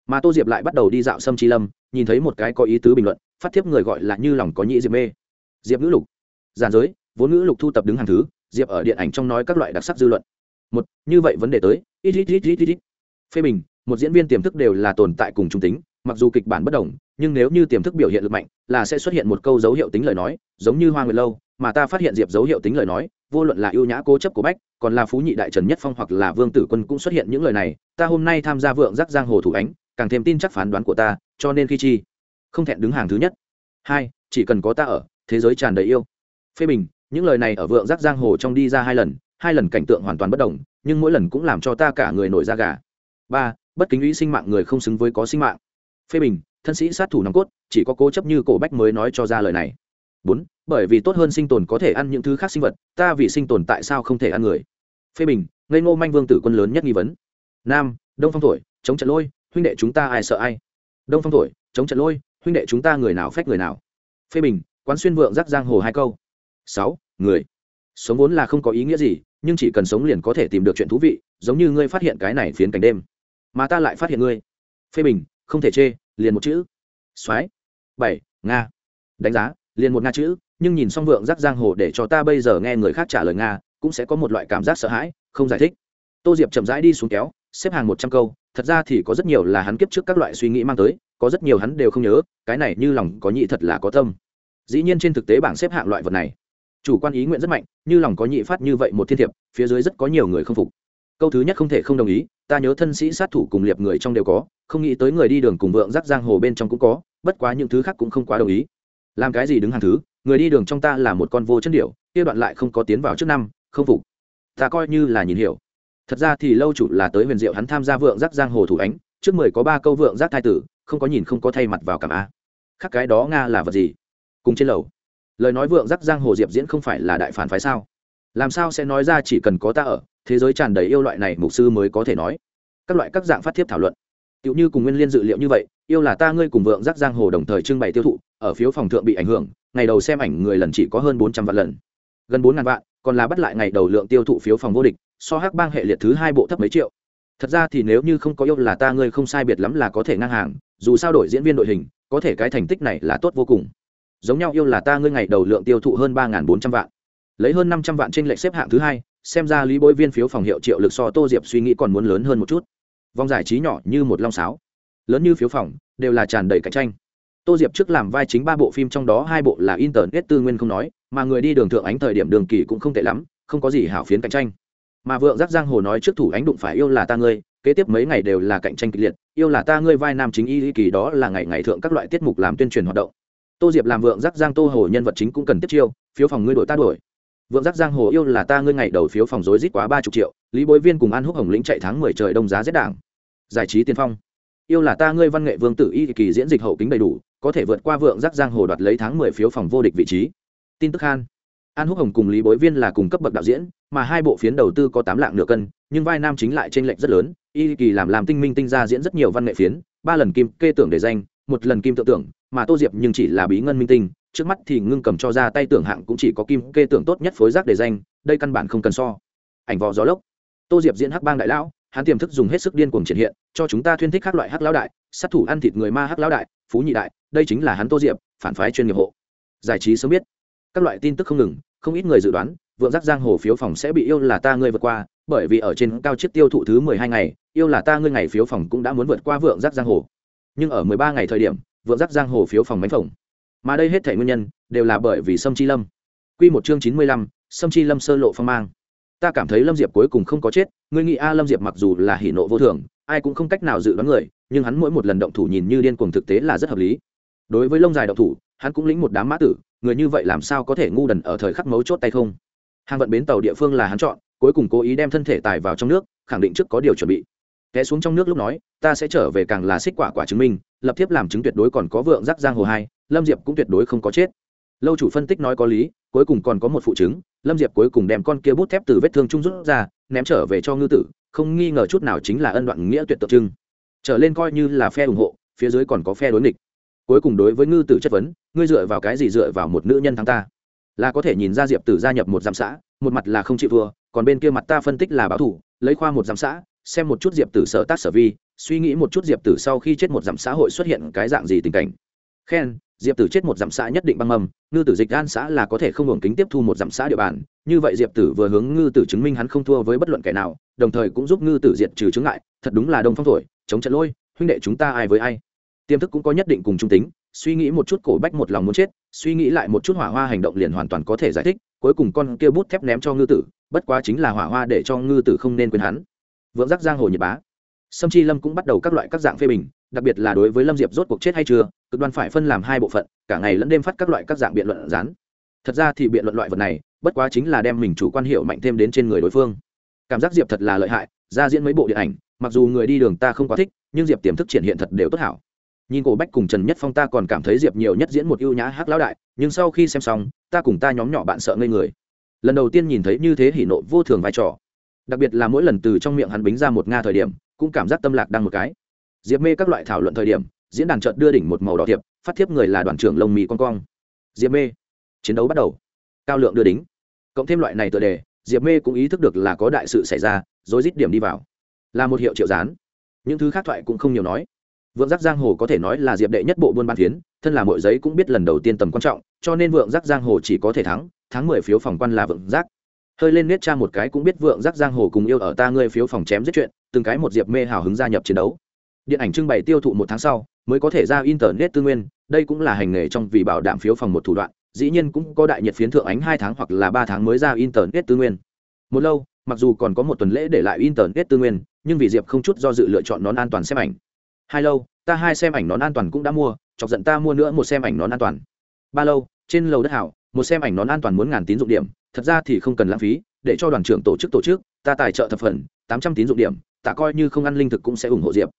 Mà tô diệp lại bắt đầu đi dạo sâm chi lâm, nhìn thấy một cái có ý tứ bình luận, phát thiếp người gọi là như lòng có nhĩ diệp mê. Diệp ngữ lục. Giàn giới, vốn ngữ lục thu tập đứng hàng thứ, diệp ở điện ảnh trong nói các loại đặc sắc dư luận. Một, như vậy vấn đề tới. Ít ít ít ít ít. Phê bình, một diễn viên tiềm thức đều là tồn tại cùng trung tính, mặc dù kịch bản bất đồng nhưng nếu như tiềm thức biểu hiện lực mạnh, là sẽ xuất hiện một câu dấu hiệu tính lời nói, giống như hoa nguyệt lâu, mà ta phát hiện diệp dấu hiệu tính lời nói, vô luận là ưu nhã cố chấp của bách, còn là phú nhị đại trần nhất phong hoặc là vương tử quân cũng xuất hiện những lời này, ta hôm nay tham gia vượng giác giang hồ thủ ánh, càng thêm tin chắc phán đoán của ta, cho nên khi chi, không thẹn đứng hàng thứ nhất. Hai, chỉ cần có ta ở, thế giới tràn đầy yêu. Phê bình, những lời này ở vượng giác giang hồ trong đi ra hai lần hai lần cảnh tượng hoàn toàn bất đồng, nhưng mỗi lần cũng làm cho ta cả người nổi da gà. Ba, bất kính ý sinh mạng người không xứng với có sinh mạng. Phê bình thân sĩ sát thủ nòng cốt, chỉ có cố chấp như cổ bách mới nói cho ra lời này. Bốn, bởi vì tốt hơn sinh tồn có thể ăn những thứ khác sinh vật, ta vì sinh tồn tại sao không thể ăn người? Phê bình, ngây ngô manh vương tử quân lớn nhất nghi vấn. Nam, đông phong thổi, chống trận lôi, huynh đệ chúng ta ai sợ ai? Đông phong thổi, chống trận lôi, huynh đệ chúng ta người nào phách người nào? Phê bình, quán xuyên vượng giác giang hồ hai câu. Sáu, người. Sống vốn là không có ý nghĩa gì, nhưng chỉ cần sống liền có thể tìm được chuyện thú vị, giống như ngươi phát hiện cái này phiến cảnh đêm, mà ta lại phát hiện ngươi. Phê bình, không thể chê liền một chữ. Soái bảy. Nga. Đánh giá, liền một nga chữ, nhưng nhìn xong vượng giác giang hồ để cho ta bây giờ nghe người khác trả lời nga, cũng sẽ có một loại cảm giác sợ hãi, không giải thích. Tô diệp chậm rãi đi xuống kéo, xếp hàng một trăm câu, thật ra thì có rất nhiều là hắn kiếp trước các loại suy nghĩ mang tới, có rất nhiều hắn đều không nhớ, cái này như lòng có nhị thật là có tâm. Dĩ nhiên trên thực tế bảng xếp hạng loại vật này, chủ quan ý nguyện rất mạnh, như lòng có nhị phát như vậy một thiên thiệp, phía dưới rất có nhiều người không phục câu thứ nhất không thể không đồng ý, ta nhớ thân sĩ sát thủ cùng liệp người trong đều có, không nghĩ tới người đi đường cùng vượng rắc giang hồ bên trong cũng có, bất quá những thứ khác cũng không quá đồng ý. Làm cái gì đứng hàng thứ, người đi đường trong ta là một con vô chân điệu kia đoạn lại không có tiến vào trước năm, không phục. Ta coi như là nhìn hiểu. Thật ra thì lâu chủ là tới huyền diệu hắn tham gia vượng giác giang hồ thủ ánh, trước mười có ba câu vượng giác thai tử, không có nhìn không có thay mặt vào cảm a khác cái đó nga là vật gì? Cùng trên lầu. Lời nói vượng giác giang hồ diệp diễn không phải là đại phản phái sao? Làm sao sẽ nói ra chỉ cần có ta ở thế giới tràn đầy yêu loại này mục sư mới có thể nói. Các loại các dạng phát thiếp thảo luận. Tựu như cùng nguyên liên dự liệu như vậy, yêu là ta ngươi cùng vượng giác giang hồ đồng thời trưng bày tiêu thụ, ở phiếu phòng thượng bị ảnh hưởng, ngày đầu xem ảnh người lần chỉ có hơn bốn trăm vạn lần. Gần bốn ngàn vạn, còn là bắt lại ngày đầu lượng tiêu thụ phiếu phòng vô địch, so hắc bang hệ liệt thứ hai bộ thấp mấy triệu. Thật ra thì nếu như không có yêu là ta ngươi không sai biệt lắm là có thể ngang hàng, dù sao đổi diễn viên đội hình, có thể cái thành tích này là tốt vô cùng. Giống nhau yêu là ta ngươi ngày đầu lượng tiêu thụ hơn ba bốn trăm vạn. Lấy hơn năm trăm vạn trên lệch xếp hạng thứ hai xem ra lý bối viên phiếu phòng hiệu triệu lực so tô diệp suy nghĩ còn muốn lớn hơn một chút. Vòng giải trí nhỏ như một long sáo. Lớn như phiếu phòng, đều là tràn đầy cạnh tranh. Tô diệp trước làm vai chính ba bộ phim trong đó hai bộ là internet tư nguyên không nói, mà người đi đường thượng ánh thời điểm đường kỳ cũng không tệ lắm, không có gì hảo phiến cạnh tranh. Mà vượng giác giang hồ nói trước thủ ánh đụng phải yêu là ta ngươi, kế tiếp mấy ngày đều là cạnh tranh kịch liệt, yêu là ta ngươi vai nam chính y kỳ đó là ngày ngày thượng các loại tiết mục làm tuyên truyền hoạt động. Tô diệp làm vượng giác giang tô hồ nhân vật chính cũng cần tiếp chiêu, phiếu phòng ngươi đổi ta đổi vượng giác giang hồ yêu là ta ngươi ngày đầu phiếu phòng rối rít quá ba chục triệu, lý bối viên cùng an húc hồng lĩnh chạy tháng mười trời đông giá rét đảng. Giải trí tiên phong. Yêu là ta ngươi văn nghệ vương tử y kỳ diễn dịch hậu kính đầy đủ, có thể vượt qua vượng giác giang hồ đoạt lấy tháng mười phiếu phòng vô địch vị trí. Tin tức khan. An húc hồng cùng lý bối viên là cùng cấp bậc đạo diễn, mà hai bộ phiến đầu tư có tám lạng nửa cân, nhưng vai nam chính lại t r ê n lệch rất lớn, y kỳ làm làm tinh minh tinh ra diễn rất nhiều văn nghệ phiến, ba lần kim kê tưởng để danh, một lần kim tự tưởng, mà tô diệp nhưng chỉ là bí ngân minh tinh trước mắt thì ngưng cầm cho ra tay tưởng hạng cũng chỉ có kim kê tưởng tốt nhất phối giác để danh, đây căn bản không cần so. Ảnh vò gió lốc. Tô diệp diễn hắc bang đại lão, hắn tiềm thức dùng hết sức điên cuồng triển hiện, cho chúng ta thuyên thích các loại hắc lão đại, sát thủ ăn thịt người ma hắc lão đại, phú nhị đại, đây chính là hắn tô diệp, phản phái chuyên nghiệp hộ. Giải trí sớm biết. Các loại tin tức không ngừng, không ít người dự đoán, vượng giác giang hồ phiếu phòng sẽ bị yêu là ta ngươi vượt qua, bởi vì ở trên cao chiếc tiêu thụ thứ mười hai ngày, yêu là ta ngươi ngày phiếu phòng cũng đã muốn vượt qua vượng giác giang hồ. Nhưng ở mười ba ngày thời điểm, vượng giác giang hồ phiếu phòng bánh phồng mà đây hết thể nguyên nhân đều là bởi vì sâm chi lâm. Q một chương chín mươi lăm, sâm chi lâm sơ lộ phong mang. Ta cảm thấy lâm diệp cuối cùng không có chết, ngươi nghĩ a, lâm diệp mặc dù là hỷ nộ vô thường, ai cũng không cách nào dự đoán người, nhưng hắn mỗi một lần động thủ nhìn như điên cuồng thực tế là rất hợp lý. Đối với lông dài động thủ, hắn cũng lĩnh một đám mã tử, người như vậy làm sao có thể ngu đần ở thời khắc mấu chốt tay không? Hàng vận bến tàu địa phương là hắn chọn, cuối cùng cố ý đem thân thể tài vào trong nước, khẳng định trước có điều chuẩn bị. Té xuống trong nước lúc nói, ta sẽ trở về càng là xích quả quả chứng minh, lập tiếp làm chứng tuyệt đối còn có vượng giác giang hồ hai lâm diệp cũng tuyệt đối không có chết. Lâu chủ phân tích nói có lý, cuối cùng còn có một phụ chứng, lâm diệp cuối cùng đem con kia bút thép từ vết thương trung rút ra, ném trở về cho ngư tử, không nghi ngờ chút nào chính là ân đoạn nghĩa tuyệt tượng trưng. Trở lên coi như là phe ủng hộ, phía dưới còn có phe đối nghịch. Cuối cùng đối với ngư tử chất vấn, ngươi dựa vào cái gì dựa vào một nữ nhân thắng ta? Là có thể nhìn ra diệp tử gia nhập một giám xã, một mặt là không chịu thua, còn bên kia mặt ta phân tích là báo thủ, lấy khoa một giám xã, xem một chút diệp tử sở tác sở vi, suy nghĩ một chút diệp tử sau khi chết một giám xã hội xuất hiện cái dạng gì tình cảnh khen, diệp tử chết một dặm xã nhất định băng mầm, ngư tử dịch gan xã là có thể không hưởng kính tiếp thu một dặm xã địa bàn. Như vậy diệp tử vừa hướng ngư tử chứng minh hắn không thua với bất luận kẻ nào, đồng thời cũng giúp ngư tử diệt trừ chứng ngại, thật đúng là đông phong thổi, chống trận lôi, huynh đệ chúng ta ai với ai? Tiềm thức cũng có nhất định cùng trung tính, suy nghĩ một chút cổ bách một lòng muốn chết, suy nghĩ lại một chút hỏa hoa hành động liền hoàn toàn có thể giải thích, cuối cùng con kia bút thép ném cho ngư tử, bất quá chính là hỏa hoa để cho ngư tử không nên quên hắn. Vượng giác giang hồ nhật bá. Sâm chi lâm cũng bắt đầu các loại các dạng phê bình đặc biệt là đối với lâm diệp rốt cuộc chết hay chưa, cực đoan phải phân làm hai bộ phận, cả ngày lẫn đêm phát các loại các dạng biện luận rán. Thật ra thì biện luận loại vật này, bất quá chính là đem mình chủ quan hiệu mạnh thêm đến trên người đối phương. Cảm giác diệp thật là lợi hại, ra diễn mấy bộ điện ảnh, mặc dù người đi đường ta không quá thích, nhưng diệp tiềm thức triển hiện thật đều tốt hảo. Nhìn cổ bách cùng trần nhất phong ta còn cảm thấy diệp nhiều nhất diễn một ưu nhã hát lão đại, nhưng sau khi xem xong, ta cùng ta nhóm nhỏ bạn sợ ngây người. Lần đầu tiên nhìn thấy như thế hỉ nộ vô thường vai trò. Đặc biệt là mỗi lần từ trong miệng hắn bính ra một nga thời điểm, cũng cảm giác tâm lạc đang một cái diệp mê các loại thảo luận thời điểm, diễn đàn trợt đưa đỉnh một màu đỏ thiệp, phát thiếp người là đoàn trưởng lông mì con cong. Diệp mê, chiến đấu bắt đầu. Cao lượng đưa đính cộng thêm loại này tựa đề, diệp mê cũng ý thức được là có đại sự xảy ra, rồi rít điểm đi vào. Là một hiệu triệu gián. Những thứ khác thoại cũng không nhiều nói. Vượng giác giang hồ có thể nói là diệp đệ nhất bộ buôn ban phiến, thân là mọi giấy cũng biết lần đầu tiên tầm quan trọng, cho nên vượng giác giang hồ chỉ có thể thắng thắng mười phiếu phòng quan là vượng giác. Hơi lên nết cha một cái cũng biết vượng giác giang hồ cùng yêu ở ta ngươi phiếu phòng chém giết chuyện, từng cái một diệp mê hào hứng gia nhập chiến đấu điện ảnh trưng bày tiêu thụ một tháng sau mới có thể ra internet tư nguyên, đây cũng là hành nghề trong vì bảo đảm phiếu phòng một thủ đoạn, dĩ nhiên cũng có đại nhiệt phiến thượng ánh hai tháng hoặc là ba tháng mới ra internet tư nguyên. Một lâu, mặc dù còn có một tuần lễ để lại internet tư nguyên, nhưng vì diệp không chút do dự lựa chọn nón an toàn xem ảnh. Hai lâu, ta hai xem ảnh nón an toàn cũng đã mua, chọc giận ta mua nữa một xem ảnh nón an toàn. Ba lâu, trên lầu đất hảo, một xem ảnh nón an toàn muốn ngàn tín dụng điểm, thật ra thì không cần lãng phí, để cho đoàn trưởng tổ chức tổ chức, ta tài trợ thập phần, tám trăm tín dụng điểm, ta coi như không ăn linh thực cũng sẽ ủng hộ diệp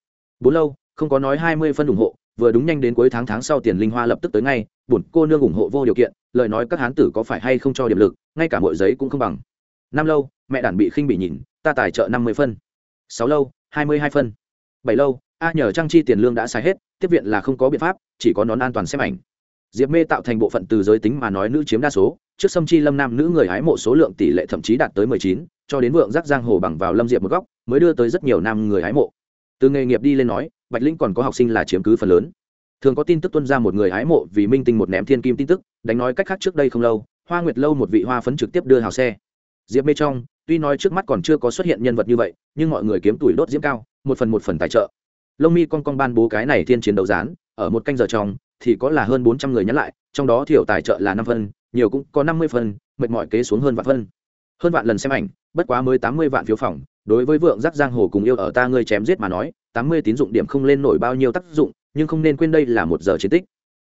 bốn lâu, không có nói hai mươi phân ủng hộ, vừa đúng nhanh đến cuối tháng tháng sau tiền linh hoa lập tức tới ngay bổn cô nương ủng hộ vô điều kiện, lời nói các hán tử có phải hay không cho điểm lực, ngay cả mọi giấy cũng không bằng. Năm lâu, mẹ đản bị khinh bị nhìn, ta tài trợ năm mươi phân. Sáu lâu, hai mươi hai phân. Bảy lâu, a nhờ trang chi tiền lương đã xài hết, tiếp viện là không có biện pháp, chỉ có nón an toàn xem ảnh. Diệp mê tạo thành bộ phận từ giới tính mà nói nữ chiếm đa số, trước sâm chi lâm nam nữ người hái mộ số lượng tỷ lệ thậm chí đạt tới mười chín, cho đến vượng giác giang hồ bằng vào lâm diệp một góc, mới đưa tới rất nhiều nam người hái mộ từ nghề nghiệp đi lên nói, bạch linh còn có học sinh là chiếm cứ phần lớn. Thường có tin tức tuân ra một người hái mộ vì minh tinh một ném thiên kim tin tức, đánh nói cách khác trước đây không lâu, hoa nguyệt lâu một vị hoa phấn trực tiếp đưa hào xe. Diệp mê trong, tuy nói trước mắt còn chưa có xuất hiện nhân vật như vậy, nhưng mọi người kiếm tuổi đốt diễm cao, một phần một phần tài trợ. Lông mi con con ban bố cái này thiên chiến đấu rán ở một canh giờ trong, thì có là hơn bốn trăm người nhắn lại, trong đó thiểu tài trợ là năm phân, nhiều cũng có năm mươi phân, mệt mỏi kế xuống hơn vạn phân. Hơn vạn lần xem ảnh, bất quá mới tám mươi vạn phiếu phòng đối với vượng giác giang hồ cùng yêu ở ta ngươi chém giết mà nói, tám mươi tín dụng điểm không lên nổi bao nhiêu tác dụng, nhưng không nên quên đây là một giờ chiến tích.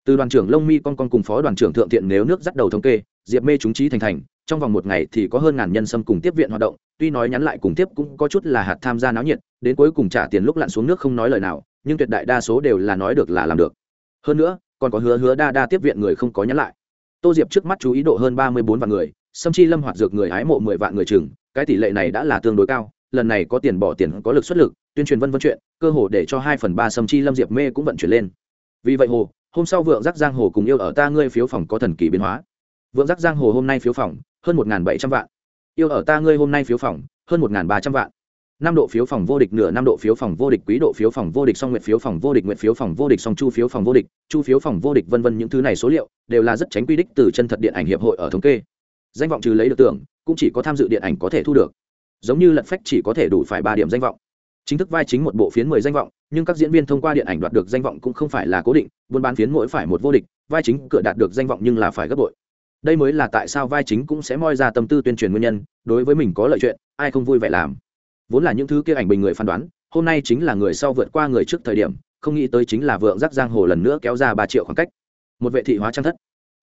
Từ đoàn trưởng lông mi con con cùng phó đoàn trưởng thượng thiện nếu nước dắt đầu thống kê, diệp mê chúng trí thành thành, trong vòng một ngày thì có hơn ngàn nhân xâm cùng tiếp viện hoạt động, tuy nói nhắn lại cùng tiếp cũng có chút là hạt tham gia náo nhiệt, đến cuối cùng trả tiền lúc lặn xuống nước không nói lời nào, nhưng tuyệt đại đa số đều là nói được là làm được. Hơn nữa, còn có hứa hứa đa đa tiếp viện người không có nhắn lại. Tô diệp trước mắt chú ý độ hơn ba mươi bốn vạn người xâm chi lâm hoạt dược người hái mộ mười vạn người chừng, cái tỷ lệ này đã là tương đối cao lần này có tiền bỏ tiền, có lực xuất lực, tuyên truyền vân vân chuyện, cơ hồ để cho hai phần ba sầm chi lâm diệp mê cũng vận chuyển lên. Vì vậy hồ, hôm sau vượng giác giang hồ cùng yêu ở ta ngươi phiếu phòng có thần kỳ biến hóa. Vượng giác giang hồ hôm nay phiếu phòng, hơn một bảy trăm vạn. Yêu ở ta ngươi hôm nay phiếu phòng, hơn một ba trăm vạn. Năm độ phiếu phòng vô địch nửa, năm độ phiếu phòng vô địch, quý độ phiếu phòng vô địch, song nguyện phiếu phòng vô địch nguyện phiếu phòng vô địch, song chu phiếu phòng vô địch, chu phiếu phòng vô địch, vân vân những thứ này số liệu đều là rất tránh quy đích từ chân thật điện ảnh hiệp hội ở thống kê. Danh vọng trừ lấy được tưởng, cũng chỉ có tham dự điện ảnh có thể thu được giống như lật phách chỉ có thể đủ phải ba điểm danh vọng. Chính thức vai chính một bộ phiến mười danh vọng, nhưng các diễn viên thông qua điện ảnh đoạt được danh vọng cũng không phải là cố định, buôn bán phiến mỗi phải một vô địch, vai chính cửa đạt được danh vọng nhưng là phải gấp bội. Đây mới là tại sao vai chính cũng sẽ moi ra tâm tư tuyên truyền nguyên nhân, đối với mình có lợi chuyện, ai không vui vẻ làm. Vốn là những thứ kia ảnh bình người phán đoán, hôm nay chính là người sau vượt qua người trước thời điểm, không nghĩ tới chính là vượng giác giang hồ lần nữa kéo ra ba triệu khoảng cách. Một vệ thị hóa trang thất.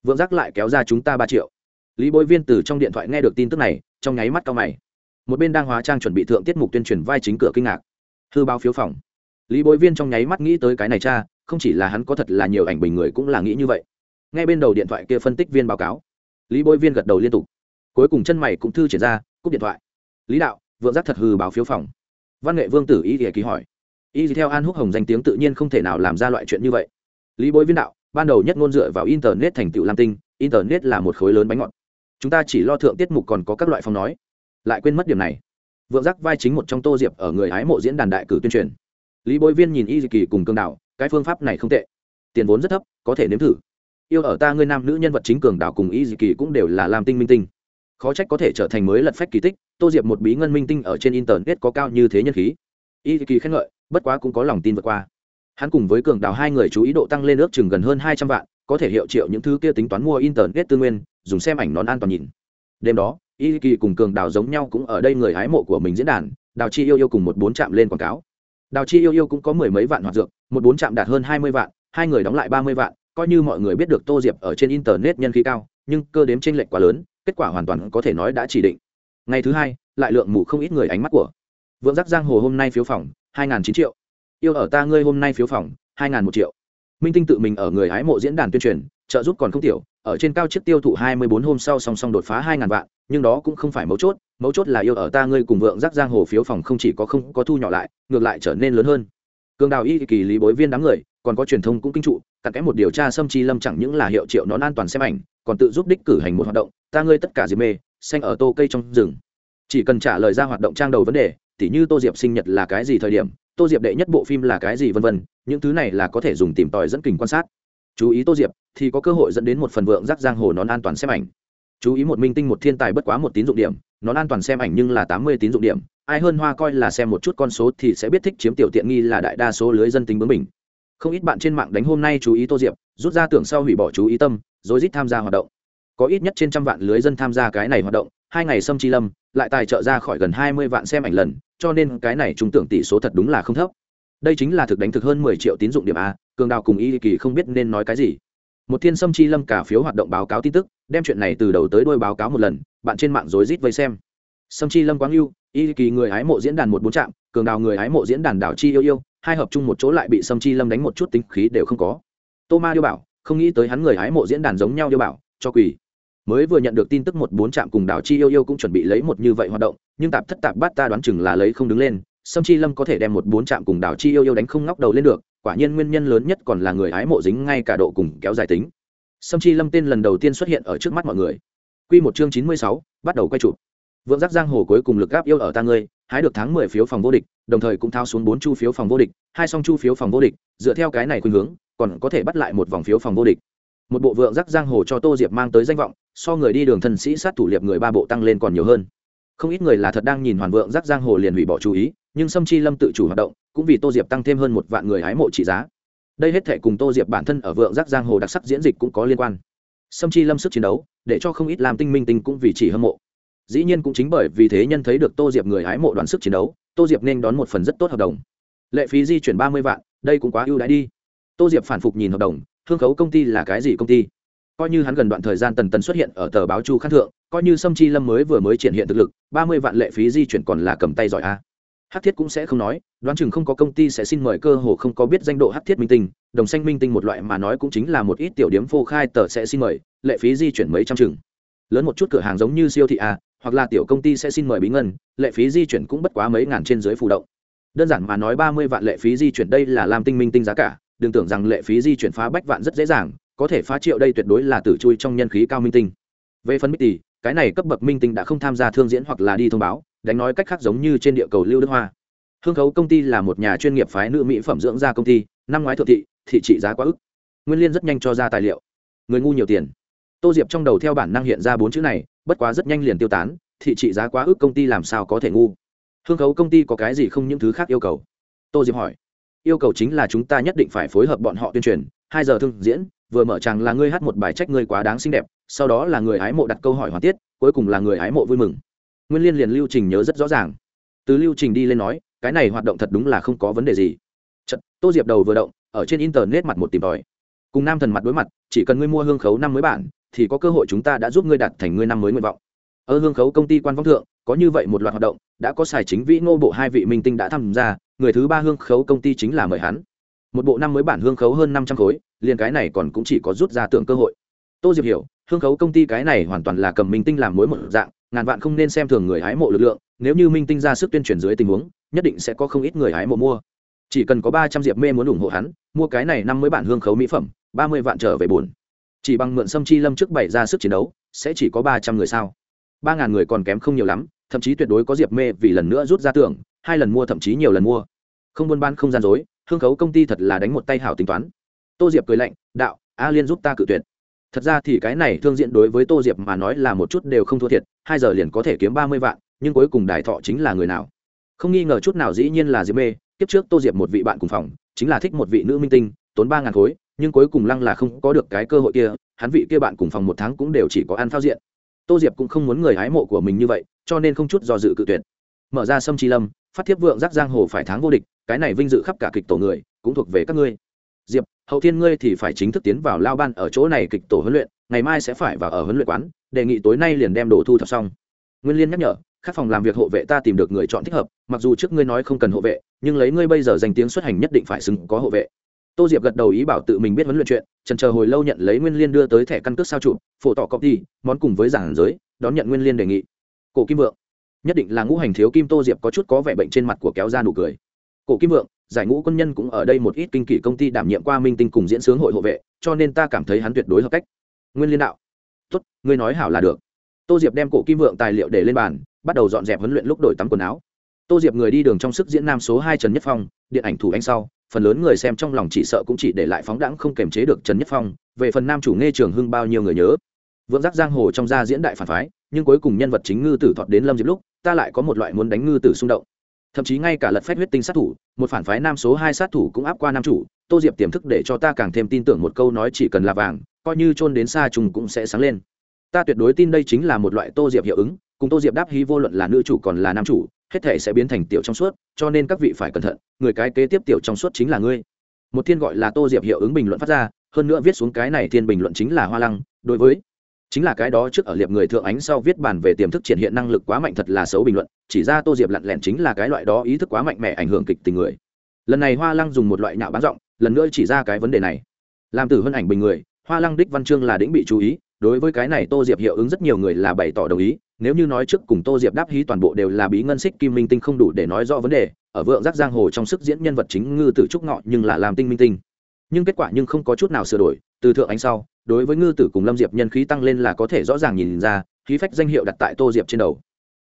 Vượng giác lại kéo ra chúng ta ba triệu. Lý bối viên từ trong điện thoại nghe được tin tức này, trong nháy mắt cao mày một bên đang hóa trang chuẩn bị thượng tiết mục tuyên truyền vai chính cửa kinh ngạc. Hư báo phiếu phòng. Lý bối viên trong nháy mắt nghĩ tới cái này cha, không chỉ là hắn có thật là nhiều ảnh bình người cũng là nghĩ như vậy. Ngay bên đầu điện thoại kia phân tích viên báo cáo, lý bối viên gật đầu liên tục. Cuối cùng chân mày cũng thư triển ra, cúp điện thoại. Lý đạo, vượng giác thật hư báo phiếu phòng. Văn nghệ vương tử y ký hỏi. Y theo an húc hồng danh tiếng tự nhiên không thể nào làm ra loại chuyện như vậy. Lý bối viên đạo, ban đầu nhất ngôn dựa vào internet thành tựu lam tinh, internet là một khối lớn bánh ngọt. Chúng ta chỉ lo thượng tiết mục còn có các loại phong nói lại quên mất điểm này. Vượng giác vai chính một trong tô diệp ở người hái mộ diễn đàn đại cử tuyên truyền. Lý bối viên nhìn y kỳ cùng cương đạo cái phương pháp này không tệ. Tiền vốn rất thấp, có thể nếm thử. Yêu ở ta ngươi nam nữ nhân vật chính cường đạo cùng y kỳ cũng đều là làm tinh minh tinh. Khó trách có thể trở thành mới lật phách kỳ tích, tô diệp một bí ngân minh tinh ở trên internet có cao như thế nhân khí. Y kỳ khen ngợi, bất quá cũng có lòng tin vượt qua. Hắn cùng với cường đào hai người chú ý độ tăng lên ước chừng gần hơn hai trăm vạn, có thể hiệu triệu những thứ kia tính toán mua internet tư nguyên, dùng xem ảnh nón an toàn nhìn. Đêm đó y kỳ cùng cường đào giống nhau cũng ở đây người hái mộ của mình diễn đàn, đào chi yêu yêu cùng một bốn trạm lên quảng cáo. Đào chi yêu yêu cũng có mười mấy vạn hoạt dược, một bốn trạm đạt hơn hai mươi vạn, hai người đóng lại ba mươi vạn, coi như mọi người biết được tô diệp ở trên internet nhân khí cao, nhưng cơ đếm tranh lệch quá lớn, kết quả hoàn toàn có thể nói đã chỉ định. Ngày thứ hai, lại lượng mù không ít người ánh mắt của vượng giác giang hồ hôm nay phiếu phòng, hai chín triệu. Yêu ở ta ngươi hôm nay phiếu phòng, hai một triệu minh tinh tự mình ở người hái mộ diễn đàn tuyên truyền, trợ giúp còn không tiểu, ở trên cao chiếc tiêu thụ hai mươi bốn hôm sau song song đột phá hai ngàn vạn, nhưng đó cũng không phải mấu chốt mấu chốt là yêu ở ta ngươi cùng vượng rắc giang hồ phiếu phòng không chỉ có không có thu nhỏ lại, ngược lại trở nên lớn hơn. Cương đào y kỳ lý bối viên đám người, còn có truyền thông cũng kinh trụ, cặn kẽ một điều tra xâm chi lâm chẳng những là hiệu triệu nón an toàn xem ảnh, còn tự giúp đích cử hành một hoạt động, ta ngươi tất cả gì mê, xanh ở tô cây trong rừng. Chỉ cần trả lời ra hoạt động trang đầu vấn đề, tỉ như tô diệp sinh nhật là cái gì thời điểm tô diệp đệ nhất bộ phim là cái gì vân vân, những thứ này là có thể dùng tìm tòi dẫn kình quan sát. Chú ý tô diệp, thì có cơ hội dẫn đến một phần vượng rắc giang hồ nón an toàn xem ảnh. Chú ý một minh tinh một thiên tài bất quá một tín dụng điểm, nón an toàn xem ảnh nhưng là tám mươi tín dụng điểm, ai hơn hoa coi là xem một chút con số thì sẽ biết thích chiếm tiểu tiện nghi là đại đa số lưới dân tính bướng mình không ít bạn trên mạng đánh hôm nay chú ý tô diệp, rút ra tưởng sau hủy bỏ chú ý tâm, rồi rít tham gia hoạt động. Có ít nhất trên trăm vạn lưới dân tham gia cái này hoạt động hai ngày xâm chi lâm, lại tài trợ ra khỏi gần hai mươi vạn xem ảnh lần, cho nên cái này trung tưởng tỷ số thật đúng là không thấp. Đây chính là thực đánh thực hơn mười triệu tín dụng điểm a, cường đào cùng y kỳ không biết nên nói cái gì. Một thiên sâm chi lâm cả phiếu hoạt động báo cáo tin tức, đem chuyện này từ đầu tới đôi báo cáo một lần, bạn trên mạng rối rít vây xem. Sâm chi lâm quáng yêu y kỳ người hái mộ diễn đàn một bốn trạm, cường đào người hái mộ diễn đàn đảo chi yêu yêu, hai hợp chung một chỗ lại bị sâm chi lâm đánh một chút tính khí đều không có. Tô ma điêu bảo, không nghĩ tới hắn người hái mộ diễn đàn giống nhau điêu bảo, cho quỳ mới vừa nhận được tin tức một bốn trạm cùng đảo chi yêu yêu cũng chuẩn bị lấy một như vậy hoạt động, nhưng tạp thất tạp bắt ta đoán chừng là lấy không đứng lên, sâm chi lâm có thể đem một bốn trạm cùng đảo chi yêu yêu đánh không ngóc đầu lên được, quả nhiên nguyên nhân lớn nhất còn là người hái mộ dính ngay cả độ cùng kéo dài tính. Sâm chi lâm tên lần đầu tiên xuất hiện ở trước mắt mọi người. Q một chương chín mươi sáu, bắt đầu quay chụp. Vượng giác giang hồ cuối cùng lực gáp yêu ở ta ngươi, hái được tháng mười phiếu phòng vô địch, đồng thời cũng thao xuống bốn chu phiếu phòng vô địch, hai song chu phiếu phòng vô địch, dựa theo cái này khuyên hướng, còn có thể bắt lại một vòng phiếu phòng vô địch một bộ vượng giác giang hồ cho tô diệp mang tới danh vọng, so người đi đường thần sĩ sát thủ liệp người ba bộ tăng lên còn nhiều hơn. Không ít người là thật đang nhìn hoàn vượng giác giang hồ liền hủy bỏ chú ý, nhưng sâm chi lâm tự chủ hoạt động, cũng vì tô diệp tăng thêm hơn một vạn người hái mộ trị giá. Đây hết thể cùng tô diệp bản thân ở vượng giác giang hồ đặc sắc diễn dịch cũng có liên quan. Sâm chi lâm sức chiến đấu, để cho không ít làm tinh minh tinh cũng vì chỉ hâm mộ. Dĩ nhiên cũng chính bởi vì thế nhân thấy được tô diệp người hái mộ đoàn sức chiến đấu, tô diệp nên đón một phần rất tốt hợp đồng. Lệ phí di chuyển ba mươi vạn, đây cũng quá ưu đãi đi. Tô diệp phản phục nhìn hợp đồng hương khấu công ty là cái gì công ty? Coi như hắn gần đoạn thời gian tần tần xuất hiện ở tờ báo chu khắc thượng, coi như sâm chi lâm mới vừa mới triển hiện thực lực, ba mươi vạn lệ phí di chuyển còn là cầm tay giỏi a. Hát thiết cũng sẽ không nói, đoán chừng không có công ty sẽ xin mời cơ hồ không có biết danh độ hát thiết minh tinh, đồng xanh minh tinh một loại mà nói cũng chính là một ít tiểu điểm phô khai tờ sẽ xin mời, lệ phí di chuyển mấy trăm chừng. Lớn một chút cửa hàng giống như siêu thị a, hoặc là tiểu công ty sẽ xin mời bí ngân, lệ phí di chuyển cũng bất quá mấy ngàn trên dưới phù động. Đơn giản mà nói ba mươi vạn lệ phí di chuyển đây là làm tinh minh tinh giá cả đừng tưởng rằng lệ phí di chuyển phá bách vạn rất dễ dàng, có thể phá triệu đây tuyệt đối là tử chui trong nhân khí cao minh tinh. Về phần bích tỷ cái này cấp bậc minh tinh đã không tham gia thương diễn hoặc là đi thông báo, đánh nói cách khác giống như trên địa cầu lưu đức hoa. Hương khấu công ty là một nhà chuyên nghiệp phái nữ mỹ phẩm dưỡng da công ty, năm ngoái thượng thị thị trị giá quá ức. Nguyên liên rất nhanh cho ra tài liệu. Người ngu nhiều tiền. Tô diệp trong đầu theo bản năng hiện ra bốn chữ này, bất quá rất nhanh liền tiêu tán, thị trị giá quá ức công ty làm sao có thể ngu. Hương khấu công ty có cái gì không những thứ khác yêu cầu? Tô diệp hỏi yêu cầu chính là chúng ta nhất định phải phối hợp bọn họ tuyên truyền. Hai giờ thương diễn vừa mở chàng là ngươi hát một bài trách ngươi quá đáng xinh đẹp sau đó là người ái mộ đặt câu hỏi hoàn tiết cuối cùng là người ái mộ vui mừng. Nguyên liên liền lưu trình nhớ rất rõ ràng. Từ lưu trình đi lên nói cái này hoạt động thật đúng là không có vấn đề gì. Chật, tô diệp đầu vừa động ở trên internet mặt một tìm tòi. Cùng nam thần mặt đối mặt chỉ cần ngươi mua hương khấu năm mới bản thì có cơ hội chúng ta đã giúp ngươi đạt thành ngươi năm mới nguyện vọng. Ở hương khấu công ty quan vong thượng có như vậy một loạt hoạt động đã có xài chính vĩ ngô bộ hai vị minh tinh đã tham gia người thứ ba hương khấu công ty chính là mời hắn. Một bộ năm mới bản hương khấu hơn năm trăm khối, liền cái này còn cũng chỉ có rút ra tưởng cơ hội. Tô diệp hiểu, hương khấu công ty cái này hoàn toàn là cầm minh tinh làm mối một dạng, ngàn vạn không nên xem thường người hái mộ lực lượng, nếu như minh tinh ra sức tuyên truyền dưới tình huống, nhất định sẽ có không ít người hái mộ mua. Chỉ cần có ba trăm diệp mê muốn ủng hộ hắn, mua cái này năm mới bản hương khấu mỹ phẩm, ba mươi vạn trở về bùn chỉ bằng mượn sâm chi lâm trước bày ra sức chiến đấu, sẽ chỉ có ba trăm người sao? Ba ngàn người còn kém không nhiều lắm, thậm chí tuyệt đối có diệp mê vì lần nữa rút ra tưởng hai lần mua thậm chí nhiều lần mua. Không buôn bán không gian dối, hương khấu công ty thật là đánh một tay hảo tính toán. Tô diệp cười lạnh, đạo, a liên giúp ta cự tuyệt. Thật ra thì cái này thương diện đối với tô diệp mà nói là một chút đều không thua thiệt, hai giờ liền có thể kiếm ba mươi vạn, nhưng cuối cùng đại thọ chính là người nào? Không nghi ngờ chút nào dĩ nhiên là diệp mê, kiếp trước tô diệp một vị bạn cùng phòng, chính là thích một vị nữ minh tinh, tốn ba ngàn khối, nhưng cuối cùng lăng là không có được cái cơ hội kia, hắn vị kia bạn cùng phòng một tháng cũng đều chỉ có ăn phao diện. Tô diệp cũng không muốn người hái mộ của mình như vậy, cho nên không chút do dự cự tuyệt. Mở ra sâm chi lâm phát thiếp vượng giác giang hồ phải tháng vô địch, cái này vinh dự khắp cả kịch tổ người, cũng thuộc về các ngươi. Diệp, hậu thiên ngươi thì phải chính thức tiến vào lao ban ở chỗ này kịch tổ huấn luyện, ngày mai sẽ phải vào ở huấn luyện quán, đề nghị tối nay liền đem đồ thu thập xong. Nguyên liên nhắc nhở các phòng làm việc hộ vệ ta tìm được người chọn thích hợp, mặc dù trước ngươi nói không cần hộ vệ, nhưng lấy ngươi bây giờ danh tiếng xuất hành nhất định phải xứng có hộ vệ. Tô diệp gật đầu ý bảo tự mình biết huấn luyện chuyện trần chờ hồi lâu nhận lấy nguyên liên đưa tới thẻ căn cước sao chụp, phổ tỏ copy, món cùng với giảng giới, đón nhận nguyên liên đề nghị. Cổ kim vượng nhất định là ngũ hành thiếu kim tô diệp có chút có vẻ bệnh trên mặt của kéo ra nụ cười. Cổ kim vượng, giải ngũ quân nhân cũng ở đây một ít kinh kỷ công ty đảm nhiệm qua minh tinh cùng diễn sướng hội hộ vệ, cho nên ta cảm thấy hắn tuyệt đối hợp cách. Nguyên liên đạo, tốt, ngươi nói hảo là được. Tô diệp đem cổ kim vượng tài liệu để lên bàn, bắt đầu dọn dẹp huấn luyện lúc đổi tắm quần áo. Tô diệp người đi đường trong sức diễn nam số hai trần nhất phong, điện ảnh thủ anh sau, phần lớn người xem trong lòng chỉ sợ cũng chỉ để lại phóng đãng không kềm chế được trần nhất phong, về phần nam chủ nghe trường hưng bao nhiêu người nhớ. Vượng giác giang hồ trong gia diễn đại phản phái nhưng cuối cùng nhân vật chính ngư tử thọt đến lâm diệp lúc, ta lại có một loại muốn đánh ngư tử xung động. Thậm chí ngay cả lật phép huyết tinh sát thủ, một phản phái nam số hai sát thủ cũng áp qua nam chủ, tô diệp tiềm thức để cho ta càng thêm tin tưởng một câu nói chỉ cần là vàng, coi như trôn đến xa trùng cũng sẽ sáng lên. Ta tuyệt đối tin đây chính là một loại tô diệp hiệu ứng, cùng tô diệp đáp hí vô luận là nữ chủ còn là nam chủ, hết thể sẽ biến thành tiểu trong suốt, cho nên các vị phải cẩn thận, người cái kế tiếp tiểu trong suốt chính là ngươi. Một thiên gọi là tô diệp hiệu ứng bình luận phát ra, hơn nữa viết xuống cái này thiên bình luận chính là hoa lăng, đối với chính là cái đó trước ở liệp người thượng ánh sau viết bản về tiềm thức triển hiện năng lực quá mạnh thật là xấu bình luận, chỉ ra tô diệp lặn lẹn chính là cái loại đó ý thức quá mạnh mẽ ảnh hưởng kịch tình người. Lần này hoa lăng dùng một loại nhạo bán giọng, lần nữa chỉ ra cái vấn đề này. Làm từ hơn ảnh bình người, hoa lăng đích văn chương là đĩnh bị chú ý, đối với cái này tô diệp hiệu ứng rất nhiều người là bày tỏ đồng ý, nếu như nói trước cùng tô diệp đáp hí toàn bộ đều là bí ngân xích kim minh tinh không đủ để nói rõ vấn đề, ở vượng giác giang hồ trong sức diễn nhân vật chính ngư tử trúc ngọ nhưng là làm tinh minh tinh. Nhưng kết quả nhưng không có chút nào sửa đổi, từ thượng ánh sau đối với ngư tử cùng lâm diệp nhân khí tăng lên là có thể rõ ràng nhìn ra, khí phách danh hiệu đặt tại tô diệp trên đầu.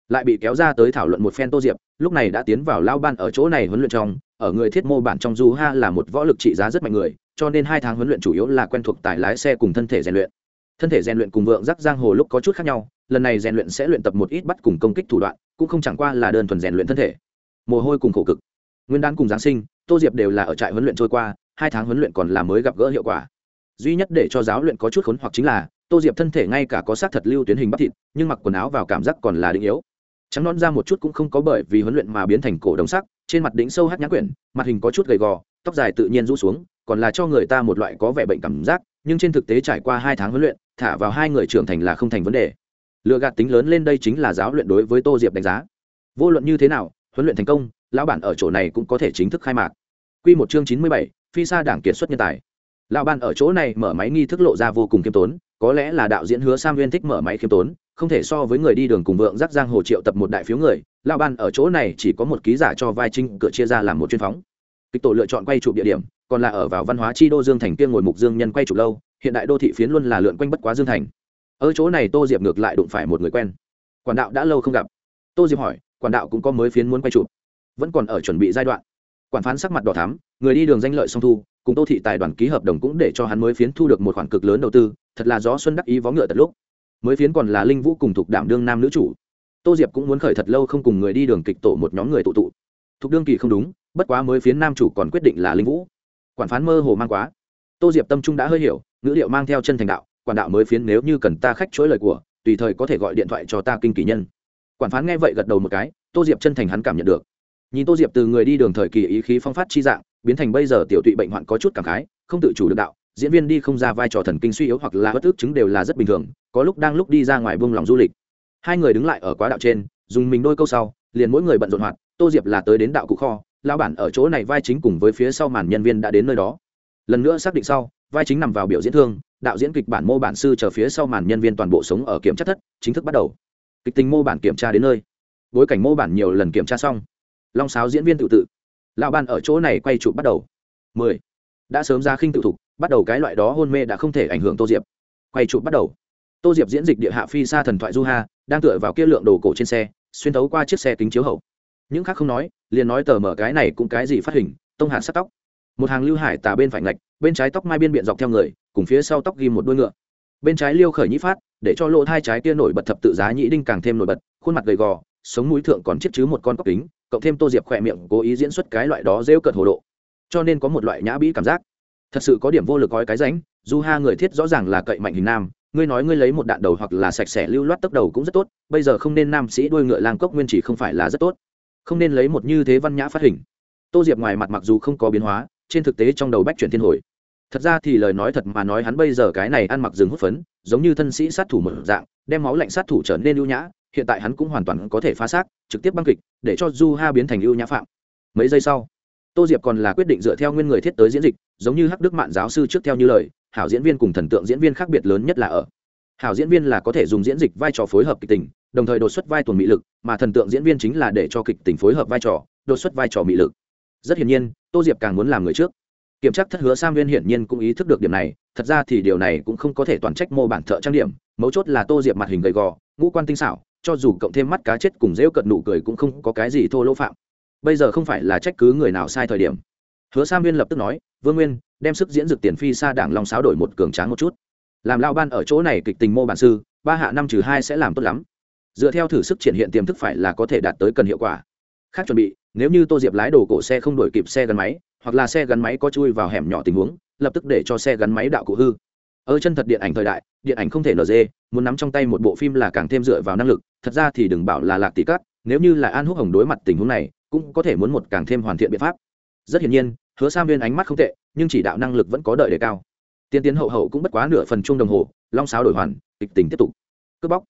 Lại bị kéo ra tới thảo luận một phen tô diệp, lúc này đã tiến vào lao ban ở chỗ này huấn luyện trong, ở người thiết mô bản trong du ha là một võ lực trị giá rất mạnh người, cho nên hai tháng huấn luyện chủ yếu là quen thuộc tài lái xe cùng thân thể rèn luyện. Thân thể rèn luyện cùng vượng giác giang hồ lúc có chút khác nhau, lần này rèn luyện sẽ luyện tập một ít bắt cùng công kích thủ đoạn, cũng không chẳng qua là đơn thuần rèn luyện thân thể. Mồ hôi cùng khổ cực. Nguyên đán cùng giáng sinh, tô diệp đều là ở trại huấn luyện trôi qua, hai tháng huấn luyện còn là mới gặp gỡ hiệu quả duy nhất để cho giáo luyện có chút khốn hoặc chính là, tô diệp thân thể ngay cả có xác thật lưu tuyến hình bắp thịt, nhưng mặc quần áo vào cảm giác còn là định yếu. Trắng non ra một chút cũng không có bởi vì huấn luyện mà biến thành cổ đồng sắc, trên mặt đỉnh sâu hát nhãn quyển, mặt hình có chút gầy gò, tóc dài tự nhiên rũ xuống, còn là cho người ta một loại có vẻ bệnh cảm giác, nhưng trên thực tế trải qua hai tháng huấn luyện, thả vào hai người trưởng thành là không thành vấn đề. Lựa gạt tính lớn lên đây chính là giáo luyện đối với tô diệp đánh giá. Vô luận như thế nào, huấn luyện thành công, lão bản ở chỗ này cũng có thể chính thức khai mạc. Q một chương chín mươi bảy, phi sa đảng kiệt xuất nhân tài lão Ban ở chỗ này mở máy nghi thức lộ ra vô cùng khiêm tốn, có lẽ là đạo diễn hứa sam nguyên thích mở máy khiêm tốn, không thể so với người đi đường cùng vượng giác giang hồ triệu tập một đại phiếu người, lão ban ở chỗ này chỉ có một ký giả cho vai trinh cửa chia ra làm một chuyên phóng. Kịch tổ lựa chọn quay chụp địa điểm, còn là ở vào văn hóa chi đô dương thành kia ngồi mục dương nhân quay chụp lâu, hiện đại đô thị phiến luôn là lượn quanh bất quá dương thành. Ở chỗ này tô diệp ngược lại đụng phải một người quen. Quản đạo đã lâu không gặp. Tô diệp hỏi, quản đạo cũng có mới phiến muốn quay chụp. Vẫn còn ở chuẩn bị giai đoạn. Quản phán sắc mặt đỏ thắm, người đi đường danh lợi song thu cùng tô thị tài đoàn ký hợp đồng cũng để cho hắn mới phiến thu được một khoản cực lớn đầu tư, thật là gió xuân đắc ý vó ngựa tật lúc. Mới phiến còn là linh vũ cùng thuộc đảm đương nam nữ chủ. Tô diệp cũng muốn khởi thật lâu không cùng người đi đường kịch tổ một nhóm người tụ tụ. Thuộc đương kỳ không đúng, bất quá mới phiến nam chủ còn quyết định là linh vũ. Quản phán mơ hồ mang quá. Tô diệp tâm trung đã hơi hiểu, ngữ liệu mang theo chân thành đạo, quản đạo mới phiến nếu như cần ta khách chuỗi lời của, tùy thời có thể gọi điện thoại cho ta kinh kỳ nhân. Quản phán nghe vậy gật đầu một cái, tô diệp chân thành hắn cảm nhận được. Nhìn tô diệp từ người đi đường thời kỳ ý khí phong phát chi dạng biến thành bây giờ tiểu tụy bệnh hoạn có chút cảm khái, không tự chủ được đạo, diễn viên đi không ra vai trò thần kinh suy yếu hoặc là bất ức chứng đều là rất bình thường, có lúc đang lúc đi ra ngoài buông lòng du lịch. Hai người đứng lại ở quá đạo trên, dùng mình đôi câu sau, liền mỗi người bận rộn hoạt, tô diệp là tới đến đạo cụ kho lao bản ở chỗ này vai chính cùng với phía sau màn nhân viên đã đến nơi đó. Lần nữa xác định sau, vai chính nằm vào biểu diễn thương, đạo diễn kịch bản mô bản sư chờ phía sau màn nhân viên toàn bộ sống ở kiểm tra thất, chính thức bắt đầu. Kịch tình mô bản kiểm tra đến nơi. Bối cảnh mô bản nhiều lần kiểm tra xong. Long sáo diễn viên tự tự lão ban ở chỗ này quay chụp bắt đầu. Mười. Đã sớm ra khinh tự thục, bắt đầu cái loại đó hôn mê đã không thể ảnh hưởng tô diệp. Quay chụp bắt đầu. Tô diệp diễn dịch địa hạ phi xa thần thoại du ha, đang tựa vào kia lượng đồ cổ trên xe, xuyên thấu qua chiếc xe kính chiếu hậu. Những khác không nói, liền nói tờ mở cái này cũng cái gì phát hình, tông hạt sắt tóc. Một hàng lưu hải tà bên phải ngạch, bên trái tóc mai biên biện dọc theo người, cùng phía sau tóc ghim một đuôi ngựa. Bên trái liêu khởi nhĩ phát, để cho lỗ hai trái kia nổi bật thập tự giá nhĩ đinh càng thêm nổi bật, khuôn mặt gầy gò, sống mũi thượng còn chiếc chứ một con cóc kính cộng thêm tô diệp khỏe miệng cố ý diễn xuất cái loại đó rêu cợt hồ độ. Cho nên có một loại nhã bĩ cảm giác. Thật sự có điểm vô lực gói cái ránh du ha người thiết rõ ràng là cậy mạnh hình nam, ngươi nói ngươi lấy một đạn đầu hoặc là sạch sẽ lưu loát tốc đầu cũng rất tốt, bây giờ không nên nam sĩ đuôi ngựa lang cốc nguyên chỉ không phải là rất tốt. Không nên lấy một như thế văn nhã phát hình. Tô diệp ngoài mặt mặc dù không có biến hóa, trên thực tế trong đầu bách chuyển thiên hồi. Thật ra thì lời nói thật mà nói hắn bây giờ cái này ăn mặc rừng hút phấn, giống như thân sĩ sát thủ một dạng, đem máu lạnh sát thủ trở nên ưu nhã hiện tại hắn cũng hoàn toàn có thể phá xác, trực tiếp băng kịch, để cho du ha biến thành ưu nhã phạm. Mấy giây sau, tô diệp còn là quyết định dựa theo nguyên người thiết tới diễn dịch, giống như hắc đức mạng giáo sư trước theo như lời, hảo diễn viên cùng thần tượng diễn viên khác biệt lớn nhất là ở. Hảo diễn viên là có thể dùng diễn dịch vai trò phối hợp kịch tình, đồng thời đột xuất vai tuần mỹ lực, mà thần tượng diễn viên chính là để cho kịch tình phối hợp vai trò, đột xuất vai trò mỹ lực. Rất hiển nhiên, tô diệp càng muốn làm người trước. Kiểm tra thất hứa sam viên hiển nhiên cũng ý thức được điểm này, thật ra thì điều này cũng không có thể toàn trách mô bản thợ trang điểm, mấu chốt là tô diệp mặt hình gầy gò, ngũ quan tinh xảo cho dù cộng thêm mắt cá chết cùng rêu cận nụ cười cũng không có cái gì thô lỗ phạm. Bây giờ không phải là trách cứ người nào sai thời điểm. Hứa sam Nguyên lập tức nói, vương nguyên, đem sức diễn dực tiền phi xa đảng long sáo đổi một cường tráng một chút. Làm lao ban ở chỗ này kịch tình mô bản sư, ba hạ năm trừ hai sẽ làm tốt lắm. Dựa theo thử sức triển hiện tiềm thức phải là có thể đạt tới cần hiệu quả. Khác chuẩn bị, nếu như tô diệp lái đồ cổ xe không đổi kịp xe gắn máy, hoặc là xe gắn máy có chui vào hẻm nhỏ tình huống, lập tức để cho xe gắn máy đạo cụ hư ở chân thật điện ảnh thời đại, điện ảnh không thể nd muốn nắm trong tay một bộ phim là càng thêm dựa vào năng lực, thật ra thì đừng bảo là lạc tỷ cắt nếu như là an húc hồng đối mặt tình huống này, cũng có thể muốn một càng thêm hoàn thiện biện pháp. Rất hiển nhiên, hứa sam viên ánh mắt không tệ, nhưng chỉ đạo năng lực vẫn có đợi đề cao. Tiên tiến hậu hậu cũng bất quá nửa phần chung đồng hồ, long sáo đổi hoàn, kịch tình tiếp tục. Cướp bóc.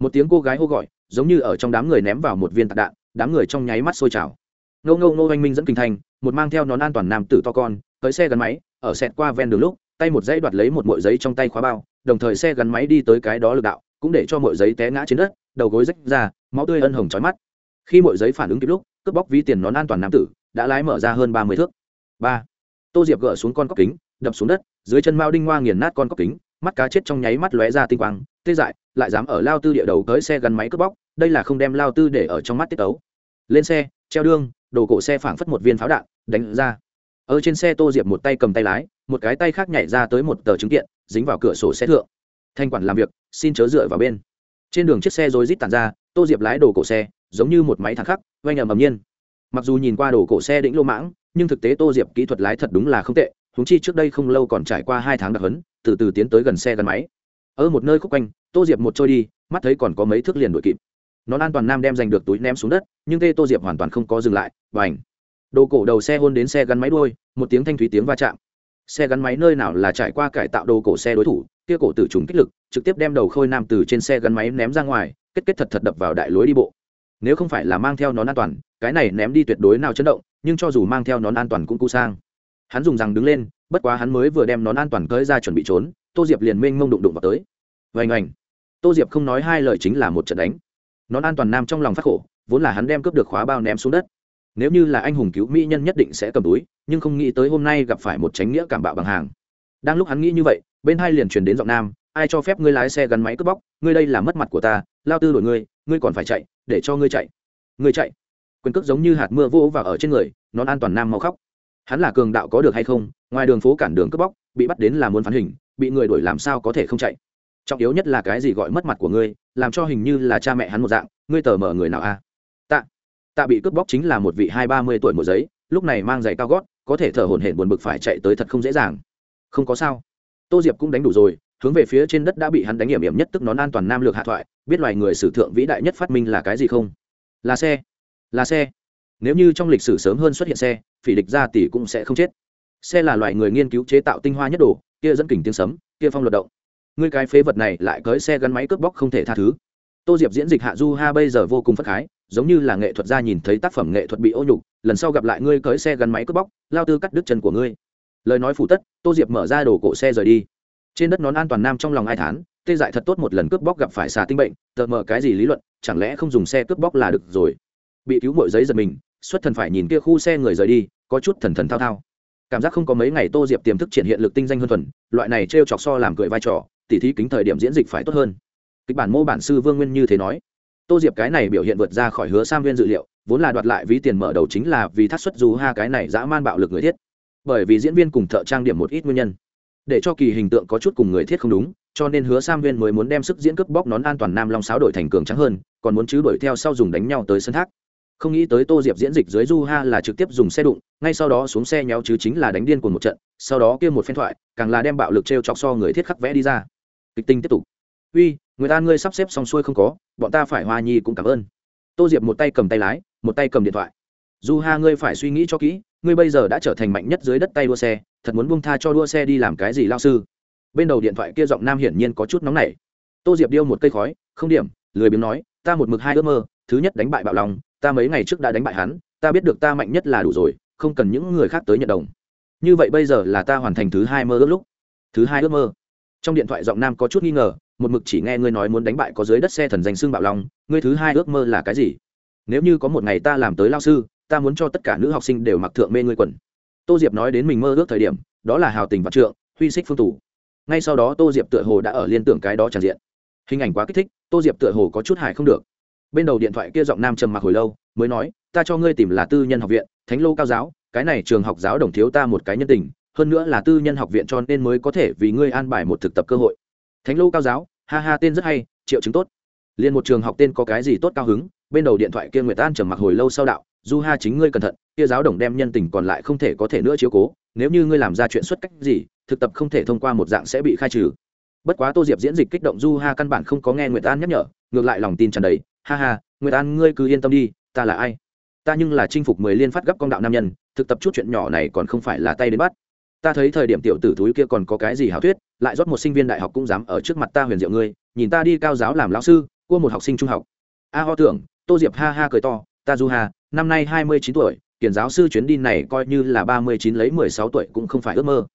Một tiếng cô gái hô gọi, giống như ở trong đám người ném vào một viên tạc đạn, đám người trong nháy mắt sôi trào. Ngâu ngâu ngô oanh minh dẫn kinh thành, một mang theo nón an toàn nam tử to con, tới xe gắn máy, ở xẹt qua ven đường lúc tay một dãy đoạt lấy một mội giấy trong tay khóa bao, đồng thời xe gắn máy đi tới cái đó lực đạo, cũng để cho mội giấy té ngã trên đất, đầu gối rách ra, máu tươi ân hồng trói mắt. Khi mội giấy phản ứng kịp lúc, cướp bóc ví tiền nón an toàn nam tử, đã lái mở ra hơn ba mươi thước. Ba. Tô diệp gỡ xuống con cóc kính, đập xuống đất, dưới chân mao đinh hoa nghiền nát con cóc kính, mắt cá chết trong nháy mắt lóe ra tinh quang, tê dại, lại dám ở lao tư địa đầu tới xe gắn máy cướp bóc, đây là không đem lao tư để ở trong mắt tiết tấu. Lên xe, treo đương đồ cổ xe phảng phất một viên pháo đạn, đánh ra. Ở trên xe tô diệp một tay cầm tay lái một cái tay khác nhảy ra tới một tờ chứng kiện, dính vào cửa sổ xe thượng. Thanh quản làm việc, xin chớ dựa vào bên. Trên đường chiếc xe rồi rít tàn ra, tô diệp lái đồ cổ xe, giống như một máy thẳng khắc vay nhầm ầm nhiên. Mặc dù nhìn qua đồ cổ xe đĩnh lô mãng, nhưng thực tế tô diệp kỹ thuật lái thật đúng là không tệ húng chi trước đây không lâu còn trải qua hai tháng đặc hấn từ từ tiến tới gần xe gắn máy. Ở một nơi khúc quanh, tô diệp một trôi đi, mắt thấy còn có mấy thước liền đuổi kịp. Nón an toàn nam đem giành được túi ném xuống đất, nhưng tê tô diệp hoàn toàn không có dừng lại và ảnh đồ cổ đầu xe hôn đến xe gắn máy đuôi, một tiếng thanh thúy tiếng va chạm xe gắn máy nơi nào là trải qua cải tạo đồ cổ xe đối thủ, kia cổ tử trùng kích lực, trực tiếp đem đầu khôi nam từ trên xe gắn máy ném ra ngoài, kết kết thật thật đập vào đại lối đi bộ. Nếu không phải là mang theo nón an toàn, cái này ném đi tuyệt đối nào chấn động, nhưng cho dù mang theo nón an toàn cũng cu sang. Hắn dùng rằng đứng lên, bất quá hắn mới vừa đem nón an toàn cưới ra chuẩn bị trốn, tô diệp liền mênh mông đụng đụng vào tới. Vành ảnh tô diệp không nói hai lời chính là một trận đánh. Nón an toàn nam trong lòng phát khổ, vốn là hắn đem cướp được khóa bao ném xuống đất nếu như là anh hùng cứu mỹ nhân nhất định sẽ cầm túi, nhưng không nghĩ tới hôm nay gặp phải một tránh nghĩa cảm bạo bằng hàng. Đang lúc hắn nghĩ như vậy, bên hai liền truyền đến giọng nam, ai cho phép ngươi lái xe gắn máy cướp bóc? Ngươi đây là mất mặt của ta, lao tư đổi ngươi ngươi còn phải chạy, để cho ngươi chạy. Ngươi chạy? Quyền cước giống như hạt mưa vô và ở trên người, nón an toàn nam mau khóc. Hắn là cường đạo có được hay không? Ngoài đường phố cản đường cướp bóc, bị bắt đến là muốn phán hình, bị người đuổi làm sao có thể không chạy? Trọng yếu nhất là cái gì gọi mất mặt của ngươi, làm cho hình như là cha mẹ hắn một dạng, ngươi tờ mở người nào a? Tạ bị cướp bóc chính là một vị hai ba mươi tuổi một giấy, lúc này mang giày cao gót, có thể thở hổn hển buồn bực phải chạy tới thật không dễ dàng. Không có sao. Tô diệp cũng đánh đủ rồi, hướng về phía trên đất đã bị hắn đánh hiểm hiểm nhất tức nón an toàn nam lược hạ thoại, biết loài người sử thượng vĩ đại nhất phát minh là cái gì không? Là xe. Là xe. Nếu như trong lịch sử sớm hơn xuất hiện xe, phỉ địch ra tỷ cũng sẽ không chết. Xe là loài người nghiên cứu chế tạo tinh hoa nhất đồ, kia dẫn kình tiếng sấm, kia phong luật động. Ngươi cái phế vật này lại cưới xe gắn máy cướp bóc không thể tha thứ. Tô diệp diễn dịch hạ du ha bây giờ vô cùng phất khái giống như là nghệ thuật gia nhìn thấy tác phẩm nghệ thuật bị ô nhục, lần sau gặp lại ngươi cưới xe gắn máy cướp bóc, lao tư cắt đứt chân của ngươi. Lời nói phủ tất, tô diệp mở ra đồ cổ xe rời đi. Trên đất nón an toàn nam trong lòng ai thán, tê dại thật tốt một lần cướp bóc gặp phải xà tinh bệnh, tờ mở cái gì lý luận, chẳng lẽ không dùng xe cướp bóc là được rồi? Bị cứu mọi giấy giật mình, xuất thần phải nhìn kia khu xe người rời đi, có chút thần thần thao thao. Cảm giác không có mấy ngày tô diệp tiềm thức triển hiện lực tinh danh hơn thuần, loại này t chọc so làm cười vai trò, tỉ thí kính thời điểm diễn dịch phải tốt hơn. Kịch bản mô bản sư vương nguyên như thế nói tô diệp cái này biểu hiện vượt ra khỏi hứa sam viên dự liệu, vốn là đoạt lại ví tiền mở đầu chính là vì thắt xuất dù ha cái này dã man bạo lực người thiết. Bởi vì diễn viên cùng thợ trang điểm một ít nguyên nhân. Để cho kỳ hình tượng có chút cùng người thiết không đúng, cho nên hứa sam viên mới muốn đem sức diễn cướp bóc nón an toàn nam long sáo đổi thành cường trắng hơn, còn muốn chứ đuổi theo sau dùng đánh nhau tới sân thác. Không nghĩ tới tô diệp diễn dịch dưới du ha là trực tiếp dùng xe đụng, ngay sau đó xuống xe nhéo chứ chính là đánh điên cùng một trận, sau đó kia một phen thoại, càng là đem bạo lực t r e o chọc so người thiết khắc vẽ đi ra. Kịch tinh tiếp tục. Uy người ta ngươi sắp xếp xong xuôi không có, bọn ta phải hoa nhi cũng cảm ơn. Tô diệp một tay cầm tay lái, một tay cầm điện thoại. Du ha ngươi phải suy nghĩ cho kỹ, ngươi bây giờ đã trở thành mạnh nhất dưới đất tay đua xe, thật muốn buông tha cho đua xe đi làm cái gì lao sư? Bên đầu điện thoại kia giọng nam hiển nhiên có chút nóng nảy. Tô diệp điêu một cây khói, không điểm. Lười biếng nói, ta một mực hai ước mơ, thứ nhất đánh bại bạo lòng ta mấy ngày trước đã đánh bại hắn, ta biết được ta mạnh nhất là đủ rồi, không cần những người khác tới nhận đồng. Như vậy bây giờ là ta hoàn thành thứ hai mơ ước lúc. Thứ hai ước mơ. Trong điện thoại giọng nam có chút nghi ngờ một mực chỉ nghe ngươi nói muốn đánh bại có dưới đất xe thần danh xương bạo lòng ngươi thứ hai ước mơ là cái gì? Nếu như có một ngày ta làm tới lao sư, ta muốn cho tất cả nữ học sinh đều mặc thượng mê ngươi quần. Tô diệp nói đến mình mơ ước thời điểm, đó là hào tình vạn trượng, huy xích phương tủ ngay sau đó tô diệp tựa hồ đã ở liên tưởng cái đó tràn diện. Hình ảnh quá kích thích, tô diệp tựa hồ có chút hài không được. Bên đầu điện thoại kia giọng nam trầm mặc hồi lâu, mới nói, ta cho ngươi tìm là tư nhân học viện, thánh lô cao giáo, cái này trường học giáo đồng thiếu ta một cái nhân tình, hơn nữa là tư nhân học viện cho nên mới có thể vì ngươi an bài một thực tập cơ hội. Thánh lô cao giáo ha ha, tên rất hay, triệu chứng tốt. Liền một trường học tên có cái gì tốt cao hứng, bên đầu điện thoại kia nguyệt an trầm mặc hồi lâu sau đạo, du ha, chính ngươi cẩn thận, kia giáo đồng đem nhân tình còn lại không thể có thể nữa chiếu cố, nếu như ngươi làm ra chuyện xuất cách gì, thực tập không thể thông qua một dạng sẽ bị khai trừ. Bất quá tô diệp diễn dịch kích động du ha căn bản không có nghe nguyệt an nhắc nhở, ngược lại lòng tin tràn đầy, ha ha, nguyệt an, ngươi cứ yên tâm đi, ta là ai? Ta nhưng là chinh phục mười liên phát gấp công đạo nam nhân, thực tập chút chuyện nhỏ này còn không phải là tay đến bắt. Ta thấy thời điểm tiểu tử thúi kia còn có cái gì hảo thuyết lại rót một sinh viên đại học cũng dám ở trước mặt ta huyền diệu ngươi, nhìn ta đi cao giáo làm lão sư, cua một học sinh trung học. A ho tưởng, tô diệp ha ha cười to, ta du hà năm nay hai mươi chín tuổi, tiền giáo sư chuyến đi này coi như là ba mươi chín lấy mười sáu tuổi cũng không phải ước mơ.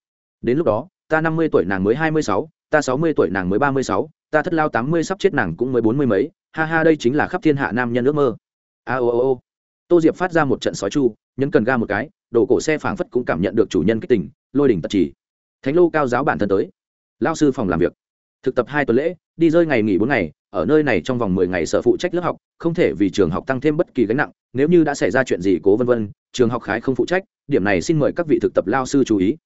Đến lúc đó, ta năm mươi tuổi nàng mới hai mươi sáu, ta sáu mươi tuổi nàng mới ba mươi sáu, ta thất lao tám mươi sắp chết nàng cũng mới bốn mươi mấy, ha ha đây chính là khắp thiên hạ nam nhân ước mơ. A ô ô ô tô diệp phát ra một trận sói chu nhân cần ga một cái, đồ cổ xe phảng phất cũng cảm nhận được chủ nhân kích tình, lôi đỉnh tật chỉ. Thánh lô cao giáo bản thân tới lao sư phòng làm việc. Thực tập hai tuần lễ, đi rơi ngày nghỉ bốn ngày, ở nơi này trong vòng mười ngày sở phụ trách lớp học, không thể vì trường học tăng thêm bất kỳ gánh nặng, nếu như đã xảy ra chuyện gì cố vân vân, trường học khái không phụ trách, điểm này xin mời các vị thực tập lao sư chú ý.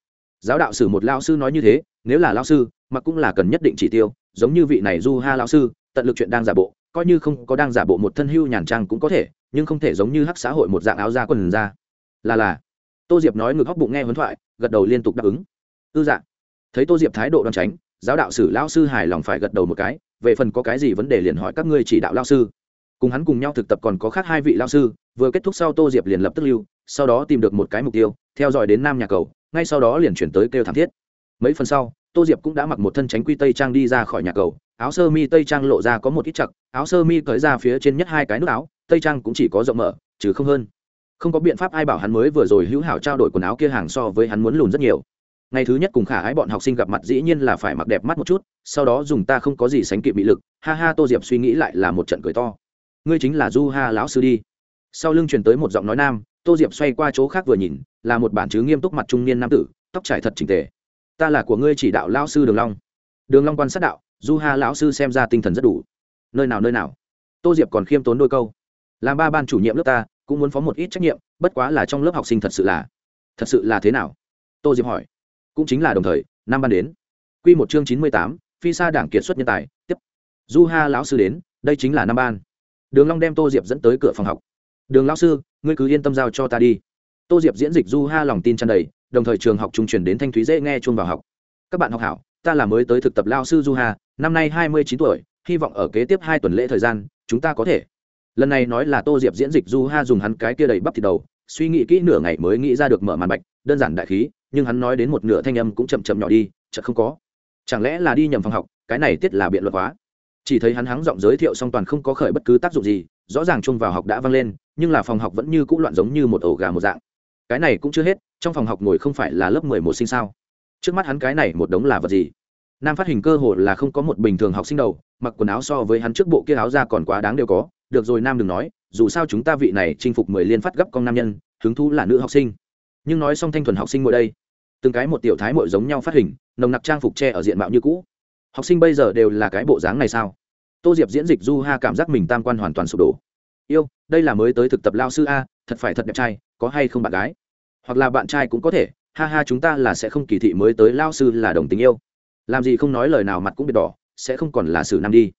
Giáo đạo sử một lao sư nói như thế, nếu là lao sư mà cũng là cần nhất định chỉ tiêu, giống như vị này du ha lao sư, tận lực chuyện đang giả bộ, coi như không có đang giả bộ một thân hưu nhàn trang cũng có thể, nhưng không thể giống như hắc xã hội một dạng áo da quần ra. Là là. Tô diệp nói ngực hóc bụng nghe huấn thoại, gật đầu liên tục đáp ứng. Ư dạ thấy tô diệp thái độ đoan tránh, giáo đạo sử lao sư hài lòng phải gật đầu một cái, về phần có cái gì vấn đề liền hỏi các ngươi chỉ đạo lao sư. Cùng hắn cùng nhau thực tập còn có khác hai vị lao sư, vừa kết thúc sau tô diệp liền lập tức lưu, sau đó tìm được một cái mục tiêu, theo dõi đến nam nhà cầu, ngay sau đó liền chuyển tới kêu thảm thiết. Mấy phần sau, tô diệp cũng đã mặc một thân tránh quy tây trang đi ra khỏi nhà cầu, áo sơ mi tây trang lộ ra có một ít chặt áo sơ mi cởi ra phía trên nhất hai cái nước áo, tây trang cũng chỉ có rộng mở chứ không hơn. Không có biện pháp ai bảo hắn mới vừa rồi hữu hảo trao đổi quần áo kia hàng so với hắn muốn lùn rất nhiều ngày thứ nhất cùng khả ái bọn học sinh gặp mặt dĩ nhiên là phải mặc đẹp mắt một chút, sau đó dùng ta không có gì sánh kịp bị lực, ha ha tô diệp suy nghĩ lại là một trận cười to. Ngươi chính là du ha lão sư đi. Sau lưng truyền tới một giọng nói nam, tô diệp xoay qua chỗ khác vừa nhìn, là một bản chứ nghiêm túc mặt trung niên nam tử, tóc trải thật chỉnh tề. Ta là của ngươi chỉ đạo lão sư đường long. Đường long quan sát đạo, du ha lão sư xem ra tinh thần rất đủ. Nơi nào nơi nào? Tô diệp còn khiêm tốn đôi câu. Làm ba ban chủ nhiệm lớp ta, cũng muốn phó một ít trách nhiệm, bất quá là trong lớp học sinh thật sự là, thật sự là thế nào? Tô diệp hỏi cũng chính là đồng thời, năm ban đến. Q một chương chín mươi tám, phi sa đảng kiệt xuất nhân tài, tiếp. Du ha lão sư đến, đây chính là năm ban. Đường long đem tô diệp dẫn tới cửa phòng học. Đường lão sư, ngươi cứ yên tâm giao cho ta đi. Tô diệp diễn dịch du ha lòng tin tràn đầy, đồng thời trường học trung truyền đến thanh thúy dễ nghe chuông vào học. Các bạn học hảo, ta là mới tới thực tập lao sư du ha, năm nay hai mươi chín tuổi, hy vọng ở kế tiếp hai tuần lễ thời gian, chúng ta có thể. Lần này nói là tô diệp diễn dịch du ha dùng hắn cái kia đầy bắp thịt đầu, suy nghĩ kỹ nửa ngày mới nghĩ ra được mở màn bạch, đơn giản đại khí nhưng hắn nói đến một nửa thanh âm cũng chậm chậm nhỏ đi, chợt không có. Chẳng lẽ là đi nhầm phòng học, cái này tiết là biện luật hóa? Chỉ thấy hắn hắng giọng giới thiệu song toàn không có khởi bất cứ tác dụng gì, rõ ràng chung vào học đã vang lên, nhưng là phòng học vẫn như c ũ loạn giống như một ổ gà một dạng. Cái này cũng chưa hết, trong phòng học ngồi không phải là lớp mười một sinh sao? Trước mắt hắn cái này một đống là vật gì? Nam phát hình cơ hồ là không có một bình thường học sinh đầu, mặc quần áo so với hắn trước bộ kia áo ra còn quá đáng đều có. Được rồi, nam đừng nói, dù sao chúng ta vị này chinh phục mười liên phát gấp con nam nhân, hứng thú là nữ học sinh. Nhưng nói xong thanh thuần học sinh ngồi đây từng cái một tiểu thái mội giống nhau phát hình, nồng nặc trang phục tre ở diện mạo như cũ. Học sinh bây giờ đều là cái bộ dáng này sao? Tô diệp diễn dịch du ha cảm giác mình tam quan hoàn toàn sụp đổ. Yêu, đây là mới tới thực tập lao sư a, thật phải thật đẹp trai, có hay không bạn gái? Hoặc là bạn trai cũng có thể, ha ha chúng ta là sẽ không kỳ thị mới tới lao sư là đồng tình yêu. Làm gì không nói lời nào mặt cũng bị đỏ, sẽ không còn là sử nam đi.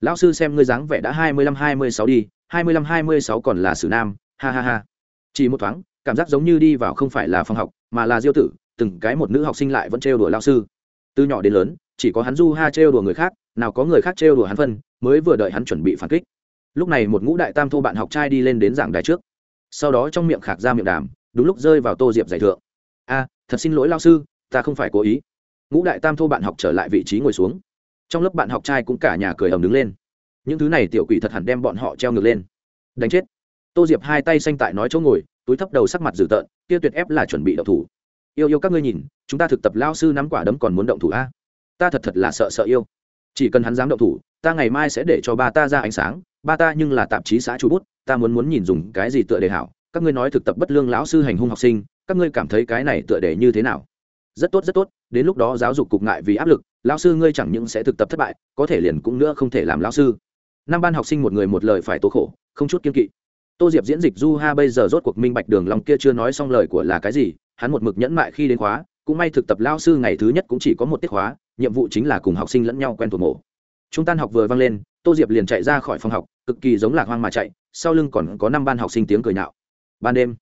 Lão sư xem ngươi dáng vẻ đã hai mươi lăm hai mươi sáu đi, hai mươi lăm hai mươi sáu còn là sử nam, ha ha ha. Chỉ một thoáng, cảm giác giống như đi vào không phải là phòng học, mà là diêu tử từng cái một nữ học sinh lại vẫn trêu đùa lao sư. Từ nhỏ đến lớn, chỉ có hắn du ha trêu đùa người khác, nào có người khác trêu đùa hắn phân, mới vừa đợi hắn chuẩn bị phản kích. Lúc này một ngũ đại tam thô bạn học trai đi lên đến giảng đài trước. Sau đó trong miệng khạc ra miệng đàm, đúng lúc rơi vào tô diệp giải thượng. A, thật xin lỗi lao sư, ta không phải cố ý. Ngũ đại tam thô bạn học trở lại vị trí ngồi xuống. Trong lớp bạn học trai cũng cả nhà cười ầm đứng lên. Những thứ này tiểu quỷ thật hẳn đem bọn họ treo ngược lên. Đánh chết. Tô diệp hai tay xanh tại nói chỗ ngồi, túi thấp đầu sắc mặt dữ tợn, kia tuyệt ép là chuẩn bị đậu thủ yêu yêu các ngươi nhìn, chúng ta thực tập lao sư nắm quả đấm còn muốn động thủ a. Ta thật thật là sợ sợ yêu. Chỉ cần hắn dám động thủ, ta ngày mai sẽ để cho ba ta ra ánh sáng. Ba ta nhưng là tạp chí xã chú bút, ta muốn muốn nhìn dùng cái gì tựa đề hảo. Các ngươi nói thực tập bất lương lão sư hành hung học sinh, các ngươi cảm thấy cái này tựa đề như thế nào? Rất tốt rất tốt. Đến lúc đó giáo dục cục ngại vì áp lực, lão sư ngươi chẳng những sẽ thực tập thất bại, có thể liền cũng nữa không thể làm lão sư. Năm ban học sinh một người một lời phải tố khổ, không chút kiên kỵ. Tô diệp diễn dịch du ha bây giờ rốt cuộc minh bạch đường lòng kia chưa nói xong lời của là cái gì hắn một mực nhẫn mại khi đến khóa, cũng may thực tập lao sư ngày thứ nhất cũng chỉ có một tiết khóa, nhiệm vụ chính là cùng học sinh lẫn nhau quen thuộc mổ. Chúng tan học vừa vang lên, tô diệp liền chạy ra khỏi phòng học, cực kỳ giống lạc hoang mà chạy, sau lưng còn có năm ban học sinh tiếng cười nhạo. Ban đêm,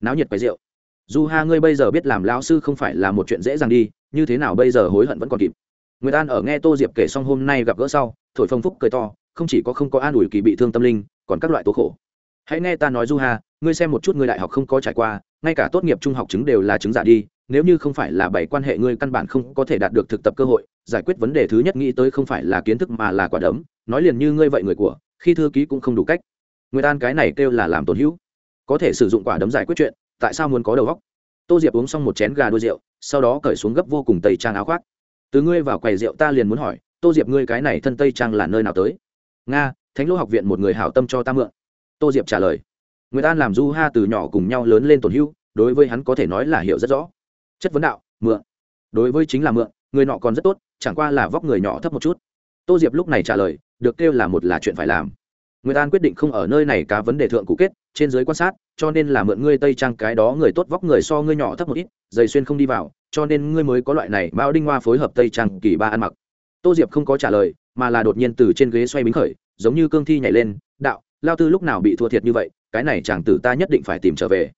náo nhiệt quái rượu. Du ha ngươi bây giờ biết làm lao sư không phải là một chuyện dễ dàng đi, như thế nào bây giờ hối hận vẫn còn kịp. Người ta ở nghe tô diệp kể xong hôm nay gặp gỡ sau, thổi phong phúc cười to, không chỉ có không có an ủi kỳ bị thương tâm linh, còn các loại tố khổ. Hãy nghe ta nói du hà ngươi xem một chút ngươi đại học không có trải qua, ngay cả tốt nghiệp trung học chứng đều là chứng giả đi, nếu như không phải là bảy quan hệ ngươi căn bản không có thể đạt được thực tập cơ hội, giải quyết vấn đề thứ nhất nghĩ tới không phải là kiến thức mà là quả đấm, nói liền như ngươi vậy người của, khi thư ký cũng không đủ cách. Người ta cái này kêu là làm tổn hữu, có thể sử dụng quả đấm giải quyết chuyện, tại sao muốn có đầu góc tô diệp uống xong một chén gà đôi rượu, sau đó cởi xuống gấp vô cùng tây trang áo khoác. Từ ngươi vào quầy rượu ta liền muốn hỏi, tô diệp ngươi cái này thân tây trang là nơi nào tới? Nga, thánh Lỗ học viện một người hảo tâm cho ta mượn. Tô diệp trả lời người ta làm du ha từ nhỏ cùng nhau lớn lên tổn hữu, đối với hắn có thể nói là hiểu rất rõ. Chất vấn đạo, mượn. Đối với chính là mượn, người nọ còn rất tốt, chẳng qua là vóc người nhỏ thấp một chút. Tô diệp lúc này trả lời, được kêu là một là chuyện phải làm. Người ta quyết định không ở nơi này cá vấn đề thượng cụ kết, trên giới quan sát, cho nên là mượn ngươi tây trang cái đó người tốt vóc người so ngươi nhỏ thấp một ít, giày xuyên không đi vào, cho nên ngươi mới có loại này Bao đinh hoa phối hợp tây trang kỳ ba ăn mặc. Tô diệp không có trả lời, mà là đột nhiên từ trên ghế xoay bính khởi, giống như cương thi nhảy lên, đạo, lao tư lúc nào bị thua thiệt như vậy cái này chàng tử ta nhất định phải tìm trở về.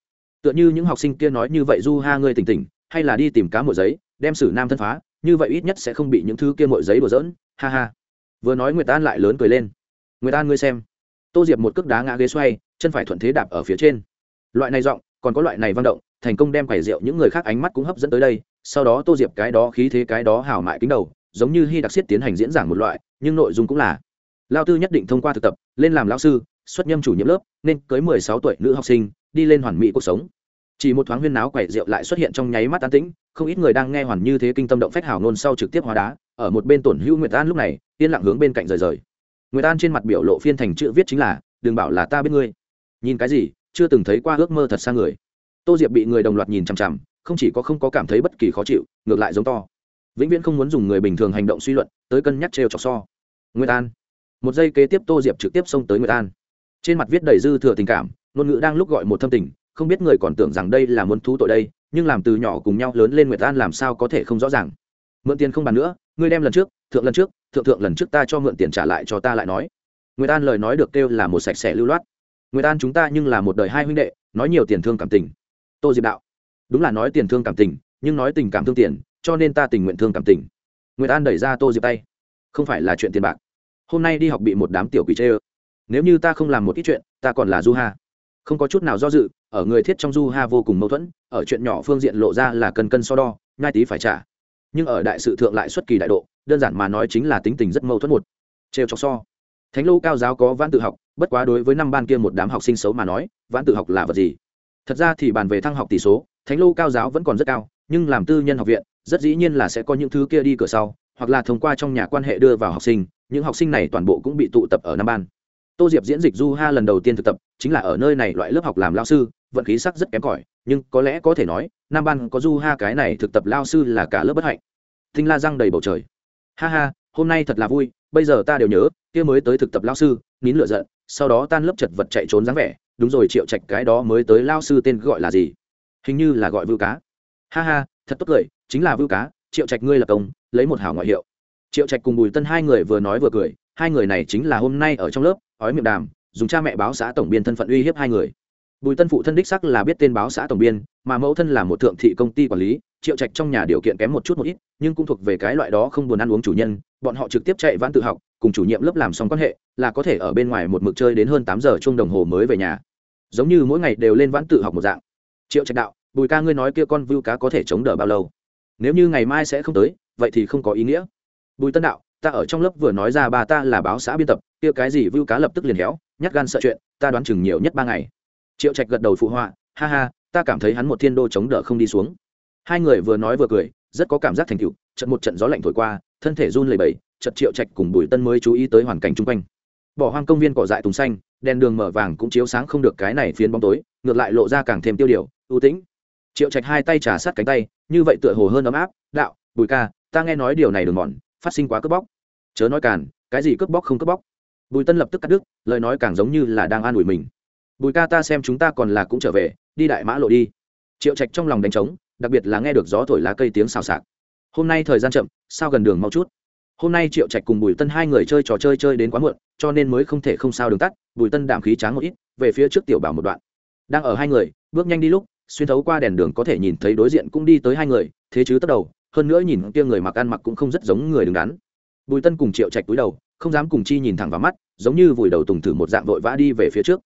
Tựa như những học sinh kia nói như vậy, du ha ngươi tỉnh tỉnh, hay là đi tìm cá mội giấy, đem xử nam thân phá, như vậy ít nhất sẽ không bị những thứ kia mội giấy đổ dỡn ha ha. Vừa nói nguyệt an lại lớn cười lên. Nguyệt an ngươi xem. Tô diệp một cước đá ngã ghế xoay, chân phải thuận thế đạp ở phía trên. Loại này giọng, còn có loại này vang động, thành công đem quẻ rượu những người khác ánh mắt cũng hấp dẫn tới đây. Sau đó tô diệp cái đó khí thế cái đó hào mại kính đầu, giống như hy đặc siết tiến hành diễn giảng một loại, nhưng nội dung cũng là lao tư nhất định thông qua thực tập, lên làm lao sư xuất nhâm chủ nhiệm lớp, nên cưới mười sáu tuổi nữ học sinh, đi lên hoàn mỹ cuộc sống. Chỉ một thoáng huyên náo quậy rượu lại xuất hiện trong nháy mắt an tĩnh, không ít người đang nghe hoàn như thế kinh tâm động phách hào nôn sau trực tiếp hóa đá, ở một bên tổn hữu nguyệt an lúc này, yên lặng hướng bên cạnh rời rời. Nguyệt an trên mặt biểu lộ phiên thành chữ viết chính là, đừng bảo là ta biết ngươi. Nhìn cái gì? Chưa từng thấy qua ước mơ thật xa người. Tô diệp bị người đồng loạt nhìn chằm chằm, không chỉ có không có cảm thấy bất kỳ khó chịu, ngược lại giống to. Vĩnh viễn không muốn dùng người bình thường hành động suy luận, tới cân nhắc trêu trọc so. Nguyệt an. Một giây kế tiếp tô diệp trực tiếp xông tới nguyệt an trên mặt viết đầy dư thừa tình cảm, ngôn ngữ đang lúc gọi một thâm tình, không biết người còn tưởng rằng đây là muốn thú tội đây, nhưng làm từ nhỏ cùng nhau lớn lên nguyệt an làm sao có thể không rõ ràng. Mượn tiền không bàn nữa, ngươi đem lần trước, thượng lần trước, thượng thượng lần trước ta cho mượn tiền trả lại cho ta lại nói. Nguyệt an lời nói được kêu là một sạch sẽ lưu loát. Nguyệt an chúng ta nhưng là một đời hai huynh đệ, nói nhiều tiền thương cảm tình. Tô diệp đạo, đúng là nói tiền thương cảm tình, nhưng nói tình cảm thương tiền, cho nên ta tình nguyện thương cảm tình. Nguyệt an đẩy ra tô diệp tay, không phải là chuyện tiền bạc. Hôm nay đi học bị một đám tiểu quỷ chê ơ nếu như ta không làm một ít chuyện, ta còn là du ha không có chút nào do dự, ở người thiết trong du ha vô cùng mâu thuẫn, ở chuyện nhỏ phương diện lộ ra là cân cân so đo ngai tí phải trả. Nhưng ở đại sự thượng lại xuất kỳ đại độ, đơn giản mà nói chính là tính tình rất mâu thuẫn một. Trêu chọc so. Thánh lô cao giáo có vãn tự học, bất quá đối với năm ban kia một đám học sinh xấu mà nói, vãn tự học là vật gì? Thật ra thì bàn về thăng học tỷ số, thánh lô cao giáo vẫn còn rất cao, nhưng làm tư nhân học viện, rất dĩ nhiên là sẽ có những thứ kia đi cửa sau, hoặc là thông qua trong nhà quan hệ đưa vào học sinh, những học sinh này toàn bộ cũng bị tụ tập ở năm ban tô diệp diễn dịch du ha lần đầu tiên thực tập, chính là ở nơi này loại lớp học làm lao sư, vận khí sắc rất kém cỏi, nhưng có lẽ có thể nói nam ban có du ha cái này thực tập lao sư là cả lớp bất hạnh. Tinh la răng đầy bầu trời. Ha ha, hôm nay thật là vui, bây giờ ta đều nhớ, kia mới tới thực tập lao sư, nín lựa giận, sau đó tan lớp chật vật chạy trốn dáng vẻ, đúng rồi triệu trạch cái đó mới tới lao sư tên gọi là gì? Hình như là gọi vưu cá. Ha ha, thật tốt cười, chính là vưu cá, triệu trạch ngươi là công, lấy một hảo ngoại hiệu. Triệu trạch cùng bùi tân hai người vừa nói vừa cười, hai người này chính là hôm nay ở trong lớp ói miệng đàm, dùng cha mẹ báo xã tổng biên thân phận uy hiếp hai người. Bùi tân phụ thân đích sắc là biết tên báo xã tổng biên, mà mẫu thân là một thượng thị công ty quản lý, triệu trạch trong nhà điều kiện kém một chút một ít, nhưng cũng thuộc về cái loại đó không buồn ăn uống chủ nhân, bọn họ trực tiếp chạy vãn tự học, cùng chủ nhiệm lớp làm xong quan hệ, là có thể ở bên ngoài một mực chơi đến hơn tám giờ chung đồng hồ mới về nhà. Giống như mỗi ngày đều lên vãn tự học một dạng. Triệu trạch đạo, bùi ca ngươi nói kia con vưu cá có thể chống đỡ bao lâu? Nếu như ngày mai sẽ không tới, vậy thì không có ý nghĩa. Bùi tân đạo ta ở trong lớp vừa nói ra bà ta là báo xã biên tập, kia cái gì vưu cá lập tức liền héo, nhát gan sợ chuyện, ta đoán chừng nhiều nhất ba ngày. Triệu trạch gật đầu phụ họa, ha ha, ta cảm thấy hắn một thiên đô chống đỡ không đi xuống. Hai người vừa nói vừa cười, rất có cảm giác thành tựu, trận một trận gió lạnh thổi qua, thân thể run lẩy bẩy chật triệu trạch cùng bùi tân mới chú ý tới hoàn cảnh chung quanh. Bỏ hoang công viên cỏ dại tùng xanh, đèn đường mở vàng cũng chiếu sáng không được cái này phiến bóng tối, ngược lại lộ ra càng thêm tiêu điều, ưu tĩnh. Triệu trạch hai tay trà sát cánh tay, như vậy tựa hồ hơn ấm áp, đạo, bùi ca, ta nghe nói điều này đường mòn, phát sinh quá cướp bóc chớ nói càn, cái gì cướp bóc không cướp bóc. Bùi tân lập tức cắt đứt, lời nói càng giống như là đang an ủi mình. Bùi ca ta xem chúng ta còn là cũng trở về, đi đại mã lộ đi. Triệu trạch trong lòng đánh trống, đặc biệt là nghe được gió thổi lá cây tiếng xào xạc. Hôm nay thời gian chậm, sao gần đường mau chút? Hôm nay triệu trạch cùng bùi tân hai người chơi trò chơi chơi đến quá muộn, cho nên mới không thể không sao đường tắt, bùi tân đảm khí tráng một ít, về phía trước tiểu bảo một đoạn. Đang ở hai người, bước nhanh đi lúc, xuyên thấu qua đèn đường có thể nhìn thấy đối diện cũng đi tới hai người, thế chứ tất đầu, hơn nữa nhìn kia người mặc ăn mặc cũng không rất giống người đứng đắn bùi tân cùng triệu trạch túi đầu, không dám cùng chi nhìn thẳng vào mắt, giống như vùi đầu tùng thử một dạng vội vã đi về phía trước.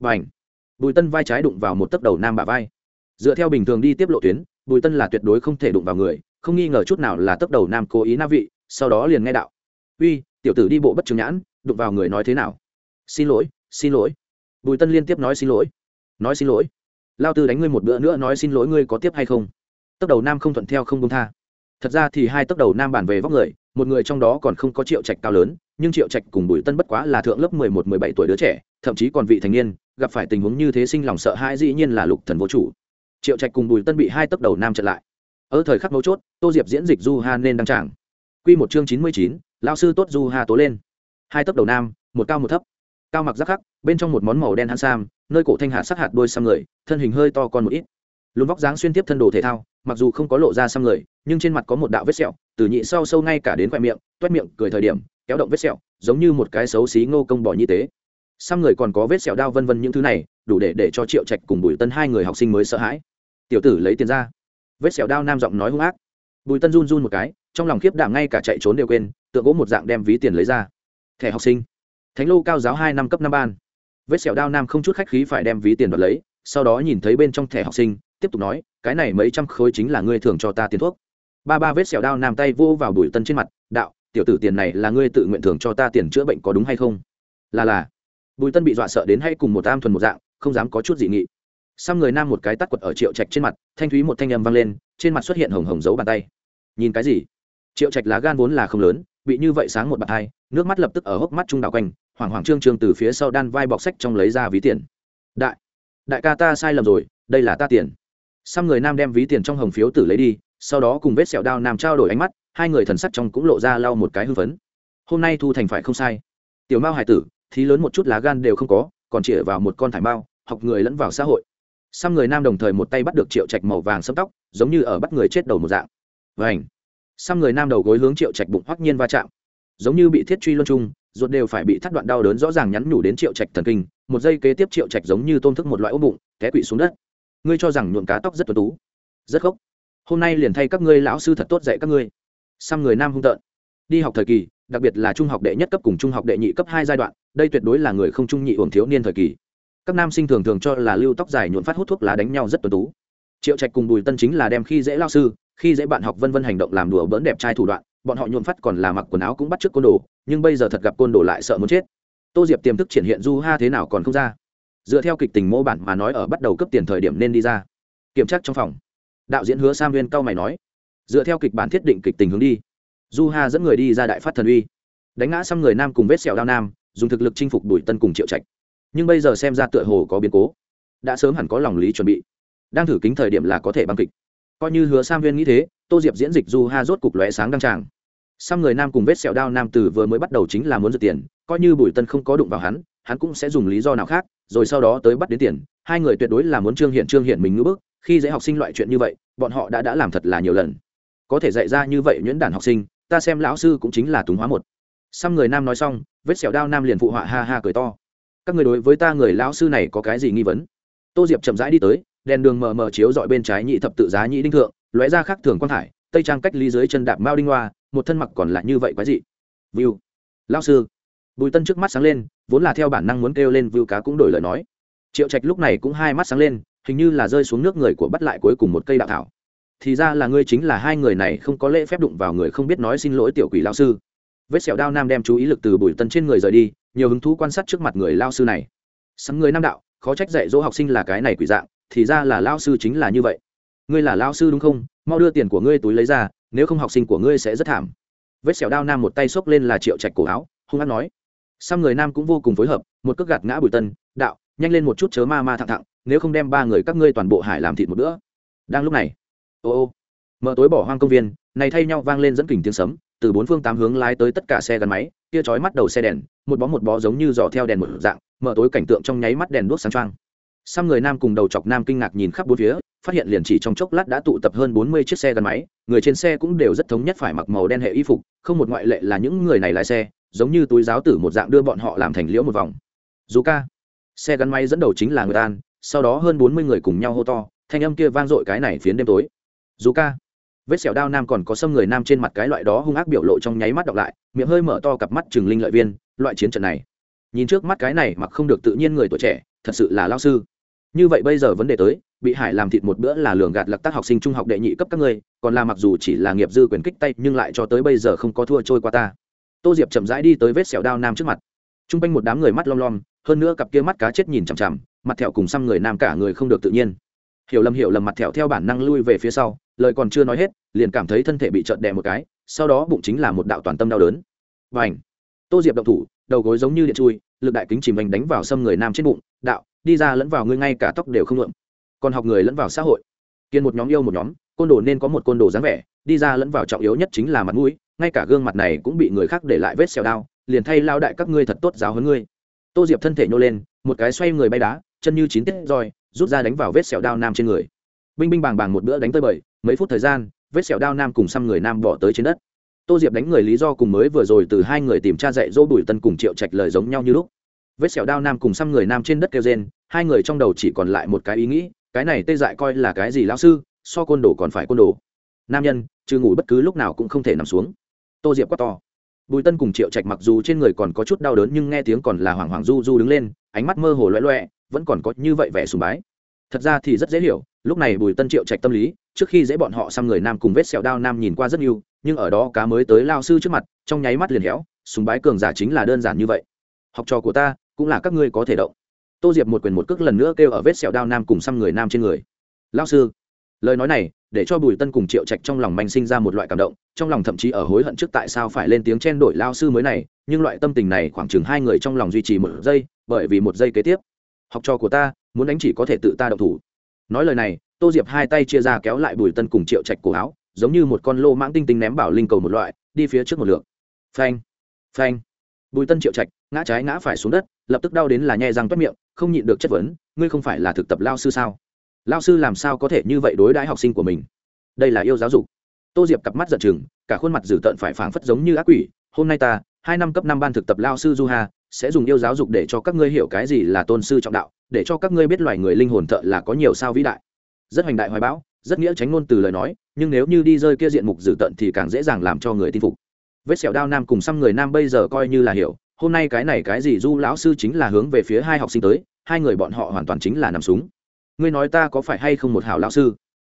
Và ảnh bùi tân vai trái đụng vào một tấc đầu nam bả vai. Dựa theo bình thường đi tiếp lộ tuyến, bùi tân là tuyệt đối không thể đụng vào người, không nghi ngờ chút nào là tấc đầu nam cố ý na vị, sau đó liền nghe đạo. Uy, tiểu tử đi bộ bất chứng nhãn, đụng vào người nói thế nào? Xin lỗi xin lỗi. Bùi tân liên tiếp nói xin lỗi, nói xin lỗi. Lao tư đánh ngươi một bữa nữa nói xin lỗi ngươi có tiếp hay không? Tấc đầu nam không thuận theo không công tha. Thật ra thì hai tấc đầu nam bản về vóc người một người trong đó còn không có triệu trạch cao lớn, nhưng triệu trạch cùng bùi tân bất quá là thượng lớp mười một, mười bảy tuổi đứa trẻ, thậm chí còn vị thành niên, gặp phải tình huống như thế sinh lòng sợ hãi dĩ nhiên là lục thần vô chủ. Triệu trạch cùng bùi tân bị hai tấc đầu nam trận lại. Ở thời khắc mấu chốt, tô diệp diễn dịch du ha nên đăng tràng. Q một chương chín mươi chín lao sư tốt du ha tố lên. Hai tấc đầu nam, một cao một thấp. Cao mặc giáp khắc, bên trong một món màu đen hắn sam, nơi cổ thanh hạ sắc hạt đôi xăm người, thân hình hơi to còn một ít. Lùn vóc dáng xuyên tiếp thân đồ thể thao, mặc dù không có lộ ra xăm người, nhưng trên mặt có một đạo vết sẹo từ nhị sau sâu ngay cả đến khoe miệng, toét miệng, cười thời điểm, kéo động vết sẹo, giống như một cái xấu xí ngô công bỏ như tế. Xăm người còn có vết sẹo đao vân vân những thứ này, đủ để để cho triệu trạch cùng bùi tân hai người học sinh mới sợ hãi. Tiểu tử lấy tiền ra. Vết sẹo đao nam giọng nói hung ác. Bùi tân run run một cái, trong lòng khiếp đảm ngay cả chạy trốn đều quên tượng gỗ một dạng đem ví tiền lấy ra. Thẻ học sinh. Thánh lô cao giáo hai năm cấp năm ban. Vết sẹo đao nam không chút khách khí phải đem ví tiền đoạt lấy, sau đó nhìn thấy bên trong thẻ học sinh, tiếp tục nói, cái này mấy trăm khối chính là ngươi thường cho ta tiền thuốc ba ba vết sẹo đao nam tay vô vào bùi tân trên mặt, đạo, tiểu tử tiền này là ngươi tự nguyện thường cho ta tiền chữa bệnh có đúng hay không? Là là. Bùi tân bị dọa sợ đến hay cùng một am thuần một dạng, không dám có chút dị nghị. Xăm người nam một cái tắt quật ở triệu trạch trên mặt, thanh thúy một thanh âm vang lên, trên mặt xuất hiện hồng hồng dấu bàn tay. Nhìn cái gì? Triệu trạch lá gan vốn là không lớn, bị như vậy sáng một bàn tay nước mắt lập tức ở hốc mắt trung đảo quanh, hoảng hoảng trương trương từ phía sau đan vai bọc sách trong lấy ra ví tiền. Đại đại ca ta sai lầm rồi, đây là ta tiền. Xăm người nam đem ví tiền trong hồng phiếu tử lấy đi sau đó cùng vết sẹo đao nam trao đổi ánh mắt, hai người thần sắc trong cũng lộ ra lau một cái hưng phấn. Hôm nay thu thành phải không sai. Tiểu mao hải tử thì lớn một chút lá gan đều không có, còn chĩa vào một con thải mao, học người lẫn vào xã hội. Xăm người nam đồng thời một tay bắt được triệu trạch màu vàng sẫm tóc, giống như ở bắt người chết đầu một dạng. Vảnh xăm người nam đầu gối hướng triệu trạch bụng hoắc nhiên va chạm. Giống như bị thiết truy luân trung ruột đều phải bị thắt đoạn đau đớn rõ ràng nhắn nhủ đến triệu trạch thần kinh, một giây kế tiếp triệu trạch giống như tôm thức một loại ốm bụng, té quỵ xuống đất. Ngươi cho rằng nhuộm cá tóc rất tuấn tú. Rất khốc hôm nay liền thay các ngươi lão sư thật tốt dạy các ngươi. Xăm người nam hung tợn. Đi học thời kỳ, đặc biệt là trung học đệ nhất cấp cùng trung học đệ nhị cấp hai giai đoạn, đây tuyệt đối là người không trung nhị uổng thiếu niên thời kỳ. Các nam sinh thường thường cho là lưu tóc dài nhuộn phát hút thuốc lá đánh nhau rất tuấn tú. Triệu trạch cùng bùi tân chính là đem khi dễ lao sư, khi dễ bạn học vân vân hành động làm đùa bỡn đẹp trai thủ đoạn, bọn họ nhuộm phát còn là mặc quần áo cũng bắt trước côn đồ, nhưng bây giờ thật gặp côn đồ lại sợ muốn chết. Tô diệp tiềm thức triển hiện du ha thế nào còn không ra. Dựa theo kịch tình mô bản mà nói ở bắt đầu cấp tiền thời điểm nên đi ra. Kiểm tra trong phòng đạo diễn hứa sam viên cao mày nói, dựa theo kịch bản thiết định kịch tình hướng đi, du ha dẫn người đi ra đại phát thần uy. Đánh ngã xăm người nam cùng vết sẹo đao nam, dùng thực lực chinh phục đuổi tân cùng triệu trạch. Nhưng bây giờ xem ra tựa hồ có biến cố. Đã sớm hẳn có lòng lý chuẩn bị. Đang thử kính thời điểm là có thể băng kịch. Coi như hứa sam viên nghĩ thế, tô diệp diễn dịch du ha rốt cục lóe sáng đăng tràng. Xăm người nam cùng vết sẹo đao nam từ vừa mới bắt đầu chính là muốn giật tiền, coi như bùi tân không có đụng vào hắn hắn cũng sẽ dùng lý do nào khác, rồi sau đó tới bắt đến tiền. Hai người tuyệt đối là muốn trương hiện trương hiện mình ngữ bức, khi dễ học sinh loại chuyện như vậy, bọn họ đã đã làm thật là nhiều lần. Có thể dạy ra như vậy nhuyễn đản học sinh, ta xem lão sư cũng chính là túng hóa một. Xăm người nam nói xong, vết sẹo đao nam liền phụ họa ha ha cười to. Các người đối với ta người lão sư này có cái gì nghi vấn? Tô diệp chậm rãi đi tới, đèn đường mờ mờ chiếu dọi bên trái nhị thập tự giá nhị đinh thượng, lóe ra khác thường quang thải, tây trang cách ly dưới chân đạp mao đinh hoa, một thân mặc còn lại như vậy quái dị. View. Lão sư bùi tân trước mắt sáng lên, vốn là theo bản năng muốn kêu lên vưu cá cũng đổi lời nói. Triệu trạch lúc này cũng hai mắt sáng lên, hình như là rơi xuống nước người của bắt lại cuối cùng một cây đạo thảo. Thì ra là ngươi chính là hai người này, không có lễ phép đụng vào người không biết nói xin lỗi tiểu quỷ lao sư. Vết sẹo đao nam đem chú ý lực từ bùi tân trên người rời đi, nhiều hứng thú quan sát trước mặt người lao sư này. Sắm người nam đạo, khó trách dạy dỗ học sinh là cái này quỷ dạng, thì ra là lao sư chính là như vậy. Ngươi là lao sư đúng không? Mau đưa tiền của ngươi túi lấy ra, nếu không học sinh của ngươi sẽ rất thảm. Vết sẹo đao nam một tay xốc lên là triệu trạch cổ áo, hung hát nói. Sam người nam cũng vô cùng phối hợp một cước gạt ngã bùi tân đạo nhanh lên một chút chớ ma ma thẳng thẳng nếu không đem ba người các ngươi toàn bộ hải làm thịt một bữa đang lúc này ô ô mở tối bỏ hoang công viên này thay nhau vang lên dẫn kình tiếng sấm từ bốn phương tám hướng lái tới tất cả xe gắn máy kia chói mắt đầu xe đèn một bó một bó giống như dò theo đèn một dạng mở tối cảnh tượng trong nháy mắt đèn đuốc sáng choang. Sam người nam cùng đầu chọc nam kinh ngạc nhìn khắp bốn phía, phát hiện liền chỉ trong chốc lát đã tụ tập hơn bốn mươi chiếc xe gắn máy, người trên xe cũng đều rất thống nhất phải mặc màu đen hệ y phục, không một ngoại lệ là những người này lái xe, giống như túi giáo tử một dạng đưa bọn họ làm thành liễu một vòng. Dù ca, xe gắn máy dẫn đầu chính là người an, sau đó hơn bốn mươi người cùng nhau hô to, thanh âm kia vang dội cái này phiến đêm tối. Dù ca, vết sẹo đao nam còn có xâm người nam trên mặt cái loại đó hung ác biểu lộ trong nháy mắt đọc lại, miệng hơi mở to cặp mắt trừng linh lợi viên, loại chiến trận này. Nhìn trước mắt cái này mặc không được tự nhiên người tuổi trẻ, thật sự là lao sư như vậy bây giờ vấn đề tới bị hải làm thịt một bữa là lường gạt lặc tác học sinh trung học đệ nhị cấp các ngươi còn là mặc dù chỉ là nghiệp dư quyền kích tay nhưng lại cho tới bây giờ không có thua trôi qua ta tô diệp chậm rãi đi tới vết sẹo đao nam trước mặt. T r u n g quanh một đám người mắt lom lom, hơn nữa cặp kia mắt cá chết nhìn chằm chằm, mặt thẹo cùng xăm người nam cả người không được tự nhiên. Hiểu lầm hiểu lầm mặt thẹo theo bản năng lui về phía sau, lời còn chưa nói hết, liền cảm thấy thân thể bị trợn đè một cái, sau đó bụng chính là một đạo toàn tâm đau đớn. Và ảnh tô diệp động thủ, đầu gối giống như điện chui, lực đại kính chìm anh đánh vào xâm người nam trên bụng, đạo, đi ra lẫn vào ngươi ngay cả tóc đều không lượm còn học người lẫn vào xã hội. Kiên một nhóm yêu một nhóm, côn đồ nên có một côn đồ dáng vẻ, đi ra lẫn vào trọng yếu nhất chính là mặt mũi ngay cả gương mặt này cũng bị người khác để lại vết xẹo đao liền thay lao đại các ngươi thật tốt giáo hơn ngươi. Tô diệp thân thể nhô lên, một cái xoay người bay đá, chân như chín tiết roi, rút ra đánh vào vết sẹo đao nam trên người. Binh binh bàng bàng một bữa đánh tới bời, mấy phút thời gian, vết sẹo đao nam cùng xăm người nam bỏ tới trên đất. Tô diệp đánh người lý do cùng mới vừa rồi từ hai người tìm cha dạy dỗ bùi tân cùng triệu trạch lời giống nhau như lúc. Vết sẹo đao nam cùng xăm người nam trên đất kêu rên, hai người trong đầu chỉ còn lại một cái ý nghĩ, cái này tê dại coi là cái gì lão sư, so côn đồ còn phải côn đồ. Nam nhân trừ ngủ bất cứ lúc nào cũng không thể nằm xuống tô diệp quát to. Bùi tân cùng triệu trạch mặc dù trên người còn có chút đau đớn nhưng nghe tiếng còn là hoảng hoảng du du đứng lên, ánh mắt mơ hồ loẹ loẹ, vẫn còn có như vậy vẻ sùng bái. Thật ra thì rất dễ hiểu, lúc này bùi tân triệu trạch tâm lý, trước khi dễ bọn họ xăm người nam cùng vết sẹo đao nam nhìn qua rất yêu nhưng ở đó cá mới tới lao sư trước mặt, trong nháy mắt liền héo, sùng bái cường giả chính là đơn giản như vậy. Học trò của ta, cũng là các ngươi có thể động. Tô diệp một quyền một cước lần nữa kêu ở vết sẹo đao nam cùng xăm người nam trên người. Lao sư lời nói này, để cho bùi tân cùng triệu trạch trong lòng manh sinh ra một loại cảm động, trong lòng thậm chí ở hối hận trước tại sao phải lên tiếng chen đổi lao sư mới này, nhưng loại tâm tình này khoảng chừng hai người trong lòng duy trì một giây, bởi vì một giây kế tiếp. Học trò của ta, muốn đánh chỉ có thể tự ta động thủ. Nói lời này, tô diệp hai tay chia ra kéo lại bùi tân cùng triệu trạch cổ áo, giống như một con lô mãng tinh tinh ném bảo linh cầu một loại, đi phía trước một lượt. phanh phanh. Bùi tân, triệu trạch, ngã trái ngã phải xuống đất, lập tức đau đến là nhẹ răng toét miệng, không nhịn được chất vấn, ngươi không phải là thực tập lao sư sao? Lao sư làm sao có thể như vậy đối đãi học sinh của mình? Đây là yêu giáo dục. Tô diệp cặp mắt giận chừng, cả khuôn mặt dữ tợn phải phảng phất giống như ác quỷ. Hôm nay ta, hai năm cấp năm ban thực tập lao sư du hà sẽ dùng yêu giáo dục để cho các ngươi hiểu cái gì là tôn sư trọng đạo, để cho các ngươi biết loài người linh hồn thợ là có nhiều sao vĩ đại. Rất hoành đại hoài bão, rất nghĩa tránh ngôn từ lời nói, nhưng nếu như đi rơi kia diện mục dữ tợn thì càng dễ dàng làm cho người tin phục. Vết sẹo đao nam cùng xăm người nam bây giờ coi như là hiểu, hôm nay cái này cái gì du lão sư chính là hướng về phía hai học sinh tới, hai người bọn họ hoàn toàn chính là nằm súng ngươi nói ta có phải hay không một hảo lão sư?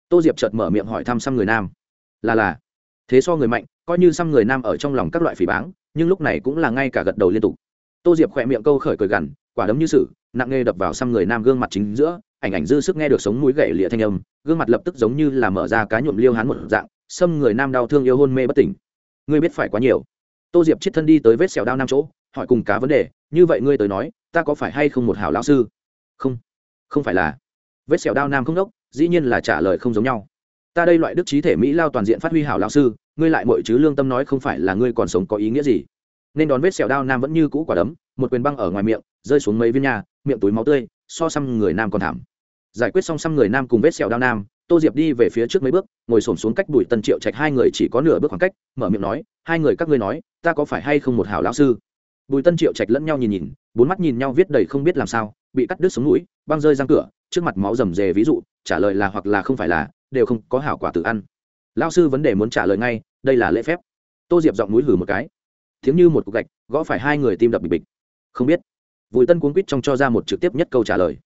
Tô diệp chợt mở miệng hỏi thăm xăm người nam. Là là. Thế so người mạnh, coi như xăm người nam ở trong lòng các loại phỉ báng, nhưng lúc này cũng là ngay cả gật đầu liên tục. Tô diệp khỏe miệng câu khởi cười gằn, quả đấm như sự, nặng nề đập vào xăm người nam gương mặt chính giữa, ảnh ảnh dư sức nghe được sống mũi gậy lịa thanh âm, gương mặt lập tức giống như là mở ra cá nhuộm liêu hắn một dạng xâm người nam đau thương yêu hôn mê bất tỉnh. Ngươi biết phải quá nhiều. Tô diệp chết thân đi tới vết sẹo đau năm chỗ, hỏi cùng cá vấn đề, như vậy ngươi tới nói, ta có phải hay không một hảo lão sư? Không không phải là vết sẹo đao nam không đốc, dĩ nhiên là trả lời không giống nhau. Ta đây loại đức trí thể mỹ lao toàn diện phát huy hảo lão sư, ngươi lại mọi chứ lương tâm nói không phải là ngươi còn sống có ý nghĩa gì. Nên đón vết sẹo đao nam vẫn như cũ quả đấm, một quyền băng ở ngoài miệng, rơi xuống mấy viên nhà miệng túi máu tươi, so xăm người nam còn thảm. Giải quyết xong xăm người nam cùng vết sẹo đao nam, tô diệp đi về phía trước mấy bước, ngồi xổm xuống cách bùi tân triệu trạch hai người chỉ có nửa bước khoảng cách, mở miệng nói, hai người các ngươi nói, ta có phải hay không một hảo lão sư? Bùi tân triệu trạch lẫn nhau nhìn nhìn, bốn mắt nhìn nhau viết đầy không biết làm sao bị cắt đứt sống mũi, băng rơi răng cửa, trước mặt máu rầm rề ví dụ, trả lời là hoặc là không phải là, đều không có hảo quả tự ăn. Lao sư vấn đề muốn trả lời ngay, đây là lễ phép. Tô diệp giọng mũi hử một cái. Tiếng như một cục gạch, gõ phải hai người tim đập bịch bịch. Không biết. Vùi tân cuốn quýt trong cho ra một trực tiếp nhất câu trả lời.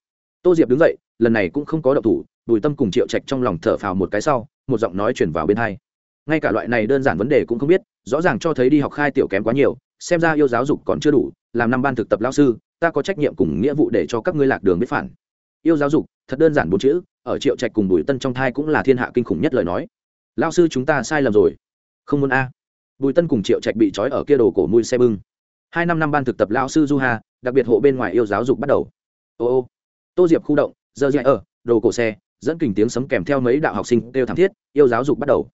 Tô diệp đứng dậy, lần này cũng không có động thủ, bùi tâm cùng triệu trạch trong lòng thở phào một cái sau, một giọng nói chuyển vào bên hai. Ngay cả loại này đơn giản vấn đề cũng không biết, rõ ràng cho thấy đi học khai tiểu kém quá nhiều, xem ra yêu giáo dục còn chưa đủ, làm năm ban thực tập lao sư ta có trách nhiệm cùng nghĩa vụ để cho các ngươi lạc đường biết phản. Yêu giáo dục, thật đơn giản bốn chữ, ở triệu trạch cùng bùi tân trong thai cũng là thiên hạ kinh khủng nhất lời nói. Lao sư chúng ta sai lầm rồi. Không muốn a. Bùi tân cùng triệu trạch bị trói ở kia đồ cổ mùi xe bưng. Hai năm năm ban thực tập lao sư du hà, đặc biệt hộ bên ngoài yêu giáo dục bắt đầu. Ô ô. Tô diệp khu động, giờ dạy ở, đồ cổ xe, dẫn kình tiếng sấm kèm theo mấy đạo học sinh đều thảm thiết, yêu giáo dục bắt đầu.